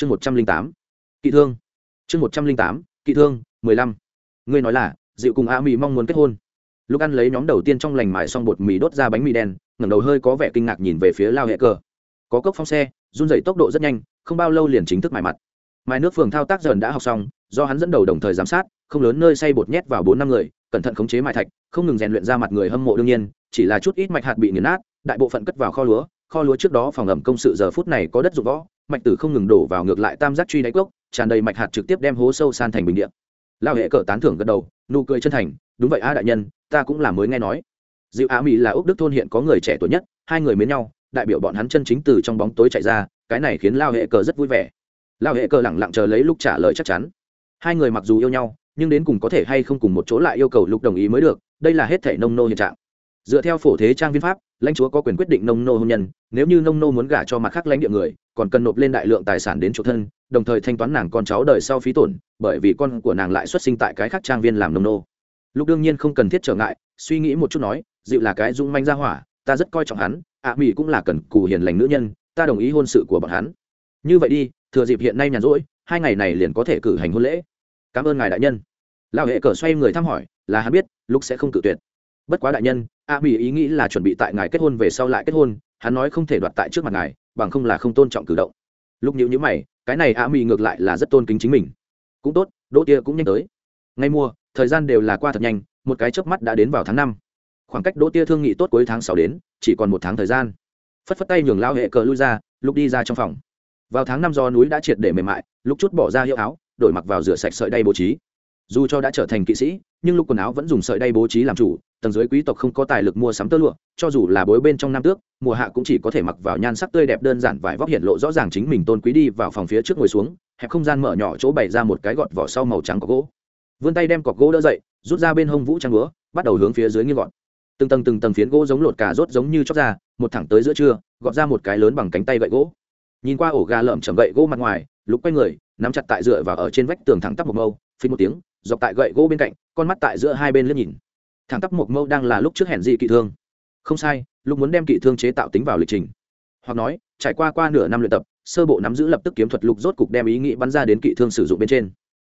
chương một trăm linh tám, kỵ thương. Chương một trăm linh tám, kỵ thương, mười lăm. Ngươi nói là dịu cùng a mỹ mong muốn kết hôn. Lúc ăn lấy nhóm đầu tiên trong lành mại xong bột mì đốt ra bánh mì đen, ngẩng đầu hơi có vẻ kinh ngạc nhìn về phía lao hệ cờ. Có cốc phong xe, run dậy tốc độ rất nhanh, không bao lâu liền chính thức mải mặt. Mài nước phường thao tác dần đã học xong, do hắn dẫn đầu đồng thời giám sát, không lớn nơi xây bột nhét vào bốn năm người, cẩn thận khống chế mại thạch, không ngừng rèn luyện ra mặt người hâm mộ đương nhiên, chỉ là chút ít mạch hạt bị nghiền nát, đại bộ phận cất vào kho lúa kho lúa trước đó phòng ẩm công sự giờ phút này có đất dụng võ mạch tử không ngừng đổ vào ngược lại tam giác truy đáy cốc, tràn đầy mạch hạt trực tiếp đem hố sâu san thành bình điện lao hệ cờ tán thưởng gật đầu, nụ cười chân thành, đúng vậy a đại nhân, ta cũng là mới nghe nói. Dịu á mỹ là úc đức thôn hiện có người trẻ tuổi nhất, hai người mến nhau, đại biểu bọn hắn chân chính từ trong bóng tối chạy ra, cái này khiến lao hệ cờ rất vui vẻ. Lao hệ cờ lẳng lặng chờ lấy lúc trả lời chắc chắn. Hai người mặc dù yêu nhau, nhưng đến cùng có thể hay không cùng một chỗ lại yêu cầu lục đồng ý mới được, đây là hết thể nông nô hiện trạng. Dựa theo phổ thế trang viên pháp, lãnh chúa có quyền quyết định nông nô hôn nhân, nếu như nông nô muốn gả cho mặt khác lãnh địa người còn cần nộp lên đại lượng tài sản đến chỗ thân, đồng thời thanh toán nàng con cháu đời sau phí tổn, bởi vì con của nàng lại xuất sinh tại cái khác trang viên làm nông nô. Lúc đương nhiên không cần thiết trở ngại, suy nghĩ một chút nói, dịu là cái dung manh ra hỏa, ta rất coi trọng hắn, ạ mỹ cũng là cần cù hiền lành nữ nhân, ta đồng ý hôn sự của bọn hắn. Như vậy đi, thừa dịp hiện nay nhàn rỗi, hai ngày này liền có thể cử hành hôn lễ. Cảm ơn ngài đại nhân. Lão hệ cờ xoay người thăm hỏi, là hắn biết lúc sẽ không cự tuyệt. Bất quá đại nhân a mỹ ý nghĩ là chuẩn bị tại ngài kết hôn về sau lại kết hôn, hắn nói không thể đoạt tại trước mặt ngài bằng không là không tôn trọng cử động. Lúc nhữ nhữ mày, cái này a mị ngược lại là rất tôn kính chính mình. Cũng tốt, đỗ tia cũng nhanh tới. Ngay mua thời gian đều là qua thật nhanh, một cái chớp mắt đã đến vào tháng năm. Khoảng cách đỗ tia thương nghị tốt cuối tháng sáu đến, chỉ còn một tháng thời gian. Phất phất tay nhường lao hệ cờ lui ra lúc đi ra trong phòng. Vào tháng năm do núi đã triệt để mềm mại lúc chút bỏ ra hiệu áo, đổi mặc vào rửa sạch sợi đay bố trí. Dù cho đã trở thành kỵ sĩ nhưng lúc quần áo vẫn dùng sợi đay bố trí làm chủ, tầng dưới quý tộc không có tài lực mua sắm tơ lụa, cho dù là bối bên trong nam tước, mùa hạ cũng chỉ có thể mặc vào nhan sắc tươi đẹp đơn giản vải vóc hiện lộ rõ ràng chính mình tôn quý đi vào phòng phía trước ngồi xuống, hẹp không gian mở nhỏ chỗ bày ra một cái gọt vỏ sau màu trắng có gỗ. Vươn tay đem cọc gỗ đỡ dậy, rút ra bên hông vũ trang búa, bắt đầu hướng phía dưới nghiêng gọn. Từng tầng từng tầng phiến gỗ giống lột cà rốt giống như chóc ra, một thẳng tới giữa trưa, gọt ra một cái lớn bằng cánh tay gậy gỗ. Nhìn qua ổ gà lợm chầm gậy gỗ mặt ngoài, lục quay người, nắm chặt tại dựa và ở trên vách tường thẳng tắp một mâu phí một tiếng dọc tại gậy gỗ bên cạnh, con mắt tại giữa hai bên liếc nhìn. Thẳng tắp một mâu đang là lúc trước hẹn dị kỵ thương. Không sai, lúc muốn đem kỵ thương chế tạo tính vào lịch trình. Hoặc nói, trải qua qua nửa năm luyện tập, sơ bộ nắm giữ lập tức kiếm thuật lục rốt cục đem ý nghĩ bắn ra đến kỵ thương sử dụng bên trên.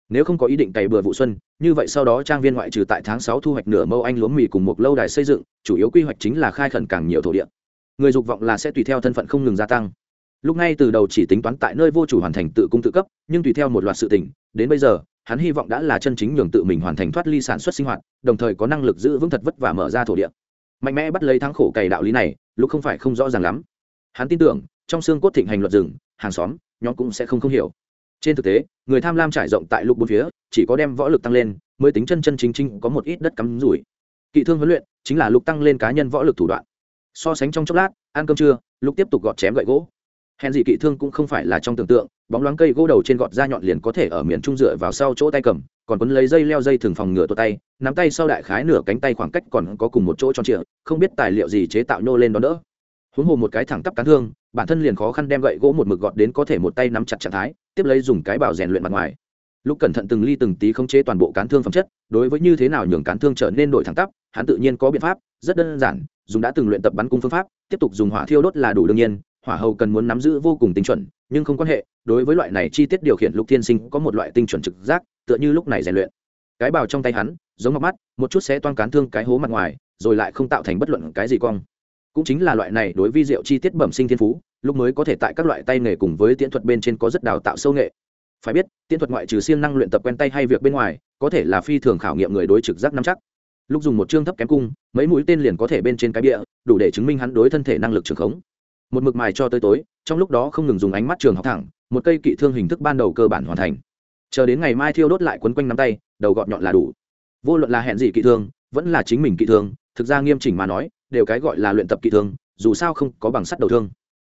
Nếu không có ý định cày bừa vụ xuân, như vậy sau đó trang viên ngoại trừ tại tháng sáu thu hoạch nửa mâu anh lúa mì cùng một lâu đài xây dựng, chủ yếu quy hoạch chính là khai khẩn càng nhiều thổ địa. Người dục vọng là sẽ tùy theo thân phận không ngừng gia tăng. Lúc ngay từ đầu chỉ tính toán tại nơi vô chủ hoàn thành tự cung tự cấp, nhưng tùy theo một loạt sự tỉnh đến bây giờ hắn hy vọng đã là chân chính nhường tự mình hoàn thành thoát ly sản xuất sinh hoạt, đồng thời có năng lực giữ vững thật vất vả mở ra thổ địa. Mạnh mẽ bắt lấy thắng khổ cày đạo lý này lúc không phải không rõ ràng lắm. Hắn tin tưởng, trong xương cốt thịnh hành luật rừng, hàng xóm, nhóm cũng sẽ không không hiểu. Trên thực tế, người tham lam trải rộng tại lục bốn phía, chỉ có đem võ lực tăng lên, mới tính chân chân chính chính có một ít đất cắm rủi. Kỵ thương huấn luyện, chính là lục tăng lên cá nhân võ lực thủ đoạn. So sánh trong chốc lát, ăn cơm trưa, lục tiếp tục gọt chém gậy gỗ. Hèn gì kỵ thương cũng không phải là trong tưởng tượng bóng loáng cây gỗ đầu trên gọt da nhọn liền có thể ở miền trung dựa vào sau chỗ tay cầm, còn quấn lấy dây leo dây thường phòng ngựa tuột tay, nắm tay sau đại khái nửa cánh tay khoảng cách còn có cùng một chỗ tròn trịa, không biết tài liệu gì chế tạo nhô lên đó đỡ. Huống hồ một cái thẳng tắp cán thương, bản thân liền khó khăn đem gậy gỗ một mực gọt đến có thể một tay nắm chặt trạng thái, tiếp lấy dùng cái bảo rèn luyện mặt ngoài. Lúc cẩn thận từng ly từng tí khống chế toàn bộ cán thương phẩm chất, đối với như thế nào nhường cán thương trở nên đổi thẳng tắp, hắn tự nhiên có biện pháp, rất đơn giản, dùng đã từng luyện tập bắn cung phương pháp, tiếp tục dùng hỏa thiêu đốt là đủ đương nhiên hỏa hầu cần muốn nắm giữ vô cùng tinh chuẩn, nhưng không quan hệ, đối với loại này chi tiết điều khiển lục thiên sinh có một loại tinh chuẩn trực giác, tựa như lúc này rèn luyện. Cái bào trong tay hắn, giống mặt mắt, một chút sẽ toan cán thương cái hố mặt ngoài, rồi lại không tạo thành bất luận cái gì cong. Cũng chính là loại này đối vi diệu chi tiết bẩm sinh thiên phú, lúc mới có thể tại các loại tay nghề cùng với tiễn thuật bên trên có rất đào tạo sâu nghệ. Phải biết, tiễn thuật ngoại trừ siêng năng luyện tập quen tay hay việc bên ngoài, có thể là phi thường khảo nghiệm người đối trực giác nắm chắc. Lúc dùng một chương thấp kém cung, mấy mũi tên liền có thể bên trên cái bịa, đủ để chứng minh hắn đối thân thể năng lực trường khống một mực mài cho tới tối, trong lúc đó không ngừng dùng ánh mắt trường học thẳng, một cây kỵ thương hình thức ban đầu cơ bản hoàn thành. Chờ đến ngày mai thiêu đốt lại quấn quanh nắm tay, đầu gọn nhọn là đủ. Vô luận là hẹn gì kỵ thương, vẫn là chính mình kỵ thương, thực ra nghiêm chỉnh mà nói, đều cái gọi là luyện tập kỵ thương, dù sao không có bằng sắt đầu thương.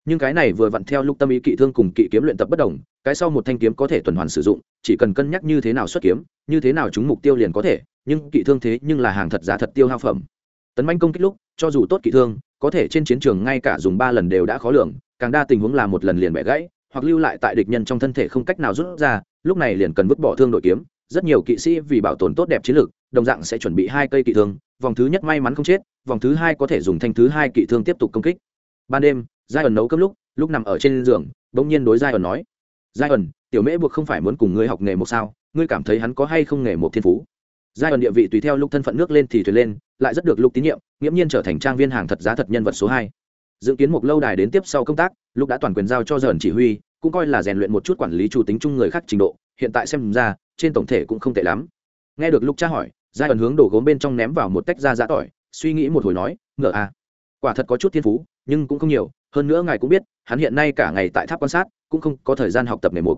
Nhưng cái này vừa vặn theo lúc tâm ý kỵ thương cùng kỵ kiếm luyện tập bất đồng, cái sau một thanh kiếm có thể tuần hoàn sử dụng, chỉ cần cân nhắc như thế nào xuất kiếm, như thế nào chúng mục tiêu liền có thể, nhưng kỵ thương thế nhưng là hàng thật giá thật tiêu hao phẩm. Tấn manh công kích lúc, cho dù tốt kỵ thương có thể trên chiến trường ngay cả dùng ba lần đều đã khó lường, càng đa tình huống là một lần liền bẻ gãy, hoặc lưu lại tại địch nhân trong thân thể không cách nào rút ra, lúc này liền cần vứt bỏ thương đội kiếm. Rất nhiều kỵ sĩ vì bảo tồn tốt đẹp chiến lược, đồng dạng sẽ chuẩn bị hai cây kỵ thương, vòng thứ nhất may mắn không chết, vòng thứ hai có thể dùng thanh thứ hai kỵ thương tiếp tục công kích. Ban đêm giai ẩn nấu cơm lúc lúc nằm ở trên giường, bỗng nhiên đối giai ẩn nói giai ẩn tiểu mễ buộc không phải muốn cùng ngươi học nghề một sao? Ngươi cảm thấy hắn có hay không nghề một thiên phú? Giai ẩn địa vị tùy theo lúc thân phận nước lên thì thuyền lên, lại rất được lục tín nhiệm, nghiễm nhiên trở thành trang viên hàng thật giá thật nhân vật số hai. Dự kiến một lâu đài đến tiếp sau công tác lúc đã toàn quyền giao cho dần chỉ huy, cũng coi là rèn luyện một chút quản lý chủ tính chung người khác trình độ, hiện tại xem ra, trên tổng thể cũng không tệ lắm. Nghe được lúc tra hỏi, giai ẩn hướng đổ gốm bên trong ném vào một tách ra giã tỏi, suy nghĩ một hồi nói, ngờ à quả thật có chút thiên phú, nhưng cũng không nhiều, hơn nữa ngài cũng biết, hắn hiện nay cả ngày tại tháp quan sát, cũng không có thời gian học tập nghề mục.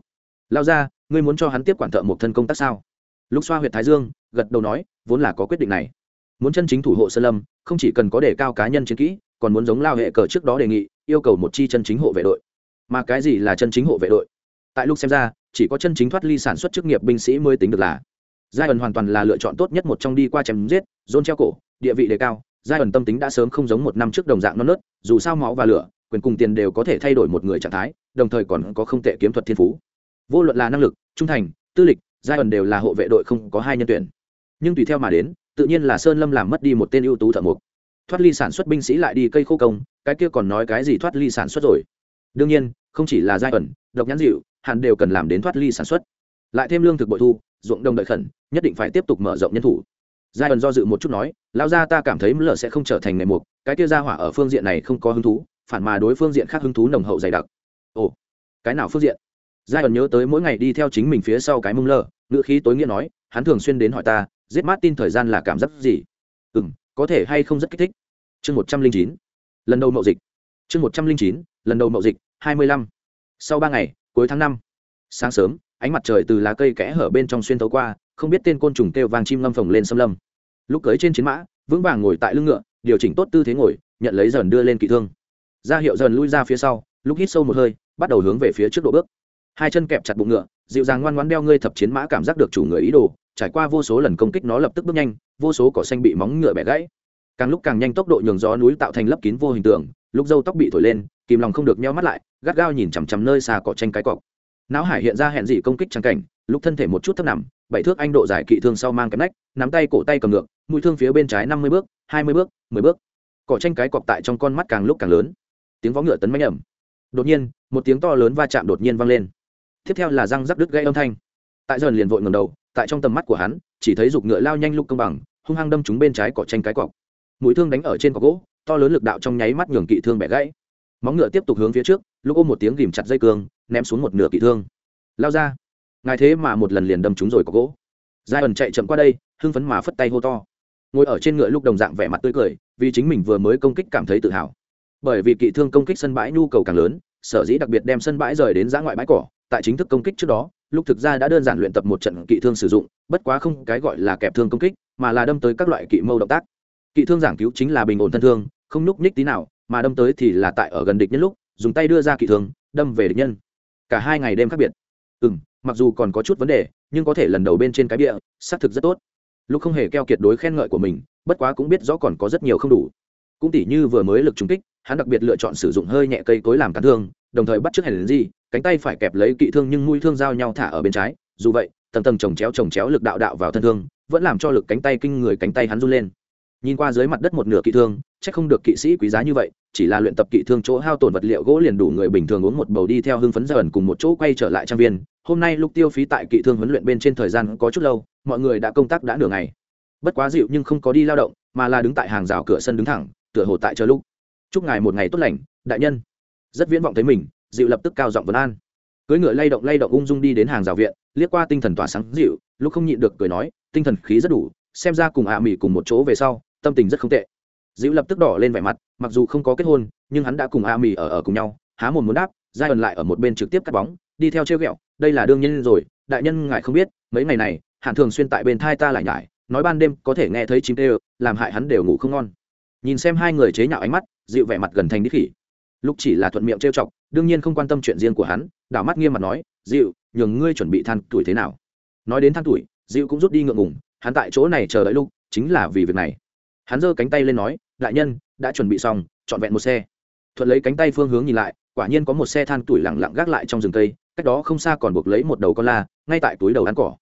Lao ra, ngươi muốn cho hắn tiếp quản thợ một thân công tác sao? Lúc xoa huyện thái dương, gật đầu nói, vốn là có quyết định này. Muốn chân chính thủ hộ sơn lâm, không chỉ cần có đề cao cá nhân chiến kỹ, còn muốn giống lao hệ cờ trước đó đề nghị, yêu cầu một chi chân chính hộ vệ đội. Mà cái gì là chân chính hộ vệ đội? Tại lúc xem ra, chỉ có chân chính thoát ly sản xuất chức nghiệp binh sĩ mới tính được là. Giai ẩn hoàn toàn là lựa chọn tốt nhất một trong đi qua chém giết dôn treo cổ, địa vị đề cao, giai ẩn tâm tính đã sớm không giống một năm trước đồng dạng non nớt, dù sao máu và lửa, quyền cùng tiền đều có thể thay đổi một người trạng thái, đồng thời còn có không tệ kiếm thuật thiên phú. Vô luận là năng lực, trung thành, tư lịch giai ẩn đều là hộ vệ đội không có hai nhân tuyển. Nhưng tùy theo mà đến, tự nhiên là sơn lâm làm mất đi một tên ưu tú thợ mục thoát ly sản xuất binh sĩ lại đi cây khô công, cái kia còn nói cái gì thoát ly sản xuất rồi? Đương nhiên, không chỉ là giai ẩn độc nhãn dịu, hẳn đều cần làm đến thoát ly sản xuất. Lại thêm lương thực bội thu, ruộng đồng đợi khẩn, nhất định phải tiếp tục mở rộng nhân thủ. Giai ẩn do dự một chút nói lao ra ta cảm thấy lờ sẽ không trở thành nghề mục cái kia ra hỏa ở phương diện này không có hứng thú, phản mà đối phương diện khác hứng thú nồng hậu dày đặc. Ồ, cái nào phương diện? Giai ẩn nhớ tới mỗi ngày đi theo chính mình phía sau cái mông lờ ngựa khí tối nghĩa nói, hắn thường xuyên đến hỏi ta, giết mát tin thời gian là cảm giác gì? Ừ m có thể hay không rất kích thích. Chương một trăm linh chín. Lần đầu mậu dịch. Chương một trăm linh chín, lần đầu mậu dịch, hai mươi lăm. Sau ba ngày, cuối tháng năm. Sáng sớm, ánh mặt trời từ lá cây kẽ hở bên trong xuyên tấu qua, không biết tên côn trùng kêu vàng chim ngâm phồng lên xâm lâm. Lúc cưới trên chiến mã, vững vàng ngồi tại lưng ngựa, điều chỉnh tốt tư thế ngồi, nhận lấy dần đưa lên kỵ thương. Ra hiệu dần lui ra phía sau, lúc hít sâu một hơi, bắt đầu hướng về phía trước độ bước hai chân kẹp chặt bụng ngựa, dịu dàng ngoan ngoan đeo ngươi thập chiến mã cảm giác được chủ người ý đồ, trải qua vô số lần công kích nó lập tức bước nhanh, vô số cỏ xanh bị móng ngựa bẻ gãy. Càng lúc càng nhanh tốc độ nhường gió núi tạo thành lấp kín vô hình tượng lúc dâu tóc bị thổi lên, kìm lòng không được nheo mắt lại, gắt gao nhìn chằm chằm nơi xa cỏ tranh cái cọc. Não hải hiện ra hẹn dị công kích trắng cảnh, lúc thân thể một chút thấp nằm, bảy thước anh độ dài kỵ thương sau mang kém nách, nắm tay cổ tay cầm ngược, mũi thương phía bên trái năm mươi bước, hai mươi bước, mười bước. Cỏ tranh cái cọc tại trong con mắt càng lúc càng lớn. Tiếng vó ngựa tấn mánh ẩm. Đột nhiên, một tiếng to lớn va chạm đột nhiên vang lên tiếp theo là răng rắc đứt gây âm thanh. Tại dần liền vội ngầm đầu, tại trong tầm mắt của hắn, chỉ thấy giục ngựa lao nhanh lục công bằng, hung hăng đâm trúng bên trái cỏ tranh cái cọc. Mũi thương đánh ở trên cọc gỗ, to lớn lực đạo trong nháy mắt nhường kỵ thương bẻ gãy. Móng ngựa tiếp tục hướng phía trước lúc ôm một tiếng ghìm chặt dây cương, ném xuống một nửa kỵ thương. Lao ra. Ngài thế mà một lần liền đâm trúng rồi có gỗ. Giai ẩn chạy chậm qua đây, hưng phấn mà phất tay hô to. Ngồi ở trên ngựa lúc đồng dạng vẻ mặt tươi cười, vì chính mình vừa mới công kích cảm thấy tự hào. Bởi vì kỵ thương công kích sân bãi nhu cầu càng lớn, sở dĩ đặc biệt đem sân bãi rời đến giã ngoại bãi cỏ tại chính thức công kích trước đó, lúc thực ra đã đơn giản luyện tập một trận kỵ thương sử dụng, bất quá không cái gọi là kẹp thương công kích, mà là đâm tới các loại kỵ mâu động tác. Kỵ thương giảng cứu chính là bình ổn thân thương, không nhúc nhích tí nào, mà đâm tới thì là tại ở gần địch nhân lúc, dùng tay đưa ra kỵ thương, đâm về địch nhân. Cả hai ngày đêm khác biệt. Ừ m mặc dù còn có chút vấn đề, nhưng có thể lần đầu bên trên cái bịa, xác thực rất tốt. Lúc không hề keo kiệt đối khen ngợi của mình, bất quá cũng biết rõ còn có rất nhiều không đủ. Cũng tỉ như vừa mới lực trúng kích hắn đặc biệt lựa chọn sử dụng hơi nhẹ cây cối làm cán thương, đồng thời bắt t r ư ớ c hèn gì, cánh tay phải kẹp lấy kỵ thương nhưng mũi thương giao nhau thả ở bên trái. Dù vậy, tầng tầng trồng chéo trồng chéo lực đạo đạo vào thân thương, vẫn làm cho lực cánh tay kinh người cánh tay hắn run lên. Nhìn qua dưới mặt đất một nửa kỵ thương, chắc không được kỵ sĩ quý giá như vậy, chỉ là luyện tập kỵ thương chỗ hao tổn vật liệu gỗ liền đủ người bình thường uống một bầu đi theo hưng phấn dần cùng một chỗ quay trở lại trang viên. Hôm nay lúc tiêu phí tại kỵ thương huấn luyện bên trên thời gian có chút lâu, mọi người đã công tác đã nửa ngày. Bất quá dịu nhưng không có đi lao động, mà là đứng tại hàng rào cửa sân đứng thẳng, tựa hồ tại chờ lúc chúc ngài một ngày tốt lành, đại nhân. Rất viễn vọng thấy mình dịu lập tức cao giọng vấn an. Cưỡi ngựa lay động lay động ung dung đi đến hàng rào viện, liếc qua tinh thần tỏa sáng dịu lúc không nhịn được cười nói, tinh thần khí rất đủ, xem ra cùng ạ à mỉ cùng một chỗ về sau, tâm tình rất không tệ. Dịu lập tức đỏ lên vẻ mặt, mặc dù không có kết hôn, nhưng hắn đã cùng a mỉ ở ở cùng nhau, há mồm muốn đáp, giai ẩn lại ở một bên trực tiếp cắt bóng, đi theo treo ghẹo, đây là đương nhiên rồi, đại nhân ngài không biết, mấy ngày này, hạn thường xuyên tại bên thai ta lại nhải, nói ban đêm có thể nghe thấy chim tê làm hại hắn đều ngủ không ngon. Nhìn xem hai người chế nhạo ánh mắt dịu vẻ mặt gần thành đích khỉ. Lúc chỉ là thuận miệng trêu chọc, đương nhiên không quan tâm chuyện riêng của hắn, đảo mắt nghiêm mặt nói, dịu, nhường ngươi chuẩn bị than tuổi thế nào? Nói đến than tuổi, dịu cũng rút đi ngượng ngùng, hắn tại chỗ này chờ đợi lúc chính là vì việc này. Hắn giơ cánh tay lên nói, đại nhân, đã chuẩn bị xong, trọn vẹn một xe. Thuận lấy cánh tay phương hướng nhìn lại, quả nhiên có một xe than tuổi lẳng lặng gác lại trong rừng cây, cách đó không xa còn buộc lấy một đầu con la, ngay tại túi đầu ăn cỏ.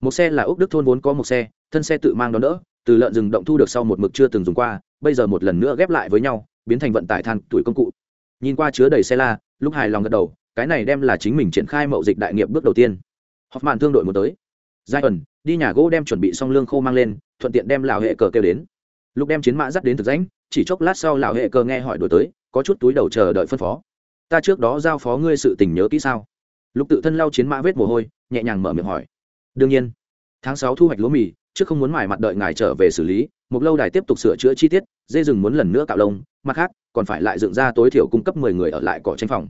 Một xe là úc đức thôn vốn có một xe, thân xe tự mang đón đỡ, từ lợn rừng động thu được sau một mực chưa từng dùng qua, bây giờ một lần nữa ghép lại với nhau biến thành vận tải than tuổi công cụ. Nhìn qua chứa đầy xe la, lúc hài lòng gật đầu, cái này đem là chính mình triển khai mậu dịch đại nghiệp bước đầu tiên. Họp màn thương đội một tới. Giai ẩn đi nhà gỗ đem chuẩn bị xong lương khô mang lên, thuận tiện đem lão hệ cờ kêu đến. Lúc đem chiến mã dắt đến thực rãnh, chỉ chốc lát sau lão hệ cờ nghe hỏi đổi tới, có chút túi đầu chờ đợi phân phó. Ta trước đó giao phó ngươi sự tình nhớ kỹ sao? Lúc tự thân lau chiến mã vết mồ hôi, nhẹ nhàng mở miệng hỏi. Đương nhiên. Tháng sáu thu hoạch lúa mì trước không muốn mải mặt đợi ngài trở về xử lý một lâu đài tiếp tục sửa chữa chi tiết, dê rừng muốn lần nữa cạo lông, mặt khác, còn phải lại dựng ra tối thiểu cung cấp mười người ở lại cỏ tranh phòng.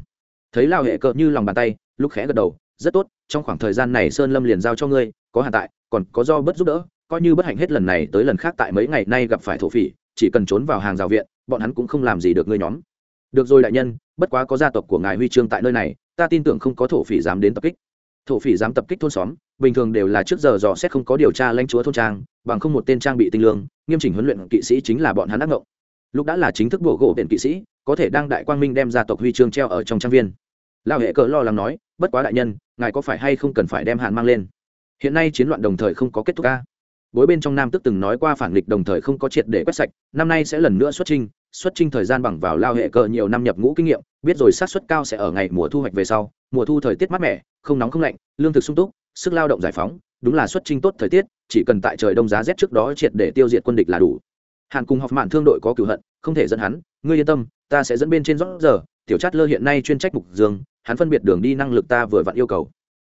Thấy lao hệ cờ như lòng bàn tay, lúc khẽ gật đầu, rất tốt, trong khoảng thời gian này sơn lâm liền giao cho ngươi, có hạ tại, còn có do bất giúp đỡ, coi như bất hạnh hết lần này tới lần khác tại mấy ngày nay gặp phải thổ phỉ, chỉ cần trốn vào hàng rào viện, bọn hắn cũng không làm gì được ngươi nhóm. Được rồi đại nhân, bất quá có gia tộc của ngài huy chương tại nơi này, ta tin tưởng không có thổ phỉ dám đến tập kích. Thổ phỉ dám tập kích thôn xóm bình thường đều là trước giờ dò xét không có điều tra lãnh chúa thôn trang, bằng không một tên trang bị tinh lương, nghiêm chỉnh huấn luyện kỵ sĩ chính là bọn hắn ác ngộng. Lúc đã là chính thức bộ gỗ viện kỵ sĩ, có thể đang đại quang minh đem gia tộc huy chương treo ở trong trang viên. Lao hệ cờ lo lắng nói, bất quá đại nhân, ngài có phải hay không cần phải đem hạn mang lên? Hiện nay chiến loạn đồng thời không có kết thúc ca. Bối bên trong nam tức từng nói qua phản nghịch đồng thời không có triệt để quét sạch, năm nay sẽ lần nữa xuất trinh xuất trinh thời gian bằng vào lao hệ cờ nhiều năm nhập ngũ kinh nghiệm biết rồi sát suất cao sẽ ở ngày mùa thu hoạch về sau, mùa thu thời tiết mát mẻ, không nóng không lạnh, lương thực sung túc, sức lao động giải phóng, đúng là xuất trinh tốt thời tiết, chỉ cần tại trời đông giá rét trước đó triệt để tiêu diệt quân địch là đủ. Hàn cùng học mạn thương đội có cửu hận, không thể dẫn hắn, ngươi yên tâm, ta sẽ dẫn bên trên rõ giờ, tiểu chát lơ hiện nay chuyên trách mục dương, hắn phân biệt đường đi năng lực ta vừa vặn yêu cầu.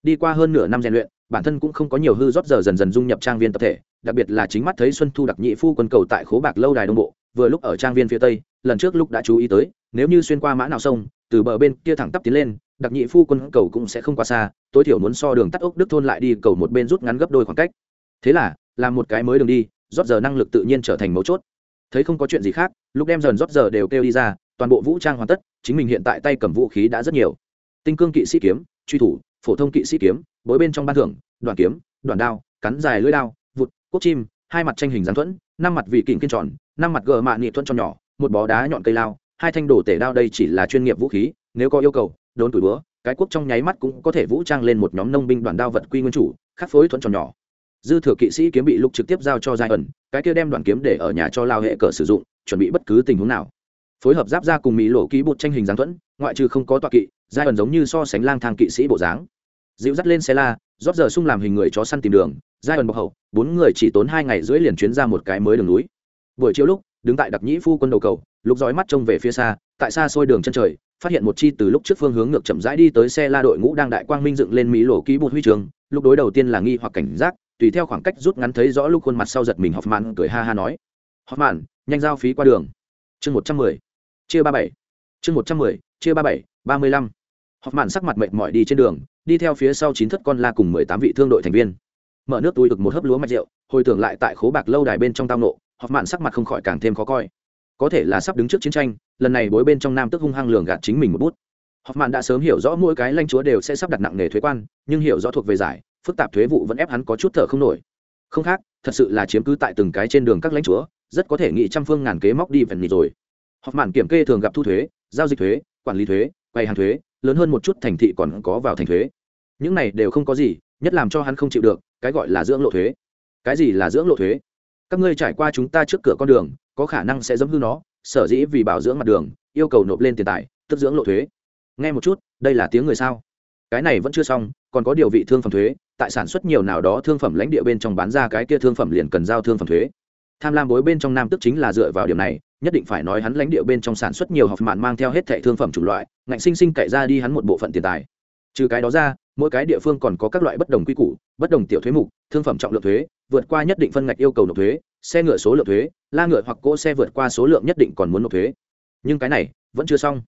Đi qua hơn nửa năm rèn luyện, bản thân cũng không có nhiều hư rót giờ dần dần dung nhập trang viên tập thể, đặc biệt là chính mắt thấy xuân thu đặc nhị phu quân cầu tại khố bạc lâu đài đông bộ, vừa lúc ở trang viên phía tây, lần trước lúc đã chú ý tới nếu như xuyên qua mã nào sông, từ bờ bên kia thẳng tắp tiến lên, đặc nhị phu quân cầu cũng sẽ không qua xa, tối thiểu muốn so đường tắt ốc đức thôn lại đi, cầu một bên rút ngắn gấp đôi khoảng cách. Thế là, làm một cái mới đường đi, rót giờ năng lực tự nhiên trở thành mấu chốt. Thấy không có chuyện gì khác, lúc đem dần rót giờ đều kêu đi ra, toàn bộ vũ trang hoàn tất, chính mình hiện tại tay cầm vũ khí đã rất nhiều. Tinh cương kỵ sĩ kiếm, truy thủ, phổ thông kỵ sĩ kiếm, bối bên trong ban thưởng đoàn kiếm đoàn đao, cắn dài lưỡi đao, vụt, quốc chim, hai mặt tranh hình gián thuẫn, năm mặt vị kình kiên tròn, năm mặt gờ mạ nghị thuẫn cho nhỏ, một bó đá nhọn cây lao hai thanh đồ tể đao đây chỉ là chuyên nghiệp vũ khí, nếu có yêu cầu, đốn tuổi búa, cái quốc trong nháy mắt cũng có thể vũ trang lên một nhóm nông binh đoàn đao vật quy nguyên chủ, khắc phối thuận tròn nhỏ. Dư thừa kỵ sĩ kiếm bị lục trực tiếp giao cho giai ẩn, cái kia đem đoàn kiếm để ở nhà cho lao hệ cờ sử dụng, chuẩn bị bất cứ tình huống nào. Phối hợp giáp ra cùng mỹ lộ ký bột tranh hình giáng thuẫn, ngoại trừ không có tọa kỵ, giai ẩn giống như so sánh lang thang kỵ sĩ bộ dáng. Dịu dắt lên xe la, rót giờ sung làm hình người chó săn tìm đường, giai ẩn bọc hậu, bốn người chỉ tốn hai ngày rưỡi liền chuyến ra một cái mới đường núi. Buổi chiều lúc đứng tại đặc nhĩ phu quân đầu cầu lúc dõi mắt trông về phía xa, tại xa xôi đường chân trời, phát hiện một chi từ lúc trước phương hướng ngược chậm rãi đi tới xe la đội ngũ đang đại quang minh dựng lên mỹ lộ ký bột huy trường, lúc đối đầu tiên là nghi hoặc cảnh giác, tùy theo khoảng cách rút ngắn thấy rõ lúc khuôn mặt sau giật mình họp mạn cười ha ha nói. Họp mạn nhanh giao phí qua đường. Chương một trăm mười, chia ba bảy. Chương một trăm mười, chia ba bảy, ba mươi lăm. Họp mạn sắc mặt mệt mỏi đi trên đường, đi theo phía sau chín thất con la cùng mười tám vị thương đội thành viên. Mở nước túi được một hớp lúa mạch rượu, hồi tưởng lại tại khố bạc lâu đài bên trong tao nộ họp mạn sắc mặt không khỏi càng thêm khó coi. Có thể là sắp đứng trước chiến tranh, lần này bối bên trong nam tức hung hăng lường gạt chính mình một bút. Họp mạn đã sớm hiểu rõ mỗi cái lãnh chúa đều sẽ sắp đặt nặng nghề thuế quan, nhưng hiểu rõ thuộc về giải, phức tạp thuế vụ vẫn ép hắn có chút thở không nổi. Không khác, thật sự là chiếm cứ tại từng cái trên đường các lãnh chúa, rất có thể nghị trăm phương ngàn kế móc đi vần nhị rồi. Họp mạn kiểm kê thường gặp thu thuế, giao dịch thuế, quản lý thuế, quay hàng thuế, lớn hơn một chút thành thị còn có vào thành thuế. Những này đều không có gì, nhất làm cho hắn không chịu được, cái gọi là dưỡng lộ thuế. Cái gì là dưỡng lộ thuế? Các ngươi trải qua chúng ta trước cửa con đường, có khả năng sẽ dẫm hư nó, sở dĩ vì bảo dưỡng mặt đường, yêu cầu nộp lên tiền tài, tức dưỡng lộ thuế. Nghe một chút, đây là tiếng người sao? Cái này vẫn chưa xong, còn có điều vị thương phẩm thuế, tại sản xuất nhiều nào đó thương phẩm lãnh địa bên trong bán ra cái kia thương phẩm liền cần giao thương phẩm thuế. Tham lam bối bên trong nam tức chính là dựa vào điểm này, nhất định phải nói hắn lãnh địa bên trong sản xuất nhiều học mạn mang theo hết thẻ thương phẩm chủng loại, ngạnh sinh sinh cậy ra đi hắn một bộ phận tiền tài. Trừ cái đó ra, mỗi cái địa phương còn có các loại bất đồng quy củ, bất đồng tiểu thuế mục, thương phẩm trọng lượng thuế vượt qua nhất định phân ngạch yêu cầu nộp thuế, xe ngựa số lượng thuế, la ngựa hoặc cỗ xe vượt qua số lượng nhất định còn muốn nộp thuế. Nhưng cái này vẫn chưa xong.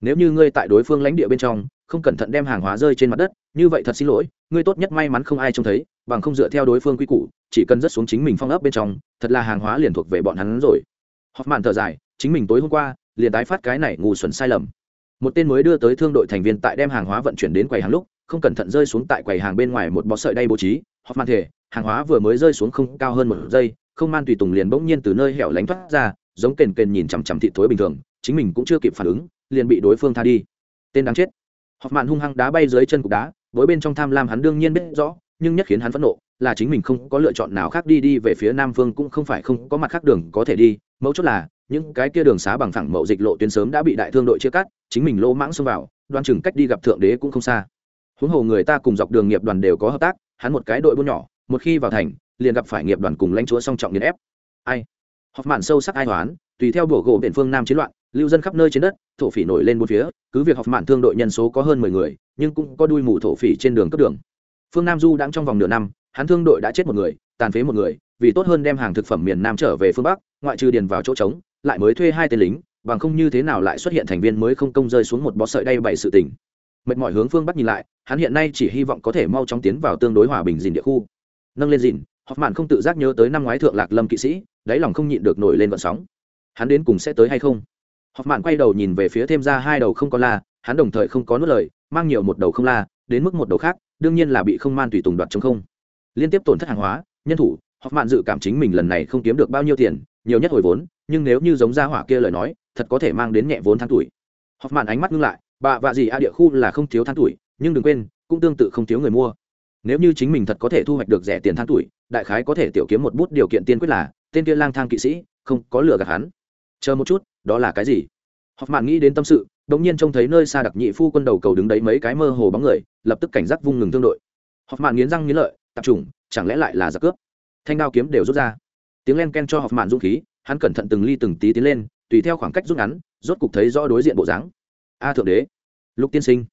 Nếu như ngươi tại đối phương lãnh địa bên trong, không cẩn thận đem hàng hóa rơi trên mặt đất, như vậy thật xin lỗi, ngươi tốt nhất may mắn không ai trông thấy, bằng không dựa theo đối phương quy củ, chỉ cần rất xuống chính mình phong ấp bên trong, thật là hàng hóa liền thuộc về bọn hắn rồi. Hoffman thở dài, chính mình tối hôm qua, liền tái phát cái này ngu xuẩn sai lầm. Một tên mới đưa tới thương đội thành viên tại đem hàng hóa vận chuyển đến quầy hàng lúc, không cẩn thận rơi xuống tại quầy hàng bên ngoài một bó sợi đay bố trí. Hoffman thể hàng hóa vừa mới rơi xuống không cao hơn một giây, không man tùy tùng liền bỗng nhiên từ nơi hẻo lánh thoát ra, giống kền kền nhìn chằm chằm thị thối bình thường, chính mình cũng chưa kịp phản ứng, liền bị đối phương tha đi. Tên đáng chết. Họp mạn hung hăng đá bay dưới chân cục đá, với bên trong tham lam hắn đương nhiên biết rõ, nhưng nhất khiến hắn phẫn nộ là chính mình không có lựa chọn nào khác đi đi về phía nam phương cũng không phải không có mặt khác đường có thể đi, mấu chốt là, những cái kia đường xá bằng thẳng mậu dịch lộ tuyến sớm đã bị đại thương đội chia cắt, chính mình lỗ mãng xông vào đoan chừng cách đi gặp thượng đế cũng không xa. Huống hồ người ta cùng dọc đường nghiệp đoàn đều có hợp tác, hắn một cái đội buôn nhỏ một khi vào thành, liền gặp phải nghiệp đoàn cùng lãnh chúa song trọng nghiền ép. Ai? Họp mạn sâu sắc ai hoán, tùy theo bổ gỗ biển phương nam chiến loạn, lưu dân khắp nơi trên đất, thổ phỉ nổi lên bốn phía, cứ việc họp mạn thương đội nhân số có hơn mười người, nhưng cũng có đuôi mù thổ phỉ trên đường cấp đường. Phương nam du đang trong vòng nửa năm, hắn thương đội đã chết một người, tàn phế một người, vì tốt hơn đem hàng thực phẩm miền nam trở về phương bắc, ngoại trừ điền vào chỗ trống, lại mới thuê hai tên lính, bằng không như thế nào lại xuất hiện thành viên mới không công rơi xuống một bó sợi đay bảy sự tình. Mệt mỏi hướng phương bắc nhìn lại, hắn hiện nay chỉ hy vọng có thể mau chóng tiến vào tương đối hòa bình dình địa khu nâng lên dìn họp mạn không tự giác nhớ tới năm ngoái thượng lạc lâm kỵ sĩ, đáy lòng không nhịn được nổi lên vận sóng. Hắn đến cùng sẽ tới hay không? Họp mạn quay đầu nhìn về phía thêm ra hai đầu không có la, hắn đồng thời không có nuốt lời, mang nhiều một đầu không la, đến mức một đầu khác, đương nhiên là bị không man tùy tùng đoạt chống không. Liên tiếp tổn thất hàng hóa, nhân thủ họp mạn dự cảm chính mình lần này không kiếm được bao nhiêu tiền, nhiều nhất hồi vốn, nhưng nếu như giống gia hỏa kia lời nói, thật có thể mang đến nhẹ vốn tháng tuổi. Họp mạn ánh mắt ngưng lại, bà vạ gì a địa khu là không thiếu tháng tuổi, nhưng đừng quên, cũng tương tự không thiếu người mua nếu như chính mình thật có thể thu hoạch được rẻ tiền than tuổi, đại khái có thể tiểu kiếm một bút điều kiện tiên quyết là, tên kia lang thang kỵ sĩ, không có lừa gạt hắn. Chờ một chút, đó là cái gì? Họp mạn nghĩ đến tâm sự đống nhiên trông thấy nơi xa đặc nhị phu quân đầu cầu đứng đấy mấy cái mơ hồ bóng người, lập tức cảnh giác vung ngừng thương đội. Họp mạn nghiến răng nghiến lợi tập trung chẳng lẽ lại là giặc cướp? Thanh đao kiếm đều rút ra. Tiếng len ken cho họp mạn dũng khí, hắn cẩn thận từng ly từng tí tiến lên, tùy theo khoảng cách rút ngắn, rốt cục thấy rõ đối diện bộ dáng. A thượng đế, lục tiên sinh,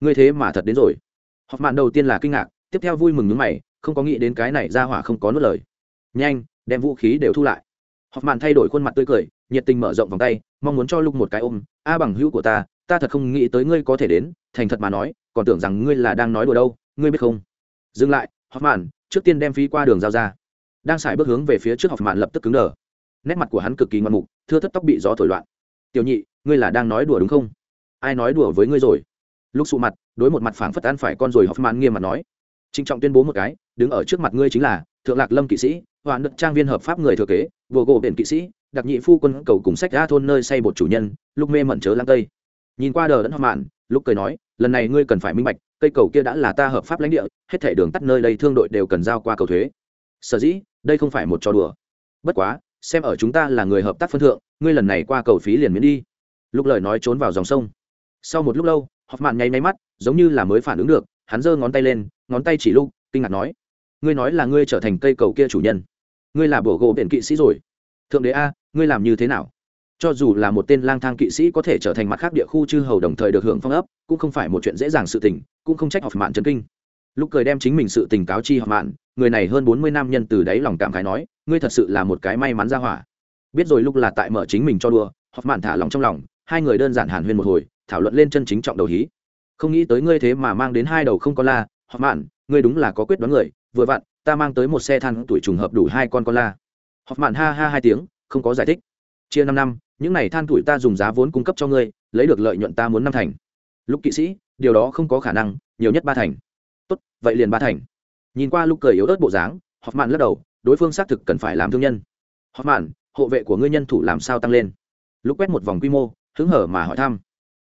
ngươi thế mà thật đến rồi. Họp mạn đầu tiên là kinh ngạc tiếp theo vui mừng nhướng mày không có nghĩ đến cái này ra hỏa không có nuốt lời. Nhanh đem vũ khí đều thu lại. Họp màn thay đổi khuôn mặt tươi cười nhiệt tình mở rộng vòng tay mong muốn cho lục một cái ôm a bằng hữu của ta ta thật không nghĩ tới ngươi có thể đến thành thật mà nói còn tưởng rằng ngươi là đang nói đùa đâu ngươi biết không? Dừng lại họp màn, trước tiên đem phí qua đường giao ra. Đang xài bước hướng về phía trước họp màn lập tức cứng đờ. Nét mặt của hắn cực kỳ ngoan mục thưa thất tóc bị gió thổi loạn. Tiểu nhị ngươi là đang nói đùa đúng không? Ai nói đùa với ngươi rồi? Lúc sụ mặt đối một mặt phảng phất ăn phải con rồi họp màn nghiêm mặt nói trịnh trọng tuyên bố một cái, đứng ở trước mặt ngươi chính là thượng lạc lâm kỵ sĩ hoàn đức trang viên hợp pháp người thừa kế vừa gỗ biển kỵ sĩ, đặc nhị phu quân cầu cùng sách ra thôn nơi xây bột chủ nhân lúc mê mẩn chớ lang tây. Nhìn qua đờ đẫn hoa mạn lúc cười nói, lần này ngươi cần phải minh bạch, cây cầu kia đã là ta hợp pháp lãnh địa, hết thể đường tắt nơi đây thương đội đều cần giao qua cầu thuế. Sở dĩ, đây không phải một trò đùa. Bất quá, xem ở chúng ta là người hợp tác phân thượng, ngươi lần này qua cầu phí liền miễn đi. Lúc lời nói trốn vào dòng sông. Sau một lúc lâu họp mạn nháy máy mắt, giống như là mới phản ứng được, hắn giơ ngón tay lên ngón tay chỉ lúc, kinh ngạc nói, ngươi nói là ngươi trở thành cây cầu kia chủ nhân. Ngươi là bổ gỗ biển kỵ sĩ rồi. Thượng đế a, ngươi làm như thế nào? Cho dù là một tên lang thang kỵ sĩ có thể trở thành mặt khác địa khu chư hầu đồng thời được hưởng phong ấp, cũng không phải một chuyện dễ dàng sự tình, cũng không trách học mạn trần kinh. Lúc cười đem chính mình sự tình cáo chi học mạn, người này hơn bốn mươi năm nhân từ đáy lòng cảm khái nói, ngươi thật sự là một cái may mắn ra hỏa. Biết rồi lúc là tại mở chính mình cho đùa học mạn thả lòng trong lòng, hai người đơn giản hàn huyên một hồi, thảo luận lên chân chính trọng đầu hí. Không nghĩ tới ngươi thế mà mang đến hai đầu không có la họ mạn, ngươi đúng là có quyết đoán người, vừa vặn, ta mang tới một xe than tuổi trùng hợp đủ hai con con la. Họ mạn ha ha hai tiếng, không có giải thích. Chia năm năm, những này than tuổi ta dùng giá vốn cung cấp cho ngươi, lấy được lợi nhuận ta muốn năm thành. Lúc kỵ sĩ, điều đó không có khả năng, nhiều nhất ba thành. Tốt, vậy liền ba thành. Nhìn qua lúc cười yếu ớt bộ dáng họ mạn lắc đầu, đối phương xác thực cần phải làm thương nhân. Họ mạn, hộ vệ của ngươi nhân thủ làm sao tăng lên? Lúc quét một vòng quy mô, hứng hở mà hỏi thăm.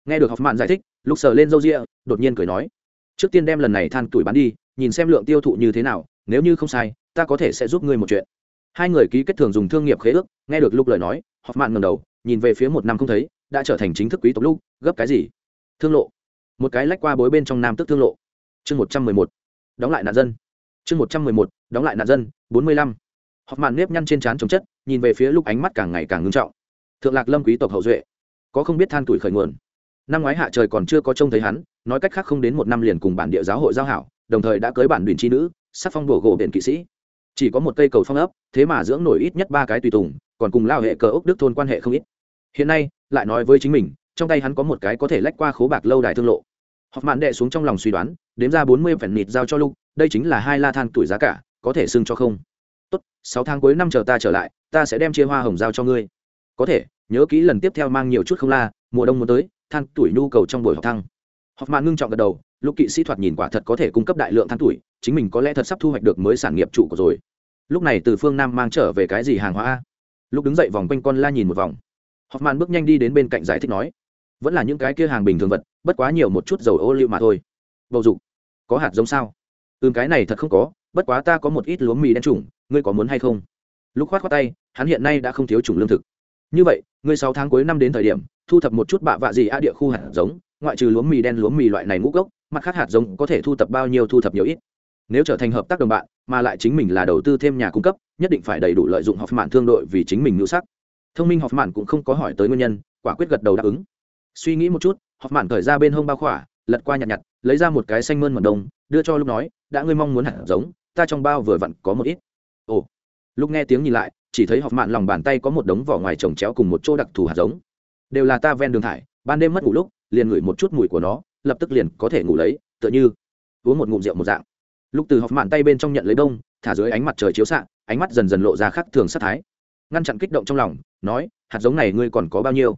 Nghe được học mạn giải thích lúc sờ lên râu ria, đột nhiên cười nói trước tiên đem lần này than tuổi bán đi, nhìn xem lượng tiêu thụ như thế nào, nếu như không sai, ta có thể sẽ giúp ngươi một chuyện. Hai người ký kết thường dùng thương nghiệp khế ước, nghe được lúc lời nói học mạn ngầm đầu, nhìn về phía một năm không thấy, đã trở thành chính thức quý tộc lúc, gấp cái gì? Thương lộ. Một cái lách qua bối bên trong nam tức thương lộ. Chương một trăm mười một. Đóng lại nạn dân. Chương một trăm mười một. Đóng lại nạn dân. Bốn mươi lăm. Học mạn nếp nhăn trên trán chống chất, nhìn về phía lúc ánh mắt càng ngày càng ngưng trọng. Thượng lạc lâm quý tộc hậu duệ. Có không biết than tuổi khởi nguồn. Năm ngoái hạ trời còn chưa có trông thấy hắn nói cách khác không đến một năm liền cùng bản địa giáo hội giao hảo, đồng thời đã cưới bản đuyền chi nữ sắc phong bổ gỗ biển kỵ sĩ. Chỉ có một cây cầu phong ấp, thế mà dưỡng nổi ít nhất ba cái tùy tùng, còn cùng lao hệ cờ ốc đức thôn quan hệ không ít. Hiện nay, lại nói với chính mình, trong tay hắn có một cái có thể lách qua khố bạc lâu đài thương lộ. Họp mạn đệ xuống trong lòng suy đoán, đếm ra bốn mươi phần nịt giao cho lúc đây chính là hai la than tuổi giá cả, có thể xưng cho không. Tốt, sáu tháng cuối năm chờ ta trở lại, ta sẽ đem chia hoa hồng giao cho ngươi. Có thể, nhớ kỹ lần tiếp theo mang nhiều chút không la, mùa đông muốn tới, than tuổi nhu cầu trong buổi học thăng họp mạn ngưng trọng gật đầu lúc kỵ sĩ thoạt nhìn quả thật có thể cung cấp đại lượng than tuổi, chính mình có lẽ thật sắp thu hoạch được mới sản nghiệp trụ của rồi. Lúc này từ phương nam mang trở về cái gì hàng hóa lúc đứng dậy vòng quanh con la nhìn một vòng. Họp mạn bước nhanh đi đến bên cạnh giải thích nói, vẫn là những cái kia hàng bình thường vật, bất quá nhiều một chút dầu ô liu mà thôi. Bầu dục, có hạt giống sao? Ừm cái này thật không có, bất quá ta có một ít lúa mì đen trùng, ngươi có muốn hay không? Lúc khoát khoát tay, hắn hiện nay đã không thiếu chủng lương thực. Như vậy, ngươi sáu tháng cuối năm đến thời điểm, thu thập một chút bạ vạ gì a địa khu hạt giống ngoại trừ lúa mì đen, lúa mì loại này ngũ cốc, mặt khác hạt giống có thể thu thập bao nhiêu thu thập nhiều ít. Nếu trở thành hợp tác đồng bạn, mà lại chính mình là đầu tư thêm nhà cung cấp, nhất định phải đầy đủ lợi dụng học mạn thương đội vì chính mình ngữ sắc. Thông minh học mạn cũng không có hỏi tới nguyên nhân, quả quyết gật đầu đáp ứng. Suy nghĩ một chút học mạn thời ra bên hông bao khỏa, lật qua nhặt nhặt, lấy ra một cái xanh mơn mật đông, đưa cho lúc nói, đã ngươi mong muốn hạt giống, ta trong bao vừa vặn có một ít. Ồ. Lúc nghe tiếng nhìn lại, chỉ thấy học mạn lòng bàn tay có một đống vỏ ngoài trồng chéo cùng một chỗ đặc thù hạt giống. Đều là ta ven đường thải, ban đêm mất ngủ lúc liền ngửi một chút mùi của nó, lập tức liền có thể ngủ lấy, tựa như uống một ngụm rượu một dạng. Lúc từ học mạn tay bên trong nhận lấy đông thả dưới ánh mặt trời chiếu xạ, ánh mắt dần dần lộ ra khắc thường sát thái. Ngăn chặn kích động trong lòng, nói, hạt giống này ngươi còn có bao nhiêu?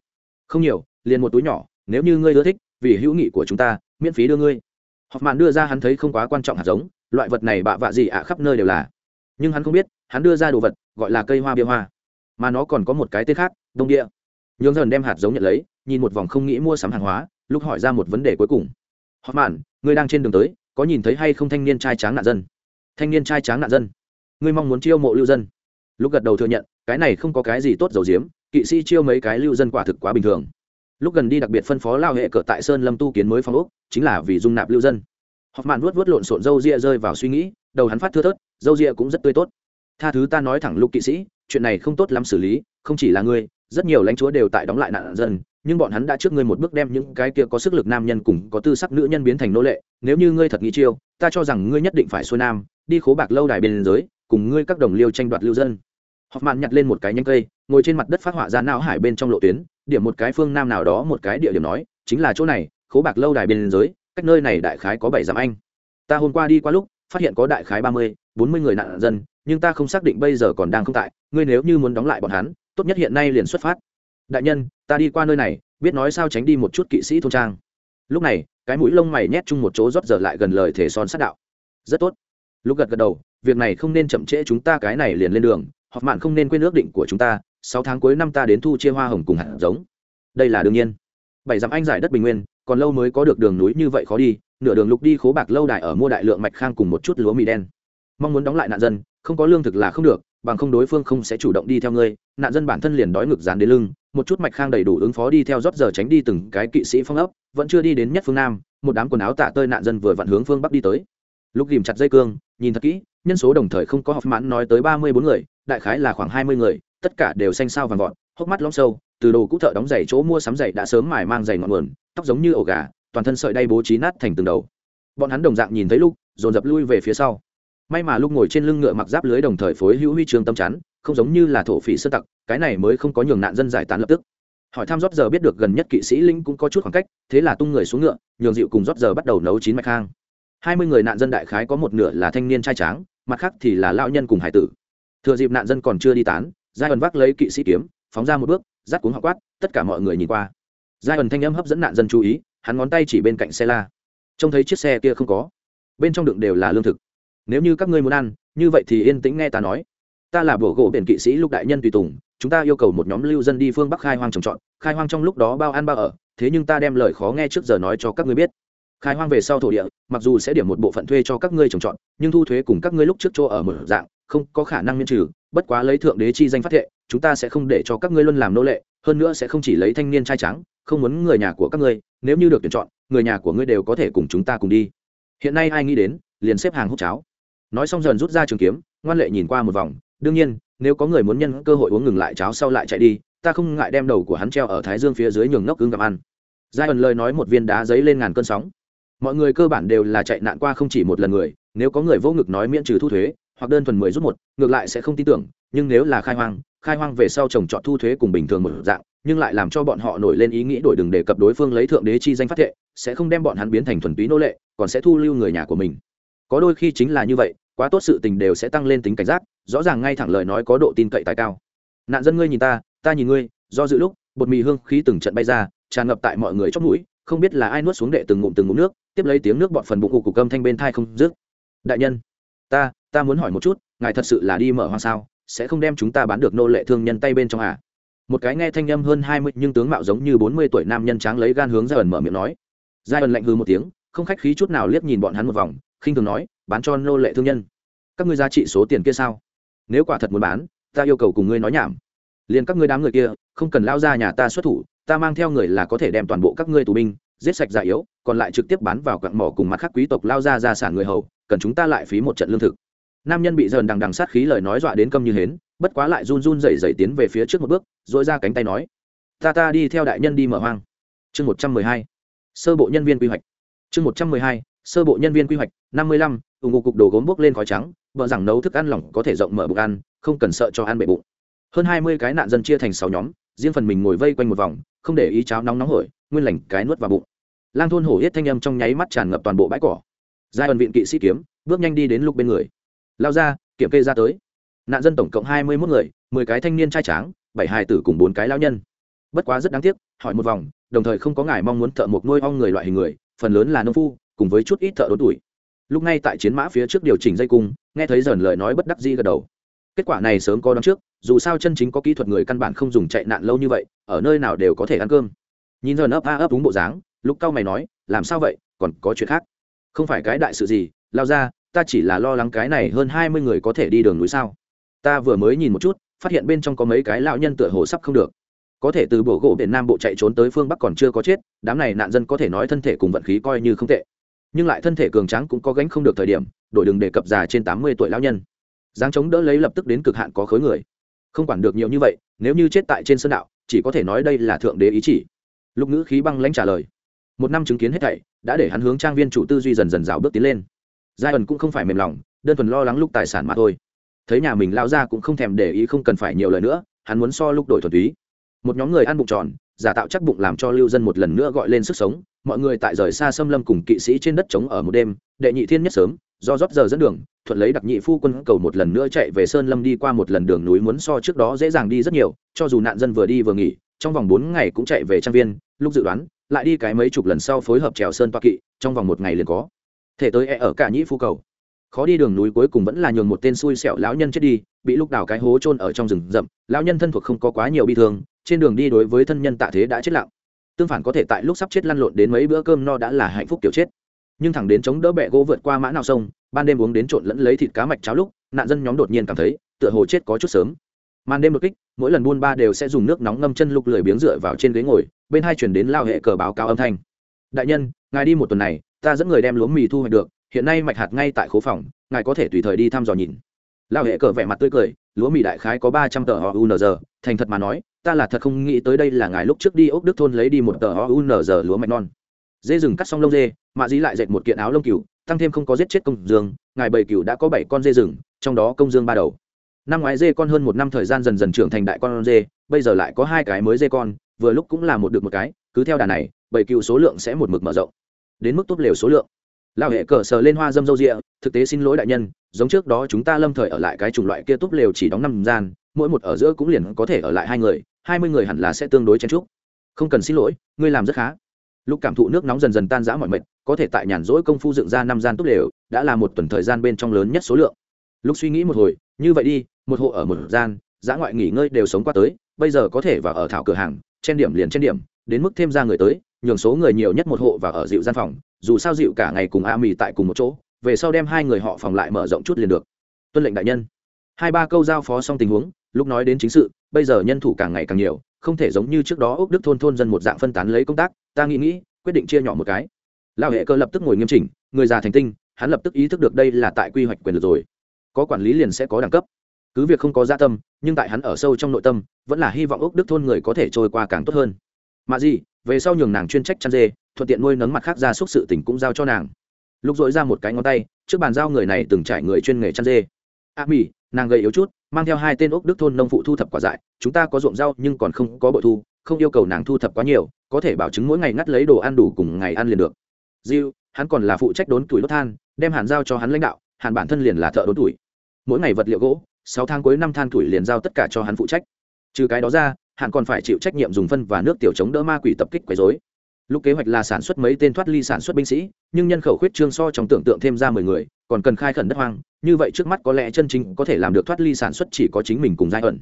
Không nhiều, liền một túi nhỏ, nếu như ngươi ưa thích, vì hữu nghị của chúng ta, miễn phí đưa ngươi. Học mạn đưa ra hắn thấy không quá quan trọng hạt giống, loại vật này bạ vạ gì ạ, khắp nơi đều là. Nhưng hắn không biết, hắn đưa ra đồ vật, gọi là cây hoa bia hoa. Mà nó còn có một cái tên khác, đông địa nhường dần đem hạt giống nhận lấy nhìn một vòng không nghĩ mua sắm hàng hóa, lúc hỏi ra một vấn đề cuối cùng. Họ mạn ngươi đang trên đường tới, có nhìn thấy hay không thanh niên trai tráng nạn dân? Thanh niên trai tráng nạn dân? Ngươi mong muốn chiêu mộ lưu dân? Lúc gật đầu thừa nhận, cái này không có cái gì tốt dầu diếm kỵ sĩ chiêu mấy cái lưu dân quả thực quá bình thường. Lúc gần đi đặc biệt phân phó lao hệ cỡ tại sơn lâm tu kiến mới phong ốc, chính là vì dung nạp lưu dân. Học mạn vuốt vuốt lộn xộn râu ria rơi vào suy nghĩ, đầu hắn phát thưa thớt, râu ria cũng rất tươi tốt. Tha thứ ta nói thẳng lục kỵ sĩ, chuyện này không tốt lắm xử lý, không chỉ là ngươi, rất nhiều lãnh chúa đều tại đóng lại nạn dân nhưng bọn hắn đã trước ngươi một bước đem những cái kia có sức lực nam nhân cùng có tư sắc nữ nhân biến thành nô lệ. Nếu như ngươi thật nghĩ chiêu, ta cho rằng ngươi nhất định phải xuôi nam, đi khố bạc lâu đài bên giới cùng ngươi các đồng liêu tranh đoạt lưu dân. Họp mạn nhặt lên một cái nhánh cây, ngồi trên mặt đất phát họa ra não hải bên trong lộ tuyến, điểm một cái phương nam nào đó một cái địa điểm nói, chính là chỗ này, khố bạc lâu đài bên giới cách nơi này đại khái có bảy dặm anh. Ta hôm qua đi qua lúc, phát hiện có đại khái ba mươi, bốn mươi người nạn dân, nhưng ta không xác định bây giờ còn đang không tại, ngươi nếu như muốn đóng lại bọn hắn, tốt nhất hiện nay liền xuất phát đại nhân, ta đi qua nơi này, biết nói sao tránh đi một chút kỵ sĩ thôn trang. Lúc này, cái mũi lông mày nhét chung một chỗ rót giờ lại gần lời thể son sát đạo. Rất tốt. Lúc gật gật đầu, việc này không nên chậm trễ chúng ta cái này liền lên đường họp mạn không nên quên ước định của chúng ta, sáu tháng cuối năm ta đến thu chia hoa hồng cùng hạt giống. Đây là đương nhiên. Bảy dặm anh giải đất bình nguyên, còn lâu mới có được đường núi như vậy khó đi, nửa đường lục đi khố bạc lâu đài ở mua đại lượng mạch khang cùng một chút lúa mì đen mong muốn đóng lại nạn dân, không có lương thực là không được, bằng không đối phương không sẽ chủ động đi theo ngươi. Nạn dân bản thân liền đói ngực dán đến lưng, một chút mạch khang đầy đủ ứng phó đi theo rót giờ tránh đi từng cái kỵ sĩ phong ấp vẫn chưa đi đến nhất phương nam, một đám quần áo tạ tơi nạn dân vừa vặn hướng phương bắc đi tới. Lúc ghìm chặt dây cương, nhìn thật kỹ, nhân số đồng thời không có học mãn nói tới ba mươi bốn người, đại khái là khoảng hai mươi người, tất cả đều xanh sao vàng vọt, hốc mắt lõm sâu, từ đồ cũ thợ đóng giày chỗ mua sắm giày đã sớm mài mang giày ngọn nguồn, tóc giống như ổ gà, toàn thân sợi đay bố trí nát thành từng đầu. Bọn hắn đồng dạng nhìn thấy lúc dồn dập lui về phía sau may mà lúc ngồi trên lưng ngựa mặc giáp lưới đồng thời phối hữu huy trường tâm chắn, không giống như là thổ phỉ sơ tặc, cái này mới không có nhường nạn dân giải tán lập tức. Hỏi thăm rót giờ biết được gần nhất kỵ sĩ linh cũng có chút khoảng cách, thế là tung người xuống ngựa, nhường dịu cùng rót giờ bắt đầu nấu chín mạch hang. Hai mươi người nạn dân đại khái có một nửa là thanh niên trai tráng, mặt khác thì là lão nhân cùng hải tử. Thừa dịp nạn dân còn chưa đi tán, giai ẩn vác lấy kỵ sĩ kiếm, phóng ra một bước rát cuống họ quát, tất cả mọi người nhìn qua. Giai ẩn thanh âm hấp dẫn nạn dân chú ý, hắn ngón tay chỉ bên cạnh xe la. Trông thấy chiếc xe kia không có. Bên trong đựng đều là lương thực nếu như các ngươi muốn ăn, như vậy thì yên tĩnh nghe ta nói. Ta là bộ gỗ biển kỵ sĩ lúc đại nhân tùy tùng, chúng ta yêu cầu một nhóm lưu dân đi phương bắc khai hoang trồng trọt, khai hoang trong lúc đó bao ăn bao ở, thế nhưng ta đem lời khó nghe trước giờ nói cho các ngươi biết. Khai hoang về sau thổ địa, mặc dù sẽ điểm một bộ phận thuê cho các ngươi trồng trọt, nhưng thu thuế cùng các ngươi lúc trước chỗ ở một dạng, không có khả năng miễn trừ, bất quá lấy thượng đế chi danh phát thệ, chúng ta sẽ không để cho các ngươi luôn làm nô lệ, hơn nữa sẽ không chỉ lấy thanh niên trai trắng, không muốn người nhà của các ngươi, nếu như được tuyển chọn, người nhà của ngươi đều có thể cùng chúng ta cùng đi. Hiện nay ai nghĩ đến, liền xếp hàng hút cháo nói xong dần rút ra trường kiếm, ngoan lệ nhìn qua một vòng, đương nhiên, nếu có người muốn nhân cơ hội uống ngừng lại cháo sau lại chạy đi, ta không ngại đem đầu của hắn treo ở thái dương phía dưới nhường ngốc ứng gặp ăn. Giai ẩn lời nói một viên đá giấy lên ngàn cơn sóng. Mọi người cơ bản đều là chạy nạn qua không chỉ một lần người, nếu có người vô ngực nói miễn trừ thu thuế, hoặc đơn thuần mười rút một, ngược lại sẽ không tin tưởng, nhưng nếu là khai hoang khai hoang về sau trồng trọt thu thuế cùng bình thường một dạng, nhưng lại làm cho bọn họ nổi lên ý nghĩ đổi đừng đề cập đối phương lấy thượng đế chi danh phát thệ, sẽ không đem bọn hắn biến thành thuần túy nô lệ, còn sẽ thu lưu người nhà của mình có đôi khi chính là như vậy, quá tốt sự tình đều sẽ tăng lên tính cảnh giác, rõ ràng ngay thẳng lời nói có độ tin cậy tài cao. Nạn dân ngươi nhìn ta ta nhìn ngươi, do dự lúc, bột mì hương khí từng trận bay ra, tràn ngập tại mọi người trong mũi, không biết là ai nuốt xuống đệ từng ngụm từng ngụm nước, tiếp lấy tiếng nước bọt phần bụng cụ cục cơm thanh bên thai không dứt. Đại nhân, ta ta muốn hỏi một chút, ngài thật sự là đi mở hoang sao, sẽ không đem chúng ta bán được nô lệ thương nhân tay bên trong à? Một cái nghe thanh â m hơn hai mươi, nhưng tướng mạo giống như bốn mươi tuổi nam nhân tráng lấy gan hướng ra ẩn mở miệng nói. Giai ẩn lạnh hư một tiếng, không khách khí chút nào liếc nhìn bọn hắn một vòng khinh thường nói, bán cho nô lệ thương nhân. Các ngươi giá trị số tiền kia sao? Nếu quả thật muốn bán, ta yêu cầu cùng ngươi nói nhảm. Liền các ngươi đám người kia, không cần lao ra nhà ta xuất thủ, ta mang theo người là có thể đem toàn bộ các ngươi tù binh, giết sạch già yếu, còn lại trực tiếp bán vào quặng mỏ cùng mặt khác quý tộc lao ra gia sản người hầu, cần chúng ta lại phí một trận lương thực. Nam nhân bị dờn đằng đằng sát khí lời nói dọa đến câm như hến, bất quá lại run run dậy dậy tiến về phía trước một bước dội ra cánh tay nói, ta ta đi theo đại nhân đi mở hoang. Chương một trăm mười hai. Sơ bộ nhân viên quy hoạch. Chương một trăm mười hai sơ bộ nhân viên quy hoạch, năm mươi lăm, ủng hộ cục đồ gốm bốc lên khói trắng, vợ rằng nấu thức ăn lỏng có thể rộng mở bụng ăn, không cần sợ cho ăn bệ bụng. Hơn hai mươi cái nạn dân chia thành sáu nhóm, riêng phần mình ngồi vây quanh một vòng, không để ý cháo nóng nóng hổi, nguyên lành cái nuốt vào bụng. Lang thôn hổ hết thanh âm trong nháy mắt tràn ngập toàn bộ bãi cỏ. Giai ẩn viện kỵ sĩ kiếm, bước nhanh đi đến lúc bên người. Lao ra, kiểm kê ra tới. Nạn dân tổng cộng hai mươi mốt người, mười cái thanh niên trai tráng, bảy hài tử cùng bốn cái lao nhân. Bất quá rất đáng tiếc, hỏi một vòng, đồng thời không có ngài mong muốn thợ một nuôi ong người loại hình người, phần lớn là nông phu cùng với chút ít thợ đốn tuổi. Lúc ngay tại chiến mã phía trước điều chỉnh dây cung, nghe thấy dần lời nói bất đắc dĩ gật đầu. Kết quả này sớm có đón trước, dù sao chân chính có kỹ thuật người căn bản không dùng chạy nạn lâu như vậy, ở nơi nào đều có thể ăn cơm. Nhìn dần ấp a ấp đúng bộ dáng lúc cao mày nói, làm sao vậy? Còn có chuyện khác? Không phải cái đại sự gì, lao ra, ta chỉ là lo lắng cái này hơn hai mươi người có thể đi đường núi sao? Ta vừa mới nhìn một chút, phát hiện bên trong có mấy cái lão nhân tựa hồ sắp không được. Có thể từ bộ gỗ biển nam bộ chạy trốn tới phương bắc còn chưa có chết, đám này nạn dân có thể nói thân thể cùng vận khí coi như không tệ nhưng lại thân thể cường tráng cũng có gánh không được thời điểm, đổi đừng đề cập già trên tám mươi tuổi lão nhân. Giáng chống đỡ lấy lập tức đến cực hạn có khối người. Không quản được nhiều như vậy, nếu như chết tại trên sơn đạo, chỉ có thể nói đây là thượng đế ý chỉ. Lục ngữ khí băng lãnh trả lời. Một năm chứng kiến hết thảy, đã để hắn hướng trang viên chủ tư duy dần dần rào bước tiến lên. Giai ẩn cũng không phải mềm lòng, đơn thuần lo lắng lúc tài sản mà thôi. Thấy nhà mình lao ra cũng không thèm để ý không cần phải nhiều lời nữa, hắn muốn so lúc đổi thuần túy. Một nhóm người ăn bụng tròn giả tạo chắc bụng làm cho lưu dân một lần nữa gọi lên sức sống. Mọi người tại rời xa xâm lâm cùng kỵ sĩ trên đất trống ở một đêm, đệ nhị thiên nhất sớm, do rót giờ dẫn đường, thuận lấy đặc nhị phu quân cầu một lần nữa chạy về sơn lâm đi qua một lần đường núi muốn so trước đó dễ dàng đi rất nhiều, cho dù nạn dân vừa đi vừa nghỉ, trong vòng bốn ngày cũng chạy về trang viên, lúc dự đoán, lại đi cái mấy chục lần sau phối hợp trèo sơn toa kỵ, trong vòng một ngày liền có. Thể tới e ở cả nhĩ phu cầu khó đi đường núi cuối cùng vẫn là nhường một tên xui xẻo lão nhân chết đi, bị lúc đào cái hố trôn ở trong rừng rậm. Lão nhân thân thuộc không có quá nhiều bi thương, trên đường đi đối với thân nhân tạ thế đã chết lặng. Tương phản có thể tại lúc sắp chết lăn lộn đến mấy bữa cơm no đã là hạnh phúc kiểu chết. Nhưng thẳng đến chống đỡ bẹ gỗ vượt qua mã nào sông, ban đêm uống đến trộn lẫn lấy thịt cá mạch cháo lúc, nạn dân nhóm đột nhiên cảm thấy, tựa hồ chết có chút sớm. Màn đêm đột kích, mỗi lần buôn ba đều sẽ dùng nước nóng ngâm chân lục lười biếng dựa vào trên ghế ngồi, bên hai chuyển đến lao hệ cờ báo cáo âm thanh. Đại nhân, ngài đi một tuần này, ta dẫn người đem lúa mì thu hoạch được hiện nay mạch hạt ngay tại khố phòng, ngài có thể tùy thời đi thăm dò nhìn. Lao hệ cờ vẻ mặt tươi cười, lúa mì đại khái có ba trăm tờ unz thành thật mà nói, ta là thật không nghĩ tới đây là ngài lúc trước đi ốc đức thôn lấy đi một tờ unz lúa mạch non. Dê rừng cắt xong lông dê, mạ dí lại dệt một kiện áo lông cừu, tăng thêm không có giết chết công dương, ngài bảy cừu đã có bảy con dê rừng, trong đó công dương ba đầu. Năm ngoái dê con hơn một năm thời gian dần dần trưởng thành đại con dê, bây giờ lại có hai cái mới dê con, vừa lúc cũng là một được một cái, cứ theo đà này, bảy cừu số lượng sẽ một mực mở rộng. Đến mức tốt lều số lượng. Lão hệ cờ sờ lên hoa dâm dâu rịa, thực tế xin lỗi đại nhân, giống trước đó chúng ta lâm thời ở lại cái chủng loại kia túp lều chỉ đóng năm gian, mỗi một ở giữa cũng liền có thể ở lại hai người, hai mươi người hẳn là sẽ tương đối chen trúc không cần xin lỗi, ngươi làm rất khá. Lúc cảm thụ nước nóng dần dần tan rã mọi mệt, có thể tại nhàn rỗi công phu dựng ra năm gian túp lều, đã là một tuần thời gian bên trong lớn nhất số lượng. Lúc suy nghĩ một hồi, như vậy đi, một hộ ở một gian giã ngoại nghỉ ngơi đều sống qua tới, bây giờ có thể vào ở thảo cửa hàng trên điểm liền trên điểm, đến mức thêm ra người tới nhường số người nhiều nhất một hộ và ở dịu gian phòng, dù sao dịu cả ngày cùng a mì tại cùng một chỗ, về sau đem hai người họ phòng lại mở rộng chút liền được. Tuân lệnh đại nhân. Hai ba câu giao phó xong tình huống, lúc nói đến chính sự, bây giờ nhân thủ càng ngày càng nhiều, không thể giống như trước đó ốc đức thôn thôn dân một dạng phân tán lấy công tác, ta nghĩ nghĩ, quyết định chia nhỏ một cái. Lao hệ cơ lập tức ngồi nghiêm chỉnh, người già thành tinh, hắn lập tức ý thức được đây là tại quy hoạch quyền lực rồi. Có quản lý liền sẽ có đẳng cấp. Cứ việc không có gia tâm, nhưng tại hắn ở sâu trong nội tâm, vẫn là hy vọng ốc đức thôn người có thể trôi qua càng tốt hơn. Mà gì về sau nhường nàng chuyên trách chăn dê thuận tiện nuôi nấng mặt khác ra xúc sự tình cũng giao cho nàng. Lúc dội ra một cái ngón tay trước bàn giao người này từng trải người chuyên nghề chăn dê. A à, mỹ nàng gầy yếu chút mang theo hai tên ốc đức thôn nông phụ thu thập quả dại chúng ta có ruộng rau nhưng còn không có bội thu không yêu cầu nàng thu thập quá nhiều có thể bảo chứng mỗi ngày ngắt lấy đồ ăn đủ cùng ngày ăn liền được. Diêu hắn còn là phụ trách đốn tuổi đốt than đem hàn giao cho hắn lãnh đạo hàn bản thân liền là thợ đốn tuổi. Mỗi ngày vật liệu gỗ sáu tháng cuối năm than tuổi liền giao tất cả cho hắn phụ trách. Trừ cái đó ra hạn còn phải chịu trách nhiệm dùng phân và nước tiểu chống đỡ ma quỷ tập kích quấy dối lúc kế hoạch là sản xuất mấy tên thoát ly sản xuất binh sĩ, nhưng nhân khẩu khuyết trương so trong tưởng tượng thêm ra mười người, còn cần khai khẩn đất hoang, như vậy trước mắt có lẽ chân chính có thể làm được thoát ly sản xuất chỉ có chính mình cùng giai ẩn.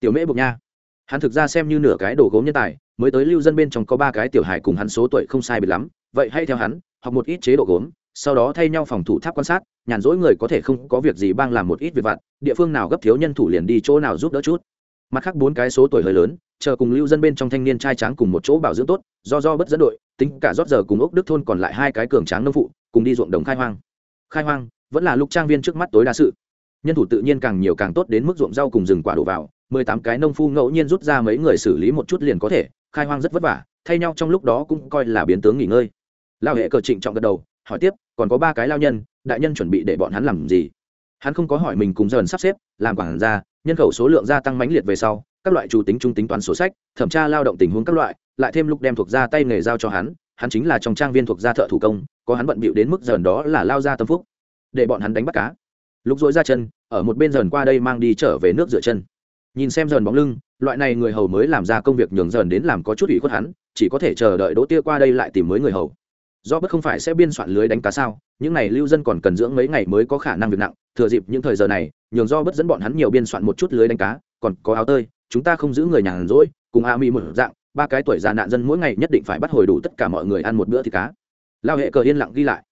Tiểu mễ buộc nha. Hắn thực ra xem như nửa cái đồ gốm nhân tài, mới tới lưu dân bên trong có ba cái tiểu hài cùng hắn số tuổi không sai biệt lắm, vậy hay theo hắn, học một ít chế độ gốm, sau đó thay nhau phòng thủ tháp quan sát, nhàn rỗi người có thể không có việc gì bang làm một ít việc vặt, địa phương nào gấp thiếu nhân thủ liền đi chỗ nào giúp đỡ chút mặt khác bốn cái số tuổi hơi lớn, chờ cùng lưu dân bên trong thanh niên trai tráng cùng một chỗ bảo dưỡng tốt, do do bất dẫn đội, tính cả rót giờ cùng ốc đức thôn còn lại hai cái cường tráng nông phụ, cùng đi ruộng đồng khai hoang. Khai hoang, vẫn là lúc trang viên trước mắt tối đa sự. Nhân thủ tự nhiên càng nhiều càng tốt đến mức ruộng rau cùng rừng quả đổ vào, mười tám cái nông phu ngẫu nhiên rút ra mấy người xử lý một chút liền có thể, khai hoang rất vất vả, thay nhau trong lúc đó cũng coi là biến tướng nghỉ ngơi. Lao hệ cờ trịnh trọng gật đầu, hỏi tiếp, còn có ba cái lao nhân, đại nhân chuẩn bị để bọn hắn làm gì? Hắn không có hỏi mình cùng dần sắp xếp, làm quản gia nhân khẩu số lượng gia tăng mãnh liệt về sau, các loại chủ tính trung tính toán sổ sách, thẩm tra lao động tình huống các loại, lại thêm lúc đem thuộc ra tay nghề giao cho hắn hắn chính là trong trang viên thuộc gia thợ thủ công, có hắn bận bịu đến mức dần đó là lao ra tâm phúc. Để bọn hắn đánh bắt cá. Lúc dối ra chân, ở một bên dần qua đây mang đi trở về nước rửa chân. Nhìn xem dần bóng lưng, loại này người hầu mới làm ra công việc nhường dần đến làm có chút ủy khuất hắn, chỉ có thể chờ đợi đỗ tia qua đây lại tìm mới người hầu. Do bất không phải sẽ biên soạn lưới đánh cá sao, những này lưu dân còn cần dưỡng mấy ngày mới có khả năng việc nặng, thừa dịp những thời giờ này nhường do bất dẫn bọn hắn nhiều biên soạn một chút lưới đánh cá, còn có áo tơi, chúng ta không giữ người nhàn rỗi, cùng a mỹ một dạng, ba cái tuổi già nạn dân mỗi ngày nhất định phải bắt hồi đủ tất cả mọi người ăn một bữa thịt cá. Lao hệ cờ yên lặng ghi lại.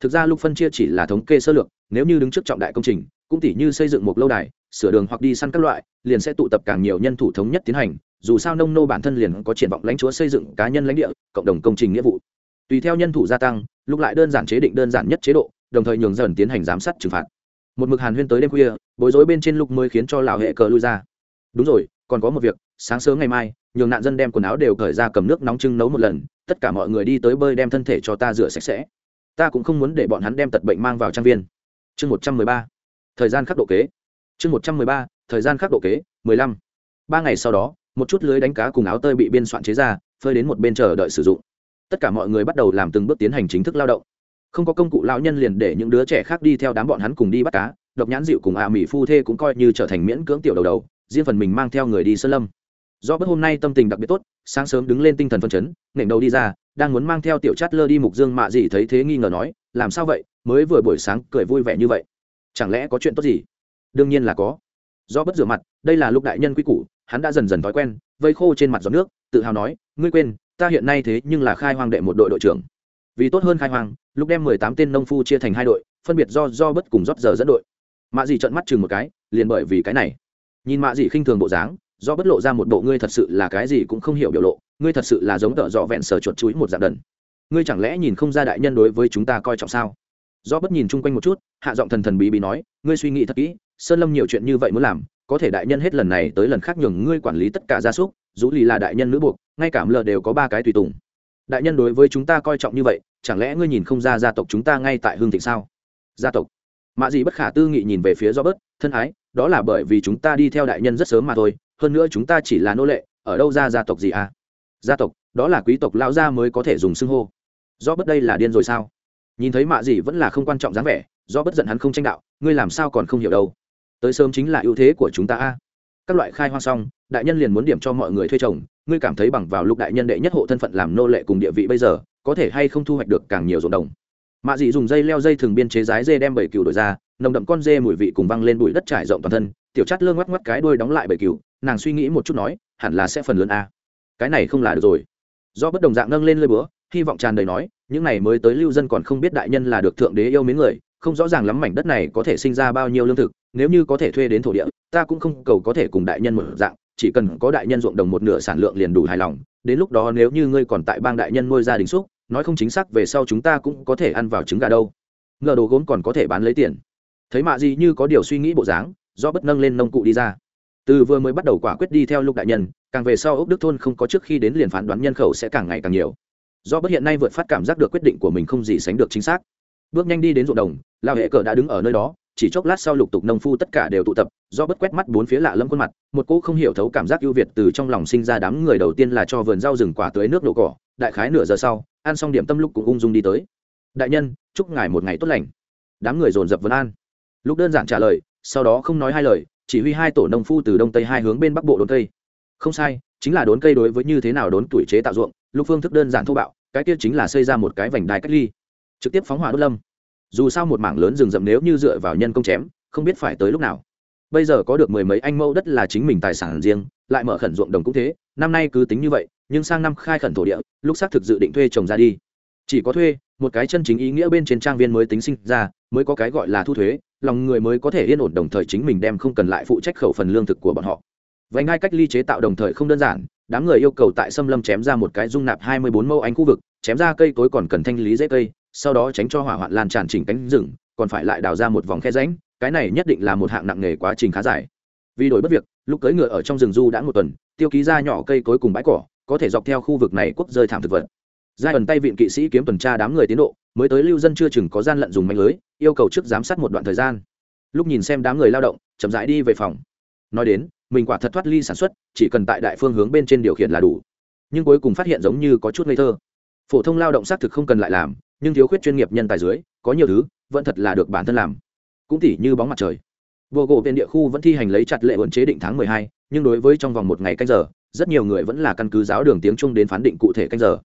Thực ra lúc phân chia chỉ là thống kê sơ lược, nếu như đứng trước trọng đại công trình, cũng tỉ như xây dựng một lâu đài, sửa đường hoặc đi săn các loại, liền sẽ tụ tập càng nhiều nhân thủ thống nhất tiến hành, dù sao nông nô bản thân liền có triển vọng lãnh chúa xây dựng cá nhân lãnh địa, cộng đồng công trình nghĩa vụ. Tùy theo nhân thủ gia tăng lúc lại đơn giản chế định đơn giản nhất chế độ, đồng thời nhường dần tiến hành giám sát trừng phạt một mực hàn huyên tới đêm khuya, bối rối bên trên lúc mới khiến cho lão hệ cờ lui ra. Đúng rồi, còn có một việc, sáng sớm ngày mai, nhường nạn dân đem quần áo đều cởi ra cầm nước nóng trưng nấu một lần, tất cả mọi người đi tới bơi đem thân thể cho ta rửa sạch sẽ. Ta cũng không muốn để bọn hắn đem tật bệnh mang vào trang viên. Chương một trăm mười ba, thời gian khắc độ kế. Chương một trăm mười ba, thời gian khắc độ kế, mười lăm. Ba ngày sau đó, một chút lưới đánh cá cùng áo tơi bị biên soạn chế ra, phơi đến một bên chờ đợi sử dụng. Tất cả mọi người bắt đầu làm từng bước tiến hành chính thức lao động không có công cụ lão nhân liền để những đứa trẻ khác đi theo đám bọn hắn cùng đi bắt cá, độc nhãn dịu cùng a mỹ phu thê cũng coi như trở thành miễn cưỡng tiểu đầu đầu, riêng phần mình mang theo người đi sơn lâm. Do bất hôm nay tâm tình đặc biệt tốt, sáng sớm đứng lên tinh thần phân chấn nghển đầu đi ra, đang muốn mang theo tiểu chát lơ đi mục dương mạ gì thấy thế nghi ngờ nói, làm sao vậy? Mới vừa buổi sáng cười vui vẻ như vậy. Chẳng lẽ có chuyện tốt gì? Đương nhiên là có. Do bất rửa mặt, đây là lúc đại nhân quy củ, hắn đã dần dần thói quen, vây khô trên mặt giọt nước, tự hào nói, ngươi quên, ta hiện nay thế nhưng là khai hoang đệ một đội đội trưởng vì tốt hơn khai hoang, lúc đem mười tám tên nông phu chia thành hai đội, phân biệt do do bất cùng rót giờ dẫn đội. Mạ dì trợn mắt chừng một cái, liền bởi vì cái này. Nhìn mạ dì khinh thường bộ dáng, do bất lộ ra một bộ ngươi thật sự là cái gì cũng không hiểu biểu lộ, ngươi thật sự là giống tợ dọ vẹn sờ chuột chuối một dạng đần. Ngươi chẳng lẽ nhìn không ra đại nhân đối với chúng ta coi trọng sao? Do bất nhìn chung quanh một chút, hạ giọng thần thần bí bí nói, ngươi suy nghĩ thật kỹ, sơn lâm nhiều chuyện như vậy muốn làm, có thể đại nhân hết lần này tới lần khác nhường ngươi quản lý tất cả gia súc, dù lì là đại nhân nữ buộc, ngay cả lờ đều có ba cái tùy tùng đại nhân đối với chúng ta coi trọng như vậy, chẳng lẽ ngươi nhìn không ra gia tộc chúng ta ngay tại hương thịnh sao? Gia tộc. Mạ dị bất khả tư nghị nhìn về phía do bớt thân ái, đó là bởi vì chúng ta đi theo đại nhân rất sớm mà thôi, hơn nữa chúng ta chỉ là nô lệ, ở đâu ra gia tộc gì à? Gia tộc, đó là quý tộc lao gia mới có thể dùng xưng hô. Do bất đây là điên rồi sao? Nhìn thấy mạ dị vẫn là không quan trọng dáng vẻ do bất giận hắn không tranh đạo, ngươi làm sao còn không hiểu đâu? Tới sớm chính là ưu thế của chúng ta a. Các loại khai hoang xong, đại nhân liền muốn điểm cho mọi người thuê chồng ngươi cảm thấy bằng vào lúc đại nhân đệ nhất hộ thân phận làm nô lệ cùng địa vị bây giờ, có thể hay không thu hoạch được càng nhiều ruộng đồng? Mạ dị dùng dây leo dây thường biên chế rái dê đem bảy cừu đổi ra, nồng đậm con dê mùi vị cùng văng lên bụi đất trải rộng toàn thân, tiểu chát lơ ngoắc ngoắc cái đuôi đóng lại bảy cừu, nàng suy nghĩ một chút nói, hẳn là sẽ phần lớn a. Cái này không là được rồi. Do bất đồng dạng nâng lên lơi búa, hy vọng tràn đầy nói, những này mới tới lưu dân còn không biết đại nhân là được thượng đế yêu mến người, không rõ ràng lắm mảnh đất này có thể sinh ra bao nhiêu lương thực, nếu như có thể thuê đến thổ địa, ta cũng không cầu có thể cùng đại nhân một dạng chỉ cần có đại nhân ruộng đồng một nửa sản lượng liền đủ hài lòng, đến lúc đó nếu như ngươi còn tại bang đại nhân nuôi gia đình xúc, nói không chính xác về sau chúng ta cũng có thể ăn vào trứng gà đâu. Ngờ đồ gốm còn có thể bán lấy tiền. Thấy mạ gì như có điều suy nghĩ bộ dáng, do bất nâng lên nông cụ đi ra. Từ vừa mới bắt đầu quả quyết đi theo lục đại nhân, càng về sau ốc đức thôn không có trước khi đến liền phán đoán nhân khẩu sẽ càng ngày càng nhiều. Do bất hiện nay vượt phát cảm giác được quyết định của mình không gì sánh được chính xác. Bước nhanh đi đến ruộng đồng lao hệ cờ đã đứng ở nơi đó chỉ chốc lát sau lục tục nông phu tất cả đều tụ tập, do bất quét mắt bốn phía lạ lâm khuôn mặt, một cô không hiểu thấu cảm giác ưu việt từ trong lòng sinh ra đám người đầu tiên là cho vườn rau rừng quả tưới nước đổ cỏ, đại khái nửa giờ sau, ăn xong điểm tâm lúc cũng ung dung đi tới. Đại nhân, chúc ngài một ngày tốt lành. Đám người dồn dập vấn an. Lúc đơn giản trả lời, sau đó không nói hai lời, chỉ huy hai tổ nông phu từ đông tây hai hướng bên bắc bộ đốn cây. Không sai, chính là đốn cây đối với như thế nào đốn tuổi chế tạo ruộng lúc phương thức đơn giản thô bạo, cái kia chính là xây ra một cái vành đai cách ly. Trực tiếp phóng hỏa đốt lâm dù sao một mảng lớn rừng rậm nếu như dựa vào nhân công chém, không biết phải tới lúc nào. Bây giờ có được mười mấy anh mẫu đất là chính mình tài sản riêng, lại mở khẩn ruộng đồng cũng thế, năm nay cứ tính như vậy, nhưng sang năm khai khẩn thổ địa, lúc xác thực dự định thuê trồng ra đi. Chỉ có thuê, một cái chân chính ý nghĩa bên trên trang viên mới tính sinh ra, mới có cái gọi là thu thuế, lòng người mới có thể yên ổn đồng thời chính mình đem không cần lại phụ trách khẩu phần lương thực của bọn họ. Vành ngay cách ly chế tạo đồng thời không đơn giản, đám người yêu cầu tại xâm lâm chém ra một cái dung nạp hai mươi bốn mẫu anh khu vực, chém ra cây cối còn cần thanh lý dễ cây sau đó tránh cho hỏa hoạn lan tràn chỉnh cánh rừng, còn phải lại đào ra một vòng khe rãnh, cái này nhất định là một hạng nặng nghề quá trình khá dài. Vì đổi bất việc, lúc cưỡi ngựa ở trong rừng du đã một tuần, tiêu ký ra nhỏ cây cối cùng bãi cỏ, có thể dọc theo khu vực này quốc rơi thảm thực vật. Giai ẩn tay viện kỵ sĩ kiếm tuần tra đám người tiến độ, mới tới lưu dân chưa chừng có gian lận dùng mạnh lưới, yêu cầu trước giám sát một đoạn thời gian. Lúc nhìn xem đám người lao động, chậm rãi đi về phòng. Nói đến, mình quả thật thoát ly sản xuất, chỉ cần tại đại phương hướng bên trên điều khiển là đủ. Nhưng cuối cùng phát hiện giống như có chút ngây thơ phổ thông lao động xác thực không cần lại làm, nhưng thiếu khuyết chuyên nghiệp nhân tài dưới, có nhiều thứ vẫn thật là được bản thân làm. Cũng tỉ như bóng mặt trời. Vô gỗ bên địa khu vẫn thi hành lấy chặt lệ huấn chế định tháng mười hai, nhưng đối với trong vòng một ngày canh giờ, rất nhiều người vẫn là căn cứ giáo đường tiếng trung đến phán định cụ thể canh giờ.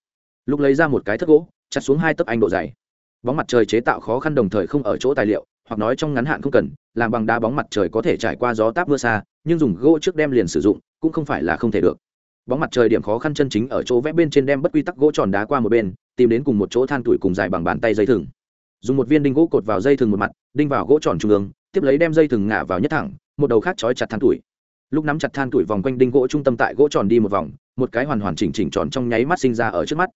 Lúc lấy ra một cái thất gỗ, chặt xuống hai tấc anh độ dày. Bóng mặt trời chế tạo khó khăn đồng thời không ở chỗ tài liệu, hoặc nói trong ngắn hạn không cần, làm bằng đá bóng mặt trời có thể trải qua gió táp mưa xa, nhưng dùng gỗ trước đem liền sử dụng, cũng không phải là không thể được bóng mặt trời điểm khó khăn chân chính ở chỗ vẽ bên trên đem bất quy tắc gỗ tròn đá qua một bên, tìm đến cùng một chỗ than tuổi cùng dài bằng bàn tay dây thừng. Dùng một viên đinh gỗ cột vào dây thừng một mặt, đinh vào gỗ tròn trung ương, tiếp lấy đem dây thừng ngả vào nhất thẳng, một đầu khác trói chặt than tuổi. Lúc nắm chặt than tuổi vòng quanh đinh gỗ trung tâm tại gỗ tròn đi một vòng, một cái hoàn hoàn chỉnh chỉnh tròn trong nháy mắt sinh ra ở trước mắt.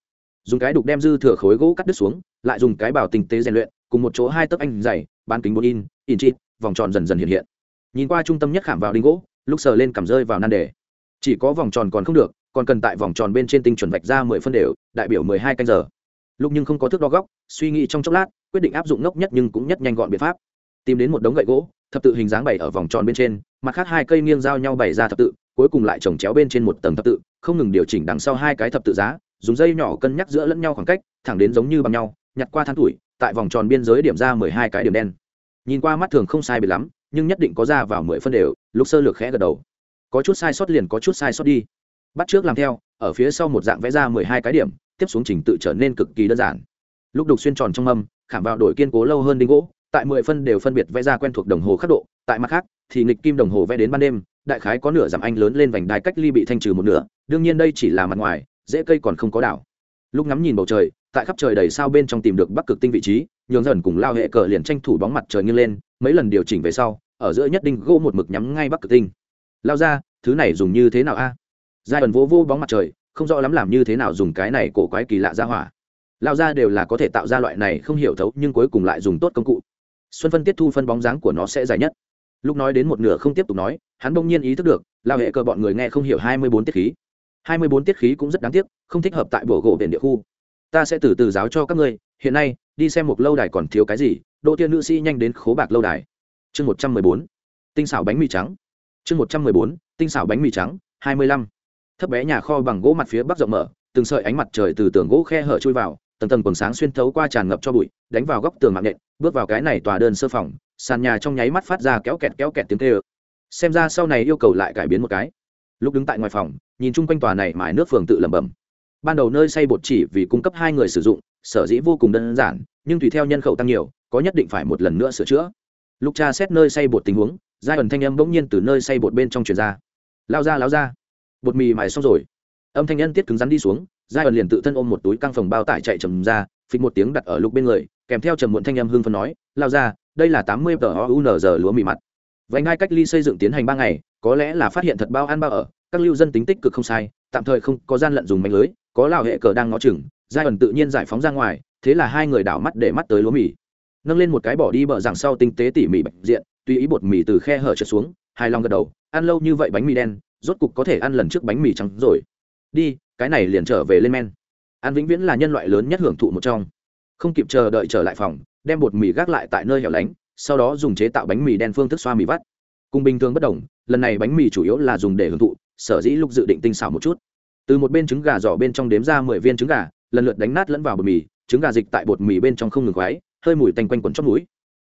Dùng cái đục đem dư thừa khối gỗ cắt đứt xuống, lại dùng cái bảo tinh tế rèn luyện, cùng một chỗ hai tấc anh dày, bán kính bốn in in chít, vòng tròn dần dần hiện hiện. Nhìn qua trung tâm nhất khảm vào đinh gỗ, lúc sờ lên cảm rơi vào nan đề chỉ có vòng tròn còn không được, còn cần tại vòng tròn bên trên tinh chuẩn vạch ra mười phân đều, đại biểu mười hai canh giờ. Lúc nhưng không có thước đo góc, suy nghĩ trong chốc lát, quyết định áp dụng ngốc nhất nhưng cũng nhất nhanh gọn biện pháp. Tìm đến một đống gậy gỗ, thập tự hình dáng bày ở vòng tròn bên trên, mặt khác hai cây nghiêng giao nhau bày ra thập tự, cuối cùng lại trồng chéo bên trên một tầng thập tự, không ngừng điều chỉnh đằng sau hai cái thập tự giá, dùng dây nhỏ cân nhắc giữa lẫn nhau khoảng cách, thẳng đến giống như bằng nhau, nhặt qua than tuổi, tại vòng tròn biên giới điểm ra mười hai cái điểm đen. Nhìn qua mắt thường không sai biệt lắm, nhưng nhất định có ra vào mười phân đều lúc sơ lược khẽ gật đầu có chút sai sót liền có chút sai sót đi. Bắt trước làm theo, ở phía sau một dạng vẽ ra mười hai cái điểm, tiếp xuống trình tự trở nên cực kỳ đơn giản. Lúc đục xuyên tròn trong âm khảm vào đổi kiên cố lâu hơn đinh gỗ, tại mười phân đều phân biệt vẽ ra quen thuộc đồng hồ khắc độ, tại mặt khác, thì nghịch kim đồng hồ vẽ đến ban đêm, đại khái có nửa giảm anh lớn lên vành đai cách ly bị thanh trừ một nửa, đương nhiên đây chỉ là mặt ngoài, dễ cây còn không có đảo. Lúc ngắm nhìn bầu trời, tại khắp trời đầy sao bên trong tìm được bắc cực tinh vị trí, nhường dần cùng lao hệ cờ liền tranh thủ bóng mặt trời nghiêng lên, mấy lần điều chỉnh về sau, ở giữa nhất đinh gỗ một mực nhắm ngay bắc cực tinh lao ra, thứ này dùng như thế nào a? Giai ẩn vô vô bóng mặt trời, không rõ lắm làm như thế nào dùng cái này cổ quái kỳ lạ ra hỏa. Lao ra đều là có thể tạo ra loại này không hiểu thấu, nhưng cuối cùng lại dùng tốt công cụ. Xuân phân tiết thu phân bóng dáng của nó sẽ dài nhất. Lúc nói đến một nửa không tiếp tục nói, hắn bỗng nhiên ý thức được, lao hệ cờ bọn người nghe không hiểu hai mươi bốn tiết khí. hai mươi bốn tiết khí cũng rất đáng tiếc, không thích hợp tại bộ gỗ biển địa khu. Ta sẽ từ từ giáo cho các ngươi, hiện nay, đi xem một lâu đài còn thiếu cái gì, đỗ tiên nữ sĩ nhanh đến khố bạc lâu đài. Chương một trăm mười bốn. Tinh xảo bánh mì trắng chương một trăm mười bốn, tinh xảo bánh mì trắng, hai mươi lăm. Thấp bé nhà kho bằng gỗ mặt phía bắc rộng mở, từng sợi ánh mặt trời từ tường gỗ khe hở chui vào, tầng tầng quần sáng xuyên thấu qua tràn ngập cho bụi, đánh vào góc tường mạng nện bước vào cái này tòa đơn sơ phòng, sàn nhà trong nháy mắt phát ra kéo kẹt kéo kẹt tiếng tê ơ xem ra sau này yêu cầu lại cải biến một cái. Lúc đứng tại ngoài phòng, nhìn chung quanh tòa này mài nước phường tự lẩm bẩm. Ban đầu nơi xây bột chỉ vì cung cấp hai người sử dụng, sở dĩ vô cùng đơn giản, nhưng tùy theo nhân khẩu tăng nhiều, có nhất định phải một lần nữa sửa chữa. Lúc cha xét nơi xây bột tình huống giai ẩn thanh âm bỗng nhiên từ nơi say bột bên trong truyền ra. Lao ra lao ra. Bột mì mài xong rồi. Âm thanh nhân tiết cứng rắn đi xuống, giai ẩn liền tự thân ôm một túi căng phòng bao tải chạy trầm ra, phịch một tiếng đặt ở lục bên người, kèm theo trầm muộn thanh âm hương phân nói, lao ra, đây là tám mươi tờ giờ lúa mì mặt. Vành hai cách ly xây dựng tiến hành ba ngày, có lẽ là phát hiện thật bao ăn bao ở. Các lưu dân tính tích cực không sai, tạm thời không có gian lận dùng mánh lưới, có lào hệ cờ đang ngó chừng. Giai ẩn tự nhiên giải phóng ra ngoài, thế là hai người đảo mắt để mắt tới lúa mì nâng lên một cái bỏ đi bờ rằng sau tinh tế tỉ mỉ bạch diện, tùy ý bột mì từ khe hở trượt xuống hai lòng gật đầu, ăn lâu như vậy bánh mì đen, rốt cục có thể ăn lần trước bánh mì trắng rồi. Đi, cái này liền trở về lên men. Ăn vĩnh viễn là nhân loại lớn nhất hưởng thụ một trong. Không kịp chờ đợi trở lại phòng, đem bột mì gác lại tại nơi hẻo lánh, sau đó dùng chế tạo bánh mì đen phương thức xoa mì vắt. Cùng bình thường bất đồng, lần này bánh mì chủ yếu là dùng để hưởng thụ, sở dĩ lúc dự định tinh xảo một chút. Từ một bên trứng gà giỏ bên trong đếm ra mười viên trứng gà, lần lượt đánh nát lẫn vào bột mì, trứng gà dịch tại bột mì bên trong không ngừng khoái hơi mùi tanh quanh quẩn chót núi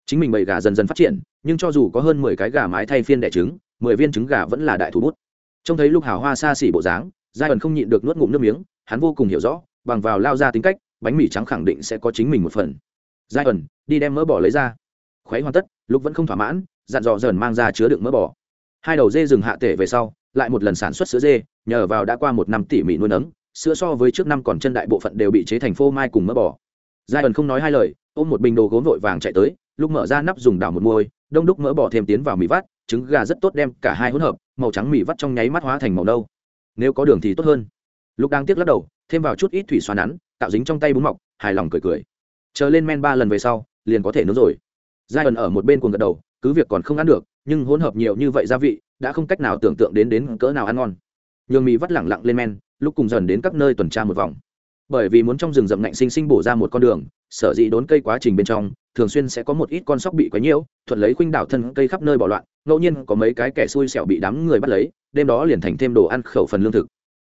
chính mình bầy gà dần dần phát triển, nhưng cho dù có hơn mười cái gà mái thay phiên đẻ trứng, mười viên trứng gà vẫn là đại thủ bút. Trông thấy lúc hào hoa xa xỉ bộ dáng, giai ẩn không nhịn được nuốt ngụm nước miếng, hắn vô cùng hiểu rõ, bằng vào lao ra tính cách, bánh mì trắng khẳng định sẽ có chính mình một phần. Giai ẩn, đi đem mỡ bỏ lấy ra. Khuấy hoàn tất lúc vẫn không thỏa mãn, dặn dò dần mang ra chứa đựng mỡ bò. Hai đầu dê rừng hạ tể về sau, lại một lần sản xuất sữa dê, nhờ vào đã qua một năm tỉ mỉ nuôi nấng, sữa so với trước năm còn chân đại bộ phận đều bị chế thành phô mai cùng mỡ bò giai ẩn không nói hai lời, ôm một bình đồ gốm vội vàng chạy tới, lúc mở ra nắp dùng đảo một môi, đông đúc mỡ bỏ thêm tiến vào mì vắt, trứng gà rất tốt đem cả hai hỗn hợp, màu trắng mì vắt trong nháy mắt hóa thành màu nâu. Nếu có đường thì tốt hơn. Lúc đang tiếc lắc đầu, thêm vào chút ít thủy xoa nắn, tạo dính trong tay bún mọc, hài lòng cười cười. Chờ lên men ba lần về sau, liền có thể nướng rồi. Giai ẩn ở một bên cuồng gật đầu, cứ việc còn không ăn được, nhưng hỗn hợp nhiều như vậy gia vị, đã không cách nào tưởng tượng đến đến cỡ nào ăn ngon. Nhường mì vắt lẳng lặng lên men, lúc cùng dần đến các nơi tuần tra một vòng bởi vì muốn trong rừng rậm ngạnh sinh sinh bổ ra một con đường, sở dĩ đốn cây quá trình bên trong, thường xuyên sẽ có một ít con sóc bị quấy nhiễu, thuận lấy khuynh đảo thân cây khắp nơi bỏ loạn, ngẫu nhiên có mấy cái kẻ xui xẻo bị đám người bắt lấy, đêm đó liền thành thêm đồ ăn khẩu phần lương thực.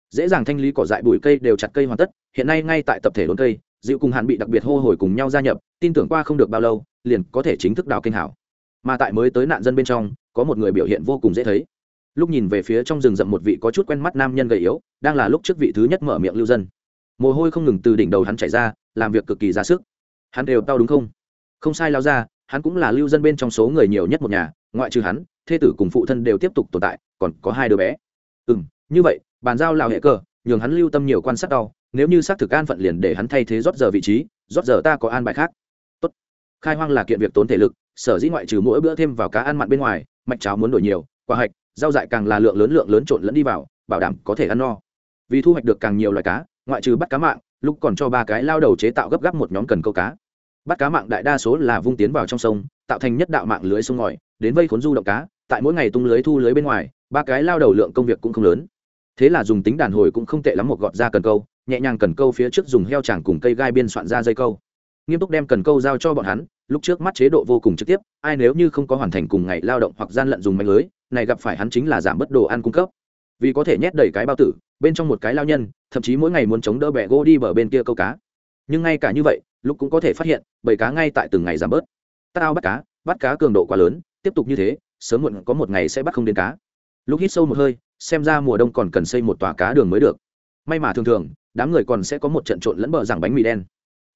Dễ dàng thanh lý cỏ dại, bụi cây đều chặt cây hoàn tất, hiện nay ngay tại tập thể đốn cây, dịu cùng hạn bị đặc biệt hô hồi cùng nhau gia nhập, tin tưởng qua không được bao lâu, liền có thể chính thức đào kinh hảo. Mà tại mới tới nạn dân bên trong, có một người biểu hiện vô cùng dễ thấy. Lúc nhìn về phía trong rừng rậm một vị có chút quen mắt nam nhân gầy yếu, đang là lúc trước vị thứ nhất mở miệng lưu dân mồ hôi không ngừng từ đỉnh đầu hắn chảy ra, làm việc cực kỳ ra sức. Hắn đều tao đúng không? Không sai lao ra, hắn cũng là lưu dân bên trong số người nhiều nhất một nhà, ngoại trừ hắn, thê tử cùng phụ thân đều tiếp tục tồn tại, còn có hai đứa bé. Ừ m như vậy, bàn giao lào hệ cờ, nhường hắn lưu tâm nhiều quan sát đau, nếu như xác thực an phận liền để hắn thay thế rót giờ vị trí, rót giờ ta có an bài khác. Tốt. khai hoang là kiện việc tốn thể lực, sở dĩ ngoại trừ mỗi bữa thêm vào cá ăn mặn bên ngoài, mạch cháo muốn đổi nhiều, quả hạch, rau dại càng là lượng lớn lượng lớn trộn lẫn đi vào, bảo đảm có thể ăn no. Vì thu hoạch được càng nhiều loài cá ngoại trừ bắt cá mạng, lúc còn cho ba cái lao đầu chế tạo gấp gáp một nhóm cần câu cá. Bắt cá mạng đại đa số là vung tiến vào trong sông, tạo thành nhất đạo mạng lưới sông ngòi, đến vây khốn du động cá, tại mỗi ngày tung lưới thu lưới bên ngoài, ba cái lao đầu lượng công việc cũng không lớn. Thế là dùng tính đàn hồi cũng không tệ lắm một gọt ra cần câu, nhẹ nhàng cần câu phía trước dùng heo tràng cùng cây gai biên soạn ra dây câu. Nghiêm túc đem cần câu giao cho bọn hắn, lúc trước mắt chế độ vô cùng trực tiếp, ai nếu như không có hoàn thành cùng ngày lao động hoặc gian lận dùng mạnh lưới, này gặp phải hắn chính là giảm bất đồ ăn cung cấp vì có thể nhét đầy cái bao tử, bên trong một cái lao nhân, thậm chí mỗi ngày muốn chống đỡ bẹ gỗ đi bờ bên kia câu cá. Nhưng ngay cả như vậy, lúc cũng có thể phát hiện, bầy cá ngay tại từng ngày giảm bớt. Ta ao bắt cá bắt cá cường độ quá lớn, tiếp tục như thế, sớm muộn có một ngày sẽ bắt không đến cá. Lúc hít sâu một hơi, xem ra mùa đông còn cần xây một tòa cá đường mới được. May mà thường thường, đám người còn sẽ có một trận trộn lẫn bờ rằng bánh mì đen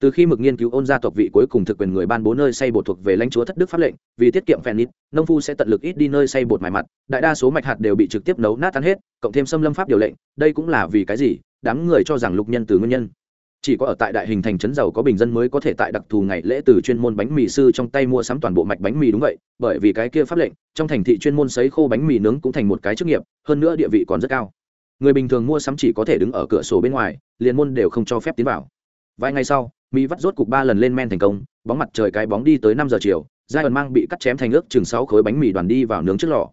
từ khi mực nghiên cứu ôn gia tộc vị cuối cùng thực quyền người ban bố nơi xây bột thuộc về lãnh chúa thất đức pháp lệnh, vì tiết kiệm phèn ít nông phu sẽ tận lực ít đi nơi xây bột mài mặt, đại đa số mạch hạt đều bị trực tiếp nấu nát tan hết, cộng thêm xâm lâm pháp điều lệnh, đây cũng là vì cái gì? Đám người cho rằng lục nhân từ nguyên nhân. Chỉ có ở tại đại hình thành trấn giàu có bình dân mới có thể tại đặc thù ngày lễ từ chuyên môn bánh mì sư trong tay mua sắm toàn bộ mạch bánh mì đúng vậy, bởi vì cái kia pháp lệnh, trong thành thị chuyên môn sấy khô bánh mì nướng cũng thành một cái chức nghiệp, hơn nữa địa vị còn rất cao. Người bình thường mua sắm chỉ có thể đứng ở cửa sổ bên ngoài, liền môn đều không cho phép tiến vào. Vài ngày sau mì vắt rốt cục ba lần lên men thành công, bóng mặt trời cái bóng đi tới năm giờ chiều giai ẩn mang bị cắt chém thành ước chừng sáu khối bánh mì đoàn đi vào nướng trước lò.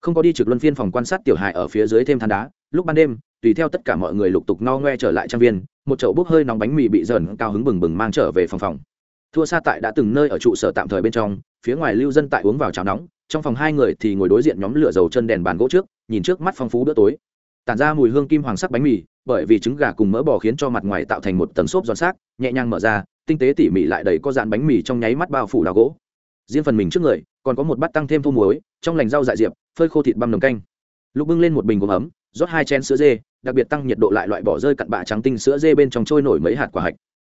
Không có đi trực luân phiên phòng quan sát tiểu hài ở phía dưới thêm than đá, lúc ban đêm, tùy theo tất cả mọi người lục tục no ngoe trở lại trang viên, một chậu bốc hơi nóng bánh mì bị dởn cao hứng bừng bừng mang trở về phòng phòng. Thua xa tại đã từng nơi ở trụ sở tạm thời bên trong, phía ngoài lưu dân tại uống vào cháo nóng, trong phòng hai người thì ngồi đối diện nhóm lửa dầu chân đèn bàn gỗ trước, nhìn trước mắt phong phú bữa tối. Tản ra mùi hương kim hoàng sắc bánh mì bởi vì trứng gà cùng mỡ bò khiến cho mặt ngoài tạo thành một tầng xốp giòn xác, nhẹ nhàng mở ra, tinh tế tỉ mỉ lại đầy có dạn bánh mì trong nháy mắt bao phủ đào gỗ. Riêng phần mình trước người, còn có một bát tăng thêm thô muối, trong lành rau dại diệp, phơi khô thịt băm nồng canh. Lúc bưng lên một bình gốm ấm, rót hai chén sữa dê, đặc biệt tăng nhiệt độ lại loại bỏ rơi cặn bạ trắng tinh sữa dê bên trong trôi nổi mấy hạt quả hạch.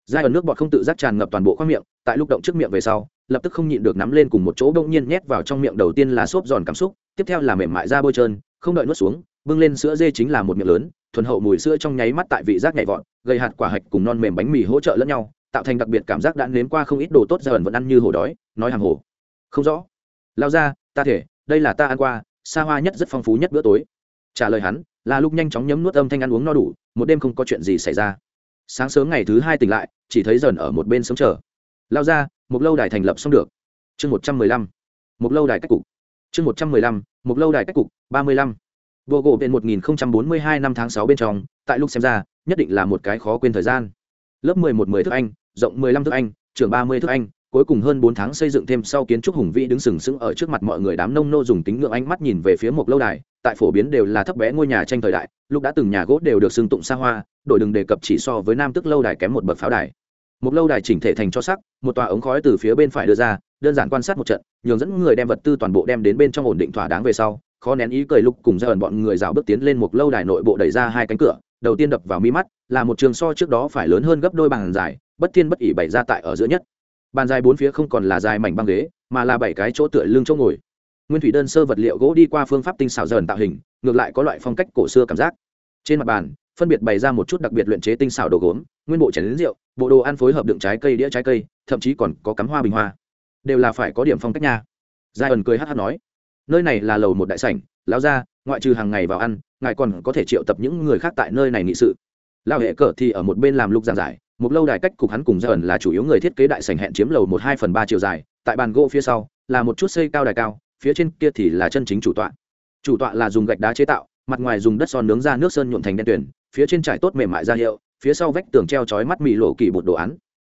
Dai ở nước bọt không tự giác tràn ngập toàn bộ khoang miệng, tại lúc động trước miệng về sau, lập tức không nhịn được nắm lên cùng một chỗ bỗng nhiên nhét vào trong miệng đầu tiên là xốp giòn cảm xúc, tiếp theo là mềm mại da bôi trơn, không đợi nuốt xuống, bưng lên sữa dê chính là một miệng lớn thuần hậu mùi sữa trong nháy mắt tại vị giác nhảy vọt, gây hạt quả hạch cùng non mềm bánh mì hỗ trợ lẫn nhau, tạo thành đặc biệt cảm giác đã nếm qua không ít đồ tốt giờ ẩn vẫn ăn như hổ đói, nói hàng hồ. Không rõ. Lao ra, ta thể, đây là ta ăn qua, xa hoa nhất rất phong phú nhất bữa tối. Trả lời hắn là lúc nhanh chóng nhấm nuốt âm thanh ăn uống no đủ, một đêm không có chuyện gì xảy ra. Sáng sớm ngày thứ hai tỉnh lại, chỉ thấy dần ở một bên sống chờ. Lao ra, một lâu đài thành lập xong được. Chương một trăm mười lăm. Một lâu đài cách cục. Chương một trăm mười lăm, một lâu đài cách cục, ba mươi lăm vô gỗ bên một nghìn bốn mươi hai năm tháng 6 bên trong, tại lúc xem ra, nhất định là một cái khó quên thời gian. Lớp mười một mười thước anh, rộng mười lăm thước anh trường ba mươi thước anh, cuối cùng hơn 4 tháng xây dựng thêm sau kiến trúc hùng vĩ đứng sừng sững ở trước mặt mọi người đám nông nô dùng tính ngưỡng ánh mắt nhìn về phía một lâu đài, tại phổ biến đều là thấp bé ngôi nhà tranh thời đại, lúc đã từng nhà gỗ đều được xưng tụng xa hoa, đổi đừng đề cập chỉ so với nam tức lâu đài kém một bậc pháo đài. Một lâu đài chỉnh thể thành cho sắc, một tòa ống khói từ phía bên phải đưa ra, đơn giản quan sát một trận, nhường dẫn người đem vật tư toàn bộ đem đến bên trong ổn định thỏa đáng về sau khó nén ý cười lục cùng ra ẩn bọn người rào bước tiến lên một lâu đài nội bộ đẩy ra hai cánh cửa, đầu tiên đập vào mi mắt, là một trường so trước đó phải lớn hơn gấp đôi bàn dài, bất thiên bất ỉ bày ra tại ở giữa nhất. Bàn dài bốn phía không còn là dài mảnh băng ghế, mà là bảy cái chỗ tựa lưng chỗ ngồi. Nguyên thủy đơn sơ vật liệu gỗ đi qua phương pháp tinh xảo dần tạo hình, ngược lại có loại phong cách cổ xưa cảm giác. Trên mặt bàn, phân biệt bày ra một chút đặc biệt luyện chế tinh xảo đồ gốm, nguyên bộ chén lính rượu, bộ đồ ăn phối hợp đựng trái cây đĩa trái cây, thậm chí còn có cắm hoa bình hoa. Đều là phải có điểm phong cách nha. Giai ẩn cười hát hát nói nơi này là lầu một đại sảnh lao ra ngoại trừ hàng ngày vào ăn, ngài còn có thể triệu tập những người khác tại nơi này nghị sự. Lao hệ cờ thì ở một bên làm lục giảng giải, một lâu đài cách cục hắn cùng ra ẩn là chủ yếu người thiết kế đại sảnh hẹn chiếm lầu một hai phần ba chiều dài, tại bàn gỗ phía sau, là một chút xây cao đài cao, phía trên kia thì là chân chính chủ tọa. Chủ tọa là dùng gạch đá chế tạo, mặt ngoài dùng đất son nướng ra nước sơn nhuộm thành đen tuyển phía trên trải tốt mềm mại ra hiệu, phía sau vách tường treo chói mắt mị lộ kỳ bột đồ án.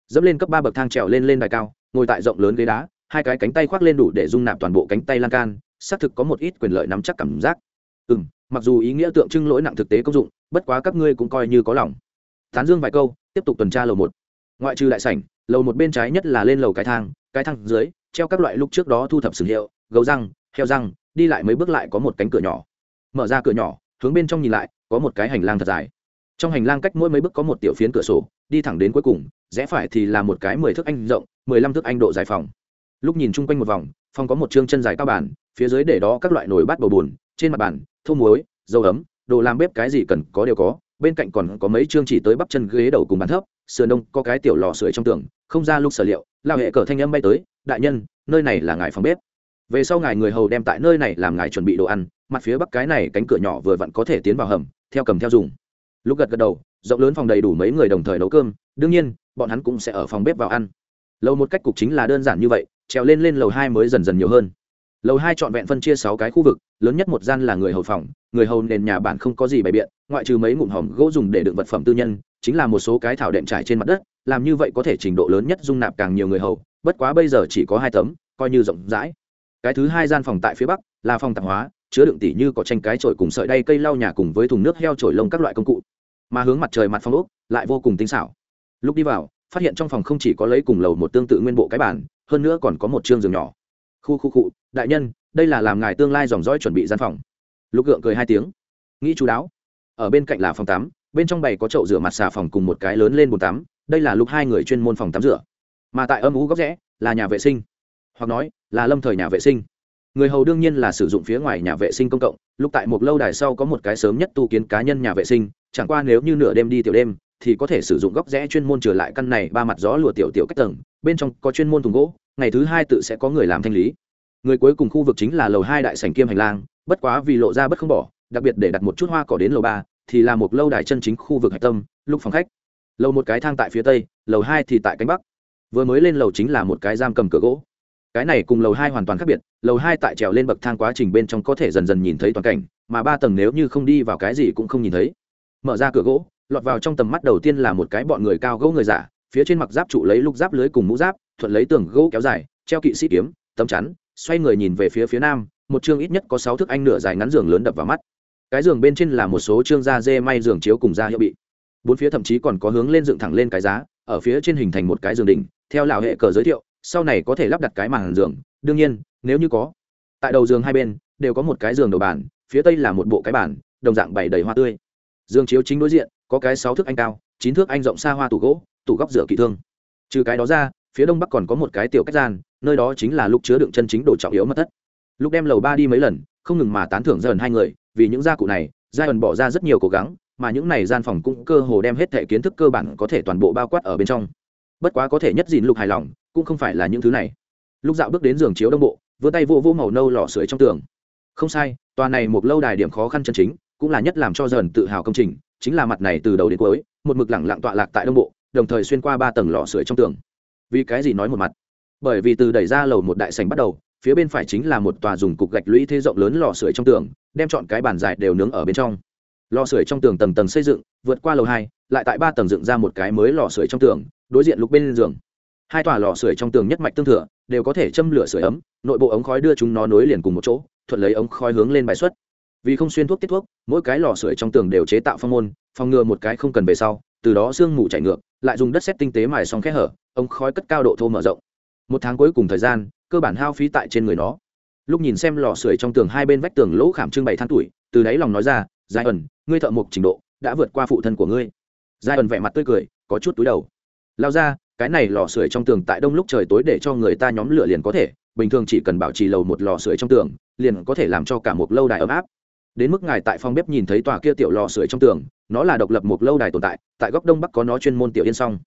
Dẫm lên cấp ba bậc thang trèo lên lên đài cao, ngồi tại rộng lớn ghế đá, hai cái cánh tay khoác lên đủ để dung nạp toàn bộ cánh tay lan can xác thực có một ít quyền lợi nắm chắc cảm giác. Ừ m mặc dù ý nghĩa tượng trưng lỗi nặng thực tế công dụng, bất quá các ngươi cũng coi như có lòng. Tán dương vài câu, tiếp tục tuần tra lầu một. Ngoại trừ đại sảnh, lầu một bên trái nhất là lên lầu cái thang cái thang dưới, treo các loại lúc trước đó thu thập sử hiệu gấu răng, heo răng, đi lại mấy bước lại có một cánh cửa nhỏ. Mở ra cửa nhỏ, hướng bên trong nhìn lại, có một cái hành lang thật dài. Trong hành lang cách mỗi mấy bước có một tiểu phiến cửa sổ, đi thẳng đến cuối cùng, rẽ phải thì là một cái mười thước anh rộng, mười lăm thước anh độ dài phòng. Lúc nhìn chung quanh một vòng, phòng có một chương chân dài cao bàn phía dưới để đó các loại nồi bát bầu bùn, trên mặt bàn thô muối, dầu ấm, đồ làm bếp cái gì cần có đều có, bên cạnh còn có mấy chương chỉ tới bắp chân ghế đầu cùng bàn thấp, sườn đông có cái tiểu lò sưởi trong tường, không ra lúc sở liệu, lao hệ cờ thanh âm bay tới, đại nhân, nơi này là ngài phòng bếp. Về sau ngài người hầu đem tại nơi này làm ngài chuẩn bị đồ ăn, mặt phía bắc cái này cánh cửa nhỏ vừa vặn có thể tiến vào hầm, theo cầm theo dùng. Lúc gật gật đầu, rộng lớn phòng đầy đủ mấy người đồng thời nấu cơm, đương nhiên, bọn hắn cũng sẽ ở phòng bếp vào ăn. Lầu một cách cục chính là đơn giản như vậy, trèo lên lên lầu hai mới dần dần nhiều hơn lầu hai trọn vẹn phân chia sáu cái khu vực, lớn nhất một gian là người hầu phòng, người hầu nền nhà bản không có gì bày biện, ngoại trừ mấy ngụm hòm gỗ dùng để đựng vật phẩm tư nhân, chính là một số cái thảo đệm trải trên mặt đất, làm như vậy có thể trình độ lớn nhất dung nạp càng nhiều người hầu, bất quá bây giờ chỉ có hai tấm, coi như rộng rãi. Cái thứ hai gian phòng tại phía bắc, là phòng tạp hóa, chứa đựng tỉ như có tranh cái trội cùng sợi đay, cây lau nhà cùng với thùng nước heo trổi lông các loại công cụ. Mà hướng mặt trời mặt phong ốc, lại vô cùng tinh xảo. Lúc đi vào, phát hiện trong phòng không chỉ có lấy cùng lầu một tương tự nguyên bộ cái bản hơn nữa còn có một chương giường nhỏ khu khu cụ đại nhân, đây là làm ngài tương lai dòng dõi chuẩn bị gian phòng. Lục gượng cười hai tiếng. Nghĩ chú đáo. Ở bên cạnh là phòng tắm, bên trong bày có chậu rửa mặt xà phòng cùng một cái lớn lên bồn tắm, đây là lúc hai người chuyên môn phòng tắm rửa. Mà tại âm ú góc rẽ, là nhà vệ sinh. Hoặc nói, là lâm thời nhà vệ sinh. Người hầu đương nhiên là sử dụng phía ngoài nhà vệ sinh công cộng, lúc tại một lâu đài sau có một cái sớm nhất tu kiến cá nhân nhà vệ sinh, chẳng qua nếu như nửa đêm đi tiểu đêm, thì có thể sử dụng góc rẽ chuyên môn trở lại căn này ba mặt gió lùa tiểu tiểu cách tầng, bên trong có chuyên môn thùng gỗ ngày thứ hai tự sẽ có người làm thanh lý. Người cuối cùng khu vực chính là lầu hai đại sảnh kiêm hành lang, bất quá vì lộ ra bất không bỏ, đặc biệt để đặt một chút hoa cỏ đến lầu ba, thì là một lâu đài chân chính khu vực hạch tâm lúc phòng khách. Lầu một cái thang tại phía tây, lầu hai thì tại cánh bắc. Vừa mới lên lầu chính là một cái giam cầm cửa gỗ. Cái này cùng lầu hai hoàn toàn khác biệt, lầu hai tại trèo lên bậc thang quá trình bên trong có thể dần dần nhìn thấy toàn cảnh, mà ba tầng nếu như không đi vào cái gì cũng không nhìn thấy. Mở ra cửa gỗ, lọt vào trong tầm mắt đầu tiên là một cái bọn người cao gỗ người giả phía trên mặc giáp trụ lấy lục giáp lưới cùng mũ giáp, thuận lấy tường gỗ kéo dài, treo kỵ sĩ kiếm, tấm chắn, xoay người nhìn về phía phía nam, một chương ít nhất có sáu thước anh nửa dài ngắn giường lớn đập vào mắt. Cái giường bên trên là một số chương da dê may giường chiếu cùng da hiệu bị. Bốn phía thậm chí còn có hướng lên dựng thẳng lên cái giá, ở phía trên hình thành một cái giường đỉnh, theo lão hệ cờ giới thiệu, sau này có thể lắp đặt cái màn giường, đương nhiên, nếu như có, tại đầu giường hai bên, đều có một cái giường đầu bàn, phía tây là một bộ cái bàn, đồng dạng bày đầy hoa tươi. Giường chiếu chính đối diện, có cái sáu thước anh cao, chín thước anh rộng xa hoa tủ gỗ tủ góc rửa kỵ thương. Trừ cái đó ra, phía đông bắc còn có một cái tiểu cách gian, nơi đó chính là lúc chứa đựng chân chính đồ trọng yếu mất thất. Lúc đem lầu ba đi mấy lần, không ngừng mà tán thưởng dần hai người, vì những gia cụ này gia ẩn bỏ ra rất nhiều cố gắng, mà những này gian phòng cũng cơ hồ đem hết thể kiến thức cơ bản có thể toàn bộ bao quát ở bên trong. Bất quá có thể nhất dìn lục hài lòng, cũng không phải là những thứ này. Lúc dạo bước đến giường chiếu đông bộ vươn tay vô vô màu nâu lò sưởi trong tường. Không sai, tòa này một lâu đài điểm khó khăn chân chính, cũng là nhất làm cho dần tự hào công trình, chính là mặt này từ đầu đến cuối, một mực lẳng lặng tọa lạc tại đông bộ đồng thời xuyên qua ba tầng lò sưởi trong tường. Vì cái gì nói một mặt? Bởi vì từ đẩy ra lầu một đại sành bắt đầu, phía bên phải chính là một tòa dùng cục gạch lũy thế rộng lớn lò sưởi trong tường, đem chọn cái bàn dài đều nướng ở bên trong. Lò sưởi trong tường tầng tầng xây dựng, vượt qua lầu hai, lại tại ba tầng dựng ra một cái mới lò sưởi trong tường, đối diện lục bên giường. Hai tòa lò sưởi trong tường nhất mạch tương thừa, đều có thể châm lửa sưởi ấm, nội bộ ống khói đưa chúng nó nối liền cùng một chỗ, thuận lấy ống khói hướng lên bài xuất. Vì không xuyên thuốc tiết thuốc, mỗi cái lò sưởi trong tường đều chế tạo phong môn, phòng ngừa một cái không cần về sau, từ đó sương mù chảy ngược lại dùng đất xét tinh tế mài xong khe hở, ống khói cất cao độ thô mở rộng. Một tháng cuối cùng thời gian, cơ bản hao phí tại trên người nó. Lúc nhìn xem lò sưởi trong tường hai bên vách tường lỗ khảm trưng bày than tuổi, từ đáy lòng nói ra, giai ẩn, ngươi thợ mộc trình độ đã vượt qua phụ thân của ngươi. Giai ẩn vẻ mặt tươi cười, có chút túi đầu. Lao ra, cái này lò sưởi trong tường tại đông lúc trời tối để cho người ta nhóm lửa liền có thể, bình thường chỉ cần bảo trì lầu một lò sưởi trong tường, liền có thể làm cho cả một lâu đài ấm áp đến mức ngài tại phòng bếp nhìn thấy tòa kia tiểu lò sưởi trong tường, nó là độc lập một lâu đài tồn tại tại góc đông bắc có nó chuyên môn tiểu yên xong.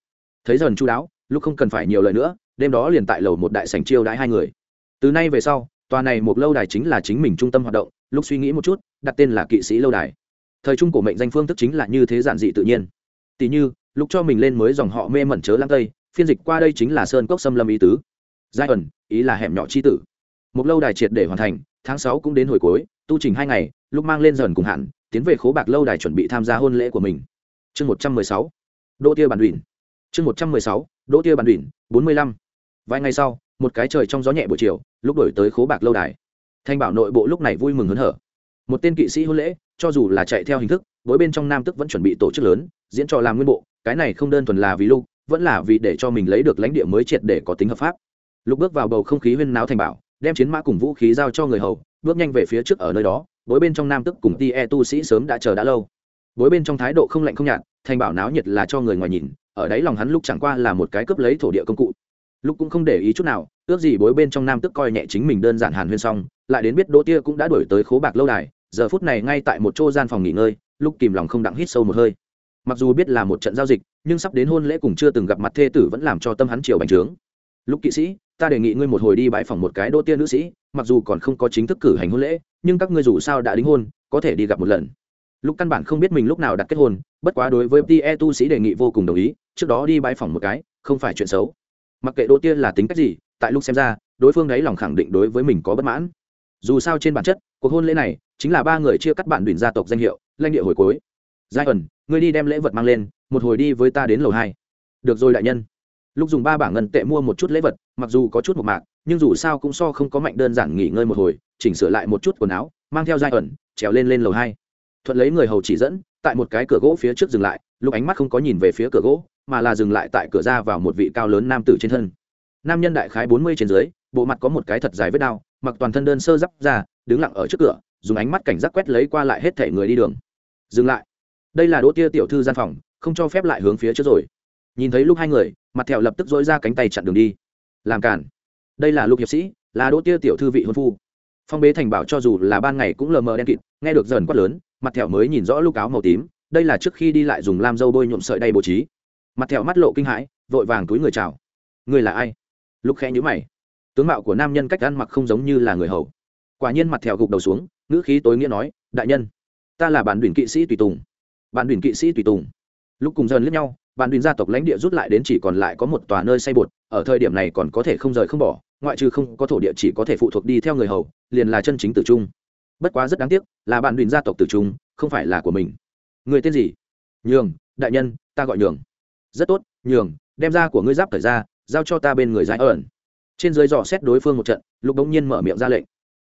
Thấy dần chu đáo, lúc không cần phải nhiều lời nữa, đêm đó liền tại lầu một đại sành chiêu đãi hai người. Từ nay về sau, tòa này một lâu đài chính là chính mình trung tâm hoạt động, lúc suy nghĩ một chút, đặt tên là kỵ sĩ lâu đài. Thời trung của mệnh danh phương thức chính là như thế giản dị tự nhiên. Tỷ như, lúc cho mình lên mới dòng họ mê mẩn chớ lãng tây, phiên dịch qua đây chính là sơn cốc xâm lâm ý tứ. Giai ẩn, ý là hẻm nhỏ c h i tử. Một lâu đài triệt để hoàn thành, tháng sáu cũng đến hồi cuối, tu trình hai ngày lúc mang lên dần cùng hạn, tiến về khố bạc lâu đài chuẩn bị tham gia hôn lễ của mình. Chương một trăm mười sáu, đỗ tia bản đùyển chương một trăm mười sáu, đỗ tia bản đùyển bốn mươi lăm. Vài ngày sau, một cái trời trong gió nhẹ buổi chiều, lúc đổi tới khố bạc lâu đài. Thanh bảo nội bộ lúc này vui mừng hớn hở. Một tên kỵ sĩ hôn lễ, cho dù là chạy theo hình thức mỗi bên trong nam tức vẫn chuẩn bị tổ chức lớn, diễn trò làm nguyên bộ, cái này không đơn thuần là vì lục, vẫn là vì để cho mình lấy được lãnh địa mới triệt để có tính hợp pháp. Lúc bước vào bầu không khí huyên náo thành bảo, đem chiến mã cùng vũ khí giao cho người hầu bước nhanh về phía trước ở nơi đó, bối bên trong nam tức cùng ti e tu sĩ sớm đã chờ đã lâu. Bối bên trong thái độ không lạnh không nhạt, thành bảo náo nhiệt là cho người ngoài nhìn, ở đấy lòng hắn lúc chẳng qua là một cái cướp lấy thổ địa công cụ. Lúc cũng không để ý chút nào, ước gì bối bên trong nam tức coi nhẹ chính mình đơn giản hàn huyên xong, lại đến biết đỗ tia cũng đã đổi tới khố bạc lâu đài, giờ phút này ngay tại một chỗ gian phòng nghỉ ngơi, lúc kìm lòng không đặng hít sâu một hơi. Mặc dù biết là một trận giao dịch, nhưng sắp đến hôn lễ cùng chưa từng gặp mặt thê tử vẫn làm cho tâm hắn chiều bành trướng. Lúc kỵ sĩ, ta đề nghị ngươi một hồi đi bãi phòng một cái đỗ tia nữ sĩ mặc dù còn không có chính thức cử hành hôn lễ, nhưng các ngươi dù sao đã đính hôn, có thể đi gặp một lần. Lúc căn bản không biết mình lúc nào đặt kết hôn, bất quá đối với tie tu sĩ đề nghị vô cùng đồng ý, trước đó đi bãi phòng một cái, không phải chuyện xấu. Mặc kệ đỗ tia là tính cách gì, tại lúc xem ra, đối phương đấy lòng khẳng định đối với mình có bất mãn. Dù sao trên bản chất, cuộc hôn lễ này chính là ba người chia cắt bản đùn gia tộc danh hiệu, lãnh địa hồi cuối. Giai ẩn, ngươi đi đem lễ vật mang lên, một hồi đi với ta đến lầu hai. Được rồi đại nhân. Lúc dùng ba bảng ngân tệ mua một chút lễ vật, mặc dù có chút một mạc nhưng dù sao cũng so không có mạnh đơn giản nghỉ ngơi một hồi, chỉnh sửa lại một chút quần áo, mang theo giai ẩn, trèo lên lên lầu hai. Thuận lấy người hầu chỉ dẫn, tại một cái cửa gỗ phía trước dừng lại, lúc ánh mắt không có nhìn về phía cửa gỗ, mà là dừng lại tại cửa ra vào một vị cao lớn nam tử trên thân. Nam nhân đại khái bốn mươi trên dưới, bộ mặt có một cái thật dài vết đao, mặc toàn thân đơn sơ giáp ra, đứng lặng ở trước cửa, dùng ánh mắt cảnh giác quét lấy qua lại hết thể người đi đường. Dừng lại. Đây là đỗ tia tiểu thư gian phòng, không cho phép lại hướng phía trước rồi. Nhìn thấy lúc hai người, mặt thẹo lập tức dỗi ra cánh tay chặn đường đi. Làm cản đây là lục hiệp sĩ, là đỗ tia tiểu thư vị hôn phu. Phong bế thành bảo cho dù là ban ngày cũng lờ mờ đen kịt, nghe được dần quát lớn, mặt thẹo mới nhìn rõ lúc áo màu tím, đây là trước khi đi lại dùng lam dâu bôi nhuộm sợi đay bố trí. Mặt thẹo mắt lộ kinh hãi, vội vàng túi người chào. Người là ai? Lúc khẽ nhữ mày. Tướng mạo của nam nhân cách ăn mặc không giống như là người hầu. Quả nhiên mặt thẹo gục đầu xuống, ngữ khí tối nghĩa nói, đại nhân, ta là bản đuyền kỵ sĩ tùy tùng. Bản đuyền kỵ sĩ tùy tùng. Lúc cùng dần lướt nhau, bản đuyền gia tộc lãnh địa rút lại đến chỉ còn lại có một tòa nơi xây bột, ở thời điểm này còn có thể không rời không bỏ ngoại trừ không có thổ địa chỉ có thể phụ thuộc đi theo người hầu, liền là chân chính tử trung. Bất quá rất đáng tiếc, là bạn đùn gia tộc tử trung, không phải là của mình. Người tên gì? Nhường, đại nhân, ta gọi nhường. Rất tốt, nhường, đem ra của ngươi giáp thời ra, giao cho ta bên người giải ẩn. Trên dưới dò xét đối phương một trận, lục bỗng nhiên mở miệng ra lệnh.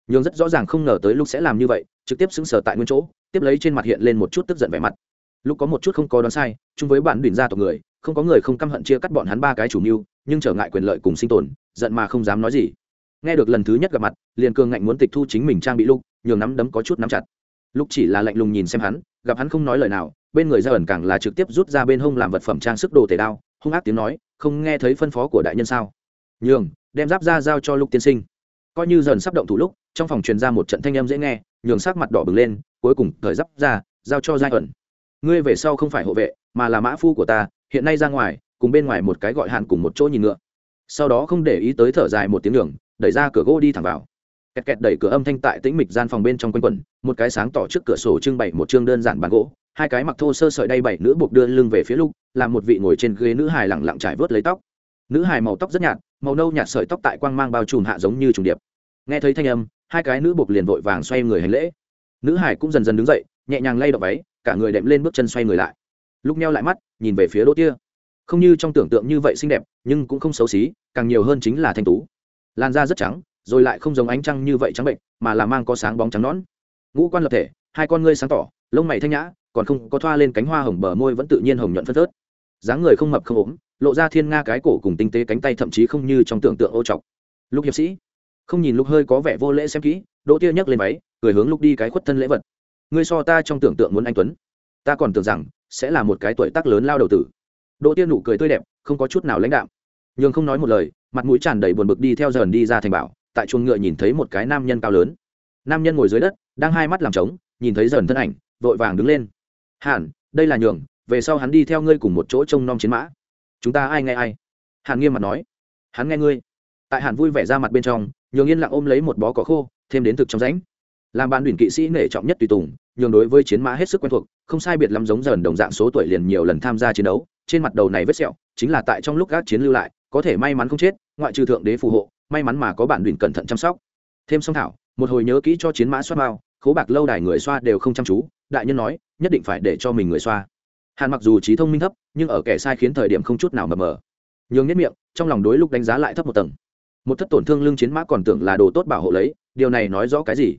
Nhường rất rõ ràng không ngờ tới lúc sẽ làm như vậy, trực tiếp xứng sở tại nguyên chỗ, tiếp lấy trên mặt hiện lên một chút tức giận vẻ mặt. Lúc có một chút không có đoán sai, chung với bản đùn gia tộc người, không có người không căm hận chia cắt bọn hắn ba cái chủ mưu, nhưng trở ngại quyền lợi cùng sinh tồn giận mà không dám nói gì. Nghe được lần thứ nhất gặp mặt, liền cường ngạnh muốn tịch thu chính mình trang bị lúc nhường nắm đấm có chút nắm chặt. Lúc chỉ là lạnh lùng nhìn xem hắn, gặp hắn không nói lời nào, bên người ra ẩn càng là trực tiếp rút ra bên hông làm vật phẩm trang sức đồ tể đao, hung ác tiếng nói, không nghe thấy phân phó của đại nhân sao? Nhường, đem giáp ra giao cho lục tiên sinh. Coi như dần sắp động thủ lúc trong phòng truyền ra một trận thanh âm dễ nghe, nhường sắc mặt đỏ bừng lên, cuối cùng thời giáp ra, giao cho giai ẩn. Ngươi về sau không phải hộ vệ, mà là mã phu của ta, hiện nay ra ngoài, cùng bên ngoài một cái gọi hạn cùng một chỗ nhìn ngựa sau đó không để ý tới thở dài một tiếng đường, đẩy ra cửa gỗ đi thẳng vào. Kẹt kẹt đẩy cửa âm thanh tại tĩnh mịch gian phòng bên trong quanh quẩn, một cái sáng tỏ trước cửa sổ trưng bày một chương đơn giản bàn gỗ, hai cái mặc thô sơ sợi đay bảy nữ buộc đưa lưng về phía lục, làm một vị ngồi trên ghế nữ hài lẳng lặng trải vớt lấy tóc. Nữ hài màu tóc rất nhạt, màu nâu nhạt sợi tóc tại quang mang bao trùm hạ giống như trùng điệp. Nghe thấy thanh âm, hai cái nữ buộc liền vội vàng xoay người hành lễ. Nữ hải cũng dần dần đứng dậy, nhẹ nhàng lay động váy, cả người đệm lên bước chân xoay người lại. Lúc neo lại mắt, nhìn về phía đỗ tia không như trong tưởng tượng như vậy xinh đẹp, nhưng cũng không xấu xí, càng nhiều hơn chính là thanh tú. Làn da rất trắng, rồi lại không giống ánh trăng như vậy trắng bệnh, mà là mang có sáng bóng trắng nón ngũ quan lập thể, hai con ngươi sáng tỏ, lông mày thanh nhã, còn không có thoa lên cánh hoa hồng bờ môi vẫn tự nhiên hồng nhuận phân phớt. Dáng người không mập không ốm, lộ ra thiên nga cái cổ cùng tinh tế cánh tay thậm chí không như trong tưởng tượng ô trọc. Lúc hiệp sĩ, không nhìn lúc hơi có vẻ vô lễ xem kỹ, đỗ tia nhấc lên váy, cười hướng lúc đi cái khuất thân lễ vật. Ngươi so ta trong tưởng tượng muốn anh tuấn. Ta còn tưởng rằng sẽ là một cái tuổi tác lớn lao đầu tử đỗ Tiên nụ cười tươi đẹp, không có chút nào lãnh đạm. Nhường không nói một lời, mặt mũi tràn đầy buồn bực đi theo dần đi ra thành bảo, tại chuồng ngựa nhìn thấy một cái nam nhân cao lớn. Nam nhân ngồi dưới đất, đang hai mắt làm trống, nhìn thấy dần thân ảnh, vội vàng đứng lên. Hẳn đây là nhường, về sau hắn đi theo ngươi cùng một chỗ trông nom chiến mã. Chúng ta ai nghe ai? Hàn nghiêm mặt nói. Hắn nghe ngươi. Tại hàn vui vẻ ra mặt bên trong, nhường yên lặng ôm lấy một bó cỏ khô, thêm đến thực trong rãnh làm bạn đuyền kỵ sĩ nể trọng nhất tùy tùng, nhường đối với chiến mã hết sức quen thuộc, không sai biệt lắm giống dần đồng dạng số tuổi liền nhiều lần tham gia chiến đấu, trên mặt đầu này vết sẹo, chính là tại trong lúc gác chiến lưu lại, có thể may mắn không chết, ngoại trừ thượng đế phù hộ, may mắn mà có bạn đùn cẩn thận chăm sóc. Thêm song thảo, một hồi nhớ kỹ cho chiến mã xoa bao, khố bạc lâu đài người xoa đều không chăm chú, đại nhân nói, nhất định phải để cho mình người xoa. Hàn mặc dù trí thông minh thấp, nhưng ở kẻ sai khiến thời điểm không chút nào mờ mờ. Nhường nhất miệng, trong lòng đối lúc đánh giá lại thấp một tầng. Một thất tổn thương lương chiến mã còn tưởng là đồ tốt bảo hộ lấy, điều này nói rõ cái gì?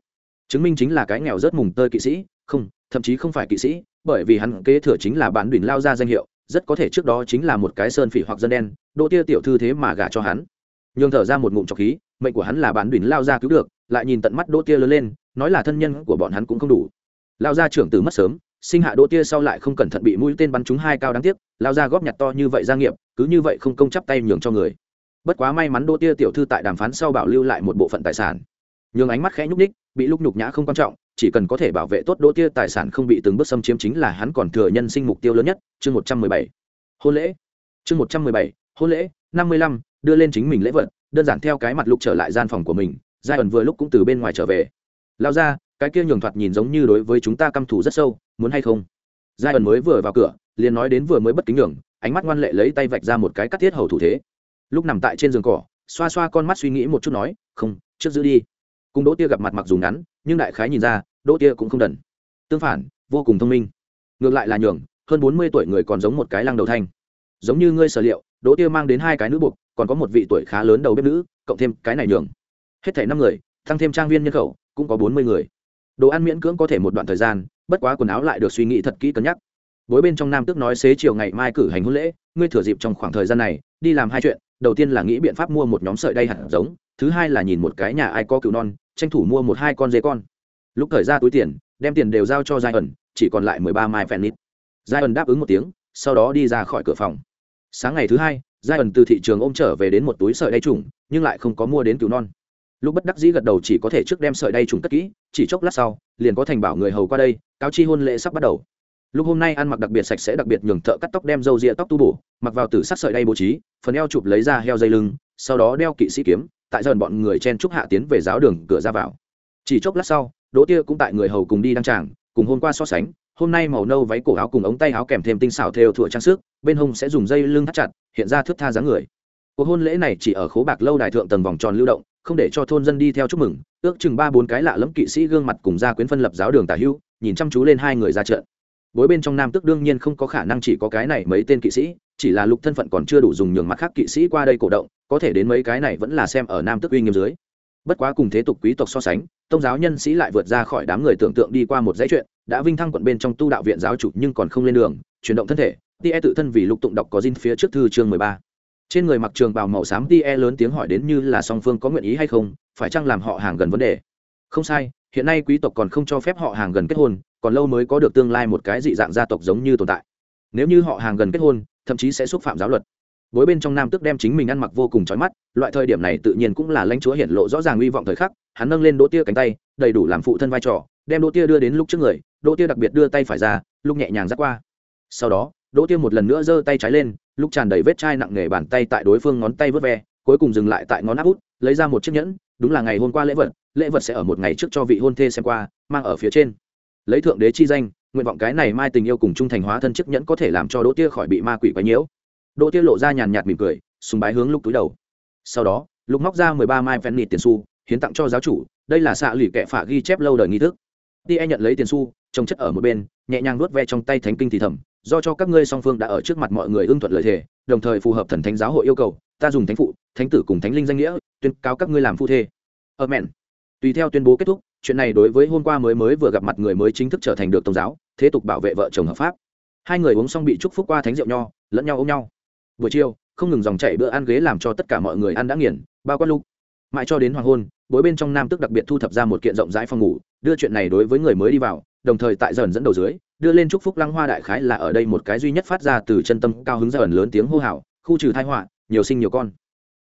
Chứng minh chính là cái nghèo rất mùng tơi kỵ sĩ, không, thậm chí không phải kỵ sĩ, bởi vì hắn kế thừa chính là bản đỉnh lao ra danh hiệu, rất có thể trước đó chính là một cái sơn phỉ hoặc dân đen đỗ tia tiểu thư thế mà gả cho hắn. Nhường thở ra một ngụm trọc khí, mệnh của hắn là bản đỉnh lao ra cứu được, lại nhìn tận mắt đỗ tia lớn lên, nói là thân nhân của bọn hắn cũng không đủ. Lao ra trưởng từ mất sớm, sinh hạ đỗ tia sau lại không cẩn thận bị mũi tên bắn trúng hai cao đáng tiếc, lao ra góp nhặt to như vậy gia nghiệp, cứ như vậy không công chắp tay nhường cho người. Bất quá may mắn đỗ tia tiểu thư tại đàm phán sau bảo lưu lại một bộ phận tài sản. Nhường ánh mắt khẽ nhúc ních bị lúc nhục nhã không quan trọng, chỉ cần có thể bảo vệ tốt đỗ tia tài sản không bị từng bước xâm chiếm chính là hắn còn thừa nhân sinh mục tiêu lớn nhất, chương một trăm mười bảy. Hôn lễ. Chương một trăm mười bảy, hôn lễ, năm mươi lăm, đưa lên chính mình lễ vật, đơn giản theo cái mặt lục trở lại gian phòng của mình, giai ẩn vừa lúc cũng từ bên ngoài trở về. Lao ra, cái kia nhường thoạt nhìn giống như đối với chúng ta căm thù rất sâu, muốn hay không? Giai ẩn mới vừa vào cửa, liền nói đến vừa mới bất kính nhường, ánh mắt ngoan lệ lấy tay vạch ra một cái cắt thiết hầu thủ thế. Lúc nằm tại trên giường cỏ, xoa xoa con mắt suy nghĩ một chút nói, không, trước giữ đi cùng đỗ tia gặp mặt mặc dù ngắn, nhưng đại khái nhìn ra, đỗ tia cũng không đần. Tương phản, vô cùng thông minh. Ngược lại là nhường, hơn bốn mươi tuổi người còn giống một cái lăng đầu thanh. Giống như ngươi sở liệu, đỗ tia mang đến hai cái nữ buộc, còn có một vị tuổi khá lớn đầu bếp nữ, cộng thêm cái này nhường. Hết thảy năm người tăng thêm trang viên nhân khẩu, cũng có bốn mươi người. Đồ ăn miễn cưỡng có thể một đoạn thời gian, bất quá quần áo lại được suy nghĩ thật kỹ cân nhắc. Bối bên trong nam tước nói xế chiều ngày mai cử hành hôn lễ, ngươi thừa dịp trong khoảng thời gian này, đi làm hai chuyện, đầu tiên là nghĩ biện pháp mua một nhóm sợi đay hạt giống, thứ hai là nhìn một cái nhà ai có cừu non tranh thủ mua một hai con dê con. Lúc thời ra túi tiền, đem tiền đều giao cho giai ẩn chỉ còn lại mười ba mai phen nít giai ẩn đáp ứng một tiếng, sau đó đi ra khỏi cửa phòng. Sáng ngày thứ hai giai ẩn từ thị trường ôm trở về đến một túi sợi đay trùng, nhưng lại không có mua đến cứu non. Lúc bất đắc dĩ gật đầu chỉ có thể trước đem sợi đay trùng cất kỹ, chỉ chốc lát sau, liền có thành bảo người hầu qua đây, cáo chi hôn lễ sắp bắt đầu. Lúc hôm nay ăn mặc đặc biệt sạch sẽ đặc biệt nhường thợ cắt tóc đem râu ria tóc tu bổ, mặc vào từ sắc sợi đay bố trí, phần eo chụp lấy ra heo dây lưng, sau đó đeo kỵ sĩ kiếm tại dần bọn người chen trúc hạ tiến về giáo đường cửa ra vào. Chỉ chốc lát sau, đỗ tia cũng tại người hầu cùng đi đăng tràng, cùng hôm qua so sánh, hôm nay màu nâu váy cổ áo cùng ống tay áo kèm thêm tinh xảo thêu thủa trang sức, bên hông sẽ dùng dây lưng thắt chặt, hiện ra thước tha dáng người. Cuộc hôn lễ này chỉ ở khố bạc lâu đài thượng tầng vòng tròn lưu động, không để cho thôn dân đi theo chúc mừng, ước chừng ba bốn cái lạ lẫm kỵ sĩ gương mặt cùng gia quyến phân lập giáo đường tả hữu nhìn chăm chú lên hai người ra trận bối bên trong nam tức đương nhiên không có khả năng chỉ có cái này mấy tên kỵ sĩ chỉ là lục thân phận còn chưa đủ dùng nhường mặt khác kỵ sĩ qua đây cổ động, có thể đến mấy cái này vẫn là xem ở nam tức uy nghiêm dưới. Bất quá cùng thế tục quý tộc so sánh tôn giáo nhân sĩ lại vượt ra khỏi đám người tưởng tượng đi qua một dãy chuyện, đã vinh thăng quận bên trong tu đạo viện giáo chủ nhưng còn không lên đường, chuyển động thân thể tie tự thân vì lục tụng đọc có dinh phía trước thư chương mười ba. Trên người mặc trường bào màu xám tie lớn tiếng hỏi đến như là song phương có nguyện ý hay không, phải chăng làm họ hàng gần vấn đề? Không sai, hiện nay quý tộc còn không cho phép họ hàng gần kết hôn, còn lâu mới có được tương lai một cái dị dạng gia tộc giống như tồn tại. Nếu như họ hàng gần kết hôn thậm chí sẽ xúc phạm giáo luật. Bối bên trong nam tức đem chính mình ăn mặc vô cùng trói mắt, loại thời điểm này tự nhiên cũng là lãnh chúa hiện lộ rõ ràng hy vọng thời khắc, hắn nâng lên đỗ tia cánh tay, đầy đủ làm phụ thân vai trò, đem đỗ tia đưa đến lúc trước người, đỗ tia đặc biệt đưa tay phải ra, lúc nhẹ nhàng dắt qua. Sau đó, đỗ tia một lần nữa giơ tay trái lên, lúc tràn đầy vết chai nặng nề bàn tay tại đối phương ngón tay vớt ve, cuối cùng dừng lại tại ngón áp út, lấy ra một chiếc nhẫn, đúng là ngày hôm qua lễ vật lễ vật sẽ ở một ngày trước cho vị hôn thê xem qua, mang ở phía trên. Lấy thượng đế chi danh nguyện vọng cái này mai tình yêu cùng trung thành hóa thân chức nhẫn có thể làm cho đỗ tia khỏi bị ma quỷ quấy nhiễu. Đỗ tia lộ ra nhàn nhạt mỉm cười, sùng bái hướng lúc túi đầu. Sau đó lúc móc ra mười ba mai phen nịt tiền xu, hiến tặng cho giáo chủ, đây là xạ lụy kệ phả ghi chép lâu đời nghi thức. Tia nhận lấy tiền xu trồng chất ở một bên, nhẹ nhàng nuốt ve trong tay thánh kinh thì thầm, do cho các ngươi song phương đã ở trước mặt mọi người ưng thuận lợi thể đồng thời phù hợp thần thánh giáo hội yêu cầu, ta dùng thánh phụ, thánh tử cùng thánh linh danh nghĩa, tuyên cáo các ngươi làm phu thê. Amen. Tùy theo tuyên bố kết thúc chuyện này đối với hôm qua mới mới vừa gặp mặt người mới chính thức trở thành được tôn giáo, thế tục bảo vệ vợ chồng hợp pháp. Hai người uống xong bị chúc phúc qua thánh rượu nho, lẫn nhau ôm nhau. Buổi chiều, không ngừng dòng chảy bữa ăn ghế làm cho tất cả mọi người ăn đã nghiền, bao quát lúc mãi cho đến hoàng hôn, bối bên trong nam tức đặc biệt thu thập ra một kiện rộng rãi phòng ngủ, đưa chuyện này đối với người mới đi vào, đồng thời tại dần dẫn đầu dưới, đưa lên chúc phúc lăng hoa đại khái là ở đây một cái duy nhất phát ra từ chân tâm cao hứng dần lớn tiếng hô hào, khu trừ thai họa, nhiều sinh nhiều con.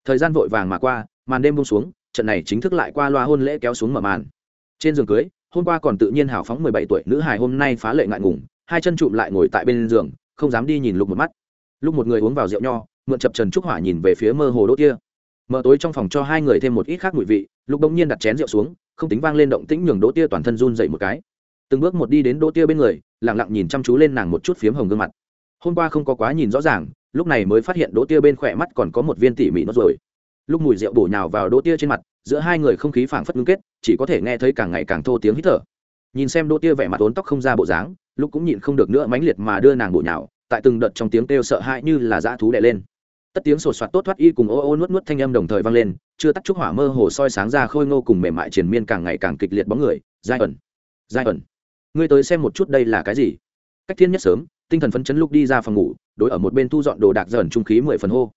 Thời gian vội vàng mà qua, màn đêm buông xuống, trận này chính thức lại qua loa hôn lễ kéo xuống mở màn trên giường cưới, hôm qua còn tự nhiên hào phóng mười bảy tuổi nữ hài hôm nay phá lệ ngại ngùng, hai chân trụm lại ngồi tại bên giường, không dám đi nhìn lục một mắt. Lúc một người uống vào rượu nho, mượn chập trần trúc hỏa nhìn về phía mơ hồ đốt kia. Mở tối trong phòng cho hai người thêm một ít khác mùi vị, lục bỗng nhiên đặt chén rượu xuống, không tính vang lên động tĩnh nhường đỗ tia toàn thân run dậy một cái. Từng bước một đi đến đỗ tia bên người lẳng lặng nhìn chăm chú lên nàng một chút phiếm hồng gương mặt. Hôm qua không có quá nhìn rõ ràng, lúc này mới phát hiện đỗ tia bên khỏe mắt còn có một viên tỉ mỉ nốt rồi. Lúc mùi rượu bổ nhào vào đỗ tia trên mặt giữa hai người không khí phảng phất ngưng kết, chỉ có thể nghe thấy càng ngày càng thô tiếng hít thở. Nhìn xem đỗ tia vẻ mặt ốn tóc không ra bộ dáng, lúc cũng nhịn không được nữa mãnh liệt mà đưa nàng bổ nhào, tại từng đợt trong tiếng kêu sợ hãi như là dã thú đè lên. Tất tiếng sột soạt tốt thoát y cùng ô ô nuốt nuốt thanh âm đồng thời vang lên, chưa tắt chúc hỏa mơ hồ soi sáng ra khôi ngô cùng mềm mại triền miên càng ngày càng kịch liệt bóng người, giai ẩn. Giai ẩn. Ngươi tới xem một chút đây là cái gì? Cách thiên nhất sớm, tinh thần phấn chấn lúc đi ra phòng ngủ, đối ở một bên thu dọn đồ đạc dần trung khí mười phần hô.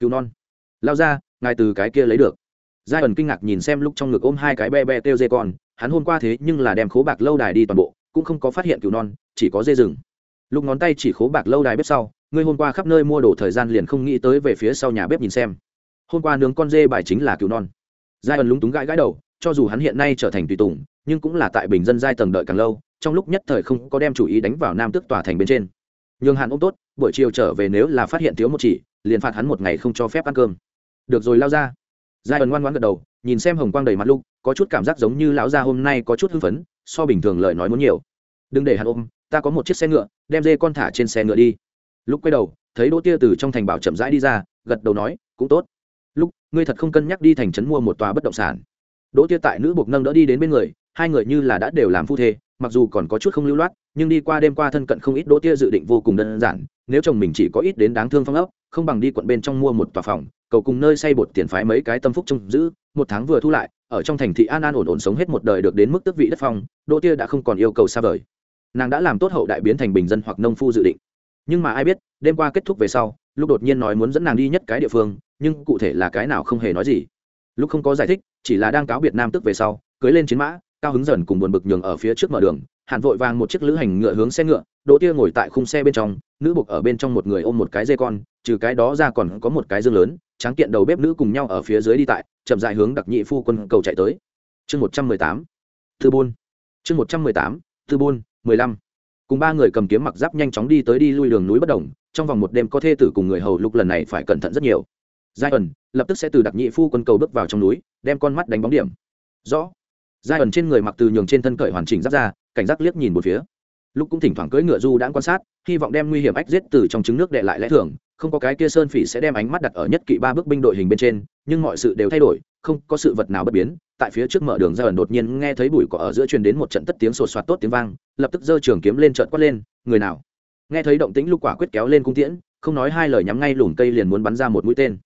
Cứu non. Lao ra, ngài từ cái kia lấy được giai ẩn kinh ngạc nhìn xem lúc trong ngực ôm hai cái be be têu dê con, hắn hôm qua thế nhưng là đem khố bạc lâu đài đi toàn bộ, cũng không có phát hiện cừu non, chỉ có dê rừng. Lúc ngón tay chỉ khố bạc lâu đài bếp sau, ngươi hôm qua khắp nơi mua đồ thời gian liền không nghĩ tới về phía sau nhà bếp nhìn xem. Hôm qua nướng con dê bài chính là cừu non. Giai ẩn lúng túng gãi gãi đầu, cho dù hắn hiện nay trở thành tùy tùng, nhưng cũng là tại bình dân giai tầng đợi càng lâu, trong lúc nhất thời không có đem chủ ý đánh vào nam tước tòa thành bên trên. Nhường hàn ôm tốt, buổi chiều trở về nếu là phát hiện thiếu một chỉ, liền phạt hắn một ngày không cho phép ăn cơm. Được rồi, lao ra giai ẩn ngoan ngoan gật đầu, nhìn xem hồng quang đầy mặt lúc có chút cảm giác giống như lão gia hôm nay có chút hưng phấn, so bình thường lời nói muốn nhiều. Đừng để hắn ôm, ta có một chiếc xe ngựa, đem dê con thả trên xe ngựa đi. Lúc quay đầu, thấy đỗ tia từ trong thành bảo chậm rãi đi ra, gật đầu nói, cũng tốt. Lúc ngươi thật không cân nhắc đi thành trấn mua một tòa bất động sản. Đỗ tia tại nữ buộc nâng đỡ đi đến bên người, hai người như là đã đều làm phu thê, mặc dù còn có chút không lưu loát, nhưng đi qua đêm qua thân cận không ít đỗ tia dự định vô cùng đơn giản, nếu chồng mình chỉ có ít đến đáng thương phong ốc, không bằng đi quận bên trong mua một tòa phòng cầu cùng nơi xây bột tiền phái mấy cái tâm phúc trông giữ, một tháng vừa thu lại, ở trong thành thị an an ổn ổn sống hết một đời được đến mức tước vị đất phong, đỗ tia đã không còn yêu cầu xa vời. Nàng đã làm tốt hậu đại biến thành bình dân hoặc nông phu dự định. Nhưng mà ai biết, đêm qua kết thúc về sau lúc đột nhiên nói muốn dẫn nàng đi nhất cái địa phương, nhưng cụ thể là cái nào không hề nói gì. Lúc không có giải thích, chỉ là đang cáo biệt nam tức về sau, cưới lên chiến mã, cao hứng dần cùng buồn bực nhường ở phía trước mở đường, hạn vội vàng một chiếc lữ hành ngựa hướng xe ngựa, đỗ tia ngồi tại khung xe bên trong, nữ buộc ở bên trong một người ôm một cái dê con, trừ cái đó ra còn có một cái dương lớn tráng kiện đầu bếp nữ cùng nhau ở phía dưới đi tại, chậm dại hướng đặc nhị phu quân cầu chạy tới. Chương một trăm mười tám, thư bôn chương một trăm mười tám, thư bôn mười lăm. Cùng ba người cầm kiếm mặc giáp nhanh chóng đi tới đi lui đường núi bất đồng, trong vòng một đêm có thê tử cùng người hầu lúc lần này phải cẩn thận rất nhiều. Giai ẩn lập tức sẽ từ đặc nhị phu quân cầu bước vào trong núi, đem con mắt đánh bóng điểm. Rõ. Giai ẩn trên người mặc từ nhường trên thân cởi hoàn chỉnh giáp ra, cảnh giác liếc nhìn một phía lúc cũng thỉnh thoảng cưỡi ngựa du đã quan sát, hy vọng đem nguy hiểm ách giết từ trong trứng nước đệ lại lẽ thường. Không có cái kia sơn phỉ sẽ đem ánh mắt đặt ở nhất kỵ ba bước binh đội hình bên trên, nhưng mọi sự đều thay đổi, không có sự vật nào bất biến. Tại phía trước mở đường ra ẩn đột nhiên nghe thấy bụi cỏ ở giữa truyền đến một trận tất tiếng sột soạt tốt tiếng vang, lập tức giơ trường kiếm lên trận quát lên, người nào? Nghe thấy động tĩnh lúc quả quyết kéo lên cung tiễn, không nói hai lời nhắm ngay lùm cây liền muốn bắn ra một mũi tên.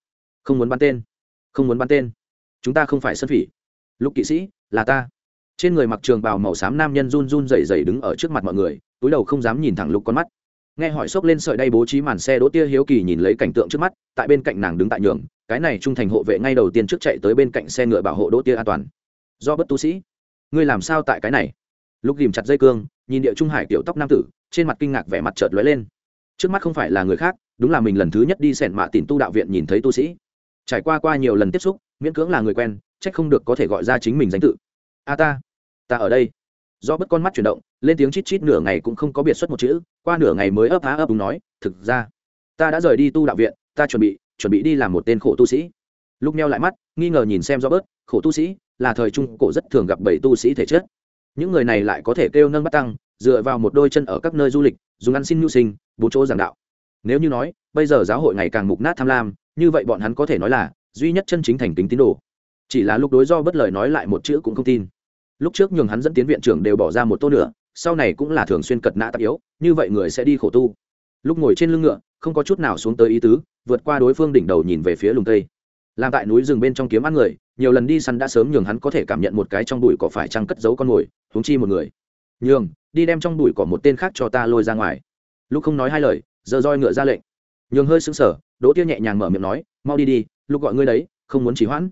Không muốn bắn tên, không muốn bắn tên. Chúng ta không phải sơn phỉ. Lúc kỵ sĩ, là ta trên người mặc trường bào màu xám nam nhân run run rẩy rẩy đứng ở trước mặt mọi người, túi đầu không dám nhìn thẳng lục con mắt. Nghe hỏi xốc lên sợi đay bố trí màn xe đỗ tia hiếu kỳ nhìn lấy cảnh tượng trước mắt, tại bên cạnh nàng đứng tại nhường, cái này trung thành hộ vệ ngay đầu tiên trước chạy tới bên cạnh xe ngựa bảo hộ đỗ tia an toàn. Do bất tu sĩ, ngươi làm sao tại cái này? Lúc ghìm chặt dây cương, nhìn địa trung hải tiểu tóc nam tử, trên mặt kinh ngạc vẻ mặt chợt lóe lên. Trước mắt không phải là người khác, đúng là mình lần thứ nhất đi sẻn mạ tìm tu đạo viện nhìn thấy tu sĩ. Trải qua qua nhiều lần tiếp xúc, miễn cưỡng là người quen trách không được có thể gọi ra chính mình danh tự. A ta ta ở đây. Do bất con mắt chuyển động, lên tiếng chít chít nửa ngày cũng không có biệt xuất một chữ, qua nửa ngày mới ấp há ấp đúng nói, thực ra, ta đã rời đi tu đạo viện, ta chuẩn bị chuẩn bị đi làm một tên khổ tu sĩ. Lúc neo lại mắt, nghi ngờ nhìn xem do bớt khổ tu sĩ, là thời trung cổ rất thường gặp bảy tu sĩ thể chất. Những người này lại có thể kêu nâng bắt tăng, dựa vào một đôi chân ở các nơi du lịch, dùng ăn xin nhu sinh, bốn chỗ giảng đạo. Nếu như nói, bây giờ giáo hội ngày càng mục nát tham lam, như vậy bọn hắn có thể nói là, duy nhất chân chính thành kính tín đồ. Chỉ là lúc đối do bất lời nói lại một chữ cũng không tin lúc trước nhường hắn dẫn tiến viện trưởng đều bỏ ra một tô nữa sau này cũng là thường xuyên cật nã tạp yếu, như vậy người sẽ đi khổ tu. Lúc ngồi trên lưng ngựa, không có chút nào xuống tới ý tứ, vượt qua đối phương đỉnh đầu nhìn về phía lùng tây. Làm tại núi rừng bên trong kiếm ăn người, nhiều lần đi săn đã sớm nhường hắn có thể cảm nhận một cái trong bụi cỏ phải trăng cất giấu con mồi, huống chi một người. Nhường, đi đem trong bụi cỏ một tên khác cho ta lôi ra ngoài. Lúc không nói hai lời giờ roi ngựa ra lệnh. Nhường hơi sững sờ, đỗ tiêu nhẹ nhàng mở miệng nói, mau đi đi lúc gọi ngươi đấy, không muốn chỉ hoãn.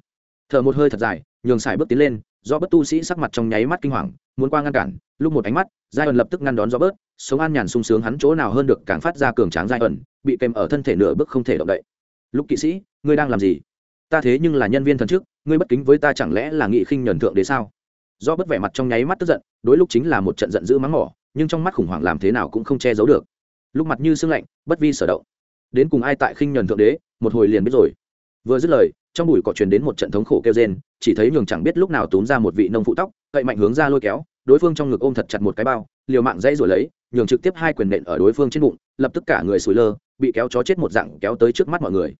Thở một hơi thật dài, nhường xài bước tiến lên do bất tu sĩ sắc mặt trong nháy mắt kinh hoàng, muốn qua ngăn cản, lúc một ánh mắt giai ẩn lập tức ngăn đón do bớt, sống an nhàn sung sướng hắn chỗ nào hơn được càng phát ra cường tráng giai ẩn bị kèm ở thân thể nửa bước không thể động đậy. Lúc kỵ sĩ, ngươi đang làm gì? Ta thế nhưng là nhân viên thần trước, ngươi bất kính với ta chẳng lẽ là nghị khinh nhẫn thượng đế sao? Do bất vẻ mặt trong nháy mắt tức giận, đối lúc chính là một trận giận dữ mắng mỏ, nhưng trong mắt khủng hoảng làm thế nào cũng không che giấu được. Lúc mặt như sương lạnh, bất vi sở động. Đến cùng ai tại khinh nhẫn thượng đế, một hồi liền biết rồi. Vừa dứt lời trong bụi cỏ truyền đến một trận thống khổ kêu rên, chỉ thấy nhường chẳng biết lúc nào túm ra một vị nông phụ tóc, cậy mạnh hướng ra lôi kéo, đối phương trong ngực ôm thật chặt một cái bao, liều mạng dãy rồi lấy, nhường trực tiếp hai quyền nện ở đối phương trên bụng, lập tức cả người sủi lơ, bị kéo chó chết một dạng kéo tới trước mắt mọi người.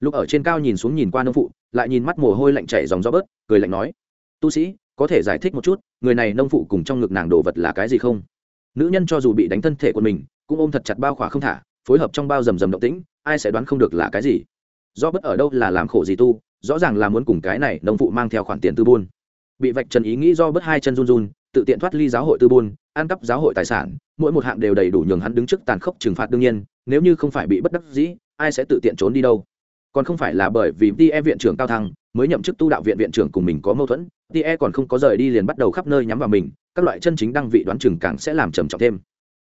Lúc ở trên cao nhìn xuống nhìn qua nông phụ, lại nhìn mắt mồ hôi lạnh chảy dòng gió bớt, cười lạnh nói, tu sĩ, có thể giải thích một chút, người này nông phụ cùng trong ngực nàng đồ vật là cái gì không? Nữ nhân cho dù bị đánh thân thể của mình, cũng ôm thật chặt bao khỏa không thả, phối hợp trong bao rầm rầm động tĩnh, ai sẽ đoán không được là cái gì? Do bất ở đâu là làm khổ gì tu, rõ ràng là muốn cùng cái này nông phụ mang theo khoản tiền tư buôn. Bị vạch trần ý nghĩ do bất hai chân run run, tự tiện thoát ly giáo hội tư buôn, ăn cắp giáo hội tài sản, mỗi một hạng đều đầy đủ nhường hắn đứng trước tàn khốc trừng phạt đương nhiên, nếu như không phải bị bất đắc dĩ, ai sẽ tự tiện trốn đi đâu? Còn không phải là bởi vì tie viện trưởng cao thăng, mới nhậm chức tu đạo viện viện trưởng cùng mình có mâu thuẫn tie còn không có rời đi liền bắt đầu khắp nơi nhắm vào mình, các loại chân chính đăng vị đoán chừng càng sẽ làm trầm trọng thêm.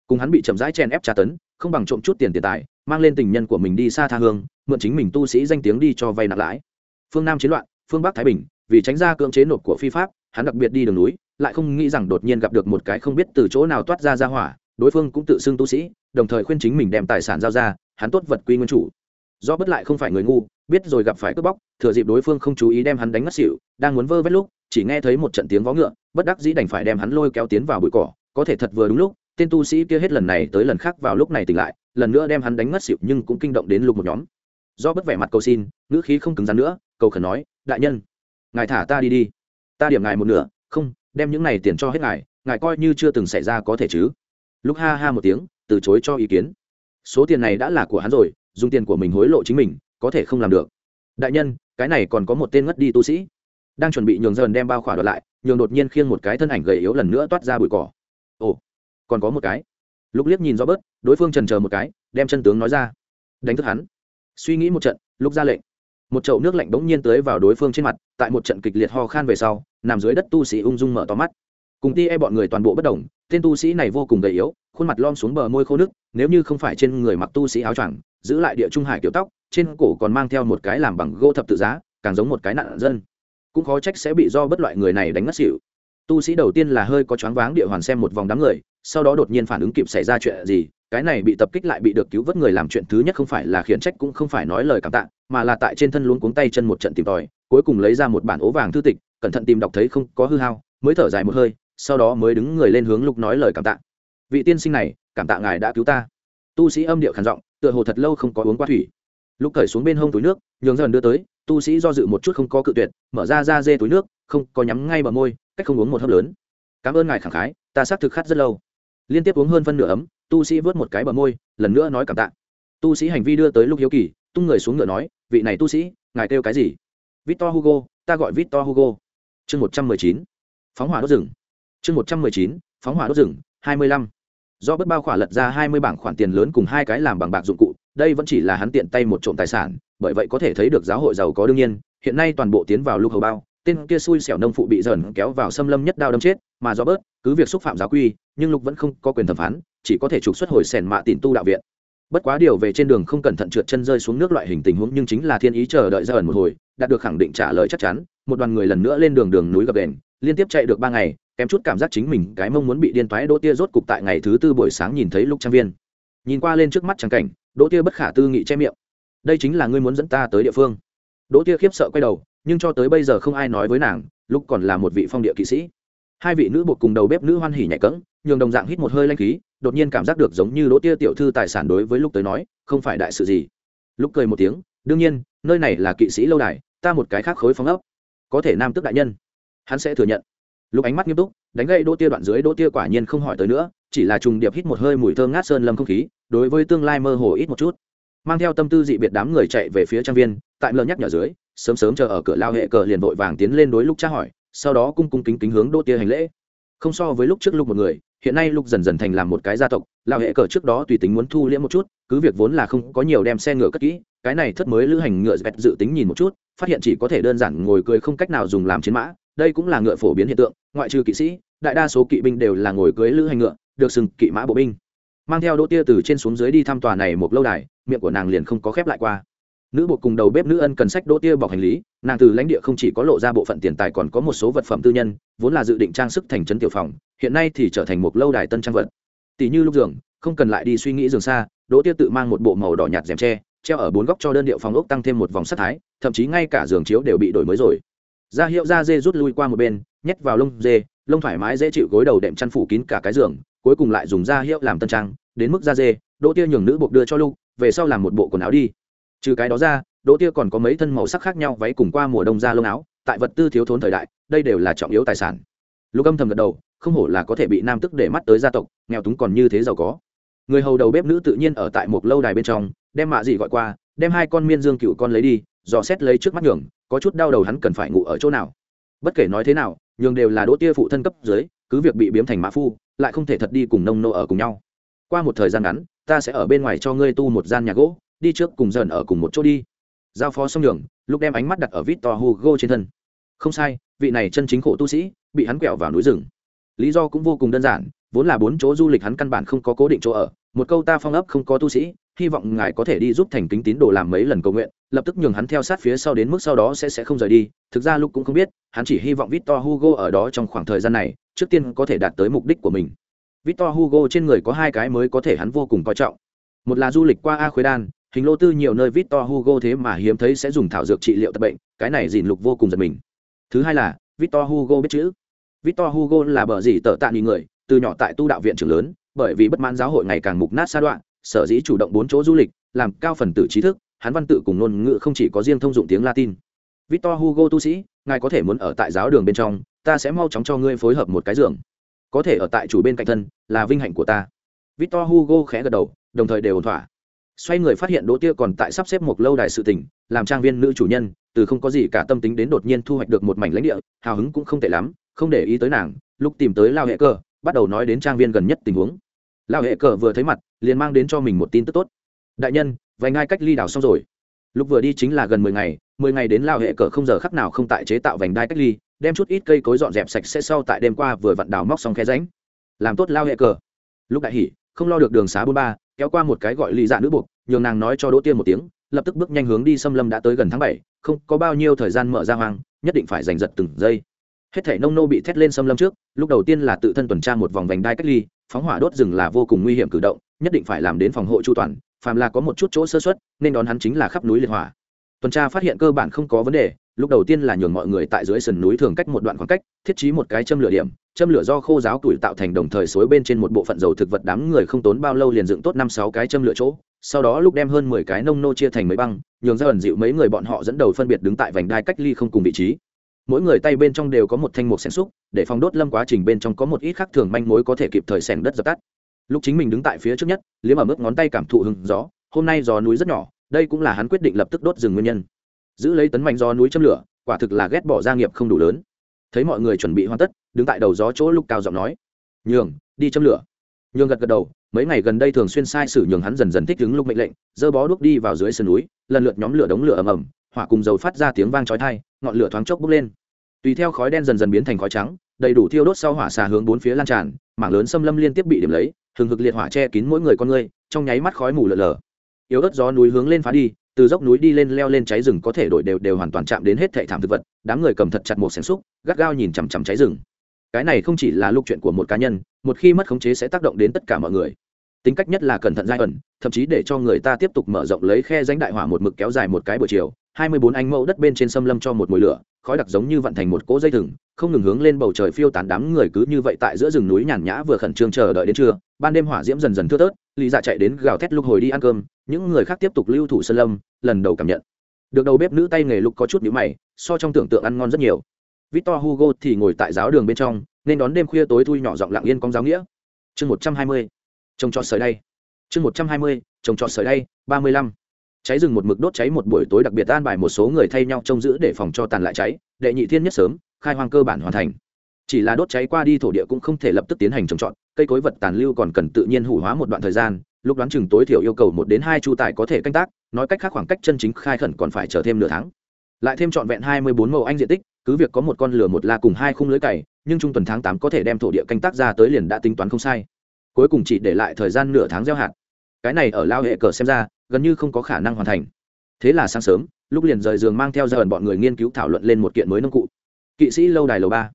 Cùng hắn bị chậm rãi chen ép tra tấn không bằng trộm chút tiền tiền tài, mang lên tình nhân của mình đi xa tha hương, mượn chính mình tu sĩ danh tiếng đi cho vay nặng lãi. Phương nam chiến loạn, phương bắc thái bình, vì tránh ra cưỡng chế nộp của phi pháp, hắn đặc biệt đi đường núi, lại không nghĩ rằng đột nhiên gặp được một cái không biết từ chỗ nào toát ra ra hỏa, đối phương cũng tự xưng tu sĩ, đồng thời khuyên chính mình đem tài sản giao ra, hắn tốt vật quy nguyên chủ. Do bất lại không phải người ngu, biết rồi gặp phải cướp bóc, thừa dịp đối phương không chú ý đem hắn đánh ngất xỉu, đang muốn vơ vét lúc, chỉ nghe thấy một trận tiếng vó ngựa, bất đắc dĩ đành phải đem hắn lôi kéo tiến vào bụi cỏ, có thể thật vừa đúng lúc tên tu sĩ kia hết lần này tới lần khác vào lúc này tỉnh lại, lần nữa đem hắn đánh ngất xịu nhưng cũng kinh động đến lục một nhóm. Do bất vẻ mặt cầu xin, ngữ khí không cứng rắn nữa, cầu khẩn nói, đại nhân, ngài thả ta đi đi. Ta điểm ngài một nửa, không, đem những này tiền cho hết ngài ngài coi như chưa từng xảy ra có thể chứ. Lúc ha ha một tiếng, từ chối cho ý kiến. Số tiền này đã là của hắn rồi, dùng tiền của mình hối lộ chính mình, có thể không làm được. Đại nhân, cái này còn có một tên ngất đi tu sĩ, đang chuẩn bị nhường dần đem bao khỏa đoạt lại, nhường đột nhiên khiêng một cái thân ảnh gầy yếu lần nữa toát ra bụi cỏ. Ồ còn có một cái. Lúc liếc nhìn do bớt, đối phương trần chờ một cái, đem chân tướng nói ra. Đánh thức hắn. Suy nghĩ một trận lúc ra lệnh. Một chậu nước lạnh bỗng nhiên tới vào đối phương trên mặt, tại một trận kịch liệt ho khan về sau, nằm dưới đất tu sĩ ung dung mở to mắt. Cùng ti e bọn người toàn bộ bất đồng tên tu sĩ này vô cùng gầy yếu, khuôn mặt lom xuống bờ môi khô nước nếu như không phải trên người mặc tu sĩ áo choàng, giữ lại địa trung hải kiểu tóc, trên cổ còn mang theo một cái làm bằng gỗ thập tự giá, càng giống một cái nạn dân. Cũng khó trách sẽ bị do bất loại người này đánh ngất xỉu. Tu sĩ đầu tiên là hơi có choáng váng địa hoàn xem một vòng đám người sau đó đột nhiên phản ứng kịp xảy ra chuyện gì, cái này bị tập kích lại bị được cứu vớt người làm chuyện thứ nhất không phải là khiển trách cũng không phải nói lời cảm tạ, mà là tại trên thân luống cuống tay chân một trận tìm tòi, cuối cùng lấy ra một bản ố vàng thư tịch, cẩn thận tìm đọc thấy không có hư hao, mới thở dài một hơi, sau đó mới đứng người lên hướng lục nói lời cảm tạ. Vị tiên sinh này, cảm tạ ngài đã cứu ta. Tu sĩ âm điệu khản giọng, tựa hồ thật lâu không có uống qua thủy. Lục cởi xuống bên hông túi nước, nhường dần đưa tới, tu sĩ do dự một chút không có cự tuyệt, mở ra ra dê túi nước, không có nhắm ngay bờ môi, cách không uống một hớp lớn. Cảm ơn ngài khẳng khái, ta xác thực khát rất lâu liên tiếp uống hơn phân nửa ấm, tu sĩ vớt một cái bờ môi, lần nữa nói cảm tạ. Tu sĩ hành vi đưa tới lúc hiếu kỳ, tung người xuống ngựa nói, vị này tu sĩ, ngài kêu cái gì? Victor hugo, ta gọi victor hugo. Chương một trăm mười chín, phóng hỏa đốt rừng. Chương một trăm mười chín, phóng hỏa đốt rừng, hai mươi lăm. Do bất bao khỏa lật ra hai mươi bảng khoản tiền lớn cùng hai cái làm bằng bạc dụng cụ, đây vẫn chỉ là hắn tiện tay một trộm tài sản, bởi vậy có thể thấy được giáo hội giàu có đương nhiên, hiện nay toàn bộ tiến vào lúc hầu bao tên kia xui xẻo nông phụ bị dần kéo vào xâm lâm nhất đao đâm chết, mà do bớt, cứ việc xúc phạm giáo quy, nhưng lục vẫn không có quyền thẩm phán, chỉ có thể trục xuất hồi sẻn mạ tìm tu đạo viện. Bất quá điều về trên đường không cẩn thận trượt chân rơi xuống nước loại hình tình huống nhưng chính là thiên ý chờ đợi ra ẩn một hồi, đạt được khẳng định trả lời chắc chắn, một đoàn người lần nữa lên đường đường núi gập đền, liên tiếp chạy được ba ngày, kém chút cảm giác chính mình cái mông muốn bị điên toái đỗ tia rốt cục tại ngày thứ tư buổi sáng nhìn thấy lục trang viên. Nhìn qua lên trước mắt trắng cảnh, đỗ tia bất khả tư nghị che miệng. Đây chính là ngươi muốn dẫn ta tới địa phương. Đỗ tia khiếp sợ quay đầu nhưng cho tới bây giờ không ai nói với nàng, lúc còn là một vị phong địa kỵ sĩ. Hai vị nữ bột cùng đầu bếp nữ hoan hỉ nhạy cẫng, nhường đồng dạng hít một hơi lanh khí, đột nhiên cảm giác được giống như đỗ tia tiểu thư tài sản đối với lúc tới nói, không phải đại sự gì. Lúc cười một tiếng, đương nhiên, nơi này là kỵ sĩ lâu đài, ta một cái khác khối phóng ấp. Có thể nam tước đại nhân. Hắn sẽ thừa nhận. Lúc ánh mắt nghiêm túc, đánh gậy đỗ tia đoạn dưới đỗ tia quả nhiên không hỏi tới nữa, chỉ là trùng điệp hít một hơi mùi thơm ngát sơn lâm không khí, đối với tương lai mơ hồ ít một chút. Mang theo tâm tư dị biệt đám người chạy về phía trang viên, tại lờ nhắc nhở dưới sớm sớm chờ ở cửa lao hệ cờ liền vội vàng tiến lên đối lúc tra hỏi, sau đó cung cung kính kính hướng đô tia hành lễ. Không so với lúc trước lúc một người, hiện nay lúc dần dần thành làm một cái gia tộc, lao hệ cờ trước đó tùy tính muốn thu liễm một chút, cứ việc vốn là không có nhiều đem xe ngựa cất kỹ, cái này thất mới lữ hành ngựa vẹt dự tính nhìn một chút, phát hiện chỉ có thể đơn giản ngồi cưới không cách nào dùng làm chiến mã, đây cũng là ngựa phổ biến hiện tượng, ngoại trừ kỵ sĩ, đại đa số kỵ binh đều là ngồi cưới lữ hành ngựa, được sừng kỵ mã bộ binh. Mang theo đỗ tia từ trên xuống dưới đi thăm tòa này một lâu đài, miệng của nàng liền không có khép lại qua nữ bộ cùng đầu bếp nữ ân cần sách đỗ tia bọc hành lý, nàng từ lãnh địa không chỉ có lộ ra bộ phận tiền tài còn có một số vật phẩm tư nhân, vốn là dự định trang sức thành trấn tiểu phòng, hiện nay thì trở thành một lâu đài tân trang vật. Tỷ như lúc giường, không cần lại đi suy nghĩ giường xa, đỗ tia tự mang một bộ màu đỏ nhạt rèm tre, treo ở bốn góc cho đơn điệu phòng ốc tăng thêm một vòng sắc thái, thậm chí ngay cả giường chiếu đều bị đổi mới rồi. Ra hiệu da dê rút lui qua một bên, nhét vào lông dê, lông thoải mái dễ chịu gối đầu đệm chăn phủ kín cả cái giường, cuối cùng lại dùng da hiệu làm tân trang. Đến mức da dê, đỗ tia nhường nữ buộc đưa cho lúc về sau làm một bộ quần áo đi trừ cái đó ra, đỗ tia còn có mấy thân màu sắc khác nhau váy cùng qua mùa đông ra lông áo, tại vật tư thiếu thốn thời đại, đây đều là trọng yếu tài sản. Lục âm thầm gật đầu, không hổ là có thể bị nam tức để mắt tới gia tộc, nghèo túng còn như thế giàu có. Người hầu đầu bếp nữ tự nhiên ở tại một lâu đài bên trong, đem mạ dị gọi qua, đem hai con miên dương cựu con lấy đi, dò xét lấy trước mắt nhường, có chút đau đầu hắn cần phải ngủ ở chỗ nào. Bất kể nói thế nào, nhường đều là đỗ tia phụ thân cấp dưới, cứ việc bị biếm thành mã phu, lại không thể thật đi cùng nông nô ở cùng nhau. Qua một thời gian ngắn, ta sẽ ở bên ngoài cho ngươi tu một gian nhà gỗ đi trước cùng dần ở cùng một chỗ đi. Giao phó xong đường lúc đem ánh mắt đặt ở vít to hugo trên thân. Không sai, vị này chân chính khổ tu sĩ, bị hắn quẹo vào núi rừng. Lý do cũng vô cùng đơn giản, vốn là bốn chỗ du lịch hắn căn bản không có cố định chỗ ở, một câu ta phong ấp không có tu sĩ, hy vọng ngài có thể đi giúp thành kính tín đồ làm mấy lần cầu nguyện, lập tức nhường hắn theo sát phía sau đến mức sau đó sẽ sẽ không rời đi. Thực ra lúc cũng không biết, hắn chỉ hy vọng victor hugo ở đó trong khoảng thời gian này, trước tiên có thể đạt tới mục đích của mình. Victor hugo trên người có hai cái mới có thể hắn vô cùng coi trọng. Một là du lịch qua a khuế đan hình lô tư nhiều nơi victor hugo thế mà hiếm thấy sẽ dùng thảo dược trị liệu tập bệnh, cái này dìn lục vô cùng giật mình. Thứ hai là, victor hugo biết chữ. Victor hugo là bờ gì tở tạ nghỉ người, từ nhỏ tại tu đạo viện trường lớn, bởi vì bất mãn giáo hội ngày càng mục nát xa đoạn sở dĩ chủ động bốn chỗ du lịch, làm cao phần tử trí thức, hắn văn tự cùng ngôn ngữ không chỉ có riêng thông dụng tiếng latin. Victor hugo tu sĩ, ngài có thể muốn ở tại giáo đường bên trong, ta sẽ mau chóng cho ngươi phối hợp một cái giường. Có thể ở tại chủ bên cạnh thân, là vinh hạnh của ta. Victor hugo khẽ gật đầu, đồng thời đều ổn thỏa xoay người phát hiện đỗ tia còn tại sắp xếp một lâu đài sự tình, làm trang viên nữ chủ nhân, từ không có gì cả tâm tính đến đột nhiên thu hoạch được một mảnh lãnh địa, hào hứng cũng không tệ lắm, không để ý tới nàng, lúc tìm tới lao hệ cơ bắt đầu nói đến trang viên gần nhất tình huống. Lao hệ cờ vừa thấy mặt, liền mang đến cho mình một tin tức tốt. Đại nhân, vài ngai cách ly đảo xong rồi. Lúc vừa đi chính là gần mười ngày mười ngày đến lao hệ cờ không giờ khắc nào không tại chế tạo vành đai cách ly, đem chút ít cây cối dọn dẹp sạch sẽ sau tại đêm qua vừa vặn đào móc xong khe ránh làm tốt lao hệ cờ. Lúc đại hỉ không lo được đường xá bốn ba, kéo qua một cái gọi lì dạ nữ buộc, nhường nàng nói cho đỗ tiên một tiếng, lập tức bước nhanh hướng đi xâm lâm đã tới gần tháng bảy, không có bao nhiêu thời gian mở ra hoang, nhất định phải giành giật từng giây. Hết thể nông nô bị thét lên xâm lâm trước, lúc đầu tiên là tự thân tuần tra một vòng vành đai cách ly, phóng hỏa đốt rừng là vô cùng nguy hiểm cử động, nhất định phải làm đến phòng hộ chu toàn, phàm là có một chút chỗ sơ xuất nên đón hắn chính là khắp núi liệt hỏa. Tuần tra phát hiện cơ bản không có vấn đề lúc đầu tiên là nhường mọi người tại dưới sườn núi thường cách một đoạn khoảng cách, thiết trí một cái châm lửa điểm, châm lửa do khô giáo tuổi tạo thành đồng thời xối bên trên một bộ phận dầu thực vật đám người không tốn bao lâu liền dựng tốt năm sáu cái châm lửa chỗ. Sau đó lúc đem hơn mười cái nông nô chia thành mấy băng, nhường ra ẩn dịu mấy người bọn họ dẫn đầu phân biệt đứng tại vành đai cách ly không cùng vị trí. Mỗi người tay bên trong đều có một thanh mục xẻng xúc, để phòng đốt lâm quá trình bên trong có một ít khác thường manh mối có thể kịp thời xẻng đất dập tắt. Lúc chính mình đứng tại phía trước nhất liếm ở mức ngón tay cảm thụ hừng gió, hôm nay gió núi rất nhỏ, đây cũng là hắn quyết định lập tức đốt rừng nguyên nhân giữ lấy tấn mạnh gió núi châm lửa, quả thực là ghét bỏ gia nghiệp không đủ lớn. Thấy mọi người chuẩn bị hoàn tất, đứng tại đầu gió chỗ lúc cao giọng nói, nhường, đi châm lửa. Nhường gật gật đầu, mấy ngày gần đây thường xuyên sai sử nhường hắn dần dần thích ứng lúc mệnh lệnh, dơ bó đuốc đi vào dưới sườn núi, lần lượt nhóm lửa đống lửa ầm ầm, hỏa cùng dầu phát ra tiếng vang chói tai, ngọn lửa thoáng chốc bốc lên. Tùy theo khói đen dần dần biến thành khói trắng, đầy đủ thiêu đốt sau hỏa xà hướng bốn phía lan tràn, mảng lớn xâm lâm liên tiếp bị điểm lấy thường hực liệt hỏa che kín mỗi người con người, trong nháy mắt khói mù lờ lờ yếu ớt gió núi hướng lên phá đi từ dốc núi đi lên leo lên cháy rừng có thể đổi đều đều hoàn toàn chạm đến hết thệ thảm thực vật, đám người cầm thật chặt một xẻng xúc, gắt gao nhìn chằm chằm cháy rừng. Cái này không chỉ là lúc chuyện của một cá nhân, một khi mất khống chế sẽ tác động đến tất cả mọi người. Tính cách nhất là cẩn thận giai ẩn, thậm chí để cho người ta tiếp tục mở rộng lấy khe danh đại hỏa một mực kéo dài một cái buổi chiều, hai mươi bốn anh mẫu đất bên trên xâm lâm cho một mùi lửa, khói đặc giống như vận thành một cỗ dây thừng, không ngừng hướng lên bầu trời phiêu tán đám người cứ như vậy tại giữa rừng núi nhàn nhã vừa khẩn trương chờ đợi đến trưa ban đêm hỏa diễm dần dần thưa tớt lý dạ chạy đến gào thét lúc hồi đi ăn cơm, những người khác tiếp tục lưu thủ sơn lâm, lần đầu cảm nhận. Được đầu bếp nữ tay nghề lục có chút nhữ mày, so trong tưởng tượng ăn ngon rất nhiều. Victor hugo thì ngồi tại giáo đường bên trong, nên đón đêm khuya tối thui nhỏ giọng lặng yên con giáo nghĩa. Chương một trăm hai mươi, trồng trọt sợi đây chương một trăm hai mươi, trồng trọt sợi đây ba mươi lăm. Cháy rừng một mực đốt cháy một buổi tối đặc biệt an bài một số người thay nhau trông giữ để phòng cho tàn lại cháy. Đệ nhị thiên nhất sớm, khai hoang cơ bản hoàn thành chỉ là đốt cháy qua đi thổ địa cũng không thể lập tức tiến hành trồng trọt, cây cối vật tàn lưu còn cần tự nhiên hủ hóa một đoạn thời gian, lúc đoán chừng tối thiểu yêu cầu một đến hai chu tài có thể canh tác, nói cách khác khoảng cách chân chính khai khẩn còn phải chờ thêm nửa tháng. Lại thêm trọn vẹn hai mươi bốn mẫu anh diện tích, cứ việc có một con lửa một la cùng hai khung lưới cày, nhưng trung tuần tháng tám có thể đem thổ địa canh tác ra tới liền đã tính toán không sai. Cuối cùng chỉ để lại thời gian nửa tháng gieo hạt. Cái này ở lao hệ cờ xem ra, gần như không có khả năng hoàn thành. Thế là sáng sớm, lúc liền rời giường mang theo ra ẩn bọn người nghiên cứu thảo luận lên một kiện mới nông cụ. Kỵ sĩ lâu đài lầu ba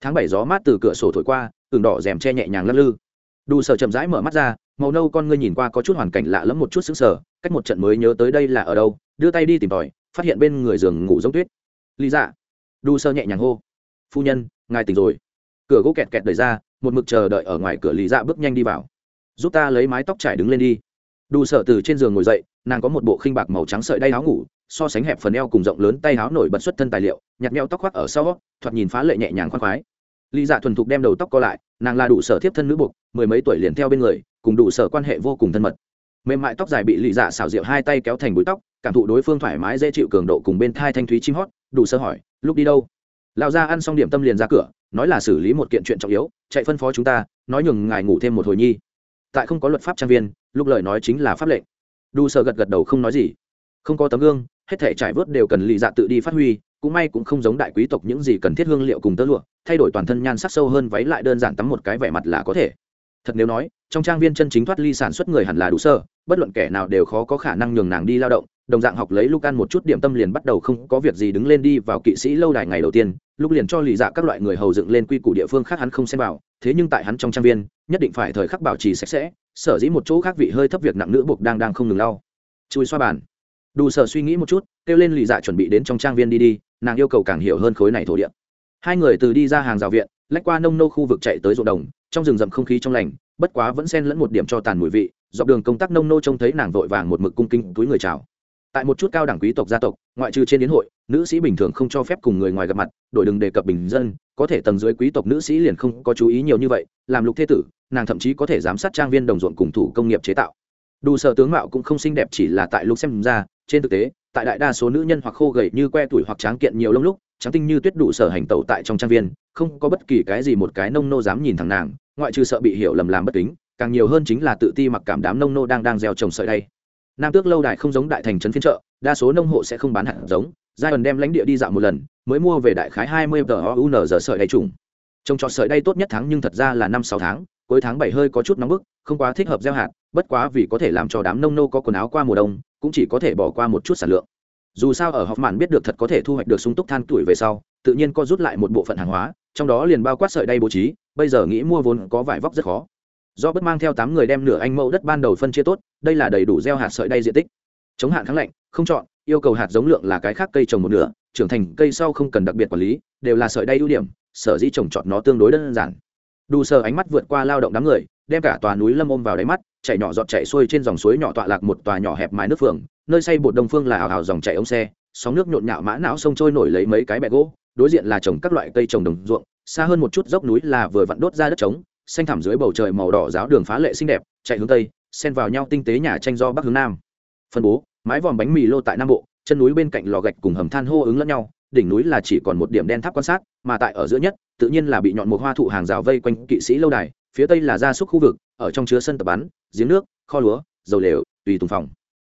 tháng bảy gió mát từ cửa sổ thổi qua, tường đỏ rèm che nhẹ nhàng lắc lư. Đủ sở chậm rãi mở mắt ra, màu nâu con ngươi nhìn qua có chút hoàn cảnh lạ lẫm một chút xứng sở cách một trận mới nhớ tới đây là ở đâu, đưa tay đi tìm tòi, phát hiện bên người giường ngủ giống tuyết. Lý dạ. Đu sơ nhẹ nhàng hô. Phu nhân, ngài tỉnh rồi. Cửa gỗ kẹt kẹt đẩy ra, một mực chờ đợi ở ngoài cửa lý dạ bước nhanh đi vào. Giúp ta lấy mái tóc trải đứng lên đi. Đủ sợ từ trên giường ngồi dậy, nàng có một bộ khinh bạc màu trắng sợi đay áo ngủ, so sánh hẹp phần eo cùng rộng lớn tay áo nổi bật xuất thân tài liệu nhặt nhẽo tóc khoác ở sau, thoạt nhìn phá lệ nhẹ nhàng khoan khoái. Lý dạ thuần thục đem đầu tóc co lại, nàng là đủ sở thiếp thân nữ buộc, mười mấy tuổi liền theo bên người, cùng đủ sở quan hệ vô cùng thân mật. Mềm mại tóc dài bị lý dạ xảo diệu hai tay kéo thành búi tóc, cảm thụ đối phương thoải mái dễ chịu cường độ cùng bên thai thanh thúy chim hót, đủ sơ hỏi, lúc đi đâu? Lão gia ăn xong điểm tâm liền ra cửa, nói là xử lý một kiện chuyện trọng yếu, chạy phân phó chúng ta, nói nhường ngài ngủ thêm một hồi nhi. Tại không có luật pháp trang viên, lúc lời nói chính là pháp lệnh. Đủ sơ gật gật đầu không nói gì. Không có tấm gương, hết thể trải vớt đều cần lì dạ tự đi phát huy cũng may cũng không giống đại quý tộc những gì cần thiết hương liệu cùng tơ lụa, thay đổi toàn thân nhan sắc sâu hơn váy lại đơn giản tắm một cái vẻ mặt là có thể. Thật nếu nói, trong trang viên chân chính thoát ly sản xuất người hẳn là đủ sơ, bất luận kẻ nào đều khó có khả năng nhường nàng đi lao động, đồng dạng học lấy lúc ăn một chút điểm tâm liền bắt đầu không có việc gì đứng lên đi vào kỵ sĩ lâu đài ngày đầu tiên, lúc liền cho lì dạ các loại người hầu dựng lên quy củ địa phương khác hắn không xem vào, thế nhưng tại hắn trong trang viên, nhất định phải thời khắc bảo trì sạch sẽ, sở dĩ một chỗ khác vị hơi thấp việc nặng nữ buộc đang đang không ngừng lau. Chui xoa bàn đủ sở suy nghĩ một chút, kêu lên lì dạ chuẩn bị đến trong trang viên đi đi, nàng yêu cầu càng hiểu hơn khối này thổ địa. Hai người từ đi ra hàng rào viện, lách qua nông nô khu vực chạy tới ruộng đồng, trong rừng rậm không khí trong lành, bất quá vẫn xen lẫn một điểm cho tàn mùi vị, dọc đường công tác nông nô trông thấy nàng vội vàng một mực cung kinh túi người chào. Tại một chút cao đẳng quý tộc gia tộc, ngoại trừ trên đến hội, nữ sĩ bình thường không cho phép cùng người ngoài gặp mặt, đổi đừng đề cập bình dân, có thể tầng dưới quý tộc nữ sĩ liền không có chú ý nhiều như vậy, làm lục thế tử, nàng thậm chí có thể giám sát trang viên đồng ruộng cùng thủ công nghiệp chế tạo đủ sở tướng mạo cũng không xinh đẹp chỉ là tại lúc xem ra, trên thực tế, tại đại đa số nữ nhân hoặc khô gầy như que tuổi hoặc tráng kiện nhiều lông lúc trắng tinh như tuyết đủ sở hành tẩu tại trong trang viên, không có bất kỳ cái gì một cái nông nô dám nhìn thẳng nàng, ngoại trừ sợ bị hiểu lầm làm bất kính, càng nhiều hơn chính là tự ti mặc cảm đám nông nô đang đang gieo trồng sợi đây nam tước lâu đài không giống đại thành trấn phiên chợ, đa số nông hộ sẽ không bán hạt giống giai ẩn đem lãnh địa đi dạo một lần, mới mua về đại khái hai mươi tờ un giờ sợi đay trùng. Trồng trọt sợi đay tốt nhất tháng nhưng thật ra là năm sáu tháng, cuối tháng bảy hơi có chút nóng bức, không quá thích hợp gieo hạt bất quá vì có thể làm cho đám nông nô có quần áo qua mùa đông, cũng chỉ có thể bỏ qua một chút sản lượng. Dù sao ở họp mạn biết được thật có thể thu hoạch được sung túc than tuổi về sau, tự nhiên có rút lại một bộ phận hàng hóa, trong đó liền bao quát sợi đay bố trí, bây giờ nghĩ mua vốn có vải vóc rất khó. Do bất mang theo tám người đem nửa anh mẫu đất ban đầu phân chia tốt, đây là đầy đủ gieo hạt sợi đay diện tích. Chống hạn kháng lạnh, không chọn, yêu cầu hạt giống lượng là cái khác cây trồng một nửa, trưởng thành cây sau không cần đặc biệt quản lý, đều là sợi đay ưu điểm, sở dĩ trồng trọt nó tương đối đơn giản. Đủ sờ ánh mắt vượt qua lao động đám người, đem cả tòa núi lâm ôm vào đáy mắt chạy nhỏ giọt chạy xuôi trên dòng suối nhỏ tọa lạc một tòa nhỏ hẹp mái nước phường, nơi xây bột đông phương là ảo ảo dòng chảy ống xe, sóng nước nhộn nhạo mã não sông trôi nổi lấy mấy cái bẹ gỗ, đối diện là trồng các loại cây trồng đồng ruộng, xa hơn một chút dốc núi là vừa vặn đốt ra đất trống, xanh thẳm dưới bầu trời màu đỏ giáo đường phá lệ xinh đẹp, chạy hướng tây, xen vào nhau tinh tế nhà tranh do bắc hướng nam. Phân bố, mái vòm bánh mì lô tại nam bộ, chân núi bên cạnh lò gạch cùng hầm than hô ứng lẫn nhau, đỉnh núi là chỉ còn một điểm đen tháp quan sát, mà tại ở giữa nhất, tự nhiên là bị nhọn một hoa thụ hàng rào vây quanh kỵ sĩ lâu đài phía tây là gia súc khu vực, ở trong chứa sân tập bắn, giếng nước, kho lúa, dầu lều, tùy tùng phòng.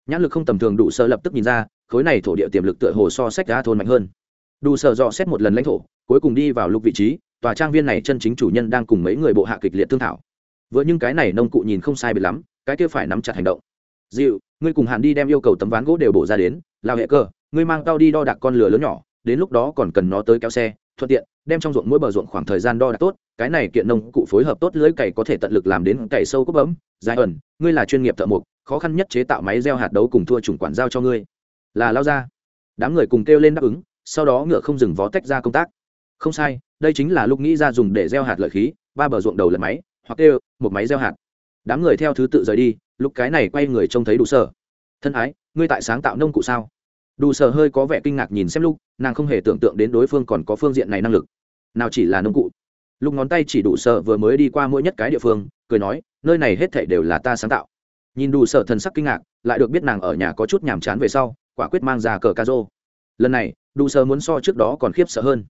Nhãn lực không tầm thường, đủ sơ lập tức nhìn ra, khối này thổ địa tiềm lực tựa hồ so sách ra thôn mạnh hơn. Đủ sơ dò xét một lần lãnh thổ, cuối cùng đi vào lục vị trí, tòa trang viên này chân chính chủ nhân đang cùng mấy người bộ hạ kịch liệt thương thảo. Vừa những cái này nông cụ nhìn không sai biệt lắm, cái kia phải nắm chặt hành động. Dịu, ngươi cùng hạn đi đem yêu cầu tấm ván gỗ đều bổ ra đến, lao hệ cơ, ngươi mang tao đi đo đạc con lửa lớn nhỏ, đến lúc đó còn cần nó tới kéo xe thuận tiện, đem trong ruộng mỗi bờ ruộng khoảng thời gian đo đạc tốt, cái này kiện nông cụ phối hợp tốt lưới cày có thể tận lực làm đến cày sâu cốc bấm, dài ẩn, ngươi là chuyên nghiệp thợ mộc, khó khăn nhất chế tạo máy gieo hạt đấu cùng thua chủng quản giao cho ngươi. Là lao ra đám người cùng kêu lên đáp ứng, sau đó ngựa không dừng vó tách ra công tác. Không sai, đây chính là lúc nghĩ ra dùng để gieo hạt lợi khí, ba bờ ruộng đầu lật máy, hoặc kêu, một máy gieo hạt. Đám người theo thứ tự rời đi, lúc cái này quay người trông thấy đủ sở thân ái, ngươi tại sáng tạo nông cụ sao? Đủ sở hơi có vẻ kinh ngạc nhìn xem lúc nàng không hề tưởng tượng đến đối phương còn có phương diện này năng lực. Nào chỉ là nông cụ. Lúc ngón tay chỉ đủ sở vừa mới đi qua mỗi nhất cái địa phương, cười nói, nơi này hết thảy đều là ta sáng tạo. Nhìn đủ sở thần sắc kinh ngạc, lại được biết nàng ở nhà có chút nhàm chán về sau, quả quyết mang ra cờ ca rô lần này đủ sở muốn so trước đó còn khiếp sợ hơn.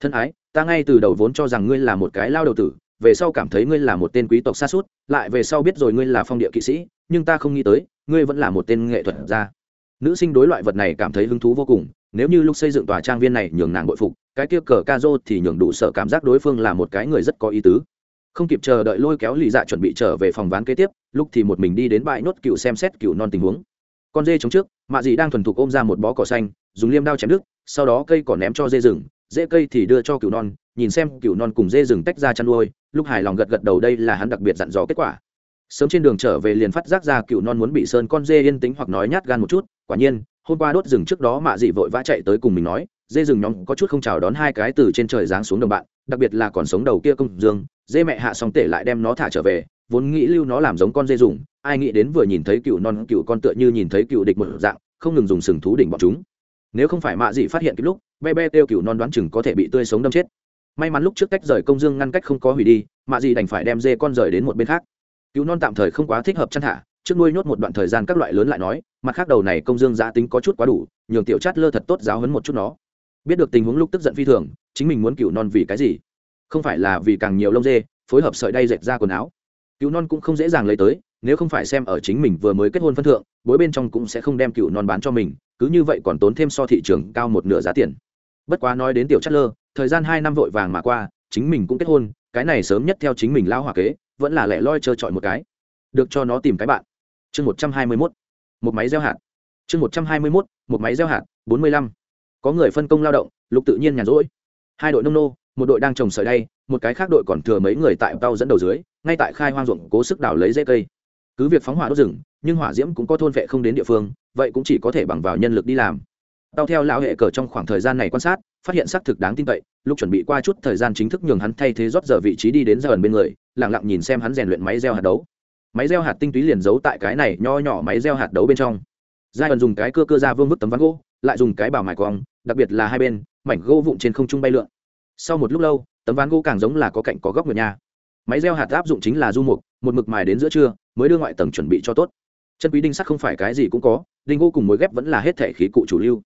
Thân ái, ta ngay từ đầu vốn cho rằng ngươi là một cái lao đầu tử, về sau cảm thấy ngươi là một tên quý tộc xa suốt, lại về sau biết rồi ngươi là phong địa kỵ sĩ, nhưng ta không nghĩ tới, ngươi vẫn là một tên nghệ thuật gia nữ sinh đối loại vật này cảm thấy hứng thú vô cùng, nếu như lúc xây dựng tòa trang viên này nhường nàng bội phục, cái kia cờ ca rô thì nhường đủ sợ cảm giác đối phương là một cái người rất có ý tứ. Không kịp chờ đợi lôi kéo lì dạ chuẩn bị trở về phòng ván kế tiếp lúc thì một mình đi đến bãi nốt cựu xem xét cựu non tình huống. Con dê chống trước, mạ dì đang thuần thục ôm ra một bó cỏ xanh, dùng liêm đao chém đứt, sau đó cây cỏ ném cho dê rừng, dễ cây thì đưa cho cựu non, nhìn xem cựu non cùng dê rừng tách ra chăn nuôi lúc hài lòng gật gật đầu đây là hắn đặc biệt dặn dò kết quả. Sớm trên đường trở về liền phát giác ra cựu non muốn bị sơn con dê yên tĩnh hoặc nói nhát gan một chút quả nhiên, hôm qua đốt rừng trước đó mạ dị vội vã chạy tới cùng mình nói, dê rừng nhóm có chút không chào đón hai cái từ trên trời giáng xuống đồng bạn, đặc biệt là còn sống đầu kia công dương, dê mẹ hạ xong tể lại đem nó thả trở về, vốn nghĩ lưu nó làm giống con dê dùng, ai nghĩ đến vừa nhìn thấy cựu non cựu con tựa như nhìn thấy cựu địch một dạng, không ngừng dùng sừng thú đỉnh bọn chúng. Nếu không phải mạ dị phát hiện kịp lúc, be be tiêu cựu non đoán chừng có thể bị tươi sống đâm chết. May mắn lúc trước cách rời công dương ngăn cách không có hủy đi, mạ dị đành phải đem dê con rời đến một bên khác. Cựu non tạm thời không quá thích hợp chăn thả trước nuôi nhốt một đoạn thời gian các loại lớn lại nói, mặt khác đầu này công dương giá tính có chút quá đủ, nhường tiểu chát lơ thật tốt giáo hấn một chút nó. Biết được tình huống lúc tức giận phi thường, chính mình muốn cựu non vì cái gì? Không phải là vì càng nhiều lông dê, phối hợp sợi đay dệt ra quần áo. Cựu non cũng không dễ dàng lấy tới, nếu không phải xem ở chính mình vừa mới kết hôn phân thượng, bối bên trong cũng sẽ không đem cựu non bán cho mình, cứ như vậy còn tốn thêm so thị trường cao một nửa giá tiền. Bất quá nói đến tiểu chất lơ, thời gian hai năm vội vàng mà qua, chính mình cũng kết hôn, cái này sớm nhất theo chính mình lao hòa kế, vẫn là lẻ loi trơ trọi một cái. Được cho nó tìm cái bạn chương một trăm hai mươi mốt, một máy gieo hạt. Chương một trăm hai mươi mốt, một máy gieo hạt, bốn mươi lăm. Có người phân công lao động, lục tự nhiên nhàn rỗi. Hai đội nông nô, một đội đang trồng sợi đay, một cái khác đội còn thừa mấy người tại tàu dẫn đầu dưới, ngay tại khai hoang ruộng, cố sức đào lấy dễ cây. Cứ việc phóng hỏa đốt rừng, nhưng hỏa diễm cũng có thôn vệ không đến địa phương, vậy cũng chỉ có thể bằng vào nhân lực đi làm. Tao theo lão hệ cờ trong khoảng thời gian này quan sát, phát hiện xác thực đáng tin cậy, lúc chuẩn bị qua chút thời gian chính thức nhường hắn thay thế rót giờ vị trí đi đến giờ ẩn bên người lẳng lặng nhìn xem hắn rèn luyện máy gieo hạt đấu máy gieo hạt tinh túy liền giấu tại cái này nho nhỏ máy gieo hạt đấu bên trong. Giai ẩn dùng cái cưa cưa ra vương vức tấm ván gỗ, lại dùng cái bảo mài cong đặc biệt là hai bên, mảnh gỗ vụn trên không trung bay lượn. Sau một lúc lâu, tấm ván gỗ càng giống là có cạnh có góc người nhà. máy gieo hạt áp dụng chính là du mục, một mực mài đến giữa trưa, mới đưa ngoại tầng chuẩn bị cho tốt. Chân quý đinh sắt không phải cái gì cũng có, đinh gỗ cùng mối ghép vẫn là hết thể khí cụ chủ lưu.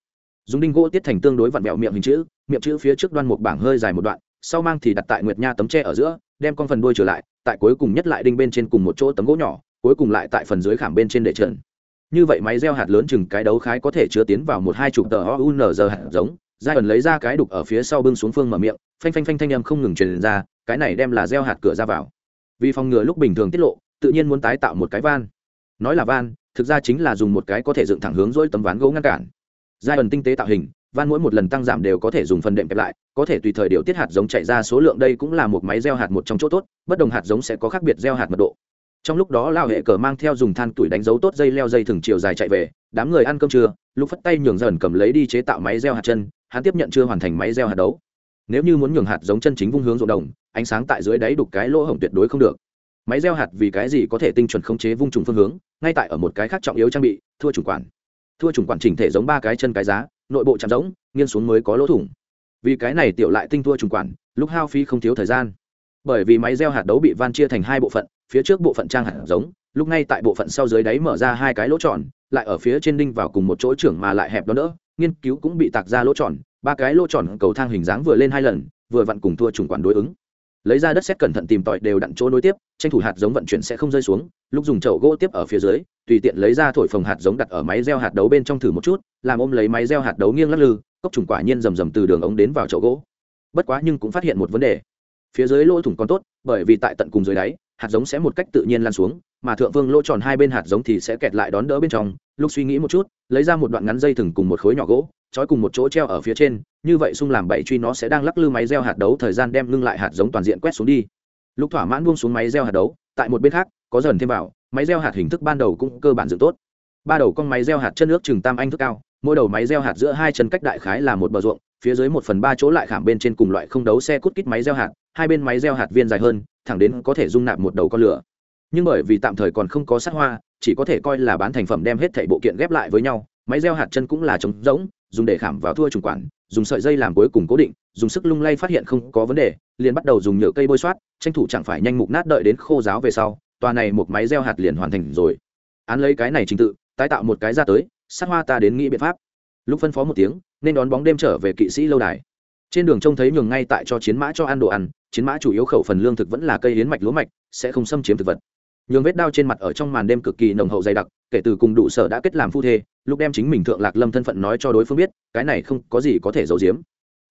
Dùng đinh gỗ tiết thành tương đối vặn vẹo miệng hình chữ, miệng chữ phía trước đoan một bảng hơi dài một đoạn sau mang thì đặt tại nguyệt nha tấm tre ở giữa, đem con phần đuôi trở lại, tại cuối cùng nhất lại đinh bên trên cùng một chỗ tấm gỗ nhỏ, cuối cùng lại tại phần dưới khảm bên trên để trần. Như vậy máy gieo hạt lớn chừng cái đấu khái có thể chứa tiến vào một hai chục tờ ounz hạt giống, giai ẩn lấy ra cái đục ở phía sau bưng xuống phương mở miệng, phanh phanh phanh thanh em không ngừng truyền ra, cái này đem là gieo hạt cửa ra vào. Vì phòng ngừa lúc bình thường tiết lộ, tự nhiên muốn tái tạo một cái van. Nói là van, thực ra chính là dùng một cái có thể dựng thẳng hướng dỗi tấm ván gỗ ngăn cản. Giai ẩn tinh tế tạo hình van mỗi một lần tăng giảm đều có thể dùng phần đệm kẹp lại, có thể tùy thời điều tiết hạt giống chạy ra số lượng đây cũng là một máy gieo hạt một trong chỗ tốt, bất đồng hạt giống sẽ có khác biệt gieo hạt mật độ. Trong lúc đó lao hệ cờ mang theo dùng than tuổi đánh dấu tốt dây leo dây thừng chiều dài chạy về, đám người ăn cơm trưa lúc phất tay nhường dần cầm lấy đi chế tạo máy gieo hạt chân, hắn tiếp nhận chưa hoàn thành máy gieo hạt đấu. Nếu như muốn nhường hạt giống chân chính vung hướng ruộng đồng, ánh sáng tại dưới đáy đục cái lỗ hổng tuyệt đối không được. Máy gieo hạt vì cái gì có thể tinh chuẩn khống chế vung trùng phương hướng, ngay tại ở một cái khác trọng yếu trang bị, thua trùng quản thua trùng quản chỉnh thể giống ba cái chân cái giá, nội bộ chạm giống, nghiêng xuống mới có lỗ thủng. Vì cái này tiểu lại tinh thua trùng quản, lúc hao phí không thiếu thời gian. Bởi vì máy gieo hạt đấu bị van chia thành hai bộ phận, phía trước bộ phận trang hạt giống, lúc ngay tại bộ phận sau dưới đáy mở ra hai cái lỗ tròn, lại ở phía trên đinh vào cùng một chỗ trưởng mà lại hẹp đó nữa, nghiên cứu cũng bị tạc ra lỗ tròn, ba cái lỗ tròn cầu thang hình dáng vừa lên hai lần, vừa vặn cùng thua trùng quản đối ứng lấy ra đất xét cẩn thận tìm tòi đều đặn chỗ nối tiếp, tranh thủ hạt giống vận chuyển sẽ không rơi xuống, lúc dùng chậu gỗ tiếp ở phía dưới, tùy tiện lấy ra thổi phồng hạt giống đặt ở máy gieo hạt đấu bên trong thử một chút, làm ôm lấy máy gieo hạt đấu nghiêng lắc lư, cốc trùng quả nhiên rầm rầm từ đường ống đến vào chậu gỗ. Bất quá nhưng cũng phát hiện một vấn đề. Phía dưới lỗ thủng còn tốt, bởi vì tại tận cùng dưới đáy hạt giống sẽ một cách tự nhiên lan xuống, mà thượng vương lỗ tròn hai bên hạt giống thì sẽ kẹt lại đón đỡ bên trong. Lúc suy nghĩ một chút, lấy ra một đoạn ngắn dây thừng cùng một khối nhỏ gỗ, trói cùng một chỗ treo ở phía trên, như vậy xung làm bảy truy nó sẽ đang lắc lư máy gieo hạt đấu, thời gian đem ngưng lại hạt giống toàn diện quét xuống đi. Lúc thỏa mãn buông xuống máy gieo hạt đấu, tại một bên khác, có dần thêm vào, máy gieo hạt hình thức ban đầu cũng cơ bản dựng tốt. Ba đầu con máy gieo hạt chân nước chừng tam anh thức cao, mỗi đầu máy gieo hạt giữa hai chân cách đại khái là một bờ ruộng phía dưới một phần ba chỗ lại khảm bên trên cùng loại không đấu xe cút kít máy gieo hạt, hai bên máy gieo hạt viên dài hơn, thẳng đến có thể dung nạp một đầu con lửa. Nhưng bởi vì tạm thời còn không có sát hoa, chỉ có thể coi là bán thành phẩm đem hết thảy bộ kiện ghép lại với nhau, máy gieo hạt chân cũng là trống rỗng, dùng để khảm vào thua trùng quản, dùng sợi dây làm cuối cùng cố định, dùng sức lung lay phát hiện không có vấn đề, liền bắt đầu dùng nhựa cây bôi soát, tranh thủ chẳng phải nhanh mục nát đợi đến khô giáo về sau, tòa này một máy gieo hạt liền hoàn thành rồi. Án lấy cái này trình tự, tái tạo một cái ra tới, sát hoa ta đến nghĩ biện pháp. Lúc phân phó một tiếng nên đón bóng đêm trở về kỵ sĩ lâu đài. Trên đường trông thấy nhường ngay tại cho chiến mã cho ăn đồ ăn, chiến mã chủ yếu khẩu phần lương thực vẫn là cây hiến mạch lúa mạch, sẽ không xâm chiếm thực vật. Nhường vết đao trên mặt ở trong màn đêm cực kỳ nồng hậu dày đặc, kể từ cùng đủ sở đã kết làm phu thê, lúc đem chính mình thượng lạc lâm thân phận nói cho đối phương biết, cái này không có gì có thể giấu giếm.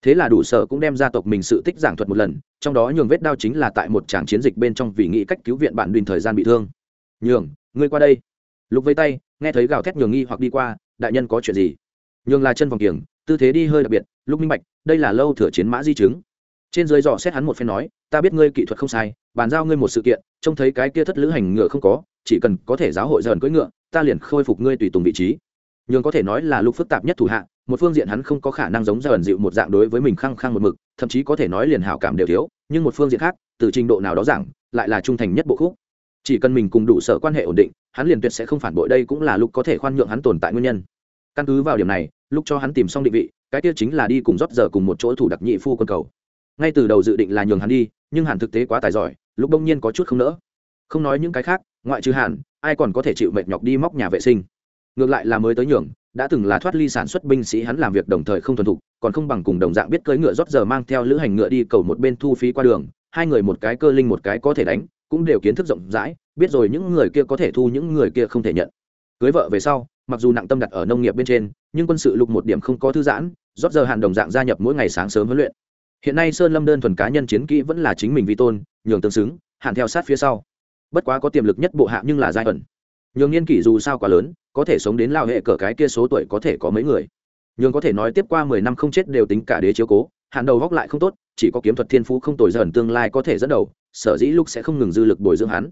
Thế là đủ sở cũng đem gia tộc mình sự tích giảng thuật một lần, trong đó nhường vết đao chính là tại một tràng chiến dịch bên trong vì nghĩ cách cứu viện bạn đùn thời gian bị thương. Nhường, ngươi qua đây. Lục vây tay, nghe thấy gào thét nhường nghi hoặc đi qua, đại nhân có chuyện gì? Nhường là chân vòng kiềng tư thế đi hơi đặc biệt, lúc minh bạch, đây là lâu thừa chiến mã di chứng. Trên dưới dò xét hắn một phen nói, ta biết ngươi kỹ thuật không sai, bàn giao ngươi một sự kiện, trông thấy cái kia thất lữ hành ngựa không có, chỉ cần có thể giáo hội dần cưỡi ngựa, ta liền khôi phục ngươi tùy tùng vị trí. Nhưng có thể nói là lúc phức tạp nhất thủ hạ, một phương diện hắn không có khả năng giống dần dịu một dạng đối với mình khăng khăng một mực, thậm chí có thể nói liền hảo cảm đều thiếu, nhưng một phương diện khác, từ trình độ nào đó giảng, lại là trung thành nhất bộ khúc. Chỉ cần mình cùng đủ sở quan hệ ổn định, hắn liền tuyệt sẽ không phản bội, đây cũng là lúc có thể khoan nhượng hắn tồn tại nguyên nhân. Căn cứ vào điểm này lúc cho hắn tìm xong định vị, cái kia chính là đi cùng rót giờ cùng một chỗ thủ đặc nhị phu quân cầu. Ngay từ đầu dự định là nhường hắn đi, nhưng hàn thực tế quá tài giỏi, lúc đông nhiên có chút không nỡ. Không nói những cái khác, ngoại trừ hàn ai còn có thể chịu mệt nhọc đi móc nhà vệ sinh. Ngược lại là mới tới nhường, đã từng là thoát ly sản xuất binh sĩ hắn làm việc đồng thời không thuần thục, còn không bằng cùng đồng dạng biết cưỡi ngựa rót giờ mang theo lữ hành ngựa đi cầu một bên thu phí qua đường, hai người một cái cơ linh một cái có thể đánh, cũng đều kiến thức rộng rãi, biết rồi những người kia có thể thu, những người kia không thể nhận. Cưới vợ về sau mặc dù nặng tâm đặt ở nông nghiệp bên trên, nhưng quân sự lục một điểm không có thư giãn, rót giờ hạn đồng dạng gia nhập mỗi ngày sáng sớm huấn luyện. Hiện nay sơn lâm đơn thuần cá nhân chiến kỹ vẫn là chính mình vi tôn, nhường tương xứng, hạn theo sát phía sau. Bất quá có tiềm lực nhất bộ hạ nhưng là giai ẩn. Nhường niên kỷ dù sao quá lớn, có thể sống đến lao hệ cỡ cái kia số tuổi có thể có mấy người. Nhường có thể nói tiếp qua mười năm không chết đều tính cả đế chiếu cố, hạn đầu góc lại không tốt, chỉ có kiếm thuật thiên phú không tồi dần tương lai có thể dẫn đầu, sở dĩ lúc sẽ không ngừng dư lực bồi dưỡng hắn.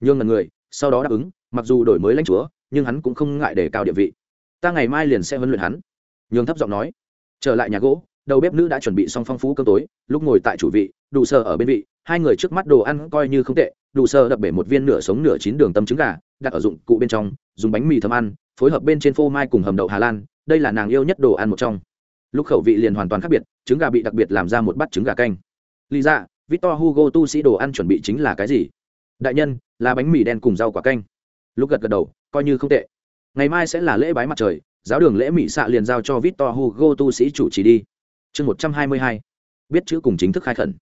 Nhường là người, sau đó đáp ứng, mặc dù đổi mới lãnh chúa nhưng hắn cũng không ngại để cao địa vị. Ta ngày mai liền sẽ huấn luyện hắn. Nhường thấp giọng nói. Trở lại nhà gỗ, đầu bếp nữ đã chuẩn bị xong phong phú cơm tối, lúc ngồi tại chủ vị, đủ sờ ở bên vị, hai người trước mắt đồ ăn coi như không tệ, đủ sờ đập bể một viên nửa sống nửa chín đường tâm trứng gà, đặt ở dụng cụ bên trong, dùng bánh mì thơm ăn, phối hợp bên trên phô mai cùng hầm đậu hà lan, đây là nàng yêu nhất đồ ăn một trong. Lúc khẩu vị liền hoàn toàn khác biệt, trứng gà bị đặc biệt làm ra một bát trứng gà canh. Lý ra victor hugo tu sĩ đồ ăn chuẩn bị chính là cái gì? Đại nhân, là bánh mì đen cùng rau quả canh. Lúc gật gật đầu coi như không tệ. Ngày mai sẽ là lễ bái mặt trời, giáo đường lễ mỹ xạ liền giao cho victor hugo tu sĩ chủ trì đi. Chương một trăm hai mươi hai. Biết chữ cùng chính thức khai khẩn.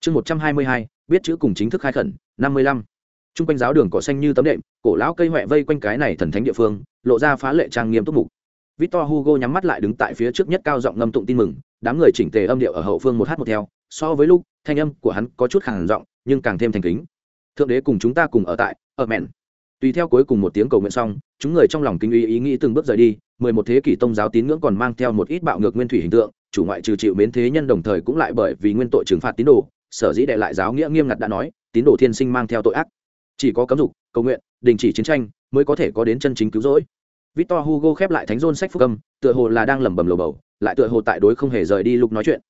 Chương một trăm hai mươi hai. Biết chữ cùng chính thức khai khẩn, năm mươi lăm. T r u n g quanh giáo đường cỏ xanh như tấm đệm, cổ lão cây huệ vây quanh cái này thần thánh địa phương, lộ ra phá lệ trang nghiêm túc mục. Victor hugo nhắm mắt lại đứng tại phía trước nhất cao giọng ngâm tụng tin mừng, đám người chỉnh tề âm điệu ở hậu phương một hát một theo, so với lúc, thanh âm của hắn có chút khàn giọng, nhưng càng thêm thành kính. Thượng đế cùng chúng ta cùng ở tại, ở mẹn tùy theo cuối cùng một tiếng cầu nguyện xong, chúng người trong lòng kinh uy ý nghĩ từng bước rời đi, mười một thế kỷ tông giáo tín ngưỡng còn mang theo một ít bạo ngược nguyên thủy hình tượng, chủ ngoại trừ chịu mến thế nhân đồng thời cũng lại bởi vì nguyên tội trừng phạt tín đồ, sở dĩ đệ lại giáo nghĩa nghiêm ngặt đã nói, tín đồ thiên sinh mang theo tội ác. Chỉ có cấm dục, cầu nguyện, đình chỉ chiến tranh mới có thể có đến chân chính cứu rỗi. Victor hugo khép lại thánh dôn sách phúc âm, tựa hồ là đang lẩm bẩm lầu bầu, lại tựa hồ tại đối không hề rời đi lúc nói chuyện.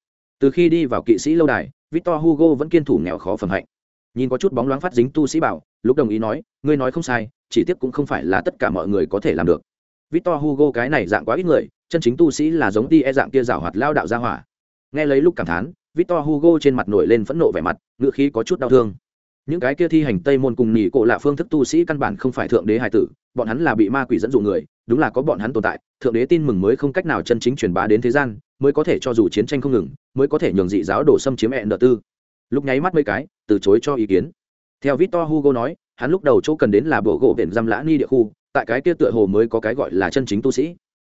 Từ khi đi vào kỵ sĩ lâu đài, victor hugo vẫn kiên thủ nghèo khó phẩm hạnh nhìn có chút bóng loáng phát dính tu sĩ bảo, lúc đồng ý nói, ngươi nói không sai, chỉ tiếc cũng không phải là tất cả mọi người có thể làm được. Victor hugo cái này dạng quá ít người, chân chính tu sĩ là giống ti e dạng kia rào hoạt lao đạo gia hỏa. Nghe lấy lúc cảm thán, victor hugo trên mặt nổi lên phẫn nộ vẻ mặt ngựa khí có chút đau thương. Những cái kia thi hành tây môn cùng nghỉ cổ lạ phương thức tu sĩ căn bản không phải thượng đế hải tử, bọn hắn là bị ma quỷ dẫn dụ người, đúng là có bọn hắn tồn tại, thượng đế tin mừng mới không cách nào chân chính truyền bá đến thế gian, mới có thể cho dù chiến tranh không ngừng, mới có thể nhường dị giáo đổ xâm chiếm hẹn nợ tư lúc nháy mắt mấy cái, từ chối cho ý kiến. Theo victor hugo nói, hắn lúc đầu chỗ cần đến là bộ gỗ viện giam lã ni địa khu, tại cái kia tựa hồ mới có cái gọi là chân chính tu sĩ.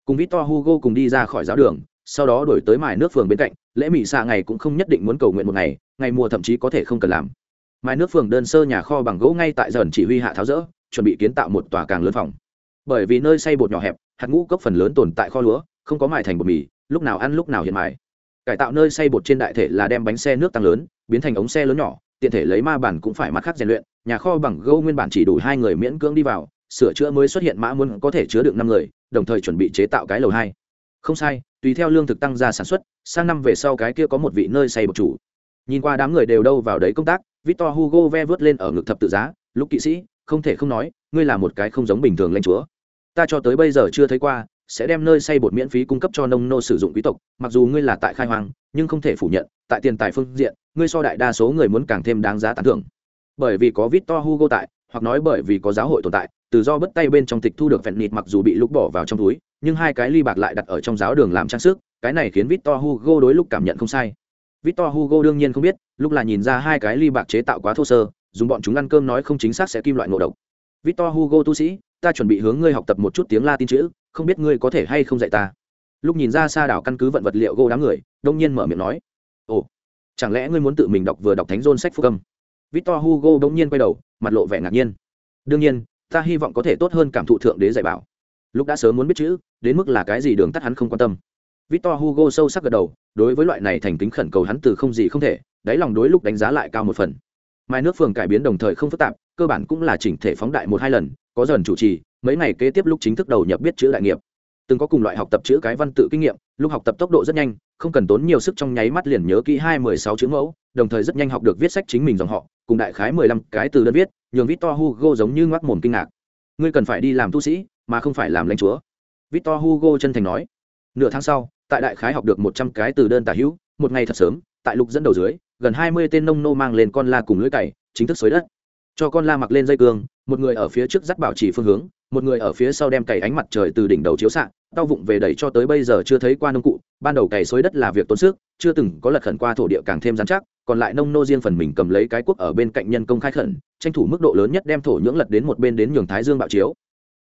Cùng victor hugo cùng đi ra khỏi giáo đường, sau đó đổi tới mài nước phường bên cạnh, lễ mỹ xạ ngày cũng không nhất định muốn cầu nguyện một ngày ngày mùa thậm chí có thể không cần làm. Mài nước phường đơn sơ nhà kho bằng gỗ ngay tại dần chỉ huy hạ tháo rỡ, chuẩn bị kiến tạo một tòa càng lớn phòng. Bởi vì nơi xây bột nhỏ hẹp, hạt ngũ cốc phần lớn tồn tại kho lúa, không có mài thành bột mì, lúc nào ăn lúc nào hiện mài cải tạo nơi xây bột trên đại thể là đem bánh xe nước tăng lớn, biến thành ống xe lớn nhỏ, tiện thể lấy ma bản cũng phải mặt khác rèn luyện, nhà kho bằng gâu nguyên bản chỉ đủ hai người miễn cưỡng đi vào, sửa chữa mới xuất hiện mã muốn có thể chứa được năm người, đồng thời chuẩn bị chế tạo cái lầu hai. Không sai, tùy theo lương thực tăng ra sản xuất, sang năm về sau cái kia có một vị nơi xây bột chủ. Nhìn qua đám người đều đâu vào đấy công tác, victor hugo ve vớt lên ở ngực thập tự giá lúc kỵ sĩ, không thể không nói, ngươi là một cái không giống bình thường lãnh chúa. Ta cho tới bây giờ chưa thấy qua sẽ đem nơi xây bột miễn phí cung cấp cho nông nô sử dụng quý tộc, mặc dù ngươi là tại khai hoang, nhưng không thể phủ nhận, tại tiền tài phương diện, ngươi so đại đa số người muốn càng thêm đáng giá tán thưởng. Bởi vì có victor hugo tại, hoặc nói bởi vì có giáo hội tồn tại tự do bất tay bên trong tịch thu được vẹn nịt mặc dù bị lúc bỏ vào trong túi, nhưng hai cái ly bạc lại đặt ở trong giáo đường làm trang sức, cái này khiến victor hugo đối lúc cảm nhận không sai. Victor hugo đương nhiên không biết, lúc là nhìn ra hai cái ly bạc chế tạo quá thô sơ, dùng bọn chúng ăn cơm nói không chính xác sẽ kim loại ngộ độc. Victor hugo tu sĩ, ta chuẩn bị hướng ngươi học tập một chút tiếng latin chữ không biết ngươi có thể hay không dạy ta. Lúc nhìn ra xa đảo căn cứ vận vật liệu gỗ đám người, đông nhiên mở miệng nói, ồ, chẳng lẽ ngươi muốn tự mình đọc vừa đọc thánh dôn sách phúc âm? Victor hugo đông nhiên quay đầu, mặt lộ vẻ ngạc nhiên. Đương nhiên, ta hy vọng có thể tốt hơn cảm thụ thượng đế dạy bảo. Lúc đã sớm muốn biết chữ, đến mức là cái gì đường tắt hắn không quan tâm. Victor hugo sâu sắc gật đầu, đối với loại này thành kính khẩn cầu hắn từ không gì không thể, đáy lòng đối lúc đánh giá lại cao một phần. Mai nước phường cải biến đồng thời không phức tạp, cơ bản cũng là chỉnh thể phóng đại một hai lần, có dần chủ trì mấy ngày kế tiếp lúc chính thức đầu nhập biết chữ đại nghiệp. Từng có cùng loại học tập chữ cái văn tự kinh nghiệm, lúc học tập tốc độ rất nhanh, không cần tốn nhiều sức trong nháy mắt liền nhớ kỹ hai mười sáu chữ mẫu, đồng thời rất nhanh học được viết sách chính mình dòng họ, cùng đại khái mười lăm cái từ đơn viết, nhường victor hugo giống như ngoác mồm kinh ngạc. Ngươi cần phải đi làm tu sĩ, mà không phải làm lãnh chúa. Victor hugo chân thành nói. Nửa tháng sau, tại đại khái học được một trăm cái từ đơn tả hữu, một ngày thật sớm, tại lục dẫn đầu dưới, gần hai mươi tên nông nô mang lên con la cùng lưỡi cày, chính thức xới đất. Cho con la mặc lên dây cương, một người ở phía trước dắt bảo trì phương hướng một người ở phía sau đem cày ánh mặt trời từ đỉnh đầu chiếu xạ tao vụng về đẩy cho tới bây giờ chưa thấy qua nông cụ. Ban đầu cày xới đất là việc tốn sức, chưa từng có lật khẩn qua thổ địa càng thêm dán chắc, còn lại nông nô riêng phần mình cầm lấy cái quốc ở bên cạnh nhân công khai khẩn, tranh thủ mức độ lớn nhất đem thổ nhưỡng lật đến một bên đến nhường thái dương bạo chiếu.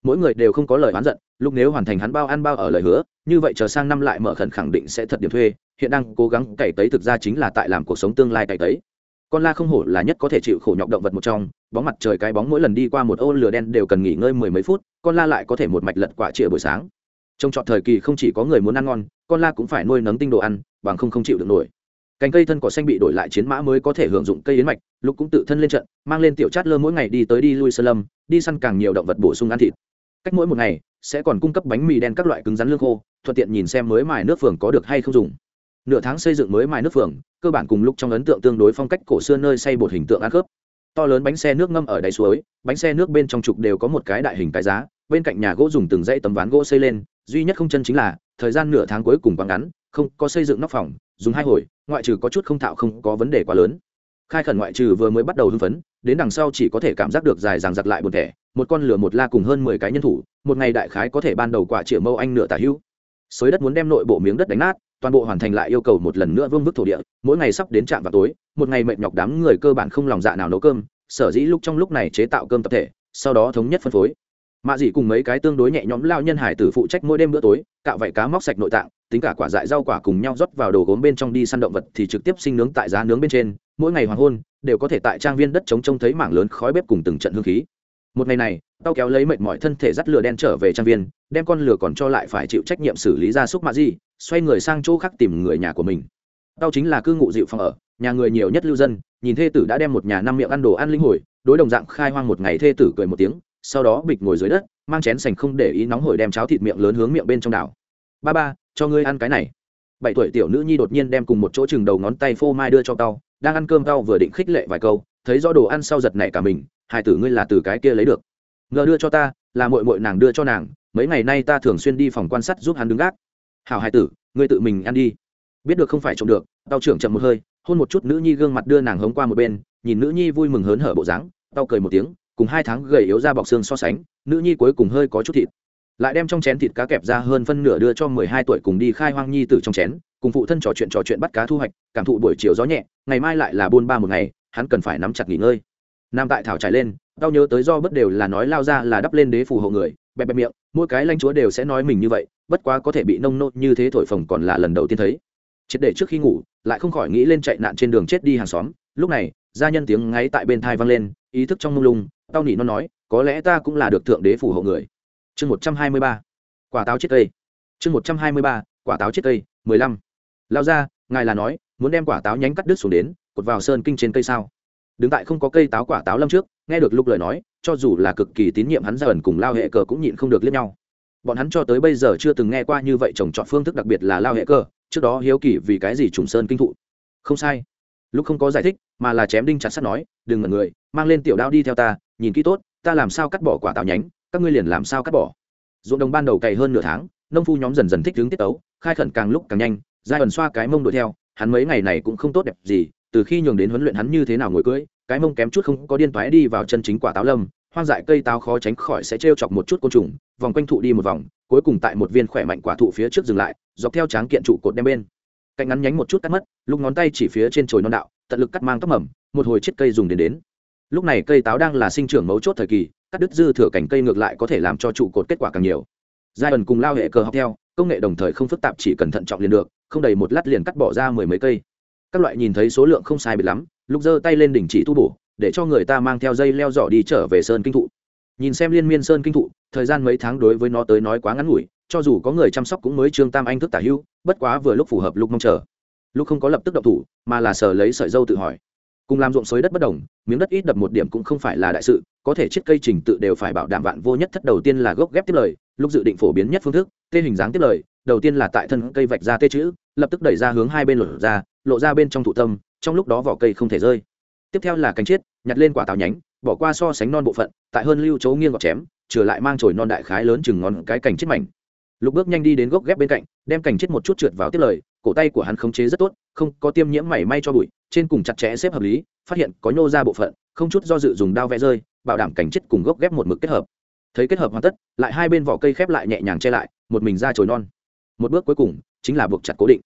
Mỗi người đều không có lời oán giận, lúc nếu hoàn thành hắn bao ăn bao ở lời hứa, như vậy chờ sang năm lại mở khẩn khẳng định sẽ thật điểm thuê, hiện đang cố gắng cày tấy thực ra chính là tại làm cuộc sống tương lai cày tấy. Con la không hổ là nhất có thể chịu khổ nhọc động vật một trong bóng mặt trời cái bóng mỗi lần đi qua một ô lửa đen đều cần nghỉ ngơi mười mấy phút, con la lại có thể một mạch lật quả trịa buổi sáng. Trong trọt thời kỳ không chỉ có người muốn ăn ngon, con la cũng phải nuôi nấng tinh đồ ăn, bằng không không chịu được nổi. Cành cây thân cỏ xanh bị đổi lại chiến mã mới có thể hưởng dụng cây yến mạch lục cũng tự thân lên trận, mang lên tiểu chát lơ mỗi ngày đi tới đi lui sơ lâm, đi săn càng nhiều động vật bổ sung ăn thịt. Cách mỗi một ngày, sẽ còn cung cấp bánh mì đen các loại cứng rắn lương khô, thuận tiện nhìn xem mới mài nước phường có được hay không dùng. Nửa tháng xây dựng mới mài nước phường, cơ bản cùng lúc trong ấn tượng tương đối phong cách cổ xưa nơi xây bột hình tượng ăn khớp to lớn bánh xe nước ngâm ở đáy suối, bánh xe nước bên trong trục đều có một cái đại hình cái giá, bên cạnh nhà gỗ dùng từng dãy tấm ván gỗ xây lên, duy nhất không chân chính là, thời gian nửa tháng cuối cùng quá ngắn, không có xây dựng nóc phòng, dùng hai hồi, ngoại trừ có chút không thạo không có vấn đề quá lớn. Khai khẩn ngoại trừ vừa mới bắt đầu hưng phấn, đến đằng sau chỉ có thể cảm giác được dài dằng giặc lại một thẻ, một con lửa một la cùng hơn mười cái nhân thủ, một ngày đại khái có thể ban đầu quả chĩa mâu anh nửa tả hữu xới đất muốn đem nội bộ miếng đất đánh nát toàn bộ hoàn thành lại yêu cầu một lần nữa vương vức thổ địa, mỗi ngày sắp đến trạm vào tối, một ngày mệt nhọc đám người cơ bản không lòng dạ nào nấu cơm, sở dĩ lúc trong lúc này chế tạo cơm tập thể, sau đó thống nhất phân phối. Mạ dị cùng mấy cái tương đối nhẹ nhõm lao nhân hải tử phụ trách mỗi đêm bữa tối, cạo vảy cá móc sạch nội tạng, tính cả quả dại rau quả cùng nhau rót vào đồ gốm bên trong đi săn động vật thì trực tiếp sinh nướng tại giá nướng bên trên, mỗi ngày hoàng hôn, đều có thể tại trang viên đất trống trông thấy mảng lớn khói bếp cùng từng trận hương khí. Một ngày này, tao kéo lấy mệt mỏi thân thể dắt lửa đen trở về trang viên đem con lửa còn cho lại phải chịu trách nhiệm xử lý ra súc mạ gì? xoay người sang chỗ khác tìm người nhà của mình. Tao chính là cư ngụ dịu phòng ở, nhà người nhiều nhất lưu dân, nhìn thê tử đã đem một nhà năm miệng ăn đồ ăn linh hồi, đối đồng dạng khai hoang một ngày thê tử cười một tiếng, sau đó bịch ngồi dưới đất, mang chén sành không để ý nóng hổi đem cháo thịt miệng lớn hướng miệng bên trong đảo. Ba ba, cho ngươi ăn cái này. Bảy tuổi tiểu nữ nhi đột nhiên đem cùng một chỗ chừng đầu ngón tay phô mai đưa cho tao, đang ăn cơm tao vừa định khích lệ vài câu, thấy rõ đồ ăn sau giật nảy cả mình, hai tử ngươi là từ cái kia lấy được. Ngờ đưa cho ta, là mội mội nàng đưa cho nàng mấy ngày nay ta thường xuyên đi phòng quan sát giúp hắn đứng gác. Hảo hai tử, ngươi tự mình ăn đi. Biết được không phải trộm được, tao trưởng chậm một hơi, hôn một chút nữ nhi gương mặt đưa nàng hống qua một bên, nhìn nữ nhi vui mừng hớn hở bộ dáng, tao cười một tiếng, cùng hai tháng gầy yếu ra bọc xương so sánh, nữ nhi cuối cùng hơi có chút thịt. Lại đem trong chén thịt cá kẹp ra hơn phân nửa đưa cho mười hai tuổi cùng đi khai hoang nhi tử trong chén, cùng phụ thân trò chuyện trò chuyện bắt cá thu hoạch, cảm thụ buổi chiều gió nhẹ, ngày mai lại là buôn ba một ngày, hắn cần phải nắm chặt nghỉ ngơi. Nam tại thảo trải lên, tao nhớ tới do bất đều là nói lao ra là đắp lên đế phù hộ người bẹp bẹp miệng, mỗi cái lãnh chúa đều sẽ nói mình như vậy, bất quá có thể bị nông nô như thế thổi phồng còn là lần đầu tiên thấy. Triệt để trước khi ngủ, lại không khỏi nghĩ lên chạy nạn trên đường chết đi hàng xóm. Lúc này, gia nhân tiếng ngáy tại bên thai vang lên, ý thức trong mông lung, tao nỉ nó nói, có lẽ ta cũng là được thượng đế phù hộ người. Chương một trăm hai mươi ba. Quả táo chết cây chương một trăm hai mươi ba, quả táo chết cây mười lăm. Lao ra, ngài là nói, muốn đem quả táo nhánh cắt đứt xuống đến, cột vào sơn kinh trên cây sao? Đứng tại không có cây táo quả táo lâm trước nghe được lúc lời nói, cho dù là cực kỳ tín nhiệm hắn ra ẩn cùng lao hệ cờ cũng nhịn không được liếc nhau. Bọn hắn cho tới bây giờ chưa từng nghe qua như vậy trồng trọt phương thức đặc biệt là lao hệ cờ, trước đó hiếu kỳ vì cái gì trùng sơn kinh thụ. Không sai. Lúc không có giải thích, mà là chém đinh chặt sắt nói, đừng ngẩn người, mang lên tiểu đao đi theo ta, nhìn kỹ tốt, ta làm sao cắt bỏ quả tạo nhánh, các ngươi liền làm sao cắt bỏ. Ruộng đồng ban đầu cày hơn nửa tháng, nông phu nhóm dần dần thích hướng tiết tấu, khai khẩn càng lúc càng nhanh, giai ẩn xoa cái mông đuổi theo, hắn mấy ngày này cũng không tốt đẹp gì, từ khi nhường đến huấn luyện hắn như thế nào ngồi cưỡi cái mông kém chút không có điên toái đi vào chân chính quả táo lâm, hoang dại cây táo khó tránh khỏi sẽ trêu chọc một chút côn trùng, vòng quanh thụ đi một vòng, cuối cùng tại một viên khỏe mạnh quả thụ phía trước dừng lại, dọc theo tráng kiện trụ cột đem bên. Cạnh ngắn nhánh một chút cắt mất, lúc ngón tay chỉ phía trên chồi non đạo, tận lực cắt mang tóc mầm, một hồi chết cây dùng đến đến. Lúc này cây táo đang là sinh trưởng mấu chốt thời kỳ, cắt đứt dư thừa cảnh cây ngược lại có thể làm cho trụ cột kết quả càng nhiều. Giai ẩn cùng lao hệ cờ học theo, công nghệ đồng thời không phức tạp chỉ cần thận trọng liền được, không đầy một lát liền cắt bỏ ra mười mấy cây. Các loại nhìn thấy số lượng không sai biệt lắm lúc giơ tay lên đỉnh chỉ tu bổ, để cho người ta mang theo dây leo giỏ đi trở về sơn kinh thụ. Nhìn xem liên miên sơn kinh thụ, thời gian mấy tháng đối với nó tới nói quá ngắn ngủi, cho dù có người chăm sóc cũng mới trương tam anh thức tả hưu, bất quá vừa lúc phù hợp lúc mong chờ. Lúc không có lập tức động thủ, mà là sờ lấy sợi dâu tự hỏi. Cùng làm ruộng xới đất bất đồng, miếng đất ít đập một điểm cũng không phải là đại sự, có thể chiếc cây trình tự đều phải bảo đảm vạn vô nhất thất đầu tiên là gốc ghép tiếp lời, lúc dự định phổ biến nhất phương thức, tê hình dáng tiếp lời, đầu tiên là tại thân cây vạch ra tê chữ, lập tức đẩy ra hướng hai bên lộ ra lộ ra bên trong thụ tâm, trong lúc đó vỏ cây không thể rơi. Tiếp theo là cánh chiết, nhặt lên quả táo nhánh, bỏ qua so sánh non bộ phận, tại hơn lưu chấu nghiêng gọt chém, trở lại mang chồi non đại khái lớn chừng ngón cái cành chiết mảnh. Lục bước nhanh đi đến gốc ghép bên cạnh, đem cành chiết một chút trượt vào tiếp lời, cổ tay của hắn khống chế rất tốt, không có tiêm nhiễm mảy may cho bụi, trên cùng chặt chẽ xếp hợp lý, phát hiện có nhô ra bộ phận, không chút do dự dùng đao vẽ rơi, bảo đảm cành chiết cùng gốc ghép một mực kết hợp. Thấy kết hợp hoàn tất, lại hai bên vỏ cây khép lại nhẹ nhàng che lại, một mình ra chồi non. Một bước cuối cùng chính là buộc chặt cố định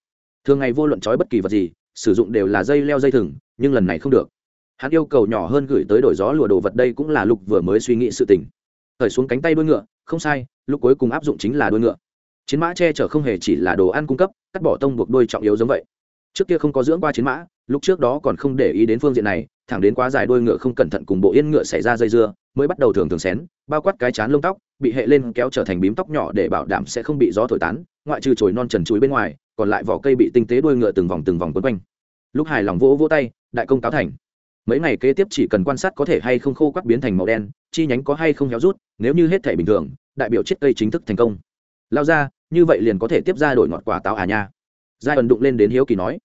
thường ngày vô luận trói bất kỳ vật gì, sử dụng đều là dây leo dây thừng, nhưng lần này không được. Hắn yêu cầu nhỏ hơn gửi tới đổi gió lùa đồ vật đây cũng là lục vừa mới suy nghĩ sự tình. Thời xuống cánh tay đuôi ngựa, không sai, lúc cuối cùng áp dụng chính là đuôi ngựa. Chiến mã che chở không hề chỉ là đồ ăn cung cấp, cắt bỏ tông buộc đuôi trọng yếu giống vậy. Trước kia không có dưỡng qua chiến mã, lúc trước đó còn không để ý đến phương diện này, thẳng đến quá dài đuôi ngựa không cẩn thận cùng bộ yên ngựa xảy ra dây dưa, mới bắt đầu thường thường xén, bao quát cái chán lông tóc, bị hệ lên kéo trở thành bím tóc nhỏ để bảo đảm sẽ không bị gió thổi tán, ngoại trừ chồi non trần chuối bên ngoài còn lại vỏ cây bị tinh tế đuôi ngựa từng vòng từng vòng quấn quanh. Lúc hài lòng vỗ vỗ tay, đại công cáo thành. Mấy ngày kế tiếp chỉ cần quan sát có thể hay không khô quắc biến thành màu đen, chi nhánh có hay không héo rút, nếu như hết thể bình thường, đại biểu chiết cây chính thức thành công. Lao ra, như vậy liền có thể tiếp ra đổi ngọt quả táo à nha. Giai ẩn đụng lên đến hiếu kỳ nói.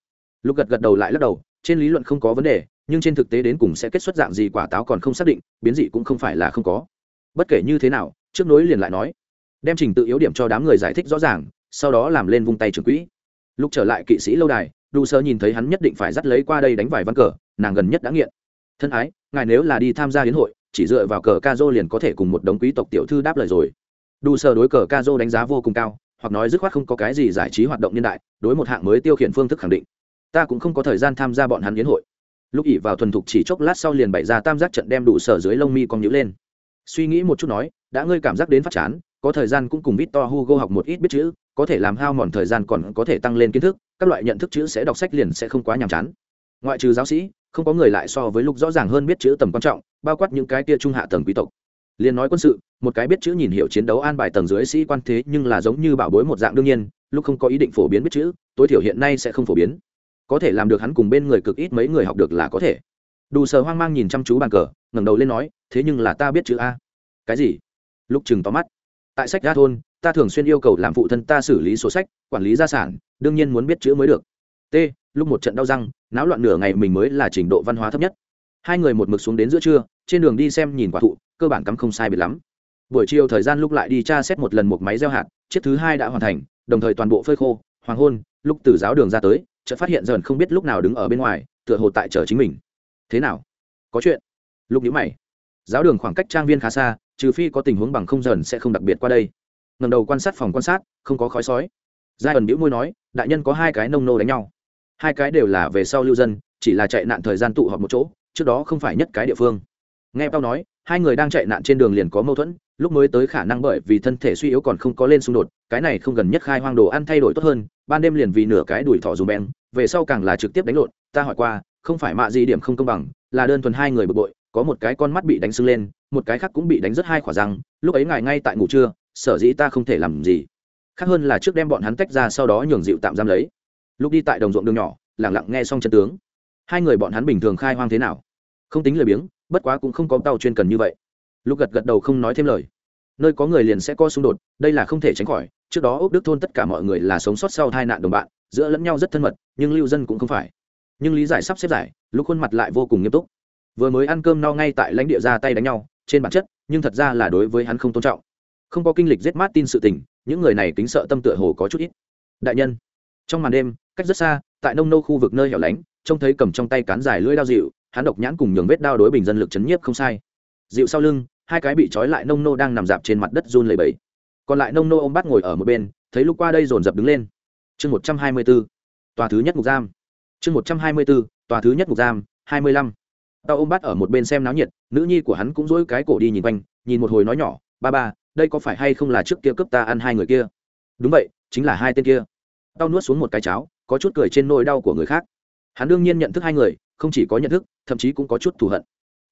Lúc gật gật đầu lại lắc đầu, trên lý luận không có vấn đề, nhưng trên thực tế đến cùng sẽ kết xuất dạng gì quả táo còn không xác định, biến dị cũng không phải là không có. Bất kể như thế nào, trước nối liền lại nói. Đem trình tự yếu điểm cho đám người giải thích rõ ràng, sau đó làm lên vung tay trưởng quỹ lúc trở lại kỵ sĩ lâu đài đủ sơ nhìn thấy hắn nhất định phải dắt lấy qua đây đánh vài văn cờ nàng gần nhất đã nghiện. Thân ái ngài nếu là đi tham gia hiến hội chỉ dựa vào cờ ca dô liền có thể cùng một đống quý tộc tiểu thư đáp lời rồi. Đủ sơ đối cờ ca dô đánh giá vô cùng cao hoặc nói dứt khoát không có cái gì giải trí hoạt động nhân đại đối một hạng mới tiêu khiển phương thức khẳng định. Ta cũng không có thời gian tham gia bọn hắn hiến hội. Lúc ỉ vào thuần thục chỉ chốc lát sau liền bày ra tam giác trận đem đủ sở dưới lông mi cong nhữ lên. Suy nghĩ một chút nói đã ngươi cảm giác đến phát chán có thời gian cũng cùng Victor Hugo học một ít biết chữ, có thể làm hao mòn thời gian còn có thể tăng lên kiến thức, các loại nhận thức chữ sẽ đọc sách liền sẽ không quá nhàm chán. Ngoại trừ giáo sĩ, không có người lại so với lúc rõ ràng hơn biết chữ tầm quan trọng, bao quát những cái kia trung hạ tầng quý tộc. Liên nói quân sự, một cái biết chữ nhìn hiểu chiến đấu an bài tầng dưới sĩ quan thế nhưng là giống như bảo bối một dạng đương nhiên, lúc không có ý định phổ biến biết chữ, tối thiểu hiện nay sẽ không phổ biến. Có thể làm được hắn cùng bên người cực ít mấy người học được là có thể. Đủ sờ hoang mang nhìn chăm chú bàn cờ, ngẩng đầu lên nói, thế nhưng là ta biết chữ a. Cái gì? Lúc chừng to mắt tại sách ra thôn ta thường xuyên yêu cầu làm phụ thân ta xử lý sổ sách, quản lý gia sản, đương nhiên muốn biết chữ mới được. T, lúc một trận đau răng, náo loạn nửa ngày mình mới là trình độ văn hóa thấp nhất. Hai người một mực xuống đến giữa trưa, trên đường đi xem nhìn quả thụ, cơ bản cắm không sai biệt lắm. Buổi chiều thời gian lúc lại đi tra xét một lần một máy gieo hạt, chiếc thứ hai đã hoàn thành, đồng thời toàn bộ phơi khô, hoàng hôn, lúc từ giáo đường ra tới, chợt phát hiện dần không biết lúc nào đứng ở bên ngoài, tựa hồ tại chở chính mình. Thế nào? Có chuyện? Lúc nhíu mày. Giáo đường khoảng cách trang viên khá xa, trừ phi có tình huống bằng không dần sẽ không đặc biệt qua đây ngầm đầu quan sát phòng quan sát, không có khói sói. Giai ẩn bĩu môi nói, đại nhân có hai cái nông nô đánh nhau. Hai cái đều là về sau lưu dân, chỉ là chạy nạn thời gian tụ họp một chỗ, trước đó không phải nhất cái địa phương. Nghe tao nói, hai người đang chạy nạn trên đường liền có mâu thuẫn, lúc mới tới khả năng bởi vì thân thể suy yếu còn không có lên xung đột, cái này không gần nhất khai hoang đồ ăn thay đổi tốt hơn, ban đêm liền vì nửa cái đùi thỏ dùng beng, về sau càng là trực tiếp đánh lộn, ta hỏi qua, không phải mạ gì điểm không công bằng, là đơn thuần hai người bực bội, có một cái con mắt bị đánh sưng lên, một cái khác cũng bị đánh rất hai khỏa răng, lúc ấy ngài ngay tại ngủ trưa sở dĩ ta không thể làm gì. Khác hơn là trước đem bọn hắn tách ra sau đó nhường dịu tạm giam lấy. Lúc đi tại đồng ruộng đường nhỏ, lẳng lặng nghe xong chân tướng. Hai người bọn hắn bình thường khai hoang thế nào? Không tính lười biếng, bất quá cũng không có tàu chuyên cần như vậy. Lúc gật gật đầu không nói thêm lời. Nơi có người liền sẽ có xung đột, đây là không thể tránh khỏi. Trước đó ốc đức thôn tất cả mọi người là sống sót sau tai nạn đồng bạn, giữa lẫn nhau rất thân mật, nhưng lưu dân cũng không phải. Nhưng lý giải sắp xếp giải, lúc khuôn mặt lại vô cùng nghiêm túc. Vừa mới ăn cơm no ngay tại lãnh địa ra tay đánh nhau, trên bản chất, nhưng thật ra là đối với hắn không tôn trọng không có kinh lịch giết mát tin sự tình, những người này kính sợ tâm tựa hồ có chút ít. Đại nhân, trong màn đêm, cách rất xa, tại nông nô khu vực nơi hẻo lánh, trông thấy cầm trong tay cán dài lưỡi đao dịu, hắn độc nhãn cùng nhường vết đao đối bình dân lực chấn nhiếp không sai. Dịu sau lưng, hai cái bị trói lại nông nô đang nằm dạp trên mặt đất run lẩy bẩy. Còn lại nông nô ôm bắt ngồi ở một bên, thấy lúc qua đây dồn dập đứng lên. Chương một trăm hai mươi b ố tòa thứ nhất mục giam. Chương một trăm hai mươi b ố tòa thứ nhất mục giam, hai mươi lăm. Tao ôm bắt ở một bên xem náo nhiệt, nữ nhi của hắn cũng dỗi cái cổ đi nhìn quanh, nhìn một hồi nói nhỏ, ba ba đây có phải hay không là trước kia cướp ta ăn hai người kia? Đúng vậy, chính là hai tên kia. Tao nuốt xuống một cái cháo, có chút cười trên nỗi đau của người khác. Hắn đương nhiên nhận thức hai người, không chỉ có nhận thức, thậm chí cũng có chút thù hận.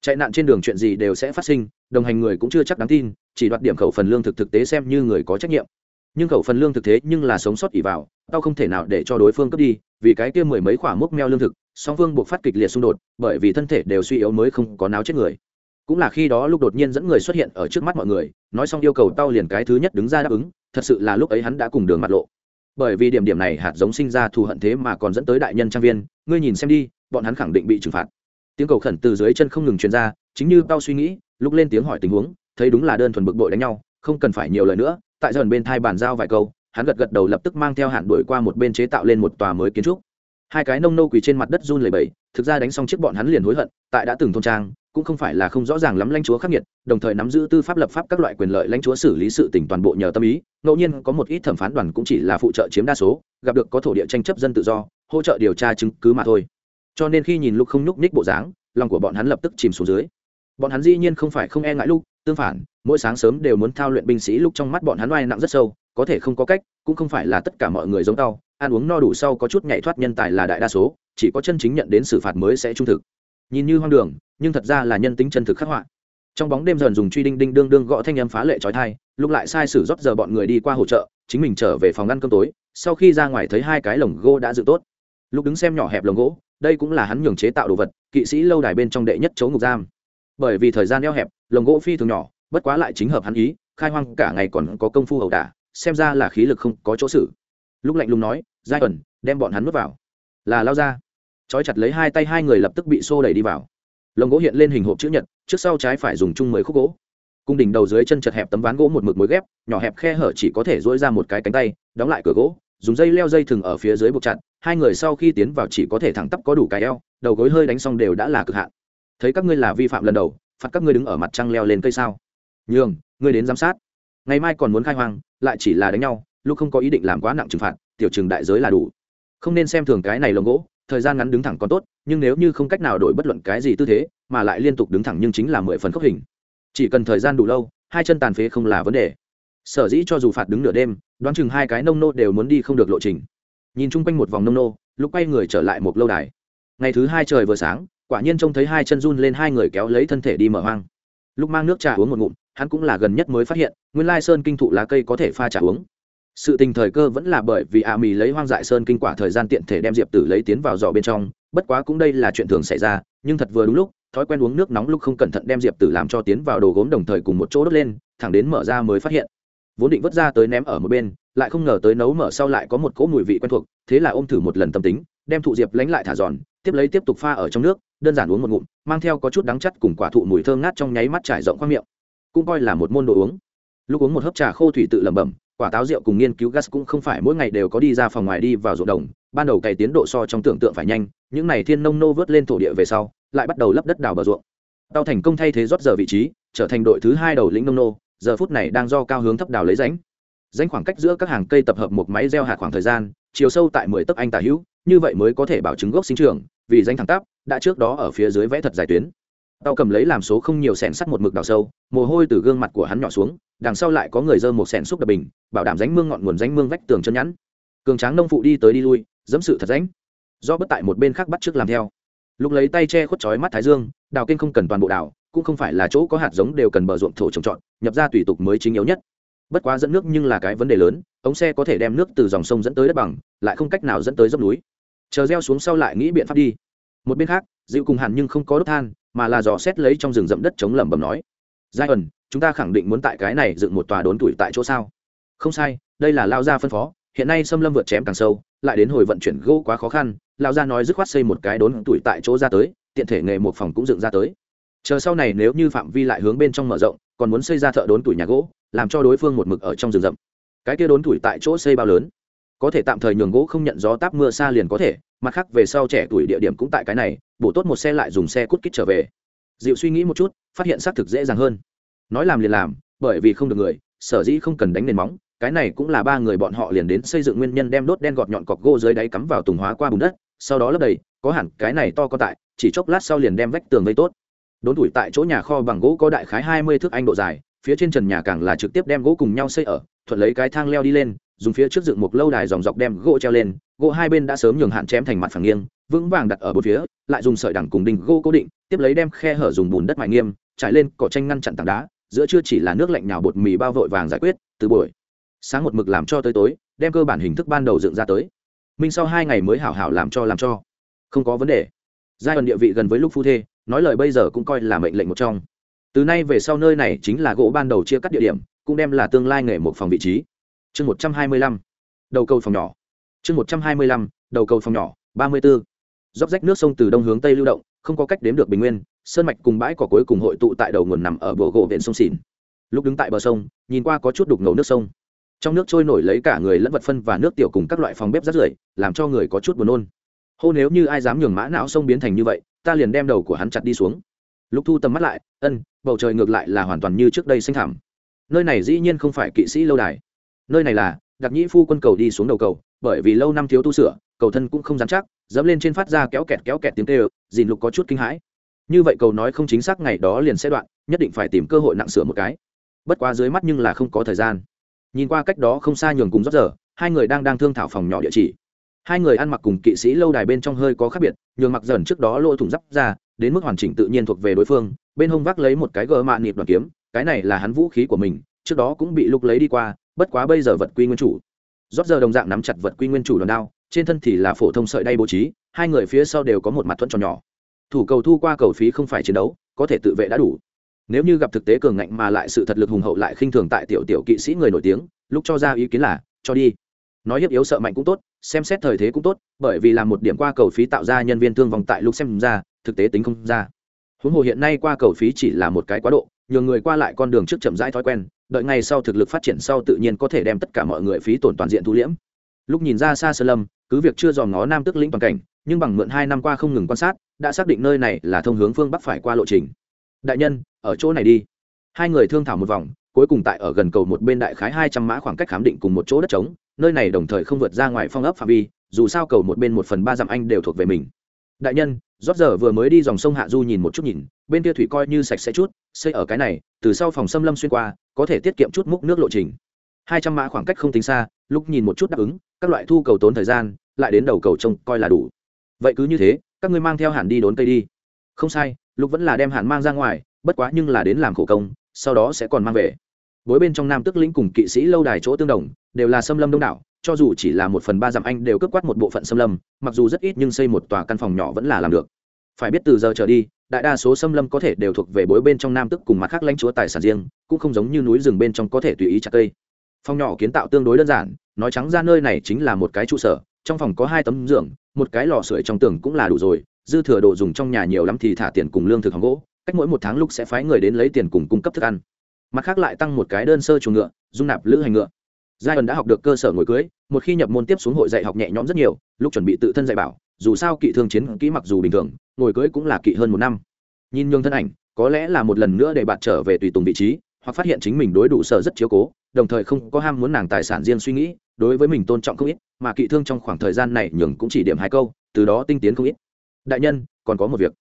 Chạy nạn trên đường chuyện gì đều sẽ phát sinh, đồng hành người cũng chưa chắc đáng tin, chỉ đoạt điểm khẩu phần lương thực thực tế xem như người có trách nhiệm. Nhưng khẩu phần lương thực thế nhưng là sống sót ỉ vào, tao không thể nào để cho đối phương cướp đi, vì cái kia mười mấy khoả mốc meo lương thực, song phương buộc phát kịch liệt xung đột, bởi vì thân thể đều suy yếu mới không có náo chết người cũng là khi đó lúc đột nhiên dẫn người xuất hiện ở trước mắt mọi người, nói xong yêu cầu tao liền cái thứ nhất đứng ra đáp ứng, thật sự là lúc ấy hắn đã cùng đường mặt lộ. Bởi vì điểm điểm này hạt giống sinh ra thù hận thế mà còn dẫn tới đại nhân trang viên, ngươi nhìn xem đi, bọn hắn khẳng định bị trừng phạt. Tiếng cầu khẩn từ dưới chân không ngừng truyền ra, chính như tao suy nghĩ, lúc lên tiếng hỏi tình huống, thấy đúng là đơn thuần bực bội đánh nhau, không cần phải nhiều lời nữa, tại dần bên thai bàn giao vài câu, hắn gật gật đầu lập tức mang theo hạn đuổi qua một bên chế tạo lên một tòa mới kiến trúc. Hai cái nông nô quỳ trên mặt đất run lẩy bẩy, thực ra đánh xong chiếc bọn hắn liền hối hận, tại đã từng thôn trang cũng không phải là không rõ ràng lắm lãnh chúa khắc nghiệt, đồng thời nắm giữ tư pháp lập pháp các loại quyền lợi lãnh chúa xử lý sự tỉnh toàn bộ nhờ tâm ý, ngẫu nhiên có một ít thẩm phán đoàn cũng chỉ là phụ trợ chiếm đa số, gặp được có thổ địa tranh chấp dân tự do, hỗ trợ điều tra chứng cứ mà thôi. Cho nên khi nhìn lúc không nhúc ních bộ dáng, lòng của bọn hắn lập tức chìm xuống dưới. Bọn hắn dĩ nhiên không phải không e ngại lúc tương phản, mỗi sáng sớm đều muốn thao luyện binh sĩ lúc trong mắt bọn hắn oai nặng rất sâu, có thể không có cách, cũng không phải là tất cả mọi người giống tao, ăn uống no đủ sau có chút nhảy thoát nhân tài là đại đa số, chỉ có chân chính nhận đến xử phạt mới sẽ trung thực. Nhìn như hoang đường nhưng thật ra là nhân tính chân thực khắc họa. Trong bóng đêm dần dùng truy đinh đinh đương đương gõ thanh âm phá lệ trói thai, lúc lại sai sử rót giờ bọn người đi qua hỗ trợ, chính mình trở về phòng ăn cơm tối, sau khi ra ngoài thấy hai cái lồng gỗ đã dự tốt. Lúc đứng xem nhỏ hẹp lồng gỗ, đây cũng là hắn nhường chế tạo đồ vật, kỵ sĩ lâu đài bên trong đệ nhất chấu ngục giam. Bởi vì thời gian eo hẹp, lồng gỗ phi thường nhỏ, bất quá lại chính hợp hắn ý, khai hoang cả ngày còn có công phu hậu đả, xem ra là khí lực không có chỗ xử. Lúc lạnh lùng nói, giai ẩn, đem bọn hắn bước vào. Là lao ra. Trói chặt lấy hai tay hai người lập tức bị xô đẩy đi vào lồng gỗ hiện lên hình hộp chữ nhật, trước sau trái phải dùng chung mười khúc gỗ. Cung đỉnh đầu dưới chân chật hẹp tấm ván gỗ một mực mối ghép, nhỏ hẹp khe hở chỉ có thể dỗi ra một cái cánh tay, đóng lại cửa gỗ, dùng dây leo dây thừng ở phía dưới buộc chặt, hai người sau khi tiến vào chỉ có thể thẳng tắp có đủ cái eo, đầu gối hơi đánh xong đều đã là cực hạn. Thấy các ngươi là vi phạm lần đầu, phạt các ngươi đứng ở mặt trăng leo lên cây sao? Nhường, ngươi đến giám sát. Ngày mai còn muốn khai hoang, lại chỉ là đánh nhau, lúc không có ý định làm quá nặng trừng phạt, tiểu trừng đại giới là đủ. Không nên xem thường cái này lồng gỗ thời gian ngắn đứng thẳng còn tốt, nhưng nếu như không cách nào đổi bất luận cái gì tư thế, mà lại liên tục đứng thẳng nhưng chính là mười phần khốc hình. Chỉ cần thời gian đủ lâu, hai chân tàn phế không là vấn đề. Sở dĩ cho dù phạt đứng nửa đêm, đoán chừng hai cái nông nô đều muốn đi không được lộ trình. Nhìn chung quanh một vòng nông nô lúc quay người trở lại một lâu đài. Ngày thứ hai trời vừa sáng, quả nhiên trông thấy hai chân run lên hai người kéo lấy thân thể đi mở hoang. Lúc mang nước trà uống một ngụm, hắn cũng là gần nhất mới phát hiện, nguyên lai sơn kinh thụ lá cây có thể pha trà uống sự tình thời cơ vẫn là bởi vì ạ mì lấy hoang dại sơn kinh quả thời gian tiện thể đem diệp tử lấy tiến vào giỏ bên trong, bất quá cũng đây là chuyện thường xảy ra, nhưng thật vừa đúng lúc, thói quen uống nước nóng lúc không cẩn thận đem diệp tử làm cho tiến vào đồ gốm đồng thời cùng một chỗ đốt lên, thẳng đến mở ra mới phát hiện. Vốn định vứt ra tới ném ở một bên, lại không ngờ tới nấu mở sau lại có một cỗ mùi vị quen thuộc, thế là ôm thử một lần tâm tính, đem thụ diệp lánh lại thả giòn, tiếp lấy tiếp tục pha ở trong nước, đơn giản uống một ngụm, mang theo có chút đắng chắt cùng quả thụ mùi thơm ngát trong nháy mắt trải rộng khoang miệng. Cũng coi là một môn đồ uống. Lúc uống một hớp trà khô thủy tự lẩm bẩm quả táo rượu cùng nghiên cứu gas cũng không phải mỗi ngày đều có đi ra phòng ngoài đi vào ruộng đồng. Ban đầu cày tiến độ so trong tưởng tượng phải nhanh, những này thiên nông nô vớt lên thổ địa về sau, lại bắt đầu lấp đất đào bờ ruộng. Tao thành công thay thế rót giờ vị trí, trở thành đội thứ hai đầu lĩnh nông nô, giờ phút này đang do cao hướng thấp đào lấy ránh ránh khoảng cách giữa các hàng cây tập hợp một máy gieo hạt khoảng thời gian, chiều sâu tại mười tấc anh tả hữu, như vậy mới có thể bảo chứng gốc sinh trường vì danh thẳng tắp đã trước đó ở phía dưới vẽ thật dài tuyến tao cầm lấy làm số không nhiều sẻn sắt một mực đào sâu, mồ hôi từ gương mặt của hắn nhỏ xuống, đằng sau lại có người dơ một sẻn xúc đập bình, bảo đảm ránh mương ngọn nguồn ránh mương vách tường chân nhẵn. Cường tráng nông phụ đi tới đi lui, dẫm sự thật ránh do bất tại một bên khác bắt trước làm theo. Lúc lấy tay che khuất chói mắt thái dương, đào kênh không cần toàn bộ đào, cũng không phải là chỗ có hạt giống đều cần bờ ruộng thổ trồng trọt, nhập ra tùy tục mới chính yếu nhất. Bất quá dẫn nước nhưng là cái vấn đề lớn, ống xe có thể đem nước từ dòng sông dẫn tới đất bằng, lại không cách nào dẫn tới dốc núi. Chờ gieo xuống sau lại nghĩ biện pháp đi. Một bên khác dịu cùng hẳn nhưng không có đốt than, mà là dò xét lấy trong rừng rậm đất chống lẩm bẩm nói, giai ẩn, chúng ta khẳng định muốn tại cái này dựng một tòa đốn tuổi tại chỗ sao? Không sai, đây là lao gia phân phó, hiện nay xâm lâm vượt chém càng sâu, lại đến hồi vận chuyển gỗ quá khó khăn lao gia nói dứt khoát xây một cái đốn tuổi tại chỗ ra tới, tiện thể nghề một phòng cũng dựng ra tới. Chờ sau này nếu như phạm vi lại hướng bên trong mở rộng, còn muốn xây ra thợ đốn tuổi nhà gỗ, làm cho đối phương một mực ở trong rừng rậm. Cái kia đốn tuổi tại chỗ xây bao lớn? Có thể tạm thời nhường gỗ không nhận gió táp mưa xa liền có thể mặt khác, về sau trẻ tuổi địa điểm cũng tại cái này, bổ tốt một xe lại dùng xe cút kít trở về. Dịu suy nghĩ một chút, phát hiện xác thực dễ dàng hơn. Nói làm liền làm, bởi vì không được người, sở dĩ không cần đánh nền móng, cái này cũng là ba người bọn họ liền đến xây dựng nguyên nhân đem đốt đen gọt nhọn cọc gỗ dưới đáy cắm vào tùng hóa qua bùn đất, sau đó lấp đầy, có hẳn cái này to có tại, chỉ chốc lát sau liền đem vách tường vây tốt. Đốn tuổi tại chỗ nhà kho bằng gỗ có đại khái hai mươi thước anh độ dài, phía trên trần nhà càng là trực tiếp đem gỗ cùng nhau xây ở, thuận lấy cái thang leo đi lên dùng phía trước dựng một lâu đài dòng dọc đem gỗ treo lên, gỗ hai bên đã sớm nhường hạn chém thành mặt phẳng nghiêng, vững vàng đặt ở bốn phía, lại dùng sợi đẳng cùng đinh gỗ cố định, tiếp lấy đem khe hở dùng bùn đất mại nghiêm, trải lên cỏ tranh ngăn chặn tảng đá, giữa chưa chỉ là nước lạnh nhào bột mì bao vội vàng giải quyết, từ buổi sáng một mực làm cho tới tối, đem cơ bản hình thức ban đầu dựng ra tới. Minh sau hai ngày mới hảo hảo làm cho làm cho. Không có vấn đề. Giai đoạn địa vị gần với lúc phu thê, nói lời bây giờ cũng coi là mệnh lệnh một trong. Từ nay về sau nơi này chính là gỗ ban đầu chia cắt địa điểm, cũng đem là tương lai nghề một phòng vị trí chương một trăm hai mươi lăm, đầu cầu phòng nhỏ. Chương một trăm hai mươi lăm, đầu cầu phòng nhỏ, ba mươi b ố dốc rách nước sông từ đông hướng tây lưu động, không có cách đếm được bình nguyên, sơn mạch cùng bãi cỏ cuối cùng hội tụ tại đầu nguồn nằm ở bộ gỗ viện sông xỉn lúc đứng tại bờ sông, nhìn qua có chút đục ngầu nước sông. Trong nước trôi nổi lấy cả người lẫn vật phân và nước tiểu cùng các loại phòng bếp rắt rưởi, làm cho người có chút buồn nôn. Hô nếu như ai dám nhường mã não sông biến thành như vậy, ta liền đem đầu của hắn chặt đi xuống. Lúc thu tầm mắt lại, ân, bầu trời ngược lại là hoàn toàn như trước đây xanh thảm nơi này dĩ nhiên không phải kỵ sĩ lâu đài nơi này là, đặc nhĩ phu quân cầu đi xuống đầu cầu, bởi vì lâu năm thiếu tu sửa, cầu thân cũng không dám chắc, dẫm lên trên phát ra kéo kẹt kéo kẹt tiếng tê ơ dìn lục có chút kinh hãi. Như vậy cầu nói không chính xác ngày đó liền sẽ đoạn, nhất định phải tìm cơ hội nặng sửa một cái. Bất quá dưới mắt nhưng là không có thời gian. Nhìn qua cách đó không xa nhường cùng rót giờ hai người đang đang thương thảo phòng nhỏ địa chỉ. Hai người ăn mặc cùng kỵ sĩ lâu đài bên trong hơi có khác biệt, nhường mặc dần trước đó lỗ thủng giáp ra, đến mức hoàn chỉnh tự nhiên thuộc về đối phương, bên hông vác lấy một cái gờ mạ nịp đoàn kiếm, cái này là hắn vũ khí của mình, trước đó cũng bị lúc lấy đi qua bất quá bây giờ vật quy nguyên chủ. Rót giờ đồng dạng nắm chặt vật quy nguyên chủ đòn đao, trên thân thì là phổ thông sợi đay bố trí, hai người phía sau đều có một mặt thuận tròn nhỏ. Thủ cầu thu qua cầu phí không phải chiến đấu, có thể tự vệ đã đủ. Nếu như gặp thực tế cường ngạnh mà lại sự thật lực hùng hậu lại khinh thường tại tiểu tiểu kỵ sĩ người nổi tiếng, lúc cho ra ý kiến là, cho đi. Nói hiếp yếu sợ mạnh cũng tốt, xem xét thời thế cũng tốt, bởi vì làm một điểm qua cầu phí tạo ra nhân viên thương vong tại lúc xem ra, thực tế tính không ra. Huống hồ hiện nay qua cầu phí chỉ là một cái quá độ, nhường người qua lại con đường trước chậm rãi thói quen đợi ngày sau thực lực phát triển sau tự nhiên có thể đem tất cả mọi người phí tổn toàn diện thu liễm. Lúc nhìn ra xa sơ lâm, cứ việc chưa dòm ngó nam tức lĩnh toàn cảnh, nhưng bằng mượn hai năm qua không ngừng quan sát, đã xác định nơi này là thông hướng phương bắc phải qua lộ trình. Đại nhân, ở chỗ này đi. Hai người thương thảo một vòng, cuối cùng tại ở gần cầu một bên đại khái hai trăm mã khoảng cách khám định cùng một chỗ đất trống, nơi này đồng thời không vượt ra ngoài phong ấp phạm vi, dù sao cầu một bên một phần ba dặm anh đều thuộc về mình. Đại nhân, rót giờ vừa mới đi dòng sông hạ du nhìn một chút nhìn, bên kia thủy coi như sạch sẽ chút, xây ở cái này, từ sau phòng xâm lâm xuyên qua có thể tiết kiệm chút múc nước lộ trình. Hai trăm mã khoảng cách không tính xa, lúc nhìn một chút đáp ứng, các loại thu cầu tốn thời gian, lại đến đầu cầu trông coi là đủ. Vậy cứ như thế, các ngươi mang theo hẳn đi đốn cây đi. Không sai lúc vẫn là đem hẳn mang ra ngoài, bất quá nhưng là đến làm khổ công, sau đó sẽ còn mang về. Bối bên trong nam tức lĩnh cùng kỵ sĩ lâu đài chỗ tương đồng, đều là xâm lâm đông đảo, cho dù chỉ là một phần ba dặm anh đều cướp quát một bộ phận xâm lâm, mặc dù rất ít nhưng xây một tòa căn phòng nhỏ vẫn là làm được. Phải biết từ giờ trở đi đại đa số xâm lâm có thể đều thuộc về bối bên trong nam tức cùng mặt khác lãnh chúa tài sản riêng, cũng không giống như núi rừng bên trong có thể tùy ý chặt cây. Phòng nhỏ kiến tạo tương đối đơn giản, nói trắng ra nơi này chính là một cái trụ sở, trong phòng có hai tấm giường, một cái lò sưởi trong tường cũng là đủ rồi, dư thừa đồ dùng trong nhà nhiều lắm thì thả tiền cùng lương thực hàng gỗ, cách mỗi một tháng lúc sẽ phái người đến lấy tiền cùng cung cấp thức ăn. Mặt khác lại tăng một cái đơn sơ chuồng ngựa, dung nạp lữ hành ngựa. Giai ẩn đã học được cơ sở ngồi cưới, một khi nhập môn tiếp xuống hội dạy học nhẹ nhõm rất nhiều, lúc chuẩn bị tự thân dạy bảo, dù sao kỵ thương chiến kỹ mặc dù bình thường ngồi cưới cũng là kỵ hơn một năm. Nhìn nhường thân ảnh, có lẽ là một lần nữa để bạn trở về tùy tùng vị trí, hoặc phát hiện chính mình đối đủ sở rất chiếu cố, đồng thời không có ham muốn nàng tài sản riêng suy nghĩ, đối với mình tôn trọng không ít, mà kỵ thương trong khoảng thời gian này nhường cũng chỉ điểm hai câu, từ đó tinh tiến không ít. Đại nhân, còn có một việc.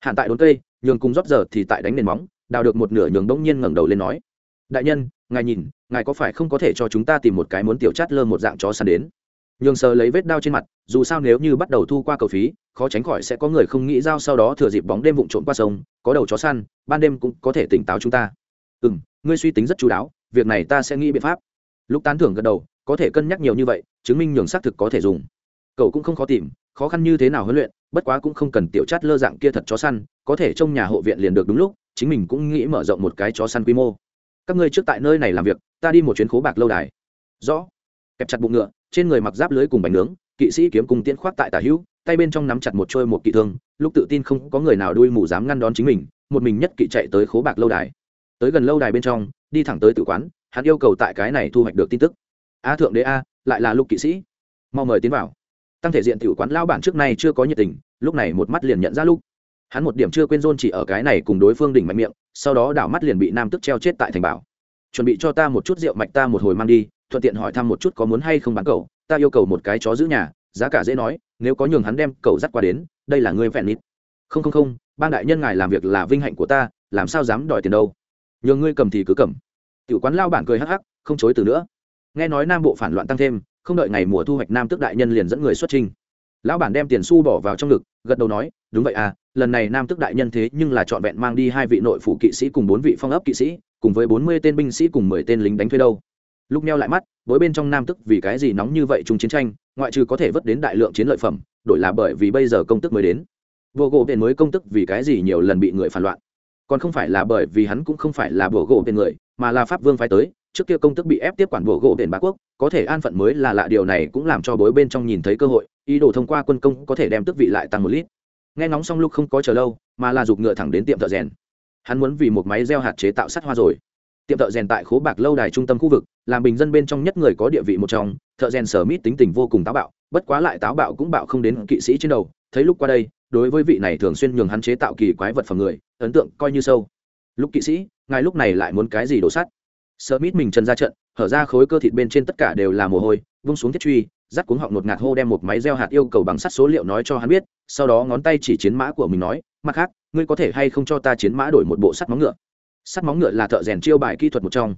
Hạn tại đốn cây, nhường cùng rót giờ thì tại đánh nền móng, đào được một nửa nhường đông nhiên ngẩng đầu lên nói. Đại nhân, ngài nhìn, ngài có phải không có thể cho chúng ta tìm một cái muốn tiểu chát lơ một dạng chó săn đến? Nhường sờ lấy vết đao trên mặt, dù sao nếu như bắt đầu thu qua cầu phí, khó tránh khỏi sẽ có người không nghĩ giao sau đó thừa dịp bóng đêm vụn trộm qua sông, có đầu chó săn, ban đêm cũng có thể tỉnh táo chúng ta. Ừ m ngươi suy tính rất chú đáo, việc này ta sẽ nghĩ biện pháp. Lúc tán thưởng gật đầu, có thể cân nhắc nhiều như vậy, chứng minh nhường xác thực có thể dùng. Cậu cũng không khó tìm, khó khăn như thế nào huấn luyện, bất quá cũng không cần tiểu chát lơ dạng kia thật chó săn, có thể trong nhà hộ viện liền được đúng lúc, chính mình cũng nghĩ mở rộng một cái chó săn quy mô. Các ngươi trước tại nơi này làm việc, ta đi một chuyến khố bạc lâu đài. Rõ. Kẹp chặt bụng ngựa trên người mặc giáp lưới cùng bánh nướng, kỵ sĩ kiếm cùng tiễn khoác tại tả hữu, tay bên trong nắm chặt một trôi một kỵ thương, lúc tự tin không có người nào đuôi mù dám ngăn đón chính mình, một mình nhất kỵ chạy tới khố bạc lâu đài. Tới gần lâu đài bên trong, đi thẳng tới tử quán, hắn yêu cầu tại cái này thu hoạch được tin tức. A thượng đế a, lại là lúc kỵ sĩ. Mau mời tiến vào. Tăng thể diện tiểu quán lao bản trước nay chưa có nhiệt tình, lúc này một mắt liền nhận ra lúc hắn một điểm chưa quên rôn chỉ ở cái này cùng đối phương đỉnh mạnh miệng, sau đó đảo mắt liền bị nam tức treo chết tại thành bảo. Chuẩn bị cho ta một chút rượu mạch ta một hồi mang đi thuận tiện hỏi thăm một chút có muốn hay không bán cậu, ta yêu cầu một cái chó giữ nhà, giá cả dễ nói, nếu có nhường hắn đem cậu dắt qua đến, đây là ngươi vẹn nít. Không không không ban đại nhân ngài làm việc là vinh hạnh của ta, làm sao dám đòi tiền đâu. Nhường ngươi cầm thì cứ cầm. Tiểu quán lao bản cười hắc hắc, không chối từ nữa. Nghe nói nam bộ phản loạn tăng thêm, không đợi ngày mùa thu hoạch nam tước đại nhân liền dẫn người xuất trình. Lão bản đem tiền xu bỏ vào trong ngực, gật đầu nói, đúng vậy à lần này nam tước đại nhân thế nhưng là trọn vẹn mang đi hai vị nội phủ kỵ sĩ cùng bốn vị phong ấp kỵ sĩ, cùng với bốn mươi tên binh sĩ cùng mười tên lính đánh thuê đâu lúc neo lại mắt với bên trong nam tức vì cái gì nóng như vậy chung chiến tranh, ngoại trừ có thể vớt đến đại lượng chiến lợi phẩm, đổi là bởi vì bây giờ công tức mới đến. Bộ gỗ bên mới công tức vì cái gì nhiều lần bị người phản loạn. Còn không phải là bởi vì hắn cũng không phải là bộ gỗ bên người, mà là pháp vương phái tới, trước kia công tức bị ép tiếp quản bộ gỗ bên bá quốc, có thể an phận mới là lạ điều này cũng làm cho bối bên trong nhìn thấy cơ hội, ý đồ thông qua quân công có thể đem tước vị lại tăng một lít. Nghe ngóng xong lúc không có chờ lâu, mà là giục ngựa thẳng đến tiệm thợ rèn. Hắn muốn vì một máy gieo hạt chế tạo sắt hoa rồi. Tiệm thợ rèn tại khố bạc lâu đài trung tâm khu vực làm bình dân bên trong nhất người có địa vị một trong, thợ rèn sở mít tính tình vô cùng táo bạo, bất quá lại táo bạo cũng bạo không đến kỵ sĩ trên đầu. Thấy lúc qua đây, đối với vị này thường xuyên nhường hắn chế tạo kỳ quái vật phẩm người, ấn tượng coi như sâu. Lúc kỵ sĩ, ngài lúc này lại muốn cái gì đổ sắt? Sở mít mình trần ra trận, hở ra khối cơ thịt bên trên tất cả đều là mồ hôi, vung xuống thiết truy dắt cuống họng ngột ngạt hô đem một máy gieo hạt yêu cầu bằng sắt số liệu nói cho hắn biết, sau đó ngón tay chỉ chiến mã của mình nói, mặt khác, ngươi có thể hay không cho ta chiến mã đổi một bộ sắt móng ngựa? Sắt móng ngựa là thợ rèn chiêu bài kỹ thuật một trong.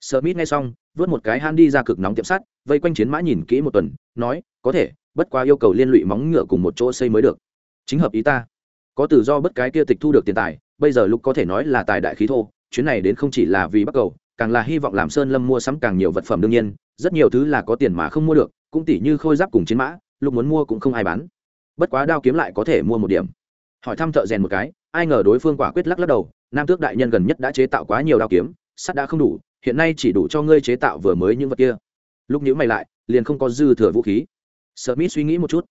Sở mít nghe xong, vớt một cái han đi ra cực nóng tiệm sắt, vây quanh chiến mã nhìn kỹ một tuần, nói, có thể, bất quá yêu cầu liên lụy móng ngựa cùng một chỗ xây mới được. Chính hợp ý ta. Có tự do bất cái kia tịch thu được tiền tài, bây giờ lúc có thể nói là tài đại khí thô, chuyến này đến không chỉ là vì bắt cầu, càng là hy vọng làm sơn lâm mua sắm càng nhiều vật phẩm đương nhiên, rất nhiều thứ là có tiền mà không mua được, cũng tỷ như khôi giáp cùng chiến mã lúc muốn mua cũng không ai bán. Bất quá đao kiếm lại có thể mua một điểm. Hỏi thăm thợ rèn một cái, ai ngờ đối phương quả quyết lắc lắc đầu, nam tước đại nhân gần nhất đã chế tạo quá nhiều đao kiếm, sắt đã không đủ hiện nay chỉ đủ cho ngươi chế tạo vừa mới những vật kia. Lúc nhữ mày lại, liền không có dư thừa vũ khí. Smith suy nghĩ một chút.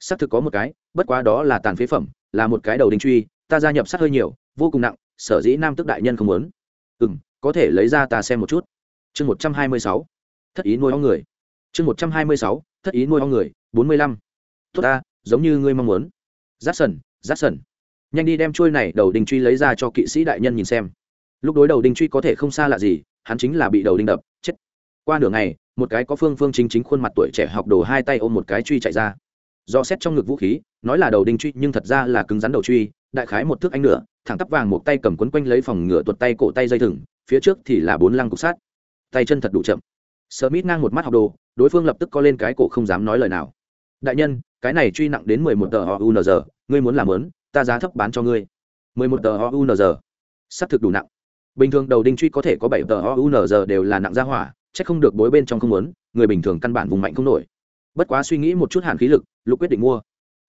Xác thực có một cái, bất quá đó là tàn phế phẩm, là một cái đầu đinh truy, ta gia nhập sát hơi nhiều, vô cùng nặng, sở dĩ nam tước đại nhân không muốn. Ừ m có thể lấy ra ta xem một chút. Chương một trăm hai mươi sáu. Thất ý nuôi ho người. Chương một trăm hai mươi sáu. Thất ý nuôi ho người, bốn mươi lăm. Tốt ta, giống như ngươi mong muốn. Giắt sần giắt sần nhanh đi đem trôi này đầu đinh truy lấy ra cho kỵ sĩ đại nhân nhìn xem. Lúc đối đầu đinh truy có thể không xa lạ gì hắn chính là bị đầu đinh đập chết qua nửa ngày một cái có phương phương chính chính khuôn mặt tuổi trẻ học đồ hai tay ôm một cái truy chạy ra do xét trong ngực vũ khí nói là đầu đinh truy nhưng thật ra là cứng rắn đầu truy đại khái một thước anh nửa thẳng tắp vàng một tay cầm quấn quanh lấy phòng ngựa tuột tay cổ tay dây thừng phía trước thì là bốn lăng cục sát tay chân thật đủ chậm Smith ngang một mắt học đồ, đối phương lập tức co lên cái cổ không dám nói lời nào. Đại nhân, cái này truy nặng đến mười một tờ g ngươi muốn làm lớn, ta giá thấp bán cho ngươi. Mười một tờ OUNZ. Sắp thực đủ nặng. Bình thường đầu đinh truy có thể có bảy tờ OUNZ đều là nặng ra hỏa, chắc không được bối bên trong không muốn, người bình thường căn bản vùng mạnh không nổi. Bất quá suy nghĩ một chút hạn khí lực, Lục quyết định mua.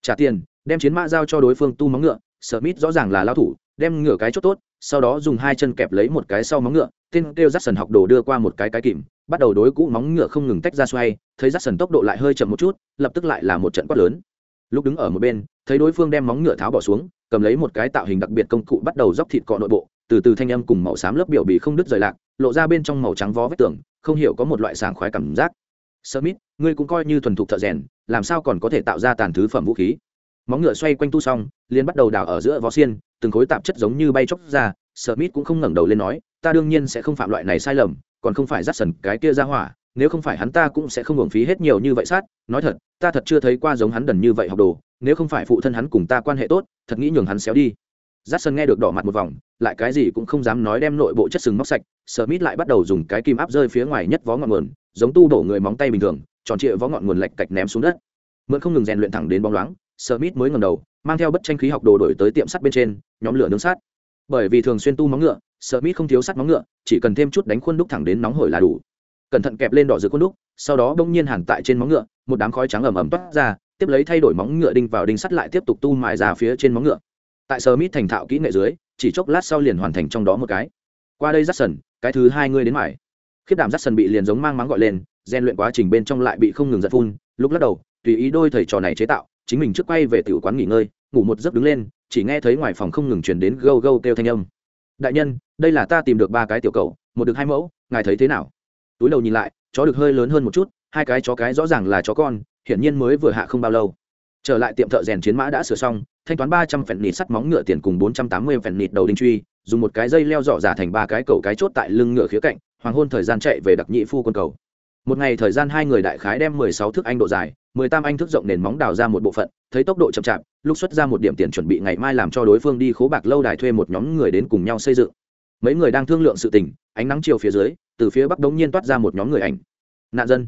Trả tiền, đem chiến mã giao cho đối phương tu móng ngựa, Smith rõ ràng là lao thủ, đem ngựa cái chốt tốt, sau đó dùng hai chân kẹp lấy một cái sau móng ngựa, tên kêu rắt sần học đồ đưa qua một cái cái kìm bắt đầu đối cũ móng ngựa không ngừng tách ra xoay thấy rắt sần tốc độ lại hơi chậm một chút lập tức lại là một trận quát lớn lúc đứng ở một bên thấy đối phương đem móng ngựa tháo bỏ xuống cầm lấy một cái tạo hình đặc biệt công cụ bắt đầu dóc thịt cọ nội bộ từ từ thanh âm cùng màu xám lớp biểu bì không đứt rời lạc lộ ra bên trong màu trắng vó vết tường không hiểu có một loại sảng khoái cảm giác. Smith, ngươi cũng coi như thuần thục thợ rèn, làm sao còn có thể tạo ra tàn thứ phẩm vũ khí? Móng ngựa xoay quanh tu xong, liền bắt đầu đào ở giữa vó xiên, từng khối tạp chất giống như bay chốc ra, Smith cũng không ngẩng đầu lên nói, ta đương nhiên sẽ không phạm loại này sai lầm còn không phải dắt sần cái kia ra hỏa nếu không phải hắn ta cũng sẽ không hưởng phí hết nhiều như vậy sát. Nói thật ta thật chưa thấy qua giống hắn đần như vậy học đồ nếu không phải phụ thân hắn cùng ta quan hệ tốt thật nghĩ nhường hắn xéo đi dắt sân nghe được đỏ mặt một vòng, lại cái gì cũng không dám nói đem nội bộ chất sừng móc sạch, Smith lại bắt đầu dùng cái kim áp rơi phía ngoài nhất vó ngọn nguồn, giống tu đổ người móng tay bình thường, tròn trịa vó ngọn nguồn lệch cạch ném xuống đất. Mượn không ngừng rèn luyện thẳng đến bóng loáng, Smith mới ngầm đầu, mang theo bất tranh khí học đồ đổi tới tiệm sắt bên trên, nhóm lửa nướng sắt. Bởi vì thường xuyên tu móng ngựa sợ mít không thiếu sắt móng ngựa, chỉ cần thêm chút đánh khuôn đúc thẳng đến nóng hổi là đủ. Cẩn thận kẹp lên đỏ rực khuôn đúc, sau đó bỗng nhiên hẳn tại trên móng ngựa, một đám khói trắng ẩm ẩm toát ra, tiếp lấy thay đổi móng ngựa đinh vào đinh sắt lại tiếp tục tu mài ra phía trên móng ngựa tại sơ mít thành thạo kỹ nghệ dưới, chỉ chốc lát sau liền hoàn thành trong đó một cái. Qua đây rắt sần, cái thứ hai ngươi đến mải. Khiết đảm rắt sần bị liền giống mang mắng gọi lên gian luyện quá trình bên trong lại bị không ngừng giật phun, lúc lắc đầu, tùy ý đôi thầy trò này chế tạo, chính mình trước quay về tiểu quán nghỉ ngơi, ngủ một giấc đứng lên, chỉ nghe thấy ngoài phòng không ngừng truyền đến gâu gâu kêu thanh âm. Đại nhân, đây là ta tìm được ba cái tiểu cầu, một được hai mẫu, ngài thấy thế nào? Túi đầu nhìn lại, chó được hơi lớn hơn một chút, hai cái chó cái rõ ràng là chó con, hiển nhiên mới vừa hạ không bao lâu trở lại tiệm thợ rèn chiến mã đã sửa xong, thanh toán ba trăm phèn nịt sắt móng ngựa tiền cùng bốn trăm tám mươi phèn nịt đầu đinh truy, dùng một cái dây leo dọ giả thành ba cái cầu cái chốt tại lưng ngựa khía cạnh, hoàng hôn thời gian chạy về đặc nhị phu quân cầu. Một ngày thời gian hai người đại khái đem mười sáu thước anh độ dài, mười tam anh thức rộng nền móng đào ra một bộ phận, thấy tốc độ chậm chạp, lúc xuất ra một điểm tiền chuẩn bị ngày mai làm cho đối phương đi khố bạc lâu đài thuê một nhóm người đến cùng nhau xây dựng. Mấy người đang thương lượng sự tình, ánh nắng chiều phía dưới, từ phía bắc đống nhiên toát ra một nhóm người ảnh. Nạn dân.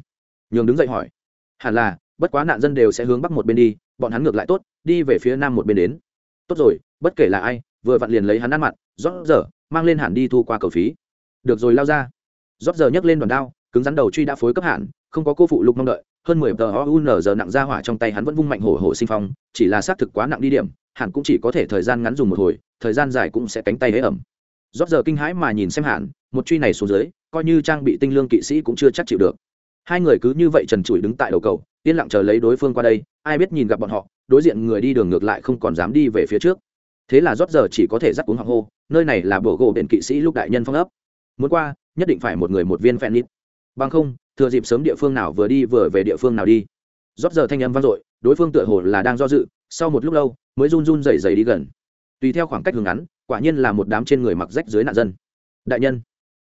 Nhường đứng dậy hỏi. Hẳn là bất quá nạn dân đều sẽ hướng bắc một bên đi, bọn hắn ngược lại tốt, đi về phía nam một bên đến. Tốt rồi, bất kể là ai, vừa vặn liền lấy hắn ăn mặn, rót giờ, mang lên hẳn đi thu qua cầu phí. Được rồi, lao ra. Rót giờ nhấc lên đoàn đao, cứng rắn đầu truy đã phối cấp hạn, không có cô phụ lục mong đợi, hơn mười tờ o giờ nặng ra hỏa trong tay hắn vẫn vung mạnh hổ hổ sinh phong, chỉ là xác thực quá nặng đi điểm, hạn cũng chỉ có thể thời gian ngắn dùng một hồi, thời gian dài cũng sẽ cánh tay hế ẩm. Rót giờ kinh hãi mà nhìn xem hạn, một truy này xuống dưới, coi như trang bị tinh lương kỵ sĩ cũng chưa chắc chịu được hai người cứ như vậy trần trụi đứng tại đầu cầu, yên lặng chờ lấy đối phương qua đây, ai biết nhìn gặp bọn họ, đối diện người đi đường ngược lại không còn dám đi về phía trước. Thế là rót giờ chỉ có thể dắt uống họng hô, nơi này là bộ gỗ đền kỵ sĩ lúc đại nhân phong ấp. Muốn qua, nhất định phải một người một viên phen nít. Bằng không, thừa dịp sớm địa phương nào vừa đi vừa về địa phương nào đi. Rót giờ thanh âm vang dội, đối phương tựa hồ là đang do dự, sau một lúc lâu, mới run run rẩy rẩy đi gần. Tùy theo khoảng cách hướng ngắn, quả nhiên là một đám trên người mặc rách dưới nạn dân. Đại nhân,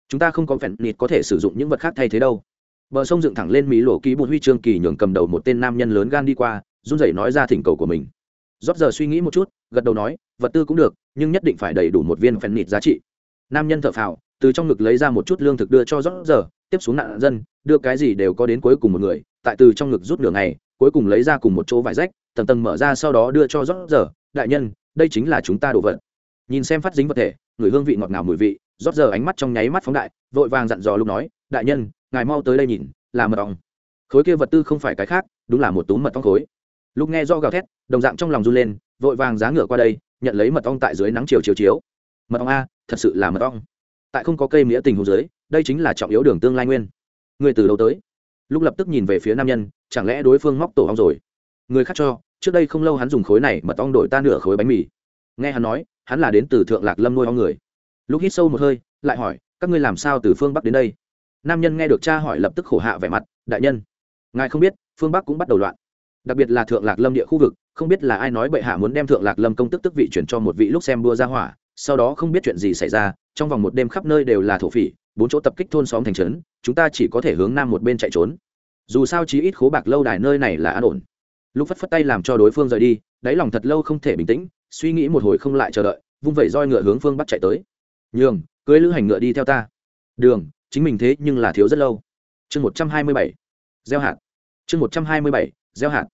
chúng ta không có phèn nít có thể sử dụng những vật khác thay thế đâu bờ sông dựng thẳng lên mỹ lộ ký bùn huy chương kỳ nhường cầm đầu một tên nam nhân lớn gan đi qua, run rẩy nói ra thỉnh cầu của mình. Rót giờ suy nghĩ một chút, gật đầu nói, vật tư cũng được, nhưng nhất định phải đầy đủ một viên phèn nịt giá trị. Nam nhân thợ phào, từ trong ngực lấy ra một chút lương thực đưa cho rót giờ, tiếp xuống nạn dân, đưa cái gì đều có đến cuối cùng một người, tại từ trong ngực rút nửa ngày, cuối cùng lấy ra cùng một chỗ vải rách, tầng tầng mở ra sau đó đưa cho rót giờ, đại nhân, đây chính là chúng ta đồ vật. Nhìn xem phát dính vật thể, người hương vị ngọt ngào mùi vị, rót giờ ánh mắt trong nháy mắt phóng đại, vội vàng dặn dò lúc nói, đại nhân ngài mau tới đây nhìn, là mật ong. Khối kia vật tư không phải cái khác, đúng là một túm mật ong khối. Lúc nghe do gào thét, đồng dạng trong lòng run lên, vội vàng giá ngựa qua đây, nhận lấy mật ong tại dưới nắng chiều chiều chiếu. Mật ong a, thật sự là mật ong. Tại không có cây mía tình hồ dưới, đây chính là trọng yếu đường tương lai nguyên. Người từ đầu tới? Lúc lập tức nhìn về phía nam nhân, chẳng lẽ đối phương móc tổ ong rồi? Người khác cho, trước đây không lâu hắn dùng khối này mật ong đổi ta nửa khối bánh mì. Nghe hắn nói, hắn là đến từ thượng lạc lâm nuôi ong người. Lúc hít sâu một hơi, lại hỏi, các ngươi làm sao từ phương bắc đến đây? Nam nhân nghe được cha hỏi lập tức khổ hạ vẻ mặt, đại nhân, ngài không biết, phương bắc cũng bắt đầu loạn. Đặc biệt là thượng lạc lâm địa khu vực, không biết là ai nói bệ hạ muốn đem thượng lạc lâm công tức tức vị chuyển cho một vị lúc xem đua ra hỏa, sau đó không biết chuyện gì xảy ra, trong vòng một đêm khắp nơi đều là thổ phỉ, bốn chỗ tập kích thôn xóm thành trấn, chúng ta chỉ có thể hướng nam một bên chạy trốn. Dù sao chí ít khố bạc lâu đài nơi này là an ổn. Lúc phất phất tay làm cho đối phương rời đi, đáy lòng thật lâu không thể bình tĩnh, suy nghĩ một hồi không lại chờ đợi, vung vẩy roi ngựa hướng phương bắt chạy tới. Nhường, cưới lữ hành ngựa đi theo ta. Đường chính mình thế nhưng là thiếu rất lâu. Chương một trăm hai mươi bảy, gieo hạt. Chương một trăm hai mươi bảy, gieo hạt.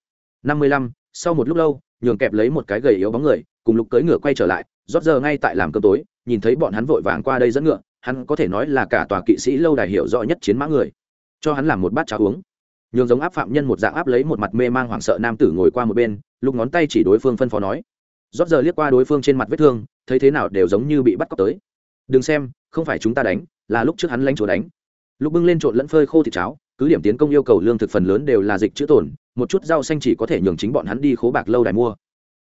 năm mươi lăm, sau một lúc lâu, nhường kẹp lấy một cái gầy yếu bóng người, cùng lục cưỡi ngựa quay trở lại, rót giờ ngay tại làm cơm tối, nhìn thấy bọn hắn vội vàng qua đây dẫn ngựa, hắn có thể nói là cả tòa kỵ sĩ lâu đài hiểu rõ nhất chiến mã người. Cho hắn làm một bát cháo uống. Nhường giống áp phạm nhân một dạng áp lấy một mặt mê mang hoảng sợ nam tử ngồi qua một bên, lục ngón tay chỉ đối phương phân phó nói. Rót giờ liếc qua đối phương trên mặt vết thương, thấy thế nào đều giống như bị bắt cóc tới. Đừng xem, không phải chúng ta đánh là lúc trước hắn lanh chúa đánh. Lúc bưng lên trộn lẫn phơi khô thịt cháo, cứ điểm tiến công yêu cầu lương thực phần lớn đều là dịch chữ tổn một chút rau xanh chỉ có thể nhường chính bọn hắn đi khố bạc lâu đài mua.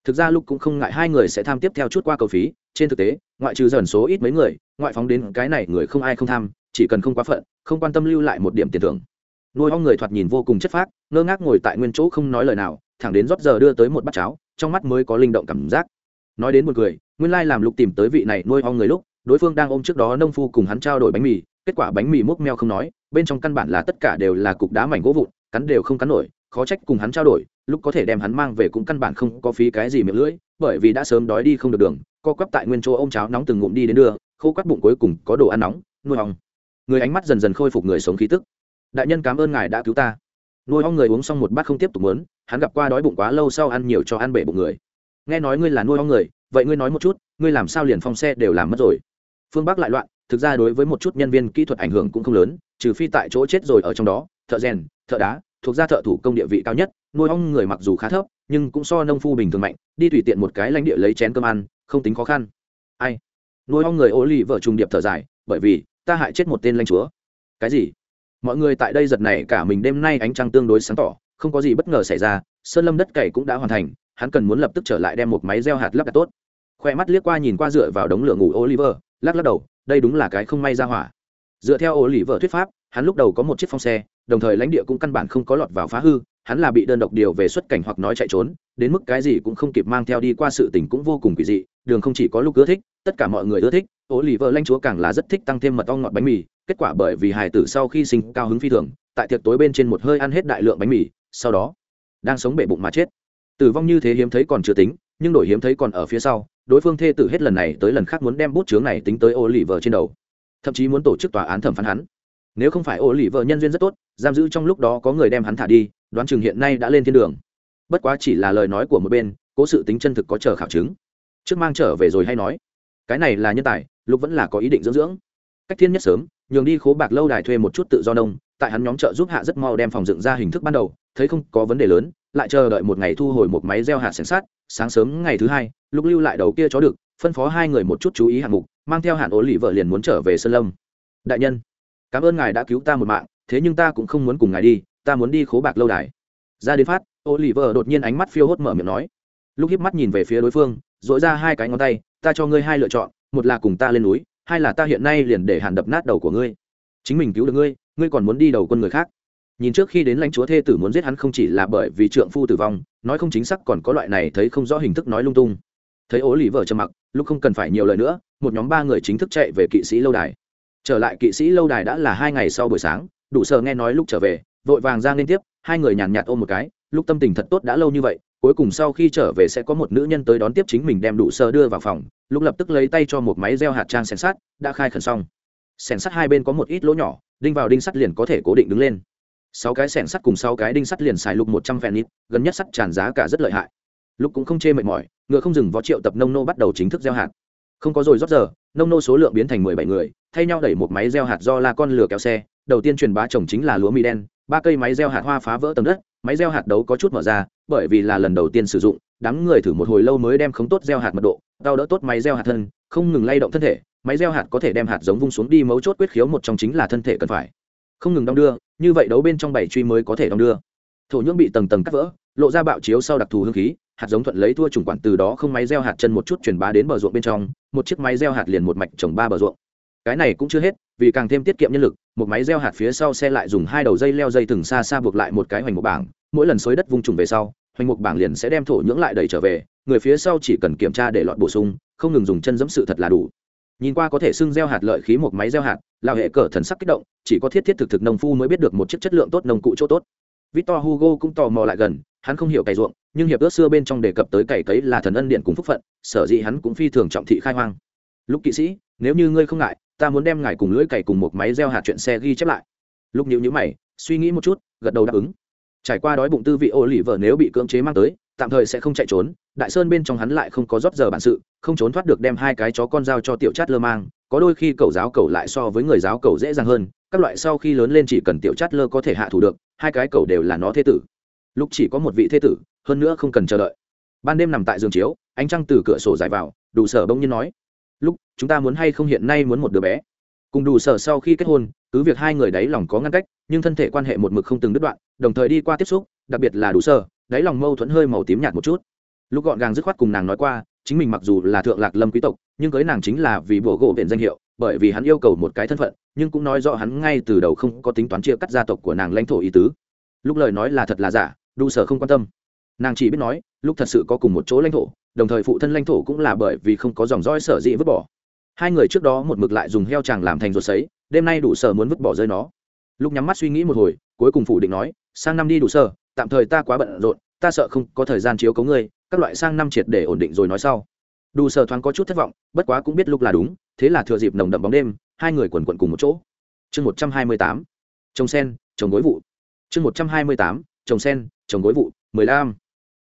Thực ra lúc cũng không ngại hai người sẽ tham tiếp theo chút qua cầu phí, trên thực tế, ngoại trừ dần số ít mấy người, ngoại phóng đến cái này người không ai không tham, chỉ cần không quá phận, không quan tâm lưu lại một điểm tiền thưởng. Nuôi ong người thoạt nhìn vô cùng chất phác, ngơ ngác ngồi tại nguyên chỗ không nói lời nào, thẳng đến rót giờ đưa tới một bát cháo, trong mắt mới có linh động cảm giác. Nói đến một người nguyên lai làm lục tìm tới vị này nuôi ong người lúc đối phương đang ôm trước đó nông phu cùng hắn trao đổi bánh mì kết quả bánh mì múc meo không nói bên trong căn bản là tất cả đều là cục đá mảnh gỗ vụn cắn đều không cắn nổi khó trách cùng hắn trao đổi lúc có thể đem hắn mang về cũng căn bản không có phí cái gì miệng lưỡi bởi vì đã sớm đói đi không được đường co quắp tại nguyên chỗ ô m cháo nóng từng ngụm đi đến đưa, khô quắt bụng cuối cùng có đồ ăn nóng nuôi hong người ánh mắt dần dần khôi phục người sống khí tức. Đại nhân cảm ơn ngài đã cứu ta. Nuôi hong người uống xong một bát không tiếp tục muốn hắn gặp qua đói bụng quá lâu sau ăn nhiều cho ăn bể bụng người. Nghe nói ngươi là nuôi hong người vậy ngươi nói một chút ngươi làm sao liền phong xe đều làm mất rồi? Phương bắc lại loạn, thực ra đối với một chút nhân viên kỹ thuật ảnh hưởng cũng không lớn, trừ phi tại chỗ chết rồi ở trong đó, thợ rèn, thợ đá, thuộc gia thợ thủ công địa vị cao nhất, nuôi ong người mặc dù khá thấp, nhưng cũng so nông phu bình thường mạnh, đi tùy tiện một cái lãnh địa lấy chén cơm ăn, không tính khó khăn. Ai? Nuôi ong người ô lì vợ trùng điệp thở dài, bởi vì, ta hại chết một tên lãnh chúa. Cái gì? Mọi người tại đây giật này cả mình đêm nay ánh trăng tương đối sáng tỏ, không có gì bất ngờ xảy ra, sơn lâm đất cày cũng đã hoàn thành, hắn cần muốn lập tức trở lại đem một máy gieo hạt lắp đặt tốt khoe mắt liếc qua nhìn qua dựa vào đống lửa ngủ oliver, lắc lắc đầu, đây đúng là cái không may ra hỏa. Dựa theo oliver thuyết pháp, hắn lúc đầu có một chiếc phong xe, đồng thời lãnh địa cũng căn bản không có lọt vào phá hư, hắn là bị đơn độc điều về xuất cảnh hoặc nói chạy trốn, đến mức cái gì cũng không kịp mang theo đi qua sự tình cũng vô cùng kỳ dị, đường không chỉ có lúc ưa thích, tất cả mọi người ưa thích ố lì vợ lanh chúa càng là rất thích tăng thêm mật ong ngọt bánh mì, kết quả bởi vì hài tử sau khi sinh cao hứng phi thường, tại tiệc tối bên trên một hơi ăn hết đại lượng bánh mì, sau đó, đang sống bể bụng mà chết. Tử vong như thế hiếm thấy còn chưa tính, nhưng đổi hiếm thấy còn ở phía sau đối phương thê tử hết lần này tới lần khác muốn đem bút chướng này tính tới ô lì vợ trên đầu. Thậm chí muốn tổ chức tòa án thẩm phán hắn. Nếu không phải ô lì vợ nhân duyên rất tốt, giam giữ trong lúc đó có người đem hắn thả đi, đoán chừng hiện nay đã lên thiên đường. Bất quá chỉ là lời nói của một bên, cố sự tính chân thực có chờ khảo chứng. Trước mang trở về rồi hay nói. Cái này là nhân tài, lúc vẫn là có ý định dưỡng dưỡng. Cách thiên nhất sớm, nhường đi khố bạc lâu đài thuê một chút tự do nông, tại hắn nhóm trợ giúp hạ rất mau đem phòng dựng ra hình thức ban đầu, thấy không có vấn đề lớn, lại chờ đợi một ngày thu hồi một máy gieo hạt sản sát sáng sớm ngày thứ hai lúc lưu lại đầu kia chó được phân phó hai người một chút chú ý hạng mục, mang theo hạn ố lì vợ liền muốn trở về sơn lâm. Đại nhân, cảm ơn ngài đã cứu ta một mạng, thế nhưng ta cũng không muốn cùng ngài đi, ta muốn đi khố bạc lâu đài. Ra đến phát ô lì vợ đột nhiên ánh mắt phiêu hốt mở miệng nói. Lúc hiếp mắt nhìn về phía đối phương dội ra hai cái ngón tay, ta cho ngươi hai lựa chọn, một là cùng ta lên núi, hai là ta hiện nay liền để hàn đập nát đầu của ngươi. Chính mình cứu được ngươi ngươi còn muốn đi đầu quân người khác nhìn trước khi đến lãnh chúa thê tử muốn giết hắn không chỉ là bởi vì trượng phu tử vong, nói không chính xác còn có loại này thấy không rõ hình thức nói lung tung. Thấy ố lì vợ trầm mặc, lúc không cần phải nhiều lời nữa, một nhóm ba người chính thức chạy về kỵ sĩ lâu đài. Trở lại kỵ sĩ lâu đài đã là hai ngày sau buổi sáng, đủ sợ nghe nói lúc trở về, vội vàng ra liên tiếp, hai người nhàn nhạt ôm một cái, lúc tâm tình thật tốt đã lâu như vậy, cuối cùng sau khi trở về sẽ có một nữ nhân tới đón tiếp chính mình đem đủ sơ đưa vào phòng, lúc lập tức lấy tay cho một máy gieo hạt trang sèn sắt, đã khai khẩn xong. Sèn sắt hai bên có một ít lỗ nhỏ, đinh vào đinh sắt liền có thể cố định đứng lên sáu cái sèn sắt cùng sáu cái đinh sắt liền xài lục một trăm vẹn nít, gần nhất sắt tràn giá cả rất lợi hại. Lúc cũng không chê mệt mỏi, ngựa không dừng võ triệu tập nông nô bắt đầu chính thức gieo hạt. Không có rồi rót giờ, nông nô số lượng biến thành mười bảy người, thay nhau đẩy một máy gieo hạt do la con lửa kéo xe, đầu tiên truyền bá trồng chính là lúa mì đen, ba cây máy gieo hạt hoa phá vỡ tầng đất, máy gieo hạt đấu có chút mở ra, bởi vì là lần đầu tiên sử dụng, đám người thử một hồi lâu mới đem không tốt gieo hạt mật độ, đau đỡ tốt máy gieo hạt thân, không ngừng lay động thân thể, máy gieo hạt có thể đem hạt giống vung xuống đi mấu chốt quyết khiếu một trong chính là thân thể cần phải không ngừng đong đưa, như vậy đấu bên trong bảy truy mới có thể đong đưa. Thổ nhưỡng bị tầng tầng cắt vỡ, lộ ra bạo chiếu sau đặc thù hương khí, hạt giống thuận lấy thua trùng quản từ đó không máy gieo hạt chân một chút truyền bá đến bờ ruộng bên trong, một chiếc máy gieo hạt liền một mạch trồng ba bờ ruộng. Cái này cũng chưa hết, vì càng thêm tiết kiệm nhân lực, một máy gieo hạt phía sau xe lại dùng hai đầu dây leo dây từng xa xa buộc lại một cái hoành một bảng, mỗi lần xới đất vung trùng về sau, hoành một bảng liền sẽ đem thổ nhưỡng lại đẩy trở về, người phía sau chỉ cần kiểm tra để lọt bổ sung, không ngừng dùng chân giẫm sự thật là đủ nhìn qua có thể xưng gieo hạt lợi khí một máy gieo hạt là hệ cờ thần sắc kích động, chỉ có thiết thiết thực thực nông phu mới biết được một chiếc chất lượng tốt nông cụ chỗ tốt. Victor hugo cũng tò mò lại gần, hắn không hiểu cày ruộng, nhưng hiệp ước xưa bên trong đề cập tới cày cấy là thần ân điện cùng phúc phận, sở dĩ hắn cũng phi thường trọng thị khai hoang. Lúc kỵ sĩ, nếu như ngươi không ngại, ta muốn đem ngài cùng lưỡi cày cùng một máy gieo hạt chuyện xe ghi chép lại. Lúc nhịu nhữ mày, suy nghĩ một chút, gật đầu đáp ứng. Trải qua đói bụng tư vị ô lì vợ nếu bị cưỡng chế mang tới tạm thời sẽ không chạy trốn, đại sơn bên trong hắn lại không có rót giờ bản sự, không trốn thoát được đem hai cái chó con dao cho tiểu chát lơ mang, có đôi khi cầu giáo cầu lại so với người giáo cầu dễ dàng hơn, các loại sau khi lớn lên chỉ cần tiểu chát lơ có thể hạ thủ được, hai cái cầu đều là nó thế tử. Lúc chỉ có một vị thế tử, hơn nữa không cần chờ đợi. Ban đêm nằm tại giường chiếu, ánh trăng từ cửa sổ dài vào, đủ sở bỗng nhiên nói, lúc, chúng ta muốn hay không hiện nay muốn một đứa bé? Cùng đủ sở sau khi kết hôn, cứ việc hai người đấy lòng có ngăn cách, nhưng thân thể quan hệ một mực không từng đứt đoạn, đồng thời đi qua tiếp xúc, đặc biệt là đủ sở đáy lòng mâu thuẫn hơi màu tím nhạt một chút. Lúc gọn gàng dứt khoát cùng nàng nói qua, chính mình mặc dù là thượng lạc lâm quý tộc, nhưng cưới nàng chính là vì bổ gỗ viện danh hiệu, bởi vì hắn yêu cầu một cái thân phận, nhưng cũng nói rõ hắn ngay từ đầu không có tính toán chia cắt gia tộc của nàng lãnh thổ ý tứ. Lúc lời nói là thật là giả đủ sở không quan tâm. Nàng chỉ biết nói, lúc thật sự có cùng một chỗ lãnh thổ, đồng thời phụ thân lãnh thổ cũng là bởi vì không có dòng roi sở dĩ vứt bỏ. Hai người trước đó một mực lại dùng heo chàng làm thành ruột sấy, đêm nay đủ sở muốn vứt bỏ rơi nó. Lúc nhắm mắt suy nghĩ một hồi, cuối cùng phủ định nói, sang năm đi đủ sở tạm thời ta quá bận rộn, ta sợ không có thời gian chiếu cấu ngươi, các loại sang năm triệt để ổn định rồi nói sau. Đủ sở thoáng có chút thất vọng, bất quá cũng biết lúc là đúng, thế là thừa dịp nồng đậm bóng đêm, hai người quần quận cùng một chỗ. Chương một trăm hai mươi tám, trồng sen, trồng gối vụ. Chương một trăm hai mươi tám, trồng sen, trồng gối vụ, mười lăm.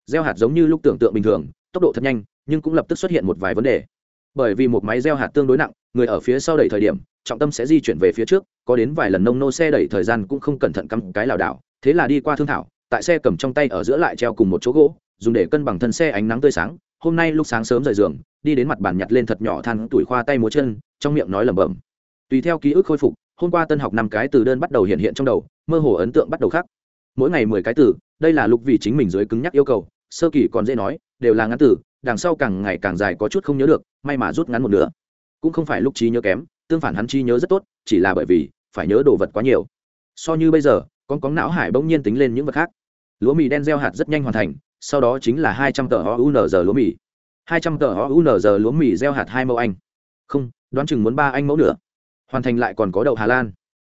Gieo hạt giống như lúc tưởng tượng bình thường, tốc độ thật nhanh, nhưng cũng lập tức xuất hiện một vài vấn đề. Bởi vì một máy gieo hạt tương đối nặng, người ở phía sau đẩy thời điểm, trọng tâm sẽ di chuyển về phía trước, có đến vài lần nông nô xe đẩy thời gian cũng không cẩn thận cắm cái lảo đảo, thế là đi qua thương thảo tại xe cầm trong tay ở giữa lại treo cùng một chỗ gỗ, dùng để cân bằng thân xe ánh nắng tươi sáng. Hôm nay lúc sáng sớm rời giường, đi đến mặt bàn nhặt lên thật nhỏ than tuổi khoa tay múa chân, trong miệng nói lẩm bẩm. Tùy theo ký ức khôi phục, hôm qua tân học năm cái từ đơn bắt đầu hiện hiện trong đầu, mơ hồ ấn tượng bắt đầu khác. Mỗi ngày mười cái từ, đây là lúc vì chính mình dưới cứng nhắc yêu cầu, sơ kỳ còn dễ nói, đều là ngắn từ, đằng sau càng ngày càng dài có chút không nhớ được, may mà rút ngắn một nửa. Cũng không phải lúc trí nhớ kém, tương phản hắn trí nhớ rất tốt, chỉ là bởi vì phải nhớ đồ vật quá nhiều. So như bây giờ con có não hải bỗng nhiên tính lên những vật khác. Lúa mì đen gieo hạt rất nhanh hoàn thành, sau đó chính là hai trăm tờ unz lúa mì. Hai trăm tờ unz lúa mì gieo hạt hai mẫu anh. Không, đoán chừng muốn ba anh mẫu nữa. Hoàn thành lại còn có đậu hà lan.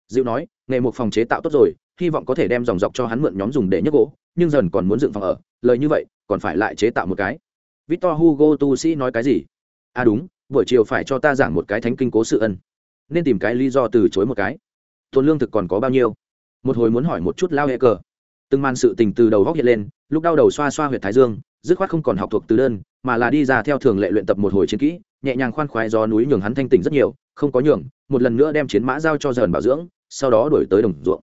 Diệu nói, nghề một phòng chế tạo tốt rồi, hy vọng có thể đem dòng dọc cho hắn mượn nhóm dùng để nhấc gỗ, nhưng dần còn muốn dựng phòng ở, lời như vậy, còn phải lại chế tạo một cái. Victor hugo tu sĩ nói cái gì? À đúng, buổi chiều phải cho ta giảng một cái thánh kinh cố sự ân. Nên tìm cái lý do từ chối một cái. Tồn lương thực còn có bao nhiêu? Một hồi muốn hỏi một chút lao hệ cờ. Từng màn sự tình từ đầu góc hiện lên, lúc đau đầu xoa xoa huyệt thái dương, dứt khoát không còn học thuộc từ đơn, mà là đi ra theo thường lệ luyện tập một hồi chiến kỹ, nhẹ nhàng khoan khoái do núi nhường hắn thanh tỉnh rất nhiều, không có nhường, một lần nữa đem chiến mã giao cho dần bảo dưỡng, sau đó đổi tới đồng ruộng.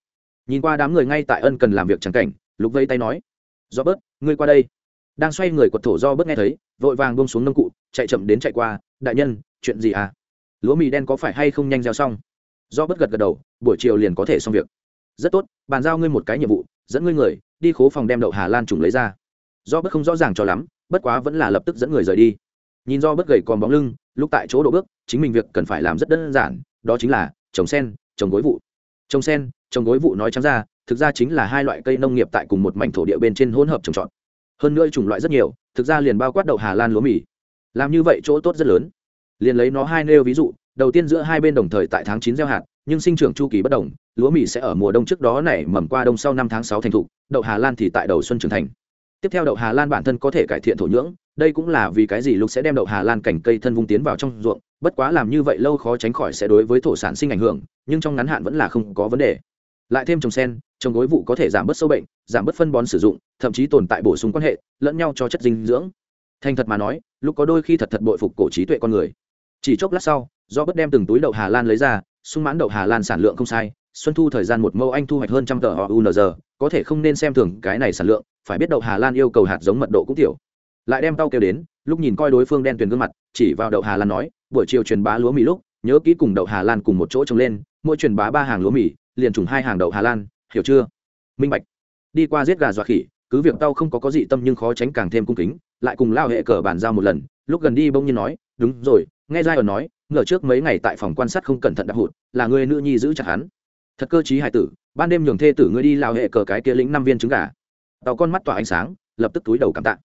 Nhìn qua đám người ngay tại ân cần làm việc trắng cảnh, lục vây tay nói do bớt, ngươi qua đây. Đang xoay người quật thổ do bớt nghe thấy, vội vàng bông xuống nông cụ, chạy chậm đến chạy qua, đại nhân, chuyện gì à? Lúa mì đen có phải hay không nhanh gieo xong? Do bớt gật gật đầu, buổi chiều liền có thể xong việc rất tốt, bàn giao ngươi một cái nhiệm vụ, dẫn ngươi người, đi khố phòng đem đậu hà lan trùng lấy ra. Do bất không rõ ràng cho lắm, bất quá vẫn là lập tức dẫn người rời đi. Nhìn do Bất gầy còn bóng lưng, lúc tại chỗ độ bước, chính mình việc cần phải làm rất đơn giản, đó chính là trồng sen, trồng gối vụ. Trồng sen, trồng gối vụ nói trắng ra, thực ra chính là hai loại cây nông nghiệp tại cùng một mảnh thổ địa bên trên hỗn hợp trồng trọt. Hơn nữa chủng loại rất nhiều, thực ra liền bao quát đậu hà lan lúa mì. Làm như vậy chỗ tốt rất lớn. Liền lấy nó hai nêu ví dụ đầu tiên giữa hai bên đồng thời tại tháng chín gieo hạt, nhưng sinh trưởng chu kỳ bất đồng, lúa mì sẽ ở mùa đông trước đó nảy mầm qua đông sau năm tháng sáu thành thục đậu hà lan thì tại đầu xuân trưởng thành. Tiếp theo đậu hà lan bản thân có thể cải thiện thổ nhưỡng, đây cũng là vì cái gì lúc sẽ đem đậu hà lan cảnh cây thân vung tiến vào trong ruộng, bất quá làm như vậy lâu khó tránh khỏi sẽ đối với thổ sản sinh ảnh hưởng, nhưng trong ngắn hạn vẫn là không có vấn đề. Lại thêm trồng sen, trồng gối vụ có thể giảm bớt sâu bệnh, giảm bớt phân bón sử dụng, thậm chí tồn tại bổ sung quan hệ, lẫn nhau cho chất dinh dưỡng. Thành thật mà nói lúc có đôi khi thật thật bội phục cổ trí tuệ con người. Chỉ chốc lát sau do bất đem từng túi đậu hà lan lấy ra, sung mãn đậu hà lan sản lượng không sai, xuân thu thời gian một mẫu anh thu hoạch hơn trăm tờ họ unz có thể không nên xem thường cái này sản lượng, phải biết đậu hà lan yêu cầu hạt giống mật độ cũng tiểu. Lại đem tao kêu đến, lúc nhìn coi đối phương đen tuyền gương mặt, chỉ vào đậu hà lan nói, buổi chiều truyền bá lúa mì lúc, nhớ kỹ cùng đậu hà lan cùng một chỗ trồng lên, mỗi truyền bá ba hàng lúa mì, liền trùng hai hàng đậu hà lan, hiểu chưa? Minh bạch. Đi qua giết gà dọa khỉ, cứ việc tao không có có dị tâm nhưng khó tránh càng thêm cung kính, lại cùng lao hệ cờ bàn giao một lần, lúc gần đi bông nhiên nói, đúng rồi, nghe giai ở nói ngờ trước mấy ngày tại phòng quan sát không cẩn thận đạp hụt là người nữ nhi giữ chặt hắn. Thật cơ chí hải tử ban đêm nhường thê tử ngươi đi lao hệ cờ cái kia lĩnh năm viên trứng gà. Tàu con mắt tỏa ánh sáng lập tức túi đầu cảm tạ.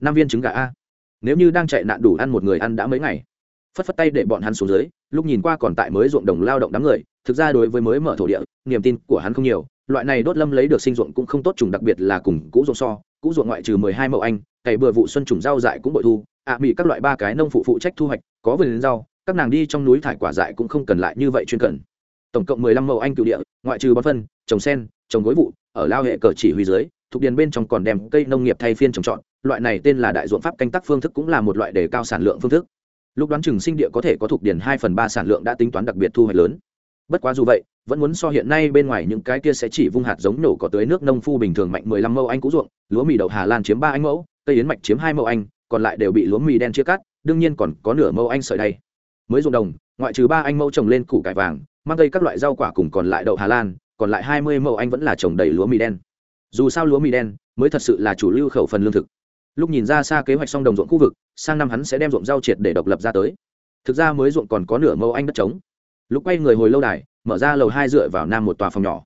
Năm viên trứng gà a? Nếu như đang chạy nạn đủ ăn một người ăn đã mấy ngày. Phất phất tay để bọn hắn xuống dưới lúc nhìn qua còn tại mới ruộng đồng lao động đám người thực ra đối với mới mở thổ địa niềm tin của hắn không nhiều loại này đốt lâm lấy được sinh ruộng cũng không tốt trùng đặc biệt là cùng cũ ruộng so cũ ruộng ngoại trừ mười hai mẫu anh cày bừa vụ xuân trùng rau dại cũng bội thu ạ à, các loại ba cái nông phụ phụ trách thu hoạch có vườn rau các nàng đi trong núi thải quả dại cũng không cần lại như vậy chuyên cần. Tổng cộng mười lăm mẫu anh cựu địa, ngoại trừ bón phân, trồng sen, trồng gối vụ, ở lao hệ cờ chỉ huy dưới, thuộc điền bên trong còn đem cây nông nghiệp thay phiên trồng trọt, loại này tên là đại ruộng pháp canh tác phương thức cũng là một loại đề cao sản lượng phương thức. Lúc đoán chừng sinh địa có thể có thuộc điền hai phần ba sản lượng đã tính toán đặc biệt thu hoạch lớn. Bất quá dù vậy, vẫn muốn so hiện nay bên ngoài những cái kia sẽ chỉ vung hạt giống nổ có tưới nước nông phu bình thường mạnh mười lăm mẫu anh cũ ruộng, lúa mì đậu hà lan chiếm ba anh mẫu, cây yến mạch chiếm hai mẫu anh, còn lại đều bị lúa mì đen chia cắt, đương nhiên còn có nửa mẫu anh sợi đây mới ruộng đồng, ngoại trừ ba anh mẫu trồng lên củ cải vàng, mang cây các loại rau quả cùng còn lại đậu hà lan, còn lại hai mươi mẫu anh vẫn là trồng đầy lúa mì đen. Dù sao lúa mì đen mới thật sự là chủ lưu khẩu phần lương thực. Lúc nhìn ra xa kế hoạch xong đồng ruộng khu vực, sang năm hắn sẽ đem ruộng rau triệt để độc lập ra tới. Thực ra mới ruộng còn có nửa mẫu anh đất trống. Lúc quay người hồi lâu đài, mở ra lầu hai dựa vào nam một tòa phòng nhỏ.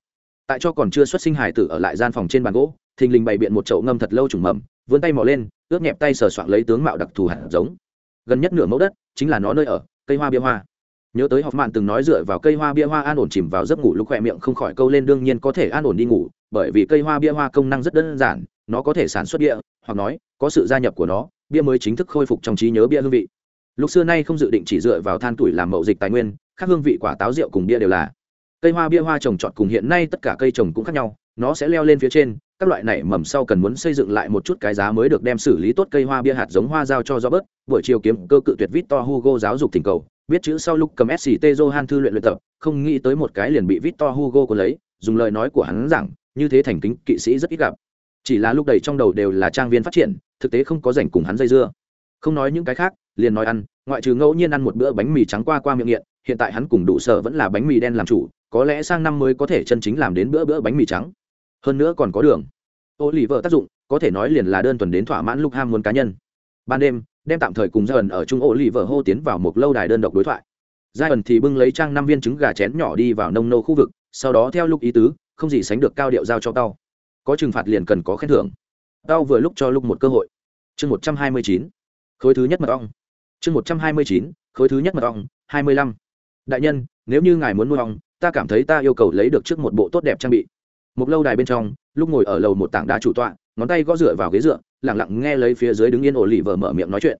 Tại cho còn chưa xuất sinh hải tử ở lại gian phòng trên bàn gỗ, thình lình bày biện một chậu ngâm thật lâu trùng mầm, vươn tay mò lên, ướt nhẹp tay sờ soạn lấy tướng mạo đặc thù hạt giống. Gần nhất nửa mẫu đất chính là nó nơi ở cây hoa bia hoa. Nhớ tới học mạn từng nói dựa vào cây hoa bia hoa an ổn chìm vào giấc ngủ lúc khỏe miệng không khỏi câu lên đương nhiên có thể an ổn đi ngủ, bởi vì cây hoa bia hoa công năng rất đơn giản, nó có thể sản xuất bia, hoặc nói, có sự gia nhập của nó, bia mới chính thức khôi phục trong trí nhớ bia hương vị. Lúc xưa nay không dự định chỉ dựa vào than tuổi làm mậu dịch tài nguyên, khác hương vị quả táo rượu cùng bia đều là. Cây hoa bia hoa trồng trọt cùng hiện nay tất cả cây trồng cũng khác nhau, nó sẽ leo lên phía trên các loại này mầm sau cần muốn xây dựng lại một chút cái giá mới được đem xử lý tốt cây hoa bia hạt giống hoa giao cho Robert, buổi chiều kiếm cơ cự tuyệt Victor Hugo giáo dục thỉnh cầu, biết chữ sau lúc cầm SCT Johan thư luyện luyện tập, không nghĩ tới một cái liền bị Victor Hugo của lấy, dùng lời nói của hắn rằng, như thế thành kính kỵ sĩ rất ít gặp. Chỉ là lúc đầy trong đầu đều là trang viên phát triển, thực tế không có rảnh cùng hắn dây dưa. Không nói những cái khác, liền nói ăn, ngoại trừ ngẫu nhiên ăn một bữa bánh mì trắng qua qua miệng nghiện, hiện tại hắn cùng đủ sở vẫn là bánh mì đen làm chủ, có lẽ sang năm mới có thể chân chính làm đến bữa bữa bánh mì trắng. Hơn nữa còn có đường. Ô lì vợ tác dụng, có thể nói liền là đơn thuần đến thỏa mãn lúc ham muốn cá nhân. Ban đêm, đem tạm thời cùng gia ẩn ở trung ô lì vợ hô tiến vào một lâu đài đơn độc đối thoại. Gia ẩn thì bưng lấy trang năm viên trứng gà chén nhỏ đi vào nông nô khu vực, sau đó theo lúc ý tứ, không gì sánh được cao điệu giao cho tao. Có trừng phạt liền cần có khen thưởng. Tao vừa lúc cho lúc một cơ hội. Chương một trăm hai mươi chín. Khối thứ nhất mật ong. Chương một trăm hai mươi chín. Khối thứ nhất mật ong, hai mươi lăm. Đại nhân, nếu như ngài muốn nuôi ong, ta cảm thấy ta yêu cầu lấy được trước một bộ tốt đẹp trang bị một lâu đài bên trong, lúc ngồi ở lầu một tảng đá chủ tọa, ngón tay gõ dựa vào ghế dựa lẳng lặng nghe lấy phía dưới đứng yên ổ lì vờ mở miệng nói chuyện.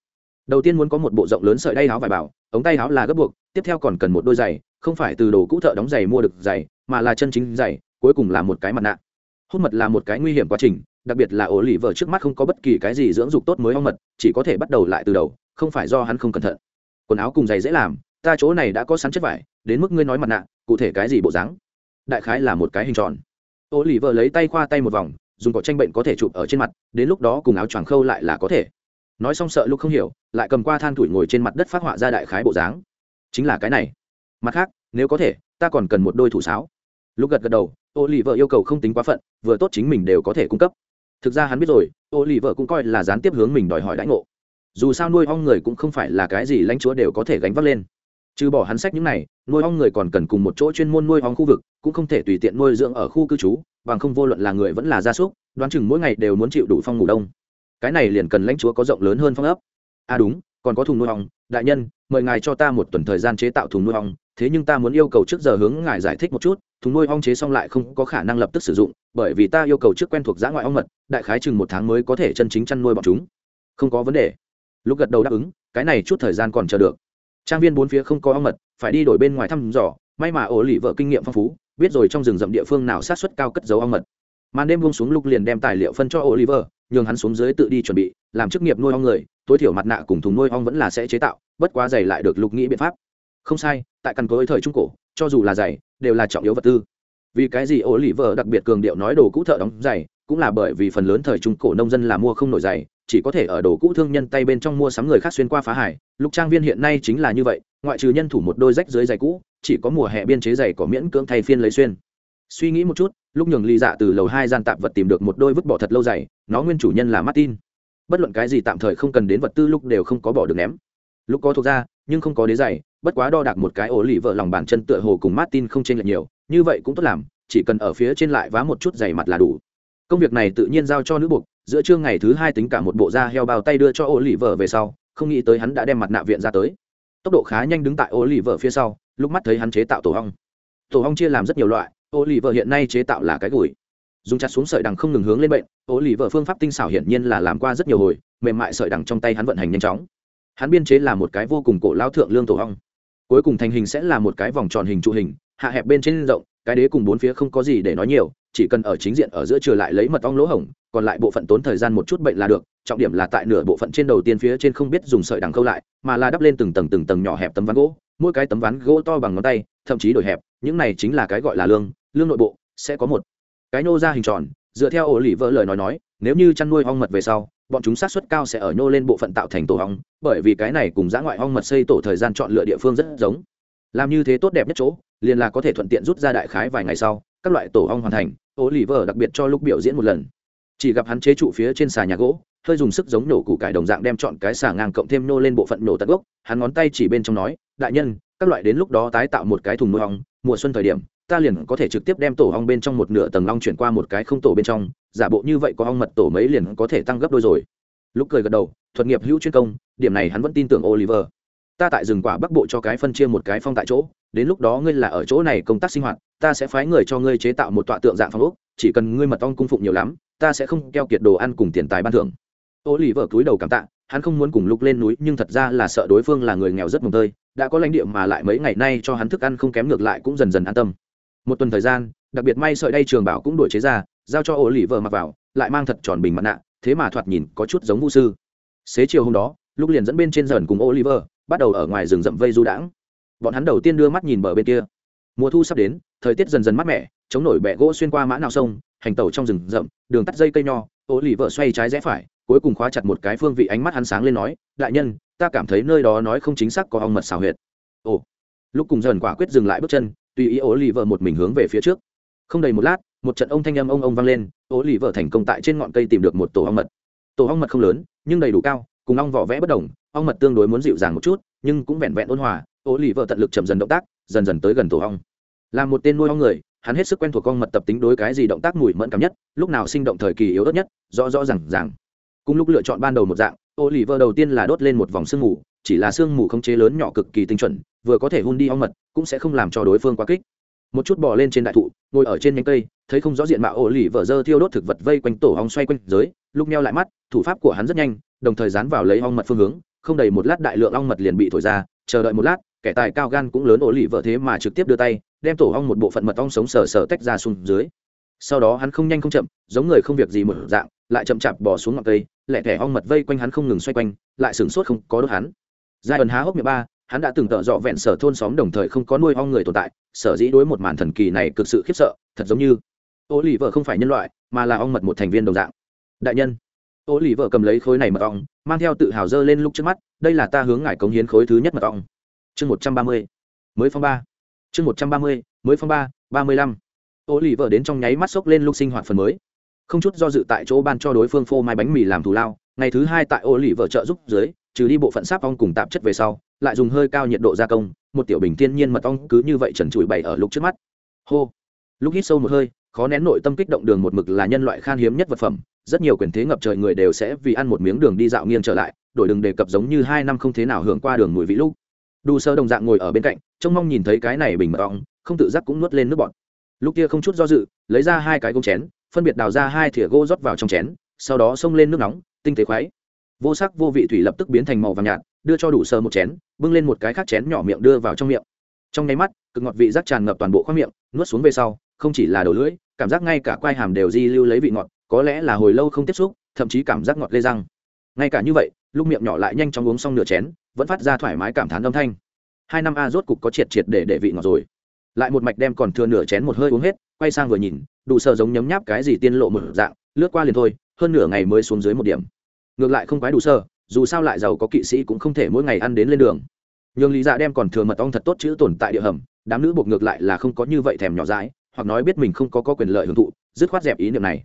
Đầu tiên muốn có một bộ rộng lớn sợi đay áo vải bảo, ống tay áo là gấp buộc, tiếp theo còn cần một đôi giày, không phải từ đồ cũ thợ đóng giày mua được giày, mà là chân chính giày, cuối cùng là một cái mặt nạ. Hút mật là một cái nguy hiểm quá trình, đặc biệt là ổ lì vờ trước mắt không có bất kỳ cái gì dưỡng dục tốt mới hong mật, chỉ có thể bắt đầu lại từ đầu, không phải do hắn không cẩn thận. Quần áo cùng giày dễ làm, ta chỗ này đã có sắn chất vải, đến mức ngươi nói mặt nạ, cụ thể cái gì bộ dáng? Đại khái là một cái hình tròn ô lì vợ lấy tay khoa tay một vòng, dùng cỏ tranh bệnh có thể chụp ở trên mặt, đến lúc đó cùng áo choàng khâu lại là có thể. Nói xong sợ lúc không hiểu, lại cầm qua than tuổi ngồi trên mặt đất phát họa ra đại khái bộ dáng. Chính là cái này. Mặt khác, nếu có thể, ta còn cần một đôi thủ sáo. Lúc gật gật đầu, ô lì vợ yêu cầu không tính quá phận, vừa tốt chính mình đều có thể cung cấp. Thực ra hắn biết rồi, ô lì vợ cũng coi là gián tiếp hướng mình đòi hỏi đãi ngộ. Dù sao nuôi ong người cũng không phải là cái gì lãnh chúa đều có thể gánh vác lên trừ bỏ hắn sách những này, nuôi ong người còn cần cùng một chỗ chuyên môn nuôi ong khu vực, cũng không thể tùy tiện nuôi dưỡng ở khu cư trú, bằng không vô luận là người vẫn là gia súc, đoán chừng mỗi ngày đều muốn chịu đủ phong ngủ đông. Cái này liền cần lãnh chúa có rộng lớn hơn phong ấp. À đúng, còn có thùng nuôi ong. Đại nhân, mời ngài cho ta một tuần thời gian chế tạo thùng nuôi ong. Thế nhưng ta muốn yêu cầu trước giờ hướng ngài giải thích một chút, thùng nuôi ong chế xong lại không có khả năng lập tức sử dụng, bởi vì ta yêu cầu trước quen thuộc giã ngoại ong mật, đại khái chừng một tháng mới có thể chân chính chăn nuôi bọn chúng. Không có vấn đề. Lúc gật đầu đáp ứng, cái này chút thời gian còn chờ được trang viên bốn phía không có ong mật, phải đi đổi bên ngoài thăm dò, may mà ổ lì vợ kinh nghiệm phong phú, biết rồi trong rừng rậm địa phương nào sát xuất cao cất dấu ong mật. Màn đêm buông xuống lúc liền đem tài liệu phân cho oliver nhường hắn xuống dưới tự đi chuẩn bị, làm chức nghiệp nuôi ong người, tối thiểu mặt nạ cùng thùng nuôi ong vẫn là sẽ chế tạo, bất quá giày lại được lục nghĩ biện pháp. Không sai, tại căn cối thời trung cổ, cho dù là giày, đều là trọng yếu vật tư. Vì cái gì oliver đặc biệt cường điệu nói đồ cũ thợ đóng giày cũng là bởi vì phần lớn thời trung cổ nông dân là mua không nổi giày chỉ có thể ở đồ cũ thương nhân tay bên trong mua sắm người khác xuyên qua phá hải. Lục trang viên hiện nay chính là như vậy ngoại trừ nhân thủ một đôi rách dưới giày cũ chỉ có mùa hè biên chế giày có miễn cưỡng thay phiên lấy xuyên. Suy nghĩ một chút lúc nhường ly dạ từ lầu hai gian tạp vật tìm được một đôi vứt bỏ thật lâu giày, nó nguyên chủ nhân là martin. Bất luận cái gì tạm thời không cần đến vật tư lúc đều không có bỏ được ném. Lúc có thuộc ra nhưng không có đế giày bất quá đo đạc một cái ổ lì vợ lòng bàn chân tựa hồ cùng martin không chênh lệch nhiều như vậy cũng tốt làm chỉ cần ở phía trên lại vá một chút giày mặt là đủ công việc này tự nhiên giao cho nữ buộc, giữa trưa ngày thứ hai tính cả một bộ da heo bao tay đưa cho Ô lì vợ về sau, không nghĩ tới hắn đã đem mặt nạ viện ra tới. Tốc độ khá nhanh đứng tại Ô lì vợ phía sau, lúc mắt thấy hắn chế tạo tổ hong. Tổ hong chia làm rất nhiều loại ô lì vợ hiện nay chế tạo là cái gùi. Dùng chặt xuống sợi đằng không ngừng hướng lên bệnh ô lì vợ phương pháp tinh xảo hiển nhiên là làm qua rất nhiều hồi, mềm mại sợi đằng trong tay hắn vận hành nhanh chóng. Hắn biên chế là một cái vô cùng cổ lao thượng lương tổ hong. Cuối cùng thành hình sẽ là một cái vòng tròn hình trụ hình, hạ hẹp bên trên rộng cái đế cùng bốn phía không có gì để nói nhiều, chỉ cần ở chính diện ở giữa trừ lại lấy mật ong lỗ hổng, còn lại bộ phận tốn thời gian một chút bệnh là được, trọng điểm là tại nửa bộ phận trên đầu tiên phía trên không biết dùng sợi đằng khâu lại, mà là đắp lên từng tầng từng tầng nhỏ hẹp tấm ván gỗ, mỗi cái tấm ván gỗ to bằng ngón tay, thậm chí đổi hẹp, những này chính là cái gọi là lương lương nội bộ, sẽ có một cái nô ra hình tròn, dựa theo ổ lì vỡ lời nói nói, nếu như chăn nuôi ong mật về sau, bọn chúng sát xuất cao sẽ ở nhô lên bộ phận tạo thành tổ ong, bởi vì cái này cùng giã ngoại ong mật xây tổ thời gian chọn lựa địa phương rất giống. Làm như thế tốt đẹp nhất chỗ liền là có thể thuận tiện rút ra đại khái vài ngày sau, các loại tổ ong hoàn thành ô lì vờ đặc biệt cho lúc biểu diễn một lần. Chỉ gặp hắn chế trụ phía trên xà nhà gỗ, hơi dùng sức giống nổ củ cải đồng dạng đem chọn cái xà ngang cộng thêm nô lên bộ phận nổ tận gốc, hắn ngón tay chỉ bên trong nói, đại nhân, các loại đến lúc đó tái tạo một cái thùng nuôi ong, mùa xuân thời điểm, ta liền có thể trực tiếp đem tổ ong bên trong một nửa tầng long chuyển qua một cái không tổ bên trong, giả bộ như vậy có ong mật tổ mấy liền có thể tăng gấp đôi rồi. Lúc cười gật đầu, thuật nghiệp hữu chuyên công, điểm này hắn vẫn tin tưởng oliver. Ta tại rừng quả bắc bộ cho cái phân chia một cái phong tại chỗ đến lúc đó ngươi là ở chỗ này công tác sinh hoạt, ta sẽ phái người cho ngươi chế tạo một tọa tượng dạng phong ốc, chỉ cần ngươi mật ong cung phụng nhiều lắm, ta sẽ không keo kiệt đồ ăn cùng tiền tài ban thưởng. Oliver cúi đầu cảm tạ, hắn không muốn cùng lúc lên núi, nhưng thật ra là sợ đối phương là người nghèo rất mồng tơi, đã có lãnh địa mà lại mấy ngày nay cho hắn thức ăn không kém ngược lại cũng dần dần an tâm. Một tuần thời gian, đặc biệt may sợi đây trường bảo cũng đổi chế ra, giao cho ô lì vợ mặc vào, lại mang thật tròn bình mặt nạ, thế mà thoạt nhìn có chút giống vũ sư. Xế chiều hôm đó lúc liền dẫn bên trên dần cùng oliver, bắt đầu ở ngoài rừng rậm vây du đãng bọn hắn đầu tiên đưa mắt nhìn bờ bên kia. Mùa thu sắp đến, thời tiết dần dần mát mẻ, chống nổi bẹ gỗ xuyên qua mã nào sông, hành tẩu trong rừng rậm, đường tắt dây cây nho, ô lì vợ xoay trái rẽ phải, cuối cùng khóa chặt một cái phương vị ánh mắt hắn sáng lên nói, đại nhân, ta cảm thấy nơi đó nói không chính xác có ong mật xào huyệt. Ồ. Lúc cùng dần quả quyết dừng lại bước chân, tùy ý ố lì vợ một mình hướng về phía trước. Không đầy một lát, một trận ông thanh âm ông ông vang lên ố lì vợ thành công tại trên ngọn cây tìm được một tổ ong mật. Tổ ong mật không lớn, nhưng đầy đủ cao, cùng ong vỏ vẽ bất đồng, ong mật tương đối muốn dịu dàng một chút, nhưng cũng vẹn vẹn ôn hòa Ô lì vợ tận lực chậm dần động tác, dần dần tới gần tổ ong. Là một tên nuôi ong người, hắn hết sức quen thuộc con mật tập tính đối cái gì động tác mùi mẫn cảm nhất, lúc nào sinh động thời kỳ yếu ớt nhất, rõ rõ rằng rằng cùng lúc lựa chọn ban đầu một dạng ô lì vợ đầu tiên là đốt lên một vòng sương mù, chỉ là sương mù không chế lớn nhỏ cực kỳ tinh chuẩn, vừa có thể hun đi ong mật, cũng sẽ không làm cho đối phương quá kích. Một chút bò lên trên đại thụ, ngồi ở trên nhánh cây, thấy không rõ diện mạo ổ lì vợ dơ thiêu đốt thực vật vây quanh tổ ong xoay quanh giới, lúc neo lại mắt, thủ pháp của hắn rất nhanh, đồng thời dán vào lấy ong mật phương hướng, không đầy một lát đại lượng ong mật liền bị thổi ra, chờ đợi một lát kẻ tài cao gan cũng lớn ổ lì vợ thế mà trực tiếp đưa tay, đem tổ ong một bộ phận mật ong sống sờ sờ tách ra xuống dưới. Sau đó hắn không nhanh không chậm, giống người không việc gì một dạng, lại chậm chạp bỏ xuống ngọn cây lẹ thẻ ong mật vây quanh hắn không ngừng xoay quanh, lại sửng sốt không có đốt hắn. Giai ẩn há hốc miệng ba, hắn đã từng tợ dọ vẹn sở thôn xóm đồng thời không có nuôi ong người tồn tại, sở dĩ đối một màn thần kỳ này cực sự khiếp sợ, thật giống như ô lì vợ không phải nhân loại, mà là ong mật một thành viên đồng dạng. Đại nhân ô lì vợ cầm lấy khối này mật ong, mang theo tự hào dơ lên lúc trước mắt, đây là ta hướng ngài cống hiến khối thứ nhất mật ong chương một trăm ba mươi, mới phong ba. Chương một trăm ba mươi, mới phong ba ba mươi lăm. Ô lì vợ đến trong nháy mắt xốc lên lúc sinh hoạt phần mới. Không chút do dự tại chỗ ban cho đối phương phô mai bánh mì làm thù lao. Ngày thứ hai tại ô lì vợ trợ giúp dưới, trừ đi bộ phận sáp ong cùng tạp chất về sau, lại dùng hơi cao nhiệt độ gia công. Một tiểu bình thiên nhiên mật ong cứ như vậy trần trụi bày ở lúc trước mắt. Hô. Lúc hít sâu một hơi, khó nén nội tâm kích động đường một mực là nhân loại khan hiếm nhất vật phẩm. Rất nhiều quyền thế ngập trời người đều sẽ vì ăn một miếng đường đi dạo nghiêng trở lại, đổi đừng đề cập giống như hai năm không thế nào hưởng qua đường mùi vị lúc đủ sơ đồng dạng ngồi ở bên cạnh, trông mong nhìn thấy cái này bình mật ong, không tự giác cũng nuốt lên nước bọt. Lúc kia không chút do dự, lấy ra hai cái gông chén, phân biệt đào ra hai thìa gỗ rót vào trong chén, sau đó xông lên nước nóng, tinh tế khoái vô sắc vô vị thủy lập tức biến thành màu vàng nhạt, đưa cho đủ sơ một chén, bưng lên một cái khác chén nhỏ miệng đưa vào trong miệng. Trong nháy mắt, cực ngọt vị giác tràn ngập toàn bộ khoang miệng, nuốt xuống về sau, không chỉ là đầu lưỡi, cảm giác ngay cả quai hàm đều di lưu lấy vị ngọt, có lẽ là hồi lâu không tiếp xúc, thậm chí cảm giác ngọt lê răng. Ngay cả như vậy, lúc miệng nhỏ lại nhanh chóng uống xong nửa chén vẫn phát ra thoải mái cảm thán âm thanh. Hai năm a rốt cục có triệt triệt để để vị ngọt rồi. Lại một mạch đem còn thừa nửa chén một hơi uống hết quay sang vừa nhìn đủ sợ giống nhấm nháp cái gì tiên lộ một dạng lướt qua liền thôi hơn nửa ngày mới xuống dưới một điểm. Ngược lại không quái đủ sơ dù sao lại giàu có kỵ sĩ cũng không thể mỗi ngày ăn đến lên đường. Nhưng lý dạ đem còn thừa mật ong thật tốt chữ tồn tại địa hầm đám nữ buộc ngược lại là không có như vậy thèm nhỏ dãi hoặc nói biết mình không có, có quyền lợi hưởng thụ dứt khoát dẹp ý niệm này.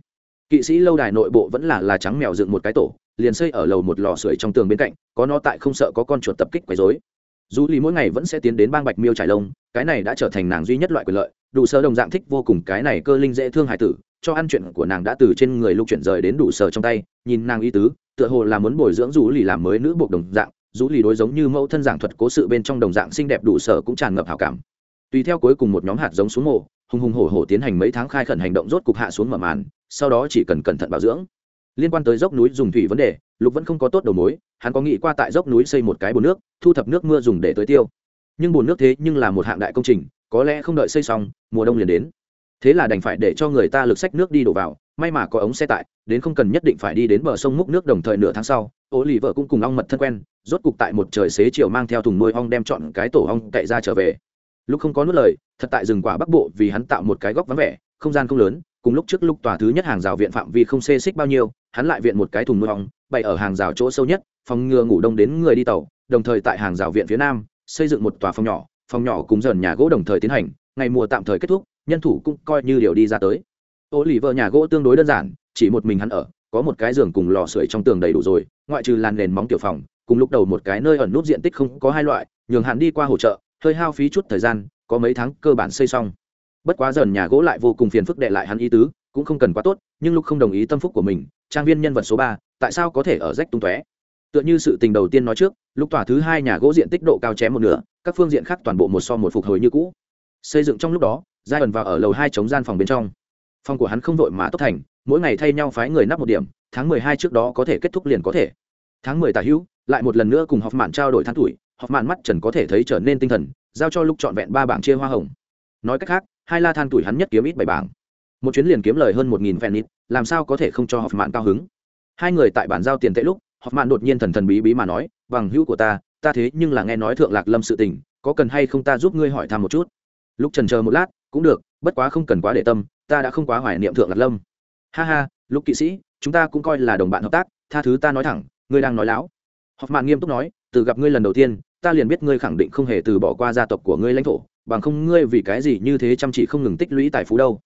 Kỵ sĩ lâu đài nội bộ vẫn là là trắng mèo dựng một cái tổ liền xây ở lầu một lò sưởi trong tường bên cạnh, có nó tại không sợ có con chuột tập kích quấy dối dù lý mỗi ngày vẫn sẽ tiến đến bang bạch miêu trải lông, cái này đã trở thành nàng duy nhất loại quyền lợi. Đủ sơ đồng dạng thích vô cùng cái này cơ linh dễ thương hải tử, cho ăn chuyện của nàng đã từ trên người lục chuyển rời đến đủ sở trong tay, nhìn nàng y tứ, tựa hồ là muốn bồi dưỡng dù lì làm mới nữ buộc đồng dạng, dù lì đối giống như mẫu thân giảng thuật cố sự bên trong đồng dạng xinh đẹp đủ sở cũng tràn ngập hảo cảm. Tùy theo cuối cùng một nhóm hạt giống xuống mộ, hùng hùng hổ hổ tiến hành mấy tháng khai khẩn hành động rốt cục hạ xuống mở màn, sau đó chỉ cần cẩn thận bảo dưỡng liên quan tới dốc núi dùng thủy vấn đề lục vẫn không có tốt đầu mối hắn có nghĩ qua tại dốc núi xây một cái bồn nước thu thập nước mưa dùng để tưới tiêu. Nhưng bồn nước thế nhưng là một hạng đại công trình có lẽ không đợi xây xong mùa đông liền đến. Thế là đành phải để cho người ta lực sách nước đi đổ vào may mà có ống xe tải, đến không cần nhất định phải đi đến bờ sông múc nước đồng thời nửa tháng sau ô lì vợ cũng cùng ong mật thân quen rốt cục tại một trời xế chiều mang theo thùng nuôi ong đem chọn cái tổ ong cậy ra trở về. Lúc không có nuốt lời thật tại rừng quả bắc bộ vì hắn tạo một cái góc vắng vẻ không gian không lớn cùng lúc trước lúc tòa thứ nhất hàng rào viện phạm vi không xê xích bao nhiêu hắn lại viện một cái thùng nuôi ong, bày ở hàng rào chỗ sâu nhất, phòng ngừa ngủ đông đến người đi tàu, đồng thời tại hàng rào viện phía nam, xây dựng một tòa phòng nhỏ phòng nhỏ cùng dần nhà gỗ đồng thời tiến hành, ngày mùa tạm thời kết thúc, nhân thủ cũng coi như điều đi ra tới. Ô lì vợ nhà gỗ tương đối đơn giản, chỉ một mình hắn ở, có một cái giường cùng lò sưởi trong tường đầy đủ rồi, ngoại trừ làn nền móng tiểu phòng, cùng lúc đầu một cái nơi ẩn nút diện tích không có hai loại, nhường hắn đi qua hỗ trợ, hơi hao phí chút thời gian, có mấy tháng cơ bản xây xong. Bất quá dần nhà gỗ lại vô cùng phiền phức đệ lại hắn ý tứ, cũng không cần quá tốt, nhưng lúc không đồng ý tâm phúc của mình trang viên nhân vật số ba, tại sao có thể ở rách tung tóe? Tựa như sự tình đầu tiên nói trước, lúc tòa thứ hai nhà gỗ diện tích độ cao chém một nửa, các phương diện khác toàn bộ một so một phục hồi như cũ. Xây dựng trong lúc đó giai ẩn vào ở lầu hai chống gian phòng bên trong. Phòng của hắn không vội mà tốt thành, mỗi ngày thay nhau phái người nắp một điểm, tháng mười hai trước đó có thể kết thúc liền có thể. Tháng mười tả hữu, lại một lần nữa cùng họp mạn trao đổi tháng tuổi họp mạn mắt trần có thể thấy trở nên tinh thần, giao cho lúc trọn vẹn ba bảng chia hoa hồng. Nói cách khác, hai la than tuổi hắn nhất kiếm ít bảy bảng một chuyến liền kiếm lời hơn một nghìn vạn nít, làm sao có thể không cho họp mạn cao hứng? Hai người tại bản giao tiền tệ lúc họp mạn đột nhiên thần thần bí bí mà nói, bằng hữu của ta ta thế nhưng là nghe nói thượng lạc lâm sự tình, có cần hay không ta giúp ngươi hỏi thăm một chút? Lúc trần chờ một lát, cũng được, bất quá không cần quá để tâm, ta đã không quá hoài niệm thượng lạc lâm. Ha ha lúc kỵ sĩ, chúng ta cũng coi là đồng bạn hợp tác, tha thứ ta nói thẳng, ngươi đang nói láo. Họp mạn nghiêm túc nói, từ gặp ngươi lần đầu tiên, ta liền biết ngươi khẳng định không hề từ bỏ qua gia tộc của ngươi lãnh thổ, bằng không ngươi vì cái gì như thế chăm chỉ không ngừng tích lũy tài phú đâu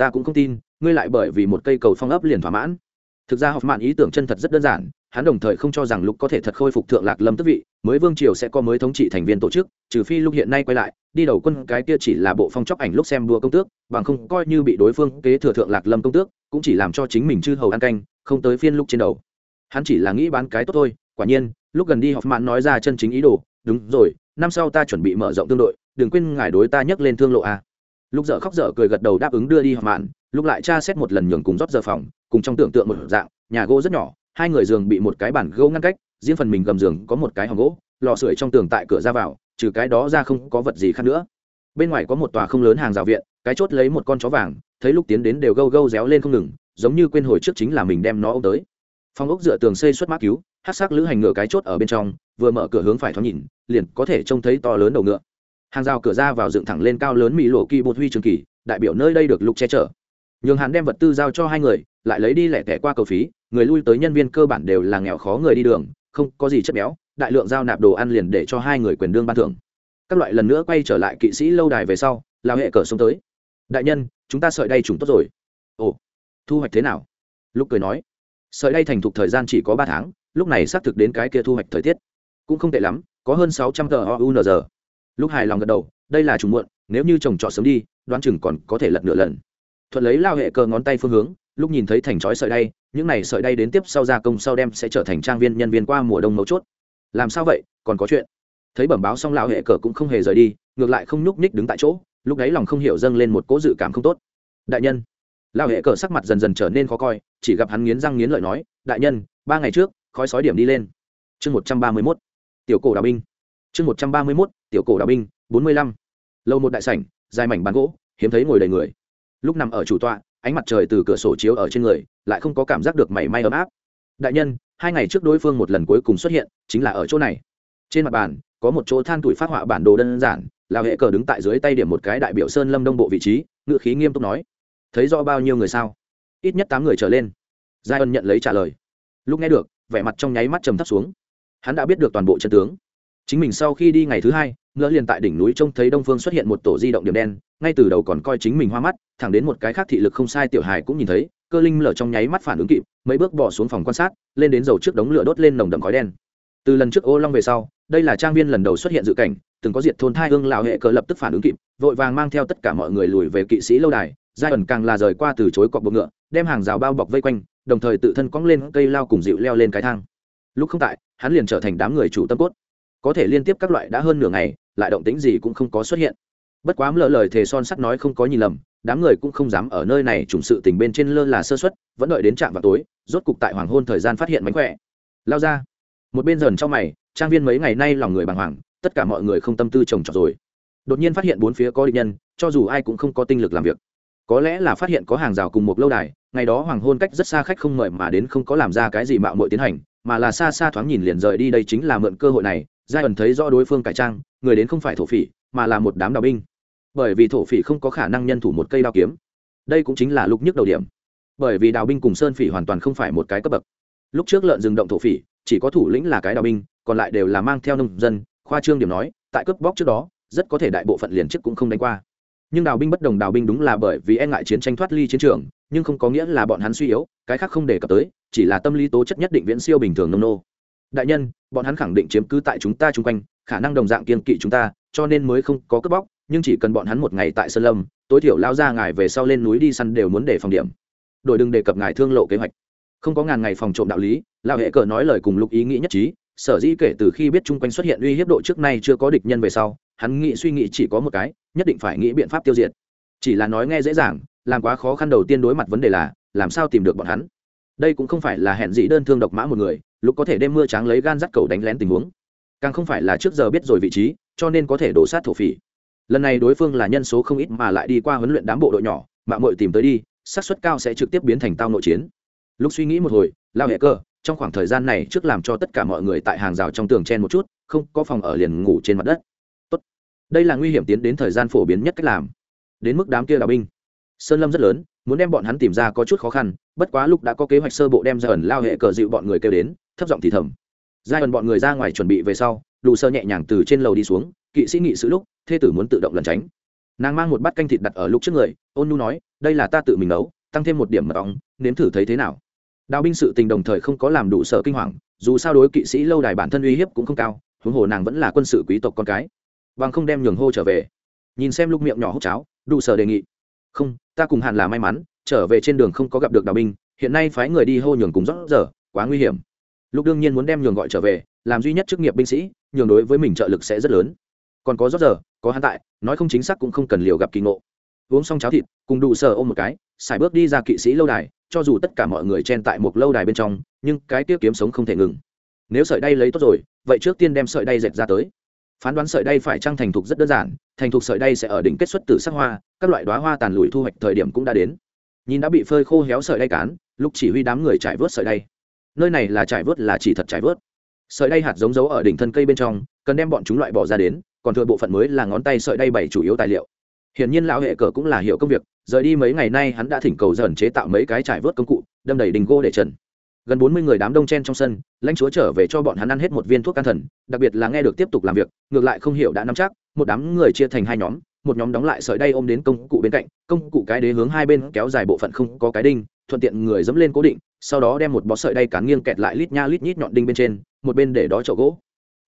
ta cũng không tin, ngươi lại bởi vì một cây cầu phong ấp liền thỏa mãn. Thực ra học mạn ý tưởng chân thật rất đơn giản, hắn đồng thời không cho rằng lục có thể thật khôi phục thượng lạc lâm tức vị, mới vương triều sẽ có mới thống trị thành viên tổ chức, trừ phi lục hiện nay quay lại, đi đầu quân cái kia chỉ là bộ phong chóc ảnh lúc xem đua công tước, bằng không coi như bị đối phương kế thừa thượng lạc lâm công tước, cũng chỉ làm cho chính mình chư hầu ăn canh, không tới phiên lúc trên đầu. Hắn chỉ là nghĩ bán cái tốt thôi, quả nhiên, lúc gần đi học mạn nói ra chân chính ý đồ, đúng rồi, năm sau ta chuẩn bị mở rộng tương đội, đừng quên ngài đối ta nhắc lên thương lộ a lúc dở khóc dở cười gật đầu đáp ứng đưa đi họp mạn, lúc lại tra xét một lần nhường cùng rót giờ phòng, cùng trong tưởng tượng một dạng, nhà gỗ rất nhỏ, hai người giường bị một cái bản gỗ ngăn cách, riêng phần mình gầm giường có một cái hòm gỗ, lò sưởi trong tường tại cửa ra vào, trừ cái đó ra không có vật gì khác nữa. Bên ngoài có một tòa không lớn hàng rào viện, cái chốt lấy một con chó vàng, thấy lúc tiến đến đều gâu gâu réo lên không ngừng, giống như quên hồi trước chính là mình đem nó ôm tới. Phòng ốc dựa tường xây xuất mã cứu hát xác lữ hành ngựa cái chốt ở bên trong, vừa mở cửa hướng phải thoáng nhìn, liền có thể trông thấy to lớn đầu ngựa hàng rào cửa ra vào dựng thẳng lên cao lớn mỹ lộ kỳ bột huy trường kỳ, đại biểu nơi đây được lục che chở. Nhường hắn đem vật tư giao cho hai người, lại lấy đi lẻ tẻ qua cầu phí, người lui tới nhân viên cơ bản đều là nghèo khó người đi đường, không có gì chất béo, đại lượng giao nạp đồ ăn liền để cho hai người quyền đương ban thưởng. Các loại lần nữa quay trở lại kỵ sĩ lâu đài về sau lao hệ cờ xuống tới. Đại nhân, chúng ta sợi đây chúng tốt rồi. Ồ, thu hoạch thế nào? Lúc cười nói. Sợi đây thành thục thời gian chỉ có ba tháng, lúc này xác thực đến cái kia thu hoạch thời tiết. Cũng không tệ lắm, có hơn sáu trăm tờ ounz lúc hài lòng gật đầu, đây là trùng muộn, nếu như trồng trọt sớm đi, đoán chừng còn có thể lật nửa lần. Thuận lấy lao hệ cờ ngón tay phương hướng, lúc nhìn thấy thành chói sợi đay, những này sợi đay đến tiếp sau gia công sau đem sẽ trở thành trang viên nhân viên qua mùa đông mấu chốt. Làm sao vậy, còn có chuyện. Thấy bẩm báo xong, lao hệ cờ cũng không hề rời đi, ngược lại không nhúc nhích đứng tại chỗ, lúc đấy lòng không hiểu dâng lên một cỗ dự cảm không tốt. Đại nhân. Lao hệ cờ sắc mặt dần dần trở nên khó coi, chỉ gặp hắn nghiến răng nghiến lợi nói, đại nhân, ba ngày trước, khói sói điểm đi lên. Chương một trăm ba mươi mốt. Tiểu cổ đào binh. Chương một trăm ba mươi mốt tiểu cổ đào binh, bốn mươi lăm. Lâu một đại sảnh, dài mảnh bán gỗ, hiếm thấy ngồi đầy người. Lúc nằm ở chủ tọa, ánh mặt trời từ cửa sổ chiếu ở trên người, lại không có cảm giác được mảy may ấm áp. Đại nhân, hai ngày trước đối phương một lần cuối cùng xuất hiện, chính là ở chỗ này. Trên mặt bàn, có một chỗ than tuổi phát họa bản đồ đơn giản là hệ cờ đứng tại dưới tay điểm một cái đại biểu sơn lâm đông bộ vị trí ngự khí nghiêm túc nói, thấy rõ bao nhiêu người sao? Ít nhất tám người trở lên. Giai ân nhận lấy trả lời. Lúc nghe được, vẻ mặt trong nháy mắt trầm thấp xuống. Hắn đã biết được toàn bộ chân tướng chính mình sau khi đi ngày thứ hai ngỡ liền tại đỉnh núi trông thấy đông phương xuất hiện một tổ di động điểm đen, ngay từ đầu còn coi chính mình hoa mắt, thẳng đến một cái khác thị lực không sai tiểu hài cũng nhìn thấy, cơ linh lở trong nháy mắt phản ứng kịp, mấy bước bỏ xuống phòng quan sát, lên đến dầu trước đống lửa đốt lên nồng đậm khói đen. Từ lần trước ô long về sau, đây là trang viên lần đầu xuất hiện dự cảnh, từng có diệt thôn thai hương lão hệ cờ lập tức phản ứng kịp, vội vàng mang theo tất cả mọi người lùi về kỵ sĩ lâu đài, giai ẩn càng là rời qua từ chối cọc bộ ngựa, đem hàng rào bao bọc vây quanh, đồng thời tự thân cong lên cây lao cùng dịu leo lên cái thang. Lúc không tại, hắn liền trở thành đám người chủ tâm cốt có thể liên tiếp các loại đã hơn nửa ngày, lại động tính gì cũng không có xuất hiện. Bất quá lỡ lời thề son sắt nói không có nhìn lầm, đám người cũng không dám ở nơi này trùng sự tình bên trên lơ là sơ xuất vẫn đợi đến trạm vào tối, rốt cục tại hoàng hôn thời gian phát hiện mánh khỏe. Lao ra. Một bên dần trong mày, trang viên mấy ngày nay lòng người bàng hoàng, tất cả mọi người không tâm tư trồng trọt rồi. Đột nhiên phát hiện bốn phía có địch nhân, cho dù ai cũng không có tinh lực làm việc. Có lẽ là phát hiện có hàng rào cùng một lâu đài, ngày đó hoàng hôn cách rất xa khách không mời mà đến không có làm ra cái gì mạo muội tiến hành, mà là xa xa thoáng nhìn liền rời đi đây chính là mượn cơ hội này giai ẩn thấy rõ đối phương cải trang, người đến không phải thổ phỉ, mà là một đám đào binh. Bởi vì thổ phỉ không có khả năng nhân thủ một cây đao kiếm. Đây cũng chính là lúc nhức đầu điểm. Bởi vì đào binh cùng sơn phỉ hoàn toàn không phải một cái cấp bậc. Lúc trước lợn rừng động thổ phỉ, chỉ có thủ lĩnh là cái đào binh, còn lại đều là mang theo nông dân. Khoa trương điểm nói, tại cướp bóc trước đó, rất có thể đại bộ phận liền chức cũng không đánh qua. Nhưng đào binh bất đồng đào binh đúng là bởi vì e ngại chiến tranh thoát ly chiến trường, nhưng không có nghĩa là bọn hắn suy yếu, cái khác không đề cập tới, chỉ là tâm lý tố chất nhất định viễn siêu bình thường nông nô. Đại nhân bọn hắn khẳng định chiếm cứ tại chúng ta chung quanh, khả năng đồng dạng kiên kỵ chúng ta, cho nên mới không có cướp bóc, nhưng chỉ cần bọn hắn một ngày tại sơn lâm, tối thiểu lao ra ngài về sau lên núi đi săn đều muốn để phòng điểm. Đội đừng đề cập ngài thương lộ kế hoạch. Không có ngàn ngày phòng trộm đạo lý lao hệ cờ nói lời cùng lục ý nghĩ nhất trí, sở dĩ kể từ khi biết chung quanh xuất hiện uy hiếp độ trước nay chưa có địch nhân về sau, hắn nghĩ suy nghĩ chỉ có một cái, nhất định phải nghĩ biện pháp tiêu diệt. Chỉ là nói nghe dễ dàng, làm quá khó khăn đầu tiên đối mặt vấn đề là, làm sao tìm được bọn hắn? Đây cũng không phải là hẹn dĩ đơn thương độc mã một người, lúc có thể đêm mưa trắng lấy gan dắt cầu đánh lén tình huống. Càng không phải là trước giờ biết rồi vị trí, cho nên có thể đổ sát thổ phỉ. Lần này đối phương là nhân số không ít mà lại đi qua huấn luyện đám bộ đội nhỏ mạng mội tìm tới đi, xác suất cao sẽ trực tiếp biến thành tao nội chiến. Lúc suy nghĩ một hồi, lao hệ cơ, trong khoảng thời gian này trước làm cho tất cả mọi người tại hàng rào trong tường chen một chút, không có phòng ở liền ngủ trên mặt đất. Tốt. đây là nguy hiểm tiến đến thời gian phổ biến nhất cách làm. Đến mức đám kia đào binh. Sơn lâm rất lớn muốn đem bọn hắn tìm ra có chút khó khăn, bất quá lúc đã có kế hoạch sơ bộ đem ra ẩn lao hệ cờ dịu bọn người kêu đến, thấp giọng thì thầm. Ra ẩn bọn người ra ngoài chuẩn bị về sau đủ sơ nhẹ nhàng từ trên lầu đi xuống, kỵ sĩ nghị sự lúc, thê tử muốn tự động lẩn tránh. Nàng mang một bát canh thịt đặt ở lúc trước người, ôn nu nói, đây là ta tự mình nấu, tăng thêm một điểm mật ong, nếm thử thấy thế nào? Đào binh sự tình đồng thời không có làm đủ sợ kinh hoàng, dù sao đối kỵ sĩ lâu đài bản thân uy hiếp cũng không cao, huống hồ nàng vẫn là quân sự quý tộc con cái. Bằng không đem nhường hô trở về. Nhìn xem lúc miệng nhỏ hốc cháo đủ sợ đề nghị. Không ta cùng hàn là may mắn, trở về trên đường không có gặp được đào binh, hiện nay phái người đi hô nhường cùng rót giờ, quá nguy hiểm. Lúc đương nhiên muốn đem nhường gọi trở về, làm duy nhất chức nghiệp binh sĩ, nhường đối với mình trợ lực sẽ rất lớn. Còn có rót giờ, có hắn tại, nói không chính xác cũng không cần liều gặp kỳ ngộ. Uống xong cháo thịt, cùng đủ sợ ôm một cái, xài bước đi ra kỵ sĩ lâu đài, cho dù tất cả mọi người chen tại một lâu đài bên trong, nhưng cái tiếp kiếm sống không thể ngừng. Nếu sợi đay lấy tốt rồi, vậy trước tiên đem sợi đay dệt ra tới phán đoán sợi đay phải trăng thành thục rất đơn giản, thành thục sợi đay sẽ ở đỉnh kết xuất từ sắc hoa, các loại đoá hoa tàn lùi thu hoạch thời điểm cũng đã đến. Nhìn đã bị phơi khô héo sợi đay cán lúc chỉ huy đám người trải vớt sợi đay. Nơi này là trải vớt là chỉ thật trải vớt. Sợi đay hạt giống giấu ở đỉnh thân cây bên trong, cần đem bọn chúng loại bỏ ra đến, còn thừa bộ phận mới là ngón tay sợi đay bảy chủ yếu tài liệu. Hiển nhiên lão hệ cờ cũng là hiểu công việc, rời đi mấy ngày nay hắn đã thỉnh cầu dần chế tạo mấy cái trải vớt công cụ, đâm đầy đình gô để trần gần bốn mươi người đám đông chen trong sân, lãnh chúa trở về cho bọn hắn ăn hết một viên thuốc can thần, đặc biệt là nghe được tiếp tục làm việc, ngược lại không hiểu đã nắm chắc, một đám người chia thành hai nhóm, một nhóm đóng lại sợi đay ôm đến công cụ bên cạnh, công cụ cái đế hướng hai bên kéo dài bộ phận không có cái đinh, thuận tiện người dẫm lên cố định, sau đó đem một bó sợi đay cán nghiêng kẹt lại lít nha lít nhít nhọn đinh bên trên, một bên để đó chậu gỗ.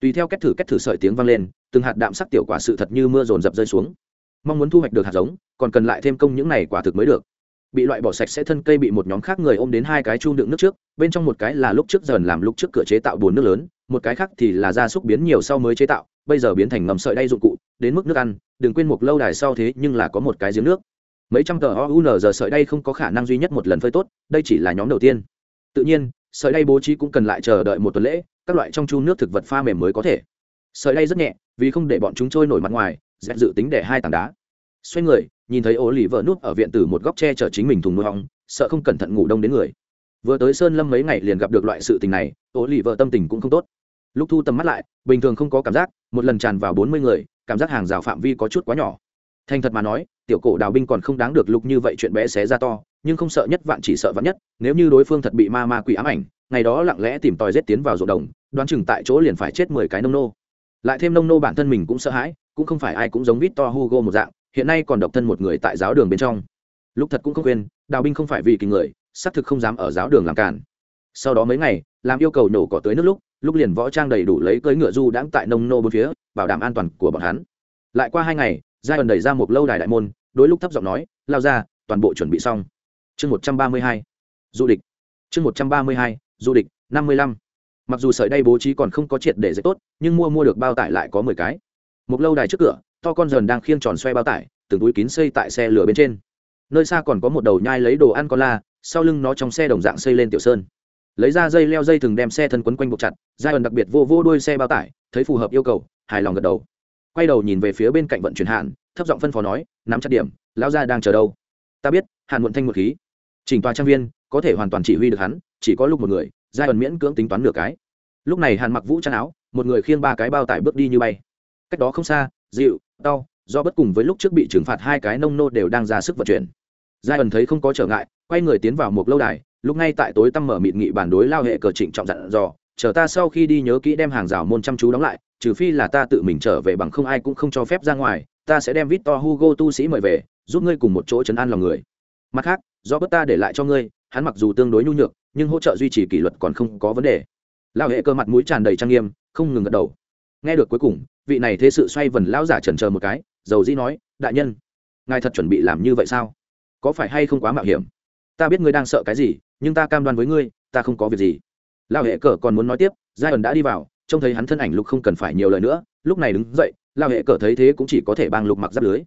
Tùy theo cách thử cách thử sợi tiếng vang lên, từng hạt đạm sắc tiểu quả sự thật như mưa rồn rập rơi xuống. Mong muốn thu hoạch được hạt giống, còn cần lại thêm công những này quả thực mới được bị loại bỏ sạch sẽ thân cây bị một nhóm khác người ôm đến hai cái chu đựng nước trước, bên trong một cái là lúc trước dần làm lúc trước cửa chế tạo bồn nước lớn, một cái khác thì là gia súc biến nhiều sau mới chế tạo, bây giờ biến thành ngầm sợi đay dụng cụ, đến mức nước ăn, đừng quên một lâu đài sau thế nhưng là có một cái giếng nước. Mấy trăm tờ oun giờ sợi đay không có khả năng duy nhất một lần phơi tốt, đây chỉ là nhóm đầu tiên. Tự nhiên, sợi đay bố trí cũng cần lại chờ đợi một tuần lễ, các loại trong chu nước thực vật pha mềm mới có thể. Sợi đay rất nhẹ, vì không để bọn chúng trôi nổi mặt ngoài dẹp dự tính để hai tảng đá xoay người, nhìn thấy ố lì vợ núp ở viện tử một góc tre chở chính mình thùng nuôi hóng, sợ không cẩn thận ngủ đông đến người. Vừa tới sơn lâm mấy ngày liền gặp được loại sự tình này ố lì vợ tâm tình cũng không tốt. Lúc thu tầm mắt lại, bình thường không có cảm giác, một lần tràn vào bốn mươi người, cảm giác hàng rào phạm vi có chút quá nhỏ. Thành thật mà nói, tiểu cổ đào binh còn không đáng được lúc như vậy chuyện bé xé ra to, nhưng không sợ nhất vạn chỉ sợ vạn nhất, nếu như đối phương thật bị ma ma quỷ ám ảnh, ngày đó lặng lẽ tìm tòi rết tiến vào ruộng đồng, đoán chừng tại chỗ liền phải chết mười cái nông nô. Lại thêm nông nô bản thân mình cũng sợ hãi, cũng không phải ai cũng giống vít to hugo một dạng hiện nay còn độc thân một người tại giáo đường bên trong. Lúc thật cũng không quên, đào binh không phải vì kỳ người, xác thực không dám ở giáo đường làm cản sau đó mấy ngày, làm yêu cầu nổ cỏ tới nước lúc lúc liền võ trang đầy đủ lấy cưỡi ngựa du đãng tại nông nô bốn phía, bảo đảm an toàn của bọn hắn. Lại qua hai ngày, giai ẩn đẩy ra một lâu đài đại môn, đối lúc thấp giọng nói, lao ra, toàn bộ chuẩn bị xong. Chương một trăm ba mươi hai, du địch. Chương một trăm ba mươi hai, du địch, năm mươi lăm. Mặc dù sợi đay bố trí còn không có triệt để dễ tốt, nhưng mua mua được bao tải lại có mười cái. Một lâu đài trước cửa to con dần đang khiêng tròn xoay bao tải, từng túi kín xây tại xe lửa bên trên. Nơi xa còn có một đầu nhai lấy đồ ăn con la, sau lưng nó trong xe đồng dạng xây lên tiểu sơn. Lấy ra dây leo dây từng đem xe thân quấn quanh buộc chặt giai ẩn đặc biệt vô vô đuôi xe bao tải, thấy phù hợp yêu cầu, hài lòng gật đầu. Quay đầu nhìn về phía bên cạnh vận chuyển hạn, thấp giọng phân phó nói, nắm chặt điểm, lão gia đang chờ đâu? Ta biết, hàn muộn thanh một khí. Chỉnh tòa trang viên, có thể hoàn toàn chỉ huy được hắn, chỉ có lúc một người giai ẩn miễn cưỡng tính toán nửa cái. Lúc này hàn mặc vũ chăn áo, một người khiêng ba cái bao tải bước đi như bay. Cách đó không xa, dịu đau do bất cùng với lúc trước bị trừng phạt hai cái nông nô đều đang ra sức vận chuyển giai ẩn thấy không có trở ngại quay người tiến vào một lâu đài lúc ngay tại tối tăm mở mịt nghị bản đối lao hệ cờ trịnh trọng dặn dò chờ ta sau khi đi nhớ kỹ đem hàng rào môn chăm chú đóng lại trừ phi là ta tự mình trở về bằng không ai cũng không cho phép ra ngoài ta sẽ đem Victor Hugo tu sĩ mời về, giúp ngươi cùng một chỗ trấn an lòng người. Mặt khác, do bất ta để lại cho ngươi, hắn mặc dù tương đối nhu nhược, nhưng hỗ trợ duy trì kỷ luật còn không có vấn đề. Lao hệ cơ mặt mũi tràn đầy trang nghiêm, không ngừng gật đầu. Nghe được cuối cùng, vị này thế sự xoay vần lão giả chần chờ một cái, dầu dĩ nói, đại nhân, ngài thật chuẩn bị làm như vậy sao? Có phải hay không quá mạo hiểm? Ta biết ngươi đang sợ cái gì, nhưng ta cam đoan với ngươi, ta không có việc gì. Lão hệ cờ còn muốn nói tiếp, Giai ẩn đã đi vào, trông thấy hắn thân ảnh lục không cần phải nhiều lời nữa, lúc này đứng dậy, lao hệ cờ thấy thế cũng chỉ có thể bang lục mặc giáp lưới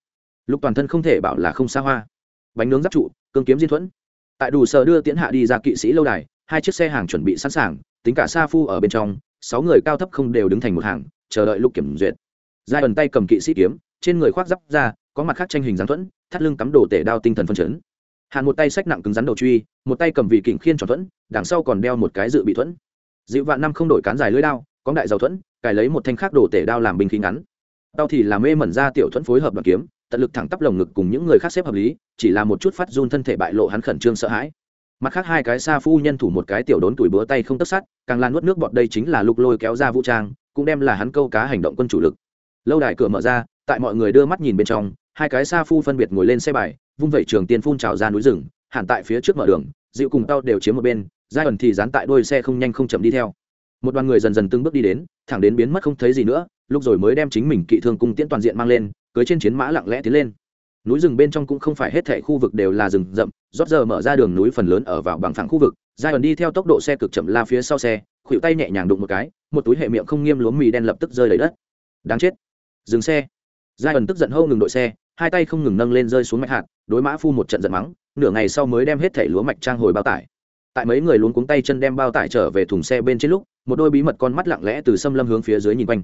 lục toàn thân không thể bảo là không xa hoa bánh nướng giáp trụ cương kiếm diên thuẫn tại đủ sở đưa tiến hạ đi ra kỵ sĩ lâu đài hai chiếc xe hàng chuẩn bị sẵn sàng tính cả sa phu ở bên trong sáu người cao thấp không đều đứng thành một hàng chờ đợi lục kiểm duyệt. Giai ẩn tay cầm kỵ sĩ kiếm, trên người khoác giáp ra, có mặt khác tranh hình giáng thuẫn, thắt lưng cắm đồ tể đao tinh thần phân chấn. Hàn một tay sách nặng cứng rắn đầu truy, một tay cầm vị kình khiên tròn thuẫn, đằng sau còn đeo một cái dự bị thuẫn. Dịu vạn năm không đổi cán dài lưỡi đao, có đại giàu thuẫn, cài lấy một thanh khác đồ tể đao làm binh khí ngắn. Đao thì làm mê mẩn ra tiểu thuẫn phối hợp đoàn kiếm, tận lực thẳng tắp lồng ngực cùng những người khác xếp hợp lý, chỉ là một chút phát run thân thể bại lộ hắn khẩn trương sợ hãi. Mặt khác hai cái xa phu nhân thủ một cái tiểu đốn tuổi búa tay không tất sát, càng lan nuốt nước bọt đây chính là lục lôi kéo ra vũ trang cũng đem là hắn câu cá hành động quân chủ lực. Lâu đài cửa mở ra, tại mọi người đưa mắt nhìn bên trong, hai cái xa phu phân biệt ngồi lên xe bài, vung vẩy trường tiên phun trào ra núi rừng, hẳn tại phía trước mở đường, dịu cùng tao đều chiếm một bên, giai ẩn thì dán tại đôi xe không nhanh không chậm đi theo. Một đoàn người dần dần từng bước đi đến, thẳng đến biến mất không thấy gì nữa, lúc rồi mới đem chính mình kỵ thương cung tiễn toàn diện mang lên, cưới trên chiến mã lặng lẽ tiến lên núi rừng bên trong cũng không phải hết thảy khu vực đều là rừng rậm, rót giờ mở ra đường núi phần lớn ở vào bằng phẳng khu vực giai ẩn đi theo tốc độ xe cực chậm la phía sau xe, khuỷu tay nhẹ nhàng đụng một cái, một túi hệ miệng không nghiêm lúa mì đen lập tức rơi đầy đất. Đáng chết. Dừng xe. Giai ẩn tức giận hô ngừng đội xe, hai tay không ngừng nâng lên rơi xuống mạch hạt, đối mã phu một trận giận mắng, nửa ngày sau mới đem hết thảy lúa mạch trang hồi bao tải. Tại mấy người luống cuống tay chân đem bao tải trở về thùng xe bên trên lúc, một đôi bí mật con mắt lặng lẽ từ xâm lâm hướng phía dưới nhìn quanh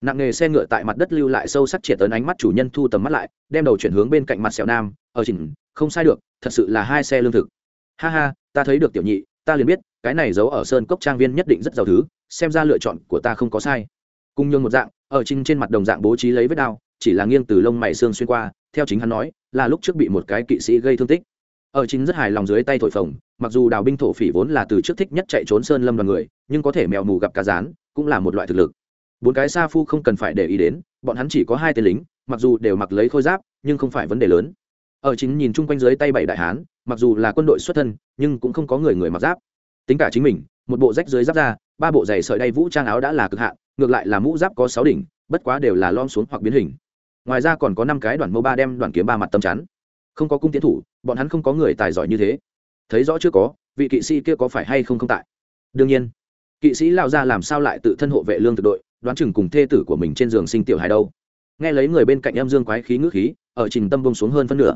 nặng nghề xe ngựa tại mặt đất lưu lại sâu sắc triệt ấn ánh mắt chủ nhân thu tầm mắt lại, đem đầu chuyển hướng bên cạnh mặt sẹo nam, ở chỉnh không sai được, thật sự là hai xe lương thực. Ha ha, ta thấy được tiểu nhị, ta liền biết, cái này giấu ở sơn cốc trang viên nhất định rất giàu thứ, xem ra lựa chọn của ta không có sai. Cùng nhường một dạng, ở trên trên mặt đồng dạng bố trí lấy vết đao, chỉ là nghiêng từ lông mày xương xuyên qua, theo chính hắn nói, là lúc trước bị một cái kỵ sĩ gây thương tích. Ở chính rất hài lòng dưới tay thổi phồng, mặc dù đào binh thổ phỉ vốn là từ trước thích nhất chạy trốn sơn lâm đoàn người, nhưng có thể mèo mù gặp cá rán, cũng là một loại thực lực bốn cái sa phu không cần phải để ý đến, bọn hắn chỉ có hai tên lính, mặc dù đều mặc lấy khôi giáp, nhưng không phải vấn đề lớn. Ở chính nhìn chung quanh dưới tay bảy đại hán, mặc dù là quân đội xuất thân, nhưng cũng không có người người mặc giáp. Tính cả chính mình, một bộ rách dưới giáp ra ba bộ giày sợi đay vũ trang áo đã là cực hạn, ngược lại là mũ giáp có sáu đỉnh, bất quá đều là lom xuống hoặc biến hình. Ngoài ra còn có năm cái đoàn mâu ba đem đoàn kiếm ba mặt tâm chắn. Không có cung tiến thủ, bọn hắn không có người tài giỏi như thế. Thấy rõ chưa có, vị kỵ sĩ kia có phải hay không không tại? Đương nhiên, kỵ sĩ lao ra làm sao lại tự thân hộ vệ lương thực đội? Đoán chừng cùng thê tử của mình trên giường sinh tiểu hài đâu. Nghe lấy người bên cạnh em dương quái khí ngữ khí, ở trình tâm bông xuống hơn phân nửa.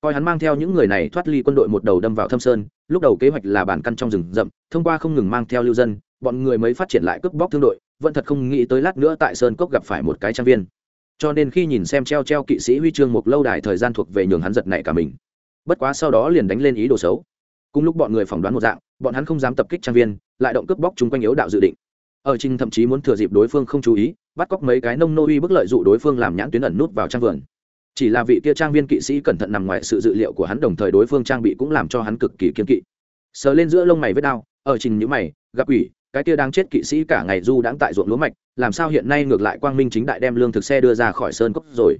Coi hắn mang theo những người này thoát ly quân đội một đầu đâm vào thâm sơn, lúc đầu kế hoạch là bản căn trong rừng rậm, thông qua không ngừng mang theo lưu dân, bọn người mới phát triển lại cướp bóc thương đội, vẫn thật không nghĩ tới lát nữa tại sơn cốc gặp phải một cái trang viên. Cho nên khi nhìn xem treo treo kỵ sĩ huy chương một lâu đài thời gian thuộc về nhường hắn giật nảy cả mình. Bất quá sau đó liền đánh lên ý đồ xấu. Cùng lúc bọn người phỏng đoán một dạng, bọn hắn không dám tập kích trang viên, lại động cướp bóc chung quanh yếu đạo dự định ở trình thậm chí muốn thừa dịp đối phương không chú ý, bắt cóc mấy cái nông nô uy bức lợi dụ đối phương làm nhãn tuyến ẩn nút vào trang vườn. Chỉ là vị kia trang viên kỵ sĩ cẩn thận nằm ngoài sự dự liệu của hắn, đồng thời đối phương trang bị cũng làm cho hắn cực kỳ kiên kỵ. Sờ lên giữa lông mày vết đao ở trình nhữ mày, gặp ủy cái kia đang chết kỵ sĩ cả ngày du đãng tại ruộng lúa mạch, làm sao hiện nay ngược lại quang minh chính đại đem lương thực xe đưa ra khỏi sơn cốc rồi?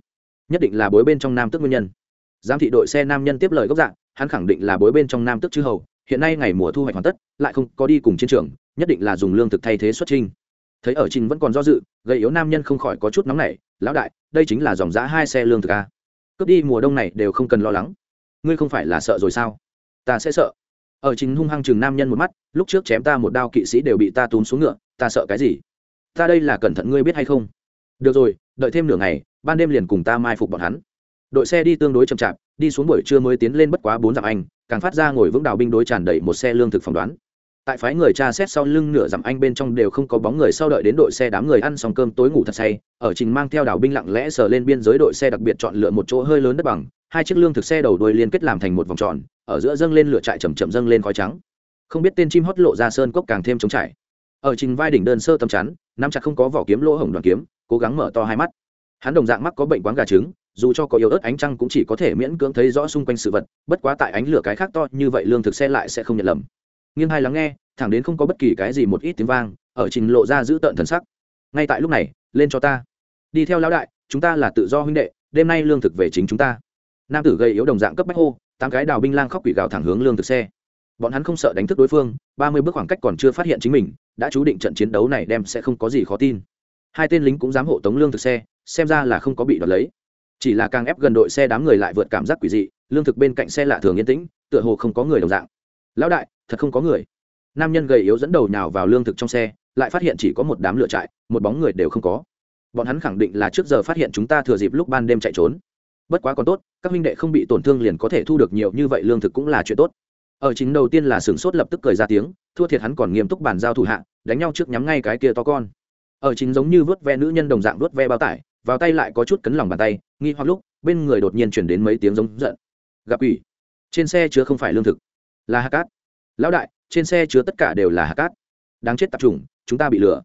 Nhất định là bối bên trong nam tức nguyên nhân. Giám thị đội xe nam nhân tiếp lời gốc dạng, hắn khẳng định là bối bên trong nam tức chư hầu hiện nay ngày mùa thu hoạch hoàn tất, lại không có đi cùng chiến trường, nhất định là dùng lương thực thay thế xuất trinh. Thấy ở trình vẫn còn do dự gây yếu nam nhân không khỏi có chút nóng nảy, lão đại, đây chính là dòng giã hai xe lương thực a cướp đi mùa đông này đều không cần lo lắng. Ngươi không phải là sợ rồi sao? Ta sẽ sợ. Ở trình hung hăng chừng nam nhân một mắt, lúc trước chém ta một đao kỵ sĩ đều bị ta túm xuống ngựa, ta sợ cái gì? Ta đây là cẩn thận ngươi biết hay không? Được rồi, đợi thêm nửa ngày, ban đêm liền cùng ta mai phục bọn hắn. Đội xe đi tương đối chậm chạp, đi xuống buổi trưa mới tiến lên bất quá bốn dặm anh càng phát ra ngồi vững đào binh đối tràn đầy một xe lương thực phỏng đoán. Tại phái người tra xét sau lưng nửa dặm anh bên trong đều không có bóng người sau đợi đến đội xe đám người ăn xong cơm tối ngủ thật say, ở trình mang theo đảo binh lặng lẽ sờ lên biên giới đội xe đặc biệt chọn lựa một chỗ hơi lớn đất bằng, hai chiếc lương thực xe đầu đuôi liên kết làm thành một vòng tròn, ở giữa dâng lên lửa trại chầm chậm dâng lên khói trắng. Không biết tên chim hót lộ ra sơn cốc càng thêm trống trải. Ở trình vai đỉnh đơn sơ tầm chắn, nắm chặt không có vỏ kiếm lỗ hổng đoàn kiếm, cố gắng mở to hai mắt. Hắn đồng dạng mắc có bệnh quán gà trứng dù cho có yếu ớt ánh trăng cũng chỉ có thể miễn cưỡng thấy rõ xung quanh sự vật, bất quá tại ánh lửa cái khác to như vậy lương thực xe lại sẽ không nhận lầm. Nghiêng hai lắng nghe, thẳng đến không có bất kỳ cái gì một ít tiếng vang, ở trình lộ ra giữ tợn thần sắc. Ngay tại lúc này, lên cho ta. Đi theo lão đại, chúng ta là tự do huynh đệ, đêm nay lương thực về chính chúng ta. Nam tử gây yếu đồng dạng cấp bách hô, tám cái đào binh lang khóc quỷ gào thẳng hướng lương thực xe. Bọn hắn không sợ đánh thức đối phương, ba mươi bước khoảng cách còn chưa phát hiện chính mình, đã chú định trận chiến đấu này đem sẽ không có gì khó tin. Hai tên lính cũng dám hộ tống lương thực xe, xem ra là không có bị đoạt lấy chỉ là càng ép gần đội xe đám người lại vượt cảm giác quỷ dị, lương thực bên cạnh xe lạ thường yên tĩnh, tựa hồ không có người đồng dạng. Lão đại, thật không có người. Nam nhân gầy yếu dẫn đầu nhào vào lương thực trong xe, lại phát hiện chỉ có một đám lửa trại, một bóng người đều không có. Bọn hắn khẳng định là trước giờ phát hiện chúng ta thừa dịp lúc ban đêm chạy trốn. Bất quá còn tốt, các huynh đệ không bị tổn thương liền có thể thu được nhiều như vậy lương thực cũng là chuyện tốt. Ở chính đầu tiên là sửng sốt lập tức cười ra tiếng, thua thiệt hắn còn nghiêm túc bàn giao thủ hạ, đánh nhau trước nhắm ngay cái kia to con. Ở chính giống như vớt ve nữ nhân đồng dạng vớt ve bao tải vào tay lại có chút cấn lòng bàn tay, nghi hoặc lúc, bên người đột nhiên chuyển đến mấy tiếng giống giận. Gặp ủy trên xe chứa không phải lương thực, là hạt cát. Lão đại, trên xe chứa tất cả đều là hạt cát. Đáng chết tập trung chúng ta bị lừa.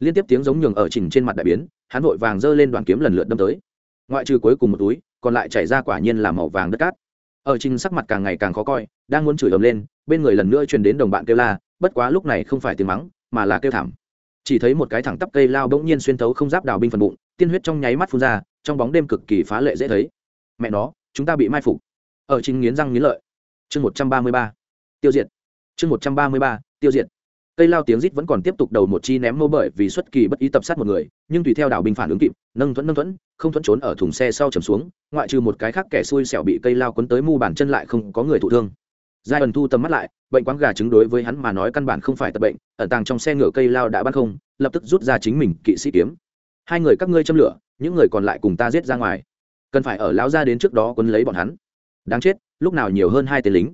Liên tiếp tiếng giống nhường ở trình trên mặt đại biến, hắn vội vàng giơ lên đoàn kiếm lần lượt đâm tới. Ngoại trừ cuối cùng một túi, còn lại chảy ra quả nhiên là màu vàng đất cát. Ở trình sắc mặt càng ngày càng khó coi, đang muốn chửi ầm lên, bên người lần nữa truyền đến đồng bạn kêu la, bất quá lúc này không phải tiếng mắng, mà là kêu thảm chỉ thấy một cái thẳng tắp cây lao bỗng nhiên xuyên thấu không giáp đào binh phần bụng, tiên huyết trong nháy mắt phun ra, trong bóng đêm cực kỳ phá lệ dễ thấy. Mẹ nó, chúng ta bị mai phục. Ở trình nghiến răng nghiến lợi. Chương một trăm ba mươi ba. Tiêu diệt. Chương một trăm ba mươi ba, tiêu diệt. Cây lao tiếng rít vẫn còn tiếp tục đầu một chi ném mâu bởi vì xuất kỳ bất ý tập sát một người, nhưng tùy theo đảo binh phản ứng kịp, nâng thuẫn nâng thuẫn, không thuẫn trốn ở thùng xe sau chầm xuống, ngoại trừ một cái khác kẻ xui xẻo bị cây lao quấn tới mu bàn chân lại không có người thụ thương giai ẩn thu tầm mắt lại, bệnh quáng gà chứng đối với hắn mà nói căn bản không phải tập bệnh, ẩn tàng trong xe ngựa cây lao đã bắt không, lập tức rút ra chính mình kỵ sĩ kiếm. Hai người các ngươi châm lửa, những người còn lại cùng ta giết ra ngoài. Cần phải ở lão ra đến trước đó quấn lấy bọn hắn. Đáng chết, lúc nào nhiều hơn hai tên lính.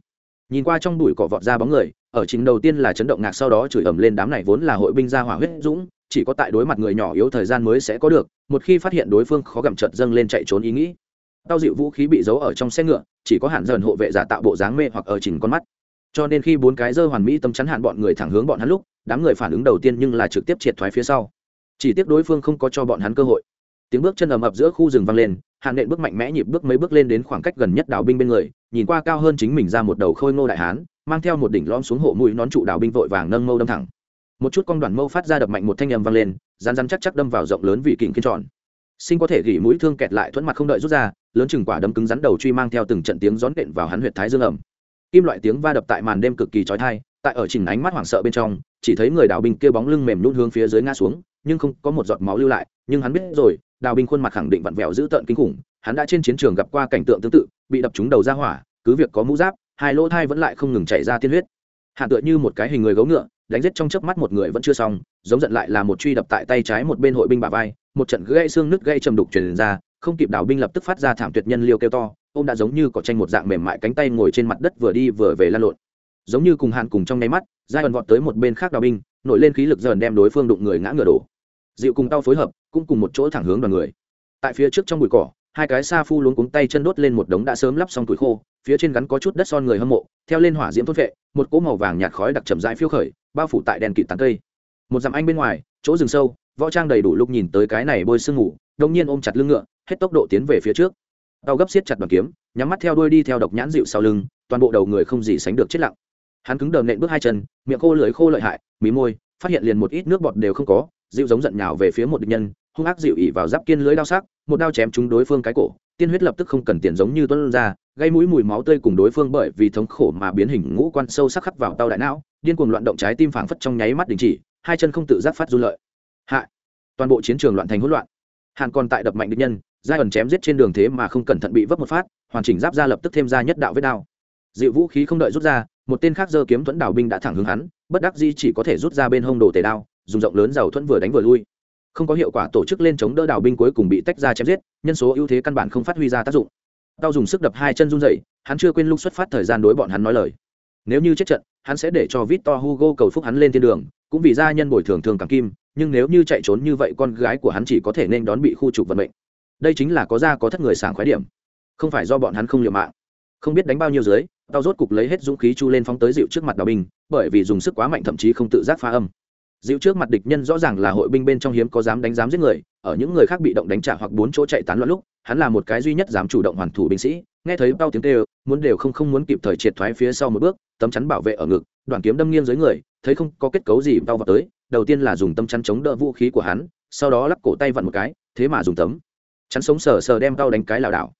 Nhìn qua trong bụi cỏ vọt ra bóng người, ở chính đầu tiên là chấn động ngạc sau đó chửi ầm lên đám này vốn là hội binh gia hỏa huyết dũng, chỉ có tại đối mặt người nhỏ yếu thời gian mới sẽ có được, một khi phát hiện đối phương khó gặm trợt dâng lên chạy trốn ý nghĩ tao dịu vũ khí bị giấu ở trong xe ngựa, chỉ có hạn dần hộ vệ giả tạo bộ dáng mê hoặc ở chỉnh con mắt. Cho nên khi bốn cái dơ hoàn mỹ tâm chắn hạn bọn người thẳng hướng bọn hắn lúc, đám người phản ứng đầu tiên nhưng là trực tiếp triệt thoái phía sau. Chỉ tiếc đối phương không có cho bọn hắn cơ hội. Tiếng bước chân ầm ập giữa khu rừng vang lên hạn nện bước mạnh mẽ nhịp bước mấy bước lên đến khoảng cách gần nhất đào binh bên người, nhìn qua cao hơn chính mình ra một đầu khôi ngô đại hán, mang theo một đỉnh lom xuống hộ mũi nón trụ đào binh vội vàng nâng mâu đâm thẳng. Một chút con đoàn mâu phát ra đập mạnh một thanh âm vang lên rán rán chắc chắc đâm vào rộng lớn vị kình kiên tròn sinh có thể gỉ mũi thương kẹt lại thuẫn mặt không đợi rút ra, lớn chừng quả đấm cứng rắn đầu truy mang theo từng trận tiếng rón đện vào hắn huyệt thái dương ẩm. Kim loại tiếng va đập tại màn đêm cực kỳ trói thai tại ở chỉnh ánh mắt hoảng sợ bên trong, chỉ thấy người đào binh kia bóng lưng mềm nhún hướng phía dưới ngã xuống, nhưng không có một giọt máu lưu lại, nhưng hắn biết rồi, đào binh khuôn mặt khẳng định vặn vẹo dữ tợn kinh khủng, hắn đã trên chiến trường gặp qua cảnh tượng tương tự, bị đập trúng đầu ra hỏa, cứ việc có mũ giáp, hai lỗ thai vẫn lại không ngừng chảy ra tiên huyết. Hạ tựa như một cái hình người gấu ngựa, đánh giết trong chớp mắt một người vẫn chưa xong, giống giận lại là một truy đập tại tay trái một bên hội binh bà vai một trận gãy xương nứt gãy trầm đục truyền ra, không kịp đảo binh lập tức phát ra thảm tuyệt nhân liêu kêu to, ông đã giống như có tranh một dạng mềm mại cánh tay ngồi trên mặt đất vừa đi vừa về lan lộn. Giống như cùng hạn cùng trong nháy mắt, giai ẩn vọt tới một bên khác đào binh, nổi lên khí lực dần đem đối phương đụng người ngã ngựa đổ. Dịu cùng tao phối hợp, cũng cùng một chỗ thẳng hướng đoàn người. Tại phía trước trong bụi cỏ, hai cái sa phu luống cuống tay chân đốt lên một đống đã sớm lắp xong tuổi khô, phía trên gắn có chút đất son người hâm mộ, theo lên hỏa diễm thốt vệ, một cỗ màu vàng nhạt khói đặc chậm rãi phiêu khởi, bao phủ tại đèn kịt tán cây. Một dặm anh bên ngoài, chỗ rừng sâu võ trang đầy đủ lúc nhìn tới cái này bôi sương ngủ đông nhiên ôm chặt lưng ngựa, hết tốc độ tiến về phía trước. Tàu gấp xiết chặt bằng kiếm, nhắm mắt theo đuôi đi theo độc nhãn dịu sau lưng, toàn bộ đầu người không gì sánh được chết lặng. Hắn cứng đờ nện bước hai chân, miệng khô lưỡi khô lợi hại, mí môi, phát hiện liền một ít nước bọt đều không có, dịu giống giận nhào về phía một địch nhân, hung ác dịu ỉ vào giáp kiên lưới đao sắc, một đao chém trúng đối phương cái cổ, tiên huyết lập tức không cần tiền giống như tuân ra, gây mũi mùi máu tươi cùng đối phương bởi vì thống khổ mà biến hình ngũ quan sâu sắc khắc vào tao đại não, điên cuồng loạn động trái tim phảng phất trong nháy mắt đình chỉ, hai chân không tự giác phát du lợi hạ. Toàn bộ chiến trường loạn thành hỗn loạn. Hàn còn tại đập mạnh địch nhân, giai ẩn chém giết trên đường thế mà không cẩn thận bị vấp một phát, hoàn chỉnh giáp ra lập tức thêm ra nhất đạo vết đao. Dịu vũ khí không đợi rút ra, một tên khác giơ kiếm thuẫn đảo binh đã thẳng hướng hắn, bất đắc di chỉ có thể rút ra bên hông đồ tề đao, dùng rộng lớn giàu thuẫn vừa đánh vừa lui. Không có hiệu quả tổ chức lên chống đỡ đảo binh cuối cùng bị tách ra chém giết, nhân số ưu thế căn bản không phát huy ra tác dụng. Tao dùng sức đập hai chân run dậy hắn chưa quên lúc xuất phát thời gian đối bọn hắn nói lời. Nếu như chết trận, hắn sẽ để cho victor hugo cầu phúc hắn lên thiên đường, cũng vì gia nhân bồi thường thường càng kim nhưng nếu như chạy trốn như vậy con gái của hắn chỉ có thể nên đón bị khu trục vận mệnh. Đây chính là có ra có thất người sảng khoái điểm. Không phải do bọn hắn không liều mạng. Không biết đánh bao nhiêu dưới, tao rốt cục lấy hết dũng khí chu lên phóng tới dịu trước mặt đào binh, bởi vì dùng sức quá mạnh thậm chí không tự giác phá âm. Dịu trước mặt địch nhân rõ ràng là hội binh bên trong hiếm có dám đánh dám giết người, ở những người khác bị động đánh trả hoặc bốn chỗ chạy tán loạn lúc, hắn là một cái duy nhất dám chủ động hoàn thủ binh sĩ nghe thấy bao tiếng kêu, muốn đều không không muốn kịp thời triệt thoái phía sau một bước, tấm chắn bảo vệ ở ngực đoàn kiếm đâm nghiêng dưới người, thấy không có kết cấu gì bao vào tới, đầu tiên là dùng tấm chắn chống đỡ vũ khí của hắn, sau đó lắc cổ tay vặn một cái, thế mà dùng tấm chắn sống sờ sờ đem tao đánh cái lảo đảo.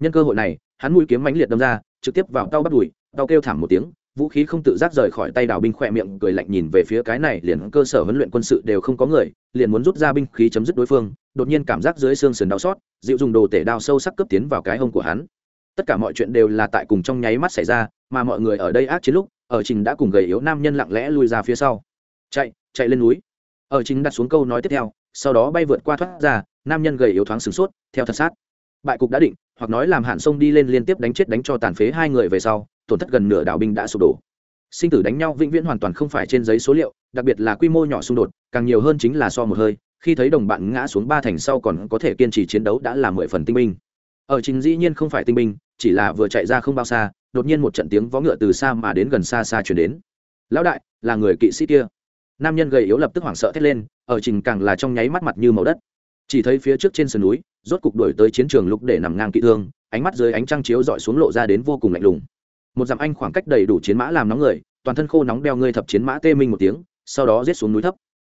Nhân cơ hội này, hắn mũi kiếm mãnh liệt đâm ra, trực tiếp vào tao bắt đùi, tao kêu thảm một tiếng, vũ khí không tự giác rời khỏi tay đào binh khỏe miệng, cười lạnh nhìn về phía cái này liền cơ sở huấn luyện quân sự đều không có người, liền muốn rút ra binh khí chấm dứt đối phương, đột nhiên cảm giác dưới xương sườn đau xót, dịu dùng đồ tể đao sâu sắc cấp tiến vào cái hông của hắn tất cả mọi chuyện đều là tại cùng trong nháy mắt xảy ra, mà mọi người ở đây ác chiến lúc, ở trình đã cùng gầy yếu nam nhân lặng lẽ lui ra phía sau. Chạy chạy lên núi. Ở trình đặt xuống câu nói tiếp theo, sau đó bay vượt qua thoát ra, nam nhân gầy yếu thoáng sửng sốt, theo thật sát. Bại cục đã định, hoặc nói làm hạn sông đi lên liên tiếp đánh chết đánh cho tàn phế hai người về sau, tổn thất gần nửa đảo binh đã sụp đổ. Sinh tử đánh nhau vĩnh viễn hoàn toàn không phải trên giấy số liệu, đặc biệt là quy mô nhỏ xung đột, càng nhiều hơn chính là so một hơi, khi thấy đồng bạn ngã xuống ba thành sau còn có thể kiên trì chiến đấu đã là mười phần tinh binh. Ở trình dĩ nhiên không phải tinh binh chỉ là vừa chạy ra không bao xa, đột nhiên một trận tiếng vó ngựa từ xa mà đến gần xa xa chuyển đến. Lão đại, là người kỵ sĩ kia. Nam nhân gầy yếu lập tức hoảng sợ thét lên, ở trình càng là trong nháy mắt mặt như màu đất. Chỉ thấy phía trước trên sườn núi, rốt cục đuổi tới chiến trường lục để nằm ngang kỵ thương, ánh mắt dưới ánh trăng chiếu dọi xuống lộ ra đến vô cùng lạnh lùng. Một dặm anh khoảng cách đầy đủ chiến mã làm nóng người, toàn thân khô nóng đeo ngươi thập chiến mã tê minh một tiếng, sau đó giết xuống núi thấp.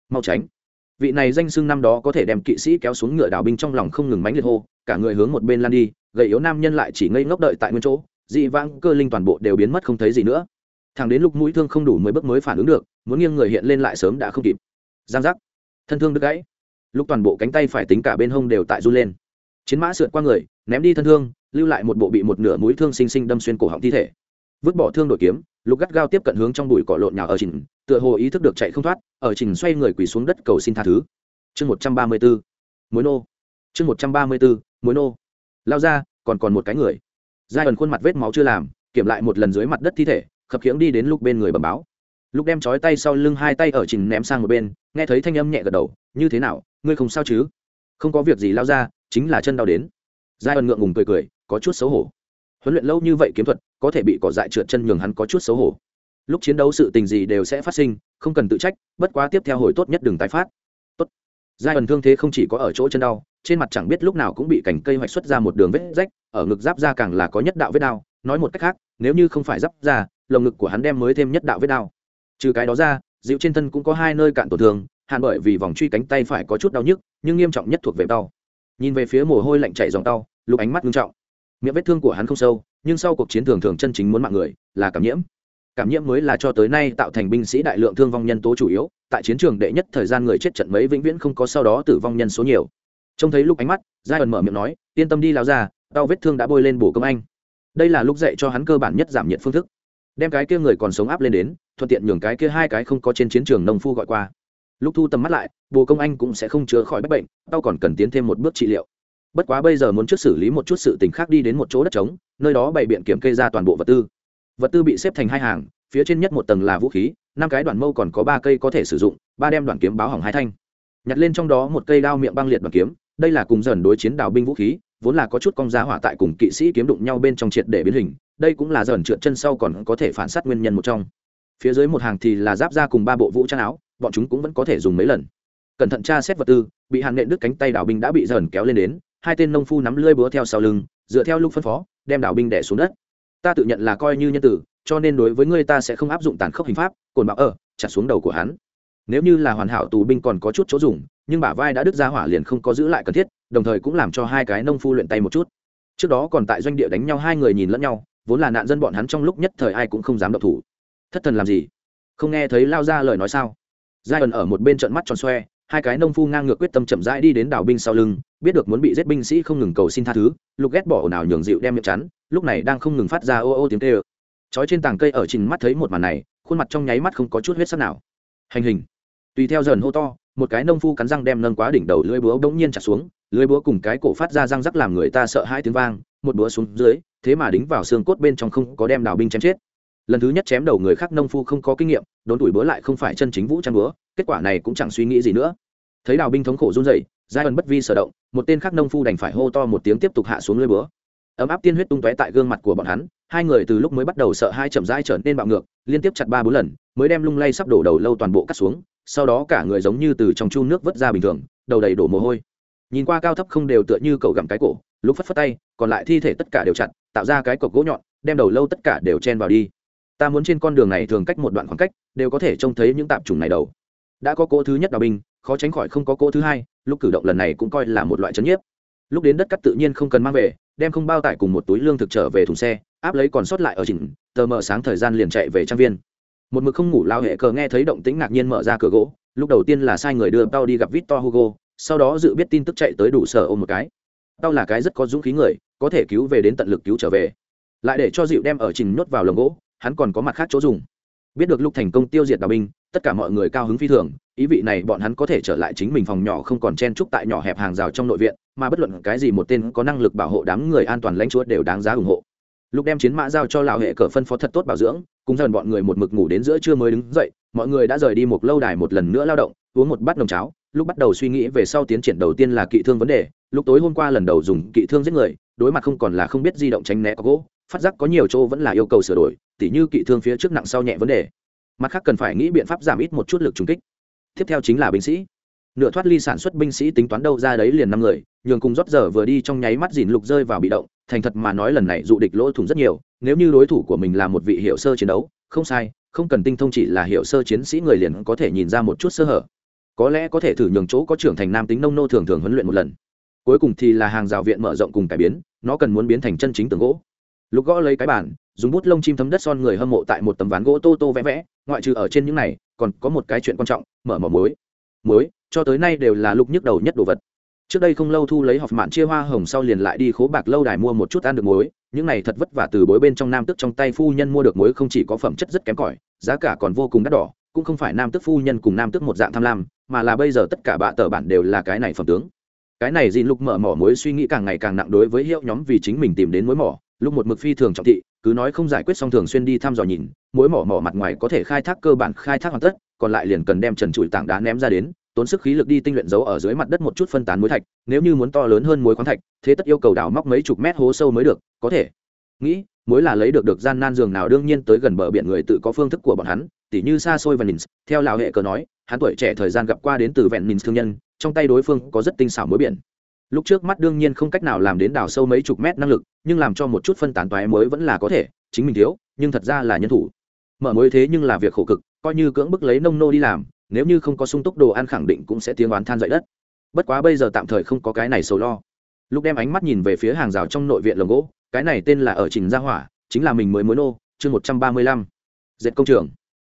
Mau tránh vị này danh xưng năm đó có thể đem kỵ sĩ kéo xuống ngựa đào binh trong lòng không ngừng mánh liệt hô, cả người hướng một bên lan đi, gầy yếu nam nhân lại chỉ ngây ngốc đợi tại nguyên chỗ, dị vãng cơ linh toàn bộ đều biến mất không thấy gì nữa. Thằng đến lúc mũi thương không đủ mười bước mới phản ứng được, muốn nghiêng người hiện lên lại sớm đã không kịp. Giang giác. Thân thương đứt gãy. Lúc toàn bộ cánh tay phải tính cả bên hông đều tại run lên. Chiến mã sượt qua người, ném đi thân thương, lưu lại một bộ bị một nửa mũi thương xinh xinh đâm xuyên cổ họng thi thể. Vứt bỏ thương đội kiếm, lục gắt gao tiếp cận hướng trong bụi cỏ lộn nhào ở trình tựa hồ ý thức được chạy không thoát, ở trình xoay người quỳ xuống đất cầu xin tha thứ. Chương một trăm ba mươi bốn, mối nô. Chương một trăm ba mươi bốn, mối nô. Lao ra, còn còn một cái người. Giai ẩn khuôn mặt vết máu chưa làm, kiểm lại một lần dưới mặt đất thi thể, khập khiễng đi đến lúc bên người bẩm báo. Lúc đem trói tay sau lưng hai tay ở trình ném sang một bên, nghe thấy thanh âm nhẹ gật đầu, như thế nào, ngươi không sao chứ? Không có việc gì, lao ra, chính là chân đau đến. Giai ẩn ngượng ngùng cười cười, có chút xấu hổ. Huấn luyện lâu như vậy kiếm thuật, có thể bị cỏ dại trượt chân nhường hắn có chút xấu hổ lúc chiến đấu sự tình gì đều sẽ phát sinh, không cần tự trách, bất quá tiếp theo hồi tốt nhất đừng tái phát. Tốt. Giai ẩn thương thế không chỉ có ở chỗ chân đau, trên mặt chẳng biết lúc nào cũng bị cành cây hoạch xuất ra một đường vết rách, ở ngực giáp ra càng là có nhất đạo vết đao nói một cách khác, nếu như không phải giáp ra lồng ngực của hắn đem mới thêm nhất đạo vết đao trừ cái đó ra, dịu trên thân cũng có hai nơi cạn tổn thương hạn bởi vì vòng truy cánh tay phải có chút đau nhức, nhưng nghiêm trọng nhất thuộc về đau. Nhìn về phía mồ hôi lạnh chảy dòng đau, lục ánh mắt nghiêm trọng. Miệng vết thương của hắn không sâu, nhưng sau cuộc chiến thường thường chân chính muốn mạng người là cảm nhiễm cảm nhiễm mới là cho tới nay tạo thành binh sĩ đại lượng thương vong nhân tố chủ yếu, tại chiến trường đệ nhất thời gian người chết trận mấy vĩnh viễn không có sau đó tử vong nhân số nhiều. Trông thấy lúc ánh mắt giai ẩn mở miệng nói, yên tâm đi lao ra đau vết thương đã bôi lên bổ công anh. Đây là lúc dạy cho hắn cơ bản nhất giảm nhiệt phương thức. Đem cái kia người còn sống áp lên đến, thuận tiện nhường cái kia hai cái không có trên chiến trường nông phu gọi qua. Lúc thu tầm mắt lại bồ công anh cũng sẽ không chữa khỏi bách bệnh, tao còn cần tiến thêm một bước trị liệu. Bất quá bây giờ muốn trước xử lý một chút sự tình khác đi đến một chỗ đất trống, nơi đó bày biện kiểm kê ra toàn bộ vật tư vật tư bị xếp thành hai hàng, phía trên nhất một tầng là vũ khí, năm cái đoạn mâu còn có ba cây có thể sử dụng, ba đem đoạn kiếm báo hỏng hai thanh. Nhặt lên trong đó một cây đao miệng băng liệt đoạn kiếm, đây là cùng dần đối chiến đào binh vũ khí, vốn là có chút cong giá hỏa tại cùng kỵ sĩ kiếm đụng nhau bên trong triệt để biến hình, đây cũng là dần trượt chân sau còn có thể phản sát nguyên nhân một trong. Phía dưới một hàng thì là giáp ra cùng ba bộ vũ trang áo, bọn chúng cũng vẫn có thể dùng mấy lần. Cẩn thận tra xét vật tư, bị hàn nện đứt cánh tay đảo binh đã bị dần kéo lên đến, hai tên nông phu nắm lưỡi búa theo sau lưng, dựa theo lúc phân phó, đem đảo binh đẻ xuống đất ta tự nhận là coi như nhân tử, cho nên đối với ngươi ta sẽ không áp dụng tàn khốc hình pháp, cồn bạo ở, chặt xuống đầu của hắn. Nếu như là hoàn hảo tù binh còn có chút chỗ dùng, nhưng bả vai đã đứt ra hỏa liền không có giữ lại cần thiết, đồng thời cũng làm cho hai cái nông phu luyện tay một chút. Trước đó còn tại doanh địa đánh nhau hai người nhìn lẫn nhau, vốn là nạn dân bọn hắn trong lúc nhất thời ai cũng không dám động thủ. Thất thần làm gì? Không nghe thấy lao ra lời nói sao? Giai ẩn ở một bên trận mắt tròn xoe hai cái nông phu ngang ngược quyết tâm chậm rãi đi đến đảo binh sau lưng, biết được muốn bị giết binh sĩ không ngừng cầu xin tha thứ, lục ghét bỏ ồn ào nhường dịu đem miệng chắn, lúc này đang không ngừng phát ra ô ô tiếng tê ơ trói trên tảng cây ở trình mắt thấy một màn này, khuôn mặt trong nháy mắt không có chút huyết sắc nào. Hành hình. Tùy theo dần hô to, một cái nông phu cắn răng đem nâng quá đỉnh đầu lưỡi búa bỗng nhiên chặt xuống, lưỡi búa cùng cái cổ phát ra răng rắc làm người ta sợ hai tiếng vang, một búa xuống dưới, thế mà đính vào xương cốt bên trong không có đem đào binh chém chết. Lần thứ nhất chém đầu người khác nông phu không có kinh nghiệm, đốn đuổi búa lại không phải chân chính vũ trang búa kết quả này cũng chẳng suy nghĩ gì nữa. Thấy đào binh thống khổ run rẩy giai ẩn bất vi sở động, một tên khác nông phu đành phải hô to một tiếng tiếp tục hạ xuống lưỡi búa. Ấm áp tiên huyết tung tóe tại gương mặt của bọn hắn, hai người từ lúc mới bắt đầu sợ hai chậm rãi trở nên bạo ngược, liên tiếp chặt ba bốn lần, mới đem lung lay sắp đổ đầu lâu toàn bộ cắt xuống, sau đó cả người giống như từ trong chu nước vớt ra bình thường, đầu đầy đổ mồ hôi. Nhìn qua cao thấp không đều tựa như cậu gặm cái cổ lúc phất phất tay, còn lại thi thể tất cả đều chặt, tạo ra cái cọc gỗ nhọn, đem đầu lâu tất cả đều chen vào đi. Ta muốn trên con đường này thường cách một đoạn khoảng cách, đều có thể trông thấy những tạp trùng này đầu đã có cỗ thứ nhất đào binh, khó tránh khỏi không có cỗ thứ hai, lúc cử động lần này cũng coi là một loại chấn nhiếp. Lúc đến đất cắt tự nhiên không cần mang về, đem không bao tải cùng một túi lương thực trở về thùng xe, áp lấy còn sót lại ở chỉnh, tờ mờ sáng thời gian liền chạy về trang viên. Một mực không ngủ lao hệ cờ nghe thấy động tĩnh ngạc nhiên mở ra cửa gỗ, lúc đầu tiên là sai người đưa tao đi gặp victor hugo, sau đó dự biết tin tức chạy tới đủ sở ôm một cái. Tao là cái rất có dũng khí người, có thể cứu về đến tận lực cứu trở về. Lại để cho dịu đem ở trình nhốt vào lồng gỗ, hắn còn có mặt khác chỗ dùng biết được lúc thành công tiêu diệt đào binh, tất cả mọi người cao hứng phi thường, ý vị này bọn hắn có thể trở lại chính mình phòng nhỏ không còn chen trúc tại nhỏ hẹp hàng rào trong nội viện, mà bất luận cái gì một tên có năng lực bảo hộ đám người an toàn lãnh chúa đều đáng giá ủng hộ. Lúc đem chiến mã giao cho lão hệ cờ phân phó thật tốt bảo dưỡng, cùng dần bọn người một mực ngủ đến giữa trưa mới đứng dậy, mọi người đã rời đi một lâu đài một lần nữa lao động, uống một bát nồng cháo, lúc bắt đầu suy nghĩ về sau tiến triển đầu tiên là kỵ thương vấn đề, lúc tối hôm qua lần đầu dùng kỵ thương giết người, đối mặt không còn là không biết di động tránh né có gỗ phát giác có nhiều chỗ vẫn là yêu cầu sửa đổi, tỉ như kỵ thương phía trước nặng sau nhẹ vấn đề. Mặt khác cần phải nghĩ biện pháp giảm ít một chút lực trùng kích. Tiếp theo chính là binh sĩ. Nửa thoát ly sản xuất binh sĩ tính toán đâu ra đấy liền năm người, nhường cùng rót giờ vừa đi trong nháy mắt dìn lục rơi vào bị động, thành thật mà nói lần này dụ địch lỗ thủng rất nhiều, nếu như đối thủ của mình là một vị hiệu sơ chiến đấu, không sai, không cần tinh thông chỉ là hiệu sơ chiến sĩ người liền có thể nhìn ra một chút sơ hở. Có lẽ có thể thử nhường chỗ có trưởng thành nam tính nông nô thường thường huấn luyện một lần. Cuối cùng thì là hàng rào viện mở rộng cùng cải biến, nó cần muốn biến thành chân chính tường gỗ lục gõ lấy cái bản dùng bút lông chim thấm đất son người hâm mộ tại một tấm ván gỗ tô tô vẽ vẽ, ngoại trừ ở trên những này, còn có một cái chuyện quan trọng, mở mỏ muối. Muối, cho tới nay đều là lục nhức đầu nhất đồ vật. Trước đây không lâu thu lấy học mạn chia hoa hồng sau liền lại đi khố bạc lâu đài mua một chút ăn được muối, những này thật vất vả từ bối bên trong nam tức trong tay phu nhân mua được muối không chỉ có phẩm chất rất kém cỏi, giá cả còn vô cùng đắt đỏ, cũng không phải nam tức phu nhân cùng nam tức một dạng tham lam, mà là bây giờ tất cả bạ tờ bản đều là cái này phẩm tướng. Cái này dìn lục mở mỏ muối suy nghĩ càng ngày càng nặng đối với hiệu nhóm vì chính mình tìm đến muối mỏ lúc một mực phi thường trọng thị, cứ nói không giải quyết xong thường xuyên đi thăm dò nhìn muối mỏ mỏ mặt ngoài có thể khai thác cơ bản khai thác hoàn tất, còn lại liền cần đem trần trụi tảng đá ném ra đến, tốn sức khí lực đi tinh luyện giấu ở dưới mặt đất một chút phân tán muối thạch, nếu như muốn to lớn hơn muối khoáng thạch, thế tất yêu cầu đào móc mấy chục mét hố sâu mới được, có thể. Nghĩ, muối là lấy được được gian nan giường nào đương nhiên tới gần bờ biển người tự có phương thức của bọn hắn, tỉ như xa xôi và nins, theo lão hệ cờ nói, hắn tuổi trẻ thời gian gặp qua đến từ vẹn nins thương nhân, trong tay đối phương có rất tinh xảo muối biển lúc trước mắt đương nhiên không cách nào làm đến đào sâu mấy chục mét năng lực, nhưng làm cho một chút phân tán toái mới vẫn là có thể, chính mình thiếu, nhưng thật ra là nhân thủ. Mở mối thế nhưng là việc khổ cực, coi như cưỡng bức lấy nông nô đi làm, nếu như không có sung túc đồ ăn khẳng định cũng sẽ tiếng oán than dậy đất. Bất quá bây giờ tạm thời không có cái này sầu lo. Lúc đem ánh mắt nhìn về phía hàng rào trong nội viện lồng gỗ, cái này tên là ở trình gia hỏa, chính là mình mới mới nô, chương một trăm ba mươi lăm, dệt công trường.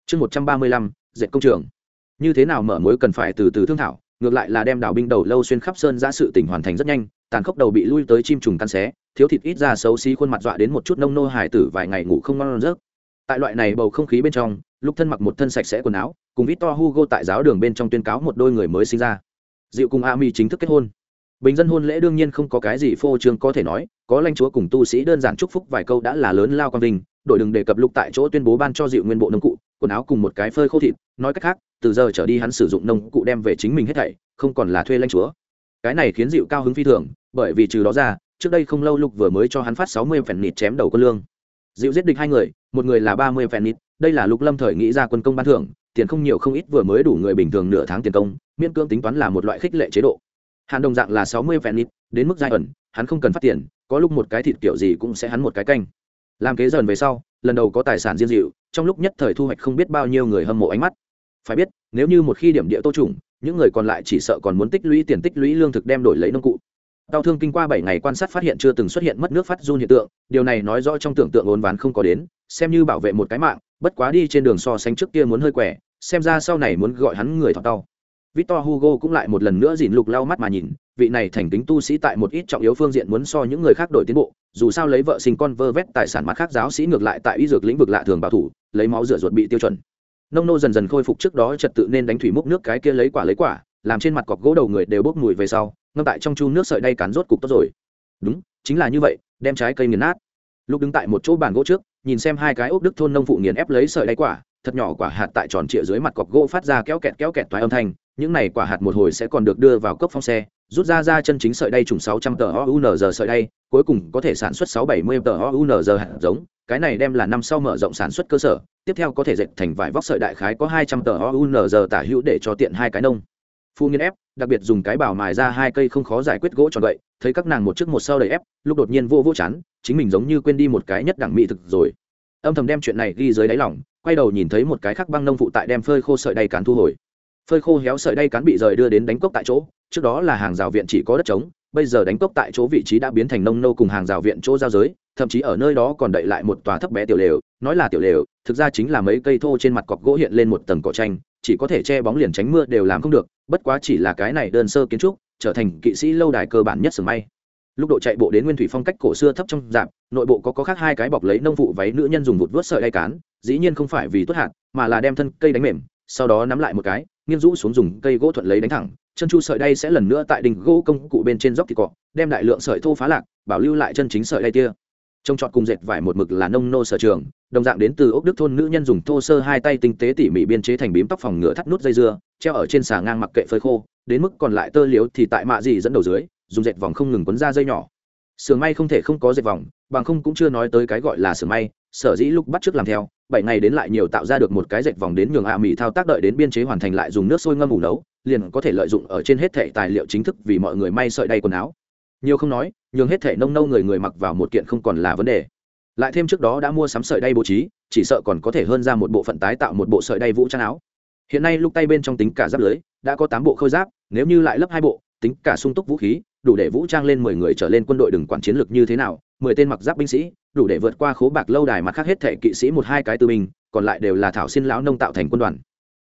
Chương một trăm ba mươi lăm, dệt công trường. Như thế nào mở mối cần phải từ từ thương thảo ngược lại là đem đảo binh đầu lâu xuyên khắp sơn ra sự tỉnh hoàn thành rất nhanh, tàn khốc đầu bị lui tới chim trùng căn xé, thiếu thịt ít ra xấu xí khuôn mặt dọa đến một chút nông nô hải tử vài ngày ngủ không ngon rớt tại loại này bầu không khí bên trong lúc thân mặc một thân sạch sẽ quần áo, cùng victor hugo tại giáo đường bên trong tuyên cáo một đôi người mới sinh ra. Dịu cùng Mi chính thức kết hôn. Bình dân hôn lễ đương nhiên không có cái gì phô trương có thể nói, có lãnh chúa cùng tu sĩ đơn giản chúc phúc vài câu đã là lớn lao quang vinh, đội đừng đề cập lục tại chỗ tuyên bố ban cho dịu nguyên bộ nông cụ quần áo cùng một cái phơi khô thịt, nói cách khác, từ giờ trở đi hắn sử dụng nông cụ đem về chính mình hết thảy, không còn là thuê lãnh chúa. Cái này khiến dịu cao hứng phi thường, bởi vì trừ đó ra, trước đây không lâu lục vừa mới cho hắn phát sáu mươi phèn nịt chém đầu quân lương. Dịu giết địch hai người, một người là ba mươi phèn nịt, đây là lục lâm thời nghĩ ra quân công ban thưởng, tiền không nhiều không ít vừa mới đủ người bình thường nửa tháng tiền công, miễn cưỡng tính toán là một loại khích lệ chế độ. Hạn đồng dạng là sáu mươi phèn nịt, đến mức giai ẩn, hắn không cần phát tiền, có lúc một cái thịt kiểu gì cũng sẽ hắn một cái canh. Làm kế dần về sau, lần đầu có tài sản riêng dịu trong lúc nhất thời thu hoạch không biết bao nhiêu người hâm mộ ánh mắt. Phải biết, nếu như một khi điểm địa tô trùng, những người còn lại chỉ sợ còn muốn tích lũy tiền tích lũy lương thực đem đổi lấy nông cụ. Đau thương kinh qua bảy ngày quan sát phát hiện chưa từng xuất hiện mất nước phát run hiện tượng, điều này nói rõ trong tưởng tượng ốn ván không có đến, xem như bảo vệ một cái mạng, bất quá đi trên đường so sánh trước kia muốn hơi quẻ, xem ra sau này muốn gọi hắn người thọt đau victor hugo cũng lại một lần nữa dìn lục lau mắt mà nhìn, vị này thành kính tu sĩ tại một ít trọng yếu phương diện muốn so những người khác đổi tiến bộ, dù sao lấy vợ sinh con vơ vét tài sản mặt khác giáo sĩ ngược lại tại y dược lĩnh vực lạ thường bảo thủ lấy máu rửa ruột bị tiêu chuẩn. Nông nô dần dần khôi phục trước đó trật tự nên đánh thủy múc nước cái kia lấy quả lấy quả, làm trên mặt cọc gỗ đầu người đều bốc mùi về sau, ngâm tại trong chu nước sợi đay cắn rốt cục tốt rồi. Đúng, chính là như vậy, đem trái cây nghiền nát. Lúc đứng tại một chỗ bàn gỗ trước, nhìn xem hai cái ốc đức thôn nông phụ nghiền ép lấy sợi đay quả, thật nhỏ quả hạt tại tròn trịa dưới mặt cọc gỗ phát ra kéo kẹt kéo kẹt toái âm thanh, những này quả hạt một hồi sẽ còn được đưa vào cốc phong xe rút ra ra chân chính sợi đay trùng 600 tờ OUNZ sợi đay, cuối cùng có thể sản xuất 670 tờ OUNZ hạt giống, cái này đem là năm sau mở rộng sản xuất cơ sở, tiếp theo có thể dệt thành vải vóc sợi đại khái có 200 tờ OUNZ tả hữu để cho tiện hai cái nông. Phu nghiên ép, đặc biệt dùng cái bảo mài ra hai cây không khó giải quyết gỗ tròn vậy, thấy các nàng một trước một sau đầy ép, lúc đột nhiên vô vô chán, chính mình giống như quên đi một cái nhất đẳng mỹ thực rồi. Âm thầm đem chuyện này ghi dưới đáy lòng, quay đầu nhìn thấy một cái khác băng nông phụ tại đem phơi khô sợi đay cán thu hồi phơi khô héo sợi đay cán bị rời đưa đến đánh cốc tại chỗ trước đó là hàng rào viện chỉ có đất trống, bây giờ đánh cốc tại chỗ vị trí đã biến thành nông nô cùng hàng rào viện chỗ giao giới, thậm chí ở nơi đó còn đậy lại một tòa thấp bé tiểu lều, nói là tiểu lều, thực ra chính là mấy cây thô trên mặt cọc gỗ hiện lên một tầng cỏ tranh, chỉ có thể che bóng liền tránh mưa đều làm không được, bất quá chỉ là cái này đơn sơ kiến trúc, trở thành kỵ sĩ lâu đài cơ bản nhất sừng may lúc độ chạy bộ đến nguyên thủy phong cách cổ xưa thấp trong dạp, nội bộ có có khác hai cái bọc lấy nông vụ váy nữ nhân dùng vụt vớt sợi đay cán, dĩ nhiên không phải vì tuất hạt, mà là đem thân cây đánh mềm, sau đó nắm lại một cái nghiêng rũ xuống dùng cây gỗ thuận lấy đánh thẳng, chân chu sợi đay sẽ lần nữa tại đỉnh gỗ công cụ bên trên dốc thịt cọ, đem đại lượng sợi thô phá lạc, bảo lưu lại chân chính sợi đay tia trông trọt cùng dệt vải một mực là nông nô sở trường, đồng dạng đến từ ốc đức thôn nữ nhân dùng thô sơ hai tay tinh tế tỉ mỉ biên chế thành bím tóc phòng ngựa thắt nút dây dưa, treo ở trên xà ngang mặc kệ phơi khô, đến mức còn lại tơ liếu thì tại mạ gì dẫn đầu dưới, dùng dệt vòng không ngừng quấn ra dây nhỏ. Sườn may không thể không có dệt vòng, bằng không cũng chưa nói tới cái gọi là sườn may, sở dĩ lúc bắt trước làm theo bảy ngày đến lại nhiều tạo ra được một cái dệt vòng đến nhường ạ mỹ thao tác đợi đến biên chế hoàn thành lại dùng nước sôi ngâm ủ nấu, liền có thể lợi dụng ở trên hết thể tài liệu chính thức vì mọi người may sợi đay quần áo. Nhiều không nói, nhường hết thể nông nâu người người mặc vào một kiện không còn là vấn đề. Lại thêm trước đó đã mua sắm sợi đay bố trí, chỉ sợ còn có thể hơn ra một bộ phận tái tạo một bộ sợi đay vũ trang áo. Hiện nay lúc tay bên trong tính cả giáp lưới, đã có tám bộ khôi giáp, nếu như lại lấp hai bộ, tính cả sung túc vũ khí, đủ để vũ trang lên mười người trở lên quân đội đừng quản chiến lược như thế nào, mười tên mặc giáp binh sĩ đủ để vượt qua khố bạc lâu đài mặt khác hết thể kỵ sĩ một hai cái tư binh, còn lại đều là thảo xin lão nông tạo thành quân đoàn.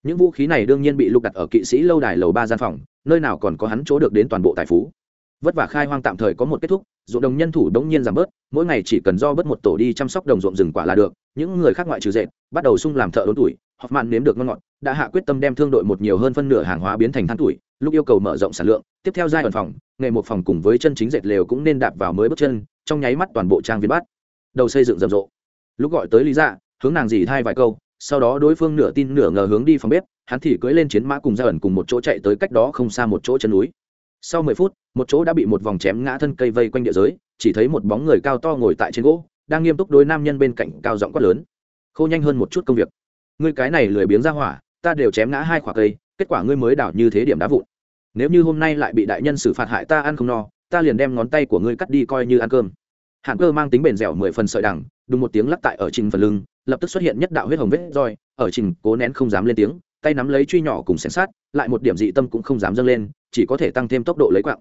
Những vũ khí này đương nhiên bị lục đặt ở kỵ sĩ lâu đài lầu ba gian phòng, nơi nào còn có hắn chỗ được đến toàn bộ tài phú. Vất vả khai hoang tạm thời có một kết thúc, ruộng đồng nhân thủ đống nhiên giảm bớt, mỗi ngày chỉ cần do bớt một tổ đi chăm sóc đồng ruộng rừng quả là được, những người khác ngoại trừ dệt, bắt đầu sung làm thợ đốn tuổi, hoặc mạn nếm được ngon ngọt, đã hạ quyết tâm đem thương đội một nhiều hơn phân nửa hàng hóa biến thành than tuổi, lúc yêu cầu mở rộng sản lượng, tiếp theo giai đoạn phòng, nghề một phòng cùng với chân chính dệt lều cũng nên đạp vào mới bước chân, trong nháy mắt toàn bộ trang viên bắt đầu xây dựng rầm rộ. Lúc gọi tới lý dạ hướng nàng dì thay vài câu, sau đó đối phương nửa tin nửa ngờ hướng đi phòng bếp, hắn thì cưỡi lên chiến mã cùng ra ẩn cùng một chỗ chạy tới cách đó không xa một chỗ chân núi. Sau mười phút, một chỗ đã bị một vòng chém ngã thân cây vây quanh địa giới, chỉ thấy một bóng người cao to ngồi tại trên gỗ, đang nghiêm túc đối nam nhân bên cạnh cao giọng quát lớn. Khô nhanh hơn một chút công việc. Ngươi cái này lười biếng ra hỏa, ta đều chém ngã hai quả cây, kết quả ngươi mới đảo như thế điểm đá vụn. Nếu như hôm nay lại bị đại nhân xử phạt hại ta ăn không no, ta liền đem ngón tay của ngươi cắt đi coi như ăn cơm hạng cơ mang tính bền dẻo mười phần sợi đằng, đùng một tiếng lắc tại ở trình phần lưng, lập tức xuất hiện nhất đạo huyết hồng vết roi, ở trình cố nén không dám lên tiếng, tay nắm lấy truy nhỏ cùng xén sát, lại một điểm dị tâm cũng không dám dâng lên, chỉ có thể tăng thêm tốc độ lấy quạng.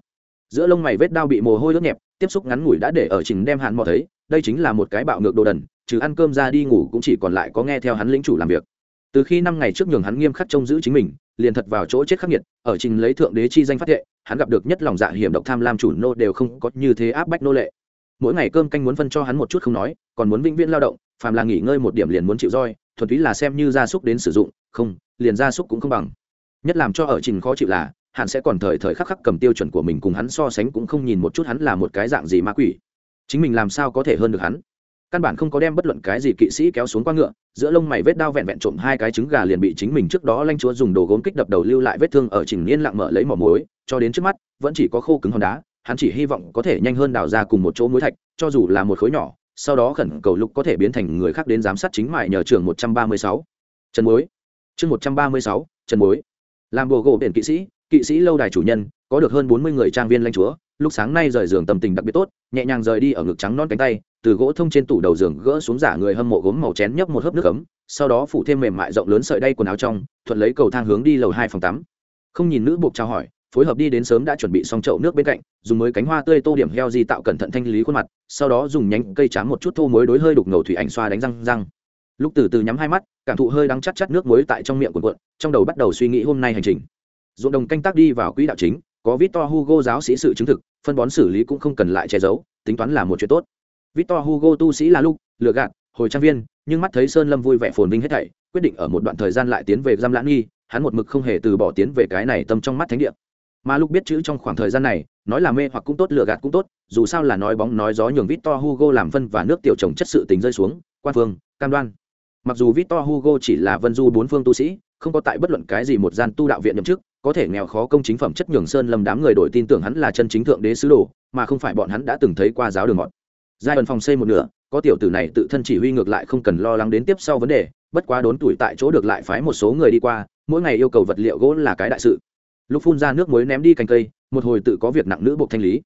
Giữa lông mày vết đao bị mồ hôi ướt nhẹp, tiếp xúc ngắn ngủi đã để ở trình đem hạn mò thấy, đây chính là một cái bạo ngược đồ đần, trừ ăn cơm ra đi ngủ cũng chỉ còn lại có nghe theo hắn lĩnh chủ làm việc. Từ khi năm ngày trước nhường hắn nghiêm khắc trông giữ chính mình, liền thật vào chỗ chết khắc nghiệt, ở trình lấy thượng đế chi danh phát thệ, hắn gặp được nhất lòng dạ hiểm độc tham lam chủ nô đều không có như thế áp bách nô lệ mỗi ngày cơm canh muốn phân cho hắn một chút không nói, còn muốn vĩnh viễn lao động, phàm là nghỉ ngơi một điểm liền muốn chịu roi, thuần túy là xem như gia súc đến sử dụng, không, liền gia súc cũng không bằng. Nhất làm cho ở trình khó chịu là, hắn sẽ còn thời thời khắc khắc cầm tiêu chuẩn của mình cùng hắn so sánh cũng không nhìn một chút hắn là một cái dạng gì ma quỷ. Chính mình làm sao có thể hơn được hắn? Căn bản không có đem bất luận cái gì kỵ sĩ kéo xuống qua ngựa, giữa lông mày vết đao vẹn vẹn trộm hai cái trứng gà liền bị chính mình trước đó lanh chúa dùng đồ gốm kích đập đầu lưu lại vết thương ở trình yên lặng mở lấy mỏ muối, cho đến trước mắt, vẫn chỉ có khô cứng hòn đá hắn chỉ hy vọng có thể nhanh hơn đào ra cùng một chỗ muối thạch, cho dù là một khối nhỏ, sau đó khẩn cầu lục có thể biến thành người khác đến giám sát chính mại nhờ trường một trăm ba mươi sáu. Trần muối. Chương một trăm ba mươi sáu, trần muối. Làm bộ gỗ biển kỵ sĩ kỵ sĩ lâu đài chủ nhân, có được hơn bốn mươi người trang viên lanh chúa, lúc sáng nay rời giường tâm tình đặc biệt tốt, nhẹ nhàng rời đi ở ngực trắng non cánh tay, từ gỗ thông trên tủ đầu giường gỡ xuống giả người hâm mộ gốm màu chén nhấp một hớp nước ấm, sau đó phủ thêm mềm mại rộng lớn sợi đay quần áo trong, thuận lấy cầu thang hướng đi lầu hai phòng tắm. Không nhìn nữ buộc trao hỏi phối hợp đi đến sớm đã chuẩn bị xong chậu nước bên cạnh dùng mới cánh hoa tươi tô điểm heo di tạo cẩn thận thanh lý khuôn mặt sau đó dùng nhánh cây tráng một chút thô muối đối hơi đục ngầu thủy ảnh xoa đánh răng răng lúc từ từ nhắm hai mắt cảm thụ hơi đắng chắt chắt nước muối tại trong miệng cuộn cuộn trong đầu bắt đầu suy nghĩ hôm nay hành trình ruộng đồng canh tác đi vào quỹ đạo chính có Victor Hugo giáo sĩ sự chứng thực, phân bón xử lý cũng không cần lại che giấu, tính toán là một chuyện tốt. Victor Hugo tu sĩ là lúc, lừa gạt, hồi trang viên, nhưng mắt thấy Sơn Lâm vui vẻ phồn vinh hết thảy, quyết định ở một đoạn thời gian lại tiến về giam lãng nghi, hắn một mực không hề từ bỏ tiến về cái này tâm trong mắt thánh địa. Mà lúc biết chữ trong khoảng thời gian này, nói là mê hoặc cũng tốt lừa gạt cũng tốt, dù sao là nói bóng nói gió nhường Victor Hugo làm phân và nước tiểu trồng chất sự tình rơi xuống, quan phương, cam đoan. Mặc dù Victor Hugo chỉ là vân du bốn phương tu sĩ, không có tại bất luận cái gì một gian tu đạo viện nhậm chức, có thể nghèo khó công chính phẩm chất nhường sơn lâm đám người đổi tin tưởng hắn là chân chính thượng đế sứ đồ mà không phải bọn hắn đã từng thấy qua giáo đường ngọt giai ẩn phòng xây một nửa có tiểu tử này tự thân chỉ huy ngược lại không cần lo lắng đến tiếp sau vấn đề bất quá đốn tuổi tại chỗ được lại phái một số người đi qua mỗi ngày yêu cầu vật liệu gỗ là cái đại sự lúc phun ra nước muối ném đi cành cây, một hồi tự có việc nặng nữ buộc thanh lý.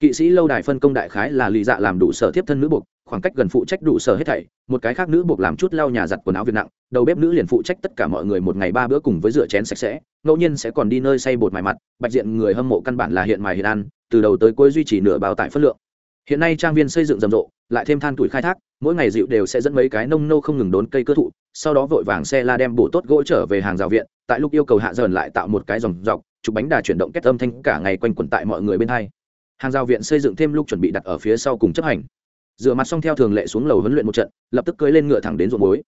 Kỵ sĩ lâu đài phân công đại khái là lì dạ làm đủ sở tiếp thân nữ buộc, khoảng cách gần phụ trách đủ sở hết thảy, một cái khác nữ buộc làm chút lau nhà giặt quần áo việc nặng, đầu bếp nữ liền phụ trách tất cả mọi người một ngày ba bữa cùng với rửa chén sạch sẽ, ngẫu nhiên sẽ còn đi nơi xay bột mài mặt, bạch diện người hâm mộ căn bản là hiện mài hiện ăn, từ đầu tới cuối duy trì nửa bao tải phất lượng hiện nay trang viên xây dựng rầm rộ, lại thêm than tuổi khai thác, mỗi ngày dịu đều sẽ dẫn mấy cái nông nô không ngừng đốn cây cơ thụ, sau đó vội vàng xe la đem bổ tốt gỗ trở về hàng rào viện, tại lúc yêu cầu hạ dần lại tạo một cái dòng dọc, chụp bánh đà chuyển động kết âm thanh cả ngày quanh quẩn tại mọi người bên hai. Hàng rào viện xây dựng thêm lúc chuẩn bị đặt ở phía sau cùng chấp hành. Rửa mặt xong theo thường lệ xuống lầu huấn luyện một trận, lập tức cưới lên ngựa thẳng đến ruộng muối.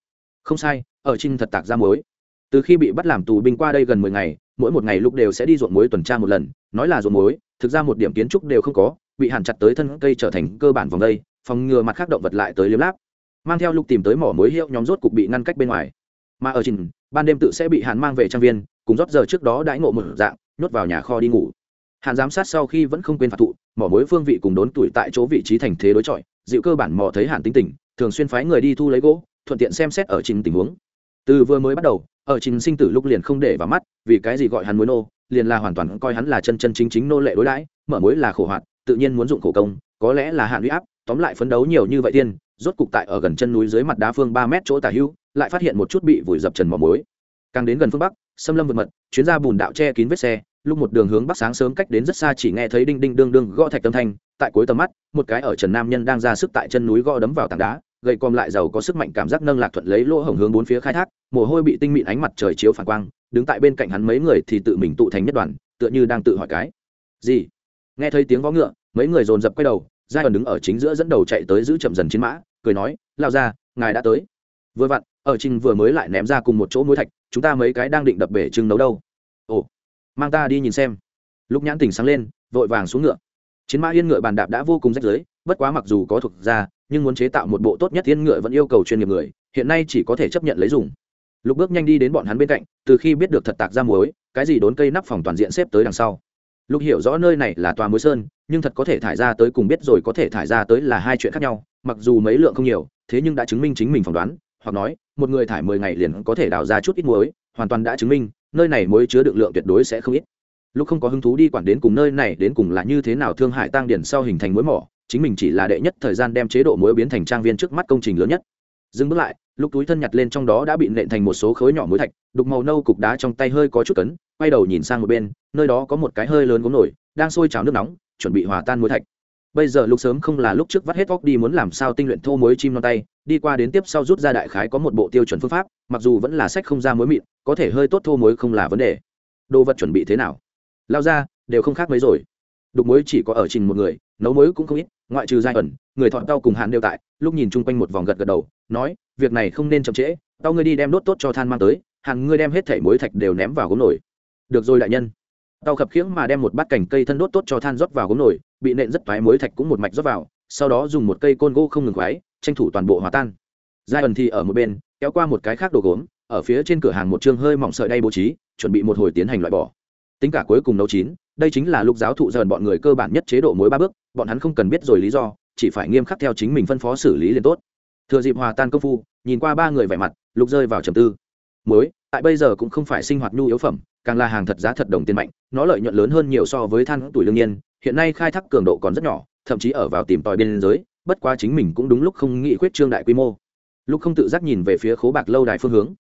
Không sai, ở trinh thật tạc ra muối. Từ khi bị bắt làm tù binh qua đây gần mười ngày, mỗi một ngày lúc đều sẽ đi ruộng muối tuần tra một lần, nói là ruộng muối, thực ra một điểm kiến trúc đều không có bị hàn chặt tới thân cây trở thành cơ bản vòng đây, phòng ngừa mặt khác động vật lại tới liếm láp. Mang theo lục tìm tới mỏ mối hiệu nhóm rốt cục bị ngăn cách bên ngoài. Mà ở trình, ban đêm tự sẽ bị hàn mang về trang viên, cùng rót giờ trước đó đãi ngộ một dạng, nhốt vào nhà kho đi ngủ. Hàn giám sát sau khi vẫn không quên phạt thụ, mỏ mối phương vị cùng đốn tuổi tại chỗ vị trí thành thế đối chọi, dịu cơ bản mò thấy hàn tính tình, thường xuyên phái người đi thu lấy gỗ, thuận tiện xem xét ở trình tình huống. Từ vừa mới bắt đầu, ở trình sinh tử lúc liền không để vào mắt, vì cái gì gọi hắn mối nô, liền là hoàn toàn coi hắn là chân chân chính chính nô lệ đối đãi mở mối là khổ hoạt tự nhiên muốn dụng khổ công, có lẽ là hạn uy áp, tóm lại phấn đấu nhiều như vậy tiên, rốt cục tại ở gần chân núi dưới mặt đá phương ba mét chỗ tả hưu, lại phát hiện một chút bị vùi dập trần mỏ mối càng đến gần phương bắc, xâm lâm vượt mật, chuyến ra bùn đạo che kín vết xe, lúc một đường hướng bắc sáng sớm cách đến rất xa chỉ nghe thấy đinh đinh đương đương gõ thạch tâm thanh, tại cuối tầm mắt, một cái ở trần nam nhân đang ra sức tại chân núi gõ đấm vào tảng đá, gầy còm lại giàu có sức mạnh cảm giác nâng lạc thuận lấy lỗ hổng hướng bốn phía khai thác, mồ hôi bị tinh mịn ánh mặt trời chiếu phản quang, đứng tại bên cạnh hắn mấy người thì tự mình tụ thành nhất đoàn, tựa như đang tự hỏi cái. Gì? Nghe thấy tiếng vó ngựa, mấy người dồn dập quay đầu, giai đoạn đứng ở chính giữa dẫn đầu chạy tới giữ chậm dần chiến mã, cười nói lao ra ngài đã tới. Vừa vặn, ở trình vừa mới lại ném ra cùng một chỗ mối thạch, chúng ta mấy cái đang định đập bể trưng nấu đâu. Ồ, mang ta đi nhìn xem. Lúc nhãn tỉnh sáng lên, vội vàng xuống ngựa. Chiến mã yên ngựa bàn đạp đã vô cùng rách rưới, bất quá mặc dù có thuộc ra nhưng muốn chế tạo một bộ tốt nhất yên ngựa vẫn yêu cầu chuyên nghiệp người, hiện nay chỉ có thể chấp nhận lấy dùng. Lục bước nhanh đi đến bọn hắn bên cạnh, từ khi biết được thật tạc ra muối, cái gì đốn cây nắp phòng toàn diện xếp tới đằng sau. Lục hiểu rõ nơi này là tòa muối sơn, nhưng thật có thể thải ra tới cùng biết rồi có thể thải ra tới là hai chuyện khác nhau, mặc dù mấy lượng không nhiều, thế nhưng đã chứng minh chính mình phỏng đoán, hoặc nói, một người thải mười ngày liền có thể đào ra chút ít muối, hoàn toàn đã chứng minh, nơi này muối chứa đựng lượng tuyệt đối sẽ không ít. Lúc không có hứng thú đi quản đến cùng nơi này đến cùng là như thế nào thương hại tăng điển sau hình thành muối mỏ, chính mình chỉ là đệ nhất thời gian đem chế độ muối biến thành trang viên trước mắt công trình lớn nhất dừng bước lại, lúc túi thân nhặt lên trong đó đã bị nện thành một số khối nhỏ muối thạch, đục màu nâu cục đá trong tay hơi có chút cấn, quay đầu nhìn sang một bên, nơi đó có một cái hơi lớn gốm nổi, đang sôi trào nước nóng, chuẩn bị hòa tan muối thạch. Bây giờ lúc sớm không là lúc trước vắt hết vóc đi muốn làm sao tinh luyện thô muối chim non tay, đi qua đến tiếp sau rút ra đại khái có một bộ tiêu chuẩn phương pháp, mặc dù vẫn là sách không ra muối mịn, có thể hơi tốt thô muối không là vấn đề. Đồ vật chuẩn bị thế nào? Lao ra, đều không khác mấy rồi. Đục muối chỉ có ở trình một người, nấu muối cũng không ít ngoại trừ giai ẩn, người thọ tao cùng hạn đều tại, lúc nhìn chung quanh một vòng gật gật đầu, nói, việc này không nên chậm trễ, tao ngươi đi đem đốt tốt cho than mang tới hàng ngươi đem hết thảy muối thạch đều ném vào gốm nổi được rồi đại nhân. Tao khập khiễng mà đem một bát cành cây thân đốt tốt cho than rót vào gốm nổi bị nện rất thoái muối thạch cũng một mạch rót vào, sau đó dùng một cây côn gỗ không ngừng khoái tranh thủ toàn bộ hòa tan. Giai ẩn thì ở một bên, kéo qua một cái khác đồ gốm, ở phía trên cửa hàng một chương hơi mỏng sợi đay bố trí, chuẩn bị một hồi tiến hành loại bỏ. Tính cả cuối cùng nấu chín, đây chính là lúc giáo thụ dần bọn người cơ bản nhất chế độ mối ba bước bọn hắn không cần biết rồi lý do, chỉ phải nghiêm khắc theo chính mình phân phó xử lý liền tốt. Thừa dịp hòa tan công phu, nhìn qua ba người vẻ mặt, lục rơi vào trầm tư. Muối, tại bây giờ cũng không phải sinh hoạt nhu yếu phẩm, càng là hàng thật giá thật đồng tiền mạnh, nó lợi nhuận lớn hơn nhiều so với than tuổi đương nhiên, hiện nay khai thác cường độ còn rất nhỏ, thậm chí ở vào tìm tòi biên giới, bất quá chính mình cũng đúng lúc không nghĩ quyết trương đại quy mô. Lúc không tự giác nhìn về phía khố bạc lâu đài phương hướng.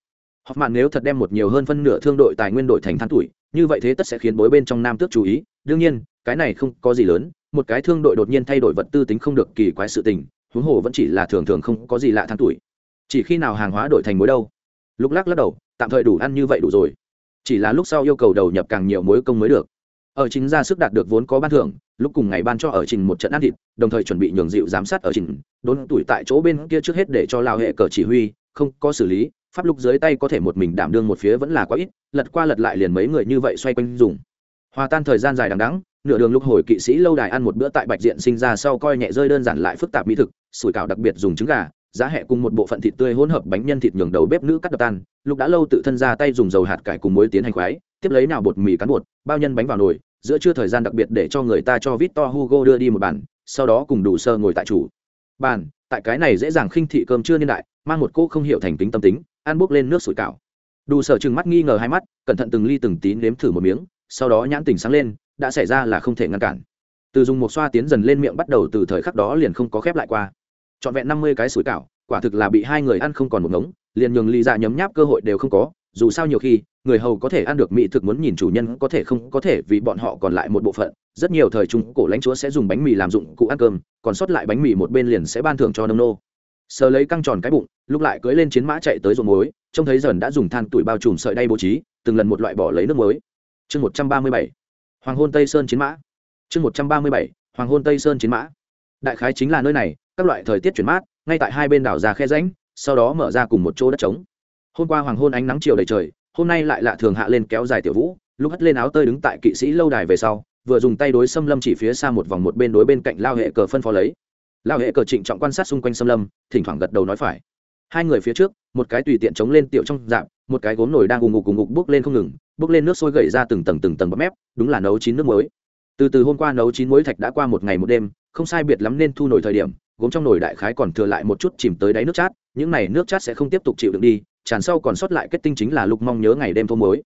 Hoặc mạn nếu thật đem một nhiều hơn phân nửa thương đội tài nguyên đội thành than tuổi, như vậy thế tất sẽ khiến bối bên trong nam tước chú ý, đương nhiên, cái này không có gì lớn một cái thương đội đột nhiên thay đổi vật tư tính không được kỳ quái sự tình, huống hồ vẫn chỉ là thường thường không có gì lạ tháng tuổi. Chỉ khi nào hàng hóa đổi thành mối đâu? Lúc lắc lắc đầu, tạm thời đủ ăn như vậy đủ rồi. Chỉ là lúc sau yêu cầu đầu nhập càng nhiều mối công mới được. Ở chính ra sức đạt được vốn có ban thưởng, lúc cùng ngày ban cho ở trình một trận ăn thịt, đồng thời chuẩn bị nhường dịu giám sát ở trình, đốn tuổi tại chỗ bên kia trước hết để cho lao hệ cờ chỉ huy, không có xử lý, pháp lục dưới tay có thể một mình đảm đương một phía vẫn là quá ít, lật qua lật lại liền mấy người như vậy xoay quanh dùng. Hòa tan thời gian dài đằng đắng nửa đường lúc hồi kỵ sĩ lâu đài ăn một bữa tại bạch diện sinh ra sau coi nhẹ rơi đơn giản lại phức tạp mỹ thực sủi cảo đặc biệt dùng trứng gà giá hẹ cùng một bộ phận thịt tươi hỗn hợp bánh nhân thịt nhường đầu bếp nữ cắt đập tan lúc đã lâu tự thân ra tay dùng dầu hạt cải cùng muối tiến hành khoái tiếp lấy nào bột mì cán bột bao nhân bánh vào nồi giữa trưa thời gian đặc biệt để cho người ta cho Victor Hugo đưa đi một bàn, sau đó cùng đủ sơ ngồi tại chủ. Bàn, tại cái này dễ dàng khinh thị cơm trưa niên đại, mang một cô không hiểu thành tính tâm tính, ăn bốc lên nước sủi cảo. Đủ sở trừng mắt nghi ngờ hai mắt, cẩn thận từng ly từng tí nếm thử một miếng, sau đó nhãn tình sáng lên, đã xảy ra là không thể ngăn cản. Từ dùng một xoa tiến dần lên miệng bắt đầu từ thời khắc đó liền không có khép lại qua. Trọn vẹn năm mươi cái sủi cảo, quả thực là bị hai người ăn không còn một ngống, liền nhường ly dạ nhấm nháp cơ hội đều không có, dù sao nhiều khi người hầu có thể ăn được mỹ thực muốn nhìn chủ nhân có thể không có thể vì bọn họ còn lại một bộ phận rất nhiều thời trung cổ lãnh chúa sẽ dùng bánh mì làm dụng cụ ăn cơm còn sót lại bánh mì một bên liền sẽ ban thưởng cho nông nô sờ lấy căng tròn cái bụng lúc lại cưỡi lên chiến mã chạy tới ruộng muối trông thấy dần đã dùng than tuổi bao trùm sợi đay bố trí từng lần một loại bỏ lấy nước muối chương một trăm ba mươi bảy hoàng hôn tây sơn chiến mã. Chương một trăm ba mươi bảy, hoàng hôn tây sơn chiến mã. Đại khái chính là nơi này, các loại thời tiết chuyển mát, ngay tại hai bên đảo ra khe ránh sau đó mở ra cùng một chỗ đất trống. Hôm qua hoàng hôn ánh nắng chiều đầy trời, hôm nay lại lạ thường hạ lên kéo dài tiểu vũ, lúc hất lên áo tơi đứng tại kỵ sĩ lâu đài về sau, vừa dùng tay đối xâm lâm chỉ phía xa một vòng một bên đối bên cạnh lao hệ cờ phân phó lấy. Lao hệ cờ trịnh trọng quan sát xung quanh xâm lâm, thỉnh thoảng gật đầu nói phải. Hai người phía trước, một cái tùy tiện chống lên tiểu trong dạp một cái gốm nồi đang gùng ngục gùng ngục bước lên không ngừng bước lên nước sôi gậy ra từng tầng từng tầng bắp mép, đúng là nấu chín nước muối. Từ từ hôm qua nấu chín muối thạch đã qua một ngày một đêm, không sai biệt lắm nên thu nồi thời điểm, gốm trong nồi đại khái còn thừa lại một chút chìm tới đáy nước chát, những này nước chát sẽ không tiếp tục chịu đựng đi tràn sau còn sót lại kết tinh chính là lục mong nhớ ngày đêm thô muối.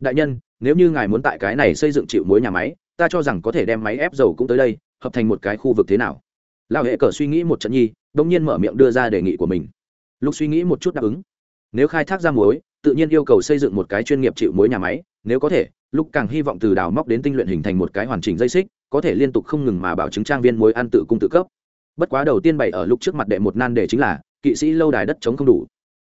Đại nhân, nếu như ngài muốn tại cái này xây dựng chịu muối nhà máy, ta cho rằng có thể đem máy ép dầu cũng tới đây, hợp thành một cái khu vực thế nào? Lão hệ cờ suy nghĩ một trận nhi đông nhiên mở miệng đưa ra đề nghị của mình. Lúc suy nghĩ một chút đáp ứng. Nếu khai thác ra muối tự nhiên yêu cầu xây dựng một cái chuyên nghiệp chịu muối nhà máy, nếu có thể, lúc càng hy vọng từ đào móc đến tinh luyện hình thành một cái hoàn chỉnh dây xích, có thể liên tục không ngừng mà bảo chứng trang viên muối ăn tự cung tự cấp. Bất quá đầu tiên bày ở lúc trước mặt đệ một nan đề chính là, kỵ sĩ lâu đài đất chống không đủ.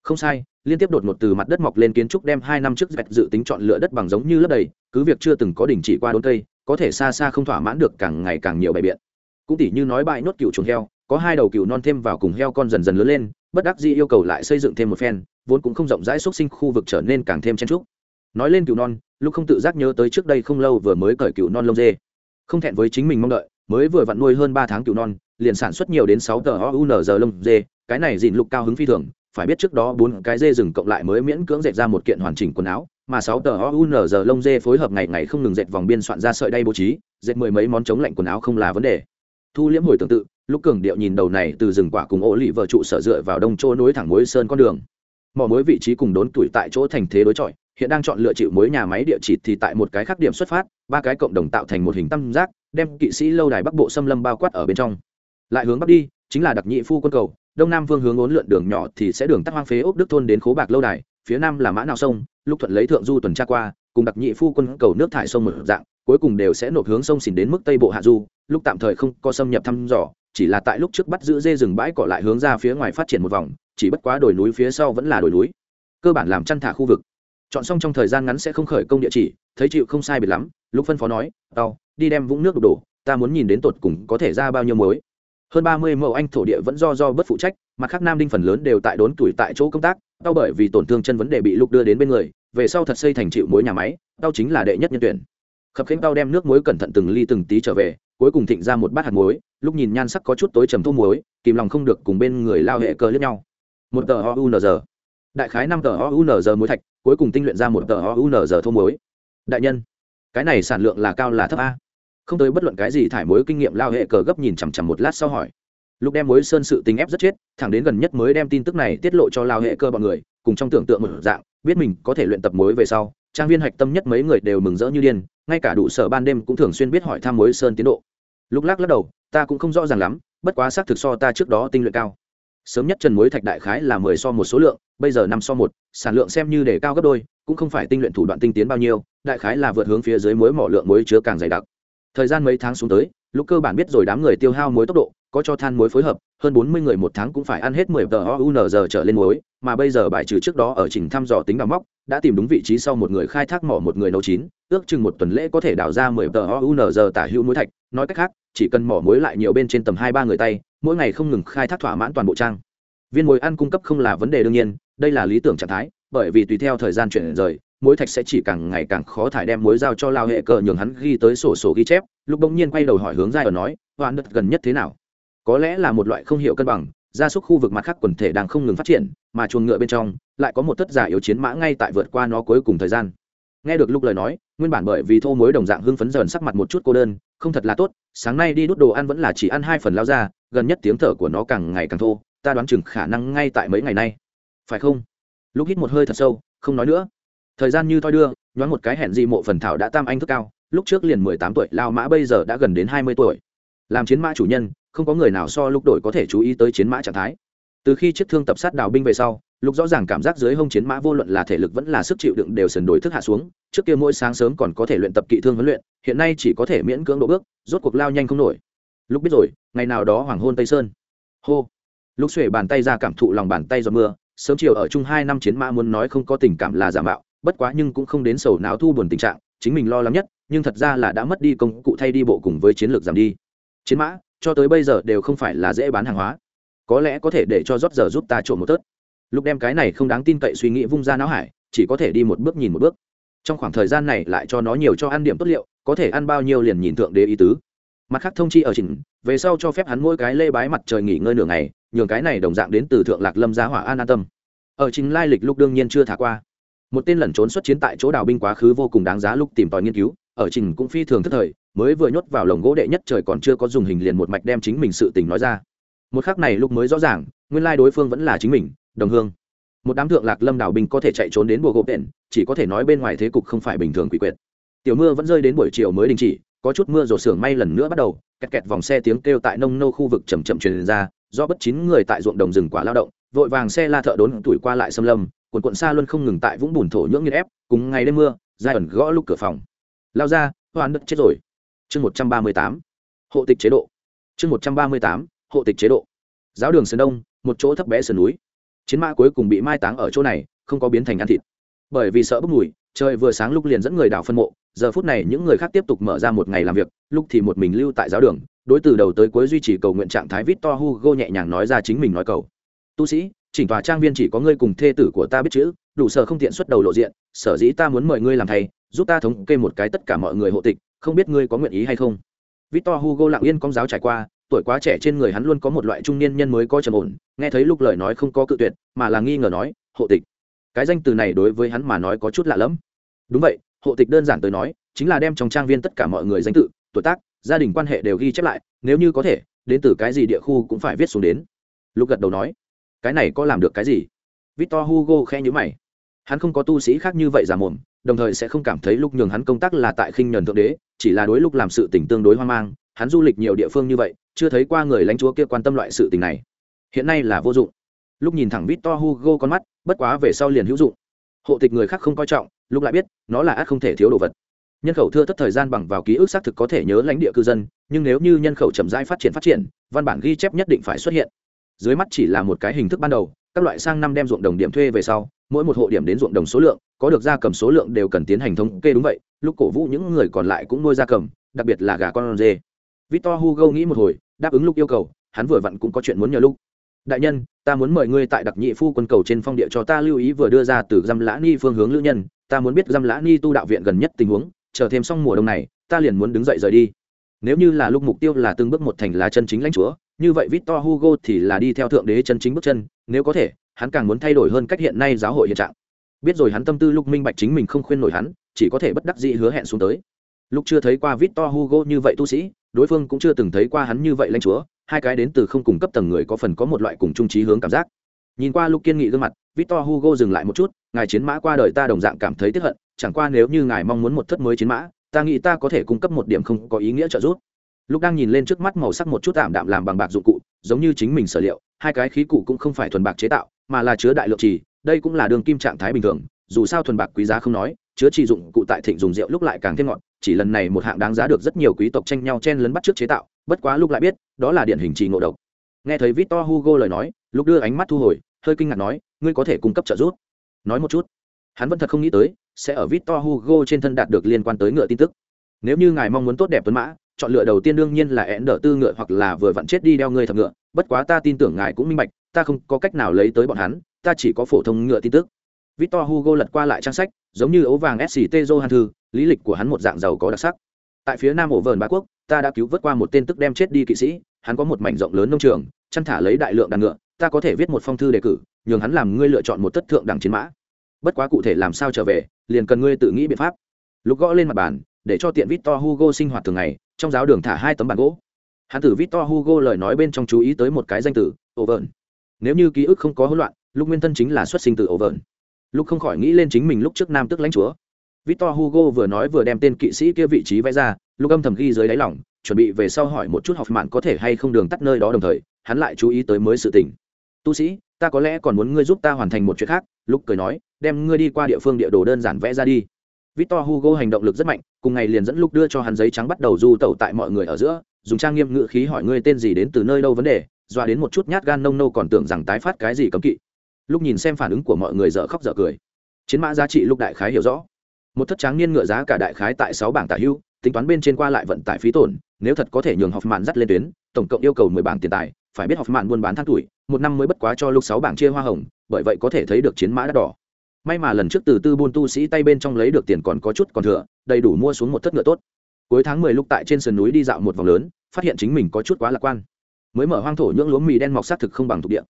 Không sai, liên tiếp đột ngột từ mặt đất mọc lên kiến trúc đem hai năm trước dẹt dự tính chọn lựa đất bằng giống như lấp đầy, cứ việc chưa từng có đình chỉ qua đốn cây, có thể xa xa không thỏa mãn được càng ngày càng nhiều bài biện. Cũng tỉ như nói bại nốt cựu chuồng heo, có hai đầu cựu non thêm vào cùng heo con dần dần lớn lên bất đắc dĩ yêu cầu lại xây dựng thêm một phen, vốn cũng không rộng rãi xúc sinh khu vực trở nên càng thêm chen trúc nói lên cựu non lúc không tự giác nhớ tới trước đây không lâu vừa mới cởi cựu non lông dê. Không thẹn với chính mình mong đợi, mới vừa vặn nuôi hơn ba tháng cựu non, liền sản xuất nhiều đến sáu tờ ounz lông dê, cái này dịn lục cao hứng phi thường, phải biết trước đó bốn cái dê rừng cộng lại mới miễn cưỡng dệt ra một kiện hoàn chỉnh quần áo, mà sáu tờ ounz lông dê phối hợp ngày ngày không ngừng dệt vòng biên soạn ra sợi đay bố trí, dệt mười mấy món chống lạnh quần áo không là vấn đề. Thu liễm hồi tương tự lúc cường điệu nhìn đầu này từ rừng quả cùng ô lì vợ trụ sở dựa vào đông chỗ nối thẳng mối sơn con đường. Mỏ mối vị trí cùng đốn tuổi tại chỗ thành thế đối chọi, hiện đang chọn lựa chịu mối nhà máy địa chỉ thì tại một cái khác điểm xuất phát, ba cái cộng đồng tạo thành một hình tam giác, đem kỵ sĩ lâu đài bắc bộ xâm lâm bao quát ở bên trong. Lại hướng bắc đi, chính là đặc nhị phu quân cầu, đông nam phương hướng ốn lượn đường nhỏ thì sẽ đường tắt hoang phế ốc đức thôn đến khố bạc lâu đài, phía nam là mã nào sông lúc thuận lấy thượng du tuần tra qua, cùng đặc nhị phu quân cầu nước thải sông một dạng, cuối cùng đều sẽ nộp hướng sông xỉn đến mức tây bộ hạ du, lúc tạm thời không có xâm nhập thăm dò chỉ là tại lúc trước bắt giữ dê rừng bãi cỏ lại hướng ra phía ngoài phát triển một vòng, chỉ bất quá đồi núi phía sau vẫn là đồi núi. Cơ bản làm chăn thả khu vực. Chọn xong trong thời gian ngắn sẽ không khởi công địa chỉ, thấy chịu không sai biệt lắm lúc phân phó nói, tao, đi đem vũng nước đục đổ, ta muốn nhìn đến tột cùng có thể ra bao nhiêu muối. Hơn ba mươi mẫu anh thổ địa vẫn do do bất phụ trách, mặt khác nam đinh phần lớn đều tại đốn tuổi tại chỗ công tác, tao bởi vì tổn thương chân vấn đề bị lục đưa đến bên người, về sau thật xây thành chịu muối nhà máy, tao chính là đệ nhất nhân tuyển. Khập khiễng tao đem nước muối cẩn thận từng ly từng tí trở về cuối cùng thịnh ra một bát hạt muối lúc nhìn nhan sắc có chút tối trầm thô muối kìm lòng không được cùng bên người lao hệ cơ lẫn nhau. Một tờ giờ, đại khái năm tờ giờ muối thạch cuối cùng tinh luyện ra một tờ giờ thô muối. Đại nhân cái này sản lượng là cao là thấp a? Không tới bất luận cái gì thải muối kinh nghiệm lao hệ cờ gấp nhìn chằm chằm một lát sau hỏi. Lúc đem muối sơn sự tính ép rất chết thẳng đến gần nhất mới đem tin tức này tiết lộ cho lao hệ cơ bọn người cùng trong tưởng tượng một dạng biết mình có thể luyện tập muối về sau trang viên hạch tâm nhất mấy người đều mừng rỡ như điên ngay cả đủ sở ban đêm cũng thường xuyên biết hỏi thăm muối sơn tiến độ lúc lắc lắc đầu, ta cũng không rõ ràng lắm, bất quá xác thực so ta trước đó tinh luyện cao. Sớm nhất trần muối thạch đại khái là mười so một số lượng, bây giờ năm so một, sản lượng xem như để cao gấp đôi, cũng không phải tinh luyện thủ đoạn tinh tiến bao nhiêu, đại khái là vượt hướng phía dưới muối mỏ lượng muối chứa càng dày đặc. Thời gian mấy tháng xuống tới, lúc cơ bản biết rồi đám người tiêu hao muối tốc độ, có cho than muối phối hợp, hơn bốn mươi người một tháng cũng phải ăn hết mười tờ giờ trở lên muối, mà bây giờ bài trừ trước đó ở trình thăm dò tính đào móc, đã tìm đúng vị trí sau một người khai thác mỏ một người nấu chín, ước chừng một tuần lễ có thể đào ra mười tờ giờ tả hữu muối thạch, nói cách khác chỉ cần mỏ muối lại nhiều bên trên tầm hai ba người tay, mỗi ngày không ngừng khai thác thỏa mãn toàn bộ trang. Viên muối ăn cung cấp không là vấn đề đương nhiên, đây là lý tưởng trạng thái, bởi vì tùy theo thời gian chuyển rời, muối thạch sẽ chỉ càng ngày càng khó thải đem muối giao cho lao hệ cờ nhường hắn ghi tới sổ sổ ghi chép, lúc bỗng nhiên quay đầu hỏi hướng giai ở nói hoàn đất gần nhất thế nào? Có lẽ là một loại không hiểu cân bằng, gia súc khu vực mặt khác quần thể đang không ngừng phát triển, mà chuồng ngựa bên trong lại có một tất giả yếu chiến mã ngay tại vượt qua nó cuối cùng thời gian nghe được lúc lời nói, nguyên bản bởi vì thô muối đồng dạng hưng phấn dần sắc mặt một chút cô đơn, không thật là tốt, sáng nay đi đút đồ ăn vẫn là chỉ ăn hai phần lao ra, gần nhất tiếng thở của nó càng ngày càng thô, ta đoán chừng khả năng ngay tại mấy ngày nay. Phải không? Lúc hít một hơi thật sâu, không nói nữa. Thời gian như thoi đưa, nhoáng một cái hẹn dị mộ phần thảo đã tam anh thức cao, lúc trước liền mười tám tuổi, lao mã bây giờ đã gần đến hai mươi tuổi. Làm chiến mã chủ nhân, không có người nào so lúc đổi có thể chú ý tới chiến mã trạng thái. Từ khi chiếc thương tập sát đào binh về sau lúc rõ ràng cảm giác dưới hông chiến mã vô luận là thể lực vẫn là sức chịu đựng đều sần đổi thức hạ xuống, trước kia mỗi sáng sớm còn có thể luyện tập kỵ thương huấn luyện, hiện nay chỉ có thể miễn cưỡng độ bước, rốt cuộc lao nhanh không nổi. Lúc biết rồi, ngày nào đó hoàng hôn tây sơn. Hô. Lúc xuể bàn tay ra cảm thụ lòng bàn tay do mưa, sớm chiều ở chung hai năm chiến mã muốn nói không có tình cảm là giả mạo, bất quá nhưng cũng không đến sầu não thu buồn tình trạng, chính mình lo lắng nhất, nhưng thật ra là đã mất đi công cụ thay đi bộ cùng với chiến lược giảm đi. Chiến mã, cho tới bây giờ đều không phải là dễ bán hàng hóa. Có lẽ có thể để cho rót giờ giúp ta trộm một tớt lúc đem cái này không đáng tin cậy suy nghĩ vung ra não hải, chỉ có thể đi một bước nhìn một bước. Trong khoảng thời gian này lại cho nó nhiều cho ăn điểm tốt liệu, có thể ăn bao nhiêu liền nhìn thượng đế ý tứ. Mặt khác thông chi ở trình về sau cho phép hắn mỗi cái lê bái mặt trời nghỉ ngơi nửa ngày, nhường cái này đồng dạng đến từ thượng lạc lâm giá hỏa an an tâm. Ở trình lai lịch lúc đương nhiên chưa thả qua. Một tên lẩn trốn xuất chiến tại chỗ đào binh quá khứ vô cùng đáng giá lúc tìm tòi nghiên cứu, ở trình cũng phi thường thất thời, mới vừa nhốt vào lồng gỗ đệ nhất trời còn chưa có dùng hình liền một mạch đem chính mình sự tình nói ra. Một khắc này lúc mới rõ ràng, nguyên lai đối phương vẫn là chính mình đồng hương. Một đám thượng lạc lâm đào binh có thể chạy trốn đến bùa gộp đền chỉ có thể nói bên ngoài thế cục không phải bình thường quỷ quyệt. Tiểu mưa vẫn rơi đến buổi chiều mới đình chỉ, có chút mưa rột sưởng may lần nữa bắt đầu, kẹt kẹt vòng xe tiếng kêu tại nông nô khu vực chầm chậm truyền ra, do bất chín người tại ruộng đồng rừng quả lao động, vội vàng xe la thợ đốn tuổi qua lại xâm lâm quần quận xa luôn không ngừng tại vũng bùn thổ nhưỡng nghiệt ép, cùng ngày đêm mưa, giai ẩn gõ lúc cửa phòng. Lao ra hoàn đất chết rồi. Chương một trăm ba mươi tám, hộ tịch chế độ. Chương một trăm ba mươi tám, hộ tịch chế độ. Giáo đường sơn đông, một chỗ thấp bé sườn núi chiến mã cuối cùng bị mai táng ở chỗ này, không có biến thành ăn thịt. Bởi vì sợ bốc mùi, trời vừa sáng lúc liền dẫn người đào phân mộ, giờ phút này những người khác tiếp tục mở ra một ngày làm việc, lúc thì một mình lưu tại giáo đường, đối từ đầu tới cuối duy trì cầu nguyện trạng thái victor hugo nhẹ nhàng nói ra chính mình nói cầu. Tu sĩ, chỉnh tòa trang viên chỉ có ngươi cùng thê tử của ta biết chữ, đủ sở không tiện xuất đầu lộ diện, sở dĩ ta muốn mời ngươi làm thầy, giúp ta thống kê một cái tất cả mọi người hộ tịch, không biết ngươi có nguyện ý hay không? Victor hugo lặng yên con giáo trải qua tuổi quá trẻ trên người hắn luôn có một loại trung niên nhân mới có trầm ổn, nghe thấy lúc lời nói không có cự tuyệt, mà là nghi ngờ nói, hộ tịch. Cái danh từ này đối với hắn mà nói có chút lạ lẫm. Đúng vậy, hộ tịch đơn giản tới nói, chính là đem trong trang viên tất cả mọi người danh tự, tuổi tác, gia đình quan hệ đều ghi chép lại, nếu như có thể, đến từ cái gì địa khu cũng phải viết xuống đến. Lúc gật đầu nói, cái này có làm được cái gì? Victor hugo khe nhữ mày. Hắn không có tu sĩ khác như vậy giả mồm, đồng thời sẽ không cảm thấy lúc nhường hắn công tác là tại khinh nhuần thượng đế, chỉ là đối lúc làm sự tình tương đối hoang mang, hắn du lịch nhiều địa phương như vậy chưa thấy qua người lãnh chúa kia quan tâm loại sự tình này. Hiện nay là vô dụng. Lúc nhìn thẳng victor hugo con mắt, bất quá về sau liền hữu dụng. Hộ tịch người khác không coi trọng, lúc lại biết, nó là ác không thể thiếu đồ vật. Nhân khẩu thưa thất thời gian bằng vào ký ức xác thực có thể nhớ lãnh địa cư dân, nhưng nếu như nhân khẩu chậm rãi phát triển phát triển, văn bản ghi chép nhất định phải xuất hiện. Dưới mắt chỉ là một cái hình thức ban đầu, các loại sang năm đem ruộng đồng điểm thuê về sau, mỗi một hộ điểm đến ruộng đồng số lượng, có được gia cầm số lượng đều cần tiến hành thống kê đúng vậy, lúc cổ vũ những người còn lại cũng nuôi gia cầm, đặc biệt là gà con dê victor hugo nghĩ một hồi, đáp ứng lúc yêu cầu, hắn vừa vặn cũng có chuyện muốn nhờ lúc. Đại nhân, ta muốn mời ngươi tại đặc nhị phu quân cầu trên phong địa cho ta lưu ý vừa đưa ra từ dăm lã ni phương hướng lưu nhân, ta muốn biết dăm lã ni tu đạo viện gần nhất tình huống, chờ thêm xong mùa đông này, ta liền muốn đứng dậy rời đi. Nếu như là lúc mục tiêu là từng bước một thành là chân chính lãnh chúa, như vậy victor hugo thì là đi theo thượng đế chân chính bước chân, nếu có thể, hắn càng muốn thay đổi hơn cách hiện nay giáo hội hiện trạng. Biết rồi hắn tâm tư lúc minh bạch chính mình không khuyên nổi hắn, chỉ có thể bất đắc dĩ hứa hẹn xuống tới. Lúc chưa thấy qua victor hugo như vậy tu sĩ đối phương cũng chưa từng thấy qua hắn như vậy lãnh chúa, hai cái đến từ không cùng cấp tầng người có phần có một loại cùng trung trí hướng cảm giác. Nhìn qua lục kiên nghị gương mặt, victor hugo dừng lại một chút, ngài chiến mã qua đời ta đồng dạng cảm thấy tiếc hận, chẳng qua nếu như ngài mong muốn một thất mới chiến mã, ta nghĩ ta có thể cung cấp một điểm không có ý nghĩa trợ giúp. Lúc đang nhìn lên trước mắt màu sắc một chút tạm đạm làm bằng bạc dụng cụ, giống như chính mình sở liệu, hai cái khí cụ cũng không phải thuần bạc chế tạo, mà là chứa đại lượng trì, đây cũng là đường kim trạng thái bình thường, dù sao thuần bạc quý giá không nói, chứa trì dụng cụ tại thịnh dùng rượu lúc lại càng thêm ngọt chỉ lần này một hạng đáng giá được rất nhiều quý tộc tranh nhau chen lấn bắt trước chế tạo, bất quá lúc lại biết, đó là điển hình trì ngộ độc. Nghe thấy victor hugo lời nói lúc đưa ánh mắt thu hồi, hơi kinh ngạc nói, ngươi có thể cung cấp trợ giúp? Nói một chút, hắn vẫn thật không nghĩ tới, sẽ ở victor hugo trên thân đạt được liên quan tới ngựa tin tức. Nếu như ngài mong muốn tốt đẹp tuấn mã, chọn lựa đầu tiên đương nhiên là én đỡ tư ngựa hoặc là vừa vặn chết đi đeo người thập ngựa, bất quá ta tin tưởng ngài cũng minh bạch, ta không có cách nào lấy tới bọn hắn, ta chỉ có phổ thông ngựa tin tức victor hugo lật qua lại trang sách, giống như ấu vàng sct johan thư, lý lịch của hắn một dạng giàu có đặc sắc. Tại phía nam ổ vờn ba quốc, ta đã cứu vớt qua một tên tức đem chết đi kỵ sĩ, hắn có một mảnh rộng lớn nông trường, chăn thả lấy đại lượng đàn ngựa, ta có thể viết một phong thư đề cử, nhường hắn làm ngươi lựa chọn một tất thượng đẳng chiến mã. Bất quá cụ thể làm sao trở về, liền cần ngươi tự nghĩ biện pháp. Lục gõ lên mặt bàn, để cho tiện victor hugo sinh hoạt thường ngày, trong giáo đường thả hai tấm bàn gỗ. Hắn tử victor hugo lời nói bên trong chú ý tới một cái danh từ, ổ vợn nếu như ký ức không có hỗn loạn, lục nguyên thân chính là xuất sinh từ ổ vợn lúc không khỏi nghĩ lên chính mình lúc trước nam tức lãnh chúa. Victor hugo vừa nói vừa đem tên kỵ sĩ kia vị trí vẽ ra lúc âm thầm ghi dưới đáy lỏng chuẩn bị về sau hỏi một chút học mạn có thể hay không đường tắt nơi đó đồng thời, hắn lại chú ý tới mới sự tình. Tu sĩ, ta có lẽ còn muốn ngươi giúp ta hoàn thành một chuyện khác lúc cười nói, đem ngươi đi qua địa phương địa đồ đơn giản vẽ ra đi. Victor hugo hành động lực rất mạnh, cùng ngày liền dẫn lúc đưa cho hắn giấy trắng bắt đầu du tẩu tại mọi người ở giữa, dùng trang nghiêm ngự khí hỏi ngươi tên gì đến từ nơi đâu vấn đề, dọa đến một chút nhát gan nông nâu còn tưởng rằng tái phát cái gì cấm kỵ lúc nhìn xem phản ứng của mọi người dở khóc dở cười. Chiến mã giá trị lúc đại khái hiểu rõ. Một thất tráng niên ngựa giá cả đại khái tại sáu bảng tả hưu, tính toán bên trên qua lại vận tải phí tổn, nếu thật có thể nhường học mạn dắt lên tuyến, tổng cộng yêu cầu mười bảng tiền tài, phải biết học mạn buôn bán tháng tuổi, một năm mới bất quá cho lúc sáu bảng chia hoa hồng, bởi vậy có thể thấy được chiến mã đắt đỏ. May mà lần trước từ tư buôn tu sĩ tay bên trong lấy được tiền còn có chút còn thừa, đầy đủ mua xuống một thất ngựa tốt. Cuối tháng mười lúc tại trên sườn núi đi dạo một vòng lớn, phát hiện chính mình có chút quá lạc quan. Mới mở hoang thổ nhưỡng lúa mì đen mọc xác thực không bằng thuộc địa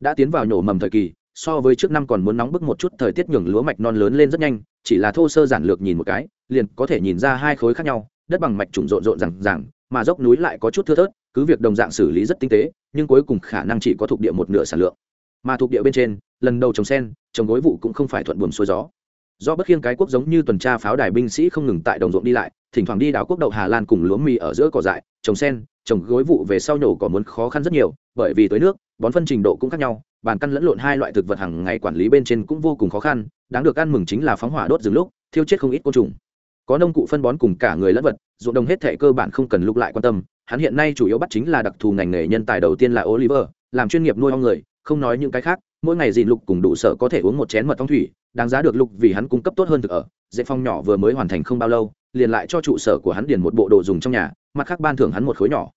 đã tiến vào nhổ mầm thời kỳ, so với trước năm còn muốn nóng bức một chút, thời tiết nhường lúa mạch non lớn lên rất nhanh, chỉ là thô sơ giản lược nhìn một cái, liền có thể nhìn ra hai khối khác nhau, đất bằng mạch trùng rộn rộn rằng rằng mà dốc núi lại có chút thưa thớt, cứ việc đồng dạng xử lý rất tinh tế, nhưng cuối cùng khả năng chỉ có thuộc địa một nửa sản lượng. Mà thuộc địa bên trên, lần đầu trồng sen, trồng gối vụ cũng không phải thuận buồm xuôi gió. Do bất khiêng cái quốc giống như tuần tra pháo đài binh sĩ không ngừng tại đồng ruộng đi lại, thỉnh thoảng đi đảo quốc đậu hà lan cùng lúa mì ở giữa cỏ dại, trồng sen trồng gối vụ về sau nhổ cỏ muốn khó khăn rất nhiều, bởi vì tới nước, bón phân trình độ cũng khác nhau, bàn căn lẫn lộn hai loại thực vật hàng ngày quản lý bên trên cũng vô cùng khó khăn, đáng được ăn mừng chính là phóng hỏa đốt rừng lúc, thiêu chết không ít côn trùng. Có nông cụ phân bón cùng cả người lẫn vật, ruộng đồng hết thể cơ bản không cần lúc lại quan tâm, hắn hiện nay chủ yếu bắt chính là đặc thù ngành nghề nhân tài đầu tiên là oliver, làm chuyên nghiệp nuôi ong người, không nói những cái khác, mỗi ngày dìn lục cùng đủ sợ có thể uống một chén mật phong thủy, đáng giá được lục vì hắn cung cấp tốt hơn thực ở, dễ phong nhỏ vừa mới hoàn thành không bao lâu, liền lại cho trụ sở của hắn điền một bộ đồ dùng trong nhà mặt khác ban thưởng hắn một khối nhỏ.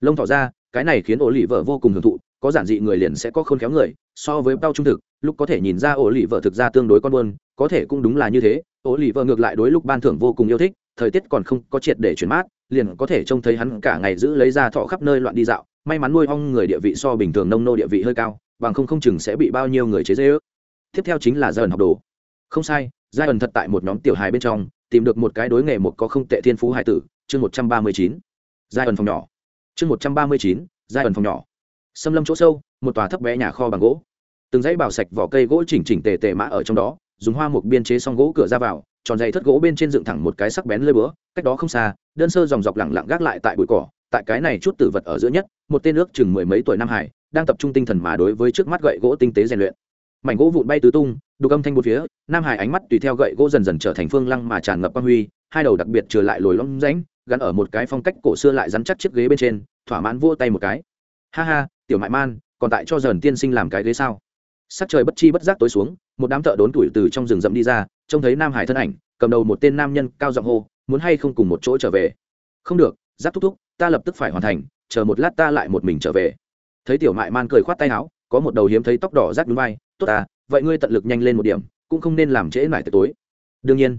Lông thỏ ra, cái này khiến ổ lì vợ vô cùng hưởng thụ, có giản dị người liền sẽ có khôn khéo người, so với bao trung thực, lúc có thể nhìn ra ổ lì vợ thực ra tương đối con buôn, có thể cũng đúng là như thế. Ổ lì vợ ngược lại đối lúc ban thưởng vô cùng yêu thích, thời tiết còn không có triệt để chuyển mát, liền có thể trông thấy hắn cả ngày giữ lấy ra thọ khắp nơi loạn đi dạo, may mắn nuôi ong người địa vị so bình thường nông nô địa vị hơi cao, bằng không không chừng sẽ bị bao nhiêu người chế dễ ước tiếp theo chính là dần học đồ. Không sai giai ẩn thật tại một nhóm tiểu hài bên trong, tìm được một cái đối nghề một có không tệ thiên phú hài tử chương một trăm ba mươi chín, giai ẩn phòng nhỏ. Chương một trăm ba mươi chín, giai ẩn phòng nhỏ. Xâm lâm chỗ sâu, một tòa thấp bé nhà kho bằng gỗ. Từng dãy bảo sạch vỏ cây gỗ chỉnh chỉnh tề tề mã ở trong đó, dùng hoa một biên chế xong gỗ cửa ra vào, tròn dày thất gỗ bên trên dựng thẳng một cái sắc bén lơi bữa cách đó không xa, đơn sơ dòng dọc lẳng lặng gác lại tại bụi cỏ, tại cái này chút tử vật ở giữa nhất, một tên ước chừng mười mấy tuổi nam hải, đang tập trung tinh thần mà đối với trước mắt gậy gỗ tinh tế rèn luyện. Mảnh gỗ vụn bay tứ tung, đục âm thanh một phía, nam hải ánh mắt tùy theo gậy gỗ dần dần trở thành phương lăng mà tràn ngập quang huy, hai đầu đặc biệt trở lại lồi lõm rãnh gắn ở một cái phong cách cổ xưa lại rắn chắc chiếc ghế bên trên, thỏa mãn vua tay một cái. Ha ha, tiểu mại man, còn tại cho dần tiên sinh làm cái ghế sao? Sắc trời bất chi bất giác tối xuống, một đám thợ đốn tuổi từ trong rừng rậm đi ra, trông thấy nam hải thân ảnh, cầm đầu một tên nam nhân cao giọng hô, muốn hay không cùng một chỗ trở về? Không được, giáp thúc thúc, ta lập tức phải hoàn thành, chờ một lát ta lại một mình trở về. Thấy tiểu mại man cười khoát tay áo, có một đầu hiếm thấy tóc đỏ rát núi vai, tốt à vậy ngươi tận lực nhanh lên một điểm, cũng không nên làm trễ mải tới tối. Đương nhiên.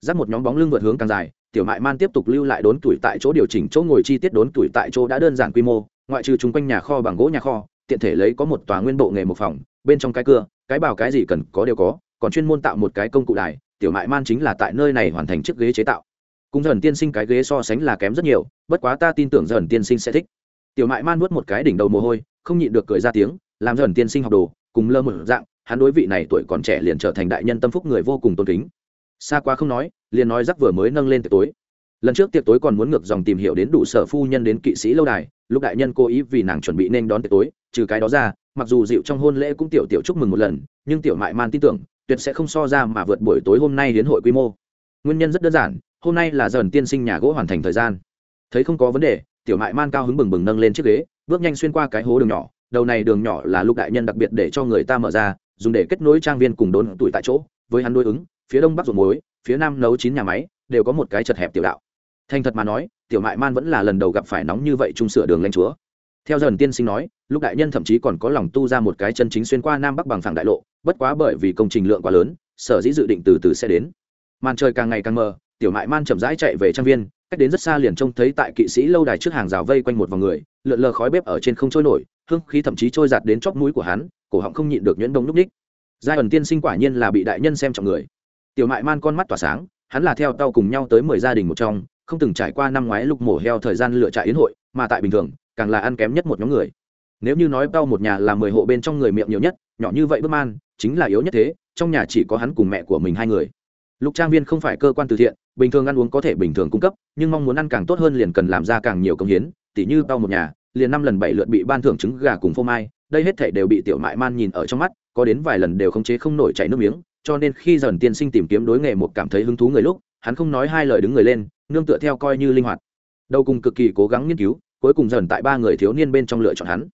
Giáp một nhóm bóng lưng vượt hướng càng dài tiểu mại man tiếp tục lưu lại đốn tuổi tại chỗ điều chỉnh chỗ ngồi chi tiết đốn tuổi tại chỗ đã đơn giản quy mô, ngoại trừ chung quanh nhà kho bằng gỗ nhà kho, tiện thể lấy có một tòa nguyên bộ nghề một phòng, bên trong cái cưa, cái bào cái gì cần có đều có, còn chuyên môn tạo một cái công cụ đài, tiểu mại man chính là tại nơi này hoàn thành chiếc ghế chế tạo. Cùng dần tiên sinh cái ghế so sánh là kém rất nhiều, bất quá ta tin tưởng dần tiên sinh sẽ thích. Tiểu mại man nuốt một cái đỉnh đầu mồ hôi, không nhịn được cười ra tiếng, làm dần tiên sinh học đồ, cùng lơ mở dạng, hắn đối vị này tuổi còn trẻ liền trở thành đại nhân tâm phúc người vô cùng tôn kính xa quá không nói, liền nói rắc vừa mới nâng lên tiệc tối. Lần trước tiệc tối còn muốn ngược dòng tìm hiểu đến đủ sở phu nhân đến kỵ sĩ lâu đài, lúc đại nhân cố ý vì nàng chuẩn bị nên đón tiệc tối, trừ cái đó ra, mặc dù dịu trong hôn lễ cũng tiểu tiểu chúc mừng một lần, nhưng tiểu mại man tin tưởng, tuyệt sẽ không so ra mà vượt buổi tối hôm nay đến hội quy mô. Nguyên nhân rất đơn giản, hôm nay là dần tiên sinh nhà gỗ hoàn thành thời gian. Thấy không có vấn đề, tiểu mại man cao hứng bừng bừng nâng lên chiếc ghế, bước nhanh xuyên qua cái hố đường nhỏ, đầu này đường nhỏ là lúc đại nhân đặc biệt để cho người ta mở ra, dùng để kết nối trang viên cùng đốn tuổi tại chỗ, với hắn đối ứng phía đông bắc ruộng muối, phía nam nấu chín nhà máy, đều có một cái chật hẹp tiểu đạo. Thành thật mà nói, tiểu mại man vẫn là lần đầu gặp phải nóng như vậy trung sửa đường lanh chúa. Theo dần tiên sinh nói, lúc đại nhân thậm chí còn có lòng tu ra một cái chân chính xuyên qua nam bắc bằng phẳng đại lộ, bất quá bởi vì công trình lượng quá lớn, sở dĩ dự định từ từ sẽ đến. Màn trời càng ngày càng mờ, tiểu mại man chậm rãi chạy về trang viên, cách đến rất xa liền trông thấy tại kỵ sĩ lâu đài trước hàng rào vây quanh một vòng người, lượn lờ khói bếp ở trên không trôi nổi, hương khí thậm chí trôi giạt đến chóp mũi của hắn, cổ họng không nhịn được nhuyễn đông núp ních. Giai ẩn tiên sinh quả nhiên là bị đại nhân xem trọng người tiểu mại man con mắt tỏa sáng, hắn là theo tao cùng nhau tới mười gia đình một trong, không từng trải qua năm ngoái lục mổ heo thời gian lựa trại yến hội, mà tại bình thường, càng là ăn kém nhất một nhóm người. Nếu như nói tao một nhà là mười hộ bên trong người miệng nhiều nhất, nhỏ như vậy bức man, chính là yếu nhất thế, trong nhà chỉ có hắn cùng mẹ của mình hai người. Lục trang viên không phải cơ quan từ thiện, bình thường ăn uống có thể bình thường cung cấp, nhưng mong muốn ăn càng tốt hơn liền cần làm ra càng nhiều công hiến, tỉ như tao một nhà, liền năm lần bảy lượt bị ban thưởng trứng gà cùng phô mai, đây hết thể đều bị tiểu mại man nhìn ở trong mắt, có đến vài lần đều không chế không nổi chảy nước miếng cho nên khi dần tiên sinh tìm kiếm đối nghề một cảm thấy hứng thú người lúc, hắn không nói hai lời đứng người lên, nương tựa theo coi như linh hoạt. Đầu cùng cực kỳ cố gắng nghiên cứu, cuối cùng dần tại ba người thiếu niên bên trong lựa chọn hắn.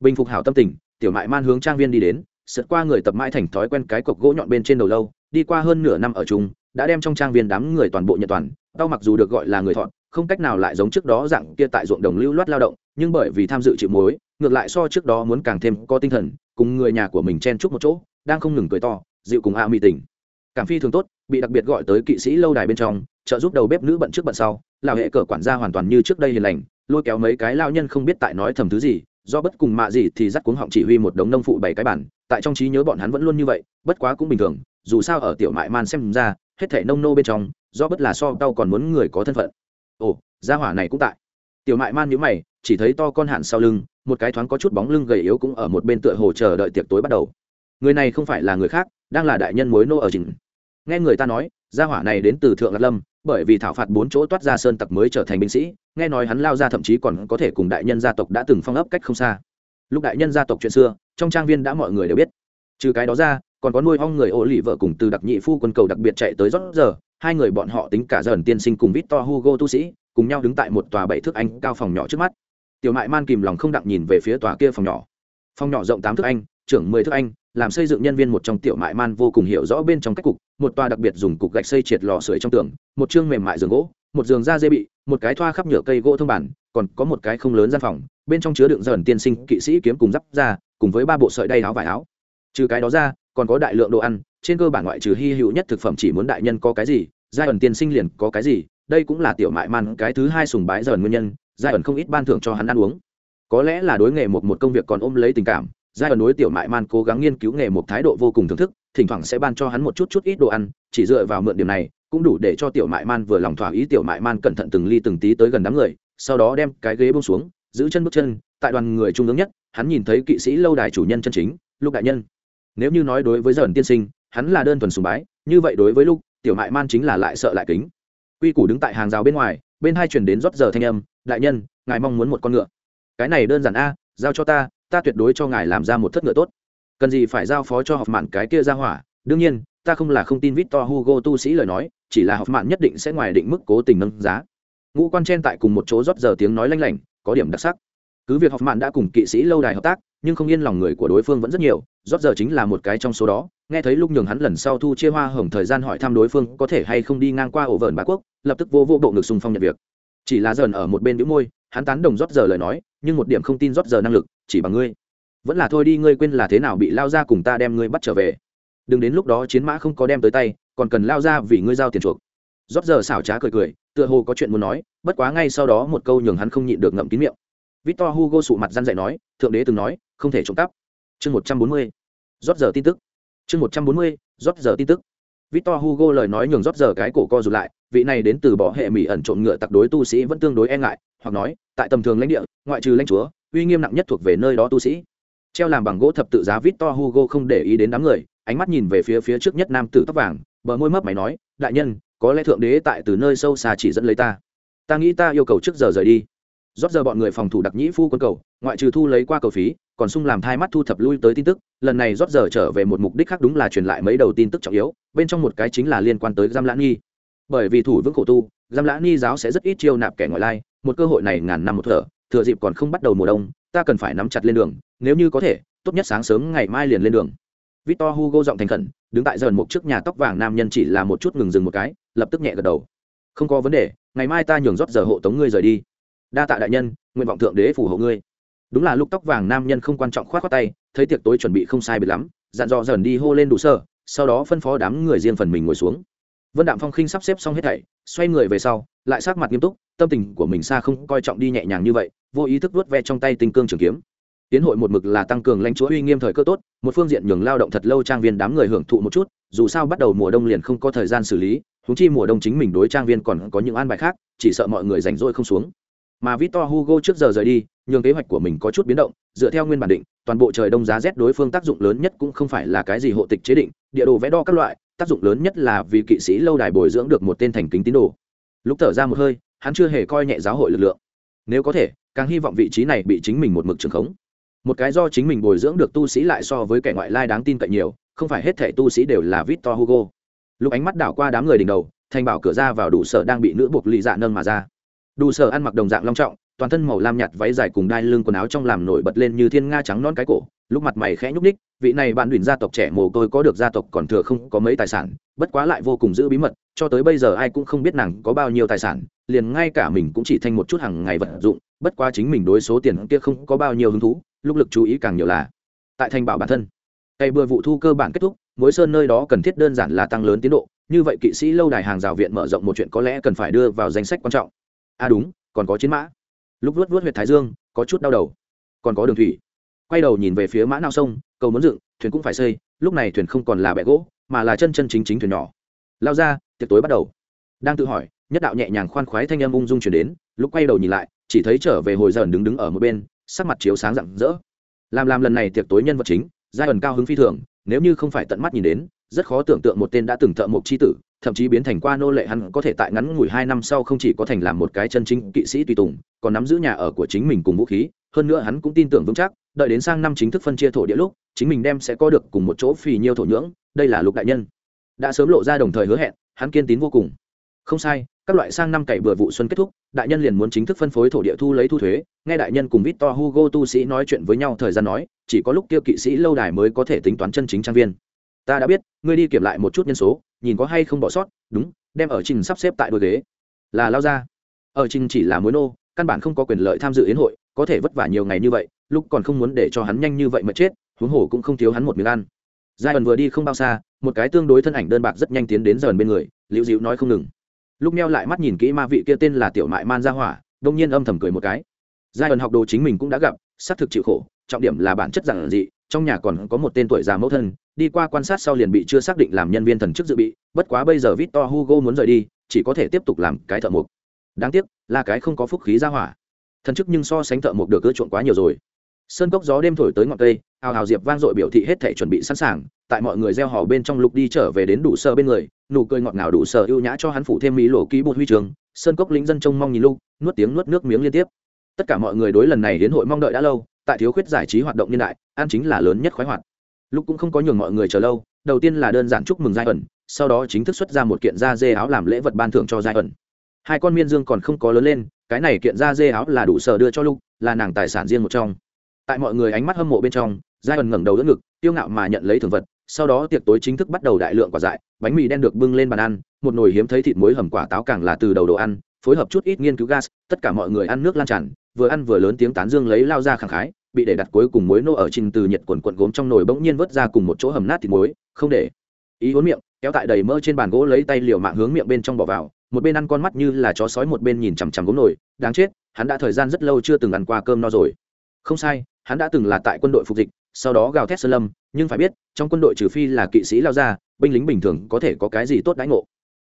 Bình phục hảo tâm tình, tiểu mại man hướng trang viên đi đến, sượt qua người tập mãi thành thói quen cái cọc gỗ nhọn bên trên đầu lâu, đi qua hơn nửa năm ở chung, đã đem trong trang viên đám người toàn bộ nhật toàn, tao mặc dù được gọi là người thọn, không cách nào lại giống trước đó dạng kia tại ruộng đồng lưu loát lao động, nhưng bởi vì tham dự chịu mối ngược lại so trước đó muốn càng thêm có tinh thần, cùng người nhà của mình chen chúc một chỗ, đang không ngừng cười to dịu cùng a mi mỹ tình. Cảm phi thường tốt, bị đặc biệt gọi tới kỵ sĩ lâu đài bên trong, trợ giúp đầu bếp nữ bận trước bận sau. Là hệ cờ quản gia hoàn toàn như trước đây hiền lành, lôi kéo mấy cái lao nhân không biết tại nói thầm thứ gì, do bất cùng mạ gì thì dắt cuống họng chỉ huy một đống nông phụ bảy cái bản, tại trong trí nhớ bọn hắn vẫn luôn như vậy, bất quá cũng bình thường, dù sao ở tiểu mại man xem ra, hết thể nông nô bên trong, do bất là so tao còn muốn người có thân phận. Ồ, gia hỏa này cũng tại. Tiểu mại man nhíu mày, chỉ thấy to con hạn sau lưng, một cái thoáng có chút bóng lưng gầy yếu cũng ở một bên tựa hồ chờ đợi tiệc tối bắt đầu người này không phải là người khác, đang là đại nhân mối nô ở trình nghe người ta nói, gia hỏa này đến từ thượng lạc lâm, bởi vì thảo phạt bốn chỗ toát ra sơn tặc mới trở thành binh sĩ, nghe nói hắn lao ra thậm chí còn có thể cùng đại nhân gia tộc đã từng phong ấp cách không xa. Lúc đại nhân gia tộc chuyện xưa, trong trang viên đã mọi người đều biết. Trừ cái đó ra, còn có nuôi ong người ô lì vợ cùng từ đặc nhị phu quân cầu đặc biệt chạy tới rót giờ, hai người bọn họ tính cả dần tiên sinh cùng victor hugo tu sĩ, cùng nhau đứng tại một tòa bảy thước anh cao phòng nhỏ trước mắt. Tiểu mại man kìm lòng không đặng nhìn về phía tòa kia phòng nhỏ. Phòng nhỏ rộng tám thước anh, trưởng mười thước anh làm xây dựng nhân viên một trong tiểu mại man vô cùng hiểu rõ bên trong cách cục, một tòa đặc biệt dùng cục gạch xây triệt lò sưởi trong tường, một chương mềm mại giường gỗ, một giường da dê bị, một cái thoa khắp nhựa cây gỗ thông bản, còn có một cái không lớn gian phòng, bên trong chứa đựng dần tiên sinh kỵ sĩ kiếm cùng giáp ra cùng với ba bộ sợi đay áo vải áo. Trừ cái đó ra, còn có đại lượng đồ ăn, trên cơ bản ngoại trừ hy hữu nhất thực phẩm chỉ muốn đại nhân có cái gì, giai ẩn tiên sinh liền có cái gì, đây cũng là tiểu mại man cái thứ hai sùng bái dần nguyên nhân, giai ẩn không ít ban thưởng cho hắn ăn uống. Có lẽ là đối nghề một một công việc còn ôm lấy tình cảm giai ẩn đối tiểu mại man cố gắng nghiên cứu nghề một thái độ vô cùng thưởng thức, thỉnh thoảng sẽ ban cho hắn một chút chút ít đồ ăn, chỉ dựa vào mượn điểm này, cũng đủ để cho tiểu mại man vừa lòng thỏa ý tiểu mại man cẩn thận từng ly từng tí tới gần đám người, sau đó đem cái ghế bông xuống, giữ chân bước chân, tại đoàn người trung ương nhất, hắn nhìn thấy kỵ sĩ lâu đài chủ nhân chân chính, lục đại nhân. Nếu như nói đối với dần tiên sinh, hắn là đơn thuần sùng bái, như vậy đối với lúc tiểu mại man chính là lại sợ lại kính. Quy củ đứng tại hàng rào bên ngoài, bên hai chuyển đến rót giờ thanh âm, đại nhân, ngài mong muốn một con ngựa. Cái này đơn giản a, giao cho ta ta tuyệt đối cho ngài làm ra một thất ngựa tốt. Cần gì phải giao phó cho học mạn cái kia ra hỏa? Đương nhiên, ta không là không tin victor hugo tu sĩ lời nói, chỉ là học mạn nhất định sẽ ngoài định mức cố tình nâng giá. Ngũ quan chen tại cùng một chỗ rót giờ tiếng nói lanh lảnh, có điểm đặc sắc. Cứ việc học mạn đã cùng kỵ sĩ lâu đài hợp tác, nhưng không yên lòng người của đối phương vẫn rất nhiều, rót giờ chính là một cái trong số đó. Nghe thấy lúc nhường hắn lần sau thu chia hoa hồng thời gian hỏi thăm đối phương có thể hay không đi ngang qua ổ vợn bá quốc, lập tức vô vô bộ ngực xung phong nhận việc. Chỉ là dần ở một bên đĩu môi, hắn tán đồng rót giờ lời nói, nhưng một điểm không tin rót giờ năng lực chỉ bằng ngươi. Vẫn là thôi đi, ngươi quên là thế nào bị lao ra cùng ta đem ngươi bắt trở về. Đừng đến lúc đó chiến mã không có đem tới tay, còn cần lao ra vì ngươi giao tiền chuộc. Rót giờ xảo trá cười cười, tựa hồ có chuyện muốn nói, bất quá ngay sau đó một câu nhường hắn không nhịn được ngậm kín miệng. Victor hugo sụ mặt răn dạy nói, thượng đế từng nói, không thể trộm cắp. Chương một trăm bốn mươi, rót giờ tin tức. Chương một trăm bốn mươi, rót giờ tin tức. Victor hugo lời nói nhường rót giờ cái cổ co rụt lại, vị này đến từ bỏ hệ mỹ ẩn trộm ngựa tặc đối tu sĩ vẫn tương đối e ngại, hoặc nói, tại tầm thường lãnh địa, ngoại trừ lãnh chúa uy nghiêm nặng nhất thuộc về nơi đó tu sĩ. Treo làm bằng gỗ thập tự giá victor hugo không để ý đến đám người, ánh mắt nhìn về phía phía trước nhất nam tử tóc vàng, bờ môi mấp máy nói, đại nhân, có lẽ thượng đế tại từ nơi sâu xa chỉ dẫn lấy ta. Ta nghĩ ta yêu cầu trước giờ rời đi. Rót giờ bọn người phòng thủ đặc nhĩ phu quân cầu, ngoại trừ thu lấy qua cầu phí, còn sung làm thai mắt thu thập lui tới tin tức, lần này rót giờ trở về một mục đích khác đúng là truyền lại mấy đầu tin tức trọng yếu, bên trong một cái chính là liên quan tới giam lãn nghi. Bởi vì thủ vững khổ tu, giam lãn nghi giáo sẽ rất ít chiêu nạp kẻ ngoại lai, một cơ hội này ngàn năm một thở thừa dịp còn không bắt đầu mùa đông, ta cần phải nắm chặt lên đường, nếu như có thể, tốt nhất sáng sớm ngày mai liền lên đường. Victor hugo giọng thành khẩn, đứng tại dần mục trước nhà tóc vàng nam nhân chỉ là một chút ngừng dừng một cái, lập tức nhẹ gật đầu. Không có vấn đề, ngày mai ta nhường rót giờ hộ tống ngươi rời đi. Đa tạ đại nhân, nguyện vọng thượng đế phù hộ ngươi. Đúng là lúc tóc vàng nam nhân không quan trọng khoát khoát tay, thấy tiệc tối chuẩn bị không sai biệt lắm, dặn dò dần đi hô lên đủ sơ, sau đó phân phó đám người riêng phần mình ngồi xuống. Vân đạm phong khinh sắp xếp xong hết thảy, xoay người về sau lại sát mặt nghiêm túc, tâm tình của mình xa không coi trọng đi nhẹ nhàng như vậy, vô ý thức vuốt ve trong tay tinh cương trường kiếm. Tiến hội một mực là tăng cường lãnh chúa uy nghiêm thời cơ tốt, một phương diện nhường lao động thật lâu trang viên đám người hưởng thụ một chút, dù sao bắt đầu mùa đông liền không có thời gian xử lý húng chi mùa đông chính mình đối trang viên còn có những an bài khác, chỉ sợ mọi người rảnh rỗi không xuống. Mà victor hugo trước giờ rời đi, nhường kế hoạch của mình có chút biến động, dựa theo nguyên bản định, toàn bộ trời đông giá rét đối phương tác dụng lớn nhất cũng không phải là cái gì hộ tịch chế định, địa đồ vẽ đo các loại, tác dụng lớn nhất là vì kỵ sĩ lâu đài bồi dưỡng được một tên thành kính tín đồ lúc thở ra một hơi, hắn chưa hề coi nhẹ giáo hội lực lượng. Nếu có thể, càng hy vọng vị trí này bị chính mình một mực trường khống. Một cái do chính mình bồi dưỡng được tu sĩ lại so với kẻ ngoại lai đáng tin cậy nhiều, không phải hết thẻ tu sĩ đều là victor hugo. Lúc ánh mắt đảo qua đám người đỉnh đầu, thành bảo cửa ra vào đủ sở đang bị nữ buộc lì dạ nâng mà ra. Đủ sở ăn mặc đồng dạng long trọng, toàn thân màu lam nhạt váy dài cùng đai lưng quần áo trong làm nổi bật lên như thiên nga trắng non cái cổ, lúc mặt mày khẽ nhúc ních vị này bạn đùn gia tộc trẻ mồ côi có được gia tộc còn thừa không có mấy tài sản, bất quá lại vô cùng giữ bí mật cho tới bây giờ ai cũng không biết nàng có bao nhiêu tài sản, liền ngay cả mình cũng chỉ thành một chút hàng ngày vận dụng, bất quá chính mình đối số tiền kia không có bao nhiêu hứng thú, lúc lực chú ý càng nhiều là tại thành bảo bản thân. Cây bừa vụ thu cơ bản kết thúc, mỗi sơn nơi đó cần thiết đơn giản là tăng lớn tiến độ, như vậy kỵ sĩ lâu đài hàng rào viện mở rộng một chuyện có lẽ cần phải đưa vào danh sách quan trọng. À đúng, còn có chiến mã. Lúc vuốt vuốt huyệt thái dương, có chút đau đầu. Còn có đường thủy. Quay đầu nhìn về phía mã nao sông, cầu muốn dựng, thuyền cũng phải xây, lúc này thuyền không còn là bẹ gỗ, mà là chân chân chính chính thuyền nhỏ lao ra, tiệc tối bắt đầu. Đang tự hỏi, nhất đạo nhẹ nhàng khoan khoái thanh âm ung dung chuyển đến, lúc quay đầu nhìn lại, chỉ thấy trở về hồi dần đứng đứng ở một bên, sắc mặt chiếu sáng rạng rỡ. Làm làm lần này tiệc tối nhân vật chính, giai ẩn cao hứng phi thường, nếu như không phải tận mắt nhìn đến, rất khó tưởng tượng một tên đã từng thợ mộc chi tử, thậm chí biến thành qua nô lệ hắn có thể tại ngắn ngủi hai năm sau không chỉ có thành làm một cái chân chính kỵ sĩ tùy tùng, còn nắm giữ nhà ở của chính mình cùng vũ khí, hơn nữa hắn cũng tin tưởng vững chắc, đợi đến sang năm chính thức phân chia thổ địa lúc, chính mình đem sẽ có được cùng một chỗ phì nhiêu thổ nhưỡng, đây là lục đại nhân đã sớm lộ ra đồng thời hứa hẹn, hắn kiên tín vô cùng. Không sai, các loại sang năm cày bừa vụ xuân kết thúc, đại nhân liền muốn chính thức phân phối thổ địa thu lấy thu thuế, nghe đại nhân cùng victor hugo tu sĩ nói chuyện với nhau thời gian nói, chỉ có lúc tiêu kỵ sĩ lâu đài mới có thể tính toán chân chính trang viên. Ta đã biết, ngươi đi kiểm lại một chút nhân số, nhìn có hay không bỏ sót, đúng, đem ở trình sắp xếp tại đôi ghế. Là lao ra. Ở trình chỉ là mối nô, căn bản không có quyền lợi tham dự yến hội, có thể vất vả nhiều ngày như vậy, lúc còn không muốn để cho hắn nhanh như vậy mà chết, huống hồ cũng không thiếu hắn một miếng ăn. Giai ẩn vừa đi không bao xa một cái tương đối thân ảnh đơn bạc rất nhanh tiến đến dần bên người, liễu dịu nói không ngừng. Lúc neo lại mắt nhìn kỹ ma vị kia tên là tiểu mại man gia hỏa, đông nhiên âm thầm cười một cái. Giai ẩn học đồ chính mình cũng đã gặp, xác thực chịu khổ, trọng điểm là bản chất rằng dị, trong nhà còn có một tên tuổi già mẫu thân, đi qua quan sát sau liền bị chưa xác định làm nhân viên thần chức dự bị, bất quá bây giờ victor hugo muốn rời đi, chỉ có thể tiếp tục làm cái thợ mộc. Đáng tiếc, là cái không có phúc khí ra hỏa. Thần chức nhưng so sánh thợ mộc được ưa chuộng quá nhiều rồi sơn cốc gió đêm thổi tới ngọn cây, ào ào diệp vang dội biểu thị hết thể chuẩn bị sẵn sàng, tại mọi người gieo hò bên trong lục đi trở về đến đủ sơ bên người, nụ cười ngọt ngào đủ sơ ưu nhã cho hắn phủ thêm mỹ lộ ký bột huy trường, sơn cốc lính dân trông mong nhìn lục, nuốt tiếng nuốt nước miếng liên tiếp. Tất cả mọi người đối lần này đến hội mong đợi đã lâu, tại thiếu khuyết giải trí hoạt động nhân đại an chính là lớn nhất khoái hoạt. Lúc cũng không có nhường mọi người chờ lâu, đầu tiên là đơn giản chúc mừng giai ẩn, sau đó chính thức xuất ra một kiện da dê áo làm lễ vật ban thưởng cho giai ẩn. Hai con miên dương còn không có lớn lên, cái này kiện da dê áo là đủ sở đưa cho lúc là nàng tài sản riêng một trong tại mọi người ánh mắt hâm mộ bên trong giai ẩn ngẩng đầu đỡ ngực tiêu ngạo mà nhận lấy thường vật, sau đó tiệc tối chính thức bắt đầu đại lượng quả dại, bánh mì đen được bưng lên bàn ăn, một nồi hiếm thấy thịt muối hầm quả táo càng là từ đầu đồ ăn, phối hợp chút ít nghiên cứu gas, tất cả mọi người ăn nước lan tràn, vừa ăn vừa lớn tiếng tán dương lấy lao ra khẳng khái, bị để đặt cuối cùng muối nô ở trình từ nhiệt quần quận gốm trong nồi bỗng nhiên vớt ra cùng một chỗ hầm nát thịt muối, không để ý hốn miệng, kéo tại đầy mỡ trên bàn gỗ lấy tay liều mạng hướng miệng bên trong bỏ vào, một bên ăn con mắt như là chó sói một bên nhìn chằm chằm gốm nồi, đáng chết, hắn đã thời gian rất lâu chưa từng ăn qua cơm no rồi không sai, hắn đã từng là tại quân đội phục dịch, sau đó gào thét sơn lâm, nhưng phải biết, trong quân đội trừ phi là kỵ sĩ lao ra, binh lính bình thường có thể có cái gì tốt đãi ngộ.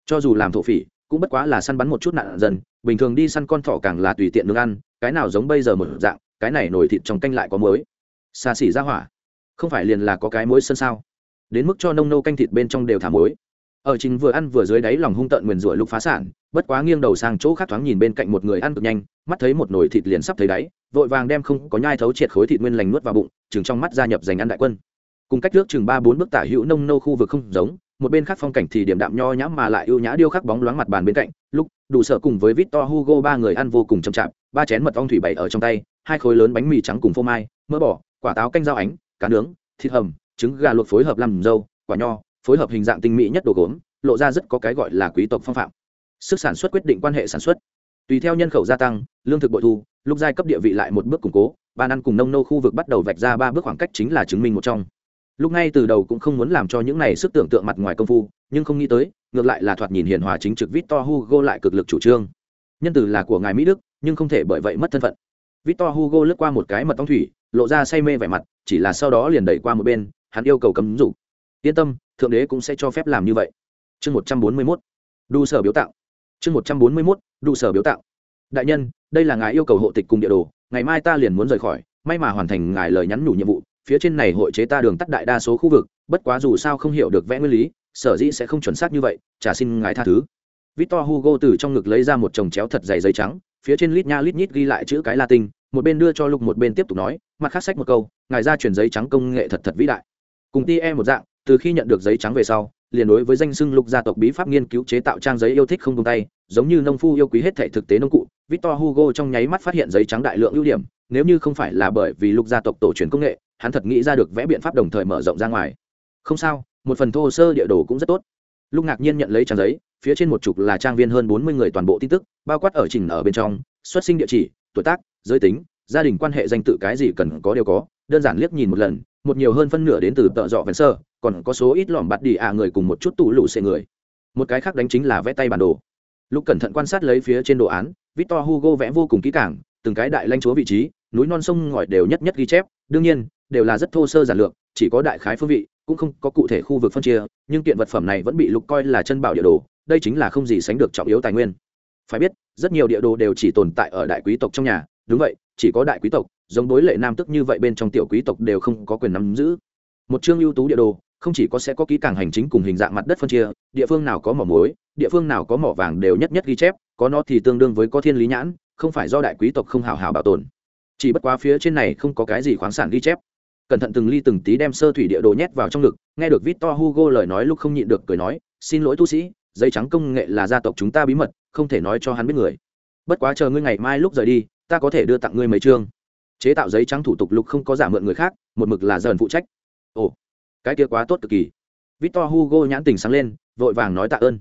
Cho dù làm thổ phỉ, cũng bất quá là săn bắn một chút nạn dần bình thường đi săn con thỏ càng là tùy tiện nương ăn, cái nào giống bây giờ một dạng, cái này nổi thịt trong canh lại có muối. Xa xỉ ra hỏa, không phải liền là có cái muối sân sao? Đến mức cho nông nâu canh thịt bên trong đều thả muối ở trình vừa ăn vừa dưới đáy lòng hung tợn nguyền rủa lục phá sản, bất quá nghiêng đầu sang chỗ khác thoáng nhìn bên cạnh một người ăn cực nhanh, mắt thấy một nồi thịt liền sắp thấy đáy, vội vàng đem không có nhai thấu triệt khối thịt nguyên lành nuốt vào bụng, chừng trong mắt gia nhập dành ăn đại quân. Cùng cách nước chừng ba bốn bước tả hữu nông nâu khu vực không giống, một bên khác phong cảnh thì điểm đạm nho nhã mà lại ưu nhã điêu khắc bóng loáng mặt bàn bên cạnh, lúc, đủ sợ cùng với victor hugo ba người ăn vô cùng chậm chạp, ba chén mật ong thủy bày ở trong tay, hai khối lớn bánh mì trắng cùng phô mai, mỡ bỏ quả táo canh rau ánh, cá nướng, thịt hầm, trứng gà luộc phối hợp làm dâu, quả nho phối hợp hình dạng tinh mỹ nhất đồ gốm, lộ ra rất có cái gọi là quý tộc phong phạm. Sức sản xuất quyết định quan hệ sản xuất. Tùy theo nhân khẩu gia tăng, lương thực bội thu, lúc giai cấp địa vị lại một bước củng cố ban ăn cùng nông nô khu vực bắt đầu vạch ra ba bước khoảng cách chính là chứng minh một trong. Lúc ngay từ đầu cũng không muốn làm cho những này sức tưởng tượng mặt ngoài công phu, nhưng không nghĩ tới, ngược lại là thoạt nhìn hiền hòa chính trực victor hugo lại cực lực chủ trương. Nhân từ là của ngài mỹ đức, nhưng không thể bởi vậy mất thân phận. Victor hugo lướt qua một cái mật tông thủy, lộ ra say mê vẻ mặt, chỉ là sau đó liền đẩy qua một bên, hắn yêu cầu cấm dụ yên tâm thượng đế cũng sẽ cho phép làm như vậy. Chương một trăm bốn mươi mốt, đu sở biếu tạo chương một trăm bốn mươi mốt, đu sở biếu tạo đại nhân, đây là ngài yêu cầu hộ tịch cùng địa đồ, ngày mai ta liền muốn rời khỏi, may mà hoàn thành ngài lời nhắn nhủ nhiệm vụ, phía trên này hội chế ta đường tắt đại đa số khu vực, bất quá dù sao không hiểu được vẽ nguyên lý, sở dĩ sẽ không chuẩn xác như vậy trả xin ngài tha thứ. Victor hugo từ trong ngực lấy ra một chồng chéo thật dày giấy trắng, phía trên lít nha lít nhít ghi lại chữ cái latin, một bên đưa cho lục một bên tiếp tục nói, mặt khác sách một câu, ngài ra chuyển giấy trắng công nghệ thật thật vĩ đại. Cùng ti e một dạng từ khi nhận được giấy trắng về sau, liền đối với danh xưng lục gia tộc bí pháp nghiên cứu chế tạo trang giấy yêu thích không tung tay, giống như nông phu yêu quý hết thể thực tế nông cụ, victor hugo trong nháy mắt phát hiện giấy trắng đại lượng ưu điểm, nếu như không phải là bởi vì lục gia tộc tổ truyền công nghệ, hắn thật nghĩ ra được vẽ biện pháp đồng thời mở rộng ra ngoài. Không sao, một phần thô sơ địa đồ cũng rất tốt. Lúc ngạc nhiên nhận lấy trang giấy, phía trên một trục là trang viên hơn bốn mươi người toàn bộ tin tức, bao quát ở trình ở bên trong, xuất sinh địa chỉ, tuổi tác, giới tính, gia đình quan hệ danh tự cái gì cần có đều có, đơn giản liếc nhìn một lần, một nhiều hơn phân nửa đến từ tợ dọ vẹn sơ còn có số ít lỏm bạt đi à người cùng một chút tủ lũ xệ người. Một cái khác đánh chính là vẽ tay bản đồ. Lúc cẩn thận quan sát lấy phía trên đồ án, victor hugo vẽ vô cùng kỹ càng, từng cái đại lanh chúa vị trí, núi non sông ngòi đều nhất nhất ghi chép, đương nhiên, đều là rất thô sơ giản lược, chỉ có đại khái phương vị, cũng không có cụ thể khu vực phân chia, nhưng kiện vật phẩm này vẫn bị lục coi là chân bảo địa đồ, đây chính là không gì sánh được trọng yếu tài nguyên. Phải biết, rất nhiều địa đồ đều chỉ tồn tại ở đại quý tộc trong nhà, đúng vậy, chỉ có đại quý tộc, giống đối lệ nam tức như vậy bên trong tiểu quý tộc đều không có quyền nắm giữ. Một chương ưu tú địa đồ không chỉ có sẽ có kỹ càng hành chính cùng hình dạng mặt đất phân chia, địa phương nào có mỏ muối, địa phương nào có mỏ vàng đều nhất nhất ghi chép, có nó thì tương đương với có thiên lý nhãn, không phải do đại quý tộc không hào hào bảo tồn. Chỉ bất quá phía trên này không có cái gì khoáng sản ghi chép. Cẩn thận từng ly từng tí đem sơ thủy địa đồ nhét vào trong ngực, nghe được victor hugo lời nói lúc không nhịn được cười nói, xin lỗi tu sĩ, giấy trắng công nghệ là gia tộc chúng ta bí mật, không thể nói cho hắn biết người. Bất quá chờ ngươi ngày mai lúc rời đi, ta có thể đưa tặng ngươi mấy chương. Chế tạo giấy trắng thủ tục lục không có giả mượn người khác, một mực là dần phụ trách. Ồ cái kia quá tốt cực kỳ. Victor hugo nhãn tình sáng lên, vội vàng nói tạ ơn.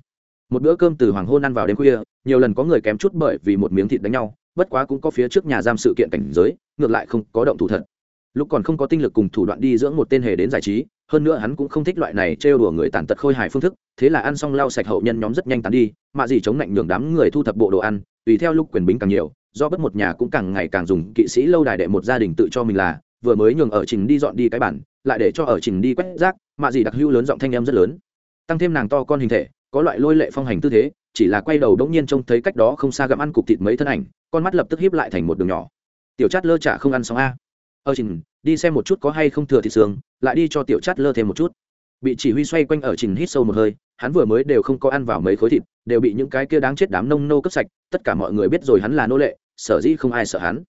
Một bữa cơm từ hoàng hôn ăn vào đêm khuya, nhiều lần có người kém chút bởi vì một miếng thịt đánh nhau, bất quá cũng có phía trước nhà giam sự kiện cảnh giới, ngược lại không có động thủ thật. Lúc còn không có tinh lực cùng thủ đoạn đi dưỡng một tên hề đến giải trí, hơn nữa hắn cũng không thích loại này trêu đùa người tàn tật khôi hài phương thức, thế là ăn xong lau sạch hậu nhân nhóm rất nhanh tán đi, mạ gì chống lạnh nhường đám người thu thập bộ đồ ăn, tùy theo lúc quyền bính càng nhiều, do bất một nhà cũng càng ngày càng dùng kỵ sĩ lâu đài đệ một gia đình tự cho mình là vừa mới nhường ở trình đi dọn đi cái bản, lại để cho ở trình đi quét rác, mạ gì đặc hữu lớn giọng thanh em rất lớn. Tăng thêm nàng to con hình thể, có loại lôi lệ phong hành tư thế, chỉ là quay đầu đống nhiên trông thấy cách đó không xa gặm ăn cục thịt mấy thân ảnh, con mắt lập tức hiếp lại thành một đường nhỏ. Tiểu chát lơ chả không ăn xong a. Ở trình, đi xem một chút có hay không thừa thịt xương, lại đi cho tiểu chát lơ thêm một chút. Bị chỉ huy xoay quanh ở trình hít sâu một hơi, hắn vừa mới đều không có ăn vào mấy khối thịt, đều bị những cái kia đáng chết đám nông nô cấp sạch, tất cả mọi người biết rồi hắn là nô lệ, sở dĩ không ai sợ hắn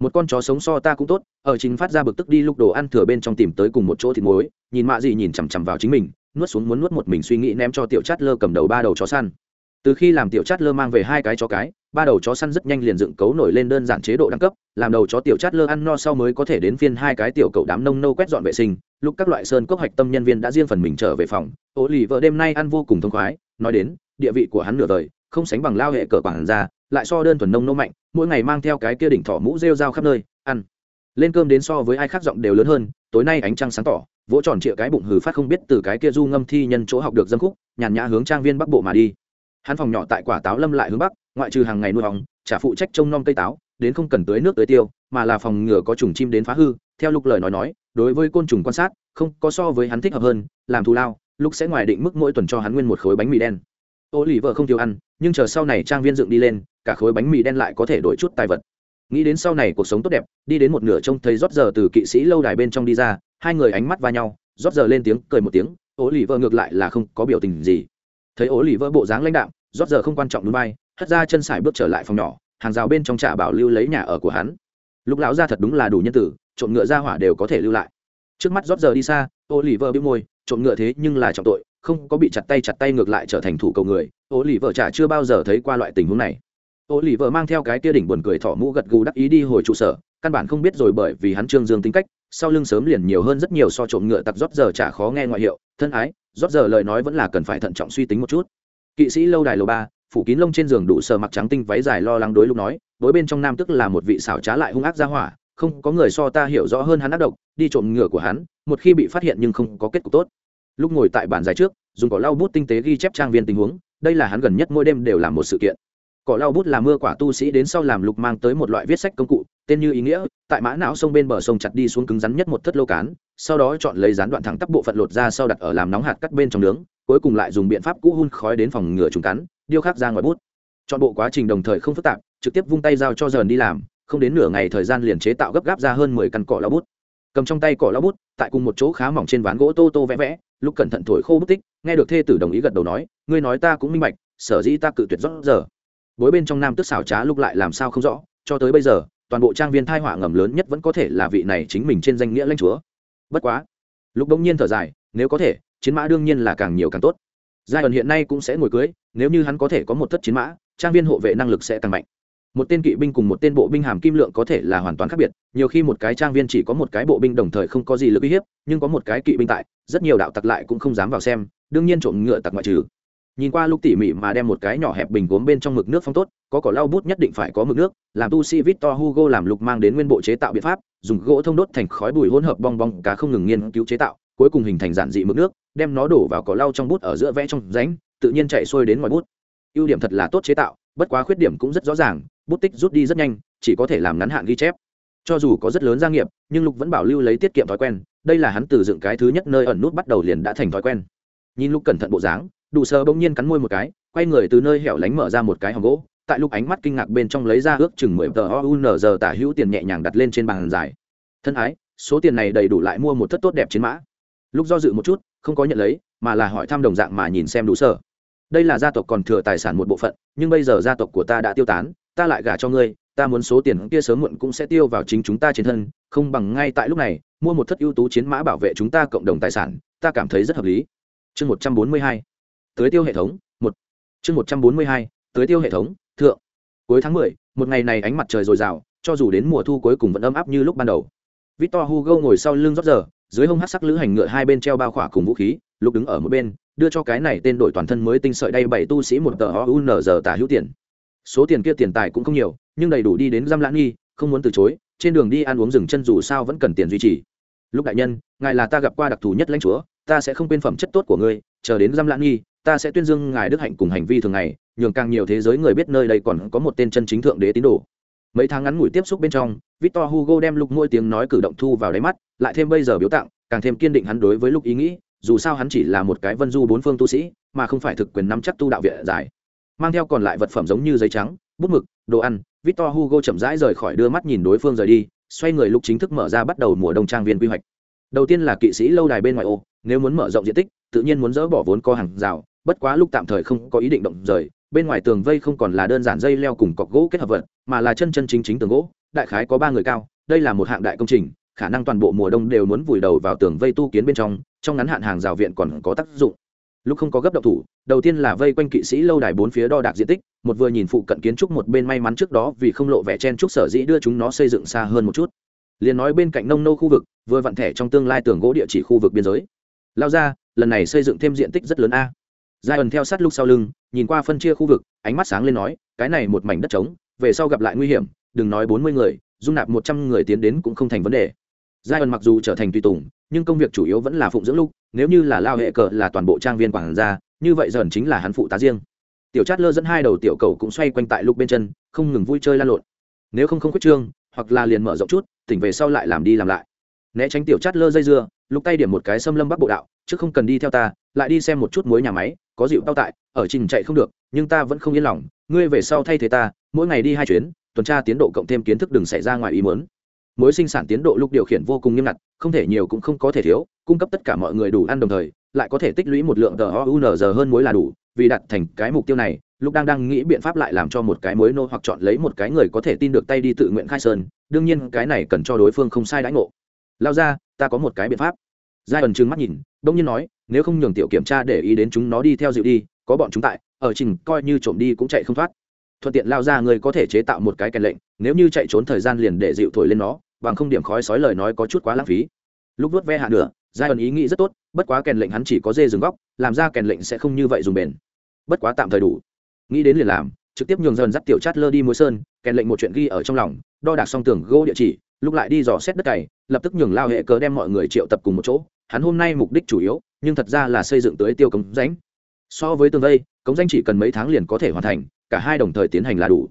một con chó sống so ta cũng tốt, ở chính phát ra bực tức đi lúc đồ ăn thừa bên trong tìm tới cùng một chỗ thịt muối, nhìn mạ gì nhìn chằm chằm vào chính mình, nuốt xuống muốn nuốt một mình suy nghĩ ném cho tiểu chát lơ cầm đầu ba đầu chó săn. Từ khi làm tiểu chát lơ mang về hai cái chó cái, ba đầu chó săn rất nhanh liền dựng cấu nổi lên đơn giản chế độ đẳng cấp, làm đầu chó tiểu chát lơ ăn no sau mới có thể đến phiên hai cái tiểu cậu đám nông nâu quét dọn vệ sinh, lúc các loại sơn cốc hạch tâm nhân viên đã riêng phần mình trở về phòng ô lì vợ đêm nay ăn vô cùng thông khoái, nói đến, địa vị của hắn nửa đời, không sánh bằng lao hệ cờ quản ra lại so đơn thuần nông nô mạnh, mỗi ngày mang theo cái kia đỉnh thỏ mũ rêu rao khắp nơi, ăn. Lên cơm đến so với ai khác giọng đều lớn hơn, tối nay ánh trăng sáng tỏ, vỗ tròn trịa cái bụng hừ phát không biết từ cái kia du ngâm thi nhân chỗ học được dâm khúc, nhàn nhã hướng trang viên bắc bộ mà đi. Hắn phòng nhỏ tại quả táo lâm lại hướng bắc, ngoại trừ hàng ngày nuôi vòng trả phụ trách trông nom cây táo, đến không cần tưới nước tưới tiêu, mà là phòng ngừa có trùng chim đến phá hư, theo lục lời nói nói, đối với côn trùng quan sát, không có so với hắn thích hợp hơn, làm thù lao, lúc sẽ ngoài định mức mỗi tuần cho hắn nguyên một khối bánh mì đen. Ô lì vợ không thiếu ăn nhưng chờ sau này trang viên dựng đi lên, cả khối bánh mì đen lại có thể đổi chút tài vật. Nghĩ đến sau này cuộc sống tốt đẹp, đi đến một nửa trông thấy rót giờ từ kỵ sĩ lâu đài bên trong đi ra, hai người ánh mắt va nhau, rót giờ lên tiếng, cười một tiếng ố lì vợ ngược lại là không có biểu tình gì. Thấy ố lì vợ bộ dáng lãnh đạm, rót giờ không quan trọng núi bay, hất ra chân sải bước trở lại phòng nhỏ, hàng rào bên trong trà bảo lưu lấy nhà ở của hắn. Lúc lão ra thật đúng là đủ nhân tử, trộm ngựa ra hỏa đều có thể lưu lại. Trước mắt rót giờ đi xa ô lì vợ biết môi, trộm ngựa thế nhưng là trọng tội không có bị chặt tay chặt tay ngược lại trở thành thủ cầu người ô lì vợ chả chưa bao giờ thấy qua loại tình huống này. Ô lì vợ mang theo cái kia đỉnh buồn cười thỏ mũ gật gù đắc ý đi hồi trụ sở, căn bản không biết rồi bởi vì hắn trương dương tính cách, sau lưng sớm liền nhiều hơn rất nhiều so trộm ngựa tặc rót giờ chả khó nghe ngoại hiệu, thân ái, rót giờ lời nói vẫn là cần phải thận trọng suy tính một chút. Kỵ sĩ lâu đài lầu ba, phủ kín lông trên giường đủ sờ mặc trắng tinh váy dài lo lắng đối lúc nói, đối bên trong nam tức là một vị xảo trá lại hung ác ra hỏa, không có người so ta hiểu rõ hơn hắn ác độc, đi trộm ngựa của hắn, một khi bị phát hiện nhưng không có kết cục tốt lúc ngồi tại bàn dài trước, dùng cỏ lau bút tinh tế ghi chép trang viên tình huống, đây là hắn gần nhất mỗi đêm đều làm một sự kiện. Cỏ lau bút là mưa quả tu sĩ đến sau làm lục mang tới một loại viết sách công cụ, tên như ý nghĩa, tại mã não sông bên bờ sông chặt đi xuống cứng rắn nhất một thất lô cán, sau đó chọn lấy rán đoạn thẳng tắp bộ phận lột ra sau đặt ở làm nóng hạt cắt bên trong nướng, cuối cùng lại dùng biện pháp cũ hun khói đến phòng ngừa trùng cắn, điêu khắc ra ngoài bút. Chọn bộ quá trình đồng thời không phức tạp, trực tiếp vung tay giao cho dần đi làm, không đến nửa ngày thời gian liền chế tạo gấp gáp ra hơn mười căn cỏ lau bút. Cầm trong tay cỏ lau bút, tại cùng một chỗ khá mỏng trên ván gỗ tô tô vẽ vẽ lúc cẩn thận thổi khô bút tích, nghe được thê tử đồng ý gật đầu nói, ngươi nói ta cũng minh bạch, sở dĩ ta cự tuyệt rõ giờ. Bối bên trong nam tức xảo trá lúc lại làm sao không rõ, cho tới bây giờ, toàn bộ trang viên thai họa ngầm lớn nhất vẫn có thể là vị này chính mình trên danh nghĩa lãnh chúa. Bất quá, lúc đông nhiên thở dài, nếu có thể, chiến mã đương nhiên là càng nhiều càng tốt. Giai đoạn hiện nay cũng sẽ ngồi cưới, nếu như hắn có thể có một thất chiến mã, trang viên hộ vệ năng lực sẽ tăng mạnh một tên kỵ binh cùng một tên bộ binh hàm kim lượng có thể là hoàn toàn khác biệt, nhiều khi một cái trang viên chỉ có một cái bộ binh đồng thời không có gì lực uy hiếp, nhưng có một cái kỵ binh tại, rất nhiều đạo tặc lại cũng không dám vào xem, đương nhiên trộm ngựa tặc ngoại trừ. Nhìn qua lúc tỉ mỉ mà đem một cái nhỏ hẹp bình gốm bên trong mực nước phong tốt, có cỏ lau bút nhất định phải có mực nước, làm tu sĩ victor hugo làm lục mang đến nguyên bộ chế tạo biện pháp, dùng gỗ thông đốt thành khói bụi hỗn hợp bong bong, cá không ngừng nghiên cứu chế tạo, cuối cùng hình thành giản dị mực nước, đem nó đổ vào cỏ lau trong bút ở giữa vẽ trong ránh tự nhiên chạy xuôi đến ngoài bút. Ưu điểm thật là tốt chế tạo, bất quá khuyết điểm cũng rất rõ ràng bút tích rút đi rất nhanh, chỉ có thể làm ngắn hạn ghi chép. Cho dù có rất lớn gia nghiệp, nhưng lục vẫn bảo lưu lấy tiết kiệm thói quen, đây là hắn từ dựng cái thứ nhất nơi ẩn nút bắt đầu liền đã thành thói quen. Nhìn lục cẩn thận bộ dáng đủ sờ bỗng nhiên cắn môi một cái, quay người từ nơi hẻo lánh mở ra một cái hòm gỗ, tại lúc ánh mắt kinh ngạc bên trong lấy ra ước chừng mười tờ o giờ tả hữu tiền nhẹ nhàng đặt lên trên bàn dài. Thân ái, số tiền này đầy đủ lại mua một thất tốt đẹp chiến mã. Lúc do dự một chút, không có nhận lấy, mà là hỏi thăm đồng dạng mà nhìn xem đủ sở đây là gia tộc còn thừa tài sản một bộ phận, nhưng bây giờ gia tộc của ta đã tiêu tán ta lại gả cho ngươi, ta muốn số tiền kia sớm muộn cũng sẽ tiêu vào chính chúng ta trên thân, không bằng ngay tại lúc này, mua một thất ưu tú chiến mã bảo vệ chúng ta cộng đồng tài sản, ta cảm thấy rất hợp lý. Chương một trăm bốn mươi hai, tưới tiêu hệ thống, một. Chương một trăm bốn mươi hai, tưới tiêu hệ thống, thượng. Cuối tháng mười, một ngày này ánh mặt trời dồi dào, cho dù đến mùa thu cuối cùng vẫn ấm áp như lúc ban đầu. Victor hugo ngồi sau lưng rót giờ, dưới hông hát sắc lữ hành ngựa hai bên treo bao khỏa cùng vũ khí, lúc đứng ở một bên, đưa cho cái này tên đổi toàn thân mới tinh sợi đay bảy tu sĩ một tờ o giờ tả hữu tiền số tiền kia tiền tài cũng không nhiều, nhưng đầy đủ đi đến giam lãng nghi, không muốn từ chối, trên đường đi ăn uống dừng chân dù sao vẫn cần tiền duy trì. Lúc đại nhân, ngài là ta gặp qua đặc thù nhất lãnh chúa, ta sẽ không quên phẩm chất tốt của ngươi, chờ đến giam lãng nghi, ta sẽ tuyên dương ngài đức hạnh cùng hành vi thường ngày, nhường càng nhiều thế giới người biết nơi đây còn có một tên chân chính thượng đế tín đồ. Mấy tháng ngắn ngủi tiếp xúc bên trong, victor hugo đem lúc mỗi tiếng nói cử động thu vào đáy mắt, lại thêm bây giờ biếu tặng càng thêm kiên định hắn đối với lúc ý nghĩ, dù sao hắn chỉ là một cái vân du bốn phương tu sĩ, mà không phải thực quyền nắm chắc tu đạo viện giải mang theo còn lại vật phẩm giống như giấy trắng, bút mực, đồ ăn. Victor hugo chậm rãi rời khỏi đưa mắt nhìn đối phương rời đi, xoay người lúc chính thức mở ra bắt đầu mùa đông trang viên quy hoạch. Đầu tiên là kỵ sĩ lâu đài bên ngoài ô, nếu muốn mở rộng diện tích, tự nhiên muốn dỡ bỏ vốn có hàng rào, bất quá lúc tạm thời không có ý định động rời, bên ngoài tường vây không còn là đơn giản dây leo cùng cọc gỗ kết hợp vật, mà là chân chân chính chính tường gỗ, đại khái có ba người cao, đây là một hạng đại công trình, khả năng toàn bộ mùa đông đều muốn vùi đầu vào tường vây tu kiến bên trong trong ngắn hạn hàng rào viện còn có tác dụng lúc không có gấp động thủ, đầu tiên là vây quanh kỵ sĩ lâu đài bốn phía đo đạc diện tích, một vừa nhìn phụ cận kiến trúc một bên may mắn trước đó vì không lộ vẻ chen trúc sở dĩ đưa chúng nó xây dựng xa hơn một chút. Liền nói bên cạnh nông nô khu vực, vừa vặn thẻ trong tương lai tường gỗ địa chỉ khu vực biên giới. Lao ra, lần này xây dựng thêm diện tích rất lớn a. Giai ẩn theo sát lúc sau lưng, nhìn qua phân chia khu vực, ánh mắt sáng lên nói, cái này một mảnh đất trống, về sau gặp lại nguy hiểm, đừng nói bốn mươi người, dung nạp một trăm người tiến đến cũng không thành vấn đề. Giai ẩn mặc dù trở thành tùy tùng nhưng công việc chủ yếu vẫn là phụng dưỡng lúc nếu như là lao hệ cờ là toàn bộ trang viên quản gia, như vậy dần chính là hắn phụ tá riêng. Tiểu chát lơ dẫn hai đầu tiểu cầu cũng xoay quanh tại lúc bên chân, không ngừng vui chơi lan lộn. Nếu không không quyết trương, hoặc là liền mở rộng chút, tỉnh về sau lại làm đi làm lại. Né tránh tiểu chát lơ dây dưa lúc tay điểm một cái xâm lâm bắc bộ đạo chứ không cần đi theo ta, lại đi xem một chút mối nhà máy, có dịu tao tại, ở trình chạy không được, nhưng ta vẫn không yên lòng, ngươi về sau thay thế ta, mỗi ngày đi hai chuyến, tuần tra tiến độ cộng thêm kiến thức đừng xảy ra ngoài ý muốn mối sinh sản tiến độ lúc điều khiển vô cùng nghiêm ngặt, không thể nhiều cũng không có thể thiếu, cung cấp tất cả mọi người đủ ăn đồng thời, lại có thể tích lũy một lượng tờ ounz hơn mối là đủ, vì đặt thành cái mục tiêu này lúc đang đang nghĩ biện pháp lại làm cho một cái mối nô hoặc chọn lấy một cái người có thể tin được tay đi tự nguyện khai sơn, đương nhiên cái này cần cho đối phương không sai đãi ngộ. Lao ra, ta có một cái biện pháp. Giai ẩn trừng mắt nhìn, đông nhiên nói, nếu không nhường tiểu kiểm tra để ý đến chúng nó đi theo dịu đi, có bọn chúng tại, ở trình coi như trộm đi cũng chạy không thoát. Thuận tiện lao ra người có thể chế tạo một cái kèn lệnh, nếu như chạy trốn thời gian liền để dịu thổi lên nó bằng không điểm khói sói lời nói có chút quá lãng phí. Lúc vớt ve hạ nửa giai ẩn ý nghĩ rất tốt, bất quá kèn lệnh hắn chỉ có dê dừng góc, làm ra kèn lệnh sẽ không như vậy dùng bền. Bất quá tạm thời đủ. Nghĩ đến liền làm, trực tiếp nhường dần dắt tiểu chát lơ đi muối sơn, kèn lệnh một chuyện ghi ở trong lòng, đo đạc xong tường gỗ địa chỉ, lúc lại đi dò xét đất cày, lập tức nhường lao hệ cớ đem mọi người triệu tập cùng một chỗ. Hắn hôm nay mục đích chủ yếu, nhưng thật ra là xây dựng tới tiêu cống rãnh. So với tường vây, cống danh chỉ cần mấy tháng liền có thể hoàn thành, cả hai đồng thời tiến hành là đủ.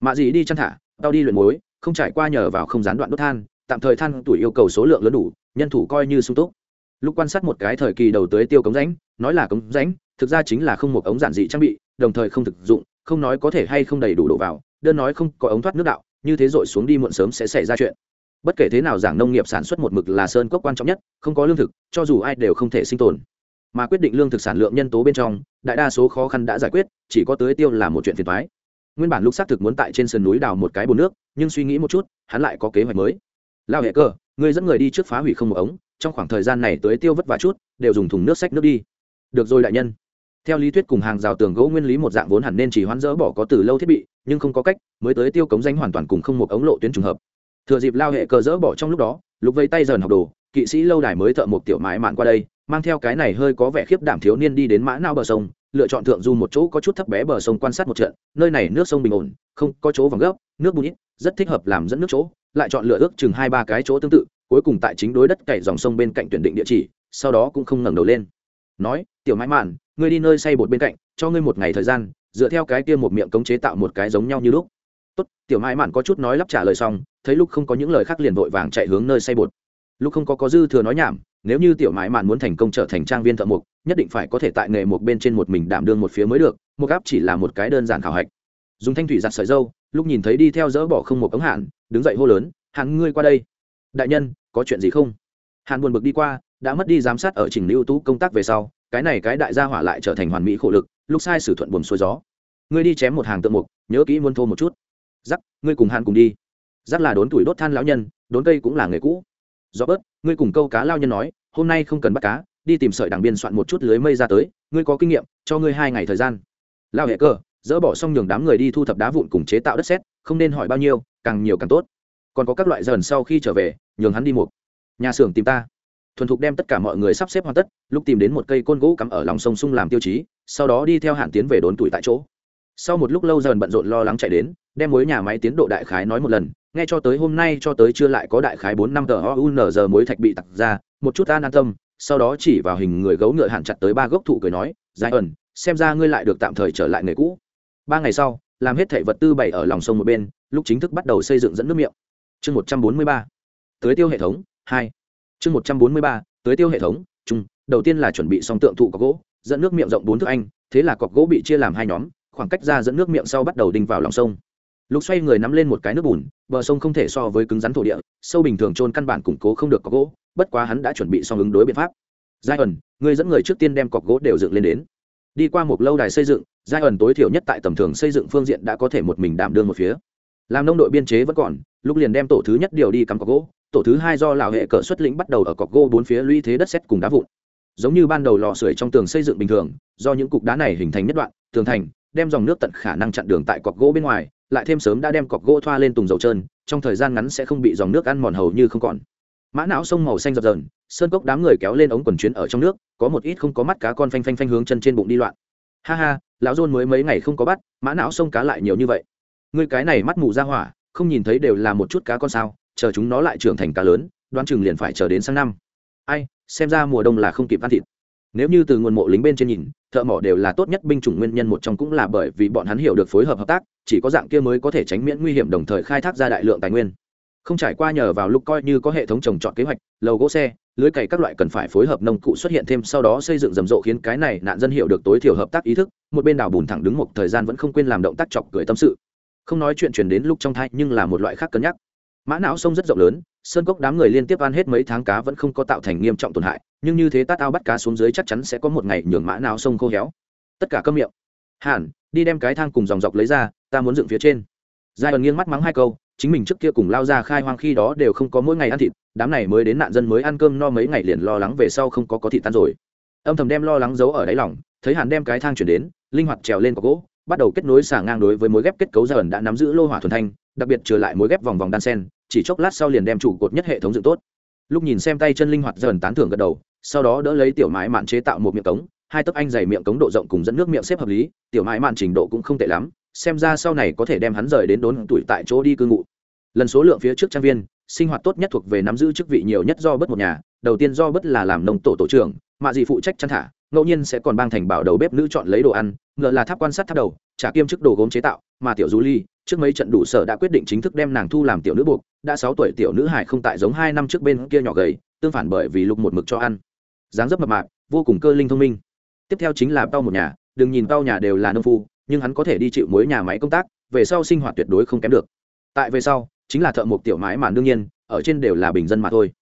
Mạ gì đi chăn thả, tao đi luyện muối không trải qua nhờ vào không gián đoạn đốt than, tạm thời than tuổi yêu cầu số lượng lớn đủ, nhân thủ coi như sung túc. Lúc quan sát một cái thời kỳ đầu tới tiêu cống rãnh, nói là cống rãnh, thực ra chính là không một ống giản dị trang bị, đồng thời không thực dụng, không nói có thể hay không đầy đủ đổ vào, đơn nói không có ống thoát nước đạo, như thế rồi xuống đi muộn sớm sẽ xảy ra chuyện. Bất kể thế nào, giảng nông nghiệp sản xuất một mực là sơn cốc quan trọng nhất, không có lương thực, cho dù ai đều không thể sinh tồn. Mà quyết định lương thực sản lượng nhân tố bên trong, đại đa số khó khăn đã giải quyết, chỉ có tưới tiêu là một chuyện phiền thoái nguyên bản lúc xác thực muốn tại trên sườn núi đào một cái bồn nước, nhưng suy nghĩ một chút, hắn lại có kế hoạch mới. Lao hệ cơ người dẫn người đi trước phá hủy không một ống, trong khoảng thời gian này tới tiêu vất vả chút, đều dùng thùng nước sách nước đi. Được rồi đại nhân. Theo lý thuyết cùng hàng rào tường gỗ nguyên lý một dạng vốn hẳn nên chỉ hoán dỡ bỏ có từ lâu thiết bị, nhưng không có cách, mới tới tiêu cống danh hoàn toàn cùng không một ống lộ tuyến trùng hợp. Thừa dịp lao hệ cờ dỡ bỏ trong lúc đó, lục vây tay dần học đồ, kỵ sĩ lâu đài mới thợ một tiểu mãi mạn qua đây, mang theo cái này hơi có vẻ khiếp đảm thiếu niên đi đến mã nao bờ sông lựa chọn thượng du một chỗ có chút thấp bé bờ sông quan sát một trận, nơi này nước sông bình ổn, không có chỗ vòng gấp, nước bùn ít, rất thích hợp làm dẫn nước chỗ, lại chọn lựa ước chừng hai ba cái chỗ tương tự, cuối cùng tại chính đối đất cày dòng sông bên cạnh tuyển định địa chỉ, sau đó cũng không ngẩng đầu lên. Nói, tiểu mãi mạn, ngươi đi nơi xây bột bên cạnh, cho ngươi một ngày thời gian, dựa theo cái kia một miệng cống chế tạo một cái giống nhau như lúc. Tốt, tiểu mãi mạn có chút nói lắp trả lời xong, thấy lúc không có những lời khác liền vội vàng chạy hướng nơi xây bột. Lúc không có có dư thừa nói nhảm nếu như tiểu mãi mạn muốn thành công trở thành trang viên thợ mộc, nhất định phải có thể tại nghề một bên trên một mình đảm đương một phía mới được, mộc áp chỉ là một cái đơn giản khảo hạch. Dùng thanh thủy giặt sợi dâu, lúc nhìn thấy đi theo dỡ bỏ không một ống hạn, đứng dậy hô lớn hắn ngươi qua đây. Đại nhân, có chuyện gì không? Hắn buồn bực đi qua, đã mất đi giám sát ở trình lưu tú công tác về sau, cái này cái đại gia hỏa lại trở thành hoàn mỹ khổ lực, lúc sai sử thuận buồm xuôi gió. Ngươi đi chém một hàng tượng mục nhớ kỹ muôn thô một chút. Giắc ngươi cùng hàn cùng đi. Giắc là đốn tuổi đốt than lão nhân, đốn cây cũng là nghề cũ do bớt, ngươi cùng câu cá lao nhân nói, hôm nay không cần bắt cá, đi tìm sợi đằng biên soạn một chút lưới mây ra tới, ngươi có kinh nghiệm, cho ngươi hai ngày thời gian. Lao hệ cơ, dỡ bỏ xong nhường đám người đi thu thập đá vụn cùng chế tạo đất sét, không nên hỏi bao nhiêu, càng nhiều càng tốt. Còn có các loại dần sau khi trở về, nhường hắn đi một nhà xưởng tìm ta. Thuần thục đem tất cả mọi người sắp xếp hoàn tất, lúc tìm đến một cây côn gỗ cắm ở lòng sông sung làm tiêu chí, sau đó đi theo hạn tiến về đốn tuổi tại chỗ sau một lúc lâu dần bận rộn lo lắng chạy đến, đem mối nhà máy tiến độ đại khái nói một lần, nghe cho tới hôm nay cho tới chưa lại có đại khái bốn năm tờ oun giờ mối thạch bị tặc ra, một chút an an tâm, sau đó chỉ vào hình người gấu ngựa hạn chặt tới ba gốc thụ cười nói dài ẩn, xem ra ngươi lại được tạm thời trở lại nghề cũ. Ba ngày sau, làm hết thảy vật tư bày ở lòng sông một bên, lúc chính thức bắt đầu xây dựng dẫn nước miệng. Chương một trăm bốn mươi ba, tưới tiêu hệ thống, hai. Chương một trăm bốn mươi ba, tưới tiêu hệ thống, chung, đầu tiên là chuẩn bị xong tượng thụ có gỗ, dẫn nước miệng rộng bốn thước anh, thế là cọc gỗ bị chia làm hai nhóm khoảng cách ra dẫn nước miệng sau bắt đầu đinh vào lòng sông. Lúc xoay người nắm lên một cái nước bùn, bờ sông không thể so với cứng rắn thổ địa, sâu bình thường trôn căn bản củng cố không được có gỗ, bất quá hắn đã chuẩn bị xong ứng đối biện pháp. Giai ẩn người dẫn người trước tiên đem cọc gỗ đều dựng lên đến. Đi qua một lâu đài xây dựng giai ẩn tối thiểu nhất tại tầm thường xây dựng phương diện đã có thể một mình đảm đương một phía. Làm nông đội biên chế vẫn còn lúc liền đem tổ thứ nhất điều đi cắm cọc gỗ, tổ thứ hai do lào hệ cỡ xuất lĩnh bắt đầu ở cọc gỗ bốn phía lũy thế đất xét cùng đá vụn. Giống như ban đầu lò sưởi trong tường xây dựng bình thường, do những cục đá này hình thành nhất đoạn, tường thành đem dòng nước tận khả năng chặn đường tại cọc gỗ bên ngoài, lại thêm sớm đã đem cọc gỗ thoa lên tùng dầu trơn, trong thời gian ngắn sẽ không bị dòng nước ăn mòn hầu như không còn. Mã não sông màu xanh dập dờn, sơn cốc đám người kéo lên ống quần chuyến ở trong nước, có một ít không có mắt cá con phanh phanh phanh hướng chân trên bụng đi loạn. Ha ha, lão dôn mới mấy ngày không có bắt, mã não sông cá lại nhiều như vậy. Người cái này mắt mù ra hỏa, không nhìn thấy đều là một chút cá con sao, chờ chúng nó lại trưởng thành cá lớn, đoán chừng liền phải chờ đến sang năm. Ai, xem ra mùa đông là không kịp ăn thịt nếu như từ nguồn mộ lính bên trên nhìn, thợ mỏ đều là tốt nhất binh chủng nguyên nhân một trong cũng là bởi vì bọn hắn hiểu được phối hợp hợp tác, chỉ có dạng kia mới có thể tránh miễn nguy hiểm đồng thời khai thác ra đại lượng tài nguyên. Không trải qua nhờ vào lúc coi như có hệ thống trồng trọt kế hoạch, lầu gỗ xe, lưới cày các loại cần phải phối hợp nông cụ xuất hiện thêm sau đó xây dựng rầm rộ khiến cái này nạn dân hiểu được tối thiểu hợp tác ý thức, một bên đảo bùn thẳng đứng một thời gian vẫn không quên làm động tác chọc cười tâm sự. Không nói chuyện chuyển đến lúc trong thai nhưng là một loại khác cân nhắc mã não sông rất rộng lớn, sơn cốc đám người liên tiếp ăn hết mấy tháng cá vẫn không có tạo thành nghiêm trọng tổn hại, nhưng như thế tát ao bắt cá xuống dưới chắc chắn sẽ có một ngày nhường mã não sông khô héo. Tất cả cơm miệng. Hẳn đi đem cái thang cùng dòng dọc lấy ra, ta muốn dựng phía trên. Giai ẩn nghiêng mắt mắng hai câu, chính mình trước kia cùng lao ra khai hoang khi đó đều không có mỗi ngày ăn thịt, đám này mới đến nạn dân mới ăn cơm no mấy ngày liền lo lắng về sau không có có thịt tan rồi. Âm thầm đem lo lắng giấu ở đáy lòng, thấy hàn đem cái thang chuyển đến, linh hoạt trèo lên có gỗ, bắt đầu kết nối xả ngang đối với mối ghép kết cấu giai ẩn đã nắm giữ lô hỏa thuần thanh, đặc biệt trở lại mối ghép vòng vòng đan sen chỉ chốc lát sau liền đem trụ cột nhất hệ thống dựng tốt. Lúc nhìn xem tay chân linh hoạt dần tán thưởng gật đầu, sau đó đỡ lấy tiểu mái mạn chế tạo một miệng cống, hai tấc anh dày miệng cống độ rộng cùng dẫn nước miệng xếp hợp lý, tiểu mái mạn trình độ cũng không tệ lắm, xem ra sau này có thể đem hắn rời đến đốn tuổi tại chỗ đi cư ngụ. Lần số lượng phía trước trang viên, sinh hoạt tốt nhất thuộc về nắm giữ chức vị nhiều nhất do bất một nhà, đầu tiên do bất là làm nông tổ tổ trưởng, mạ gì phụ trách chăn thả, ngẫu nhiên sẽ còn bang thành bảo đầu bếp nữ chọn lấy đồ ăn, ngựa là tháp quan sát tháp đầu trả kiêm chức đồ gốm chế tạo, mà tiểu du ly trước mấy trận đủ sở đã quyết định chính thức đem nàng thu làm tiểu nữ buộc, đã sáu tuổi tiểu nữ hải không tại giống hai năm trước bên kia nhỏ gầy, tương phản bởi vì lục một mực cho ăn. Dáng dấp mập mạp, vô cùng cơ linh thông minh. Tiếp theo chính là bao một nhà, đừng nhìn bao nhà đều là nông phu, nhưng hắn có thể đi chịu mối nhà máy công tác, về sau sinh hoạt tuyệt đối không kém được. Tại về sau, chính là thợ mộc tiểu mái mà đương nhiên, ở trên đều là bình dân mà thôi.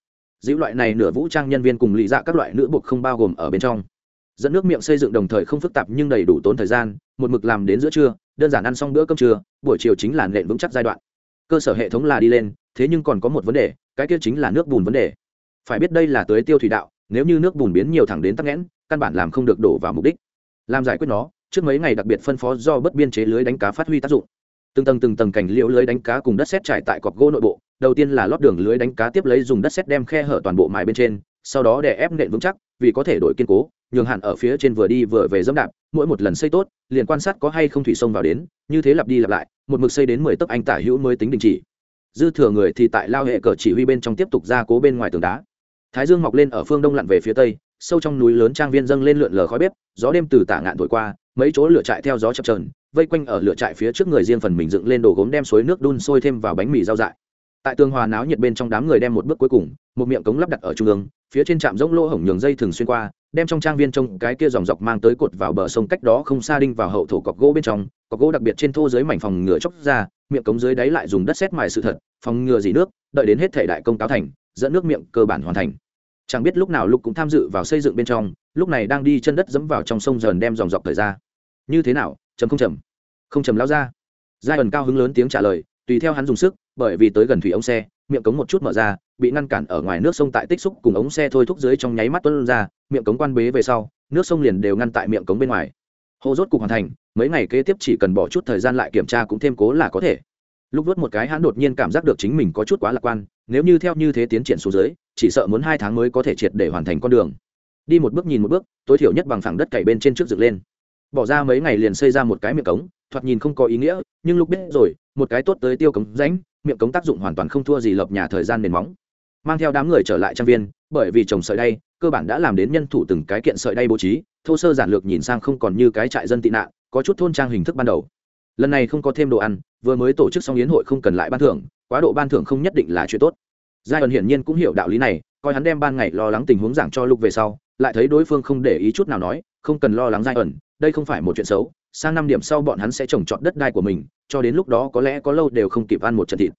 Dữ loại này nửa vũ trang nhân viên cùng lì dạ các loại nữ buộc không bao gồm ở bên trong. Dẫn nước miệng xây dựng đồng thời không phức tạp nhưng đầy đủ tốn thời gian, một mực làm đến giữa trưa đơn giản ăn xong bữa cơm trưa, buổi chiều chính là nện vững chắc giai đoạn. Cơ sở hệ thống là đi lên, thế nhưng còn có một vấn đề, cái kia chính là nước bùn vấn đề. Phải biết đây là tới tiêu thủy đạo, nếu như nước bùn biến nhiều thẳng đến tắc nghẽn, căn bản làm không được đổ vào mục đích. Làm giải quyết nó, trước mấy ngày đặc biệt phân phó do bất biên chế lưới đánh cá phát huy tác dụng. Từng tầng từng tầng cảnh liễu lưới đánh cá cùng đất xét trải tại cọc gỗ nội bộ, đầu tiên là lót đường lưới đánh cá tiếp lấy dùng đất xét đem khe hở toàn bộ mài bên trên, sau đó để ép nện vững chắc, vì có thể đổi kiên cố nhường hạn ở phía trên vừa đi vừa về dẫm đạp, mỗi một lần xây tốt, liền quan sát có hay không thủy sông vào đến, như thế lặp đi lặp lại, một mực xây đến mười tấc anh tả hữu mới tính đình chỉ. Dư thừa người thì tại lao hệ cờ chỉ huy bên trong tiếp tục ra cố bên ngoài tường đá. Thái dương mọc lên ở phương đông lặn về phía tây, sâu trong núi lớn trang viên dâng lên lượn lờ khói bếp, gió đêm từ tả ngạn thổi qua, mấy chỗ lửa trại theo gió chập trờn vây quanh ở lửa trại phía trước người riêng phần mình dựng lên đồ gốm đem suối nước đun sôi thêm vào bánh mì rau dại tại tường hòa náo nhiệt bên trong đám người đem một bước cuối cùng, một miệng cống lắp đặt ở trung ương, phía trên trạm rỗng lỗ hổng nhường dây thường xuyên qua, đem trong trang viên trông cái kia dòng dọc mang tới cột vào bờ sông cách đó không xa đinh vào hậu thổ cọc gỗ bên trong, cọc gỗ đặc biệt trên thô dưới mảnh phòng ngựa chóc ra, miệng cống dưới đáy lại dùng đất xét mài sự thật, phòng ngừa dỉ nước, đợi đến hết thể đại công cáo thành, dẫn nước miệng cơ bản hoàn thành. Chẳng biết lúc nào lục cũng tham dự vào xây dựng bên trong, lúc này đang đi chân đất dẫm vào trong sông dần đem dòng dọc thời ra. Như thế nào? Chấm không chầm không chầm lao ra. Giai ẩn cao hứng lớn tiếng trả lời, tùy theo hắn dùng sức bởi vì tới gần thủy ống xe, miệng cống một chút mở ra, bị ngăn cản ở ngoài nước sông tại tích xúc cùng ống xe thôi thúc dưới trong nháy mắt tuân ra, miệng cống quan bế về sau, nước sông liền đều ngăn tại miệng cống bên ngoài. Hồ rốt cục hoàn thành, mấy ngày kế tiếp chỉ cần bỏ chút thời gian lại kiểm tra cũng thêm cố là có thể. Lúc vớt một cái hắn đột nhiên cảm giác được chính mình có chút quá lạc quan, nếu như theo như thế tiến triển xuống dưới, chỉ sợ muốn hai tháng mới có thể triệt để hoàn thành con đường. Đi một bước nhìn một bước, tối thiểu nhất bằng phẳng đất cày bên trên trước dựng lên. Bỏ ra mấy ngày liền xây ra một cái miệng cống thoạt nhìn không có ý nghĩa, nhưng lúc biết rồi, một cái tốt tới tiêu cống rãnh, miệng cống tác dụng hoàn toàn không thua gì lợp nhà thời gian nền móng. Mang theo đám người trở lại trang viên, bởi vì trồng sợi đay, cơ bản đã làm đến nhân thủ từng cái kiện sợi đay bố trí, thô sơ giản lược nhìn sang không còn như cái trại dân tị nạn, có chút thôn trang hình thức ban đầu. Lần này không có thêm đồ ăn, vừa mới tổ chức xong yến hội không cần lại ban thưởng, quá độ ban thưởng không nhất định là chuyện tốt. Giai đoạn hiển nhiên cũng hiểu đạo lý này, coi hắn đem ban ngày lo lắng tình huống giảng cho lục về sau, lại thấy đối phương không để ý chút nào nói, không cần lo lắng giai ẩn đây không phải một chuyện xấu sang năm điểm sau bọn hắn sẽ trồng trọt đất đai của mình, cho đến lúc đó có lẽ có lâu đều không kịp ăn một trận thịt.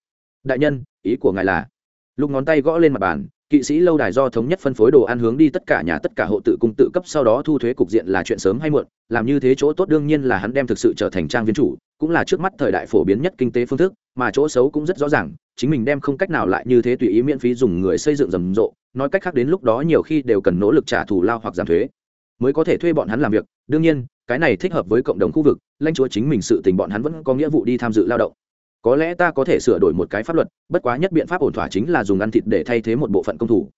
Đại nhân, ý của ngài là? Lúc ngón tay gõ lên mặt bàn, kỵ sĩ lâu đài do thống nhất phân phối đồ ăn hướng đi tất cả nhà tất cả hộ tự cung tự cấp sau đó thu thuế cục diện là chuyện sớm hay muộn, làm như thế chỗ tốt đương nhiên là hắn đem thực sự trở thành trang viên chủ, cũng là trước mắt thời đại phổ biến nhất kinh tế phương thức, mà chỗ xấu cũng rất rõ ràng, chính mình đem không cách nào lại như thế tùy ý miễn phí dùng người xây dựng rầm rộ, nói cách khác đến lúc đó nhiều khi đều cần nỗ lực trả thù lao hoặc giảm thuế, mới có thể thuê bọn hắn làm việc, đương nhiên cái này thích hợp với cộng đồng khu vực, lãnh chúa chính mình sự tình bọn hắn vẫn có nghĩa vụ đi tham dự lao động. Có lẽ ta có thể sửa đổi một cái pháp luật, bất quá nhất biện pháp ổn thỏa chính là dùng ăn thịt để thay thế một bộ phận công thủ.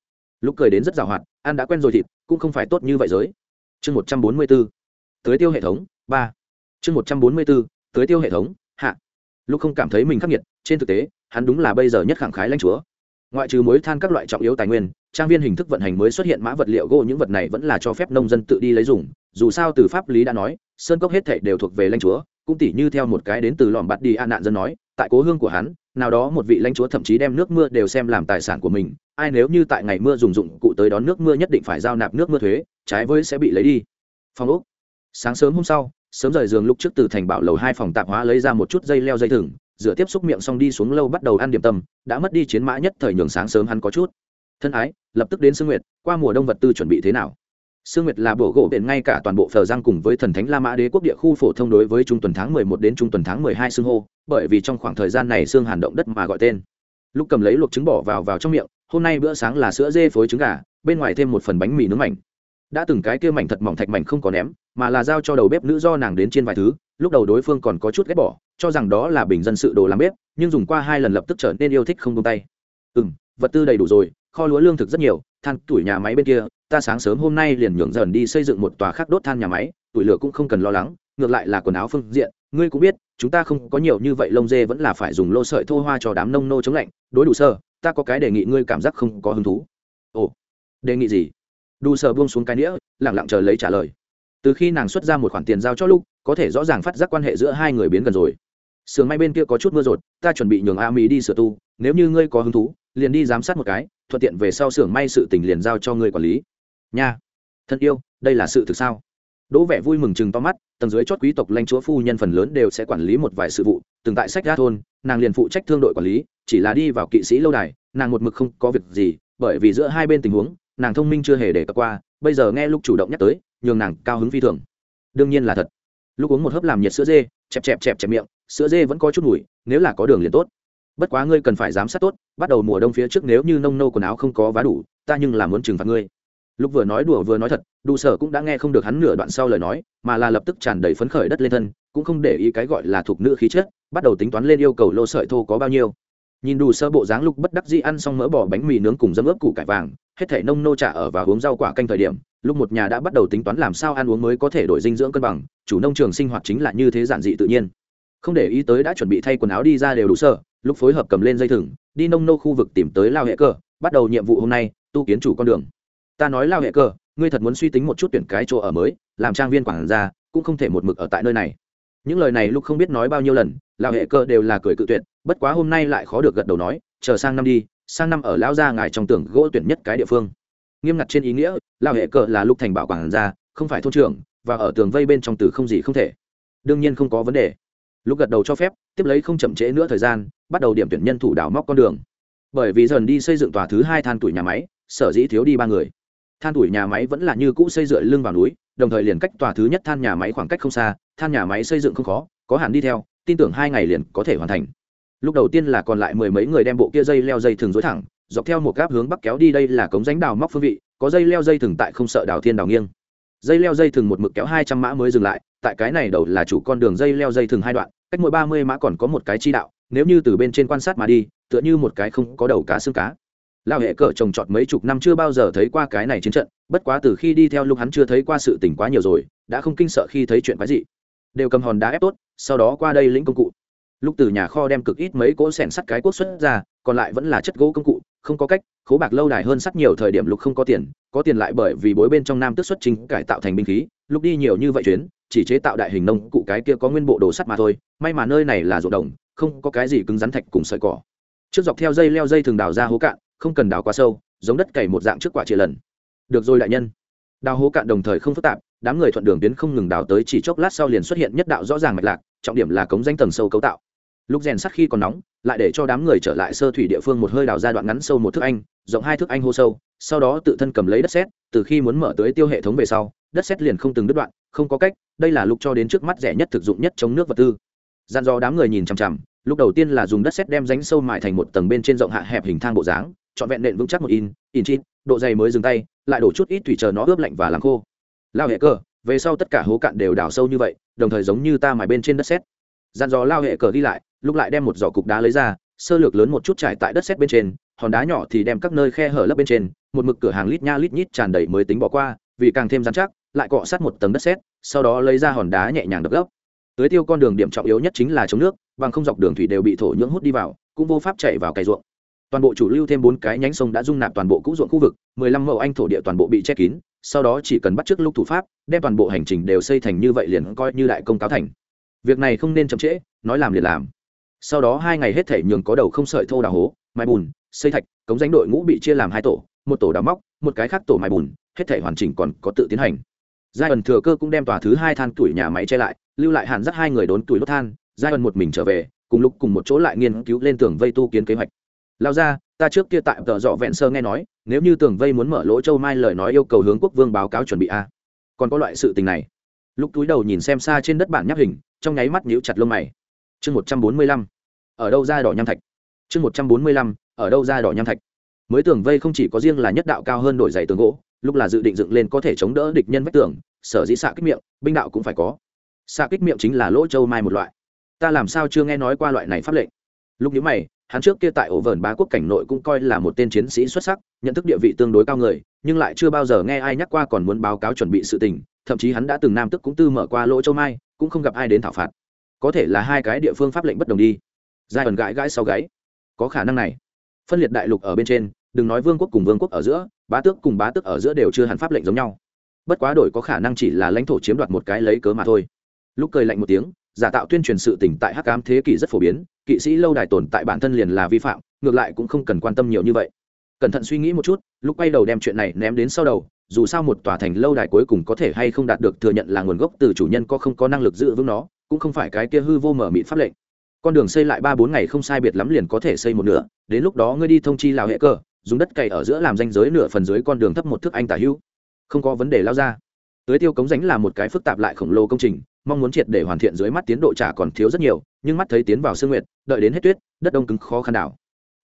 Lúc cười đến rất g à o hoạt, ăn đã quen rồi thịt, cũng không phải tốt như vậy giới. Chương một trăm bốn mươi b ố tới tiêu hệ thống, ba. Chương một trăm bốn mươi b ố tới tiêu hệ thống, hạ. Lúc không cảm thấy mình khắc nghiệt, trên thực tế, hắn đúng là bây giờ nhất khẳng khái lãnh chúa. Ngoại trừ mối than các loại trọng yếu tài nguyên trang viên hình thức vận hành mới xuất hiện mã vật liệu gỗ, những vật này vẫn là cho phép nông dân tự đi lấy dùng. Dù sao từ pháp lý đã nói, sơn cốc hết thệ đều thuộc về lãnh chúa, cũng tỉ như theo một cái đến từ lòm bạt đi an nạn dân nói, tại cố hương của hắn, nào đó một vị lãnh chúa thậm chí đem nước mưa đều xem làm tài sản của mình, ai nếu như tại ngày mưa dùng dụng cụ tới đón nước mưa nhất định phải giao nạp nước mưa thuế, trái với sẽ bị lấy đi. Phòng úc sáng sớm hôm sau, sớm rời giường lúc trước từ thành bảo lầu hai phòng tạp hóa lấy ra một chút dây leo dây thừng, rửa tiếp xúc miệng xong đi xuống lâu bắt đầu ăn điểm tâm, đã mất đi chiến mã nhất thời nhường sáng sớm hắn có chút thân ái, lập tức đến sương nguyệt, qua mùa đông vật tư chuẩn bị thế nào? Sương nguyệt là bộ gỗ biển ngay cả toàn bộ phờ giang cùng với thần thánh la mã đế quốc địa khu phổ thông đối với trung tuần tháng mười một đến trung tuần tháng mười hai xương hô, bởi vì trong khoảng thời gian này xương hàn động đất mà gọi tên. Lúc cầm lấy luộc trứng bỏ vào vào trong miệng, hôm nay bữa sáng là sữa dê phối trứng gà, bên ngoài thêm một phần bánh mì nướng mảnh. Đã từng cái kia mảnh thật mỏng thạch mảnh không có ném, mà là giao cho đầu bếp nữ do nàng đến trên vài thứ, lúc đầu đối phương còn có chút ghét bỏ, cho rằng đó là bình dân sự đồ làm bếp, nhưng dùng qua hai lần lập tức trở nên yêu thích không tung tay. Ừ m vật tư đầy đủ rồi kho lúa lương thực rất nhiều, than tuổi nhà máy bên kia, ta sáng sớm hôm nay liền nhường dần đi xây dựng một tòa khác đốt than nhà máy, tuổi lửa cũng không cần lo lắng, ngược lại là quần áo phương diện, ngươi cũng biết, chúng ta không có nhiều như vậy lông dê vẫn là phải dùng lô sợi thô hoa cho đám nông nô chống lạnh, đối đủ sơ, ta có cái đề nghị ngươi cảm giác không có hứng thú. Ồ, đề nghị gì? Đủ sơ buông xuống cái nĩa lẳng lặng chờ lấy trả lời. Từ khi nàng xuất ra một khoản tiền giao cho lúc, có thể rõ ràng phát giác quan hệ giữa hai người biến gần rồi. Sườn may bên kia có chút mưa rột, ta chuẩn bị nhường a mỹ đi sửa tu, nếu như ngươi có hứng thú, liền đi giám sát một cái thuận tiện về sau xưởng may sự tình liền giao cho ngươi quản lý. Nha, thân yêu, đây là sự thực sao? Đỗ vẻ vui mừng chừng to mắt, tầng dưới chót quý tộc lãnh chúa phu nhân phần lớn đều sẽ quản lý một vài sự vụ, từng tại sách ra thôn, nàng liền phụ trách thương đội quản lý, chỉ là đi vào kỵ sĩ lâu đài, nàng một mực không có việc gì, bởi vì giữa hai bên tình huống, nàng thông minh chưa hề để qua, bây giờ nghe lúc chủ động nhắc tới, nhường nàng cao hứng phi thường. Đương nhiên là thật. Lúc uống một hớp làm nhiệt sữa dê, chẹp chẹp chẹp chẹp miệng, sữa dê vẫn có chút mùi, nếu là có đường liền tốt bất quá ngươi cần phải giám sát tốt, bắt đầu mùa đông phía trước nếu như nông nô quần áo không có vá đủ, ta nhưng là muốn trừng phạt ngươi. Lúc vừa nói đùa vừa nói thật đủ sở cũng đã nghe không được hắn nửa đoạn sau lời nói, mà là lập tức tràn đầy phấn khởi đất lên thân, cũng không để ý cái gọi là thuộc nữ khí chất, bắt đầu tính toán lên yêu cầu lô sợi thô có bao nhiêu. Nhìn đủ sơ bộ dáng lúc bất đắc dĩ ăn xong mỡ bỏ bánh mì nướng cùng dấm ướp củ cải vàng, hết thể nông nô trả ở và uống rau quả canh thời điểm lúc một nhà đã bắt đầu tính toán làm sao ăn uống mới có thể đổi dinh dưỡng cân bằng, chủ nông trường sinh hoạt chính là như thế giản dị tự nhiên. Không để ý tới đã chuẩn bị thay quần áo đi ra đều đủ sơ lúc phối hợp cầm lên dây thừng, đi nông nô khu vực tìm tới lao hệ cơ, bắt đầu nhiệm vụ hôm nay, tu kiến chủ con đường. Ta nói lao hệ cơ, ngươi thật muốn suy tính một chút tuyển cái chỗ ở mới, làm trang viên quản gia, cũng không thể một mực ở tại nơi này. Những lời này lúc không biết nói bao nhiêu lần, lao hệ cơ đều là cười cự tuyệt, bất quá hôm nay lại khó được gật đầu nói, chờ sang năm đi, sang năm ở lao gia ngài trong tưởng gỗ tuyển nhất cái địa phương. Nghiêm ngặt trên ý nghĩa, lao hệ cờ là lúc thành bảo quản gia, không phải thôn trưởng, và ở tường vây bên trong từ không gì không thể. Đương nhiên không có vấn đề lúc gật đầu cho phép, tiếp lấy không chậm trễ nữa thời gian, bắt đầu điểm tuyển nhân thủ đào móc con đường. Bởi vì dần đi xây dựng tòa thứ hai than tuổi nhà máy, sở dĩ thiếu đi ba người. Than tuổi nhà máy vẫn là như cũ xây dựa lưng vào núi, đồng thời liền cách tòa thứ nhất than nhà máy khoảng cách không xa, than nhà máy xây dựng không khó, có hẳn đi theo, tin tưởng hai ngày liền có thể hoàn thành. Lúc đầu tiên là còn lại mười mấy người đem bộ kia dây leo dây thường dối thẳng, dọc theo một gáp hướng bắc kéo đi đây là cống ránh đào móc phương vị, có dây leo dây thừng tại không sợ đào thiên đào nghiêng. Dây leo dây thừng một mực kéo hai trăm mã mới dừng lại, tại cái này đầu là chủ con đường dây leo dây thừng hai đoạn cách mỗi ba mươi mã còn có một cái chi đạo, nếu như từ bên trên quan sát mà đi, tựa như một cái không có đầu cá xương cá. Lao hệ cờ trồng trọt mấy chục năm chưa bao giờ thấy qua cái này chiến trận, bất quá từ khi đi theo lúc hắn chưa thấy qua sự tỉnh quá nhiều rồi, đã không kinh sợ khi thấy chuyện quái dị. Đều cầm hòn đá ép tốt, sau đó qua đây lĩnh công cụ. Lúc từ nhà kho đem cực ít mấy cỗ sẻn sắt cái cốt xuất ra, còn lại vẫn là chất gỗ công cụ, không có cách, khố bạc lâu đài hơn sắt nhiều thời điểm lúc không có tiền có tiền lại bởi vì bối bên trong nam tức xuất trình cải tạo thành binh khí lúc đi nhiều như vậy chuyến, chỉ chế tạo đại hình nông cụ cái kia có nguyên bộ đồ sắt mà thôi may mà nơi này là ruộng đồng, không có cái gì cứng rắn thạch cùng sợi cỏ. Trước dọc theo dây leo dây thường đào ra hố cạn, không cần đào quá sâu, giống đất cày một dạng trước quả chia lần. Được rồi đại nhân. Đào hố cạn đồng thời không phức tạp, đám người thuận đường tiến không ngừng đào tới chỉ chốc lát sau liền xuất hiện nhất đạo rõ ràng mạch lạc, trọng điểm là cống danh tầng sâu cấu tạo. Lúc rèn sắt khi còn nóng, lại để cho đám người trở lại sơ thủy địa phương một hơi đào ra đoạn ngắn sâu một thước anh, rộng hai thước anh hô sâu, sau đó tự thân cầm lấy đất xét từ khi muốn mở tới tiêu hệ thống về sau, đất xét liền không từng đứt đoạn, không có cách, đây là lúc cho đến trước mắt rẻ nhất thực dụng nhất chống nước vật tư gian do đám người nhìn chằm chằm lúc đầu tiên là dùng đất xét đem ránh sâu mại thành một tầng bên trên rộng hạ hẹp hình thang bộ dáng trọn vẹn nện vững chắc một in in chít độ dày mới dừng tay lại đổ chút ít thủy chờ nó ướp lạnh và làm khô lao hệ cơ, về sau tất cả hố cạn đều đào sâu như vậy đồng thời giống như ta mài bên trên đất xét gian dò lao hệ cờ đi lại lúc lại đem một giỏ cục đá lấy ra sơ lược lớn một chút trải tại đất xét bên trên hòn đá nhỏ thì đem các nơi khe hở lấp bên trên một mực cửa hàng lít nha lít nhít tràn đầy mới tính bỏ qua vì càng thêm dán chắc lại cọ sát một tầng đất xét sau đó lấy ra hòn đá nhẹ nhàng đập lấp tưới tiêu con đường điểm trọng yếu nhất chính là chống nước, bằng không dọc đường thủy đều bị thổ nhưỡng hút đi vào, cũng vô pháp chạy vào cày ruộng. Toàn bộ chủ lưu thêm bốn cái nhánh sông đã dung nạp toàn bộ cũ ruộng khu vực, mười lăm mẫu anh thổ địa toàn bộ bị che kín, sau đó chỉ cần bắt t lúc thủ pháp, đem toàn bộ hành trình đều xây thành như vậy liền coi như đại công cáo thành. Việc này không nên chậm trễ, nói làm liền làm. Sau đó hai ngày hết thể nhường có đầu không sợi thô đào hố mai bùn, xây thạch, cống danh đội ngũ bị chia làm hai tổ, một tổ đào móc, một cái khác tổ mai bùn, hết thể hoàn chỉnh còn có tự tiến hành giai ẩn thừa cơ cũng đem tòa thứ hai than tuổi nhà máy che lại, lưu lại hàn dắt hai người đốn tuổi đốt than giai ẩn một mình trở về, cùng lúc cùng một chỗ lại nghiên cứu lên tường vây tu kiến kế hoạch. Lao ra, ta trước kia tại tờ dọ vẹn sơ nghe nói, nếu như tường vây muốn mở lỗ châu mai lời nói yêu cầu hướng quốc vương báo cáo chuẩn bị a. Còn có loại sự tình này. Lúc túi đầu nhìn xem xa trên đất bản nháp hình, trong nháy mắt nhíu chặt lông mày. Chương một trăm bốn mươi lăm. Ở đâu ra đỏ nham thạch? Chương một trăm bốn mươi lăm. Ở đâu ra đỏ nham thạch? Mới tường vây không chỉ có riêng là nhất đạo cao hơn đổi dày tường gỗ lúc là dự định dựng lên có thể chống đỡ địch nhân vách tường, sở dĩ xạ kích miệng, binh đạo cũng phải có. Xạ kích miệng chính là lỗ châu mai một loại. Ta làm sao chưa nghe nói qua loại này pháp lệnh? Lúc nhớ mày, hắn trước kia tại ổ vờn bá quốc cảnh nội cũng coi là một tên chiến sĩ xuất sắc, nhận thức địa vị tương đối cao người, nhưng lại chưa bao giờ nghe ai nhắc qua còn muốn báo cáo chuẩn bị sự tình, thậm chí hắn đã từng nam tức cũng tư mở qua lỗ châu mai, cũng không gặp ai đến thảo phạt. Có thể là hai cái địa phương pháp lệnh bất đồng đi. Giai ẩn gãi gãi sau gáy. Có khả năng này. Phân liệt đại lục ở bên trên đừng nói vương quốc cùng vương quốc ở giữa, bá tước cùng bá tước ở giữa đều chưa hẳn pháp lệnh giống nhau. Bất quá đổi có khả năng chỉ là lãnh thổ chiếm đoạt một cái lấy cớ mà thôi. Lúc cười lạnh một tiếng, giả tạo tuyên truyền sự tỉnh tại hắc ám thế kỷ rất phổ biến, kỵ sĩ lâu đài tồn tại bản thân liền là vi phạm, ngược lại cũng không cần quan tâm nhiều như vậy. Cẩn thận suy nghĩ một chút, lúc quay đầu đem chuyện này ném đến sau đầu, dù sao một tòa thành lâu đài cuối cùng có thể hay không đạt được thừa nhận là nguồn gốc từ chủ nhân có không có năng lực giữ vững nó, cũng không phải cái kia hư vô mở mịn pháp lệnh. Con đường xây lại ba bốn ngày không sai biệt lắm liền có thể xây một nửa, đến lúc đó ngươi đi thông chi lào hệ cơ dùng đất cày ở giữa làm danh giới nửa phần dưới con đường thấp một thước anh tả hữu. Không có vấn đề lao ra. Tưới tiêu cống ránh là một cái phức tạp lại khổng lồ công trình, mong muốn triệt để hoàn thiện dưới mắt tiến độ trả còn thiếu rất nhiều, nhưng mắt thấy tiến vào sương nguyệt, đợi đến hết tuyết, đất đông cứng khó khăn đảo.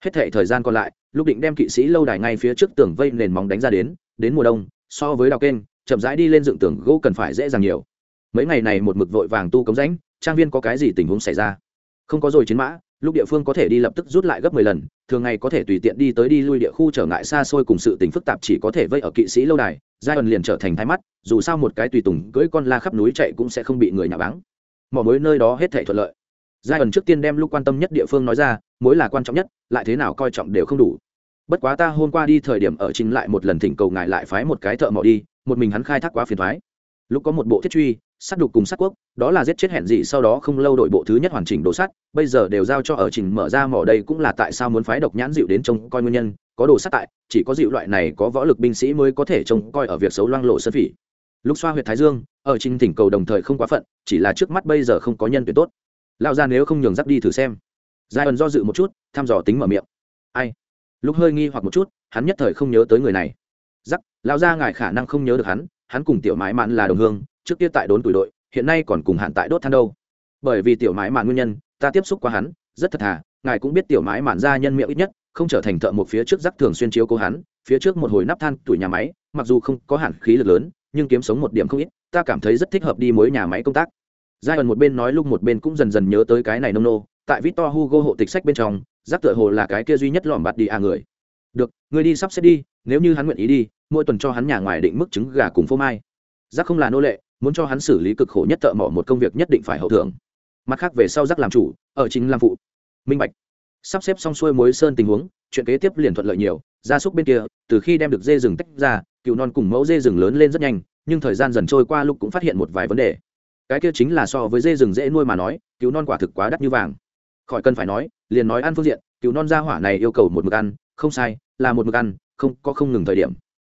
Hết thệ thời gian còn lại lúc định đem kỵ sĩ lâu đài ngay phía trước tường vây nền móng đánh ra đến đến mùa đông, so với đào kênh, chậm rãi đi lên dựng tường gỗ cần phải dễ dàng nhiều. Mấy ngày này một mực vội vàng tu cống rãnh, trang viên có cái gì tình huống xảy ra? Không có rồi chiến mã lúc địa phương có thể đi lập tức rút lại gấp mười lần, thường ngày có thể tùy tiện đi tới đi lui địa khu trở ngại xa xôi cùng sự tình phức tạp chỉ có thể vây ở kỵ sĩ lâu đài giai ẩn liền trở thành thái mắt, dù sao một cái tùy tùng cưỡi con la khắp núi chạy cũng sẽ không bị người nhà báng. Mỏ mới nơi đó hết thể thuận lợi. Giai ẩn trước tiên đem lúc quan tâm nhất địa phương nói ra, mối là quan trọng nhất, lại thế nào coi trọng đều không đủ. Bất quá ta hôm qua đi thời điểm ở chính lại một lần thỉnh cầu ngài lại phái một cái thợ mỏ đi, một mình hắn khai thác quá phiền thoái. Lúc có một bộ thiết truy sát đục cùng sát quốc, đó là giết chết hẹn gì sau đó không lâu đội bộ thứ nhất hoàn chỉnh đồ sắt bây giờ đều giao cho ở trình mở ra mỏ đây cũng là tại sao muốn phái độc nhãn dịu đến trông coi nguyên nhân, có đồ sắt tại, chỉ có dịu loại này có võ lực binh sĩ mới có thể trông coi ở việc xấu loang lộ sơn phỉ. Lúc xoa huyệt thái dương, ở trình thỉnh cầu đồng thời không quá phận, chỉ là trước mắt bây giờ không có nhân tuyển tốt. Lao ra nếu không nhường dắt đi thử xem. Giai ẩn do dự một chút, thăm dò tính mở miệng. Ai? Lúc hơi nghi hoặc một chút, hắn nhất thời không nhớ tới người này. Giắc lao ra ngài khả năng không nhớ được hắn hắn cùng tiểu mãi mạn là đồng hương trước kia tại đốn tuổi đội, hiện nay còn cùng hạn tại đốt than đâu. Bởi vì tiểu mãi mạn nguyên nhân, ta tiếp xúc qua hắn, rất thật thà, ngài cũng biết tiểu mãi mạn ra nhân miệng ít nhất, không trở thành thợ một phía trước rắc thường xuyên chiếu cố hắn, phía trước một hồi nắp than tuổi nhà máy, mặc dù không có hạn khí lực lớn, nhưng kiếm sống một điểm không ít, ta cảm thấy rất thích hợp đi mối nhà máy công tác. Giai ẩn một bên nói lúc một bên cũng dần dần nhớ tới cái này nông nô, tại victor hugo hộ tịch sách bên trong, rắc tựa hồ là cái kia duy nhất lỏm bạt đi à người. Được, người đi sắp xếp đi, nếu như hắn nguyện ý đi, mỗi tuần cho hắn nhà ngoài định mức trứng gà cùng phô mai. Giác không là nô lệ muốn cho hắn xử lý cực khổ nhất thợ mỏ một công việc nhất định phải hậu thưởng. Mặt khác về sau giác làm chủ, ở chính làm phụ. Minh bạch. Sắp xếp xong xuôi mối sơn tình huống, chuyện kế tiếp liền thuận lợi nhiều. Gia súc bên kia, từ khi đem được dê rừng tách ra cựu non cùng mẫu dê rừng lớn lên rất nhanh, nhưng thời gian dần trôi qua lúc cũng phát hiện một vài vấn đề. Cái kia chính là so với dê rừng dễ nuôi mà nói cứu non quả thực quá đắt như vàng. Khỏi cần phải nói, liền nói ăn phương diện cứu non gia hỏa này yêu cầu một mực ăn, không sai, là một mực ăn, không có không ngừng thời điểm.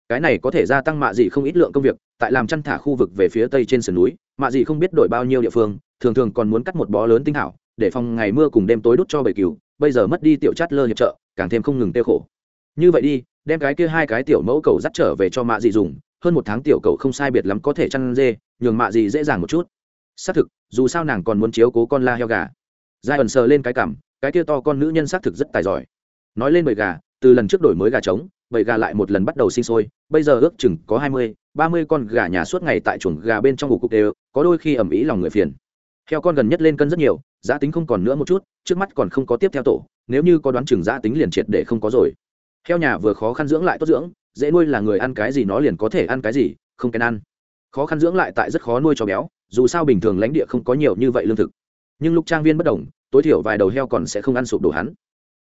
Cái này có thể gia tăng mạ dị không ít lượng công việc tại làm chăn thả khu vực về phía tây trên sườn núi, mạ dị không biết đổi bao nhiêu địa phương, thường thường còn muốn cắt một bó lớn tinh hảo, để phòng ngày mưa cùng đêm tối đốt cho bầy cừu, bây giờ mất đi tiểu chát lơ hiệp trợ, càng thêm không ngừng tiêu khổ. Như vậy đi, đem cái kia hai cái tiểu mẫu cầu dắt trở về cho mạ dị dùng, hơn một tháng tiểu cầu không sai biệt lắm có thể chăn dê, nhường mạ dị dễ dàng một chút. Xác thực, dù sao nàng còn muốn chiếu cố con la heo gà. Giai ẩn sờ lên cái cảm, cái kia to con nữ nhân xác thực rất tài giỏi. Nói lên bầy gà, từ lần trước đổi mới gà trống bầy gà lại một lần bắt đầu sinh sôi, bây giờ ước chừng có hai mươi, ba mươi con gà nhà suốt ngày tại chuồng gà bên trong ngủ cục đều, có đôi khi ẩm ý lòng người phiền. Heo con gần nhất lên cân rất nhiều, giá tính không còn nữa một chút, trước mắt còn không có tiếp theo tổ, nếu như có đoán chừng giá tính liền triệt để không có rồi. Heo nhà vừa khó khăn dưỡng lại tốt dưỡng, dễ nuôi là người ăn cái gì nó liền có thể ăn cái gì, không kén ăn. Khó khăn dưỡng lại tại rất khó nuôi cho béo, dù sao bình thường lãnh địa không có nhiều như vậy lương thực. Nhưng lúc trang viên bất đồng, tối thiểu vài đầu heo còn sẽ không ăn sụp đổ hắn.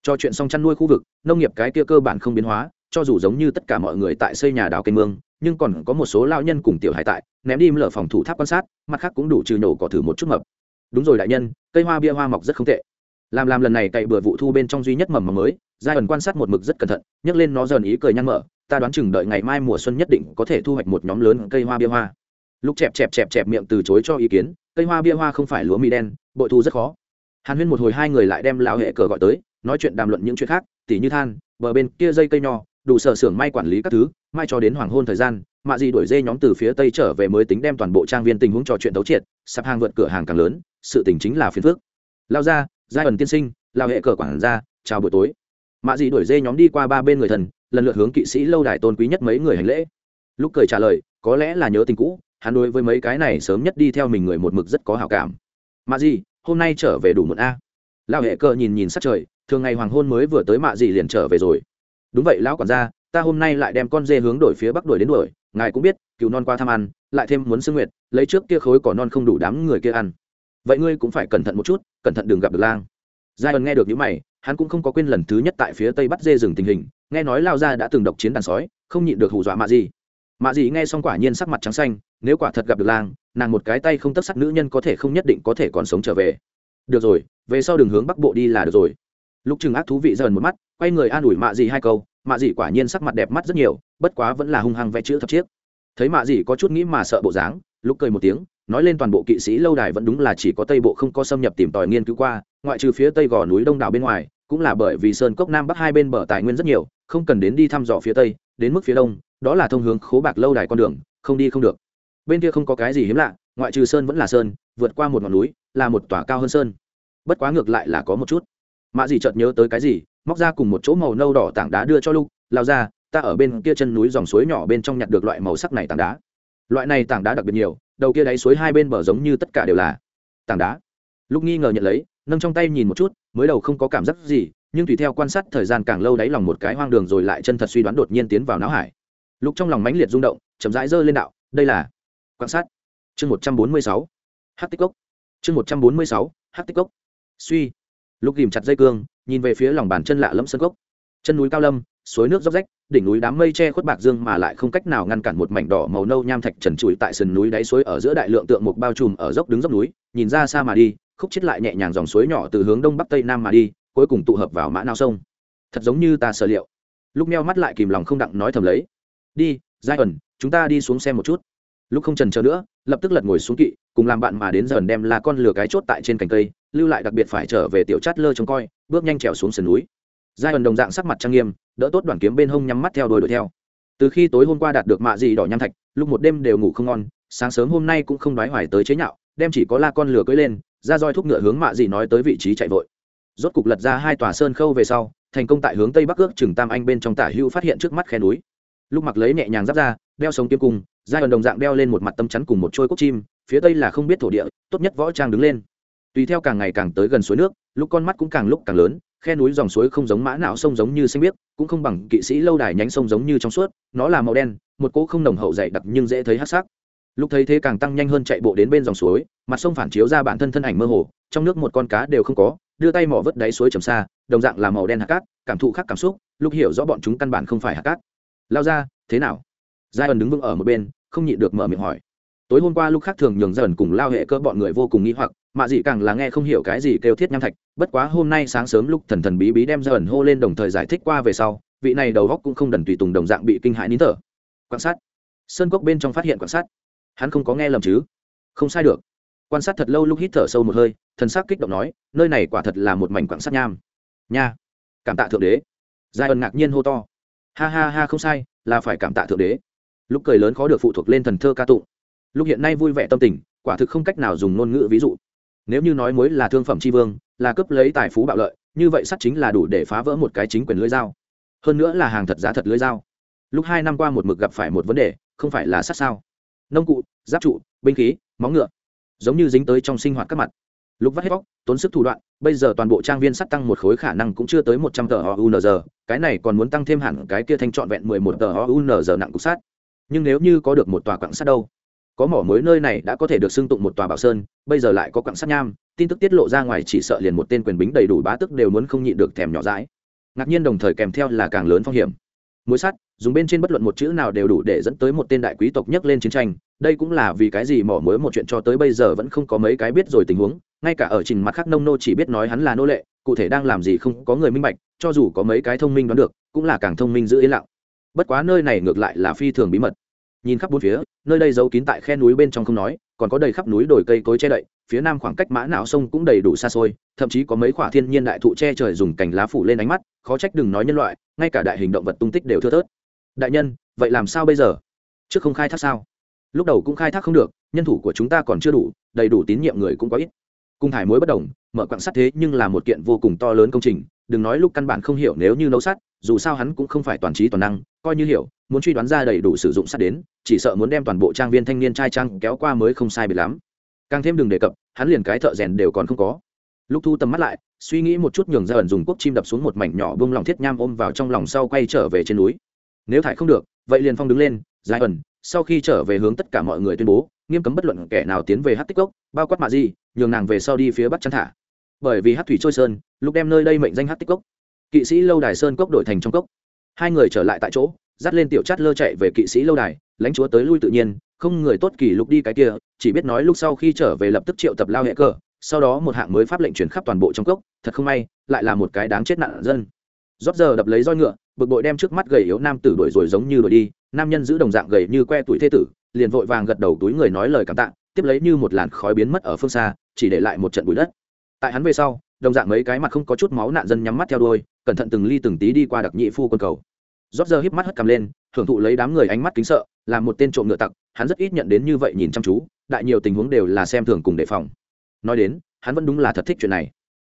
Cho chuyện xong chăn nuôi khu vực, nông nghiệp cái kia cơ bản không biến hóa cho dù giống như tất cả mọi người tại xây nhà đào kênh mương, nhưng còn có một số lao nhân cùng tiểu hải tại, ném đi mở phòng thủ tháp quan sát, mặt khác cũng đủ trừ nổ cỏ thử một chút mập. Đúng rồi đại nhân, cây hoa bia hoa mọc rất không tệ. Làm làm lần này cậy bừa vụ thu bên trong duy nhất mầm mầm mới, giai ẩn quan sát một mực rất cẩn thận, nhấc lên nó dần ý cười nhăn mở, ta đoán chừng đợi ngày mai mùa xuân nhất định có thể thu hoạch một nhóm lớn cây hoa bia hoa. Lúc chẹp chẹp chẹp chẹp miệng từ chối cho ý kiến, cây hoa bia hoa không phải lúa mì đen, bội thu rất khó. Hàn huyên một hồi hai người lại đem lão hệ cờ gọi tới, nói chuyện đàm luận những chuyện khác, tỉ như than, bờ bên kia dây cây nho đủ sở xưởng may quản lý các thứ, mai cho đến hoàng hôn thời gian, mạ Dị đuổi dê nhóm từ phía tây trở về mới tính đem toàn bộ trang viên tình huống trò chuyện tấu triệt, sạp hàng vượt cửa hàng càng lớn, sự tình chính là phiền phước lao ra giai ẩn tiên sinh, lao hệ cờ quản ra chào buổi tối. Mạ dị đuổi dê nhóm đi qua ba bên người thần, lần lượt hướng kỵ sĩ lâu đài tôn quý nhất mấy người hành lễ. Lúc cười trả lời, có lẽ là nhớ tình cũ, hắn đối với mấy cái này sớm nhất đi theo mình người một mực rất có hào cảm. Mạ dị, hôm nay trở về đủ một a. Lao hệ cờ nhìn nhìn sát trời, thường ngày hoàng hôn mới vừa tới mạ dị liền trở về rồi đúng vậy, lão quản gia, ta hôm nay lại đem con dê hướng đổi phía bắc đuổi đến đuổi, ngài cũng biết cựu non qua thăm ăn, lại thêm muốn sương nguyệt, lấy trước kia khối cỏ non không đủ đám người kia ăn. Vậy ngươi cũng phải cẩn thận một chút, cẩn thận đừng gặp được lang. Giai ẩn nghe được những mày, hắn cũng không có quên lần thứ nhất tại phía tây bắt dê rừng tình hình, nghe nói lao ra đã từng độc chiến đàn sói, không nhịn được hù dọa mạ gì mạ gì nghe xong quả nhiên sắc mặt trắng xanh, nếu quả thật gặp được lang, nàng một cái tay không tất sắc nữ nhân có thể không nhất định có thể còn sống trở về. Được rồi, về sau đường hướng bắc bộ đi là được rồi lúc chừng ác thú vị dần một mắt, quay người an ủi mạ dị hai câu, mạ dị quả nhiên sắc mặt đẹp mắt rất nhiều, bất quá vẫn là hung hăng vẽ chữ thập chiếc. Thấy mạ dị có chút nghĩ mà sợ bộ dáng lúc cười một tiếng, nói lên toàn bộ kỵ sĩ lâu đài vẫn đúng là chỉ có tây bộ không có xâm nhập tìm tòi nghiên cứu qua, ngoại trừ phía tây gò núi đông đảo bên ngoài, cũng là bởi vì sơn cốc nam bắc hai bên bờ tài nguyên rất nhiều, không cần đến đi thăm dò phía tây, đến mức phía đông, đó là thông hướng khố bạc lâu đài con đường, không đi không được. Bên kia không có cái gì hiếm lạ, ngoại trừ sơn vẫn là sơn, vượt qua một ngọn núi, là một tòa cao hơn sơn. Bất quá ngược lại là có một chút mạ dì chợt nhớ tới cái gì, móc ra cùng một chỗ màu nâu đỏ tảng đá đưa cho lục, lao ra, ta ở bên kia chân núi dòng suối nhỏ bên trong nhặt được loại màu sắc này tảng đá. Loại này tảng đá đặc biệt nhiều, đầu kia đáy suối hai bên bờ giống như tất cả đều là tảng đá. Lúc nghi ngờ nhận lấy, nâng trong tay nhìn một chút, mới đầu không có cảm giác gì, nhưng tùy theo quan sát thời gian càng lâu đáy lòng một cái hoang đường rồi lại chân thật suy đoán đột nhiên tiến vào não hải. Lúc trong lòng mãnh liệt rung động, chậm rãi giơ lên đạo, đây là quan sát. Chương một trăm bốn mươi sáu h tích cốc. Chương một trăm bốn mươi sáu h tích cốc. Suy lúc ghìm chặt dây cương, nhìn về phía lòng bàn chân lạ lẫm sân cốc. Chân núi cao lâm, suối nước dốc rách, đỉnh núi đám mây che khuất bạc dương mà lại không cách nào ngăn cản một mảnh đỏ màu nâu nham thạch trần trụi tại sườn núi đáy suối ở giữa đại lượng tượng mục bao trùm ở dốc đứng dốc núi, nhìn ra xa mà đi, khúc chết lại nhẹ nhàng dòng suối nhỏ từ hướng đông bắc tây nam mà đi, cuối cùng tụ hợp vào mã nao sông. Thật giống như ta sở liệu. Lúc meo mắt lại kìm lòng không đặng nói thầm lấy. Đi, giai ẩn, chúng ta đi xuống xem một chút. Lúc không trần chờ nữa, lập tức lật ngồi xuống kỵ, cùng làm bạn mà đến dần đem là con lửa cái chốt tại trên cành cây lưu lại đặc biệt phải trở về tiểu chát lơ trông coi, bước nhanh trèo xuống sườn núi. Giai ẩn đồng dạng sắc mặt trang nghiêm, đỡ tốt đoàn kiếm bên hông nhắm mắt theo đuổi đuổi theo. Từ khi tối hôm qua đạt được mạ gì đỏ nham thạch, lúc một đêm đều ngủ không ngon, sáng sớm hôm nay cũng không đoái hoài tới chế nhạo, đem chỉ có la con lửa cưỡi lên, ra roi thúc ngựa hướng mạ gì nói tới vị trí chạy vội. Rốt cục lật ra hai tòa sơn khâu về sau, thành công tại hướng tây bắc ước chừng tam anh bên trong tả hưu phát hiện trước mắt khe núi. Lúc mặc lấy nhẹ nhàng giáp ra, đeo sống kiếm cung giai ẩn đồng dạng đeo lên một mặt tâm chắn cùng một trôi cốc chim, phía tây là không biết thổ địa, tốt nhất võ trang đứng lên tùy theo càng ngày càng tới gần suối nước, lúc con mắt cũng càng lúc càng lớn, khe núi dòng suối không giống mã não sông giống như xanh biếc, cũng không bằng kỵ sĩ lâu đài nhánh sông giống như trong suốt, nó là màu đen, một cỗ không nồng hậu dày đặc nhưng dễ thấy hát sắc. Lúc thấy thế càng tăng nhanh hơn chạy bộ đến bên dòng suối, mặt sông phản chiếu ra bản thân thân ảnh mơ hồ, trong nước một con cá đều không có, đưa tay mỏ vớt đáy suối trầm xa, đồng dạng là màu đen hạt cát, cảm thụ khác cảm xúc, lúc hiểu rõ bọn chúng căn bản không phải hạt cát. Lao ra, thế nào? Giai ẩn đứng vững ở một bên, không nhịn được mở miệng hỏi. Tối hôm qua lúc khác thường nhường dần cùng lao hệ cơ bọn người vô cùng nghĩ hoặc mạ dị càng là nghe không hiểu cái gì kêu thiết nham thạch, bất quá hôm nay sáng sớm lúc thần thần bí bí đem ra ẩn hô lên đồng thời giải thích qua về sau, vị này đầu góc cũng không đần tùy tùng đồng dạng bị kinh hãi nín thở. Quan sát. Sơn cốc bên trong phát hiện quan sát. Hắn không có nghe lầm chứ? Không sai được. Quan sát thật lâu lúc hít thở sâu một hơi, thần sắc kích động nói, nơi này quả thật là một mảnh quan sát nham. Nha. Cảm tạ thượng đế. Giai ẩn ngạc nhiên hô to. Ha ha ha, không sai, là phải cảm tạ thượng đế. Lúc cười lớn khó được phụ thuộc lên thần thơ ca tụng. Lúc hiện nay vui vẻ tâm tình, quả thực không cách nào dùng ngôn ngữ ví dụ nếu như nói mối là thương phẩm tri vương, là cấp lấy tài phú bạo lợi, như vậy sắt chính là đủ để phá vỡ một cái chính quyền lưới dao. Hơn nữa là hàng thật giá thật lưới dao. Lúc hai năm qua một mực gặp phải một vấn đề, không phải là sắt sao? Nông cụ, giáp trụ, binh khí, móng ngựa, giống như dính tới trong sinh hoạt các mặt. Lúc vắt hết bóc, tốn sức thủ đoạn, bây giờ toàn bộ trang viên sắt tăng một khối khả năng cũng chưa tới một trăm tờ unz cái này còn muốn tăng thêm hẳn cái kia thanh trọn vẹn mười một tờ unz nặng cục sắt. Nhưng nếu như có được một tòa quặng sắt đâu? Có mỏ mới nơi này đã có thể được xưng tụng một tòa bảo sơn, bây giờ lại có quặng sắt nham, tin tức tiết lộ ra ngoài chỉ sợ liền một tên quyền bính đầy đủ bá tức đều muốn không nhịn được thèm nhỏ dãi. Ngạc nhiên đồng thời kèm theo là càng lớn phong hiểm. Mối sắt, dùng bên trên bất luận một chữ nào đều đủ để dẫn tới một tên đại quý tộc nhấc lên chiến tranh, đây cũng là vì cái gì mỏ mới một chuyện cho tới bây giờ vẫn không có mấy cái biết rồi tình huống, ngay cả ở trình mặt khác nông nô chỉ biết nói hắn là nô lệ, cụ thể đang làm gì không có người minh bạch, cho dù có mấy cái thông minh đoán được, cũng là càng thông minh giữ yên lặng. Bất quá nơi này ngược lại là phi thường bí mật nhìn khắp bốn phía, nơi đây giấu kín tại khe núi bên trong không nói, còn có đầy khắp núi đồi cây cối che đậy, phía nam khoảng cách mã não sông cũng đầy đủ xa xôi, thậm chí có mấy khoả thiên nhiên đại thụ che trời dùng cành lá phủ lên ánh mắt, khó trách đừng nói nhân loại, ngay cả đại hình động vật tung tích đều thưa thớt. Đại nhân, vậy làm sao bây giờ? Trước không khai thác sao? Lúc đầu cũng khai thác không được, nhân thủ của chúng ta còn chưa đủ, đầy đủ tín nhiệm người cũng có ít. Cung thải mối bất đồng, mở quặng sắt thế nhưng là một kiện vô cùng to lớn công trình đừng nói lúc căn bản không hiểu nếu như nấu sắt, dù sao hắn cũng không phải toàn trí toàn năng, coi như hiểu, muốn truy đoán ra đầy đủ sử dụng sắt đến, chỉ sợ muốn đem toàn bộ trang viên thanh niên trai trang kéo qua mới không sai biệt lắm. Càng thêm đừng đề cập, hắn liền cái thợ rèn đều còn không có. Lúc thu tầm mắt lại, suy nghĩ một chút nhường ra ẩn dùng quốc chim đập xuống một mảnh nhỏ bông lòng thiết nham ôm vào trong lòng sau quay trở về trên núi. Nếu thải không được, vậy liền phong đứng lên dài ẩn, sau khi trở về hướng tất cả mọi người tuyên bố, nghiêm cấm bất luận kẻ nào tiến về hát tích cốc bao quát mạ di, nhường nàng về sau đi phía bắc chăn thả bởi vì hát thủy trôi sơn, lúc đem nơi đây mệnh danh hát tích cốc. Kỵ sĩ lâu đài sơn cốc đổi thành trong cốc. Hai người trở lại tại chỗ, dắt lên tiểu chát lơ chạy về kỵ sĩ lâu đài, lãnh chúa tới lui tự nhiên, không người tốt kỳ lục đi cái kia, chỉ biết nói lúc sau khi trở về lập tức triệu tập lao hệ cờ sau đó một hạng mới pháp lệnh chuyển khắp toàn bộ trong cốc, thật không may, lại là một cái đáng chết nạn dân. Rót giờ đập lấy roi ngựa, bực bội đem trước mắt gầy yếu nam tử đuổi rồi giống như đuổi đi, nam nhân giữ đồng dạng gầy như que tuổi thê tử, liền vội vàng gật đầu túi người nói lời cảm tạ, tiếp lấy như một làn khói biến mất ở phương xa, chỉ để lại một trận bụi đất tại hắn về sau, đồng dạng mấy cái mặt không có chút máu nạn dân nhắm mắt theo đuôi, cẩn thận từng ly từng tí đi qua đặc nhị phu quân cầu. Rót giờ híp mắt hất cầm lên, thưởng thụ lấy đám người ánh mắt kính sợ, là một tên trộm ngựa tặc, hắn rất ít nhận đến như vậy nhìn chăm chú, đại nhiều tình huống đều là xem thường cùng đề phòng. Nói đến, hắn vẫn đúng là thật thích chuyện này.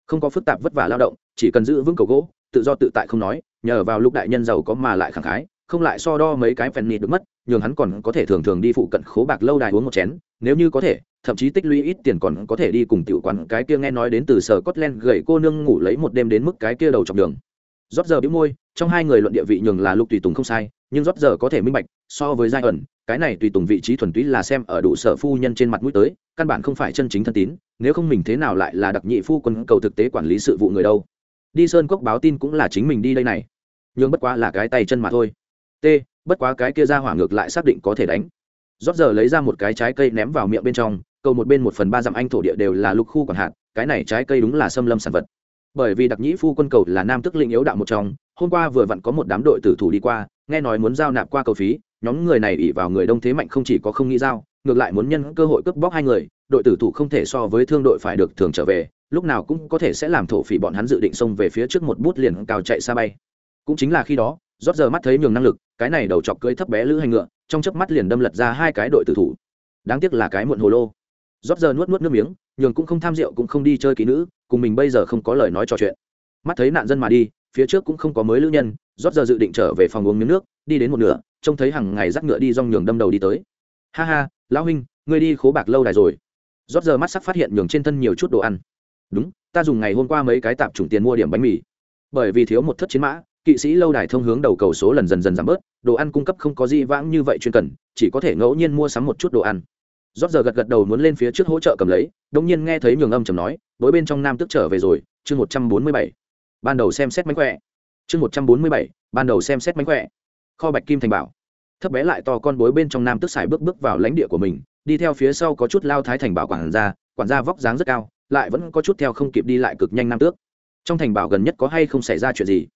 Không có phức tạp vất vả lao động, chỉ cần giữ vững cầu gỗ, tự do tự tại không nói, nhờ vào lúc đại nhân giàu có mà lại khẳng khái, không lại so đo mấy cái phèn nịt được mất nhường hắn còn có thể thường thường đi phụ cận khố bạc lâu đài uống một chén, nếu như có thể, thậm chí tích lũy ít tiền còn có thể đi cùng tiểu quán cái kia nghe nói đến từ sở Scotland gầy cô nương ngủ lấy một đêm đến mức cái kia đầu chọc đường. Rót giờ bĩu môi, trong hai người luận địa vị nhường là lục tùy tùng không sai, nhưng rót giờ có thể minh bạch, so với giai ẩn cái này tùy tùng vị trí thuần túy là xem ở đủ sở phu nhân trên mặt mũi tới, căn bản không phải chân chính thân tín, nếu không mình thế nào lại là đặc nhị phu quân cầu thực tế quản lý sự vụ người đâu. Đi sơn quốc báo tin cũng là chính mình đi đây này. Nhưng bất quá là cái tay chân mà thôi. T bất quá cái kia ra hỏa ngược lại xác định có thể đánh. Rót giờ lấy ra một cái trái cây ném vào miệng bên trong, cầu một bên một phần ba dặm anh thổ địa đều là lục khu còn hạt cái này trái cây đúng là xâm lâm sản vật. Bởi vì đặc nhĩ phu quân cầu là nam tức linh yếu đạo một trong, hôm qua vừa vặn có một đám đội tử thủ đi qua, nghe nói muốn giao nạp qua cầu phí, nhóm người này ỉ vào người đông thế mạnh không chỉ có không nghĩ giao, ngược lại muốn nhân cơ hội cướp bóc hai người, đội tử thủ không thể so với thương đội phải được thường trở về, lúc nào cũng có thể sẽ làm thổ phỉ bọn hắn dự định xông về phía trước một bút liền cao chạy xa bay. Cũng chính là khi đó rót giờ mắt thấy nhường năng lực, cái này đầu chọc cưỡi thấp bé lữ hành ngựa, trong chớp mắt liền đâm lật ra hai cái đội tử thủ. Đáng tiếc là cái muộn hồ lô. Rót giờ nuốt nuốt nước miếng, nhường cũng không tham rượu cũng không đi chơi kỹ nữ, cùng mình bây giờ không có lời nói trò chuyện. Mắt thấy nạn dân mà đi, phía trước cũng không có mới lữ nhân, rót giờ dự định trở về phòng uống miếng nước, đi đến một nửa, trông thấy hàng ngày dắt ngựa đi rong nhường đâm đầu đi tới. Ha ha, lão huynh, ngươi đi khố bạc lâu đài rồi. Rót giờ mắt sắc phát hiện nhường trên thân nhiều chút đồ ăn. Đúng, ta dùng ngày hôm qua mấy cái tạp chủng tiền mua điểm bánh mì. Bởi vì thiếu một thất chiến mã kỵ sĩ lâu đài thông hướng đầu cầu số lần dần dần giảm bớt, đồ ăn cung cấp không có gì vãng như vậy chuyên cần, chỉ có thể ngẫu nhiên mua sắm một chút đồ ăn. Rót giờ gật gật đầu muốn lên phía trước hỗ trợ cầm lấy đông nhiên nghe thấy nhường âm chầm nói, đối bên trong nam tức trở về rồi, chương một trăm bốn mươi bảy. Ban đầu xem xét mánh khỏe. Chương một trăm bốn mươi bảy, ban đầu xem xét mánh khỏe. Kho bạch kim thành bảo. Thấp bé lại to con bối bên trong nam tức xài bước bước vào lãnh địa của mình, đi theo phía sau có chút lao thái thành bảo quản gia quản gia vóc dáng rất cao, lại vẫn có chút theo không kịp đi lại cực nhanh nam tước. Trong thành bảo gần nhất có hay không xảy ra chuyện gì?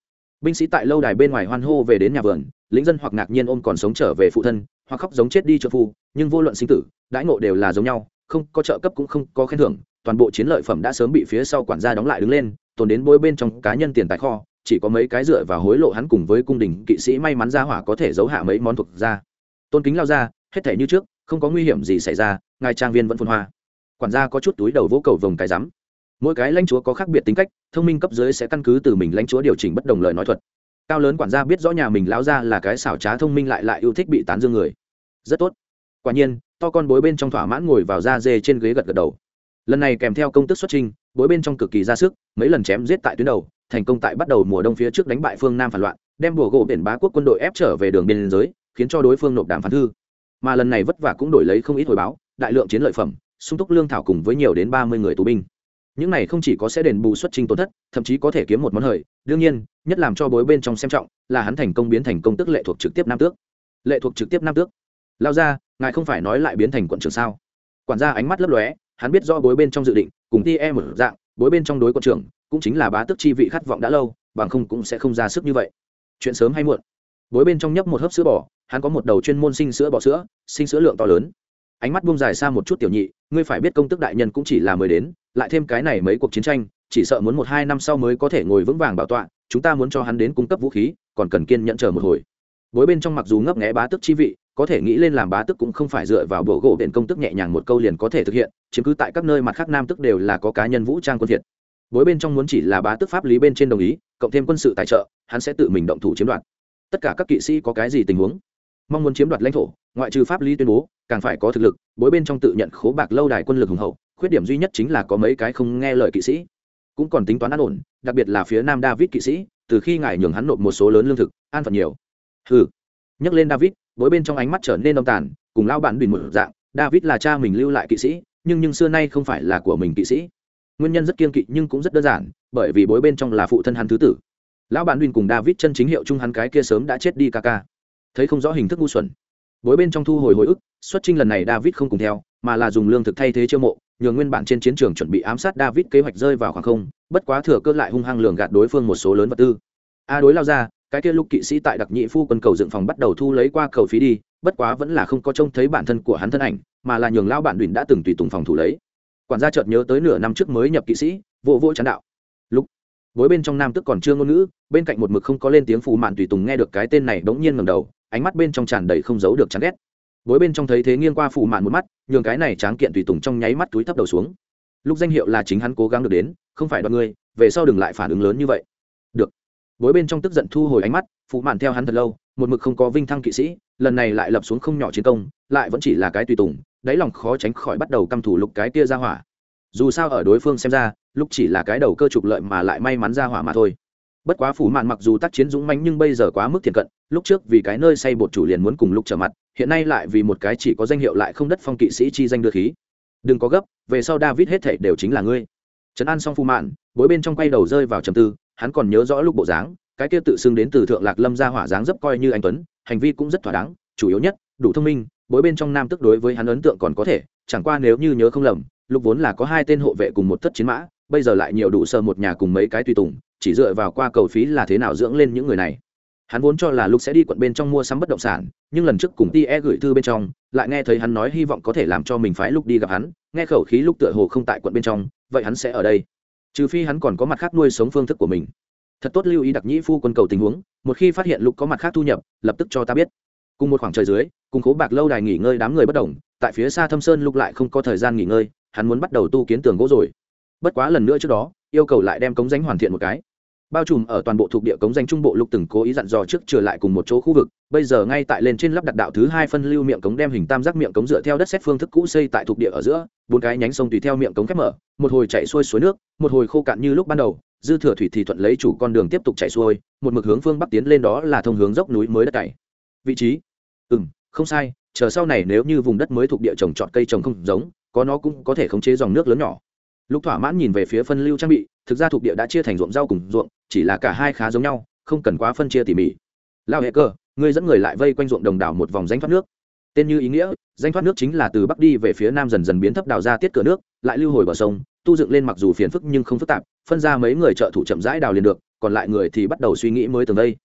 Binh sĩ tại lâu đài bên ngoài hoan hô về đến nhà vườn, lính dân hoặc ngạc nhiên ôm còn sống trở về phụ thân, hoặc khóc giống chết đi trợ phu, nhưng vô luận sinh tử, đãi ngộ đều là giống nhau, không có trợ cấp cũng không có khen thưởng, toàn bộ chiến lợi phẩm đã sớm bị phía sau quản gia đóng lại đứng lên, tồn đến bôi bên trong cá nhân tiền tài kho, chỉ có mấy cái dựa và hối lộ hắn cùng với cung đình kỵ sĩ may mắn ra hỏa có thể giấu hạ mấy món thuộc ra. Tôn kính lao ra, hết thể như trước, không có nguy hiểm gì xảy ra, ngài trang viên vẫn phun hoa. Quản gia có chút túi đầu vỗ cầu vồng cái rắm mỗi cái lãnh chúa có khác biệt tính cách, thông minh cấp dưới sẽ căn cứ từ mình lãnh chúa điều chỉnh bất đồng lời nói thuật. Cao lớn quản gia biết rõ nhà mình lão ra là cái xảo trá thông minh lại lại yêu thích bị tán dương người. Rất tốt. Quả nhiên, to con bối bên trong thỏa mãn ngồi vào da dê trên ghế gật gật đầu. Lần này kèm theo công tức xuất trình bối bên trong cực kỳ ra sức, mấy lần chém giết tại tuyến đầu, thành công tại bắt đầu mùa đông phía trước đánh bại phương nam phản loạn, đem bùa gỗ biển bá quốc quân đội ép trở về đường biên giới, khiến cho đối phương nộp đàm phán thư. Mà lần này vất vả cũng đổi lấy không ít hồi báo, đại lượng chiến lợi phẩm, sung túc lương thảo cùng với nhiều đến ba mươi người tù binh những này không chỉ có sẽ đền bù xuất trình tổn thất, thậm chí có thể kiếm một món hời. Đương nhiên, nhất làm cho bối bên trong xem trọng là hắn thành công biến thành công tức lệ thuộc trực tiếp nam tước. Lệ thuộc trực tiếp nam tước. Lao ra, ngài không phải nói lại biến thành quận trưởng sao? Quản gia ánh mắt lấp lóe, hắn biết do bối bên trong dự định, cùng ti e một dạng, bối bên trong đối quận trưởng, cũng chính là bá tước chi vị khát vọng đã lâu, bằng không cũng sẽ không ra sức như vậy. Chuyện sớm hay muộn. Bối bên trong nhấp một hớp sữa bò, hắn có một đầu chuyên môn sinh sữa bò sữa, sinh sữa lượng to lớn. Ánh mắt buông dài xa một chút tiểu nhị, ngươi phải biết công tức đại nhân cũng chỉ là mới đến lại thêm cái này mấy cuộc chiến tranh, chỉ sợ muốn một hai năm sau mới có thể ngồi vững vàng bảo tọa, chúng ta muốn cho hắn đến cung cấp vũ khí, còn cần kiên nhẫn chờ một hồi. Bối bên trong mặc dù ngấp nghé bá tức chi vị, có thể nghĩ lên làm bá tức cũng không phải dựa vào bộ gỗ viện công tức nhẹ nhàng một câu liền có thể thực hiện, chiếm cứ tại các nơi mặt khác nam tức đều là có cá nhân vũ trang quân thiệt. Bối bên trong muốn chỉ là bá tức pháp lý bên trên đồng ý, cộng thêm quân sự tài trợ, hắn sẽ tự mình động thủ chiếm đoạt. Tất cả các kỵ sĩ có cái gì tình huống? Mong muốn chiếm đoạt lãnh thổ, ngoại trừ pháp lý tuyên bố, càng phải có thực lực, bối bên trong tự nhận khố bạc lâu đài quân lực hùng hậu khuyết điểm duy nhất chính là có mấy cái không nghe lời kỵ sĩ. Cũng còn tính toán an ổn, đặc biệt là phía nam david kỵ sĩ, từ khi ngài nhường hắn nộp một số lớn lương thực, an phận nhiều. Hừ. Nhắc lên david, bối bên trong ánh mắt trở nên đông tàn, cùng lao bản bình một dạng, david là cha mình lưu lại kỵ sĩ, nhưng nhưng xưa nay không phải là của mình kỵ sĩ. Nguyên nhân rất kiên kỵ nhưng cũng rất đơn giản, bởi vì bối bên trong là phụ thân hắn thứ tử. Lão bản đùn cùng david chân chính hiệu chung hắn cái kia sớm đã chết đi ca ca. Thấy không rõ hình thức ngu xuẩn. Bối bên trong thu hồi hồi ức, xuất trinh lần này david không cùng theo, mà là dùng lương thực thay thế chiêu mộ nhường nguyên bản trên chiến trường chuẩn bị ám sát david kế hoạch rơi vào khoảng không, bất quá thừa cơ lại hung hăng lường gạt đối phương một số lớn vật tư. A đối lao ra, cái kia lúc kỵ sĩ tại đặc nhị phu quân cầu dựng phòng bắt đầu thu lấy qua cầu phí đi, bất quá vẫn là không có trông thấy bản thân của hắn thân ảnh, mà là nhường lao bản đùn đã từng tùy tùng phòng thủ lấy. Quản gia chợt nhớ tới nửa năm trước mới nhập kỵ sĩ, vỗ vỗ chán đạo. Lúc bối bên trong nam tức còn chưa ngôn ngữ, bên cạnh một mực không có lên tiếng phù mạn tùy tùng nghe được cái tên này bỗng nhiên ngẩng đầu, ánh mắt bên trong tràn đầy không giấu được chán ghét bối bên trong thấy thế nghiêng qua phủ mạn một mắt, nhường cái này tráng kiện tùy tùng trong nháy mắt túi thấp đầu xuống. Lúc danh hiệu là chính hắn cố gắng được đến, không phải đoạn ngươi, về sau đừng lại phản ứng lớn như vậy. Được. Bối bên trong tức giận thu hồi ánh mắt phụ mạn theo hắn thật lâu, một mực không có vinh thăng kỵ sĩ, lần này lại lập xuống không nhỏ chiến công, lại vẫn chỉ là cái tùy tùng, đáy lòng khó tránh khỏi bắt đầu căm thủ lục cái kia ra hỏa. Dù sao ở đối phương xem ra, lúc chỉ là cái đầu cơ trục lợi mà lại may mắn ra hỏa mà thôi. Bất quá phủ mạn mặc dù tác chiến dũng mãnh nhưng bây giờ quá mức thiện cận lúc trước vì cái nơi xây bột chủ liền muốn cùng lúc trở mặt, hiện nay lại vì một cái chỉ có danh hiệu lại không đất phong kỵ sĩ chi danh đưa khí. Đừng có gấp, về sau david hết thể đều chính là ngươi. Trấn an xong phu mạn, bối bên trong quay đầu rơi vào trầm tư, hắn còn nhớ rõ lúc bộ dáng, cái kia tự xưng đến từ thượng lạc lâm ra hỏa dáng dấp coi như anh tuấn, hành vi cũng rất thỏa đáng, chủ yếu nhất, đủ thông minh, bối bên trong nam tức đối với hắn ấn tượng còn có thể, chẳng qua nếu như nhớ không lầm lúc vốn là có hai tên hộ vệ cùng một thất chiến mã, bây giờ lại nhiều đủ sơ một nhà cùng mấy cái tùy tùng, chỉ dựa vào qua cầu phí là thế nào dưỡng lên những người này hắn vốn cho là lúc sẽ đi quận bên trong mua sắm bất động sản, nhưng lần trước cùng ti e gửi thư bên trong, lại nghe thấy hắn nói hy vọng có thể làm cho mình phái lúc đi gặp hắn, nghe khẩu khí lúc tựa hồ không tại quận bên trong, vậy hắn sẽ ở đây. Trừ phi hắn còn có mặt khác nuôi sống phương thức của mình. Thật tốt lưu ý đặc nhĩ phu quân cầu tình huống, một khi phát hiện lúc có mặt khác thu nhập, lập tức cho ta biết. Cùng một khoảng trời dưới, cùng cố bạc lâu đài nghỉ ngơi đám người bất đồng tại phía xa thâm sơn lúc lại không có thời gian nghỉ ngơi, hắn muốn bắt đầu tu kiến tường gỗ rồi. Bất quá lần nữa trước đó, yêu cầu lại đem cống danh hoàn thiện một cái bao trùm ở toàn bộ thuộc địa cống danh trung bộ lục từng cố ý dặn dò trước trở lại cùng một chỗ khu vực, bây giờ ngay tại lên trên lắp đặt đạo thứ hai phân lưu miệng cống đem hình tam giác miệng cống dựa theo đất xét phương thức cũ xây tại thuộc địa ở giữa, bốn cái nhánh sông tùy theo miệng cống khép mở, một hồi chạy xuôi suối nước, một hồi khô cạn như lúc ban đầu, dư thừa thủy thì thuận lấy chủ con đường tiếp tục chạy xuôi, một mực hướng phương bắc tiến lên đó là thông hướng dốc núi mới đất cày. Vị trí? Ừ không sai, chờ sau này nếu như vùng đất mới thuộc địa trồng trọt cây trồng không giống, có nó cũng có thể khống chế dòng nước lớn nhỏ lúc thỏa mãn nhìn về phía phân lưu trang bị, thực ra thuộc địa đã chia thành ruộng rau cùng ruộng, chỉ là cả hai khá giống nhau, không cần quá phân chia tỉ mỉ. Lao hệ cơ, ngươi dẫn người lại vây quanh ruộng đồng đảo một vòng danh thoát nước. Tên như ý nghĩa, danh thoát nước chính là từ bắc đi về phía nam dần dần biến thấp đào ra tiết cửa nước, lại lưu hồi bờ sông, tu dựng lên mặc dù phiền phức nhưng không phức tạp, phân ra mấy người trợ thủ chậm rãi đào liền được, còn lại người thì bắt đầu suy nghĩ mới tường vây.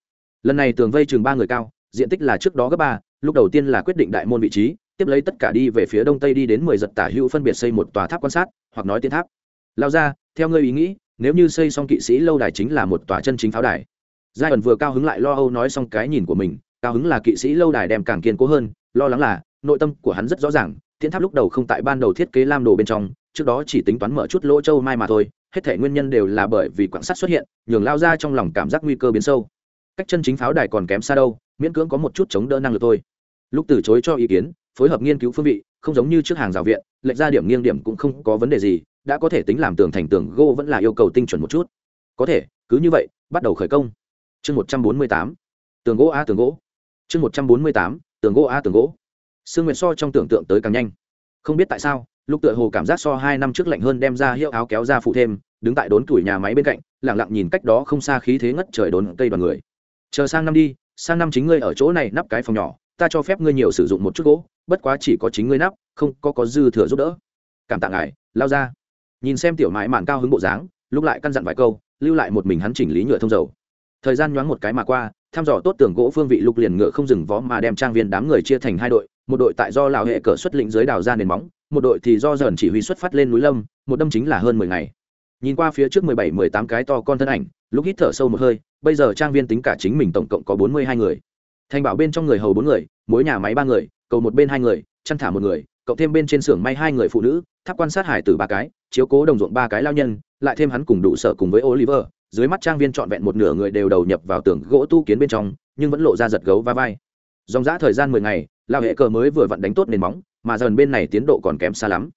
Lần này tường vây chừng ba người cao, diện tích là trước đó gấp ba, lúc đầu tiên là quyết định đại môn vị trí, tiếp lấy tất cả đi về phía đông tây đi đến mười giật tả hữu phân biệt xây một tòa tháp quan sát, hoặc nói tiên tháp lao ra, theo ngươi ý nghĩ, nếu như xây xong kỵ sĩ lâu đài chính là một tòa chân chính pháo đài. Giai ẩn vừa cao hứng lại lo âu nói xong cái nhìn của mình, cao hứng là kỵ sĩ lâu đài đem càng kiên cố hơn, lo lắng là, nội tâm của hắn rất rõ ràng, thiên tháp lúc đầu không tại ban đầu thiết kế lam đồ bên trong, trước đó chỉ tính toán mở chút lỗ châu mai mà thôi, hết thể nguyên nhân đều là bởi vì quảng sắt xuất hiện, nhường lao ra trong lòng cảm giác nguy cơ biến sâu. Cách chân chính pháo đài còn kém xa đâu, miễn cưỡng có một chút chống đỡ năng lực thôi. Lúc từ chối cho ý kiến, phối hợp nghiên cứu phương vị, không giống như trước hàng rào viện, lệch ra điểm nghiêng điểm cũng không có vấn đề gì đã có thể tính làm tường thành tường gỗ vẫn là yêu cầu tinh chuẩn một chút. Có thể, cứ như vậy, bắt đầu khởi công. Chương một trăm bốn mươi tám, tường gỗ a tường gỗ. Chương một trăm bốn mươi tám, tường gỗ a tường gỗ. Sương nguyệt so trong tưởng tượng tới càng nhanh. Không biết tại sao, lúc tựa hồ cảm giác so hai năm trước lạnh hơn đem ra hiệu áo kéo ra phụ thêm, đứng tại đốn tuổi nhà máy bên cạnh lẳng lặng nhìn cách đó không xa khí thế ngất trời đốn cây đoàn người. Chờ sang năm đi, sang năm chính ngươi ở chỗ này nắp cái phòng nhỏ, ta cho phép ngươi nhiều sử dụng một chút gỗ, bất quá chỉ có chính ngươi nắp, không có có dư thừa giúp đỡ. Cảm tạ ngài, lao ra nhìn xem tiểu mãi mạn cao hứng bộ dáng, lúc lại căn dặn vài câu, lưu lại một mình hắn chỉnh lý nhựa thông dầu. Thời gian nhoáng một cái mà qua, thăm dò tốt tưởng gỗ phương vị lục liền ngựa không dừng vó mà đem trang viên đám người chia thành hai đội, một đội tại do lào hệ cờ xuất lĩnh dưới đào ra nền móng, một đội thì do dần chỉ huy xuất phát lên núi lâm, một đâm chính là hơn mười ngày. Nhìn qua phía trước mười bảy, mười tám cái to con thân ảnh, lúc hít thở sâu một hơi, bây giờ trang viên tính cả chính mình tổng cộng có bốn mươi hai người. Thành bảo bên trong người hầu bốn người, mỗi nhà máy ba người, cầu một bên hai người, chăn thả một người cộng thêm bên trên xưởng may hai người phụ nữ, tháp quan sát hải tử ba cái, chiếu cố đồng ruộng ba cái lao nhân, lại thêm hắn cùng đủ sở cùng với oliver, dưới mắt trang viên trọn vẹn một nửa người đều đầu nhập vào tường gỗ tu kiến bên trong, nhưng vẫn lộ ra giật gấu va vai. Dòng dã thời gian mười ngày lao hệ cờ mới vừa vặn đánh tốt nền móng, mà dần bên này tiến độ còn kém xa lắm.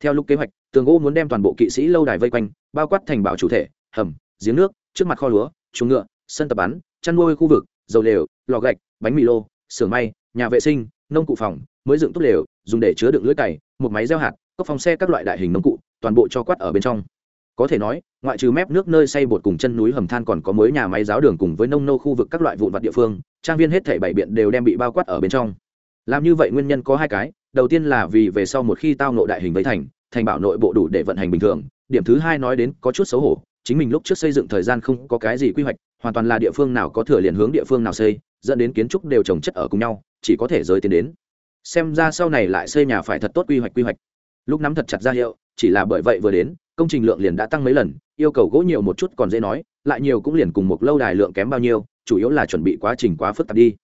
Theo lúc kế hoạch, tường gỗ muốn đem toàn bộ kỵ sĩ lâu đài vây quanh, bao quát thành bảo chủ thể, hầm, giếng nước, trước mặt kho lúa, chuồng ngựa, sân tập bắn, chăn nuôi khu vực, dầu lều, lò gạch, bánh mì lô, xưởng may, nhà vệ sinh nông cụ phòng, mới dựng tốt lều, dùng để chứa đựng lưỡi cày, một máy gieo hạt, cốc phong xe các loại đại hình nông cụ, toàn bộ cho quát ở bên trong. Có thể nói, ngoại trừ mép nước nơi xây bột cùng chân núi hầm than còn có mới nhà máy giáo đường cùng với nông nô khu vực các loại vụn vặt địa phương, trang viên hết thảy bảy biện đều đem bị bao quát ở bên trong. Làm như vậy nguyên nhân có hai cái, đầu tiên là vì về sau một khi tao nộ đại hình với thành thành bảo nội bộ đủ để vận hành bình thường, điểm thứ hai nói đến có chút xấu hổ, chính mình lúc trước xây dựng thời gian không có cái gì quy hoạch, hoàn toàn là địa phương nào có thừa liền hướng địa phương nào xây, dẫn đến kiến trúc đều trồng chất ở cùng nhau chỉ có thể rời tiến đến. Xem ra sau này lại xây nhà phải thật tốt quy hoạch quy hoạch. Lúc nắm thật chặt ra hiệu, chỉ là bởi vậy vừa đến, công trình lượng liền đã tăng mấy lần, yêu cầu gỗ nhiều một chút còn dễ nói, lại nhiều cũng liền cùng một lâu đài lượng kém bao nhiêu, chủ yếu là chuẩn bị quá trình quá phức tạp đi.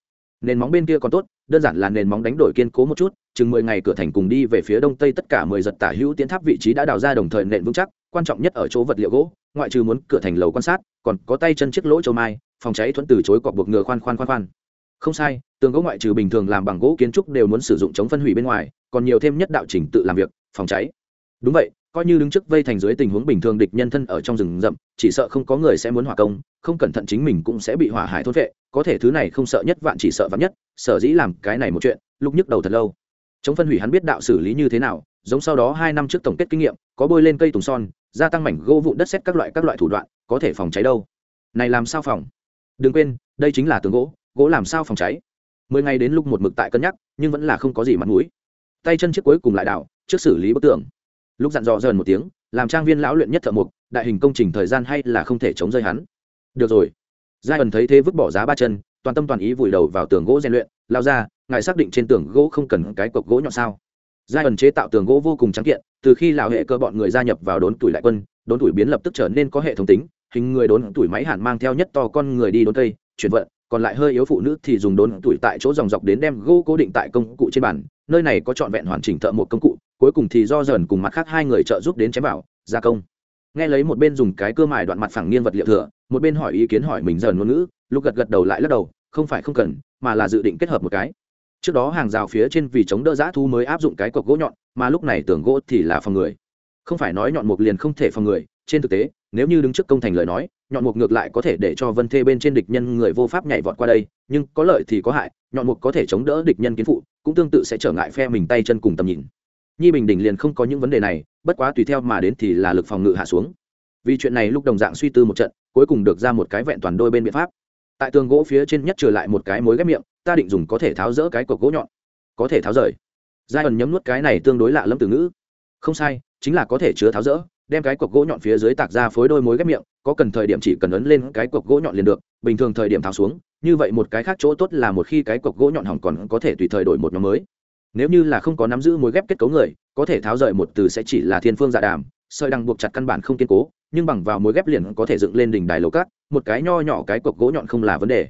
Nền móng bên kia còn tốt, đơn giản là nền móng đánh đổi kiên cố một chút, chừng mười ngày cửa thành cùng đi về phía đông tây tất cả mười giật tả hữu tiến tháp vị trí đã đào ra đồng thời nền vững chắc, quan trọng nhất ở chỗ vật liệu gỗ, ngoại trừ muốn cửa thành lầu quan sát, còn có tay chân chiếc lỗ châu mai, phòng cháy thuẫn từ chối cọc buộc ngựa khoan khoan khoan khoan không sai, tường gỗ ngoại trừ bình thường làm bằng gỗ kiến trúc đều muốn sử dụng chống phân hủy bên ngoài, còn nhiều thêm nhất đạo trình tự làm việc, phòng cháy. Đúng vậy, coi như đứng trước vây thành dưới tình huống bình thường địch nhân thân ở trong rừng rậm, chỉ sợ không có người sẽ muốn hỏa công, không cẩn thận chính mình cũng sẽ bị hỏa hải thốt vệ, có thể thứ này không sợ nhất, vạn chỉ sợ vạn nhất, sở dĩ làm cái này một chuyện, lúc nhức đầu thật lâu. Chống phân hủy hắn biết đạo xử lý như thế nào, giống sau đó hai năm trước tổng kết kinh nghiệm, có bôi lên cây tùng son, gia tăng mảnh gỗ vụn đất xét các loại các loại thủ đoạn, có thể phòng cháy đâu. Này làm sao phòng? Đừng quên, đây chính là tường gỗ gỗ làm sao phòng cháy? Mười ngày đến lúc một mực tại cân nhắc, nhưng vẫn là không có gì mặt mũi. Tay chân chiếc cuối cùng lại đảo, trước xử lý bức tường. Lúc dặn dò dần một tiếng, làm trang viên lão luyện nhất thợ mục đại hình công trình thời gian hay là không thể chống rơi hắn. Được rồi. Giai ẩn thấy thế vứt bỏ giá ba chân, toàn tâm toàn ý vùi đầu vào tường gỗ rèn luyện, lao ra, ngài xác định trên tường gỗ không cần cái cọc gỗ nhọn sao? Giai ẩn chế tạo tường gỗ vô cùng trắng kiện, từ khi lão hệ cơ bọn người gia nhập vào đốn tuổi lại quân, đốn tuổi biến lập tức trở nên có hệ thống tính, hình người đốn tuổi máy hẳn mang theo nhất to con người đi đốn cây, chuyển vận còn lại hơi yếu phụ nữ thì dùng đốn tuổi tại chỗ dòng dọc đến đem gỗ cố định tại công cụ trên bàn, nơi này có trọn vẹn hoàn chỉnh thợ một công cụ, cuối cùng thì do dần cùng mặt khác hai người trợ giúp đến chém vào, gia công. Nghe lấy một bên dùng cái cơ mài đoạn mặt phẳng nghiêng vật liệu thừa, một bên hỏi ý kiến hỏi mình dần ngôn ngữ, lúc gật gật đầu lại lắc đầu, không phải không cần, mà là dự định kết hợp một cái. Trước đó hàng rào phía trên vì chống đỡ giã thu mới áp dụng cái cọc gỗ nhọn, mà lúc này tưởng gỗ thì là phòng người. Không phải nói nhọn mục liền không thể phòng người, trên thực tế nếu như đứng trước công thành lời nói, nhọn mục ngược lại có thể để cho vân thê bên trên địch nhân người vô pháp nhảy vọt qua đây, nhưng có lợi thì có hại, nhọn mục có thể chống đỡ địch nhân kiến phụ, cũng tương tự sẽ trở ngại phe mình tay chân cùng tầm nhìn. Nhi bình đỉnh liền không có những vấn đề này, bất quá tùy theo mà đến thì là lực phòng ngự hạ xuống. Vì chuyện này lúc đồng dạng suy tư một trận, cuối cùng được ra một cái vẹn toàn đôi bên biện pháp. Tại tường gỗ phía trên nhất trừ lại một cái mối ghép miệng, ta định dùng có thể tháo rỡ cái cọc gỗ nhọn. Có thể tháo rời. Giai ẩn nhấm nuốt cái này tương đối lạ lẫm từ ngữ. Không sai, chính là có thể chứa tháo rỡ đem cái cọc gỗ nhọn phía dưới tạc ra phối đôi mối ghép miệng, có cần thời điểm chỉ cần ấn lên cái cọc gỗ nhọn liền được, bình thường thời điểm tháo xuống, như vậy một cái khác chỗ tốt là một khi cái cọc gỗ nhọn hỏng còn có thể tùy thời đổi một nhóm mới. Nếu như là không có nắm giữ mối ghép kết cấu người, có thể tháo rời một từ sẽ chỉ là thiên phương dạ đàm, sợi đằng buộc chặt căn bản không kiên cố, nhưng bằng vào mối ghép liền có thể dựng lên đỉnh đài lầu cát, một cái nho nhỏ cái cọc gỗ nhọn không là vấn đề.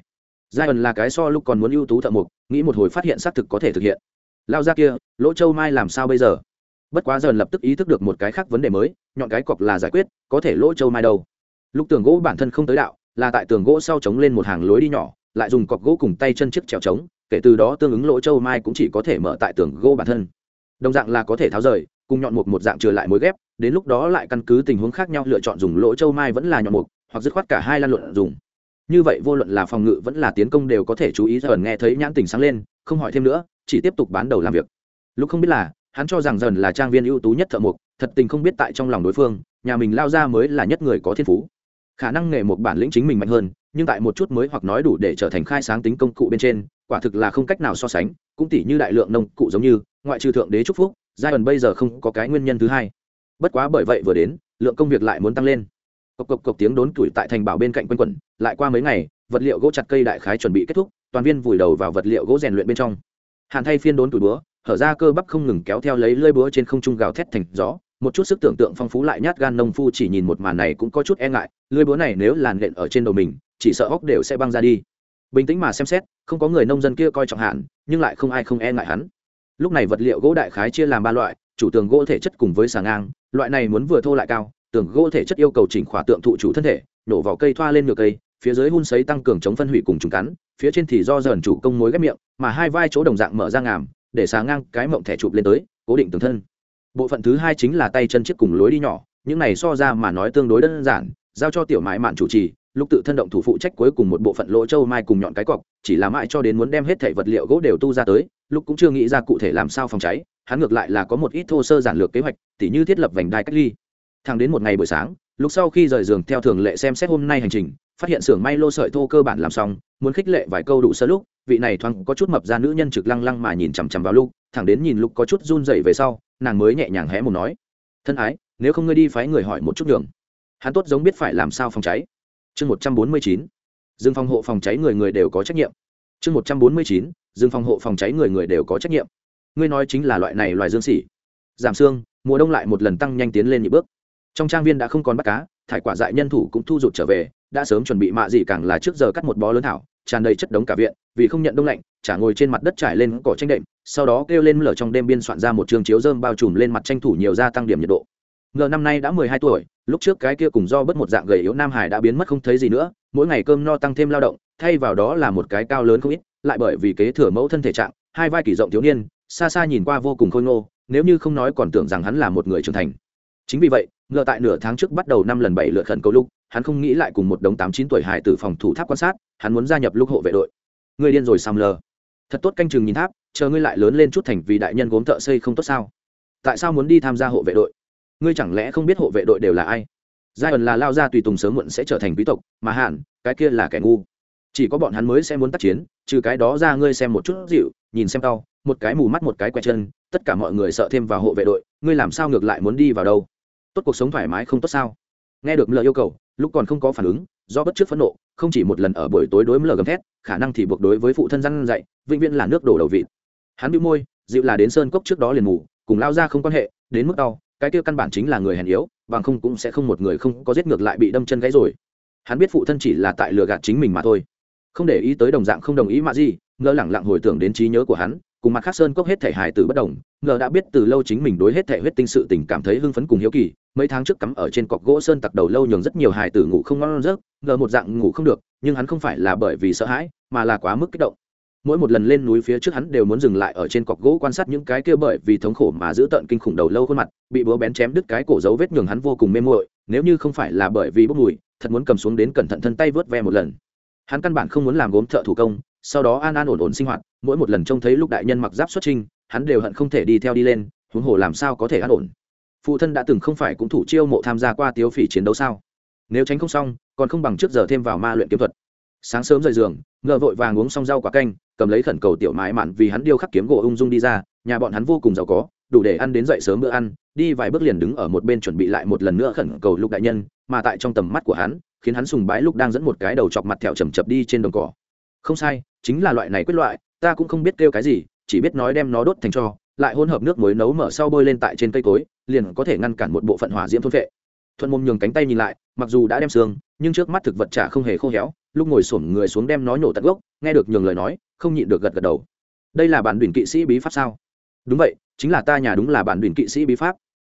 Giai ẩn là cái so lúc còn muốn ưu tú thợ mộc, nghĩ một hồi phát hiện xác thực có thể thực hiện. Lao ra kia, lỗ châu mai làm sao bây giờ? Bất quá dần lập tức ý thức được một cái khác vấn đề mới, nhọn cái cọc là giải quyết, có thể lỗ châu mai đâu. Lúc tường gỗ bản thân không tới đạo, là tại tường gỗ sau chống lên một hàng lối đi nhỏ, lại dùng cọc gỗ cùng tay chân chiếc trèo trống, kể từ đó tương ứng lỗ châu mai cũng chỉ có thể mở tại tường gỗ bản thân. Đồng dạng là có thể tháo rời, cùng nhọn mục một dạng trừ lại mối ghép, đến lúc đó lại căn cứ tình huống khác nhau lựa chọn dùng lỗ châu mai vẫn là nhọn mục, hoặc dứt khoát cả hai lan luận dùng. Như vậy vô luận là phòng ngự vẫn là tiến công đều có thể chú ý, dần nghe thấy nhãn tình sáng lên, không hỏi thêm nữa, chỉ tiếp tục bán đầu làm việc. Lúc không biết là hắn cho rằng dần là trang viên ưu tú nhất thợ mộc, thật tình không biết tại trong lòng đối phương, nhà mình lao ra mới là nhất người có thiên phú. Khả năng nghề một bản lĩnh chính mình mạnh hơn, nhưng tại một chút mới hoặc nói đủ để trở thành khai sáng tính công cụ bên trên, quả thực là không cách nào so sánh, cũng tỷ như đại lượng nông cụ giống như, ngoại trừ thượng đế trúc phúc giai đoạn bây giờ không có cái nguyên nhân thứ hai. Bất quá bởi vậy vừa đến, lượng công việc lại muốn tăng lên. Cộc cộc cộc tiếng đốn tuổi tại thành bảo bên cạnh quanh quẩn, lại qua mấy ngày, vật liệu gỗ chặt cây đại khái chuẩn bị kết thúc, toàn viên vùi đầu vào vật liệu gỗ rèn luyện bên trong. Hàn thay phiên đốn tuổi búa hở ra cơ bắp không ngừng kéo theo lấy lơi búa trên không trung gào thét thành gió. Một chút sức tưởng tượng phong phú lại nhát gan nông phu chỉ nhìn một màn này cũng có chút e ngại. Lưới búa này nếu làn nện ở trên đầu mình, chỉ sợ hóc đều sẽ băng ra đi. Bình tĩnh mà xem xét, không có người nông dân kia coi trọng hạn, nhưng lại không ai không e ngại hắn. Lúc này vật liệu gỗ đại khái chia làm ba loại, chủ tường gỗ thể chất cùng với xà ngang. Loại này muốn vừa thô lại cao, tường gỗ thể chất yêu cầu chỉnh khỏa tượng thụ chủ thân thể, nổ vào cây thoa lên ngược cây, phía dưới hun sấy tăng cường chống phân hủy cùng trùng cắn, phía trên thì do dần chủ công mối ghép miệng, mà hai vai chỗ đồng dạng mở ra ngàm để xà ngang cái mộng thẻ chụp lên tới, cố định tường thân. Bộ phận thứ hai chính là tay chân chiếc cùng lối đi nhỏ, những này so ra mà nói tương đối đơn giản, giao cho tiểu mãi mạn chủ trì, lúc tự thân động thủ phụ trách cuối cùng một bộ phận lỗ châu mai cùng nhọn cái cọc, chỉ là mãi cho đến muốn đem hết thảy vật liệu gỗ đều tu ra tới, lúc cũng chưa nghĩ ra cụ thể làm sao phòng cháy, hắn ngược lại là có một ít thô sơ giản lược kế hoạch, tỉ như thiết lập vành đai cách ly. Thẳng đến một ngày buổi sáng lúc sau khi rời giường theo thường lệ xem xét hôm nay hành trình, phát hiện xưởng may lô sợi thô cơ bản làm xong, muốn khích lệ vài câu đủ sơ lúc, vị này thoáng có chút mập ra nữ nhân trực lăng lăng mà nhìn chằm chằm vào lúc thẳng đến nhìn lúc có chút run dậy về sau, nàng mới nhẹ nhàng hé một nói, thân ái, nếu không ngươi đi phái người hỏi một chút đường hắn tốt giống biết phải làm sao phòng cháy. Chương một trăm bốn mươi chín, dương phòng hộ phòng cháy người người đều có trách nhiệm. Chương một trăm bốn mươi chín, dương phòng hộ phòng cháy người người đều có trách nhiệm. Ngươi nói chính là loại này loài dương xỉ giảm xương, mùa đông lại một lần tăng nhanh tiến lên nhị bước trong trang viên đã không còn bắt cá, thải quả dại nhân thủ cũng thu rụt trở về, đã sớm chuẩn bị mạ gì càng là trước giờ cắt một bó lớn thảo, tràn đầy chất đống cả viện, vì không nhận đông lạnh, chả ngồi trên mặt đất trải lên cỏ tranh đệm, sau đó kêu lên lở trong đêm biên soạn ra một trường chiếu dơm bao trùm lên mặt tranh thủ nhiều gia tăng điểm nhiệt độ. Ngờ năm nay đã mười hai tuổi, lúc trước cái kia cùng do bất một dạng gầy yếu nam hải đã biến mất không thấy gì nữa, mỗi ngày cơm no tăng thêm lao động, thay vào đó là một cái cao lớn không ít, lại bởi vì kế thừa mẫu thân thể trạng, hai vai kỷ rộng thiếu niên, xa xa nhìn qua vô cùng khôi ngô, nếu như không nói còn tưởng rằng hắn là một người trưởng thành. Chính vì vậy ngờ tại nửa tháng trước bắt đầu năm lần bảy lượt khẩn cầu lúc, hắn không nghĩ lại cùng một đống tám chín tuổi hải tử phòng thủ tháp quan sát, hắn muốn gia nhập lúc hộ vệ đội. Người điên rồi sam lờ thật tốt canh chừng nhìn tháp, chờ ngươi lại lớn lên chút thành vì đại nhân gốm thợ xây không tốt sao? Tại sao muốn đi tham gia hộ vệ đội? Ngươi chẳng lẽ không biết hộ vệ đội đều là ai? Giai ẩn là lao ra tùy tùng sớm muộn sẽ trở thành quý tộc, mà hẳn cái kia là kẻ ngu. Chỉ có bọn hắn mới sẽ muốn tác chiến, trừ cái đó ra ngươi xem một chút dịu, nhìn xem tao, một cái mù mắt một cái quẹt chân, tất cả mọi người sợ thêm vào hộ vệ đội, ngươi làm sao ngược lại muốn đi vào đâu? Tốt cuộc sống thoải mái không tốt sao? Nghe được lời yêu cầu, lúc còn không có phản ứng, do bất trước phẫn nộ, không chỉ một lần ở buổi tối đối mờ gầm thét, khả năng thì buộc đối với phụ thân răn dạy, vĩnh viễn là nước đổ đầu vịt. Hắn bị môi, dịu là đến sơn cốc trước đó liền ngủ, cùng lao ra không quan hệ, đến mức đau, cái kia căn bản chính là người hèn yếu, bằng không cũng sẽ không một người không có giết ngược lại bị đâm chân gãy rồi. Hắn biết phụ thân chỉ là tại lừa gạt chính mình mà thôi. Không để ý tới đồng dạng không đồng ý mà gì ngơ lẳng lặng hồi tưởng đến trí nhớ của hắn cùng mặt khác sơn cốc hết thể hài tử bất đồng, ngờ đã biết từ lâu chính mình đối hết thể huyết tinh sự tình cảm thấy hưng phấn cùng hiếu kỳ, mấy tháng trước cắm ở trên cọc gỗ sơn tặc đầu lâu nhường rất nhiều hài tử ngủ không ngon giấc, ngờ một dạng ngủ không được, nhưng hắn không phải là bởi vì sợ hãi, mà là quá mức kích động. Mỗi một lần lên núi phía trước hắn đều muốn dừng lại ở trên cọc gỗ quan sát những cái kia bởi vì thống khổ mà giữ tận kinh khủng đầu lâu khuôn mặt, bị búa bén chém đứt cái cổ dấu vết nhường hắn vô cùng mê muội, nếu như không phải là bởi vì bốc mùi, thật muốn cầm xuống đến cẩn thận thân tay vớt ve một lần. Hắn căn bản không muốn làm gốm thợ thủ công, sau đó an an ổn ổn sinh hoạt mỗi một lần trông thấy lúc đại nhân mặc giáp xuất trinh hắn đều hận không thể đi theo đi lên, huống hồ làm sao có thể an ổn? Phụ thân đã từng không phải cũng thủ chiêu mộ tham gia qua tiếu phỉ chiến đấu sao? Nếu tránh không xong, còn không bằng trước giờ thêm vào ma luyện kiếm thuật. Sáng sớm rời giường ngờ vội vàng uống xong rau quả canh, cầm lấy khẩn cầu tiểu mãi mạn vì hắn điêu khắc kiếm gỗ ung dung đi ra, nhà bọn hắn vô cùng giàu có, đủ để ăn đến dậy sớm bữa ăn, đi vài bước liền đứng ở một bên chuẩn bị lại một lần nữa khẩn cầu lục đại nhân, mà tại trong tầm mắt của hắn, khiến hắn sùng bái lúc đang dẫn một cái đầu chọc mặt thẹo chầm chập đi trên đồng cỏ. Không sai, chính là loại này quyết loại ta cũng không biết kêu cái gì, chỉ biết nói đem nó đốt thành cho, lại hỗn hợp nước muối nấu mở sau bôi lên tại trên cây cối, liền có thể ngăn cản một bộ phận hỏa diễm thôn vệ thuận mồm nhường cánh tay nhìn lại, mặc dù đã đem xương, nhưng trước mắt thực vật chả không hề khô héo, lúc ngồi xổm người xuống đem nó nhổ tận gốc, nghe được nhường lời nói, không nhịn được gật gật đầu. Đây là bản đỉnh kỵ sĩ bí pháp sao? Đúng vậy, chính là ta nhà đúng là bản đỉnh kỵ sĩ bí pháp.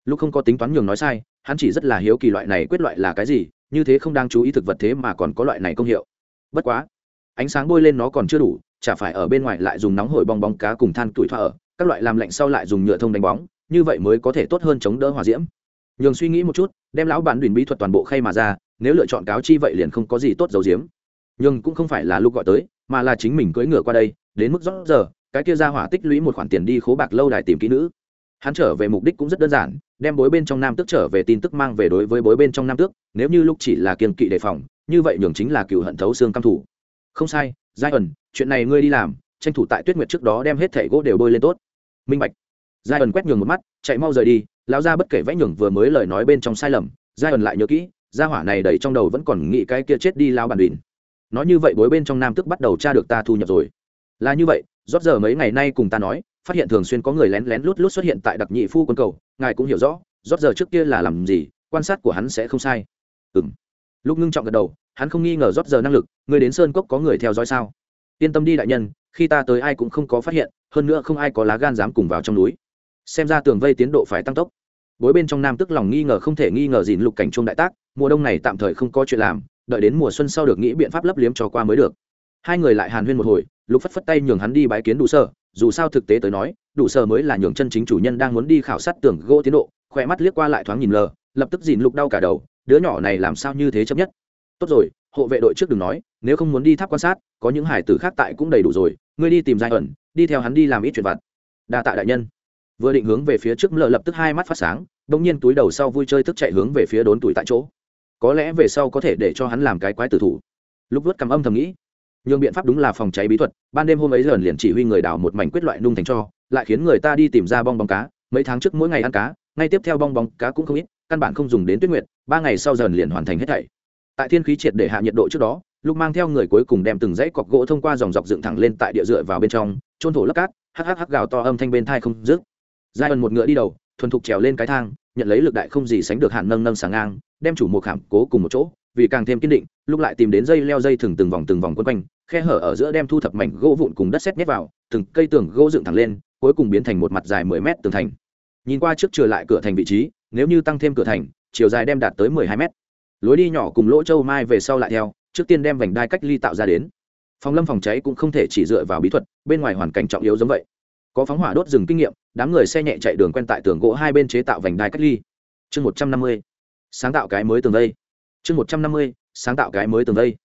Lúc không có tính toán nhường nói sai, hắn chỉ rất là hiếu kỳ loại này quyết loại là cái gì, như thế không đang chú ý thực vật thế mà còn có loại này công hiệu. Bất quá, ánh sáng bôi lên nó còn chưa đủ chả phải ở bên ngoài lại dùng nóng hổi bong bóng cá cùng than tuổi thoa ở, các loại làm lạnh sau lại dùng nhựa thông đánh bóng, như vậy mới có thể tốt hơn chống đỡ hòa diễm. Nhường suy nghĩ một chút, đem lão bản đùn bí thuật toàn bộ khay mà ra, nếu lựa chọn cáo chi vậy liền không có gì tốt dầu diếm nhưng cũng không phải là lúc gọi tới, mà là chính mình cưỡi ngựa qua đây, đến mức rõ giờ, cái kia ra hỏa tích lũy một khoản tiền đi khố bạc lâu đài tìm kỹ nữ. Hắn trở về mục đích cũng rất đơn giản, đem bối bên trong nam tước trở về tin tức mang về đối với bối bên trong nam tước, nếu như lúc chỉ là kiên kỵ đề phòng, như vậy nhường chính là cựu hận thấu xương căm thủ. Không sai giai ẩn chuyện này ngươi đi làm, tranh thủ tại tuyết nguyệt trước đó đem hết thẻ gỗ đều bôi lên tốt. Minh bạch. Giai ẩn quét nhường một mắt, chạy mau rời đi, lão ra bất kể vẽ nhường vừa mới lời nói bên trong sai lầm giai ẩn lại nhớ kỹ, gia hỏa này đầy trong đầu vẫn còn nghĩ cái kia chết đi lao bản đùn nói như vậy bối bên trong nam tức bắt đầu tra được ta thu nhập rồi. Là như vậy, rót giờ mấy ngày nay cùng ta nói, phát hiện thường xuyên có người lén lén lút lút xuất hiện tại đặc nhị phu quân cầu, ngài cũng hiểu rõ, rót giờ trước kia là làm gì, quan sát của hắn sẽ không sai. Ừ m lúc ngưng trọng gật đầu, hắn không nghi ngờ rót giờ năng lực, người đến sơn cốc có người theo dõi sao? Yên tâm đi đại nhân, khi ta tới ai cũng không có phát hiện, hơn nữa không ai có lá gan dám cùng vào trong núi. Xem ra tường vây tiến độ phải tăng tốc. Bối bên trong nam tức lòng nghi ngờ không thể nghi ngờ dìn lục cảnh trung đại tác, mùa đông này tạm thời không có chuyện làm, đợi đến mùa xuân sau được nghĩ biện pháp lấp liếm cho qua mới được. Hai người lại hàn huyên một hồi, lục phất phất tay nhường hắn đi bái kiến đủ sở dù sao thực tế tới nói, đủ sở mới là nhường chân chính chủ nhân đang muốn đi khảo sát tường gỗ tiến độ, khỏe mắt liếc qua lại thoáng nhìn lờ, lập tức dìn lục đau cả đầu, đứa nhỏ này làm sao như thế chấp nhất. Tốt rồi, hộ vệ đội trước đừng nói nếu không muốn đi tháp quan sát, có những hải tử khác tại cũng đầy đủ rồi, ngươi đi tìm giai ẩn, đi theo hắn đi làm ít chuyện vặt. Đa tạ đại nhân. Vừa định hướng về phía trước lợ lập tức hai mắt phát sáng, bỗng nhiên túi đầu sau vui chơi tức chạy hướng về phía đốn tuổi tại chỗ. Có lẽ về sau có thể để cho hắn làm cái quái tử thủ. Lúc vớt cầm âm thầm nghĩ nhưng biện pháp đúng là phòng cháy bí thuật, ban đêm hôm ấy lần liền chỉ huy người đào một mảnh quyết loại nung thành cho, lại khiến người ta đi tìm ra bong bóng cá. Mấy tháng trước mỗi ngày ăn cá, ngay tiếp theo bong bóng cá cũng không ít, căn bản không dùng đến tuyết nguyệt, ba ngày sau dần liền hoàn thành hết thảy. Tại thiên khí triệt để hạ nhiệt độ trước đó lúc mang theo người cuối cùng đem từng dãy cọc gỗ thông qua dòng dọc dựng thẳng lên tại địa dựa vào bên trong trôn thổ lấp cát, hắc hắc gào to âm thanh bên thai không dứt. Giai ẩn một ngựa đi đầu, thuần thục trèo lên cái thang, nhận lấy lực đại không gì sánh được hạn nâng nâng sàng ngang, đem chủ một khảm cố cùng một chỗ, vì càng thêm kiên định, lúc lại tìm đến dây leo dây thừng từng vòng từng vòng quấn quanh, khe hở ở giữa đem thu thập mảnh gỗ vụn cùng đất xét nhét vào, từng cây tường gỗ dựng thẳng lên, cuối cùng biến thành một mặt dài mười mét tường thành. Nhìn qua trước trở lại cửa thành vị trí, nếu như tăng thêm cửa thành, chiều dài đem đạt tới mười hai mét. Lối đi nhỏ cùng lỗ châu mai về sau lại theo trước tiên đem vành đai cách ly tạo ra đến. Phòng lâm phòng cháy cũng không thể chỉ dựa vào bí thuật, bên ngoài hoàn cảnh trọng yếu giống vậy. Có phóng hỏa đốt rừng kinh nghiệm, đám người xe nhẹ chạy đường quen tại tường gỗ hai bên chế tạo vành đai cách ly. Chương một trăm năm mươi, sáng tạo cái mới tường đây chương một trăm năm mươi, sáng tạo cái mới tường đây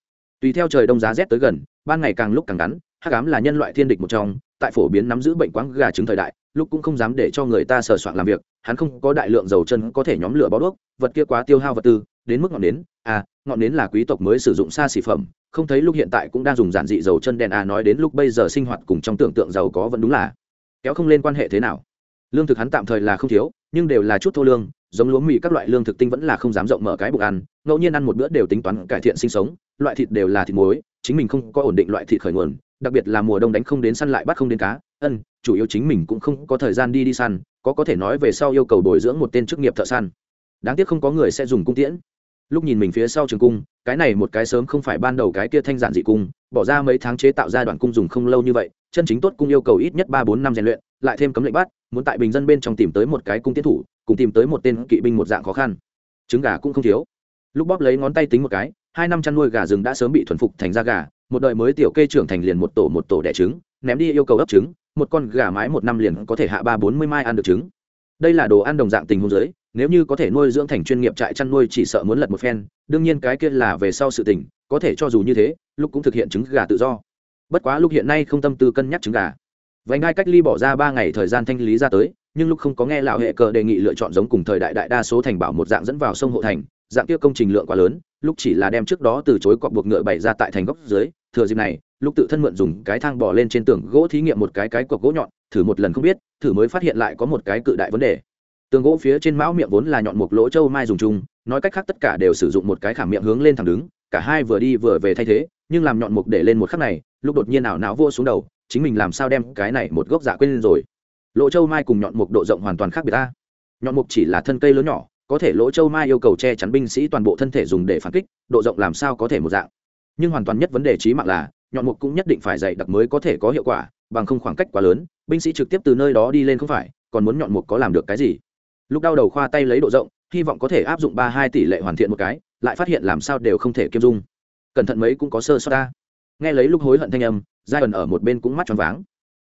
tùy theo trời đông giá rét tới gần, ban ngày càng lúc càng ngắn, hắc ám là nhân loại thiên địch một trong, tại phổ biến nắm giữ bệnh quáng gà trứng thời đại, lúc cũng không dám để cho người ta sờ soạn làm việc, hắn không có đại lượng dầu chân có thể nhóm lửa bó đuốc, vật kia quá tiêu hao vật tư, đến mức ngọn đến à ngọn nến là quý tộc mới sử dụng xa xỉ phẩm, không thấy lúc hiện tại cũng đang dùng giản dị dầu chân đèn à nói đến lúc bây giờ sinh hoạt cùng trong tưởng tượng giàu có vẫn đúng là kéo không lên quan hệ thế nào. Lương thực hắn tạm thời là không thiếu, nhưng đều là chút thô lương, giống lúa mì các loại lương thực tinh vẫn là không dám rộng mở cái bụng ăn, ngẫu nhiên ăn một bữa đều tính toán cải thiện sinh sống, loại thịt đều là thịt muối, chính mình không có ổn định loại thịt khởi nguồn, đặc biệt là mùa đông đánh không đến săn lại bắt không đến cá, ân, chủ yếu chính mình cũng không có thời gian đi đi săn, có có thể nói về sau yêu cầu bồi dưỡng một tên chức nghiệp thợ săn. Đáng tiếc không có người sẽ dùng cung tiễn lúc nhìn mình phía sau trường cung, cái này một cái sớm không phải ban đầu cái kia thanh giản dị cung, bỏ ra mấy tháng chế tạo ra đoạn cung dùng không lâu như vậy, chân chính tốt cung yêu cầu ít nhất ba bốn năm rèn luyện, lại thêm cấm lệnh bắt, muốn tại bình dân bên trong tìm tới một cái cung tiến thủ, cùng tìm tới một tên kỵ binh một dạng khó khăn. Trứng gà cũng không thiếu. Lúc bóp lấy ngón tay tính một cái, hai năm chăn nuôi gà rừng đã sớm bị thuần phục thành ra gà, một đời mới tiểu kê trưởng thành liền một tổ một tổ đẻ trứng, ném đi yêu cầu ấp trứng, một con gà mái một năm liền có thể hạ ba bốn mươi mai ăn được trứng. Đây là đồ ăn đồng dạng tình huống giới nếu như có thể nuôi dưỡng thành chuyên nghiệp trại chăn nuôi chỉ sợ muốn lật một phen, đương nhiên cái kia là về sau sự tình, có thể cho dù như thế, lúc cũng thực hiện trứng gà tự do. Bất quá lúc hiện nay không tâm tư cân nhắc trứng gà. Vành ngai cách ly bỏ ra ba ngày thời gian thanh lý ra tới, nhưng lúc không có nghe lão hệ cờ đề nghị lựa chọn giống cùng thời đại đại đa số thành bảo một dạng dẫn vào sông hộ thành, dạng kia công trình lượng quá lớn, lúc chỉ là đem trước đó từ chối cọc buộc ngựa bày ra tại thành góc dưới, thừa dịp này, lúc tự thân mượn dùng cái thang bỏ lên trên tường gỗ thí nghiệm một cái cái cọc gỗ nhọn, thử một lần không biết, thử mới phát hiện lại có một cái cự đại vấn đề tường gỗ phía trên mão miệng vốn là nhọn một lỗ châu mai dùng chung, nói cách khác tất cả đều sử dụng một cái khảm miệng hướng lên thẳng đứng, cả hai vừa đi vừa về thay thế, nhưng làm nhọn mục để lên một khắc này, lúc đột nhiên ảo não vô xuống đầu, chính mình làm sao đem cái này một gốc giả quên lên rồi. Lỗ châu mai cùng nhọn mục độ rộng hoàn toàn khác biệt ta. Nhọn mục chỉ là thân cây lớn nhỏ, có thể lỗ châu mai yêu cầu che chắn binh sĩ toàn bộ thân thể dùng để phản kích, độ rộng làm sao có thể một dạng. Nhưng hoàn toàn nhất vấn đề trí mạng là, nhọn mục cũng nhất định phải dày đặc mới có thể có hiệu quả, bằng không khoảng cách quá lớn, binh sĩ trực tiếp từ nơi đó đi lên không phải, còn muốn nhọn mục có làm được cái gì? Lúc đau đầu khoa tay lấy độ rộng, hy vọng có thể áp dụng ba hai tỷ lệ hoàn thiện một cái, lại phát hiện làm sao đều không thể kiêm dung. Cẩn thận mấy cũng có sơ sót ta. Nghe lấy lúc hối hận thanh âm giai ẩn ở một bên cũng mắt tròn váng.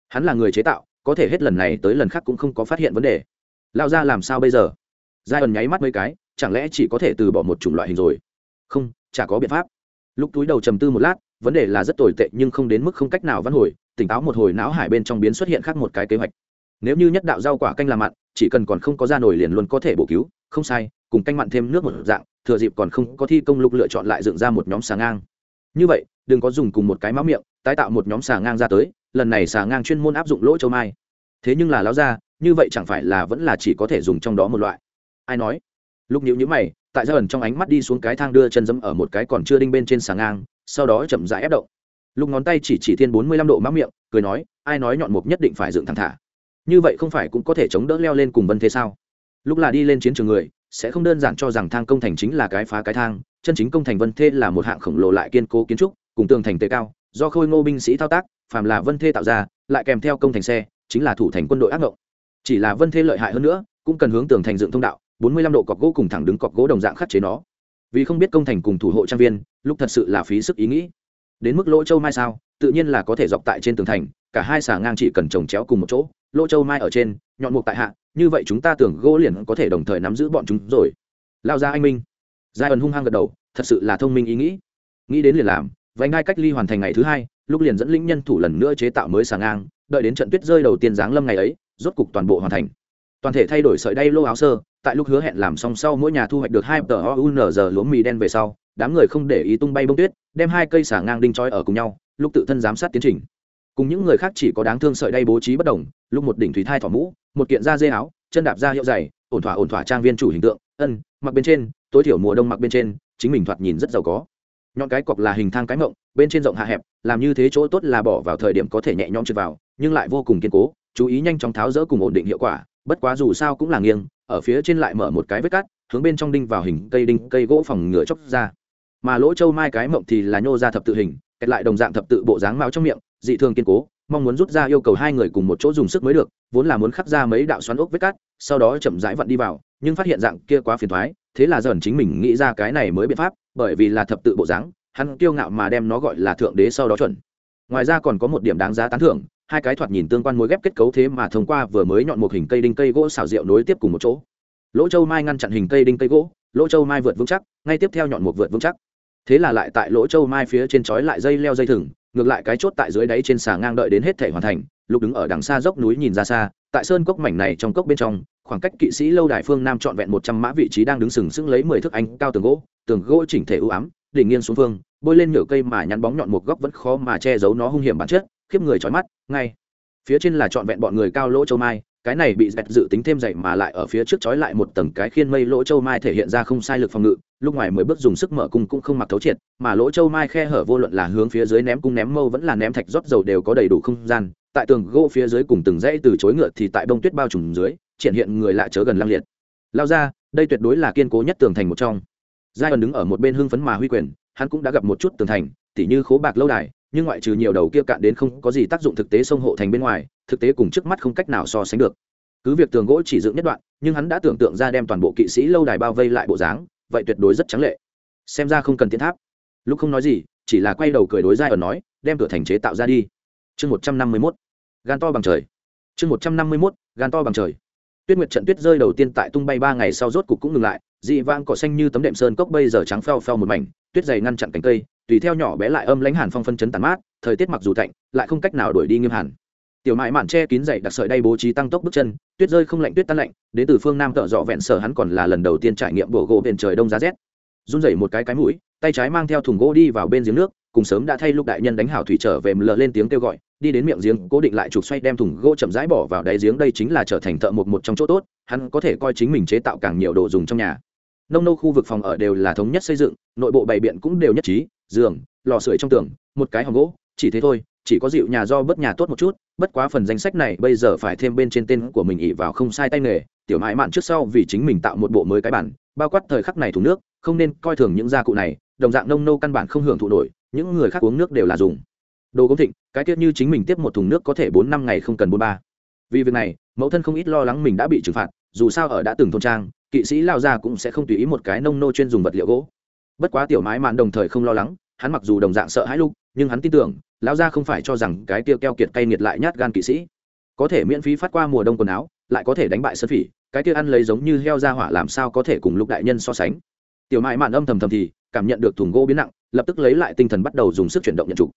Hắn là người chế tạo, có thể hết lần này tới lần khác cũng không có phát hiện vấn đề. Lao ra làm sao bây giờ? Giai ẩn nháy mắt mấy cái, chẳng lẽ chỉ có thể từ bỏ một chủng loại hình rồi? Không, chả có biện pháp. Lúc túi đầu trầm tư một lát, vấn đề là rất tồi tệ nhưng không đến mức không cách nào văn hồi, tỉnh táo một hồi não hải bên trong biến xuất hiện khác một cái kế hoạch nếu như nhất đạo rau quả canh làm mặn, chỉ cần còn không có ra nổi liền luôn có thể bổ cứu. Không sai, cùng canh mặn thêm nước một dạng, thừa dịp còn không có thi công lục lựa chọn lại dựng ra một nhóm xà ngang. Như vậy, đừng có dùng cùng một cái máu miệng, tái tạo một nhóm xà ngang ra tới, lần này xà ngang chuyên môn áp dụng lỗ châu mai. Thế nhưng là láo ra như vậy chẳng phải là vẫn là chỉ có thể dùng trong đó một loại. Ai nói? Lúc nhịu nhữ mày, tại gia ẩn trong ánh mắt đi xuống cái thang đưa chân dẫm ở một cái còn chưa đinh bên trên xà ngang, sau đó chậm rãi ép động. Lúc ngón tay chỉ chỉ thiên bốn mươi lăm độ máu miệng, cười nói, ai nói nhọn mục nhất định phải dựng thẳng thả như vậy không phải cũng có thể chống đỡ leo lên cùng vân thế sao? Lúc là đi lên chiến trường người, sẽ không đơn giản cho rằng thang công thành chính là cái phá cái thang, chân chính công thành vân thê là một hạng khổng lồ lại kiên cố kiến trúc, cùng tường thành tế cao, do khôi ngô binh sĩ thao tác, phàm là vân thê tạo ra, lại kèm theo công thành xe, chính là thủ thành quân đội ác ngộng. Chỉ là vân thê lợi hại hơn nữa, cũng cần hướng tường thành dựng thông đạo, bốn mươi lăm độ cọc gỗ cùng thẳng đứng cọc gỗ đồng dạng khắc chế nó. Vì không biết công thành cùng thủ hộ trang viên, lúc thật sự là phí sức ý nghĩ. Đến mức lỗ châu mai sao, tự nhiên là có thể dọc tại trên tường thành, cả hai xà ngang chỉ cần trồng chéo cùng một chỗ lỗ châu mai ở trên, nhọn mục tại hạ, như vậy chúng ta tưởng gỗ liền có thể đồng thời nắm giữ bọn chúng rồi. Lao ra anh minh. Giai ẩn hung hăng gật đầu, thật sự là thông minh ý nghĩ. Nghĩ đến liền làm vánh ngay cách ly hoàn thành ngày thứ hai, lúc liền dẫn lĩnh nhân thủ lần nữa chế tạo mới sàng ngang, đợi đến trận tuyết rơi đầu tiên giáng lâm ngày ấy, rốt cục toàn bộ hoàn thành. Toàn thể thay đổi sợi đay lô áo sơ, tại lúc hứa hẹn làm xong sau mỗi nhà thu hoạch được hai tờ ounz lúa mì đen về sau, đám người không để ý tung bay bông tuyết, đem hai cây xả ngang đinh trói ở cùng nhau, lúc tự thân giám sát tiến trình cùng những người khác chỉ có đáng thương sợi đay bố trí bất đồng, lúc một đỉnh thủy thai thỏ mũ, một kiện da dê áo, chân đạp da hiệu dày, ổn thỏa ổn thỏa trang viên chủ hình tượng, ân, mặc bên trên, tối thiểu mùa đông mặc bên trên, chính mình thoạt nhìn rất giàu có. Nhọn cái cọc là hình thang cái mộng, bên trên rộng hạ hẹp, làm như thế chỗ tốt là bỏ vào thời điểm có thể nhẹ nhõm trượt vào, nhưng lại vô cùng kiên cố, chú ý nhanh chóng tháo rỡ cùng ổn định hiệu quả, bất quá dù sao cũng là nghiêng, ở phía trên lại mở một cái vết cắt, hướng bên trong đinh vào hình cây đinh, cây gỗ phòng ngựa chóc ra. Mà lỗ châu mai cái mộng thì là nhô ra thập tự hình, kẹt lại đồng dạng thập tự bộ dáng mao trong miệng dị thường kiên cố, mong muốn rút ra yêu cầu hai người cùng một chỗ dùng sức mới được, vốn là muốn khắc ra mấy đạo xoắn ốc vết cắt, sau đó chậm rãi vặn đi vào, nhưng phát hiện dạng kia quá phiền thoái thế là dần chính mình nghĩ ra cái này mới biện pháp, bởi vì là thập tự bộ dáng, hắn kiêu ngạo mà đem nó gọi là thượng đế sau đó chuẩn. Ngoài ra còn có một điểm đáng giá tán thưởng, hai cái thoạt nhìn tương quan mối ghép kết cấu thế mà thông qua vừa mới nhọn một hình cây đinh cây gỗ xào rượu nối tiếp cùng một chỗ. Lỗ châu mai ngăn chặn hình cây đinh cây gỗ, lỗ châu mai vượt vững chắc, ngay tiếp theo nhọn một vượt vững chắc. Thế là lại tại lỗ châu mai phía trên chói lại dây leo dây thừng ngược lại cái chốt tại dưới đáy trên xà ngang đợi đến hết thể hoàn thành, lục đứng ở đằng xa dốc núi nhìn ra xa, tại sơn cốc mảnh này trong cốc bên trong, khoảng cách kỵ sĩ lâu đài phương nam trọn vẹn một trăm mã vị trí đang đứng sừng sững lấy mười thước anh cao tường gỗ tường gỗ chỉnh thể ưu ám đỉnh nghiêng xuống phương, bôi lên nhựa cây mà nhắn bóng nhọn một góc vẫn khó mà che giấu nó hung hiểm bản chất, khiếp người trói mắt, ngay, phía trên là trọn vẹn bọn người cao lỗ châu mai cái này bị dẹt dự tính thêm dậy mà lại ở phía trước chói lại một tầng cái khiên mây lỗ châu mai thể hiện ra không sai lực phòng ngự, lúc ngoài mới bước dùng sức mở cung cũng không mặc thấu triệt, mà lỗ châu mai khe hở vô luận là hướng phía dưới ném cung ném mâu vẫn là ném thạch rót dầu đều có đầy đủ không gian, tại tường gỗ phía dưới cùng từng dãy từ chối ngựa thì tại bông tuyết bao trùm dưới, triển hiện người lạ chớ gần lang liệt. Lao ra, đây tuyệt đối là kiên cố nhất tường thành một trong. Giai ẩn đứng ở một bên hưng phấn mà huy quyền, hắn cũng đã gặp một chút tường thành, tỉ như khố bạc lâu đài nhưng ngoại trừ nhiều đầu kia cạn đến không có gì tác dụng thực tế sông hộ thành bên ngoài, thực tế cùng trước mắt không cách nào so sánh được. Cứ việc tường gỗ chỉ dựng nhất đoạn, nhưng hắn đã tưởng tượng ra đem toàn bộ kỵ sĩ lâu đài bao vây lại bộ dáng, vậy tuyệt đối rất trắng lệ. Xem ra không cần tiến tháp. Lúc không nói gì, chỉ là quay đầu cười đối giai ở nói, đem cửa thành chế tạo ra đi. Chương một trăm năm mươi mốt. Gan to bằng trời. Chương một trăm năm mươi mốt, gan to bằng trời. Tuyết nguyệt trận tuyết rơi đầu tiên tại tung bay ba ngày sau rốt cục cũng ngừng lại, dị vang cỏ xanh như tấm đệm sơn cốc bây giờ trắng phèo phèo một mảnh, tuyết dày ngăn chặn cánh cây tùy theo nhỏ bé lại âm lãnh hàn phong phân chấn tàn mát, thời tiết mặc dù thạnh lại không cách nào đuổi đi nghiêm hàn. Tiểu mại mạn che kín dậy, đặc sợi đay bố trí tăng tốc bước chân, tuyết rơi không lạnh tuyết tan lạnh, đến từ phương nam tợ dọ vẹn sở hắn còn là lần đầu tiên trải nghiệm bộ gỗ bên trời đông giá rét. Run rẩy một cái cái mũi, tay trái mang theo thùng gỗ đi vào bên giếng nước, cùng sớm đã thay lúc đại nhân đánh hảo thủy trở về lờ lên tiếng kêu gọi, đi đến miệng giếng, cố định lại trục xoay đem thùng gỗ chậm rãi bỏ vào đáy giếng, đây chính là trở thành thợ một một trong chỗ tốt, hắn có thể coi chính mình chế tạo càng nhiều đồ dùng trong nhà. Nông nô khu vực phòng ở đều là thống nhất xây dựng, nội bộ bày biện cũng đều nhất trí giường, lò sưởi trong tường, một cái hòm gỗ, chỉ thế thôi, chỉ có dịu nhà do bớt nhà tốt một chút, bất quá phần danh sách này bây giờ phải thêm bên trên tên của mình ỉ vào không sai tay nghề, tiểu mãi mạn trước sau vì chính mình tạo một bộ mới cái bản, bao quát thời khắc này thủ nước, không nên coi thường những gia cụ này, đồng dạng nông nô căn bản không hưởng thụ nổi, những người khác uống nước đều là dùng. Đồ công thịnh, cái tiết như chính mình tiếp một thùng nước có thể bốn năm ngày không cần bốn ba. Vì việc này, mẫu thân không ít lo lắng mình đã bị trừng phạt, dù sao ở đã từng thôn trang, kỵ sĩ lao ra cũng sẽ không tùy ý một cái nông nô chuyên dùng vật liệu gỗ bất quá tiểu mái mạn đồng thời không lo lắng, hắn mặc dù đồng dạng sợ hãi lúc nhưng hắn tin tưởng, lão gia không phải cho rằng cái tiêu keo kiệt cay nghiệt lại nhát gan kỵ sĩ. Có thể miễn phí phát qua mùa đông quần áo, lại có thể đánh bại sơn phỉ, cái kia ăn lấy giống như heo ra hỏa làm sao có thể cùng lục đại nhân so sánh. Tiểu mại mạn âm thầm thầm thì, cảm nhận được thùng gỗ biến nặng, lập tức lấy lại tinh thần bắt đầu dùng sức chuyển động nhận trục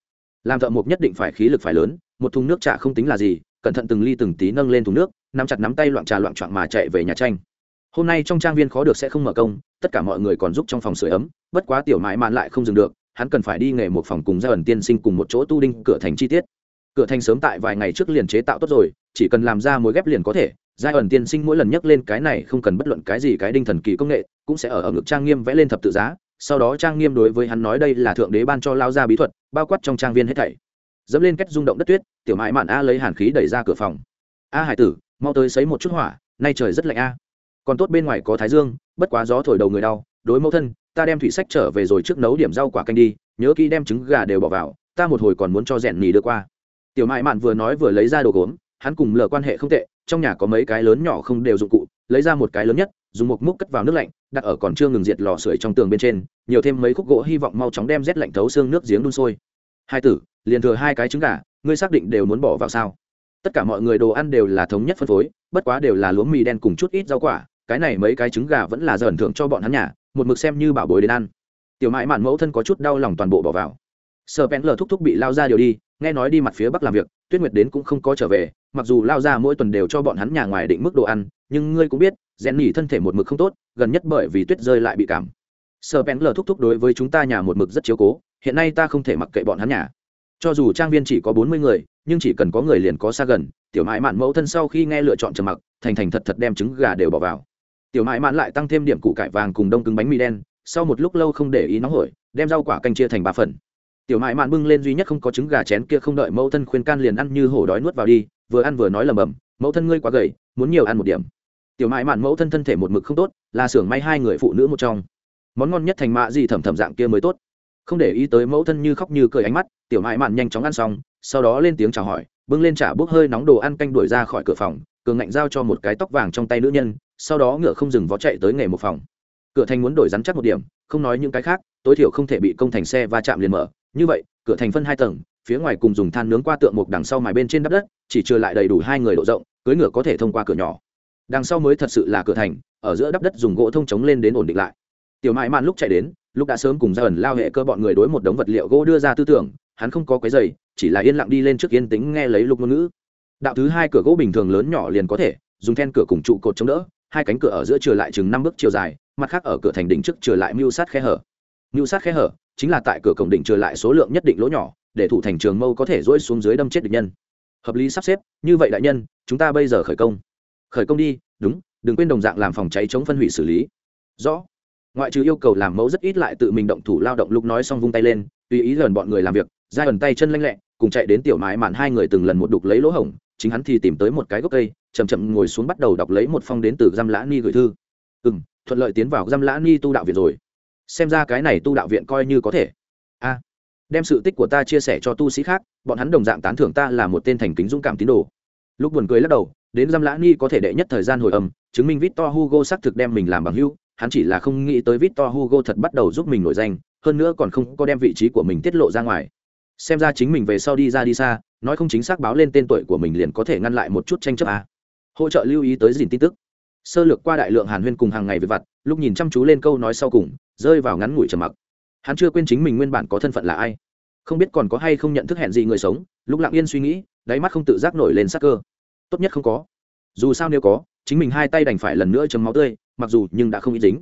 làm thợ mộc nhất định phải khí lực phải lớn, một thùng nước trà không tính là gì, cẩn thận từng ly từng tí nâng lên thùng nước, nắm chặt nắm tay loạn trà loạn trọn mà chạy về nhà tranh hôm nay trong trang viên khó được sẽ không mở công, tất cả mọi người còn giúp trong phòng sửa ấm, bất quá tiểu mãi mạn lại không dừng được, hắn cần phải đi nghề một phòng cùng gia ẩn tiên sinh cùng một chỗ tu đinh cửa thành chi tiết. Cửa thành sớm tại vài ngày trước liền chế tạo tốt rồi, chỉ cần làm ra mối ghép liền có thể giai ẩn tiên sinh mỗi lần nhắc lên cái này không cần bất luận cái gì cái đinh thần kỳ công nghệ, cũng sẽ ở ở ngực trang nghiêm vẽ lên thập tự giá, sau đó trang nghiêm đối với hắn nói đây là thượng đế ban cho lao ra bí thuật, bao quát trong trang viên hết thảy. Dẫm lên cách rung động đất tuyết, tiểu mãi mạn a lấy hàn khí đẩy ra cửa phòng. A hải tử, mau tới sấy một chút hỏa, nay trời rất lạnh a còn tốt bên ngoài có thái dương, bất quá gió thổi đầu người đau, đối mẫu thân, ta đem thủy sách trở về rồi trước nấu điểm rau quả canh đi, nhớ kỹ đem trứng gà đều bỏ vào, ta một hồi còn muốn cho rèn mì đưa qua. Tiểu mại mạn vừa nói vừa lấy ra đồ gốm, hắn cùng lờ quan hệ không tệ, trong nhà có mấy cái lớn nhỏ không đều dụng cụ, lấy ra một cái lớn nhất, dùng một múc cất vào nước lạnh, đặt ở còn chưa ngừng diệt lò sưởi trong tường bên trên, nhiều thêm mấy khúc gỗ hy vọng mau chóng đem rét lạnh thấu xương nước giếng đun sôi. Hai tử, liền thừa hai cái trứng gà, ngươi xác định đều muốn bỏ vào sao? Tất cả mọi người đồ ăn đều là thống nhất phân phối, bất quá đều là lúa mì đen cùng chút ít rau quả, cái này mấy cái trứng gà vẫn là dởn thưởng cho bọn hắn nhà, một mực xem như bảo bối đến ăn. Tiểu mãi mạn mẫu thân có chút đau lòng toàn bộ bỏ vào. Sờ bén lờ thúc thúc bị lao ra điều đi, nghe nói đi mặt phía bắc làm việc, tuyết nguyệt đến cũng không có trở về, mặc dù lao ra mỗi tuần đều cho bọn hắn nhà ngoài định mức đồ ăn, nhưng ngươi cũng biết, rèn nỉ thân thể một mực không tốt, gần nhất bởi vì tuyết rơi lại bị cảm. Sờ bén lờ thúc thúc đối với chúng ta nhà một mực rất chiếu cố, hiện nay ta không thể mặc kệ bọn hắn nhà cho dù trang viên chỉ có bốn mươi người, nhưng chỉ cần có người liền có xa gần, tiểu mãi mạn mẫu thân sau khi nghe lựa chọn trầm mặc, thành thành thật thật đem trứng gà đều bỏ vào. Tiểu mãi mạn lại tăng thêm điểm củ cải vàng cùng đông cứng bánh mì đen, sau một lúc lâu không để ý nóng hổi, đem rau quả canh chia thành ba phần. Tiểu mãi mạn bưng lên duy nhất không có trứng gà chén kia không đợi mẫu thân khuyên can liền ăn như hổ đói nuốt vào đi, vừa ăn vừa nói lầm bầm, mẫu thân ngươi quá gầy, muốn nhiều ăn một điểm. Tiểu mãi mạn mẫu thân thân thể một mực không tốt, là xưởng may hai người phụ nữ một trong. Món ngon nhất thành mạ gì thẩm thẩm dạng kia mới tốt. Không để ý tới mẫu thân như khóc như cười ánh mắt tiểu mại mạn nhanh chóng ăn xong, sau đó lên tiếng chào hỏi, bưng lên trả bốc hơi nóng đồ ăn canh đuổi ra khỏi cửa phòng, cường ngạnh giao cho một cái tóc vàng trong tay nữ nhân, sau đó ngựa không dừng vó chạy tới nghề một phòng. Cửa thành muốn đổi rắn chắc một điểm, không nói những cái khác, tối thiểu không thể bị công thành xe va chạm liền mở. Như vậy, cửa thành phân hai tầng, phía ngoài cùng dùng than nướng qua tượng mục đằng sau mài bên trên đắp đất, chỉ chưa lại đầy đủ hai người độ rộng cưới ngựa có thể thông qua cửa nhỏ. Đằng sau mới thật sự là cửa thành, ở giữa đắp đất dùng gỗ thông chống lên đến ổn định lại. Tiểu mại mạn lúc chạy đến, lúc đã sớm cùng ra ẩn lao hệ cơ bọn người đối một đống vật liệu gỗ đưa ra tư tưởng hắn không có quấy giày chỉ là yên lặng đi lên trước yên tính nghe lấy lục ngôn ngữ. Đạo thứ hai cửa gỗ bình thường lớn nhỏ liền có thể, dùng then cửa cùng trụ cột chống đỡ, hai cánh cửa ở giữa trừ lại chừng năm bước chiều dài, mặt khác ở cửa thành đỉnh trước trừ lại mưu sát khe hở. Mưu sát khe hở chính là tại cửa cổng đỉnh trừ lại số lượng nhất định lỗ nhỏ, để thủ thành trường mâu có thể dỗi xuống dưới đâm chết địch nhân. Hợp lý sắp xếp, như vậy đại nhân, chúng ta bây giờ khởi công. Khởi công đi, đúng, đừng quên đồng dạng làm phòng cháy chống phân hủy xử lý. Rõ. Ngoại trừ yêu cầu làm mẫu rất ít lại tự mình động thủ lao động lúc nói xong vung tay lên, tùy ý lần bọn người làm việc giai ẩn tay chân lanh lẹ, cùng chạy đến tiểu mái mạn hai người từng lần một đục lấy lỗ hổng, chính hắn thì tìm tới một cái gốc cây chầm chậm ngồi xuống bắt đầu đọc lấy một phong đến từ giam lã ni gửi thư. Ừ m thuận lợi tiến vào giam lã ni tu đạo viện rồi. Xem ra cái này tu đạo viện coi như có thể. A, đem sự tích của ta chia sẻ cho tu sĩ khác, bọn hắn đồng dạng tán thưởng ta là một tên thành kính dũng cảm tín đồ. Lúc buồn cười lắc đầu, đến giam lã ni có thể đệ nhất thời gian hồi âm, chứng minh victor hugo xác thực đem mình làm bằng hưu hắn chỉ là không nghĩ tới victor hugo thật bắt đầu giúp mình nổi danh, hơn nữa còn không có đem vị trí của mình tiết lộ ra ngoài xem ra chính mình về sau đi ra đi xa, nói không chính xác báo lên tên tuổi của mình liền có thể ngăn lại một chút tranh chấp à. hỗ trợ lưu ý tới dìn tin tức. Sơ lược qua đại lượng hàn huyên cùng hàng ngày về vặt, lúc nhìn chăm chú lên câu nói sau cùng, rơi vào ngắn ngủi trầm mặc. Hắn chưa quên chính mình nguyên bản có thân phận là ai. Không biết còn có hay không nhận thức hẹn gì người sống, lúc lặng yên suy nghĩ, đáy mắt không tự giác nổi lên sắc cơ. Tốt nhất không có. Dù sao nếu có, chính mình hai tay đành phải lần nữa chấm máu tươi, mặc dù nhưng đã không ít dính.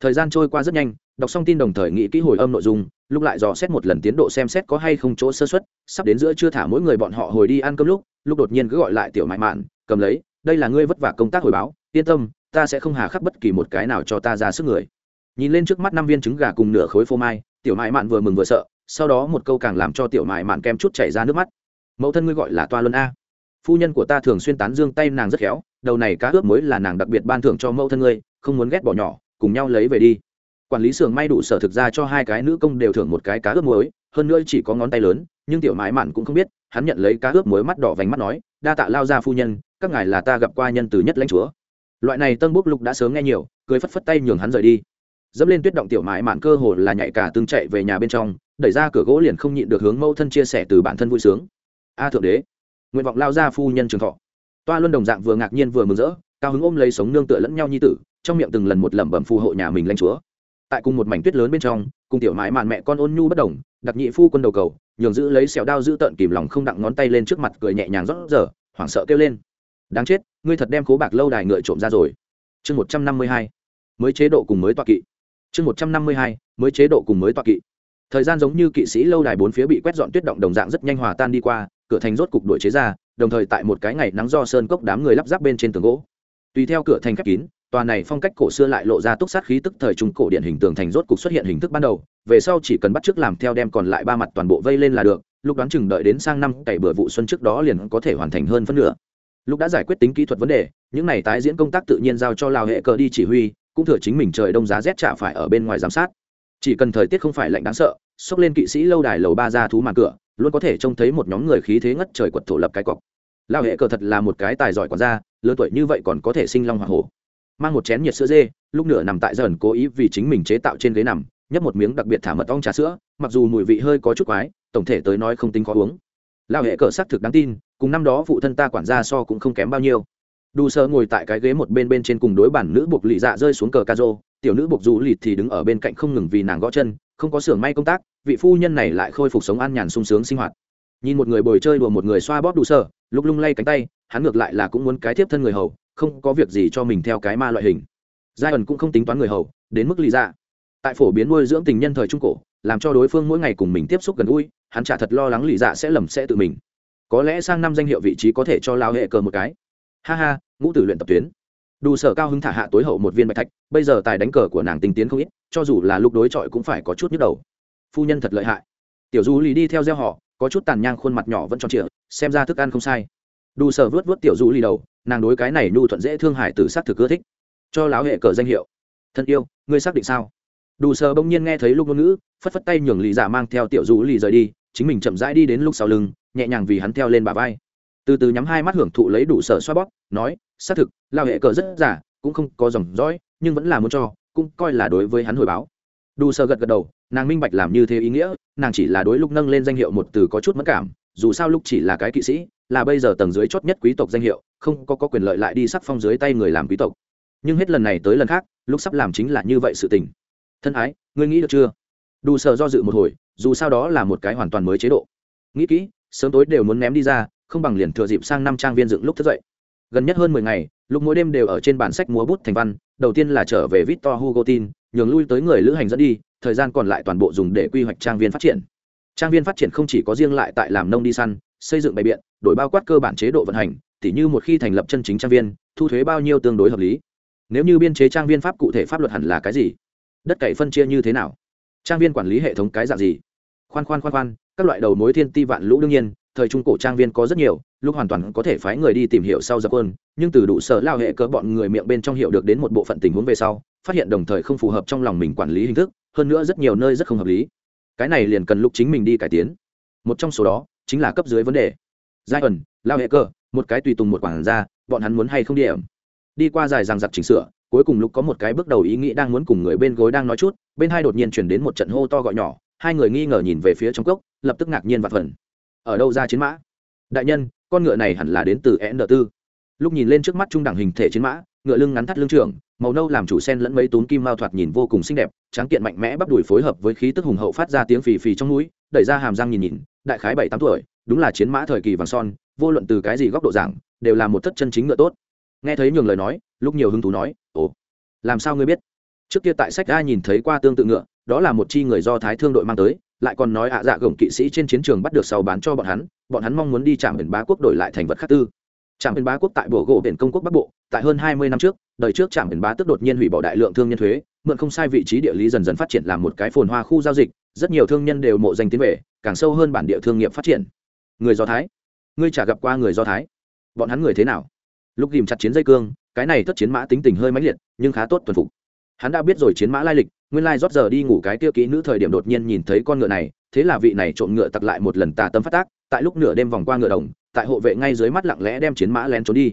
Thời gian trôi qua rất nhanh, đọc xong tin đồng thời nghĩ kỹ hồi âm nội dung lúc lại dò xét một lần tiến độ xem xét có hay không chỗ sơ xuất sắp đến giữa chưa thả mỗi người bọn họ hồi đi ăn cơm lúc lúc đột nhiên cứ gọi lại tiểu mại mạn, cầm lấy, đây là ngươi vất vả công tác hồi báo, yên tâm, ta sẽ không hà khắc bất kỳ một cái nào cho ta ra sức người. Nhìn lên trước mắt năm viên trứng gà cùng nửa khối phô mai, tiểu mại mạn vừa mừng vừa sợ, sau đó một câu càng làm cho tiểu mại mạn kem chút chảy ra nước mắt. Mẫu thân ngươi gọi là toa luân a. Phu nhân của ta thường xuyên tán dương tay nàng rất khéo, đầu này cá ướp mới là nàng đặc biệt ban thưởng cho mẫu thân ngươi, không muốn ghét bỏ nhỏ, cùng nhau lấy về đi quản lý xưởng may đủ sở thực ra cho hai cái nữ công đều thưởng một cái cá ướp muối, hơn nữa chỉ có ngón tay lớn, nhưng tiểu mãi mạn cũng không biết, hắn nhận lấy cá ướp muối mắt đỏ vành mắt nói, đa tạ lao ra phu nhân, các ngài là ta gặp qua nhân từ nhất lãnh chúa. Loại này tân bốc lục đã sớm nghe nhiều, cười phất phất tay nhường hắn rời đi. Dẫm lên tuyết động tiểu mãi mạn cơ hồ là nhạy cả tương chạy về nhà bên trong, đẩy ra cửa gỗ liền không nhịn được hướng mẫu thân chia sẻ từ bản thân vui sướng. A thượng đế, nguyện vọng lao ra phu nhân trường thọ. Toa luân đồng dạng vừa ngạc nhiên vừa mừng rỡ, cao hứng ôm lấy sống nương tựa lẫn nhau như tử, trong miệng từng lần một lẩm bẩm phù hộ nhà mình lãnh chúa tại cùng một mảnh tuyết lớn bên trong, cùng tiểu mãi màn mẹ con ôn nhu bất đồng, đặc nhị phu quân đầu cầu, nhường giữ lấy xẻo đao giữ tợn kìm lòng không đặng ngón tay lên trước mặt cười nhẹ nhàng rót giờ, hoảng sợ kêu lên. Đáng chết, ngươi thật đem cố bạc lâu đài ngựa trộm ra rồi. Chương một trăm năm mươi hai, mới chế độ cùng mới tọa kỵ. Chương một trăm năm mươi hai, mới chế độ cùng mới tọa kỵ. Thời gian giống như kỵ sĩ lâu đài bốn phía bị quét dọn tuyết động đồng dạng rất nhanh hòa tan đi qua, cửa thành rốt cục đuổi chế ra, đồng thời tại một cái ngày nắng do sơn cốc đám người lắp ráp bên trên tường gỗ. Tùy theo cửa thành khép kín tòa này phong cách cổ xưa lại lộ ra túc sát khí tức thời trung cổ điện hình tường thành rốt cục xuất hiện hình thức ban đầu, về sau chỉ cần bắt chước làm theo đem còn lại ba mặt toàn bộ vây lên là được, lúc đoán chừng đợi đến sang năm cày bừa vụ xuân trước đó liền có thể hoàn thành hơn phân nửa. Lúc đã giải quyết tính kỹ thuật vấn đề, những này tái diễn công tác tự nhiên giao cho lào hệ cờ đi chỉ huy, cũng thừa chính mình trời đông giá rét chả phải ở bên ngoài giám sát. Chỉ cần thời tiết không phải lạnh đáng sợ, xốc lên kỵ sĩ lâu đài lầu ba ra thú màn cửa, luôn có thể trông thấy một nhóm người khí thế ngất trời quật thổ lập cái cọc. Lao hệ cờ thật là một cái tài giỏi còn gia, lớn tuổi như vậy còn có thể sinh long hoa hổ mang một chén nhiệt sữa dê, lúc nửa nằm tại dần cố ý vì chính mình chế tạo trên ghế nằm, nhấp một miếng đặc biệt thả mật ong trà sữa, mặc dù mùi vị hơi có chút quái, tổng thể tới nói không tính khó uống. Lao hệ cờ xác thực đáng tin, cùng năm đó phụ thân ta quản gia so cũng không kém bao nhiêu. Đu sơ ngồi tại cái ghế một bên bên trên cùng đối bản nữ buộc lì dạ rơi xuống cờ ca rô, tiểu nữ buộc dù lịt thì đứng ở bên cạnh không ngừng vì nàng gõ chân, không có xưởng may công tác, vị phu nhân này lại khôi phục sống an nhàn sung sướng sinh hoạt. Nhìn một người bồi chơi đùa một người xoa bóp đủ sơ, lúc lung lay cánh tay, hắn ngược lại là cũng muốn cái tiếp thân người hầu không có việc gì cho mình theo cái ma loại hình. Giai ẩn cũng không tính toán người hầu, đến mức lý ra dạ. tại phổ biến nuôi dưỡng tình nhân thời trung cổ, làm cho đối phương mỗi ngày cùng mình tiếp xúc gần gũi, hắn chả thật lo lắng lý dạ sẽ lầm sẽ tự mình. Có lẽ sang năm danh hiệu vị trí có thể cho lao hệ cờ một cái. Ha ha, ngũ tử luyện tập tuyến. Đủ sở cao hứng thả hạ tối hậu một viên bạch thạch, bây giờ tài đánh cờ của nàng tinh tiến không ít, cho dù là lúc đối chọi cũng phải có chút nhức đầu. Phu nhân thật lợi hại. Tiểu du lì đi theo gieo họ, có chút tàn nhang khuôn mặt nhỏ vẫn tròn trịa, xem ra thức ăn không sai. Đủ sở vớt vớt tiểu du lì đầu nàng đối cái này nhu thuận dễ thương hải tử s á c thực ưa thích. Cho láo hệ cờ danh hiệu. Thân yêu, ngươi xác định sao? Đủ sờ bỗng nhiên nghe thấy lúc ngôn ngữ, phất phất tay nhường lì giả mang theo tiểu du lì rời đi, chính mình chậm rãi đi đến lúc sau lưng, nhẹ nhàng vì hắn theo lên bà vai. Từ từ nhắm hai mắt hưởng thụ lấy đủ sở xoa bóp, nói, xác thực lao hệ cờ rất giả cũng không có dòng dõi, nhưng vẫn là muốn cho, cũng coi là đối với hắn hồi báo. Đủ sở gật gật đầu, nàng minh bạch làm như thế ý nghĩa, nàng chỉ là đối lúc nâng lên danh hiệu một từ có chút mất cảm dù sao lúc chỉ là cái kỵ sĩ là bây giờ tầng dưới chót nhất quý tộc danh hiệu không có, có quyền lợi lại đi sắc phong dưới tay người làm quý tộc. Nhưng hết lần này tới lần khác lúc sắp làm chính là như vậy sự tình. Thân ái ngươi nghĩ được chưa? Đủ sợ do dự một hồi dù sao đó là một cái hoàn toàn mới chế độ. Nghĩ kỹ sớm tối đều muốn ném đi ra không bằng liền thừa dịp sang năm trang viên dựng lúc thức dậy. Gần nhất hơn mười ngày lúc mỗi đêm đều ở trên bản sách múa bút thành văn đầu tiên là trở về victor hugo tin nhường lui tới người lữ hành dẫn đi thời gian còn lại toàn bộ dùng để quy hoạch trang viên phát triển trang viên phát triển không chỉ có riêng lại tại làm nông đi săn xây dựng bày biện đổi bao quát cơ bản chế độ vận hành tỉ như một khi thành lập chân chính trang viên thu thuế bao nhiêu tương đối hợp lý. Nếu như biên chế trang viên pháp cụ thể pháp luật hẳn là cái gì? Đất cày phân chia như thế nào? Trang viên quản lý hệ thống cái dạng gì? Khoan khoan khoan khoan các loại đầu mối thiên ti vạn lũ đương nhiên thời trung cổ trang viên có rất nhiều lúc hoàn toàn có thể phái người đi tìm hiểu sau dập hơn, nhưng từ đủ sở lao hệ cỡ bọn người miệng bên trong hiểu được đến một bộ phận tình huống về sau phát hiện đồng thời không phù hợp trong lòng mình quản lý hình thức hơn nữa rất nhiều nơi rất không hợp lý cái này liền cần lúc chính mình đi cải tiến. Một trong số đó chính là cấp dưới vấn đề. Giai ẩn, lao hệ cơ, một cái tùy tùng một quản gia, bọn hắn muốn hay không điểm đi qua dài rằng giặc chỉnh sửa, cuối cùng lúc có một cái bước đầu ý nghĩ đang muốn cùng người bên gối đang nói chút, bên hai đột nhiên chuyển đến một trận hô to gọi nhỏ, hai người nghi ngờ nhìn về phía trong cốc, lập tức ngạc nhiên và phần ở đâu ra chiến mã? Đại nhân, con ngựa này hẳn là đến từ n tư. Lúc nhìn lên trước mắt trung đẳng hình thể chiến mã, ngựa lưng ngắn thắt lưng trường màu nâu làm chủ sen lẫn mấy túm kim mao thoạt nhìn vô cùng xinh đẹp, tráng kiện mạnh mẽ bắp đùi phối hợp với khí tức hùng hậu phát ra tiếng phì phì trong núi, đẩy ra hàm răng nhìn nhìn, đại khái bảy tám tuổi, đúng là chiến mã thời kỳ vàng son, vô luận từ cái gì góc độ giảng, đều là một thất chân chính ngựa tốt. Nghe thấy nhường lời nói, lúc nhiều hứng thú nói, ồ, làm sao ngươi biết? Trước kia tại sách a nhìn thấy qua tương tự ngựa, đó là một chi người do thái thương đội mang tới, lại còn nói ạ dạ gồng kỵ sĩ trên chiến trường bắt được sau bán cho bọn hắn bọn hắn mong muốn đi chạm biển bá quốc đổi lại thành vật khắc tư trạm biển bá quốc tại bộ gỗ biển công quốc bắc bộ, tại hơn hai mươi năm trước, đời trước trạm biển bá tức đột nhiên hủy bỏ đại lượng thương nhân thuế, mượn không sai vị trí địa lý dần dần phát triển làm một cái phồn hoa khu giao dịch, rất nhiều thương nhân đều mộ danh tiến về, càng sâu hơn bản địa thương nghiệp phát triển. Người do thái, ngươi chả gặp qua người do thái. Bọn hắn người thế nào? Lúc ghìm chặt chiến dây cương, cái này tất chiến mã tính tình hơi mãnh liệt, nhưng khá tốt tuần phục. Hắn đã biết rồi chiến mã lai lịch nguyên lai rót giờ đi ngủ cái tiêu kỹ nữ thời điểm đột nhiên nhìn thấy con ngựa này, thế là vị này trộm ngựa tặc lại một lần tà tâm phát tác, tại lúc nửa đêm vòng qua ngựa đồng, tại hộ vệ ngay dưới mắt lặng lẽ đem chiến mã lén trốn đi.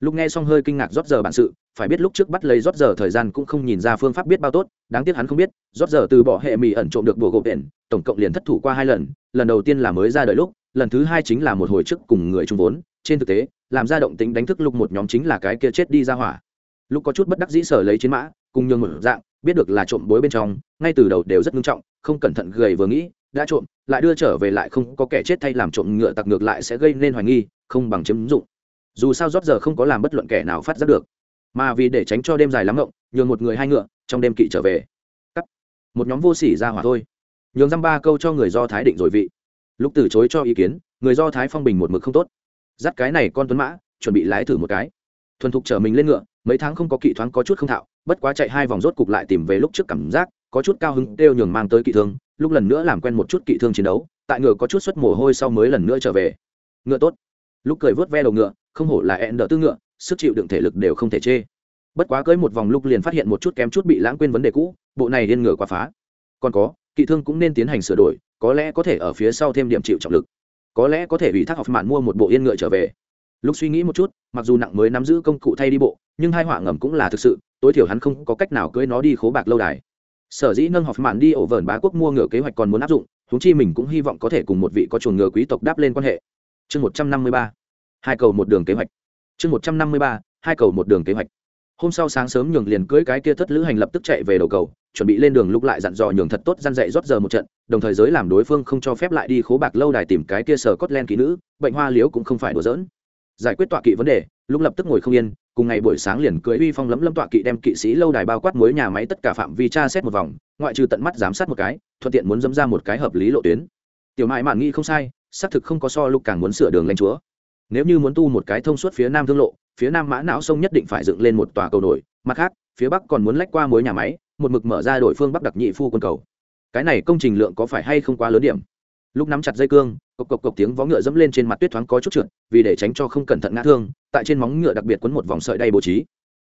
Lúc nghe xong hơi kinh ngạc rót giờ bản sự, phải biết lúc trước bắt lấy rót giờ thời gian cũng không nhìn ra phương pháp biết bao tốt, đáng tiếc hắn không biết, rót giờ từ bỏ hệ mì ẩn trộm được bộ gộp đền, tổng cộng liền thất thủ qua hai lần lần đầu tiên là mới ra đời lúc, lần thứ hai chính là một hồi trước cùng người trung vốn, trên thực tế, làm ra động tính đánh thức lúc một nhóm chính là cái kia chết đi ra hỏa. Lúc có chút bất đắc dĩ sở lấy chiến mã, cùng nhường một dạng biết được là trộm bối bên trong, ngay từ đầu đều rất nghiêm trọng, không cẩn thận gầy vừa nghĩ, đã trộm, lại đưa trở về lại không có kẻ chết thay làm trộm ngựa tặc ngược lại sẽ gây nên hoài nghi, không bằng chiếm dụng. Dù sao rót giờ không có làm bất luận kẻ nào phát giác được. Mà vì để tránh cho đêm dài lắm ngộng, nhường một người hai ngựa, trong đêm kỵ trở về. Cắt. Một nhóm vô sỉ ra hỏa thôi. Nhường dăm ba câu cho người do thái định rồi vị. Lúc từ chối cho ý kiến, người do thái phong bình một mực không tốt. Dắt cái này con tuấn mã, chuẩn bị lái thử một cái. Thuần thục chở mình lên ngựa mấy tháng không có kỵ thoáng có chút không thạo, bất quá chạy hai vòng rốt cục lại tìm về lúc trước cảm giác, có chút cao hứng đều nhường mang tới kỵ thương, lúc lần nữa làm quen một chút kỵ thương chiến đấu, tại ngựa có chút xuất mồ hôi sau mới lần nữa trở về. Ngựa tốt. Lúc cười vớt ve đầu ngựa, không hổ là ẹn đỡ tư ngựa, sức chịu đựng thể lực đều không thể chê. Bất quá cưới một vòng lúc liền phát hiện một chút kém chút bị lãng quên vấn đề cũ, bộ này điên ngựa quá phá. Còn có, kỵ thương cũng nên tiến hành sửa đổi, có lẽ có thể ở phía sau thêm điểm chịu trọng lực. Có lẽ có thể ủy thác học mạn mua một bộ yên ngựa trở về. Lúc suy nghĩ một chút, mặc dù nặng mới nắm giữ công cụ thay đi bộ nhưng hai họa ngầm cũng là thực sự, tối thiểu hắn không có cách nào cưới nó đi khố bạc lâu đài. Sở dĩ nâng học mạn đi ổ vờn bá quốc mua ngựa kế hoạch còn muốn áp dụng thúng chi mình cũng hy vọng có thể cùng một vị có chuồng ngựa quý tộc đáp lên quan hệ. Chương một trăm năm mươi ba, hai cầu một đường kế hoạch. Chương một trăm năm mươi ba, hai cầu một đường kế hoạch. Hôm sau sáng sớm nhường liền cưới cái kia thất lữ hành lập tức chạy về đầu cầu, chuẩn bị lên đường lúc lại dặn dò nhường thật tốt răn dậy rót giờ một trận, đồng thời giới làm đối phương không cho phép lại đi khố bạc lâu đài tìm cái kia sở cốt len kỹ nữ, bệnh hoa liếu cũng không phải đùa giỡn. Giải quyết tọa kỵ vấn đề lúc lập tức ngồi không yên, cùng ngày buổi sáng liền cưới uy phong lấm lâm tọa kỵ đem kỵ sĩ lâu đài bao quát mối nhà máy tất cả phạm vi tra xét một vòng, ngoại trừ tận mắt giám sát một cái, thuận tiện muốn dẫm ra một cái hợp lý lộ tuyến. Tiểu mại mạn nghĩ không sai, xác thực không có so lúc càng muốn sửa đường lanh chúa. Nếu như muốn tu một cái thông suốt phía nam thương lộ, phía nam mã não sông nhất định phải dựng lên một tòa cầu nổi, mặt khác, phía bắc còn muốn lách qua mối nhà máy, một mực mở ra đổi phương bắc đặc nhị phu quân cầu. Cái này công trình lượng có phải hay không quá lớn điểm? Lúc nắm chặt dây cương cộc cộc cộc tiếng vó ngựa dẫm lên trên mặt tuyết thoáng có chút trượt, vì để tránh cho không cẩn thận ngã thương, tại trên móng ngựa đặc biệt quấn một vòng sợi đay bố trí.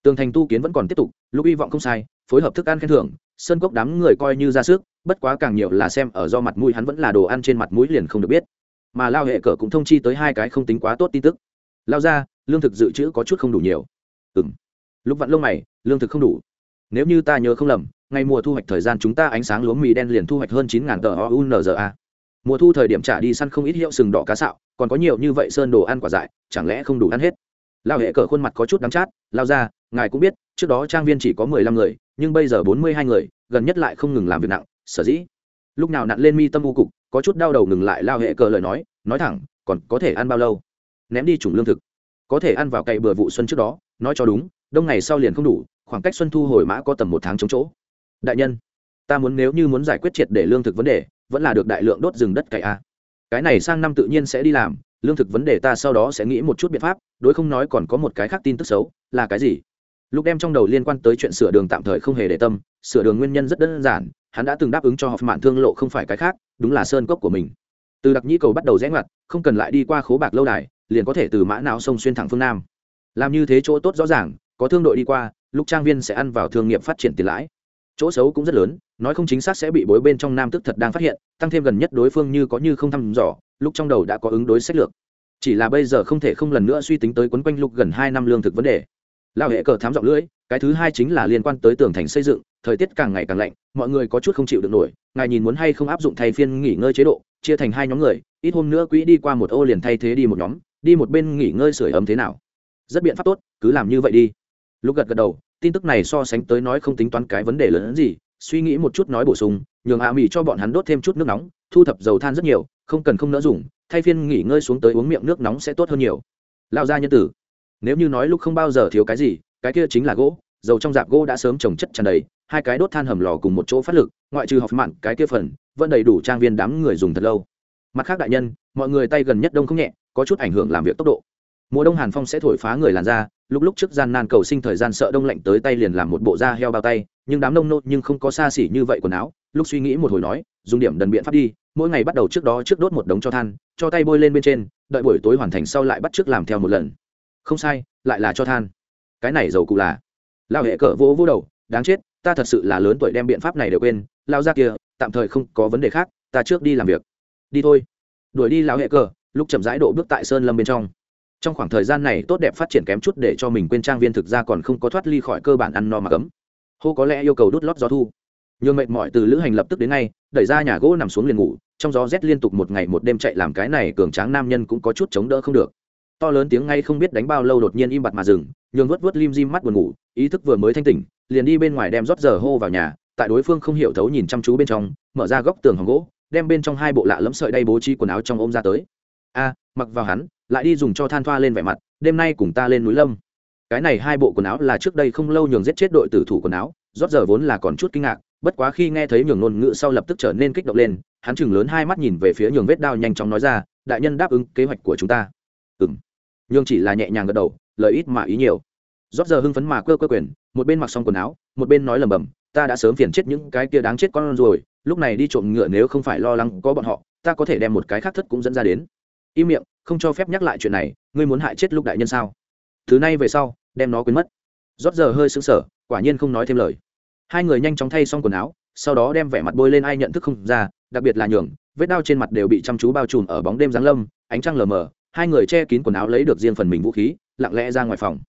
Tường thành tu kiến vẫn còn tiếp tục, lúc hy vọng không sai, phối hợp thức ăn khen thưởng, sơn cốc đám người coi như ra sức, bất quá càng nhiều là xem ở do mặt mũi hắn vẫn là đồ ăn trên mặt mũi liền không được biết. Mà lao hệ cờ cũng thông chi tới hai cái không tính quá tốt tin tức. Lao ra, lương thực dự trữ có chút không đủ nhiều. Ừ m lúc vặn lông mày, lương thực không đủ. Nếu như ta nhớ không lầm, ngày mùa thu hoạch thời gian chúng ta ánh sáng lúa mì đen liền thu hoạch hơn chín ngàn tờ ounza mùa thu thời điểm trả đi săn không ít hiệu sừng đỏ cá sạo, còn có nhiều như vậy sơn đồ ăn quả dại, chẳng lẽ không đủ ăn hết? Lao hệ cờ khuôn mặt có chút đắng chát lao ra ngài cũng biết, trước đó trang viên chỉ có mười lăm người, nhưng bây giờ bốn mươi hai người, gần nhất lại không ngừng làm việc nặng, sở dĩ. Lúc nào nặn lên mi tâm u cục, có chút đau đầu ngừng lại lao hệ cờ lời nói nói thẳng, còn có thể ăn bao lâu? Ném đi chủng lương thực. Có thể ăn vào cày bừa vụ xuân trước đó, nói cho đúng, đông ngày sau liền không đủ, khoảng cách xuân thu hồi mã có tầm một tháng chống chỗ. Đại nhân ta muốn nếu như muốn giải quyết triệt để lương thực vấn đề, vẫn là được đại lượng đốt rừng đất cày a. Cái này sang năm tự nhiên sẽ đi làm, lương thực vấn đề ta sau đó sẽ nghĩ một chút biện pháp, đối không nói còn có một cái khác tin tức xấu, là cái gì? Lúc đem trong đầu liên quan tới chuyện sửa đường tạm thời không hề để tâm, sửa đường nguyên nhân rất đơn giản, hắn đã từng đáp ứng cho họ mạn thương lộ không phải cái khác, đúng là sơn cốc của mình. Từ đặc nhĩ cầu bắt đầu rẽ ngoặt, không cần lại đi qua khố bạc lâu đài, liền có thể từ mã não sông xuyên thẳng phương nam. Làm như thế chỗ tốt rõ ràng, có thương đội đi qua lúc trang viên sẽ ăn vào thương nghiệp phát triển tiền lãi chỗ xấu cũng rất lớn, nói không chính xác sẽ bị bối bên trong nam tức thật đang phát hiện, tăng thêm gần nhất đối phương như có như không thăm dò, lúc trong đầu đã có ứng đối sách lược. Chỉ là bây giờ không thể không lần nữa suy tính tới quấn quanh lục gần hai năm lương thực vấn đề. Lao hệ cờ thám giọng lưỡi, cái thứ hai chính là liên quan tới tường thành xây dựng, thời tiết càng ngày càng lạnh, mọi người có chút không chịu được nổi, ngài nhìn muốn hay không áp dụng thay phiên nghỉ ngơi chế độ, chia thành hai nhóm người, ít hôm nữa quỹ đi qua một ô liền thay thế đi một nhóm, đi một bên nghỉ ngơi sưởi ấm thế nào. Rất biện pháp tốt, cứ làm như vậy đi. Lúc gật gật đầu tin tức này so sánh tới nói không tính toán cái vấn đề lớn hơn gì, suy nghĩ một chút nói bổ sung, nhường hạ mỹ cho bọn hắn đốt thêm chút nước nóng, thu thập dầu than rất nhiều, không cần không nỡ dùng, thay phiên nghỉ ngơi xuống tới uống miệng nước nóng sẽ tốt hơn nhiều. Lao ra nhân tử, nếu như nói lúc không bao giờ thiếu cái gì, cái kia chính là gỗ, dầu trong dạp gỗ đã sớm trồng chất tràn đầy, hai cái đốt than hầm lò cùng một chỗ phát lực, ngoại trừ học mặn, cái kia phần, vẫn đầy đủ trang viên đám người dùng thật lâu. Mặt khác đại nhân, mọi người tay gần nhất đông không nhẹ, có chút ảnh hưởng làm việc tốc độ mùa đông hàn phong sẽ thổi phá người làn da, lúc lúc trước gian nan cầu sinh thời gian sợ đông lạnh tới tay liền làm một bộ da heo bao tay, nhưng đám nông nô nhưng không có xa xỉ như vậy quần áo, lúc suy nghĩ một hồi nói, dùng điểm đần biện pháp đi, mỗi ngày bắt đầu trước đó trước đốt một đống cho than, cho tay bôi lên bên trên, đợi buổi tối hoàn thành sau lại bắt trước làm theo một lần. Không sai, lại là cho than. Cái này giàu cụ là. Lao hệ cỡ vỗ vỗ đầu, đáng chết, ta thật sự là lớn tuổi đem biện pháp này đều quên lao ra kia, tạm thời không có vấn đề khác, ta trước đi làm việc. Đi thôi. Đuổi đi lao hệ cờ lúc chậm rãi độ bước tại sơn lâm bên trong trong khoảng thời gian này tốt đẹp phát triển kém chút để cho mình quên trang viên thực ra còn không có thoát ly khỏi cơ bản ăn no mà cấm. Hô có lẽ yêu cầu đút lót gió thu. Nhường mệt mỏi từ lữ hành lập tức đến ngay, đẩy ra nhà gỗ nằm xuống liền ngủ, trong gió rét liên tục một ngày một đêm chạy làm cái này cường tráng nam nhân cũng có chút chống đỡ không được. To lớn tiếng ngay không biết đánh bao lâu đột nhiên im bặt mà dừng, nhường vớt vớt lim dim mắt buồn ngủ, ý thức vừa mới thanh tỉnh, liền đi bên ngoài đem rót giờ hô vào nhà, tại đối phương không hiểu thấu nhìn chăm chú bên trong, mở ra góc tường hòng gỗ, đem bên trong hai bộ lạ lẫm sợi đay bố trí quần áo trong ôm ra tới a, mặc vào hắn, lại đi dùng cho than thoa lên vẻ mặt, đêm nay cùng ta lên núi lâm. Cái này hai bộ quần áo là trước đây không lâu nhường giết chết đội tử thủ quần áo, rót giờ vốn là còn chút kinh ngạc, bất quá khi nghe thấy nhường ngôn ngữ sau lập tức trở nên kích động lên, hắn chừng lớn hai mắt nhìn về phía nhường vết đao nhanh chóng nói ra, đại nhân đáp ứng kế hoạch của chúng ta. Ừng nhường chỉ là nhẹ nhàng gật đầu, lời ít mà ý nhiều. Rót giờ hưng phấn mà cơ cơ quyền, một bên mặc xong quần áo, một bên nói lầm bầm ta đã sớm phiền chết những cái kia đáng chết con rồi, lúc này đi trộm ngựa nếu không phải lo lắng có bọn họ, ta có thể đem một cái khác thất cũng dẫn ra đến im miệng, không cho phép nhắc lại chuyện này, ngươi muốn hại chết lúc đại nhân sao? Thứ này về sau, đem nó quên mất. Rót giờ hơi sững sờ, quả nhiên không nói thêm lời. Hai người nhanh chóng thay xong quần áo, sau đó đem vẻ mặt bôi lên ai nhận thức không ra, đặc biệt là nhường, vết đao trên mặt đều bị chăm chú bao trùm ở bóng đêm giáng lâm, ánh trăng lờ mờ, hai người che kín quần áo lấy được riêng phần mình vũ khí, lặng lẽ ra ngoài phòng.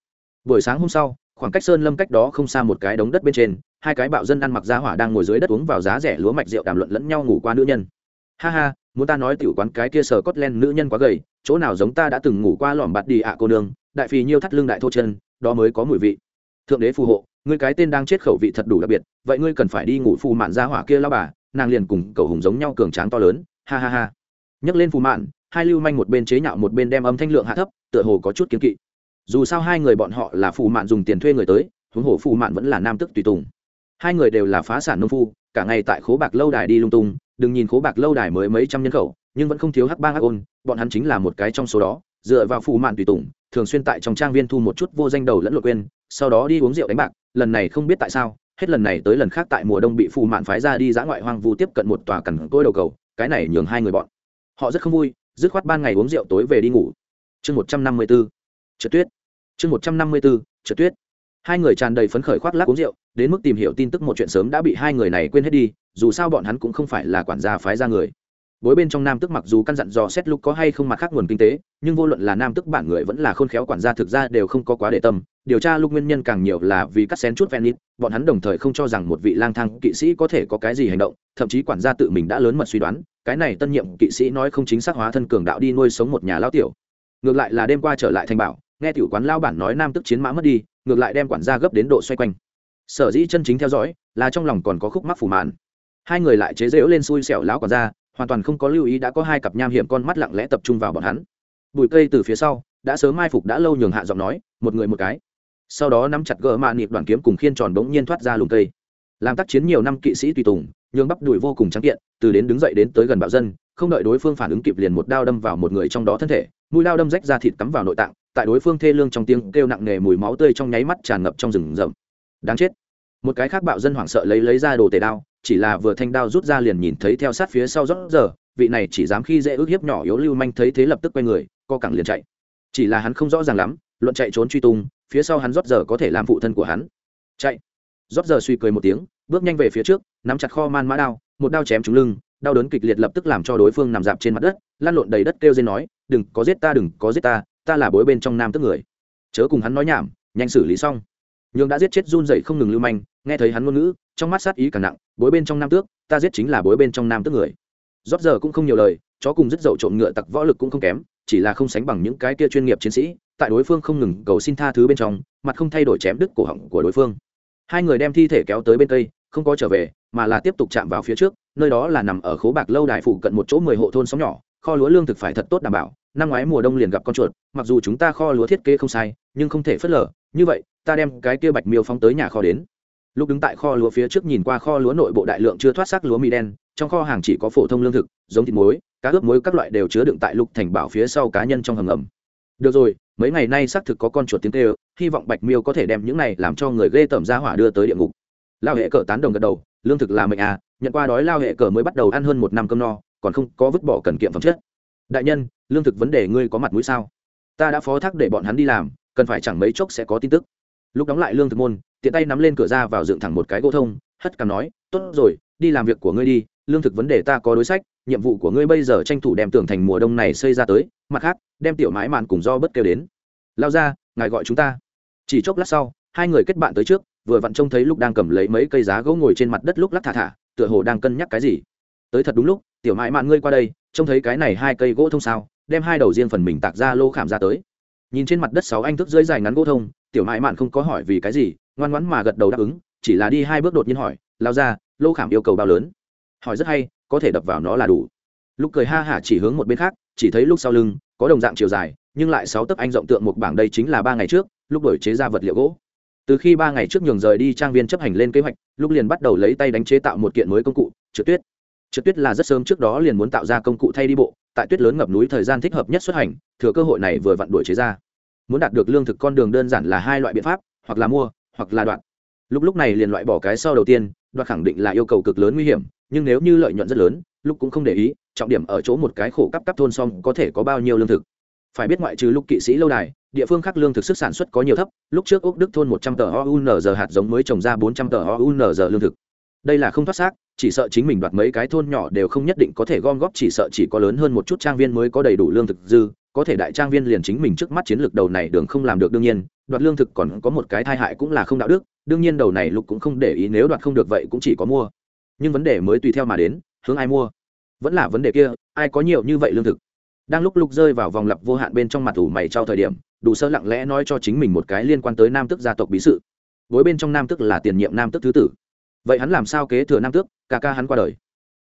Buổi sáng hôm sau, khoảng cách sơn lâm cách đó không xa một cái đống đất bên trên, hai cái bạo dân ăn mặc giá hỏa đang ngồi dưới đất uống vào giá rẻ lúa mạch rượu đàm luận lẫn nhau ngủ qua nữ nhân. Ha ha muốn ta nói tiểu quán cái kia sở cốt len nữ nhân quá gầy, chỗ nào giống ta đã từng ngủ qua lỏm bạt đi ạ, cô nương, đại phì nhiêu thắt lưng đại thô chân, đó mới có mùi vị. Thượng đế phù hộ, ngươi cái tên đang chết khẩu vị thật đủ đặc biệt, vậy ngươi cần phải đi ngủ phù mạn ra hỏa kia lao bà, nàng liền cùng cầu hùng giống nhau cường tráng to lớn, ha ha ha. Nhấc lên phù mạn, hai lưu manh một bên chế nhạo một bên đem âm thanh lượng hạ thấp, tựa hồ có chút kiếm kỵ. Dù sao hai người bọn họ là phù mạn dùng tiền thuê người tới, huống hồ phù mạn vẫn là nam tức tùy tùng. Hai người đều là phá sản nông phu, cả ngày tại khố bạc lâu đài đi lung tung đừng nhìn khố bạc lâu đài mới mấy trăm nhân khẩu, nhưng vẫn không thiếu hắc bang hắc ôn, bọn hắn chính là một cái trong số đó, dựa vào phù mạn tùy tùng, thường xuyên tại trong trang viên thu một chút vô danh đầu lẫn lộn quên, sau đó đi uống rượu đánh bạc, lần này không biết tại sao, hết lần này tới lần khác tại mùa đông bị phù mạn phái ra đi dã ngoại hoang vu tiếp cận một tòa cằn côi đầu cầu, cái này nhường hai người bọn, họ rất không vui, dứt khoát ban ngày uống rượu tối về đi ngủ. Chương một trăm năm mươi b ố trượt tuyết. Chương một trăm năm mươi b ố trượt tuyết hai người tràn đầy phấn khởi khoác lắc uống rượu, đến mức tìm hiểu tin tức một chuyện sớm đã bị hai người này quên hết đi, dù sao bọn hắn cũng không phải là quản gia phái ra người. Bối bên trong nam tức mặc dù căn dặn dò xét lúc có hay không mặt khác nguồn kinh tế, nhưng vô luận là nam tức bản người vẫn là khôn khéo quản gia thực ra đều không có quá để tâm. Điều tra lúc nguyên nhân càng nhiều là vì cắt xén chút ven ít bọn hắn đồng thời không cho rằng một vị lang thang kỵ sĩ có thể có cái gì hành động, thậm chí quản gia tự mình đã lớn mật suy đoán, cái này tân nhiệm kỵ sĩ nói không chính xác hóa thân cường đạo đi nuôi sống một nhà lao tiểu. Ngược lại là đêm qua trở lại thành bảo, nghe tiểu quán lao bản nói nam tức chiến mã mất đi ngược lại đem quản gia gấp đến độ xoay quanh. Sở dĩ chân chính theo dõi là trong lòng còn có khúc mắc phủ mạn. Hai người lại chế rễu lên xui xẻo lão quản gia, hoàn toàn không có lưu ý đã có hai cặp nham hiểm con mắt lặng lẽ tập trung vào bọn hắn. Bụi cây từ phía sau, đã sớm mai phục đã lâu nhường hạ giọng nói, một người một cái. Sau đó nắm chặt gỡ mạ nịp đoàn kiếm cùng khiên tròn bỗng nhiên thoát ra lùm cây. Làm tác chiến nhiều năm kỵ sĩ tùy tùng, nhường bắp đùi vô cùng trắng kiện, từ đến đứng dậy đến tới gần bạo dân, không đợi đối phương phản ứng kịp liền một đao đâm vào một người trong đó thân thể, mũi lao đâm rách ra thịt cắm vào nội tạng tại đối phương thê lương trong tiếng kêu nặng nề mùi máu tươi trong nháy mắt tràn ngập trong rừng rậm. Đáng chết. Một cái khác bạo dân hoảng sợ lấy lấy ra đồ tề đao, chỉ là vừa thanh đao rút ra liền nhìn thấy theo sát phía sau rót giờ, vị này chỉ dám khi dễ ước hiếp nhỏ yếu lưu manh thấy thế lập tức quay người, co cẳng liền chạy. Chỉ là hắn không rõ ràng lắm, luận chạy trốn truy tung, phía sau hắn rót giờ có thể làm phụ thân của hắn. Chạy. Rót giờ suy cười một tiếng, bước nhanh về phía trước, nắm chặt kho man mã đao, một đao chém trúng lưng, đau đớn kịch liệt lập tức làm cho đối phương nằm dạp trên mặt đất, lăn lộn đầy đất kêu dên nói, đừng có giết ta, đừng có giết ta ta là bối bên trong nam tức người. Chớ cùng hắn nói nhảm nhanh xử lý xong. Nhường đã giết chết run dậy không ngừng lưu manh nghe thấy hắn ngôn ngữ trong mắt sát ý càng nặng bối bên trong nam tước ta giết chính là bối bên trong nam tước người. Rót giờ cũng không nhiều lời chó cùng dứt dậu trộm ngựa tặc võ lực cũng không kém chỉ là không sánh bằng những cái kia chuyên nghiệp chiến sĩ tại đối phương không ngừng cầu xin tha thứ bên trong mặt không thay đổi chém đứt cổ họng của đối phương. Hai người đem thi thể kéo tới bên tây, không có trở về mà là tiếp tục chạm vào phía trước nơi đó là nằm ở khố bạc lâu đài phụ cận một chỗ mười hộ thôn xóm nhỏ kho lúa lương thực phải thật tốt đảm bảo, năm ngoái mùa đông liền gặp con chuột, mặc dù chúng ta kho lúa thiết kế không sai, nhưng không thể phớt lờ, như vậy, ta đem cái kia bạch miêu phóng tới nhà kho đến. Lúc đứng tại kho lúa phía trước nhìn qua kho lúa nội bộ đại lượng chưa thoát xác lúa mì đen, trong kho hàng chỉ có phổ thông lương thực, giống thịt muối, cá ướp muối các loại đều chứa đựng tại lục thành bảo phía sau cá nhân trong hầm ẩm được rồi, mấy ngày nay xác thực có con chuột tiếng kêu, hy vọng bạch miêu có thể đem những này làm cho người ghê tởm ra hỏa đưa tới địa ngục. Lao hệ cờ tán đồng gật đầu, lương thực là mệnh à nhận qua đói lao hệ cờ mới bắt đầu ăn hơn một năm cơm no còn không có vứt bỏ cần kiệm phẩm chất. Đại nhân, lương thực vấn đề ngươi có mặt mũi sao? Ta đã phó thác để bọn hắn đi làm, cần phải chẳng mấy chốc sẽ có tin tức. Lúc đóng lại lương thực môn, tiện tay nắm lên cửa ra vào dựng thẳng một cái gỗ thông, hất cằm nói, tốt rồi, đi làm việc của ngươi đi, lương thực vấn đề ta có đối sách, nhiệm vụ của ngươi bây giờ tranh thủ đem tường thành mùa đông này xây ra tới, mặt khác, đem tiểu mãi màn cùng do bất kêu đến. Lao ra, ngài gọi chúng ta. Chỉ chốc lát sau, hai người kết bạn tới trước, vừa vặn trông thấy lúc đang cầm lấy mấy cây giá gỗ ngồi trên mặt đất lúc lắc thả thả, tựa hồ đang cân nhắc cái gì. Tới thật đúng lúc tiểu mãi mạn ngươi qua đây, trông thấy cái này hai cây gỗ thông sao, đem hai đầu riêng phần mình tạc ra lô khảm ra tới. Nhìn trên mặt đất sáu anh thức dưới dài ngắn gỗ thông, tiểu mãi mạn không có hỏi vì cái gì, ngoan ngoãn mà gật đầu đáp ứng, chỉ là đi hai bước đột nhiên hỏi lao ra lô khảm yêu cầu bao lớn? Hỏi rất hay, có thể đập vào nó là đủ. Lúc cười ha hả chỉ hướng một bên khác, chỉ thấy lúc sau lưng, có đồng dạng chiều dài, nhưng lại sáu tấc anh rộng tượng một bảng đây chính là ba ngày trước, lúc đổi chế ra vật liệu gỗ. Từ khi ba ngày trước nhường rời đi trang viên chấp hành lên kế hoạch, lúc liền bắt đầu lấy tay đánh chế tạo một kiện mới công cụ, trượt tuyết trượt tuyết là rất sớm trước đó liền muốn tạo ra công cụ thay đi bộ, tại tuyết lớn ngập núi thời gian thích hợp nhất xuất hành, thừa cơ hội này vừa vặn đuổi chế ra. Muốn đạt được lương thực con đường đơn giản là hai loại biện pháp, hoặc là mua, hoặc là đoạn lúc lúc này liền loại bỏ cái sau đầu tiên, đoạt khẳng định là yêu cầu cực lớn nguy hiểm, nhưng nếu như lợi nhuận rất lớn, lúc cũng không để ý, trọng điểm ở chỗ một cái khổ cấp cấp thôn xong có thể có bao nhiêu lương thực. Phải biết ngoại trừ lúc kỵ sĩ lâu đài, địa phương khác lương thực sức sản xuất có nhiều thấp, lúc trước úc đức thôn một trăm tờ giờ hạt giống mới trồng ra bốn trăm tờ giờ lương thực đây là không thoát xác, chỉ sợ chính mình đoạt mấy cái thôn nhỏ đều không nhất định có thể gom góp, chỉ sợ chỉ có lớn hơn một chút trang viên mới có đầy đủ lương thực dư, có thể đại trang viên liền chính mình trước mắt chiến lược đầu này đường không làm được đương nhiên, đoạt lương thực còn có một cái tai hại cũng là không đạo đức, đương nhiên đầu này lục cũng không để ý, nếu đoạt không được vậy cũng chỉ có mua. Nhưng vấn đề mới tùy theo mà đến, hướng ai mua? Vẫn là vấn đề kia, ai có nhiều như vậy lương thực? Đang lúc lục rơi vào vòng lặp vô hạn bên trong mặt ủ mày trao thời điểm, đủ sơ lặng lẽ nói cho chính mình một cái liên quan tới nam tức gia tộc bí sự. Bối bên trong nam tức là tiền nhiệm nam tức thứ tử vậy hắn làm sao kế thừa nam tước? Ca ca hắn qua đời.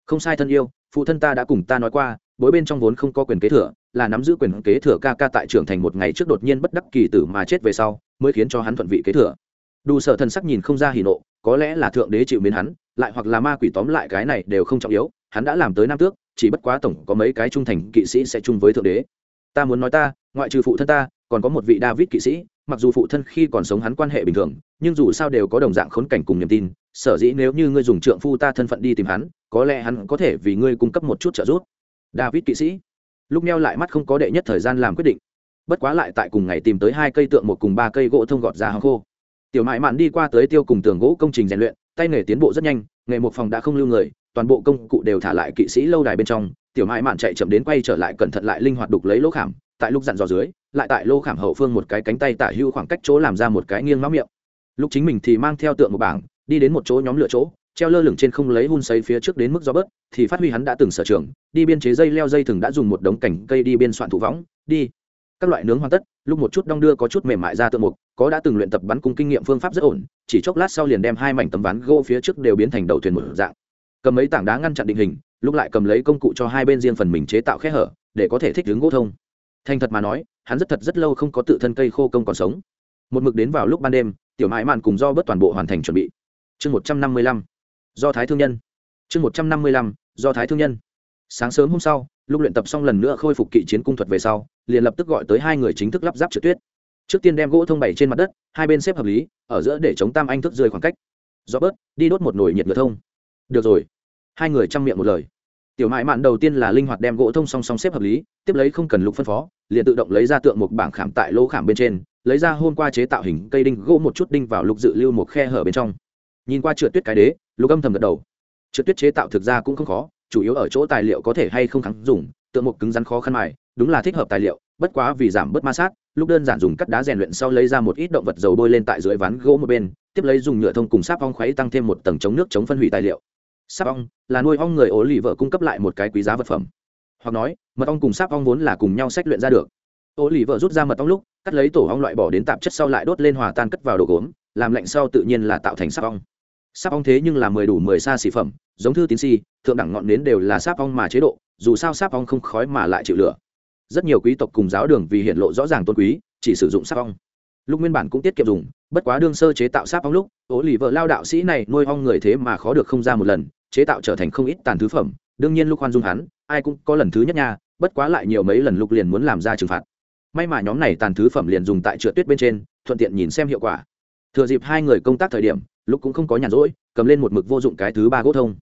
Không sai thân yêu, phụ thân ta đã cùng ta nói qua, bối bên trong vốn không có quyền kế thừa, là nắm giữ quyền kế thừa ca ca tại trưởng thành một ngày trước đột nhiên bất đắc kỳ tử mà chết về sau, mới khiến cho hắn thuận vị kế thừa. Đủ sở thần sắc nhìn không ra hỉ nộ, có lẽ là thượng đế chịu miến hắn, lại hoặc là ma quỷ tóm lại cái này đều không trọng yếu, hắn đã làm tới nam tước, chỉ bất quá tổng có mấy cái trung thành kỵ sĩ sẽ chung với thượng đế. Ta muốn nói ta, ngoại trừ phụ thân ta, còn có một vị david kỵ sĩ, mặc dù phụ thân khi còn sống hắn quan hệ bình thường, nhưng dù sao đều có đồng dạng khốn cảnh cùng niềm tin sở dĩ nếu như ngươi dùng trượng phu ta thân phận đi tìm hắn, có lẽ hắn có thể vì ngươi cung cấp một chút trợ giúp. David kỵ sĩ. Lúc neo lại mắt không có đệ nhất thời gian làm quyết định. Bất quá lại tại cùng ngày tìm tới hai cây tượng một cùng ba cây gỗ thông gọt ra hàng khô. Tiểu mại mạn đi qua tới tiêu cùng tường gỗ công trình rèn luyện, tay nghề tiến bộ rất nhanh, nghề một phòng đã không lưu người, toàn bộ công cụ đều thả lại kỵ sĩ lâu đài bên trong. Tiểu mại mạn chạy chậm đến quay trở lại cẩn thận lại linh hoạt đục lấy lỗ khảm, tại lúc dặn dò dưới, lại tại lỗ khảm hậu phương một cái cánh tay tả hưu khoảng cách chỗ làm ra một cái nghiêng máu miệng. Lúc chính mình thì mang theo tượng một bảng đi đến một chỗ nhóm lửa chỗ, treo lơ lửng trên không lấy hun sấy phía trước đến mức gió bớt, thì phát huy hắn đã từng sở trường, đi biên chế dây leo dây thừng đã dùng một đống cảnh cây đi biên soạn thủ võng, đi. Các loại nướng hoàn tất, lúc một chút đong đưa có chút mềm mại ra tượng mục, có đã từng luyện tập bắn cung kinh nghiệm phương pháp rất ổn, chỉ chốc lát sau liền đem hai mảnh tấm ván gỗ phía trước đều biến thành đầu thuyền một dạng. Cầm mấy tảng đá ngăn chặn định hình, lúc lại cầm lấy công cụ cho hai bên riêng phần mình chế tạo khe hở, để có thể thích ứng gỗ thông. Thành thật mà nói, hắn rất thật rất lâu không có tự thân cây khô công còn sống. Một mực đến vào lúc ban đêm, tiểu mãi mạn cùng do bớt toàn bộ hoàn thành chuẩn bị chương một trăm năm mươi lăm, do thái thương nhân. chương một trăm năm mươi lăm, do thái thương nhân. Sáng sớm hôm sau, lúc luyện tập xong lần nữa khôi phục kỵ chiến cung thuật về sau, liền lập tức gọi tới hai người chính thức lắp ráp trượt tuyết. Trước tiên đem gỗ thông bày trên mặt đất, hai bên xếp hợp lý, ở giữa để chống tam anh thức rơi khoảng cách. Do bớt đi đốt một nồi nhiệt ngựa thông. Được rồi. Hai người chăm miệng một lời. Tiểu mại mạn đầu tiên là linh hoạt đem gỗ thông song song xếp hợp lý, tiếp lấy không cần lục phân phó, liền tự động lấy ra tượng một bảng khảm tại lỗ khảm bên trên, lấy ra hôm qua chế tạo hình cây đinh gỗ một chút đinh vào lục dự lưu một khe hở bên trong nhìn qua trượt tuyết cái đế, lục âm thầm gật đầu. Trượt tuyết chế tạo thực ra cũng không khó, chủ yếu ở chỗ tài liệu có thể hay không kháng dùng, tượng một cứng rắn khó khăn mài, đúng là thích hợp tài liệu, bất quá vì giảm bớt ma sát lúc đơn giản dùng cắt đá rèn luyện sau lấy ra một ít động vật dầu bôi lên tại dưới ván gỗ một bên, tiếp lấy dùng nhựa thông cùng sáp ong khuấy tăng thêm một tầng chống nước chống phân hủy tài liệu. Sáp ong là nuôi ong người ố lì vợ cung cấp lại một cái quý giá vật phẩm. Hoặc nói, mật ong cùng sáp ong vốn là cùng nhau sách luyện ra được. Ố lì vợ rút ra mật ong lúc, cắt lấy tổ ong loại bỏ đến tạp chất sau lại đốt lên hòa tan cất vào đồ gốm, làm lạnh sau tự nhiên là tạo thành sáp ong sáp ong thế nhưng là mười đủ mười xa xỉ phẩm, giống thư tín si, thượng đẳng ngọn nến đều là sáp ong mà chế độ, dù sao sáp ong không khói mà lại chịu lửa. Rất nhiều quý tộc cùng giáo đường vì hiện lộ rõ ràng tôn quý, chỉ sử dụng sáp ong. Lúc nguyên bản cũng tiết kiệm dùng, bất quá đương sơ chế tạo sáp ong lúc ố lì vợ lao đạo sĩ này nuôi ong người thế mà khó được không ra một lần, chế tạo trở thành không ít tàn thứ phẩm. Đương nhiên lúc khoan dung hắn, ai cũng có lần thứ nhất nha, bất quá lại nhiều mấy lần lúc liền muốn làm ra trừng phạt. May mà nhóm này tàn thứ phẩm liền dùng tại trượt tuyết bên trên, thuận tiện nhìn xem hiệu quả. Thừa dịp hai người công tác thời điểm lúc cũng không có nhàn rỗi, cầm lên một mực vô dụng cái thứ ba gỗ thông.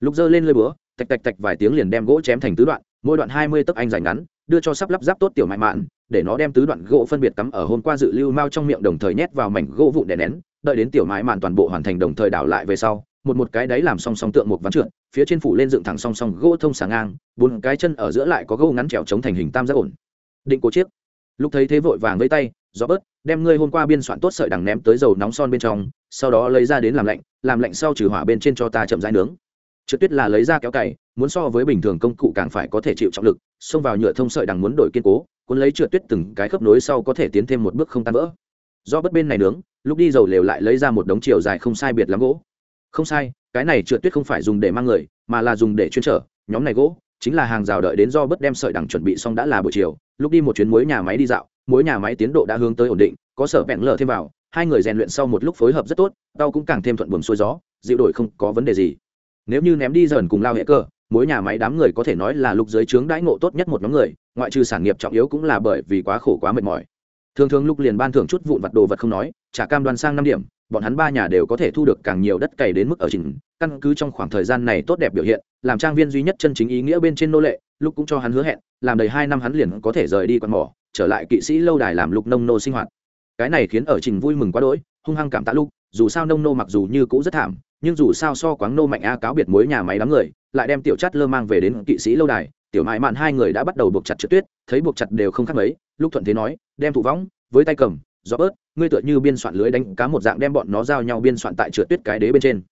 Lúc giơ lên lơi búa, tạch tạch tạch vài tiếng liền đem gỗ chém thành tứ đoạn, mỗi đoạn hai mươi tấc anh dài ngắn, đưa cho sắp lắp ráp tốt tiểu mại mạn, để nó đem tứ đoạn gỗ phân biệt cắm ở hôm qua dự lưu mao trong miệng đồng thời nhét vào mảnh gỗ vụn đè nén, đợi đến tiểu mại mạn toàn bộ hoàn thành đồng thời đảo lại về sau, một một cái đáy làm song song tượng một ván trượt, phía trên phủ lên dựng thẳng song song gỗ thông sáng ngang, bốn cái chân ở giữa lại có gỗ ngắn trèo chống thành hình tam giác ổn. Định cố chiếc. Lúc thấy thế vội vàng vây tay gió bớt đem ngươi hôm qua biên soạn tốt sợi đằng ném tới dầu nóng son bên trong sau đó lấy ra đến làm lạnh làm lạnh sau trừ hỏa bên trên cho ta chậm rãi nướng. Trượt tuyết là lấy ra kéo cày, muốn so với bình thường công cụ càng phải có thể chịu trọng lực, xông vào nhựa thông sợi đằng muốn đổi kiên cố, cuốn lấy trượt tuyết từng cái khớp nối sau có thể tiến thêm một bước không tan vỡ. Do bất bên này nướng, lúc đi dầu lều lại lấy ra một đống chiều dài không sai biệt lắm gỗ. Không sai, cái này trượt tuyết không phải dùng để mang người, mà là dùng để chuyên trở, nhóm này gỗ chính là hàng rào đợi đến do bất đem sợi đằng chuẩn bị xong đã là buổi chiều, lúc đi một chuyến muối nhà máy đi dạo, muối nhà máy tiến độ đã hướng tới ổn định, có sở vẹn lở thêm vào hai người rèn luyện sau một lúc phối hợp rất tốt, tao cũng càng thêm thuận buồm xuôi gió, dịu đổi không có vấn đề gì. Nếu như ném đi dần cùng lao hệ cơ, mỗi nhà máy đám người có thể nói là lục dưới trướng đãi ngộ tốt nhất một nhóm người, ngoại trừ sản nghiệp trọng yếu cũng là bởi vì quá khổ quá mệt mỏi. Thường thường lúc liền ban thưởng chút vụn vặt đồ vật không nói trả cam đoan sang năm điểm, bọn hắn ba nhà đều có thể thu được càng nhiều đất cày đến mức ở trình, căn cứ trong khoảng thời gian này tốt đẹp biểu hiện, làm trang viên duy nhất chân chính ý nghĩa bên trên nô lệ lúc cũng cho hắn hứa hẹn, làm đầy hai năm hắn liền có thể rời đi quạt mỏ, trở lại kỵ sĩ lâu đài làm lục nông nô sinh hoạt cái này khiến ở trình vui mừng quá đỗi, hung hăng cảm tạ lúc dù sao nông nô mặc dù như cũ rất thảm, nhưng dù sao so quáng nô mạnh a cáo biệt mối nhà máy đám người, lại đem tiểu chắt lơ mang về đến kỵ sĩ lâu đài, tiểu mại mạn hai người đã bắt đầu buộc chặt trượt tuyết, thấy buộc chặt đều không khác mấy lúc thuận thế nói, đem thụ võng, với tay cầm, gió bớt, ngươi tựa như biên soạn lưới đánh cá một dạng đem bọn nó giao nhau biên soạn tại trượt tuyết cái đế bên trên.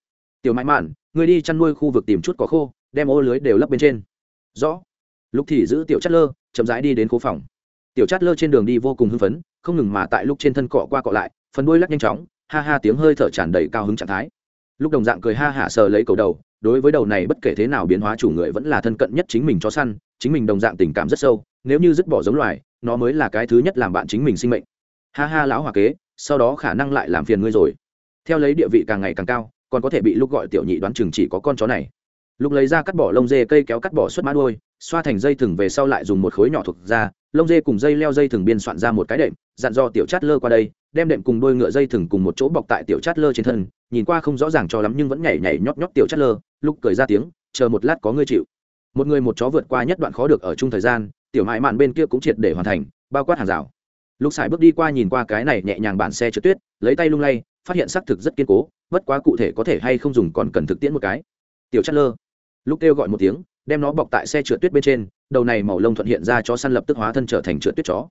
Tiểu mãi mạn, ngươi đi chăn nuôi khu vực tìm chút có khô, đem ô lưới đều lấp bên trên. Rõ. Lúc thì giữ tiểu chắt lơ, chậm rãi đi đến khu phòng. Tiểu chất lơ trên đường đi vô cùng hưng phấn không ngừng mà tại lúc trên thân cọ qua cọ lại, phần đuôi lắc nhanh chóng, ha ha tiếng hơi thở tràn đầy cao hứng trạng thái. Lúc đồng dạng cười ha hả sờ lấy cầu đầu, đối với đầu này bất kể thế nào biến hóa chủ người vẫn là thân cận nhất chính mình cho săn, chính mình đồng dạng tình cảm rất sâu, nếu như dứt bỏ giống loài, nó mới là cái thứ nhất làm bạn chính mình sinh mệnh. Ha ha lão hòa kế, sau đó khả năng lại làm phiền ngươi rồi. Theo lấy địa vị càng ngày càng cao, còn có thể bị lúc gọi tiểu nhị đoán chừng chỉ có con chó này. Lúc lấy ra cắt bỏ lông dê cây kéo cắt bỏ suốt mã đôi xoa thành dây thừng về sau lại dùng một khối nhỏ thuộc ra, lông dê cùng dây leo dây thừng biên soạn ra một cái đệm dặn do tiểu chát lơ qua đây, đem đệm cùng đôi ngựa dây thừng cùng một chỗ bọc tại tiểu chát lơ trên thân, nhìn qua không rõ ràng cho lắm nhưng vẫn nhảy nhảy nhót nhót tiểu chát lơ, lúc cười ra tiếng, chờ một lát có ngươi chịu. Một người một chó vượt qua nhất đoạn khó được ở chung thời gian, tiểu mại mạn bên kia cũng triệt để hoàn thành, bao quát hàng rào. Lúc xài bước đi qua nhìn qua cái này nhẹ nhàng bản xe trượt tuyết, lấy tay lung lay, phát hiện xác thực rất kiên cố, bất quá cụ thể có thể hay không dùng còn cần thực tiễn một cái. Tiểu chát lơ. Lúc kêu gọi một tiếng, đem nó bọc tại xe trượt tuyết bên trên, đầu này màu lông thuận hiện ra cho săn lập tức hóa thân trở thành trượt tuyết chó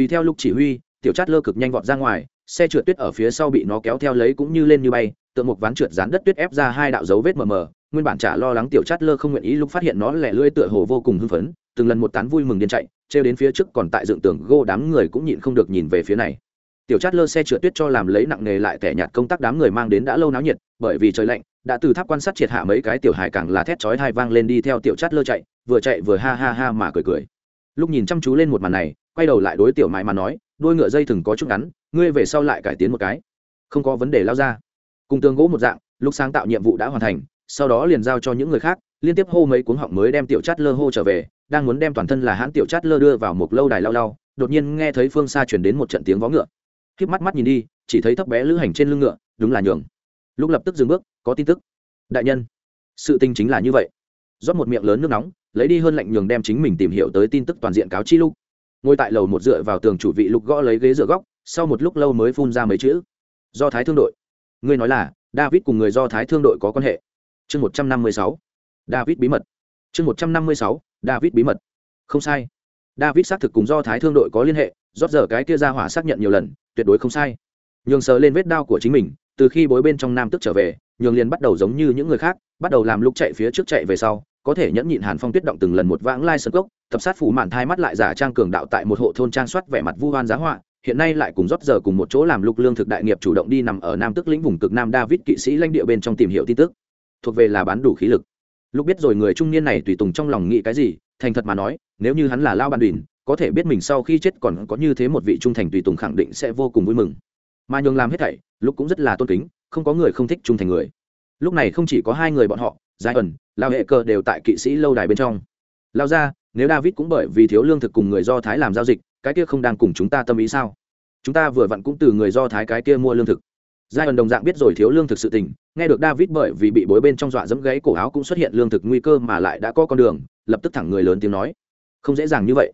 tùy theo lúc chỉ huy, tiểu chát lơ cực nhanh vọt ra ngoài, xe trượt tuyết ở phía sau bị nó kéo theo lấy cũng như lên như bay, tượng một ván trượt dán đất tuyết ép ra hai đạo dấu vết mờ mờ, nguyên bản chả lo lắng tiểu chát lơ không nguyện ý lúc phát hiện nó lẻ lưỡi tựa hồ vô cùng hưng phấn, từng lần một tán vui mừng điên chạy, trêu đến phía trước còn tại dựng tường gô đám người cũng nhịn không được nhìn về phía này. Tiểu chát lơ xe trượt tuyết cho làm lấy nặng nghề lại tẻ nhạt công tác đám người mang đến đã lâu náo nhiệt, bởi vì trời lạnh, đã từ tháp quan sát triệt hạ mấy cái tiểu hài càng là thét chói hai vang lên đi theo tiểu chát lơ chạy, vừa chạy vừa ha ha ha mà cười cười. Lúc nhìn chăm chú lên một màn này quay đầu lại đối tiểu mại mà nói, đôi ngựa dây thừng có chút ngắn, ngươi về sau lại cải tiến một cái. Không có vấn đề lao ra. Cùng tường gỗ một dạng, lúc sáng tạo nhiệm vụ đã hoàn thành, sau đó liền giao cho những người khác, liên tiếp hô mấy cuốn họng mới đem tiểu chát lơ hô trở về, đang muốn đem toàn thân là hãn tiểu chát lơ đưa vào một lâu đài lao lao đột nhiên nghe thấy phương xa chuyển đến một trận tiếng vó ngựa. Híp mắt mắt nhìn đi, chỉ thấy thấp bé lữ hành trên lưng ngựa, đúng là nhường. Lúc lập tức dừng bước, có tin tức. Đại nhân, sự tình chính là như vậy. Rót một miệng lớn nước nóng, lấy đi hơn lạnh nhường đem chính mình tìm hiểu tới tin tức toàn diện cáo chi lúc ngồi tại lầu một dựa vào tường chủ vị lục gõ lấy ghế dựa góc, sau một lúc lâu mới phun ra mấy chữ. Do thái thương đội. Ngươi nói là, david cùng người do thái thương đội có quan hệ. Chương một trăm năm mươi sáu. David bí mật. Chương một trăm năm mươi sáu, david bí mật. Không sai. David xác thực cùng do thái thương đội có liên hệ, rót giờ cái kia ra hỏa xác nhận nhiều lần, tuyệt đối không sai. Nhường sờ lên vết đao của chính mình, từ khi bối bên trong nam tức trở về, nhường liền bắt đầu giống như những người khác, bắt đầu làm lúc chạy phía trước chạy về sau có thể nhẫn nhịn hàn phong tuyết động từng lần một vãng lai sân cốc tập sát phủ mạn thai mắt lại giả trang cường đạo tại một hộ thôn trang soát vẻ mặt vu hoan giá họa, hiện nay lại cùng rót giờ cùng một chỗ làm lục lương thực đại nghiệp chủ động đi nằm ở nam tức lĩnh vùng cực nam david kỵ sĩ lãnh địa bên trong tìm hiểu tin tức. Thuộc về là bán đủ khí lực. Lúc biết rồi người trung niên này tùy tùng trong lòng nghĩ cái gì, thành thật mà nói, nếu như hắn là lao bàn đùn có thể biết mình sau khi chết còn có như thế một vị trung thành tùy tùng khẳng định sẽ vô cùng vui mừng. Mà nhường làm hết thảy, lúc cũng rất là tôn kính, không có người không thích trung thành người. Lúc này không chỉ có hai người bọn họ, giai ẩn lao hệ cơ đều tại kỵ sĩ lâu đài bên trong. Lao ra nếu david cũng bởi vì thiếu lương thực cùng người do thái làm giao dịch, cái kia không đang cùng chúng ta tâm ý sao? Chúng ta vừa vặn cũng từ người do thái cái kia mua lương thực. Giai ẩn đồng dạng biết rồi thiếu lương thực sự tình, nghe được david bởi vì bị bối bên trong dọa dẫm gãy cổ áo cũng xuất hiện lương thực nguy cơ mà lại đã có con đường, lập tức thẳng người lớn tiếng nói. Không dễ dàng như vậy.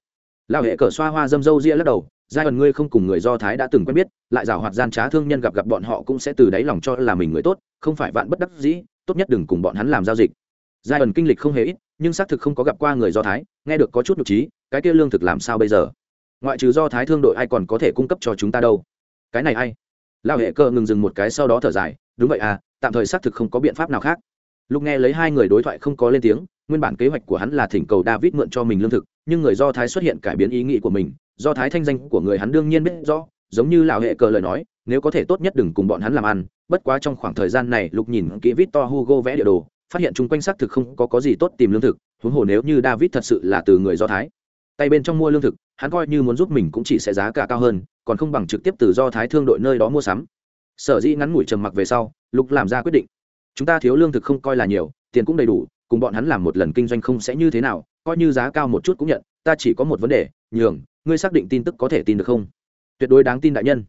Lao hệ cờ xoa hoa dâm dâu ria lắc đầu, giai ẩn ngươi không cùng người do thái đã từng quen biết, lại giảo hoạt gian trá thương nhân gặp gặp bọn họ cũng sẽ từ đáy lòng cho là mình người tốt, không phải vạn bất đắc dĩ, tốt nhất đừng cùng bọn hắn làm giao dịch giai ẩn kinh lịch không hề ít, nhưng xác thực không có gặp qua người do thái, nghe được có chút nhục trí, cái kia lương thực làm sao bây giờ? Ngoại trừ do thái thương đội ai còn có thể cung cấp cho chúng ta đâu? Cái này ai? Lao hệ cơ ngừng dừng một cái sau đó thở dài, đúng vậy à tạm thời xác thực không có biện pháp nào khác. Lúc nghe lấy hai người đối thoại không có lên tiếng, nguyên bản kế hoạch của hắn là thỉnh cầu david mượn cho mình lương thực, nhưng người do thái xuất hiện cải biến ý nghĩ của mình, do thái thanh danh của người hắn đương nhiên biết rõ, giống như lão hệ cờ lời nói, nếu có thể tốt nhất đừng cùng bọn hắn làm ăn, bất quá trong khoảng thời gian này lục nhìn kỹ vít to hugo vẽ địa đồ phát hiện chung quanh xác thực không có, có gì tốt tìm lương thực huống hồ nếu như david thật sự là từ người do thái. Tay bên trong mua lương thực hắn coi như muốn giúp mình cũng chỉ sẽ giá cả cao hơn còn không bằng trực tiếp từ do thái thương đội nơi đó mua sắm. Sở dĩ ngắn ngủi trầm mặc về sau lục làm ra quyết định. Chúng ta thiếu lương thực không coi là nhiều tiền cũng đầy đủ cùng bọn hắn làm một lần kinh doanh không sẽ như thế nào coi như giá cao một chút cũng nhận ta chỉ có một vấn đề nhường ngươi xác định tin tức có thể tin được không? Tuyệt đối đáng tin đại nhân.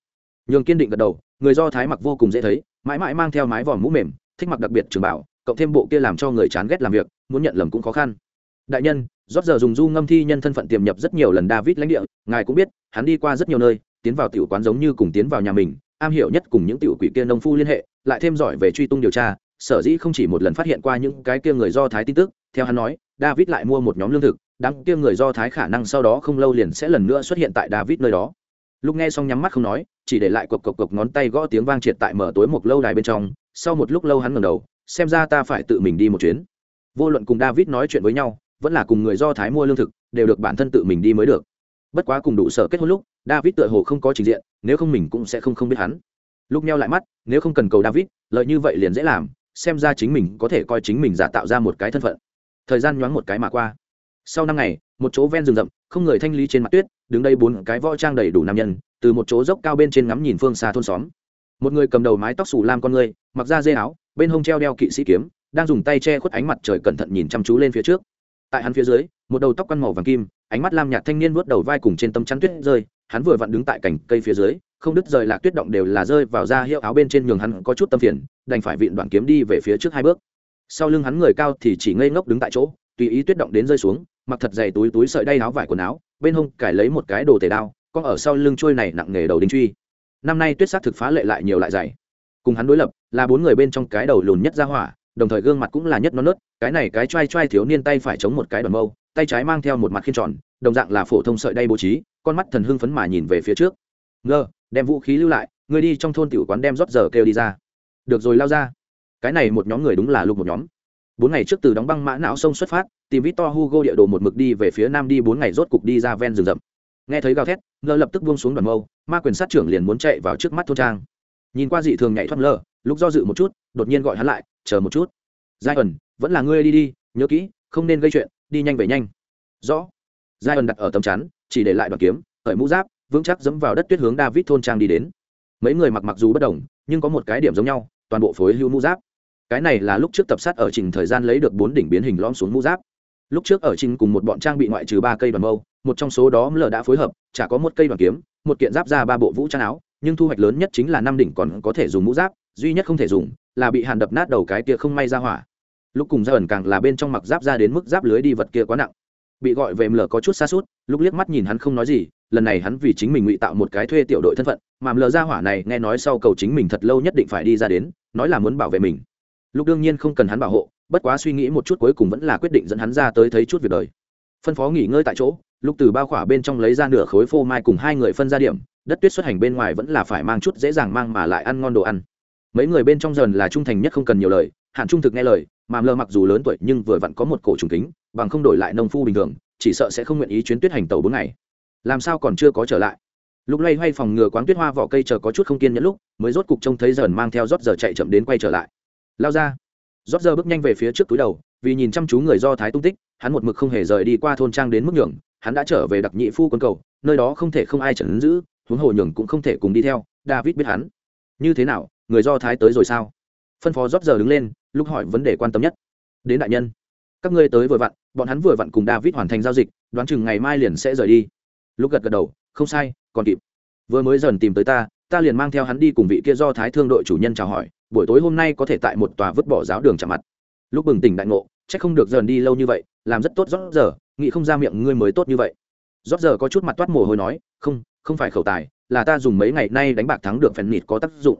Nhường kiên định gật đầu người do thái mặc vô cùng dễ thấy mãi mãi mang theo mái vòm mũ mềm thích mặc đặc biệt trường bảo cộng thêm bộ kia làm cho người chán ghét làm việc, muốn nhận lầm cũng khó khăn. Đại nhân, rót giờ dùng du ngâm thi nhân thân phận tiềm nhập rất nhiều lần david lãnh địa, ngài cũng biết, hắn đi qua rất nhiều nơi, tiến vào tiểu quán giống như cùng tiến vào nhà mình, am hiểu nhất cùng những tiểu quỷ kia nông phu liên hệ, lại thêm giỏi về truy tung điều tra, sở dĩ không chỉ một lần phát hiện qua những cái kia người do thái tin tức, theo hắn nói, david lại mua một nhóm lương thực, đám kia người do thái khả năng sau đó không lâu liền sẽ lần nữa xuất hiện tại david nơi đó. Lúc nghe xong nhắm mắt không nói, chỉ để lại cộc cộc cộc ngón tay gõ tiếng vang triệt tại mở tối một lâu đài bên trong, sau một lúc lâu hắn ngẩng đầu xem ra ta phải tự mình đi một chuyến. Vô luận cùng david nói chuyện với nhau, vẫn là cùng người do thái mua lương thực, đều được bản thân tự mình đi mới được. Bất quá cùng đủ sở kết hôn lúc, david tựa hồ không có trình diện, nếu không mình cũng sẽ không không biết hắn. Lúc neo lại mắt, nếu không cần cầu david, lợi như vậy liền dễ làm, xem ra chính mình có thể coi chính mình giả tạo ra một cái thân phận. Thời gian nhoáng một cái mà qua. Sau năm ngày, một chỗ ven rừng rậm, không người thanh lý trên mặt tuyết, đứng đây bốn cái võ trang đầy đủ nam nhân, từ một chỗ dốc cao bên trên ngắm nhìn phương xa thôn xóm một người cầm đầu mái tóc xù lam con người, mặc ra dê áo, bên hông treo đeo kỵ sĩ kiếm, đang dùng tay che khuất ánh mặt trời cẩn thận nhìn chăm chú lên phía trước. Tại hắn phía dưới, một đầu tóc quăn màu vàng kim, ánh mắt lam nhạt thanh niên vớt đầu vai cùng trên tấm chắn tuyết rơi. Hắn vừa vặn đứng tại cành cây phía dưới, không đứt rời lạc tuyết động đều là rơi vào da hiệu áo bên trên nhường hắn có chút tâm phiền, đành phải vịn đoạn kiếm đi về phía trước hai bước. Sau lưng hắn người cao thì chỉ ngây ngốc đứng tại chỗ, tùy ý tuyết động đến rơi xuống, mặc thật dày túi túi sợi đay áo vải quần áo, bên hông cải lấy một cái đồ tể đao con ở sau lưng trôi này nặng nghề đầu đinh truy năm nay tuyết sắc thực phá lệ lại nhiều lại dày. Cùng hắn đối lập, là bốn người bên trong cái đầu lùn nhất ra hỏa, đồng thời gương mặt cũng là nhất non nớt, cái này cái trai trai thiếu niên tay phải chống một cái đòn mâu, tay trái mang theo một mặt khiên tròn, đồng dạng là phổ thông sợi đay bố trí, con mắt thần hưng phấn mà nhìn về phía trước. Ngơ, đem vũ khí lưu lại người đi trong thôn tiểu quán đem rót giờ kêu đi ra. Được rồi, lao ra. Cái này một nhóm người đúng là lục một nhóm. Bốn ngày trước từ đóng băng mã não sông xuất phát, tìm victor hugo địa đồ một mực đi về phía nam đi, bốn ngày rốt cục đi ra ven rừng rậm nghe thấy gào thét ngơ lập tức buông xuống đoàn mâu, ma quyền sát trưởng liền muốn chạy vào trước mắt thôn trang. Nhìn qua dị thường nhảy thoát lơ, lúc do dự một chút, đột nhiên gọi hắn lại, chờ một chút. Giai ẩn vẫn là ngươi đi đi, nhớ kỹ, không nên gây chuyện, đi nhanh về nhanh. Rõ. Giai ẩn đặt ở tầm chắn, chỉ để lại đoàn kiếm khởi mũ giáp, vững chắc dẫm vào đất tuyết hướng david thôn trang đi đến. Mấy người mặc mặc dù bất đồng, nhưng có một cái điểm giống nhau, toàn bộ phối hưu mũ giáp. Cái này là lúc trước tập sát ở trình thời gian lấy được bốn đỉnh biến hình lõm xuống mũ giáp. Lúc trước ở trình cùng một bọn trang bị ngoại trừ ba cây đoàn mâu một trong số đó lờ đã phối hợp, chả có một cây đoàn kiếm, một kiện giáp ra ba bộ vũ trang áo, nhưng thu hoạch lớn nhất chính là năm đỉnh còn có thể dùng mũ giáp, duy nhất không thể dùng là bị hàn đập nát đầu cái kia không may ra hỏa. Lúc cùng ra ẩn càng là bên trong mặc giáp ra đến mức giáp lưới đi vật kia quá nặng. Bị gọi về mờ có chút xa suốt lúc liếc mắt nhìn hắn không nói gì, lần này hắn vì chính mình ngụy tạo một cái thuê tiểu đội thân phận, mà mờ ra hỏa này nghe nói sau cầu chính mình thật lâu nhất định phải đi ra đến, nói là muốn bảo vệ mình. Lúc đương nhiên không cần hắn bảo hộ, bất quá suy nghĩ một chút cuối cùng vẫn là quyết định dẫn hắn ra tới thấy chút việc đời phân phó nghỉ ngơi tại chỗ lúc từ bao khỏa bên trong lấy ra nửa khối phô mai cùng hai người phân ra điểm, đất tuyết xuất hành bên ngoài vẫn là phải mang chút dễ dàng mang mà lại ăn ngon đồ ăn. Mấy người bên trong dần là trung thành nhất không cần nhiều lời hạn trung thực nghe lời, mà lơ mặc dù lớn tuổi nhưng vừa vặn có một cổ trùng kính, bằng không đổi lại nông phu bình thường, chỉ sợ sẽ không nguyện ý chuyến tuyết hành tàu bốn ngày. Làm sao còn chưa có trở lại? Lúc lây hoay phòng ngừa quán tuyết hoa vỏ cây chờ có chút không kiên nhẫn lúc, mới rốt cục trông thấy dần mang theo rót giờ chạy chậm đến quay trở lại. Lao ra. Rót giờ bước nhanh về phía trước túi đầu vì nhìn chăm chú người do thái tung tích, hắn một mực không hề rời đi qua thôn trang đến mức nhường, hắn đã trở về đặc nhị phu quân cầu, nơi đó không thể không ai trần giữ, huống hồ nhường cũng không thể cùng đi theo, david biết hắn. Như thế nào, người do thái tới rồi sao? Phân phó rót giờ đứng lên, lúc hỏi vấn đề quan tâm nhất. Đến đại nhân, các ngươi tới vừa vặn, bọn hắn vừa vặn cùng david hoàn thành giao dịch, đoán chừng ngày mai liền sẽ rời đi. Lúc gật gật đầu, không sai, còn kịp. Vừa mới dần tìm tới ta ta liền mang theo hắn đi cùng vị kia do thái thương đội chủ nhân chào hỏi, buổi tối hôm nay có thể tại một tòa vứt bỏ giáo đường chạm mặt lúc bừng tỉnh đại ngộ c h ắ c không được dần đi lâu như vậy, làm rất tốt rót giờ, nghĩ không ra miệng ngươi mới tốt như vậy. Rót giờ có chút mặt toát mồ hôi nói, không không phải khẩu tài, là ta dùng mấy ngày nay đánh bạc thắng được phèn nịt có tác dụng.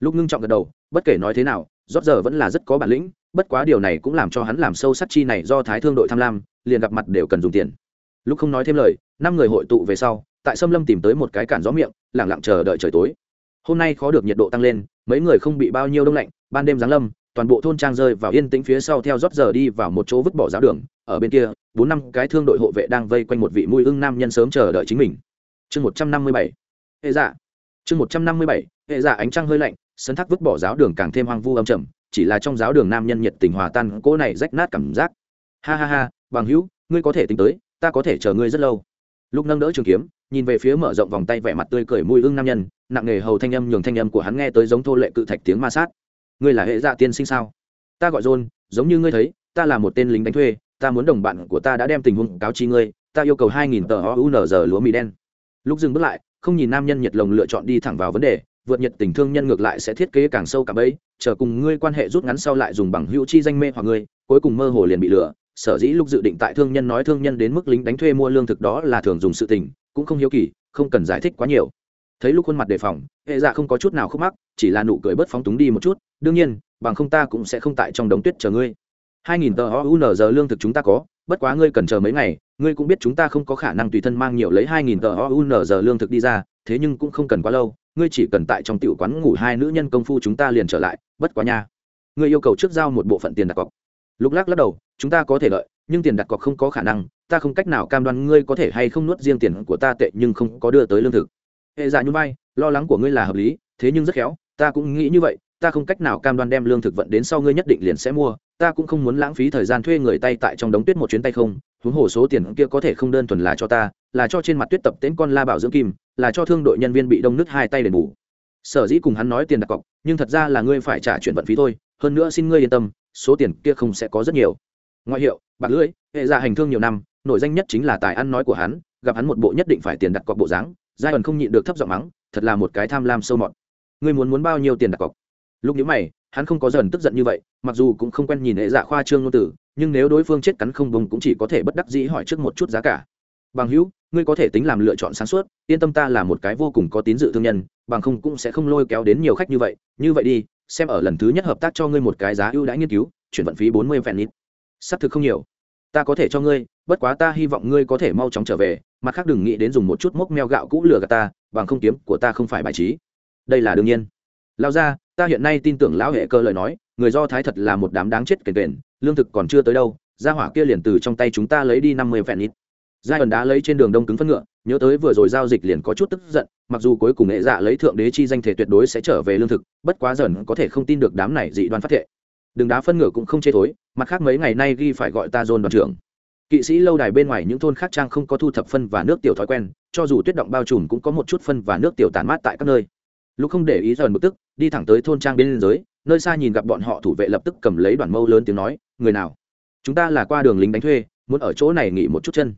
Lúc ngưng trọng gật đầu, bất kể nói thế nào, rót giờ vẫn là rất có bản lĩnh, bất quá điều này cũng làm cho hắn làm sâu sắc chi này do thái thương đội tham lam, liền gặp mặt đều cần dùng tiền. Lúc không nói thêm lời, năm người hội tụ về sau, tại sâm lâm tìm tới một cái cản gió miệng lẳng lặng chờ đợi trời tối. Hôm nay khó được nhiệt độ tăng lên, mấy người không bị bao nhiêu đông lạnh, ban đêm giáng lâm toàn bộ thôn trang rơi vào yên tĩnh phía sau theo rót giờ đi vào một chỗ vứt bỏ giáo đường. Ở bên kia, bốn năm cái thương đội hộ vệ đang vây quanh một vị mùi ưng nam nhân sớm chờ đợi chính mình. Chương một trăm năm mươi bảy. Hệ dạ. Chương một trăm năm mươi bảy. Hệ dạ ánh trăng hơi lạnh, sân thác vứt bỏ giáo đường càng thêm hoang vu âm trầm, chỉ là trong giáo đường nam nhân nhiệt tình hòa tan, cỗ này rách nát cảm giác. Ha ha ha, bằng hữu, ngươi có thể tính tới, ta có thể chờ ngươi rất lâu. Lúc nâng đỡ trường kiếm, nhìn về phía mở rộng vòng tay vẻ mặt tươi cười mùi ưng nam nhân, nặng nghề hầu thanh âm nhường thanh âm của hắn nghe tới giống thô lệ cự thạch tiếng ma sát ngươi là hệ dạ tiên sinh sao? Ta gọi john, giống như ngươi thấy, ta là một tên lính đánh thuê, ta muốn đồng bạn của ta đã đem tình huống cáo chi ngươi, ta yêu cầu hai nghìn tờ ounz lúa mì đen. Lúc dừng bước lại, không nhìn nam nhân nhiệt lồng lựa chọn đi thẳng vào vấn đề, vượt nhiệt tình thương nhân ngược lại sẽ thiết kế càng sâu cả bấy chờ cùng ngươi quan hệ rút ngắn sau lại dùng bằng hữu chi danh mê hoặc ngươi, cuối cùng mơ hồ liền bị lừa. Sở dĩ lúc dự định tại thương nhân nói thương nhân đến mức lính đánh thuê mua lương thực đó là thường dùng sự tình, cũng không hiếu kỳ, không cần giải thích quá nhiều. Thấy lúc khuôn mặt đề phòng, hệ dạ không có chút nào khúc mắc, chỉ là nụ cười bớt phóng túng đi một chút đương nhiên, bằng không ta cũng sẽ không tại trong đống tuyết chờ ngươi. Hai nghìn tờ ounz lương thực chúng ta có, bất quá ngươi cần chờ mấy ngày, ngươi cũng biết chúng ta không có khả năng tùy thân mang nhiều lấy hai nghìn tờ ounz lương thực đi ra, thế nhưng cũng không cần quá lâu, ngươi chỉ cần tại trong tiểu quán ngủ hai nữ nhân công phu chúng ta liền trở lại, bất quá nha. Ngươi yêu cầu trước giao một bộ phận tiền đặt cọc. Lúc lắc lắc đầu, chúng ta có thể lợi, nhưng tiền đặt cọc không có khả năng, ta không cách nào cam đoan ngươi có thể hay không nuốt riêng tiền của ta tệ nhưng không có đưa tới lương thực. Hệ dạ như vai, lo lắng của ngươi là hợp lý, thế nhưng rất khéo, ta cũng nghĩ như vậy ta không cách nào cam đoan đem lương thực vận đến sau ngươi nhất định liền sẽ mua, ta cũng không muốn lãng phí thời gian thuê người tay tại trong đống tuyết một chuyến tay không, huống hồ số tiền kia có thể không đơn thuần là cho ta, là cho trên mặt tuyết tập tễnh con la bảo dưỡng kim, là cho thương đội nhân viên bị đông nứt hai tay đền bù. Sở dĩ cùng hắn nói tiền đặt cọc, nhưng thật ra là ngươi phải trả chuyển vận phí thôi, hơn nữa xin ngươi yên tâm, số tiền kia không sẽ có rất nhiều. Ngoại hiệu, bạc lưỡi, hệ ra hành thương nhiều năm, nổi danh nhất chính là tài ăn nói của hắn, gặp hắn một bộ nhất định phải tiền đặt cọc bộ dáng giai ẩn không nhịn được thấp giọng mắng, thật là một cái tham lam sâu mọt. Ngươi muốn muốn bao nhiêu tiền đặt cọc? Lúc nhíu mày, hắn không có dần tức giận như vậy, mặc dù cũng không quen nhìn hệ dạ khoa trương ngôn tử, nhưng nếu đối phương chết cắn không bông cũng chỉ có thể bất đắc dĩ hỏi trước một chút giá cả. Bằng hữu, ngươi có thể tính làm lựa chọn sáng suốt, yên tâm ta là một cái vô cùng có tín dự thương nhân, bằng không cũng sẽ không lôi kéo đến nhiều khách như vậy. Như vậy đi, xem ở lần thứ nhất hợp tác cho ngươi một cái giá ưu đãi nghiên cứu, chuyển vận phí bốn mươi vạn nít. Xác thực không nhiều. Ta có thể cho ngươi, bất quá ta hy vọng ngươi có thể mau chóng trở về, mặt khác đừng nghĩ đến dùng một chút mốc meo gạo cũ lừa gạt ta, bằng không kiếm của ta không phải bài trí. Đây là đương nhiên lao ra, ta hiện nay tin tưởng lão hệ cơ lời nói, người do thái thật là một đám đáng chết kền kền, lương thực còn chưa tới đâu, gia hỏa kia liền từ trong tay chúng ta lấy đi năm mươi vẹn ít giai ẩn đã lấy trên đường đông cứng phân ngựa, nhớ tới vừa rồi giao dịch liền có chút tức giận, mặc dù cuối cùng nghệ dạ lấy thượng đế chi danh thể tuyệt đối sẽ trở về lương thực, bất quá dần có thể không tin được đám này dị đoan phát thệ. Đường đá phân ngựa cũng không chê thối, mặt khác mấy ngày nay ghi phải gọi ta dồn đoàn trưởng. Kỵ sĩ lâu đài bên ngoài những thôn khác trang không có thu thập phân và nước tiểu thói quen, cho dù tuyết động bao trùm cũng có một chút phân và nước tiểu tàn mát tại các nơi. Lúc không để ý dần bực tức đi thẳng tới thôn trang bên giới, nơi xa nhìn gặp bọn họ thủ vệ lập tức cầm lấy đoàn mâu lớn tiếng nói, người nào? Chúng ta là qua đường lính đánh thuê, muốn ở chỗ này nghỉ một chút chân.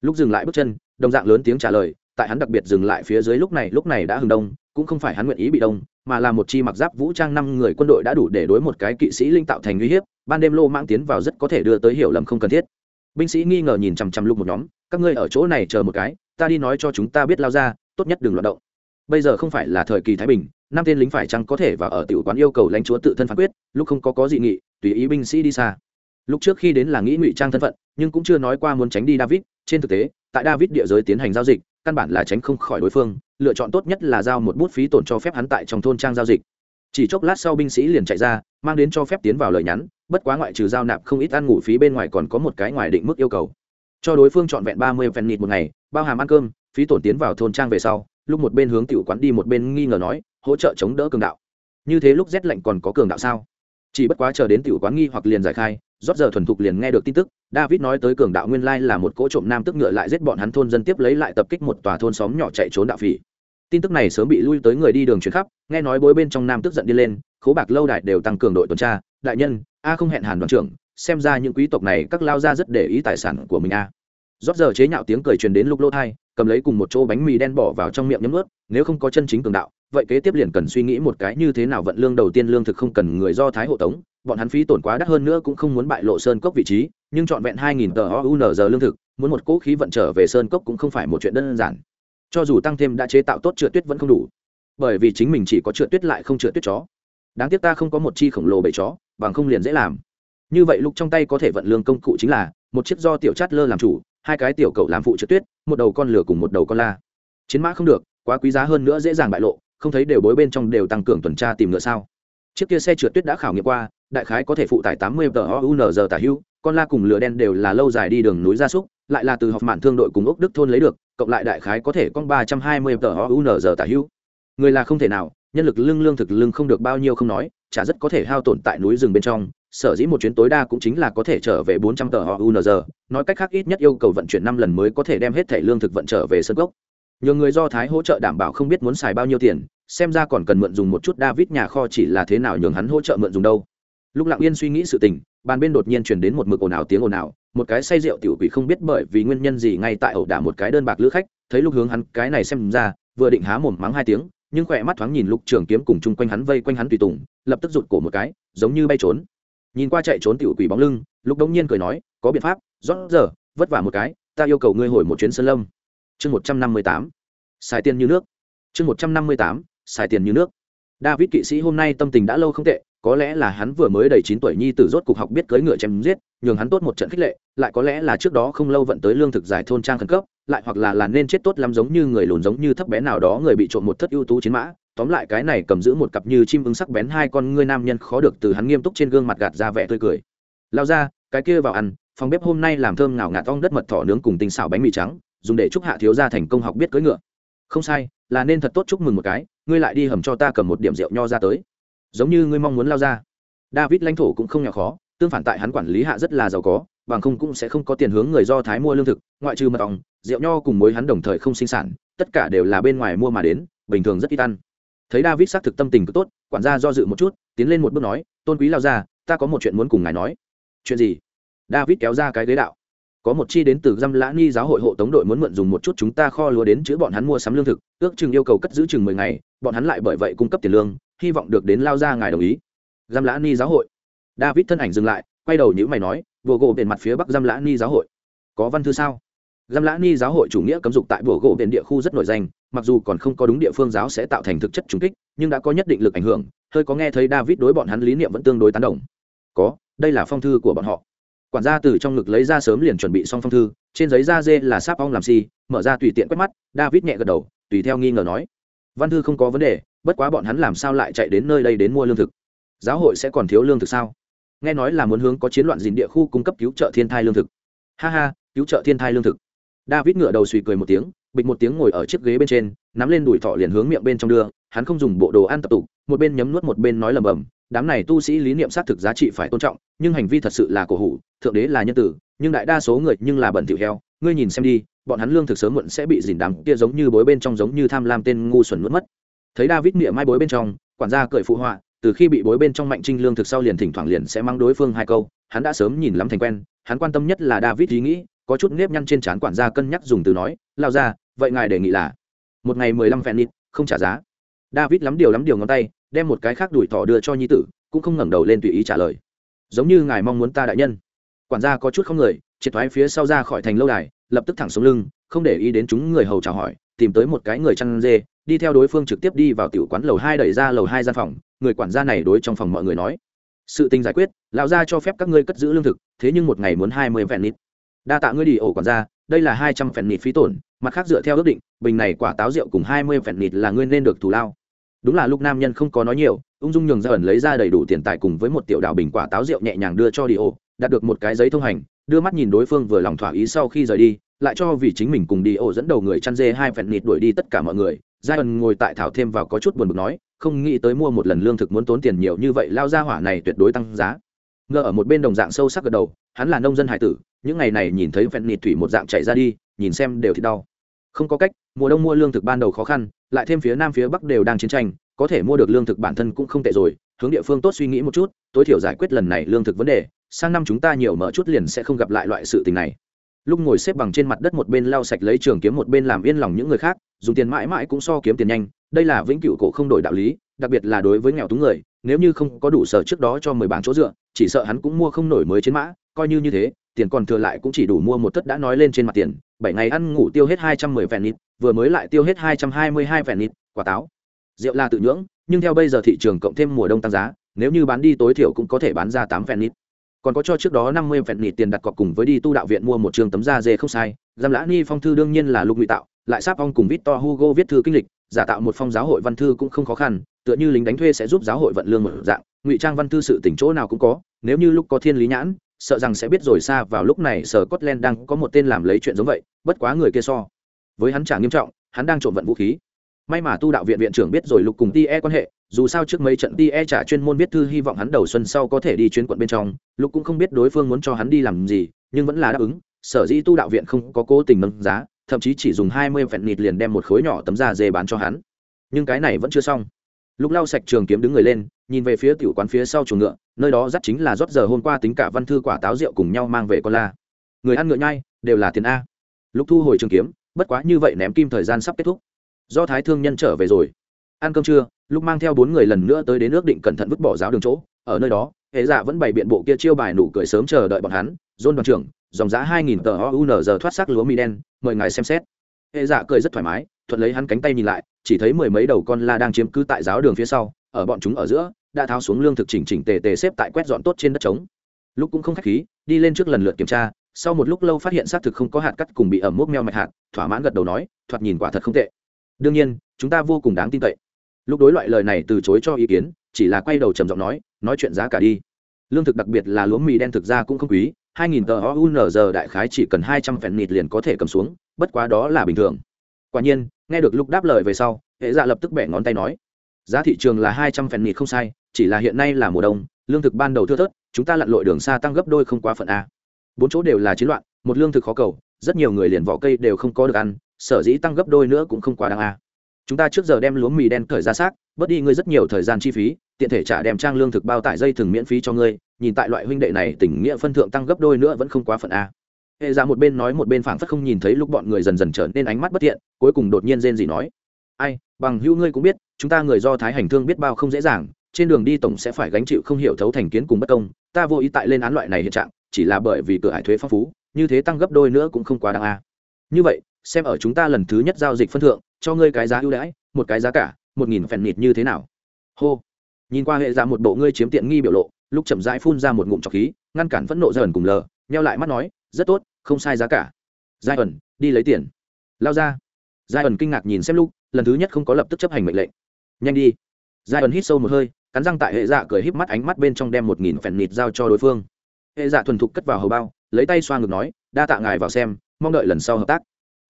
Lúc dừng lại bước chân, đồng dạng lớn tiếng trả lời, tại hắn đặc biệt dừng lại phía dưới lúc này lúc này đã hừng đông, cũng không phải hắn nguyện ý bị đông, mà là một chi mặc giáp vũ trang năm người quân đội đã đủ để đối một cái kỵ sĩ linh tạo thành uy hiếp, ban đêm lô mang tiến vào rất có thể đưa tới hiểu lầm không cần thiết. Binh sĩ nghi ngờ nhìn chằm chằm lúc một nhóm, các ngươi ở chỗ này chờ một cái, ta đi nói cho chúng ta biết lao ra, tốt nhất đừng loạt động bây giờ không phải là thời kỳ thái bình, năm tên lính phải chăng có thể và ở tiểu quán yêu cầu lãnh chúa tự thân phán quyết, lúc không có có dị nghị, tùy ý binh sĩ đi xa. Lúc trước khi đến là nghĩ ngụy trang thân phận, nhưng cũng chưa nói qua muốn tránh đi david. Trên thực tế, tại david địa giới tiến hành giao dịch, căn bản là tránh không khỏi đối phương, lựa chọn tốt nhất là giao một bút phí tổn cho phép hắn tại trong thôn trang giao dịch. Chỉ chốc lát sau binh sĩ liền chạy ra, mang đến cho phép tiến vào lời nhắn, bất quá ngoại trừ giao nạp không ít ăn ngủ phí bên ngoài còn có một cái ngoài định mức yêu cầu. Cho đối phương chọn vẹn ba mươi phen nịt một ngày, bao hàm ăn cơm, phí tổn tiến vào thôn trang về sau lúc một bên hướng tiểu quán đi một bên nghi ngờ nói, hỗ trợ chống đỡ cường đạo. Như thế lúc rét lạnh còn có cường đạo sao? Chỉ bất quá chờ đến tiểu quán nghi hoặc liền giải khai, rót giờ thuần thục liền nghe được tin tức, david nói tới cường đạo nguyên lai là một cỗ trộm nam tức ngựa lại giết bọn hắn thôn dân tiếp lấy lại tập kích một tòa thôn xóm nhỏ chạy trốn đạo phỉ. Tin tức này sớm bị lui tới người đi đường chuyển khắp, nghe nói bối bên trong nam tức giận đi lên, khố bạc lâu đài đều tăng cường đội tuần tra. Đại nhân, a không hẹn hàn đoàn trưởng, xem ra những quý tộc này các lao ra rất để ý tài sản của mình a. Rót giờ chế nhạo tiếng cười truyền đến lúc lỗ thai cầm lấy cùng một chỗ bánh mì đen bỏ vào trong miệng nhấm ướt nếu không có chân chính cường đạo, vậy kế tiếp liền cần suy nghĩ một cái như thế nào vận lương đầu tiên lương thực không cần người do thái hộ tống, bọn hắn phí tổn quá đắt hơn nữa cũng không muốn bại lộ sơn cốc vị trí, nhưng trọn vẹn hai nghìn tờ ounz lương thực, muốn một cỗ khí vận trở về sơn cốc cũng không phải một chuyện đơn giản. Cho dù tăng thêm đã chế tạo tốt trượt tuyết vẫn không đủ, bởi vì chính mình chỉ có trượt tuyết lại không trượt tuyết chó. Đáng tiếc ta không có một chi khổng lồ bầy chó, bằng không liền dễ làm. Như vậy lúc trong tay có thể vận lương công cụ chính là một chiếc do tiểu chát lơ làm chủ hai cái tiểu cậu làm phụ trượt tuyết, một đầu con lửa cùng một đầu con la. Chiến mã không được, quá quý giá hơn nữa dễ dàng bại lộ, không thấy đều bối bên trong đều tăng cường tuần tra tìm ngựa sao. Chiếc kia xe trượt tuyết đã khảo nghiệm qua, đại khái có thể phụ tải tám mươi tờ tả hưu con la cùng lửa đen đều là lâu dài đi đường núi gia súc, lại là từ học mạn thương đội cùng ốc đức thôn lấy được, cộng lại đại khái có thể con ba trăm hai mươi tờ tả hưu người là không thể nào, nhân lực lương lương thực lương không được bao nhiêu không nói, chả rất có thể hao tổn tại núi rừng bên trong sở dĩ một chuyến tối đa cũng chính là có thể trở về bốn trăm tờ họ unz nói cách khác, ít nhất yêu cầu vận chuyển năm lần mới có thể đem hết thẻ lương thực vận trở về sân gốc. Nhiều người do thái hỗ trợ đảm bảo không biết muốn xài bao nhiêu tiền, xem ra còn cần mượn dùng một chút david nhà kho chỉ là thế nào nhường hắn hỗ trợ mượn dùng đâu. Lúc lặng yên suy nghĩ sự tình, bàn bên đột nhiên chuyển đến một mực ồn ào tiếng ồn ào, một cái say rượu tiểu quỷ không biết bởi vì nguyên nhân gì ngay tại ẩu đả một cái đơn bạc lữ khách, thấy lúc hướng hắn cái này xem ra, vừa định há mồm mắng hai tiếng, nhưng khỏe mắt thoáng nhìn lục trường kiếm cùng chung quanh hắn vây quanh hắn tùy tùng, lập tức rụt cổ một cái, giống như bay trốn nhìn qua chạy trốn tiểu quỷ bóng lưng, lục đông nhiên cười nói, có biện pháp, rót giờ, vất vả một cái, ta yêu cầu ngươi hồi một chuyến sơn lâm. Chương một trăm năm mươi tám, xài tiền như nước. Chương một trăm năm mươi tám, xài tiền như nước. David kỵ sĩ hôm nay tâm tình đã lâu không tệ, có lẽ là hắn vừa mới đầy chín tuổi nhi tử rốt cục học biết cưỡi ngựa chém giết, nhường hắn tốt một trận khích lệ, lại có lẽ là trước đó không lâu vận tới lương thực giải thôn trang khẩn cấp, lại hoặc là là nên chết tốt lắm giống như người lùn giống như thấp bé nào đó người bị trộm một thất ưu tú chiến mã tóm lại cái này cầm giữ một cặp như chim ưng sắc bén hai con ngươi nam nhân khó được từ hắn nghiêm túc trên gương mặt gạt ra vẻ tươi cười. Lao ra, cái kia vào ăn, phòng bếp hôm nay làm thơm ngào ngạt ong đất mật thỏ nướng cùng tinh xào bánh mì trắng, dùng để chúc hạ thiếu gia thành công học biết cưỡi ngựa. Không sai, là nên thật tốt chúc mừng một cái, ngươi lại đi hầm cho ta cầm một điểm rượu nho ra tới. Giống như ngươi mong muốn lao ra. David lãnh thổ cũng không nhỏ khó, tương phản tại hắn quản lý hạ rất là giàu có, bằng không cũng sẽ không có tiền hướng người do thái mua lương thực, ngoại trừ mật ong, rượu nho cùng mối hắn đồng thời không sinh sản, tất cả đều là bên ngoài mua mà đến, bình thường rất ít ăn thấy david xác thực tâm tình cứ tốt, quản gia do dự một chút, tiến lên một bước nói, tôn quý lao ra ta có một chuyện muốn cùng ngài nói. Chuyện gì? David kéo ra cái ghế đạo. Có một chi đến từ dăm lã ni giáo hội hộ tống đội muốn mượn dùng một chút chúng ta kho lúa đến chữa bọn hắn mua sắm lương thực, ước chừng yêu cầu cất giữ chừng mười ngày, bọn hắn lại bởi vậy cung cấp tiền lương, hy vọng được đến lao ra ngài đồng ý. Dăm lã ni giáo hội? David thân ảnh dừng lại, quay đầu nhữ mày nói, vừa gộ bên mặt phía bắc dăm lã ni giáo hội. Có văn thư sao? Găm lã ni giáo hội chủ nghĩa cấm dục tại bồ gỗ biển địa khu rất nổi danh mặc dù còn không có đúng địa phương giáo sẽ tạo thành thực chất trùng kích nhưng đã có nhất định lực ảnh hưởng hơi có nghe thấy david đối bọn hắn lý niệm vẫn tương đối tán đồng. Có đây là phong thư của bọn họ. Quản gia từ trong ngực lấy ra sớm liền chuẩn bị xong phong thư trên giấy da dê là sáp ong làm si, mở ra tùy tiện quét mắt david nhẹ gật đầu tùy theo nghi ngờ nói. Văn thư không có vấn đề bất quá bọn hắn làm sao lại chạy đến nơi đây đến mua lương thực? Giáo hội sẽ còn thiếu lương thực sao? Nghe nói là muốn hướng có chiến loạn dìn địa khu cung cấp cứu trợ thiên thai lương thực. Ha ha cứu trợ thiên thai lương thực david ngựa đầu suy cười một tiếng, bịch một tiếng ngồi ở chiếc ghế bên trên, nắm lên đùi thọ liền hướng miệng bên trong đưa, hắn không dùng bộ đồ ăn tập tụ một bên nhấm nuốt một bên nói lầm bầm đám này tu sĩ lý niệm xác thực giá trị phải tôn trọng, nhưng hành vi thật sự là cổ hủ, thượng đế là nhân tử, nhưng đại đa số người nhưng là bẩn thỉu heo, ngươi nhìn xem đi, bọn hắn lương thực sớm muộn sẽ bị dìn đám kia giống như bối bên trong giống như tham lam tên ngu xuẩn nuốt mất. Thấy david niệm mai bối bên trong, quản gia cười phụ họa, từ khi bị bối bên trong mạnh trinh lương thực sau liền thỉnh thoảng liền sẽ mang đối phương hai câu, hắn đã sớm nhìn lắm thành quen, hắn quan tâm nhất là david ý nghĩ có chút nếp nhăn trên trán quản gia cân nhắc dùng từ nói, lao ra, vậy ngài đề nghị là, một ngày mười lăm phen nít không trả giá. David lắm điều lắm điều ngón tay, đem một cái khác đuổi thỏ đưa cho nhi tử, cũng không ngẩng đầu lên tùy ý trả lời. Giống như ngài mong muốn ta đại nhân. Quản gia có chút không người, triệt thoái phía sau ra khỏi thành lâu đài, lập tức thẳng xuống lưng, không để ý đến chúng người hầu chào hỏi, tìm tới một cái người chăn dê, đi theo đối phương trực tiếp đi vào tiểu quán lầu hai đẩy ra lầu hai gian phòng, người quản gia này đối trong phòng mọi người nói, sự tình giải quyết, lão gia cho phép các ngươi cất giữ lương thực, thế nhưng một ngày muốn hai mươi vẹn nít đa tạ ngươi đi ổ quản gia, đây là hai trăm vẹn nịt phí tổn, mặt khác dựa theo ước định, bình này quả táo rượu cùng hai mươi vẹn nịt là ngươi nên được thù lao. Đúng là lúc nam nhân không có nói nhiều, ung dung nhường ra ẩn lấy ra đầy đủ tiền tài cùng với một tiểu đạo bình quả táo rượu nhẹ nhàng đưa cho đi ổ, đạt được một cái giấy thông hành, đưa mắt nhìn đối phương vừa lòng thỏa ý sau khi rời đi, lại cho vì chính mình cùng đi ổ dẫn đầu người chăn dê hai vẹn nịt đuổi đi tất cả mọi người. Giai ẩn ngồi tại thảo thêm vào có chút buồn bực nói, không nghĩ tới mua một lần lương thực muốn tốn tiền nhiều như vậy, lao ra hỏa này tuyệt đối tăng giá ngờ ở một bên đồng dạng sâu sắc gật đầu, hắn là nông dân hải tử, những ngày này nhìn thấy vẹn nịt thủy một dạng chạy ra đi, nhìn xem đều thì đau. Không có cách, mùa đông mua lương thực ban đầu khó khăn, lại thêm phía nam phía bắc đều đang chiến tranh, có thể mua được lương thực bản thân cũng không tệ rồi, hướng địa phương tốt suy nghĩ một chút, tối thiểu giải quyết lần này lương thực vấn đề, sang năm chúng ta nhiều mở chút liền sẽ không gặp lại loại sự tình này. Lúc ngồi xếp bằng trên mặt đất một bên lau sạch lấy trường kiếm một bên làm yên lòng những người khác, dùng tiền mãi mãi cũng so kiếm tiền nhanh, đây là vĩnh cửu cổ không đổi đạo lý, đặc biệt là đối với nghèo túng người nếu như không có đủ sở trước đó cho mười bảng chỗ dựa, chỉ sợ hắn cũng mua không nổi mới chiến mã, coi như như thế, tiền còn thừa lại cũng chỉ đủ mua một tất đã nói lên trên mặt tiền, bảy ngày ăn ngủ tiêu hết hai trăm mười vẹn nít, vừa mới lại tiêu hết hai trăm hai mươi hai vẹn nít, quả táo. Rượu là tự nhưỡng, nhưng theo bây giờ thị trường cộng thêm mùa đông tăng giá, nếu như bán đi tối thiểu cũng có thể bán ra tám vẹn nít. Còn có cho trước đó năm mươi vẹn nịt tiền đặt cọc cùng với đi tu đạo viện mua một trường tấm da dê không sai, giam lã ni phong thư đương nhiên là lục ngụy tạo, lại sáp ong cùng victor hugo viết thư kinh lịch giả tạo một phong giáo hội văn thư cũng không khó khăn tựa như lính đánh thuê sẽ giúp giáo hội vận lương một dạng ngụy trang văn thư sự tỉnh chỗ nào cũng có nếu như lúc có thiên lý nhãn sợ rằng sẽ biết rồi xa vào lúc này sở Scotland đang có một tên làm lấy chuyện giống vậy, bất quá người kia so. Với hắn trả nghiêm trọng, hắn đang trộm vận vũ khí. May mà tu đạo viện viện trưởng biết rồi lục cùng Tie quan hệ, dù sao trước mấy trận Tie trả chuyên môn viết thư hy vọng hắn đầu xuân sau có thể đi chuyến quận bên trong, lục cũng không biết đối phương muốn cho hắn đi làm gì, nhưng vẫn là đáp ứng, sở dĩ tu đạo viện không có cố tình nâng giá, thậm chí chỉ dùng hai mươi vẹn nịt liền đem một khối nhỏ tấm da dê bán cho hắn. Nhưng cái này vẫn chưa xong. lúc lau sạch trường kiếm đứng người lên, nhìn về phía tiểu quán phía sau chuồng ngựa, nơi đó dắt chính là rót giờ hôm qua tính cả văn thư quả táo rượu cùng nhau mang về con la. Người ăn ngựa nhai đều là tiền a. lúc thu hồi trường kiếm, bất quá như vậy ném kim thời gian sắp kết thúc. Do thái thương nhân trở về rồi. Ăn cơm trưa, lúc mang theo bốn người lần nữa tới đến ước định cẩn thận vứt bỏ giáo đường chỗ, ở nơi đó, hệ dạ vẫn bày biện bộ kia chiêu bài nụ cười sớm chờ đợi bọn hắn, dôn đoàn trưởng, dòng giá hai nghìn tờ OUN thoát sắc lúa mì đen, mời ngài xem xét. Hệ dạ cười rất thoải mái, thuận lấy hắn cánh tay nhìn lại, chỉ thấy mười mấy đầu con la đang chiếm cứ tại giáo đường phía sau, ở bọn chúng ở giữa đã tháo xuống lương thực chỉnh chỉnh tề tề xếp tại quét dọn tốt trên đất trống. Lúc cũng không khách khí đi lên trước lần lượt kiểm tra sau một lúc lâu phát hiện xác thực không có hạt cắt cùng bị ẩm mốc meo mạch hạt thỏa mãn gật đầu nói thoạt nhìn quả thật không tệ. Đương nhiên chúng ta vô cùng đáng tin cậy. Lúc đối loại lời này từ chối cho ý kiến chỉ là quay đầu trầm giọng nói nói chuyện giá cả đi. Lương thực đặc biệt là lúa mì đen thực ra cũng không quý hai nghìn tờ ounz đại khái chỉ cần hai trăm phèn nịt liền có thể cầm xuống, bất quá đó là bình thường. Quả nhiên, nghe được lúc đáp lời về sau, hệ dạ lập tức bẻ ngón tay nói, giá thị trường là hai trăm phèn nịt không sai, chỉ là hiện nay là mùa đông, lương thực ban đầu thưa thớt, chúng ta lặn lội đường xa tăng gấp đôi không quá phận a. Bốn chỗ đều là chiến loạn, một lương thực khó cầu, rất nhiều người liền vỏ cây đều không có được ăn, sở dĩ tăng gấp đôi nữa cũng không quá đáng a. Chúng ta trước giờ đem lúa mì đen cởi ra xác, bớt đi ngươi rất nhiều thời gian chi phí tiện thể trả đem trang lương thực bao tải dây thừng miễn phí cho ngươi, nhìn tại loại huynh đệ này tình nghĩa phân thượng tăng gấp đôi nữa vẫn không quá phận a. Hệ ra một bên nói một bên phảng phất không nhìn thấy lúc bọn người dần dần trở nên ánh mắt bất thiện, cuối cùng đột nhiên rên gì nói, ai, bằng hữu ngươi cũng biết, chúng ta người do thái hành thương biết bao không dễ dàng, trên đường đi tổng sẽ phải gánh chịu không hiểu thấu thành kiến cùng bất công, ta vô ý tại lên án loại này hiện trạng, chỉ là bởi vì cửa hải thuế phong phú, như thế tăng gấp đôi nữa cũng không quá đáng a. Như vậy, xem ở chúng ta lần thứ nhất giao dịch phân thượng, cho ngươi cái giá ưu đãi, một cái giá cả, một nghìn phèn nịt như thế nào? Hô nhìn qua hệ ra một bộ ngươi chiếm tiện nghi biểu lộ, lúc chậm rãi phun ra một ngụm trọc khí, ngăn cản phẫn nộ dần cùng lờ neo lại mắt nói, rất tốt, không sai giá cả. Giai ẩn, đi lấy tiền. Lao ra. Giai ẩn kinh ngạc nhìn xem lúc, lần thứ nhất không có lập tức chấp hành mệnh lệnh. Nhanh đi. Giai ẩn hít sâu một hơi, cắn răng tại hệ dạ cười híp mắt ánh mắt bên trong đem một nghìn phèn nịt giao cho đối phương. Hệ dạ thuần thục cất vào hầu bao, lấy tay xoa ngực nói, đa tạ ngài vào xem, mong đợi lần sau hợp tác.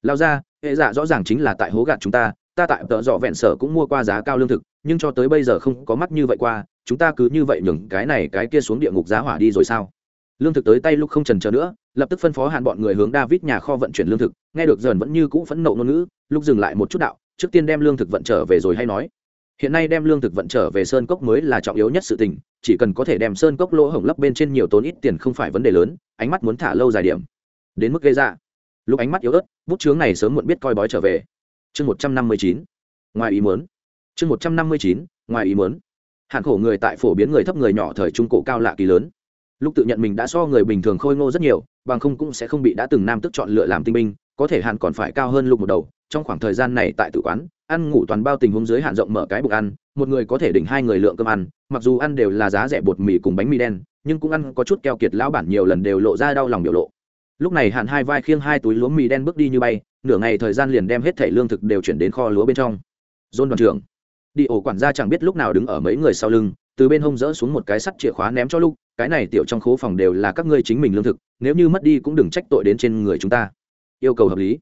Lao ra, hệ dạ rõ ràng chính là tại hố gạt chúng ta ta tại tợ dọ vẹn sở cũng mua qua giá cao lương thực, nhưng cho tới bây giờ không có mắt như vậy qua, chúng ta cứ như vậy nhường cái này cái kia xuống địa ngục giá hỏa đi rồi sao? Lương thực tới tay lúc không trần chờ nữa, lập tức phân phó hạn bọn người hướng david nhà kho vận chuyển lương thực, nghe được dần vẫn như cũ phẫn nộ ngôn ngữ, lúc dừng lại một chút đạo, trước tiên đem lương thực vận trở về rồi hay nói. Hiện nay đem lương thực vận trở về sơn cốc mới là trọng yếu nhất sự tình, chỉ cần có thể đem sơn cốc lỗ hổng lấp bên trên nhiều tốn ít tiền không phải vấn đề lớn, ánh mắt muốn thả lâu dài điểm. Đến mức gây ra. Lúc ánh mắt yếu ớt, bút chướng này sớm muộn biết coi bói trở về chương một trăm năm mươi chín, ngoài ý muốn. Chương một trăm năm mươi chín, ngoài ý muốn. Hạn khổ người tại phổ biến người thấp người nhỏ thời trung cổ cao lạ kỳ lớn. Lúc tự nhận mình đã so người bình thường khôi ngô rất nhiều, bằng không cũng sẽ không bị đã từng nam tức chọn lựa làm tinh binh, có thể hạn còn phải cao hơn lục một đầu. Trong khoảng thời gian này tại tử quán, ăn ngủ toàn bao tình huống dưới hạn rộng mở cái bụng ăn, một người có thể đỉnh hai người lượng cơm ăn, mặc dù ăn đều là giá rẻ bột mì cùng bánh mì đen, nhưng cũng ăn có chút keo kiệt, lão bản nhiều lần đều lộ ra đau lòng biểu lộ lúc này hạn hai vai khiêng hai túi lúa mì đen bước đi như bay, nửa ngày thời gian liền đem hết thẻ lương thực đều chuyển đến kho lúa bên trong. Dôn đoàn trưởng, đi ổ quản gia chẳng biết lúc nào đứng ở mấy người sau lưng, từ bên hông dỡ xuống một cái sắt chìa khóa ném cho lúc cái này tiểu trong khố phòng đều là các ngươi chính mình lương thực, nếu như mất đi cũng đừng trách tội đến trên người chúng ta. Yêu cầu hợp lý.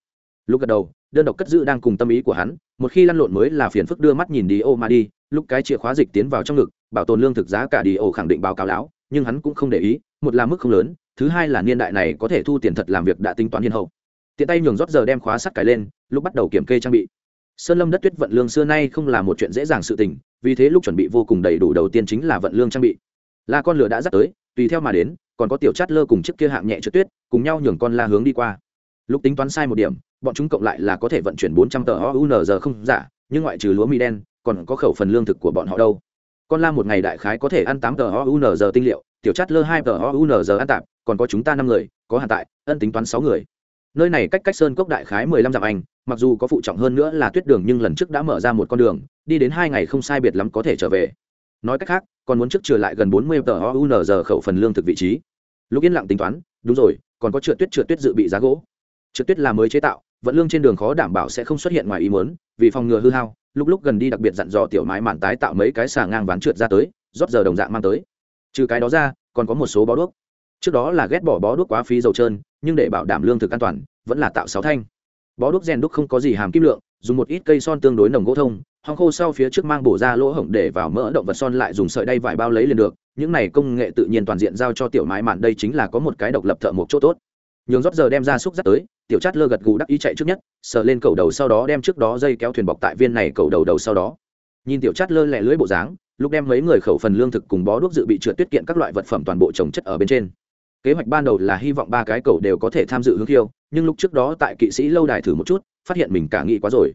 Lúc gật đầu, đơn độc cất giữ đang cùng tâm ý của hắn, một khi lăn lộn mới là phiền phức đưa mắt nhìn đi ô mà đi lúc cái chìa khóa dịch tiến vào trong ngực, bảo tồn lương thực giá cả đi ô khẳng định báo cáo lão, nhưng hắn cũng không để ý, một là mức không lớn thứ hai là niên đại này có thể thu tiền thật làm việc đã tính toán hiền hậu. Tiện tay nhường rót giờ đem khóa sắt cài lên, lúc bắt đầu kiểm kê trang bị. Sơn lâm đất tuyết vận lương xưa nay không là một chuyện dễ dàng sự tình, vì thế lúc chuẩn bị vô cùng đầy đủ đầu tiên chính là vận lương trang bị. Là con lửa đã dắt tới, tùy theo mà đến, còn có tiểu chát lơ cùng chiếc kia hạng nhẹ trượt tuyết, cùng nhau nhường con la hướng đi qua. Lúc tính toán sai một điểm, bọn chúng cộng lại là có thể vận chuyển bốn trăm tờ ounz không giả, nhưng ngoại trừ lúa mì đen, còn có khẩu phần lương thực của bọn họ đâu. Con la một ngày đại khái có thể ăn tám tờ ounz tinh liệu, tiểu chát lơ hai tờ ounz ăn tạp còn có chúng ta năm người, có hạn tại, ân tính toán sáu người. Nơi này cách cách sơn cốc đại khái mười lăm dặm anh, mặc dù có phụ trọng hơn nữa là tuyết đường nhưng lần trước đã mở ra một con đường, đi đến hai ngày không sai biệt lắm có thể trở về. Nói cách khác, còn muốn trước trừ lại gần bốn mươi tờ ounz khẩu phần lương thực vị trí. Lúc yên lặng tính toán, đúng rồi, còn có trượt tuyết trượt tuyết dự bị giá gỗ. Trượt tuyết là mới chế tạo, vận lương trên đường khó đảm bảo sẽ không xuất hiện ngoài ý muốn, vì phòng ngừa hư hao, lúc lúc gần đi đặc biệt dặn dò tiểu mái mạn tái tạo mấy cái xà ngang ván trượt ra tới, rót giờ đồng dạng mang tới. Trừ cái đó ra, còn có một số bó đuốc trước đó là ghét bỏ bó đuốc quá phí dầu trơn, nhưng để bảo đảm lương thực an toàn, vẫn là tạo sáu thanh. Bó đuốc rèn đúc không có gì hàm kim lượng, dùng một ít cây son tương đối nồng gỗ thông, hong khô sau phía trước mang bổ ra lỗ hổng để vào mỡ động vật son lại dùng sợi đay vải bao lấy liền được, những này công nghệ tự nhiên toàn diện giao cho tiểu mái mạn, đây chính là có một cái độc lập thợ một chỗ tốt. Nhường rót giờ đem ra xúc dắt tới, tiểu chát lơ gật gù đắc ý chạy trước nhất, sờ lên cầu đầu sau đó đem trước đó dây kéo thuyền bọc tại viên này cầu đầu đầu sau đó. Nhìn tiểu chát lơ lẹ lưỡi bộ dáng, lúc đem mấy người khẩu phần lương thực cùng bó đuốc dự bị trượt tiết kiện các loại vật phẩm toàn bộ trồng chất ở bên trên kế hoạch ban đầu là hy vọng ba cái cầu đều có thể tham dự hướng khiêu, nhưng lúc trước đó tại kỵ sĩ lâu đài thử một chút, phát hiện mình cả nghĩ quá rồi.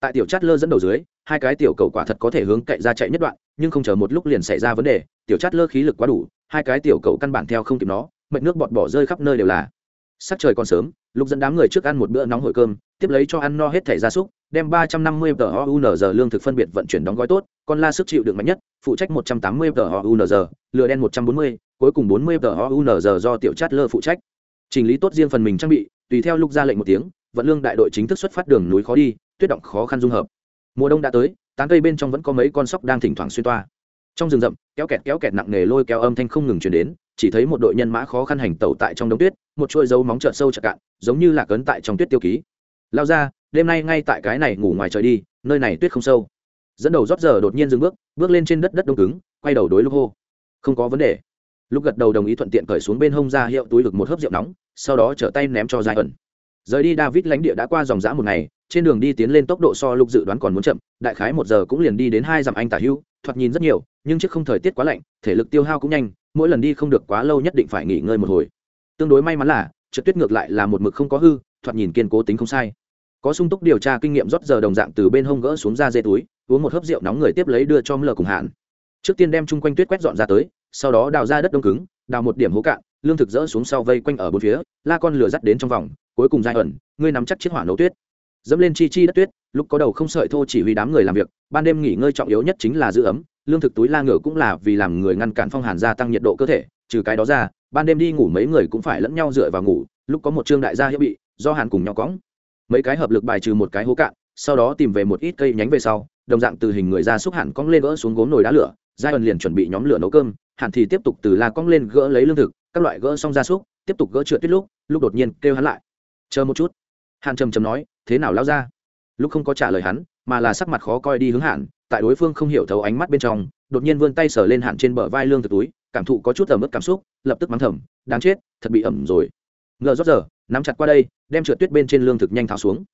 Tại tiểu chát lơ dẫn đầu dưới, hai cái tiểu cầu quả thật có thể hướng cậy ra chạy nhất đoạn, nhưng không chờ một lúc liền xảy ra vấn đề, tiểu chát lơ khí lực quá đủ, hai cái tiểu cầu căn bản theo không kịp nó, mệnh nước bọt bỏ rơi khắp nơi đều là. Sắc trời còn sớm, lúc dẫn đám người trước ăn một bữa nóng hổi cơm, tiếp lấy cho ăn no hết thẻ gia súc, đem ba trăm năm mươi tờ ounz lương thực phân biệt vận chuyển đóng gói tốt con la sức chịu đựng mạnh nhất phụ trách một trăm tám mươi tờ ounz lừa đen một trăm bốn mươi, cuối cùng bốn mươi tờ do tiểu chát lơ phụ trách. Chỉnh lý tốt riêng phần mình trang bị, tùy theo lúc ra lệnh một tiếng, vận lương đại đội chính thức xuất phát đường núi khó đi, tuyết động khó khăn dung hợp. Mùa đông đã tới, tán cây bên trong vẫn có mấy con sóc đang thỉnh thoảng xuyên toa. Trong rừng rậm, kéo kẹt kéo kẹt nặng nề lôi kéo âm thanh không ngừng truyền đến, chỉ thấy một đội nhân mã khó khăn hành tẩu tại trong đống tuyết, một chuôi dấu móng trợn sâu chợt cạn, giống như là cấn tại trong tuyết tiêu ký. Lao ra, đêm nay ngay tại cái này ngủ ngoài trời đi, nơi này tuyết không sâu. Dẫn đầu rót giờ đột nhiên dừng bước bước lên trên đất đất đông cứng, quay đầu đối lúc hô. Không có vấn đề. Lúc gật đầu đồng ý thuận tiện cởi xuống bên hông ra hiệu túi lực một hớp rượu nóng, sau đó trở tay ném cho dài ẩn. Rời đi david lãnh địa đã qua dòng dã một ngày, trên đường đi tiến lên tốc độ so lúc dự đoán còn muốn chậm, đại khái một giờ cũng liền đi đến hai dặm anh tả hưu, thoạt nhìn rất nhiều, nhưng trước không thời tiết quá lạnh, thể lực tiêu hao cũng nhanh, mỗi lần đi không được quá lâu nhất định phải nghỉ ngơi một hồi. Tương đối may mắn là, trượt tuyết ngược lại là một mực không có hư, thoạt nhìn kiên cố tính không sai. Có sung túc điều tra kinh nghiệm rót giờ đồng dạng từ bên hông gỡ xuống ra dây túi uống một hớp rượu nóng người tiếp lấy đưa cho mờ cùng hạn trước tiên đem chung quanh tuyết quét dọn ra tới, sau đó đào ra đất đông cứng, đào một điểm hố cạn, lương thực dỡ xuống sau vây quanh ở bốn phía, la con lửa dắt đến trong vòng, cuối cùng giai ẩn, ngươi nắm chắc chiếc hỏa nấu tuyết. Dẫm lên chi chi đất tuyết, lúc có đầu không sợi thô chỉ huy đám người làm việc, ban đêm nghỉ ngơi trọng yếu nhất chính là giữ ấm, lương thực túi la ngựa cũng là vì làm người ngăn cản phong hàn gia tăng nhiệt độ cơ thể, trừ cái đó ra, ban đêm đi ngủ mấy người cũng phải lẫn nhau dựa vào ngủ, lúc có một trương đại gia hiệp bị, do hàn cùng nhau cõng. Mấy cái hợp lực bài trừ một cái hố cạn, sau đó tìm về một ít cây nhánh về sau đồng dạng từ hình người ra xúc hẳn cong lên gỡ xuống gốm nồi đá lửa giai ẩn liền chuẩn bị nhóm lửa nấu cơm hẳn thì tiếp tục từ la cong lên gỡ lấy lương thực các loại gỡ xong ra xúc, tiếp tục gỡ trượt tuyết lúc lúc đột nhiên kêu hắn lại. Chờ một chút. Hàn trầm trầm nói thế nào lao ra? Lúc không có trả lời hắn mà là sắc mặt khó coi đi hướng hạn tại đối phương không hiểu thấu ánh mắt bên trong đột nhiên vươn tay sờ lên hạn trên bờ vai lương thực túi cảm thụ có chút ẩm ướt cảm xúc lập tức mắng thầm đáng chết thật bị ẩm rồi. Ngờ rót giờ nắm chặt qua đây đem trượt tuyết bên trên lương thực nhanh tháo xuống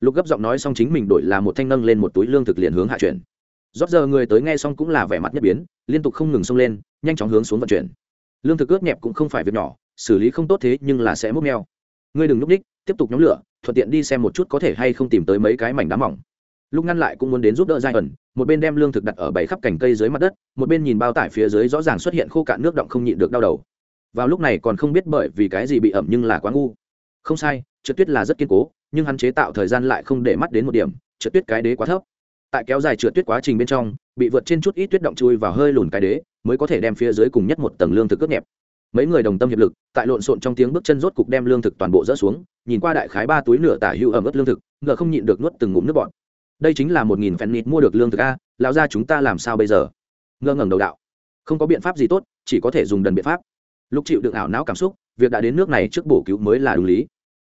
lục gấp giọng nói xong chính mình đổi là một thanh nâng lên một túi lương thực liền hướng hạ chuyển. Rót giờ người tới nghe xong cũng là vẻ mặt nhất biến, liên tục không ngừng xông lên, nhanh chóng hướng xuống vận chuyển. Lương thực ướt nhẹp cũng không phải việc nhỏ, xử lý không tốt thế nhưng là sẽ múc neo ngươi đừng núp ních tiếp tục nhóm lửa, thuận tiện đi xem một chút có thể hay không tìm tới mấy cái mảnh đá mỏng. Lúc ngăn lại cũng muốn đến giúp đỡ giai ẩn, một bên đem lương thực đặt ở bảy khắp cành cây dưới mặt đất, một bên nhìn bao tải phía dưới rõ ràng xuất hiện khô cạn nước động không nhịn được đau đầu. Vào lúc này còn không biết bởi vì cái gì bị ẩm nhưng là quá ngu. Không sai trượt tuyết là rất kiên cố, nhưng hắn chế tạo thời gian lại không để mắt đến một điểm, trượt tuyết cái đế quá thấp. Tại kéo dài trượt tuyết quá trình bên trong, bị vượt trên chút ít tuyết động chui vào hơi lùn cái đế, mới có thể đem phía dưới cùng nhất một tầng lương thực cướp nhẹp. Mấy người đồng tâm hiệp lực, tại lộn xộn trong tiếng bước chân rốt cục đem lương thực toàn bộ dỡ xuống, nhìn qua đại khái ba túi nửa tả hữu ẩm ướt lương thực, ngờ không nhịn được nuốt từng ngụm nước bọt. Đây chính là một nghìn phen nịt mua được lương thực a, lão ra chúng ta làm sao bây giờ? Ngơ ngẩn đầu đạo. Không có biện pháp gì tốt, chỉ có thể dùng đần biện pháp. Lúc chịu được ảo não cảm xúc, việc đã đến nước này trước bổ cứu mới là đúng lý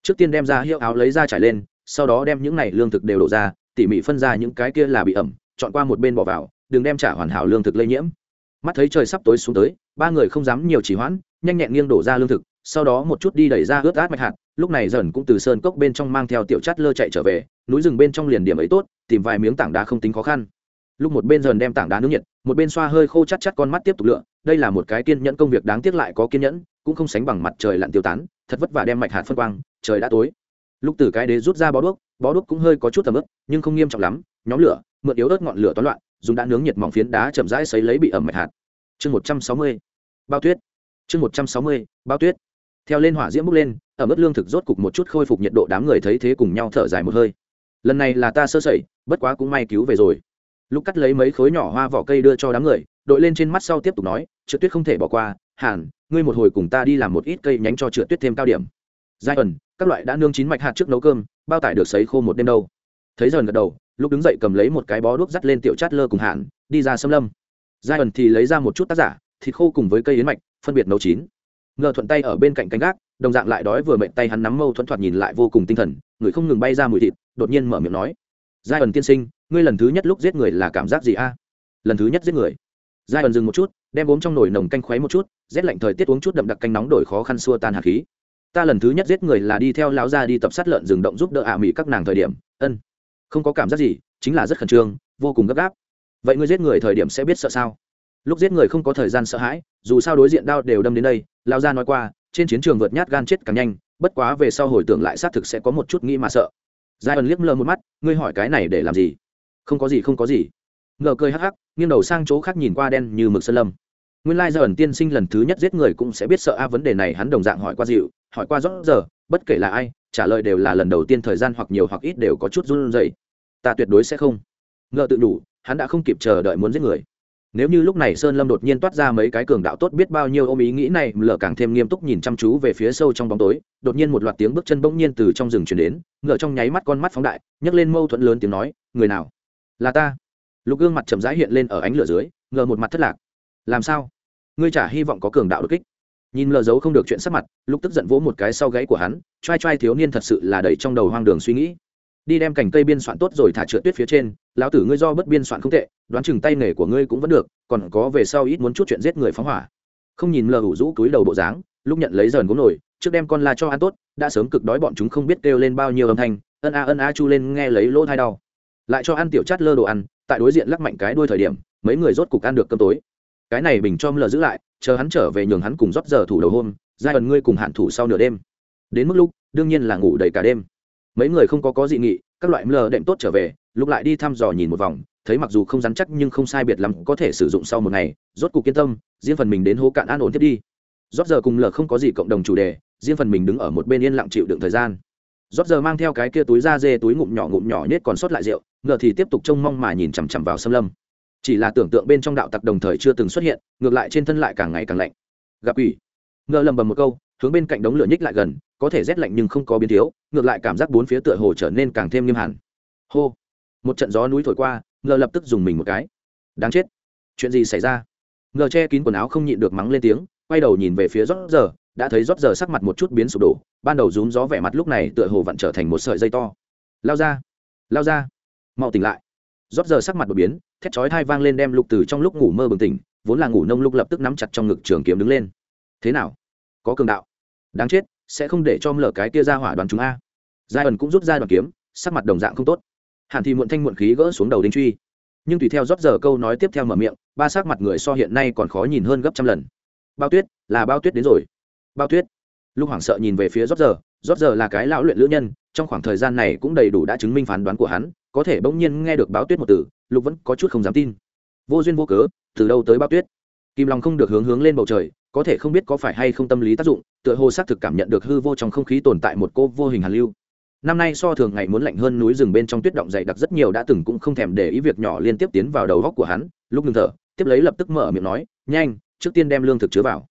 trước tiên đem ra hiệu áo lấy ra trải lên, sau đó đem những này lương thực đều đổ ra, tỉ mỉ phân ra những cái kia là bị ẩm, chọn qua một bên bỏ vào, đừng đem trả hoàn hảo lương thực lây nhiễm. Mắt thấy trời sắp tối xuống tới, ba người không dám nhiều chỉ hoãn, nhanh nhẹn nghiêng đổ ra lương thực, sau đó một chút đi đẩy ra ướt át mạch hạt, lúc này dần cũng từ sơn cốc bên trong mang theo tiểu chát lơ chạy trở về, núi rừng bên trong liền điểm ấy tốt, tìm vài miếng tảng đá không tính khó khăn. Lúc một bên dần đem tảng đá nướng nhiệt, một bên xoa hơi khô chắt chắt con mắt tiếp tục lựa, đây là một cái kiên nhẫn công việc đáng tiếc lại có kiên nhẫn, cũng không sánh bằng mặt trời lặn tiêu tán, thật vất vả đem mạch hạt phân quang trời đã tối. Lúc từ cái đế rút ra bó đuốc bó đuốc cũng hơi có chút tầm ướp nhưng không nghiêm trọng lắm. Nhóm lửa, mượn yếu ớt ngọn lửa toán loạn, dùng đã nướng nhiệt mỏng phiến đá chậm rãi xấy lấy bị ẩm mạch hạt. Chương một trăm sáu mươi, bao tuyết. Chương một trăm sáu mươi, bao tuyết. Theo lên hỏa diễm bốc lên, ẩm ướt lương thực rốt cục một chút khôi phục nhiệt độ đám người thấy thế cùng nhau thở dài một hơi. Lần này là ta sơ sẩy, bất quá cũng may cứu về rồi. Lúc cắt lấy mấy khối nhỏ hoa vỏ cây đưa cho đám người, đội lên trên mắt sau tiếp tục nói, trượt tuyết không thể bỏ qua, hàn, ngươi một hồi cùng ta đi làm một ít cây nhánh cho trượt tuyết thêm cao điểm. Giai ẩn các loại đã nương chín mạch hạt trước nấu cơm, bao tải được sấy khô một đêm đâu. Thấy dần gật đầu, lúc đứng dậy cầm lấy một cái bó đuốc dắt lên tiểu chát lơ cùng hạn, đi ra xâm lâm. Giai ẩn thì lấy ra một chút tác giả, thịt khô cùng với cây yến mạch, phân biệt nấu chín. Ngờ thuận tay ở bên cạnh canh gác, đồng dạng lại đói vừa mệnh tay hắn nắm mâu thuẫn thoạt nhìn lại vô cùng tinh thần, người không ngừng bay ra mùi thịt, đột nhiên mở miệng nói giai ẩn tiên sinh, ngươi lần thứ nhất lúc giết người là cảm giác gì a? Lần thứ nhất giết người? Giai ẩn dừng một chút, đem gốm trong nồi nồng canh khuấy một chút, rét lạnh thời tiết uống chút đậm đặc canh nóng đổi khó khăn xua tan hạt khí ta lần thứ nhất giết người là đi theo lão gia đi tập sát lợn rừng động giúp đỡ ả mỹ các nàng thời điểm. Ân. Không có cảm giác gì, chính là rất khẩn trương, vô cùng gấp gáp. Vậy ngươi giết người thời điểm sẽ biết sợ sao? Lúc giết người không có thời gian sợ hãi, dù sao đối diện đao đều đâm đến đây, Lão Gia nói qua, trên chiến trường vượt nhát gan chết càng nhanh, bất quá về sau hồi tưởng lại xác thực sẽ có một chút nghĩ mà sợ. Giai ẩn liếc lơ một mắt, ngươi hỏi cái này để làm gì? Không có gì, không có gì. Ngờ cười hắc hắc, nghiêng đầu sang chỗ khác nhìn qua đen như mực sơn lâm nguyên lai giờ ẩn tiên sinh lần thứ nhất giết người cũng sẽ biết sợ a vấn đề này, hắn đồng dạng hỏi qua dịu, hỏi qua rõ giờ, bất kể là ai, trả lời đều là lần đầu tiên thời gian hoặc nhiều hoặc ít đều có chút run rẩy. Ta tuyệt đối sẽ không. Ngờ tự đủ, hắn đã không kịp chờ đợi muốn giết người. Nếu như lúc này sơn lâm đột nhiên toát ra mấy cái cường đạo tốt biết bao nhiêu ôm ý nghĩ này lờ càng thêm nghiêm túc nhìn chăm chú về phía sâu trong bóng tối, đột nhiên một loạt tiếng bước chân bỗng nhiên từ trong rừng chuyển đến ngờ trong nháy mắt con mắt phóng đại, nhấc lên mâu thuẫn lớn tiếng nói, người nào? Là ta. Lục gương mặt chậm rãi hiện lên ở ánh lửa dưới ngờ một mặt thất lạc làm sao? Ngươi chả hy vọng có cường đạo đột kích. Nhìn lờ giấu không được chuyện sắc mặt lúc tức giận vỗ một cái sau gáy của hắn t r a i t r a i thiếu niên thật sự là đầy trong đầu hoang đường suy nghĩ. Đi đem cành cây biên soạn tốt rồi thả trượt tuyết phía trên, lão tử ngươi do bất biên soạn không tệ, đoán chừng tay nghề của ngươi cũng vẫn được, còn có về sau ít muốn chút chuyện giết người phóng hỏa. Không nhìn lờ hủ rũ túi đầu bộ dáng lúc nhận lấy dần gốm nổi trước đem con la cho ăn tốt, đã sớm cực đói bọn chúng không biết kêu lên bao nhiêu âm thanh, ân a ân a chu lên nghe lấy lỗ thai đau. Lại cho ăn tiểu chát lơ đồ ăn, tại đối diện lắc mạnh cái đuôi thời điểm, mấy người rốt cục ăn được cơm tối cái này bình cho lờ giữ lại, chờ hắn trở về nhường hắn cùng rót giờ thủ đầu hôm, giai ẩn ngươi cùng hạn thủ sau nửa đêm. Đến mức lúc, đương nhiên là ngủ đầy cả đêm. Mấy người không có có dị nghị, các loại mờ đệm tốt trở về, lúc lại đi thăm dò nhìn một vòng, thấy mặc dù không rắn chắc nhưng không sai biệt lắm có thể sử dụng sau một ngày, rốt cuộc kiên tâm, riêng phần mình đến hố cạn an ổn thiết đi. Rót giờ cùng lờ không có gì cộng đồng chủ đề, riêng phần mình đứng ở một bên yên lặng chịu đựng thời gian. Rót giờ mang theo cái kia túi da dê, túi ngụm nhỏ ngụm nhỏ nhất còn sót lại rượu ngờ thì tiếp tục trông mong mà nhìn chằm chằm vào xâm lâm chỉ là tưởng tượng bên trong đạo tặc đồng thời chưa từng xuất hiện, ngược lại trên thân lại càng ngày càng lạnh. Gặp ủy ngờ lầm bầm một câu, hướng bên cạnh đống lửa nhích lại gần, có thể rét lạnh nhưng không có biến thiếu, ngược lại cảm giác bốn phía tựa hồ trở nên càng thêm nghiêm hẳn. Hô. Một trận gió núi thổi qua, ngờ lập tức dùng mình một cái. Đáng chết. Chuyện gì xảy ra? Ngờ che kín quần áo không nhịn được mắng lên tiếng, quay đầu nhìn về phía rót giờ, đã thấy rót giờ sắc mặt một chút biến sụp đổ, ban đầu rúm gió vẻ mặt lúc này tựa hồ vặn trở thành một sợi dây to. Lao ra. Lao ra. Mau tỉnh lại rót giờ sắc mặt đột biến, thét chói thai vang lên đem lục từ trong lúc ngủ mơ bừng tỉnh, vốn là ngủ nông lúc lập tức nắm chặt trong ngực trường kiếm đứng lên. Thế nào? Có cường đạo. Đáng chết, sẽ không để cho mở cái kia ra hỏa đoàn chúng a. Giai ẩn cũng rút ra đoàn kiếm, sắc mặt đồng dạng không tốt. Hàn thì muộn thanh muộn khí gỡ xuống đầu đinh truy. Nhưng tùy theo rót giờ câu nói tiếp theo mở miệng, ba sắc mặt người so hiện nay còn khó nhìn hơn gấp trăm lần. Bao tuyết, là bao tuyết đến rồi. Bao tuyết. Lúc hoảng sợ nhìn về phía rót giờ rót giờ là cái lão luyện lữ nhân, trong khoảng thời gian này cũng đầy đủ đã chứng minh phán đoán của hắn có thể bỗng nhiên nghe được báo tuyết một từ, lục vẫn có chút không dám tin. Vô duyên vô cớ, từ đâu tới bao tuyết? Kim long không được hướng hướng lên bầu trời, có thể không biết có phải hay không tâm lý tác dụng, tựa hồ xác thực cảm nhận được hư vô trong không khí tồn tại một cô vô hình hàn lưu. Năm nay so thường ngày muốn lạnh hơn núi rừng bên trong tuyết động dày đặc rất nhiều đã từng cũng không thèm để ý việc nhỏ liên tiếp tiến vào đầu góc của hắn lúc ngừng thở, tiếp lấy lập tức mở miệng nói, nhanh, trước tiên đem lương thực chứa vào.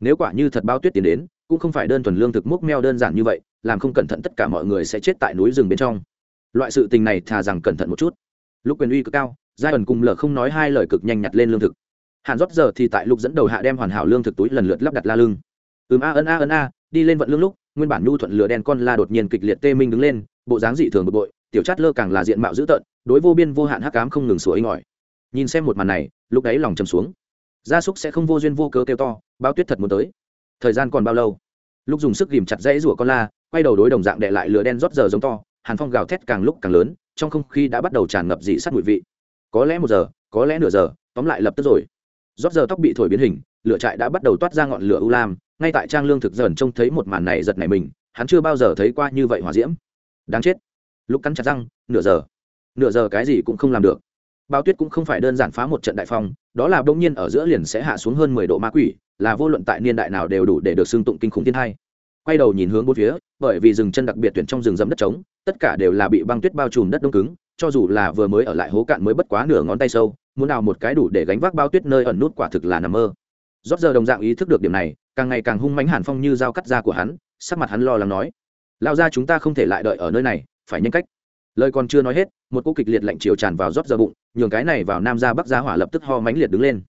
Nếu quả như thật bao tuyết tiến đến, cũng không phải đơn thuần lương thực múc meo đơn giản như vậy, làm không cẩn thận tất cả mọi người sẽ chết tại núi rừng bên trong loại sự tình này thà rằng cẩn thận một chút. Lúc quyền uy cực cao, giai ẩn cùng lờ không nói hai lời cực nhanh nhặt lên lương thực. Hạn rót giờ thì tại lúc dẫn đầu hạ đem hoàn hảo lương thực túi lần lượt lắp đặt la lưng. Ừm a ân a ân a, đi lên vận lương lúc, nguyên bản nhu thuận lửa đen con la đột nhiên kịch liệt tê minh đứng lên, bộ dáng dị thường bực bội, tiểu chát lơ càng là diện mạo dữ tợn, đối vô biên vô hạn hắc cám không ngừng sủa inh ỏi. Nhìn xem một màn này, lúc đấy lòng chầm xuống. Gia súc sẽ không vô duyên vô cớ kêu to bao tuyết thật muốn tới. Thời gian còn bao lâu? Lúc dùng sức ghìm chặt dãy rủa con la, quay đầu đối đồng dạng đệ lại lửa đen rót giờ giống to hàn phong gào thét càng lúc càng lớn, trong không khí đã bắt đầu tràn ngập dị sát mùi vị. Có lẽ một giờ, có lẽ nửa giờ, tóm lại lập tức rồi. Rót giờ tóc bị thổi biến hình, lửa trại đã bắt đầu toát ra ngọn lửa u lam, ngay tại trang lương thực dần trông thấy một màn này giật này mình, hắn chưa bao giờ thấy qua như vậy hỏa diễm. Đáng chết. Lúc cắn chặt răng, nửa giờ. Nửa giờ cái gì cũng không làm được. Bao tuyết cũng không phải đơn giản phá một trận đại phong, đó là bỗng nhiên ở giữa liền sẽ hạ xuống hơn mười độ ma quỷ, là vô luận tại niên đại nào đều đủ để được xưng tụng kinh khủng thiên hai quay đầu nhìn hướng bốn phía, bởi vì rừng chân đặc biệt tuyển trong rừng rậm đất trống, tất cả đều là bị băng tuyết bao trùm đất đông cứng, cho dù là vừa mới ở lại hố cạn mới bất quá nửa ngón tay sâu, muốn nào một cái đủ để gánh vác bao tuyết nơi ẩn nút quả thực là nằm mơ. Rót giờ đồng dạng ý thức được điểm này, càng ngày càng hung mãnh hàn phong như dao cắt da của hắn, sắc mặt hắn lo lắng nói lao ra chúng ta không thể lại đợi ở nơi này, phải nhanh cách. Lời còn chưa nói hết, một cô kịch liệt lạnh chiều tràn vào rót giờ bụng, nhường cái này vào nam ra bắc ra hỏa lập tức ho mãnh liệt đứng lên.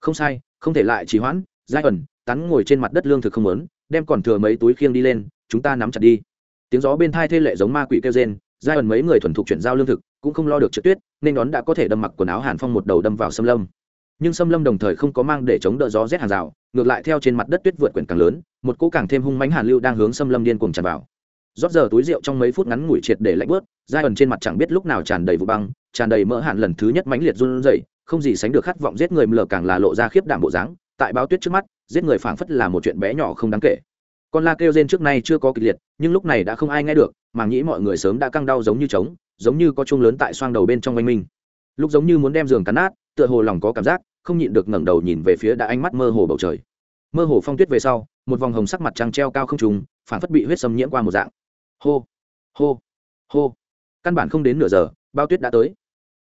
Không sai, không thể lại trì hoãn, giai ẩn tắn ngồi trên mặt đất lương thực không lớn đem còn thừa mấy túi khiêng đi lên, chúng ta nắm chặt đi. Tiếng gió bên thai thê lệ giống ma quỷ kêu rên, giai ẩn mấy người thuần thục chuyển giao lương thực, cũng không lo được trượt tuyết, nên đón đã có thể đâm mặc quần áo hàn phong một đầu đâm vào xâm lâm. Nhưng xâm lâm đồng thời không có mang để chống đỡ gió rét hàng rào, ngược lại theo trên mặt đất tuyết vượt quyển càng lớn, một cỗ càng thêm hung mánh hàn lưu đang hướng xâm lâm điên cuồng tràn vào. Rót giờ túi rượu trong mấy phút ngắn ngủi triệt để lạnh bớt, giai ẩn trên mặt chẳng biết lúc nào tràn đầy vụ băng, tràn đầy mỡ hạn lần thứ nhất mãnh liệt run rẩy, không gì sánh được khát vọng giết người mờ càng là lộ ra khiếp đảm bộ dáng, tại báo tuyết trước mắt giết người phảng phất là một chuyện bé nhỏ không đáng kể. Con la kêu rên trước nay chưa có kịch liệt, nhưng lúc này đã không ai nghe được, mà nghĩ mọi người sớm đã căng đau giống như trống, giống như có chuông lớn tại xoang đầu bên trong oanh minh. Lúc giống như muốn đem giường cắn nát, tựa hồ lòng có cảm giác, không nhịn được ngẩng đầu nhìn về phía đã ánh mắt mơ hồ bầu trời. Mơ hồ phong tuyết về sau, một vòng hồng sắc mặt trăng treo cao không trùng phản phất bị huyết xâm nhiễm qua một dạng. Hô hô hô. Căn bản không đến nửa giờ bao tuyết đã tới.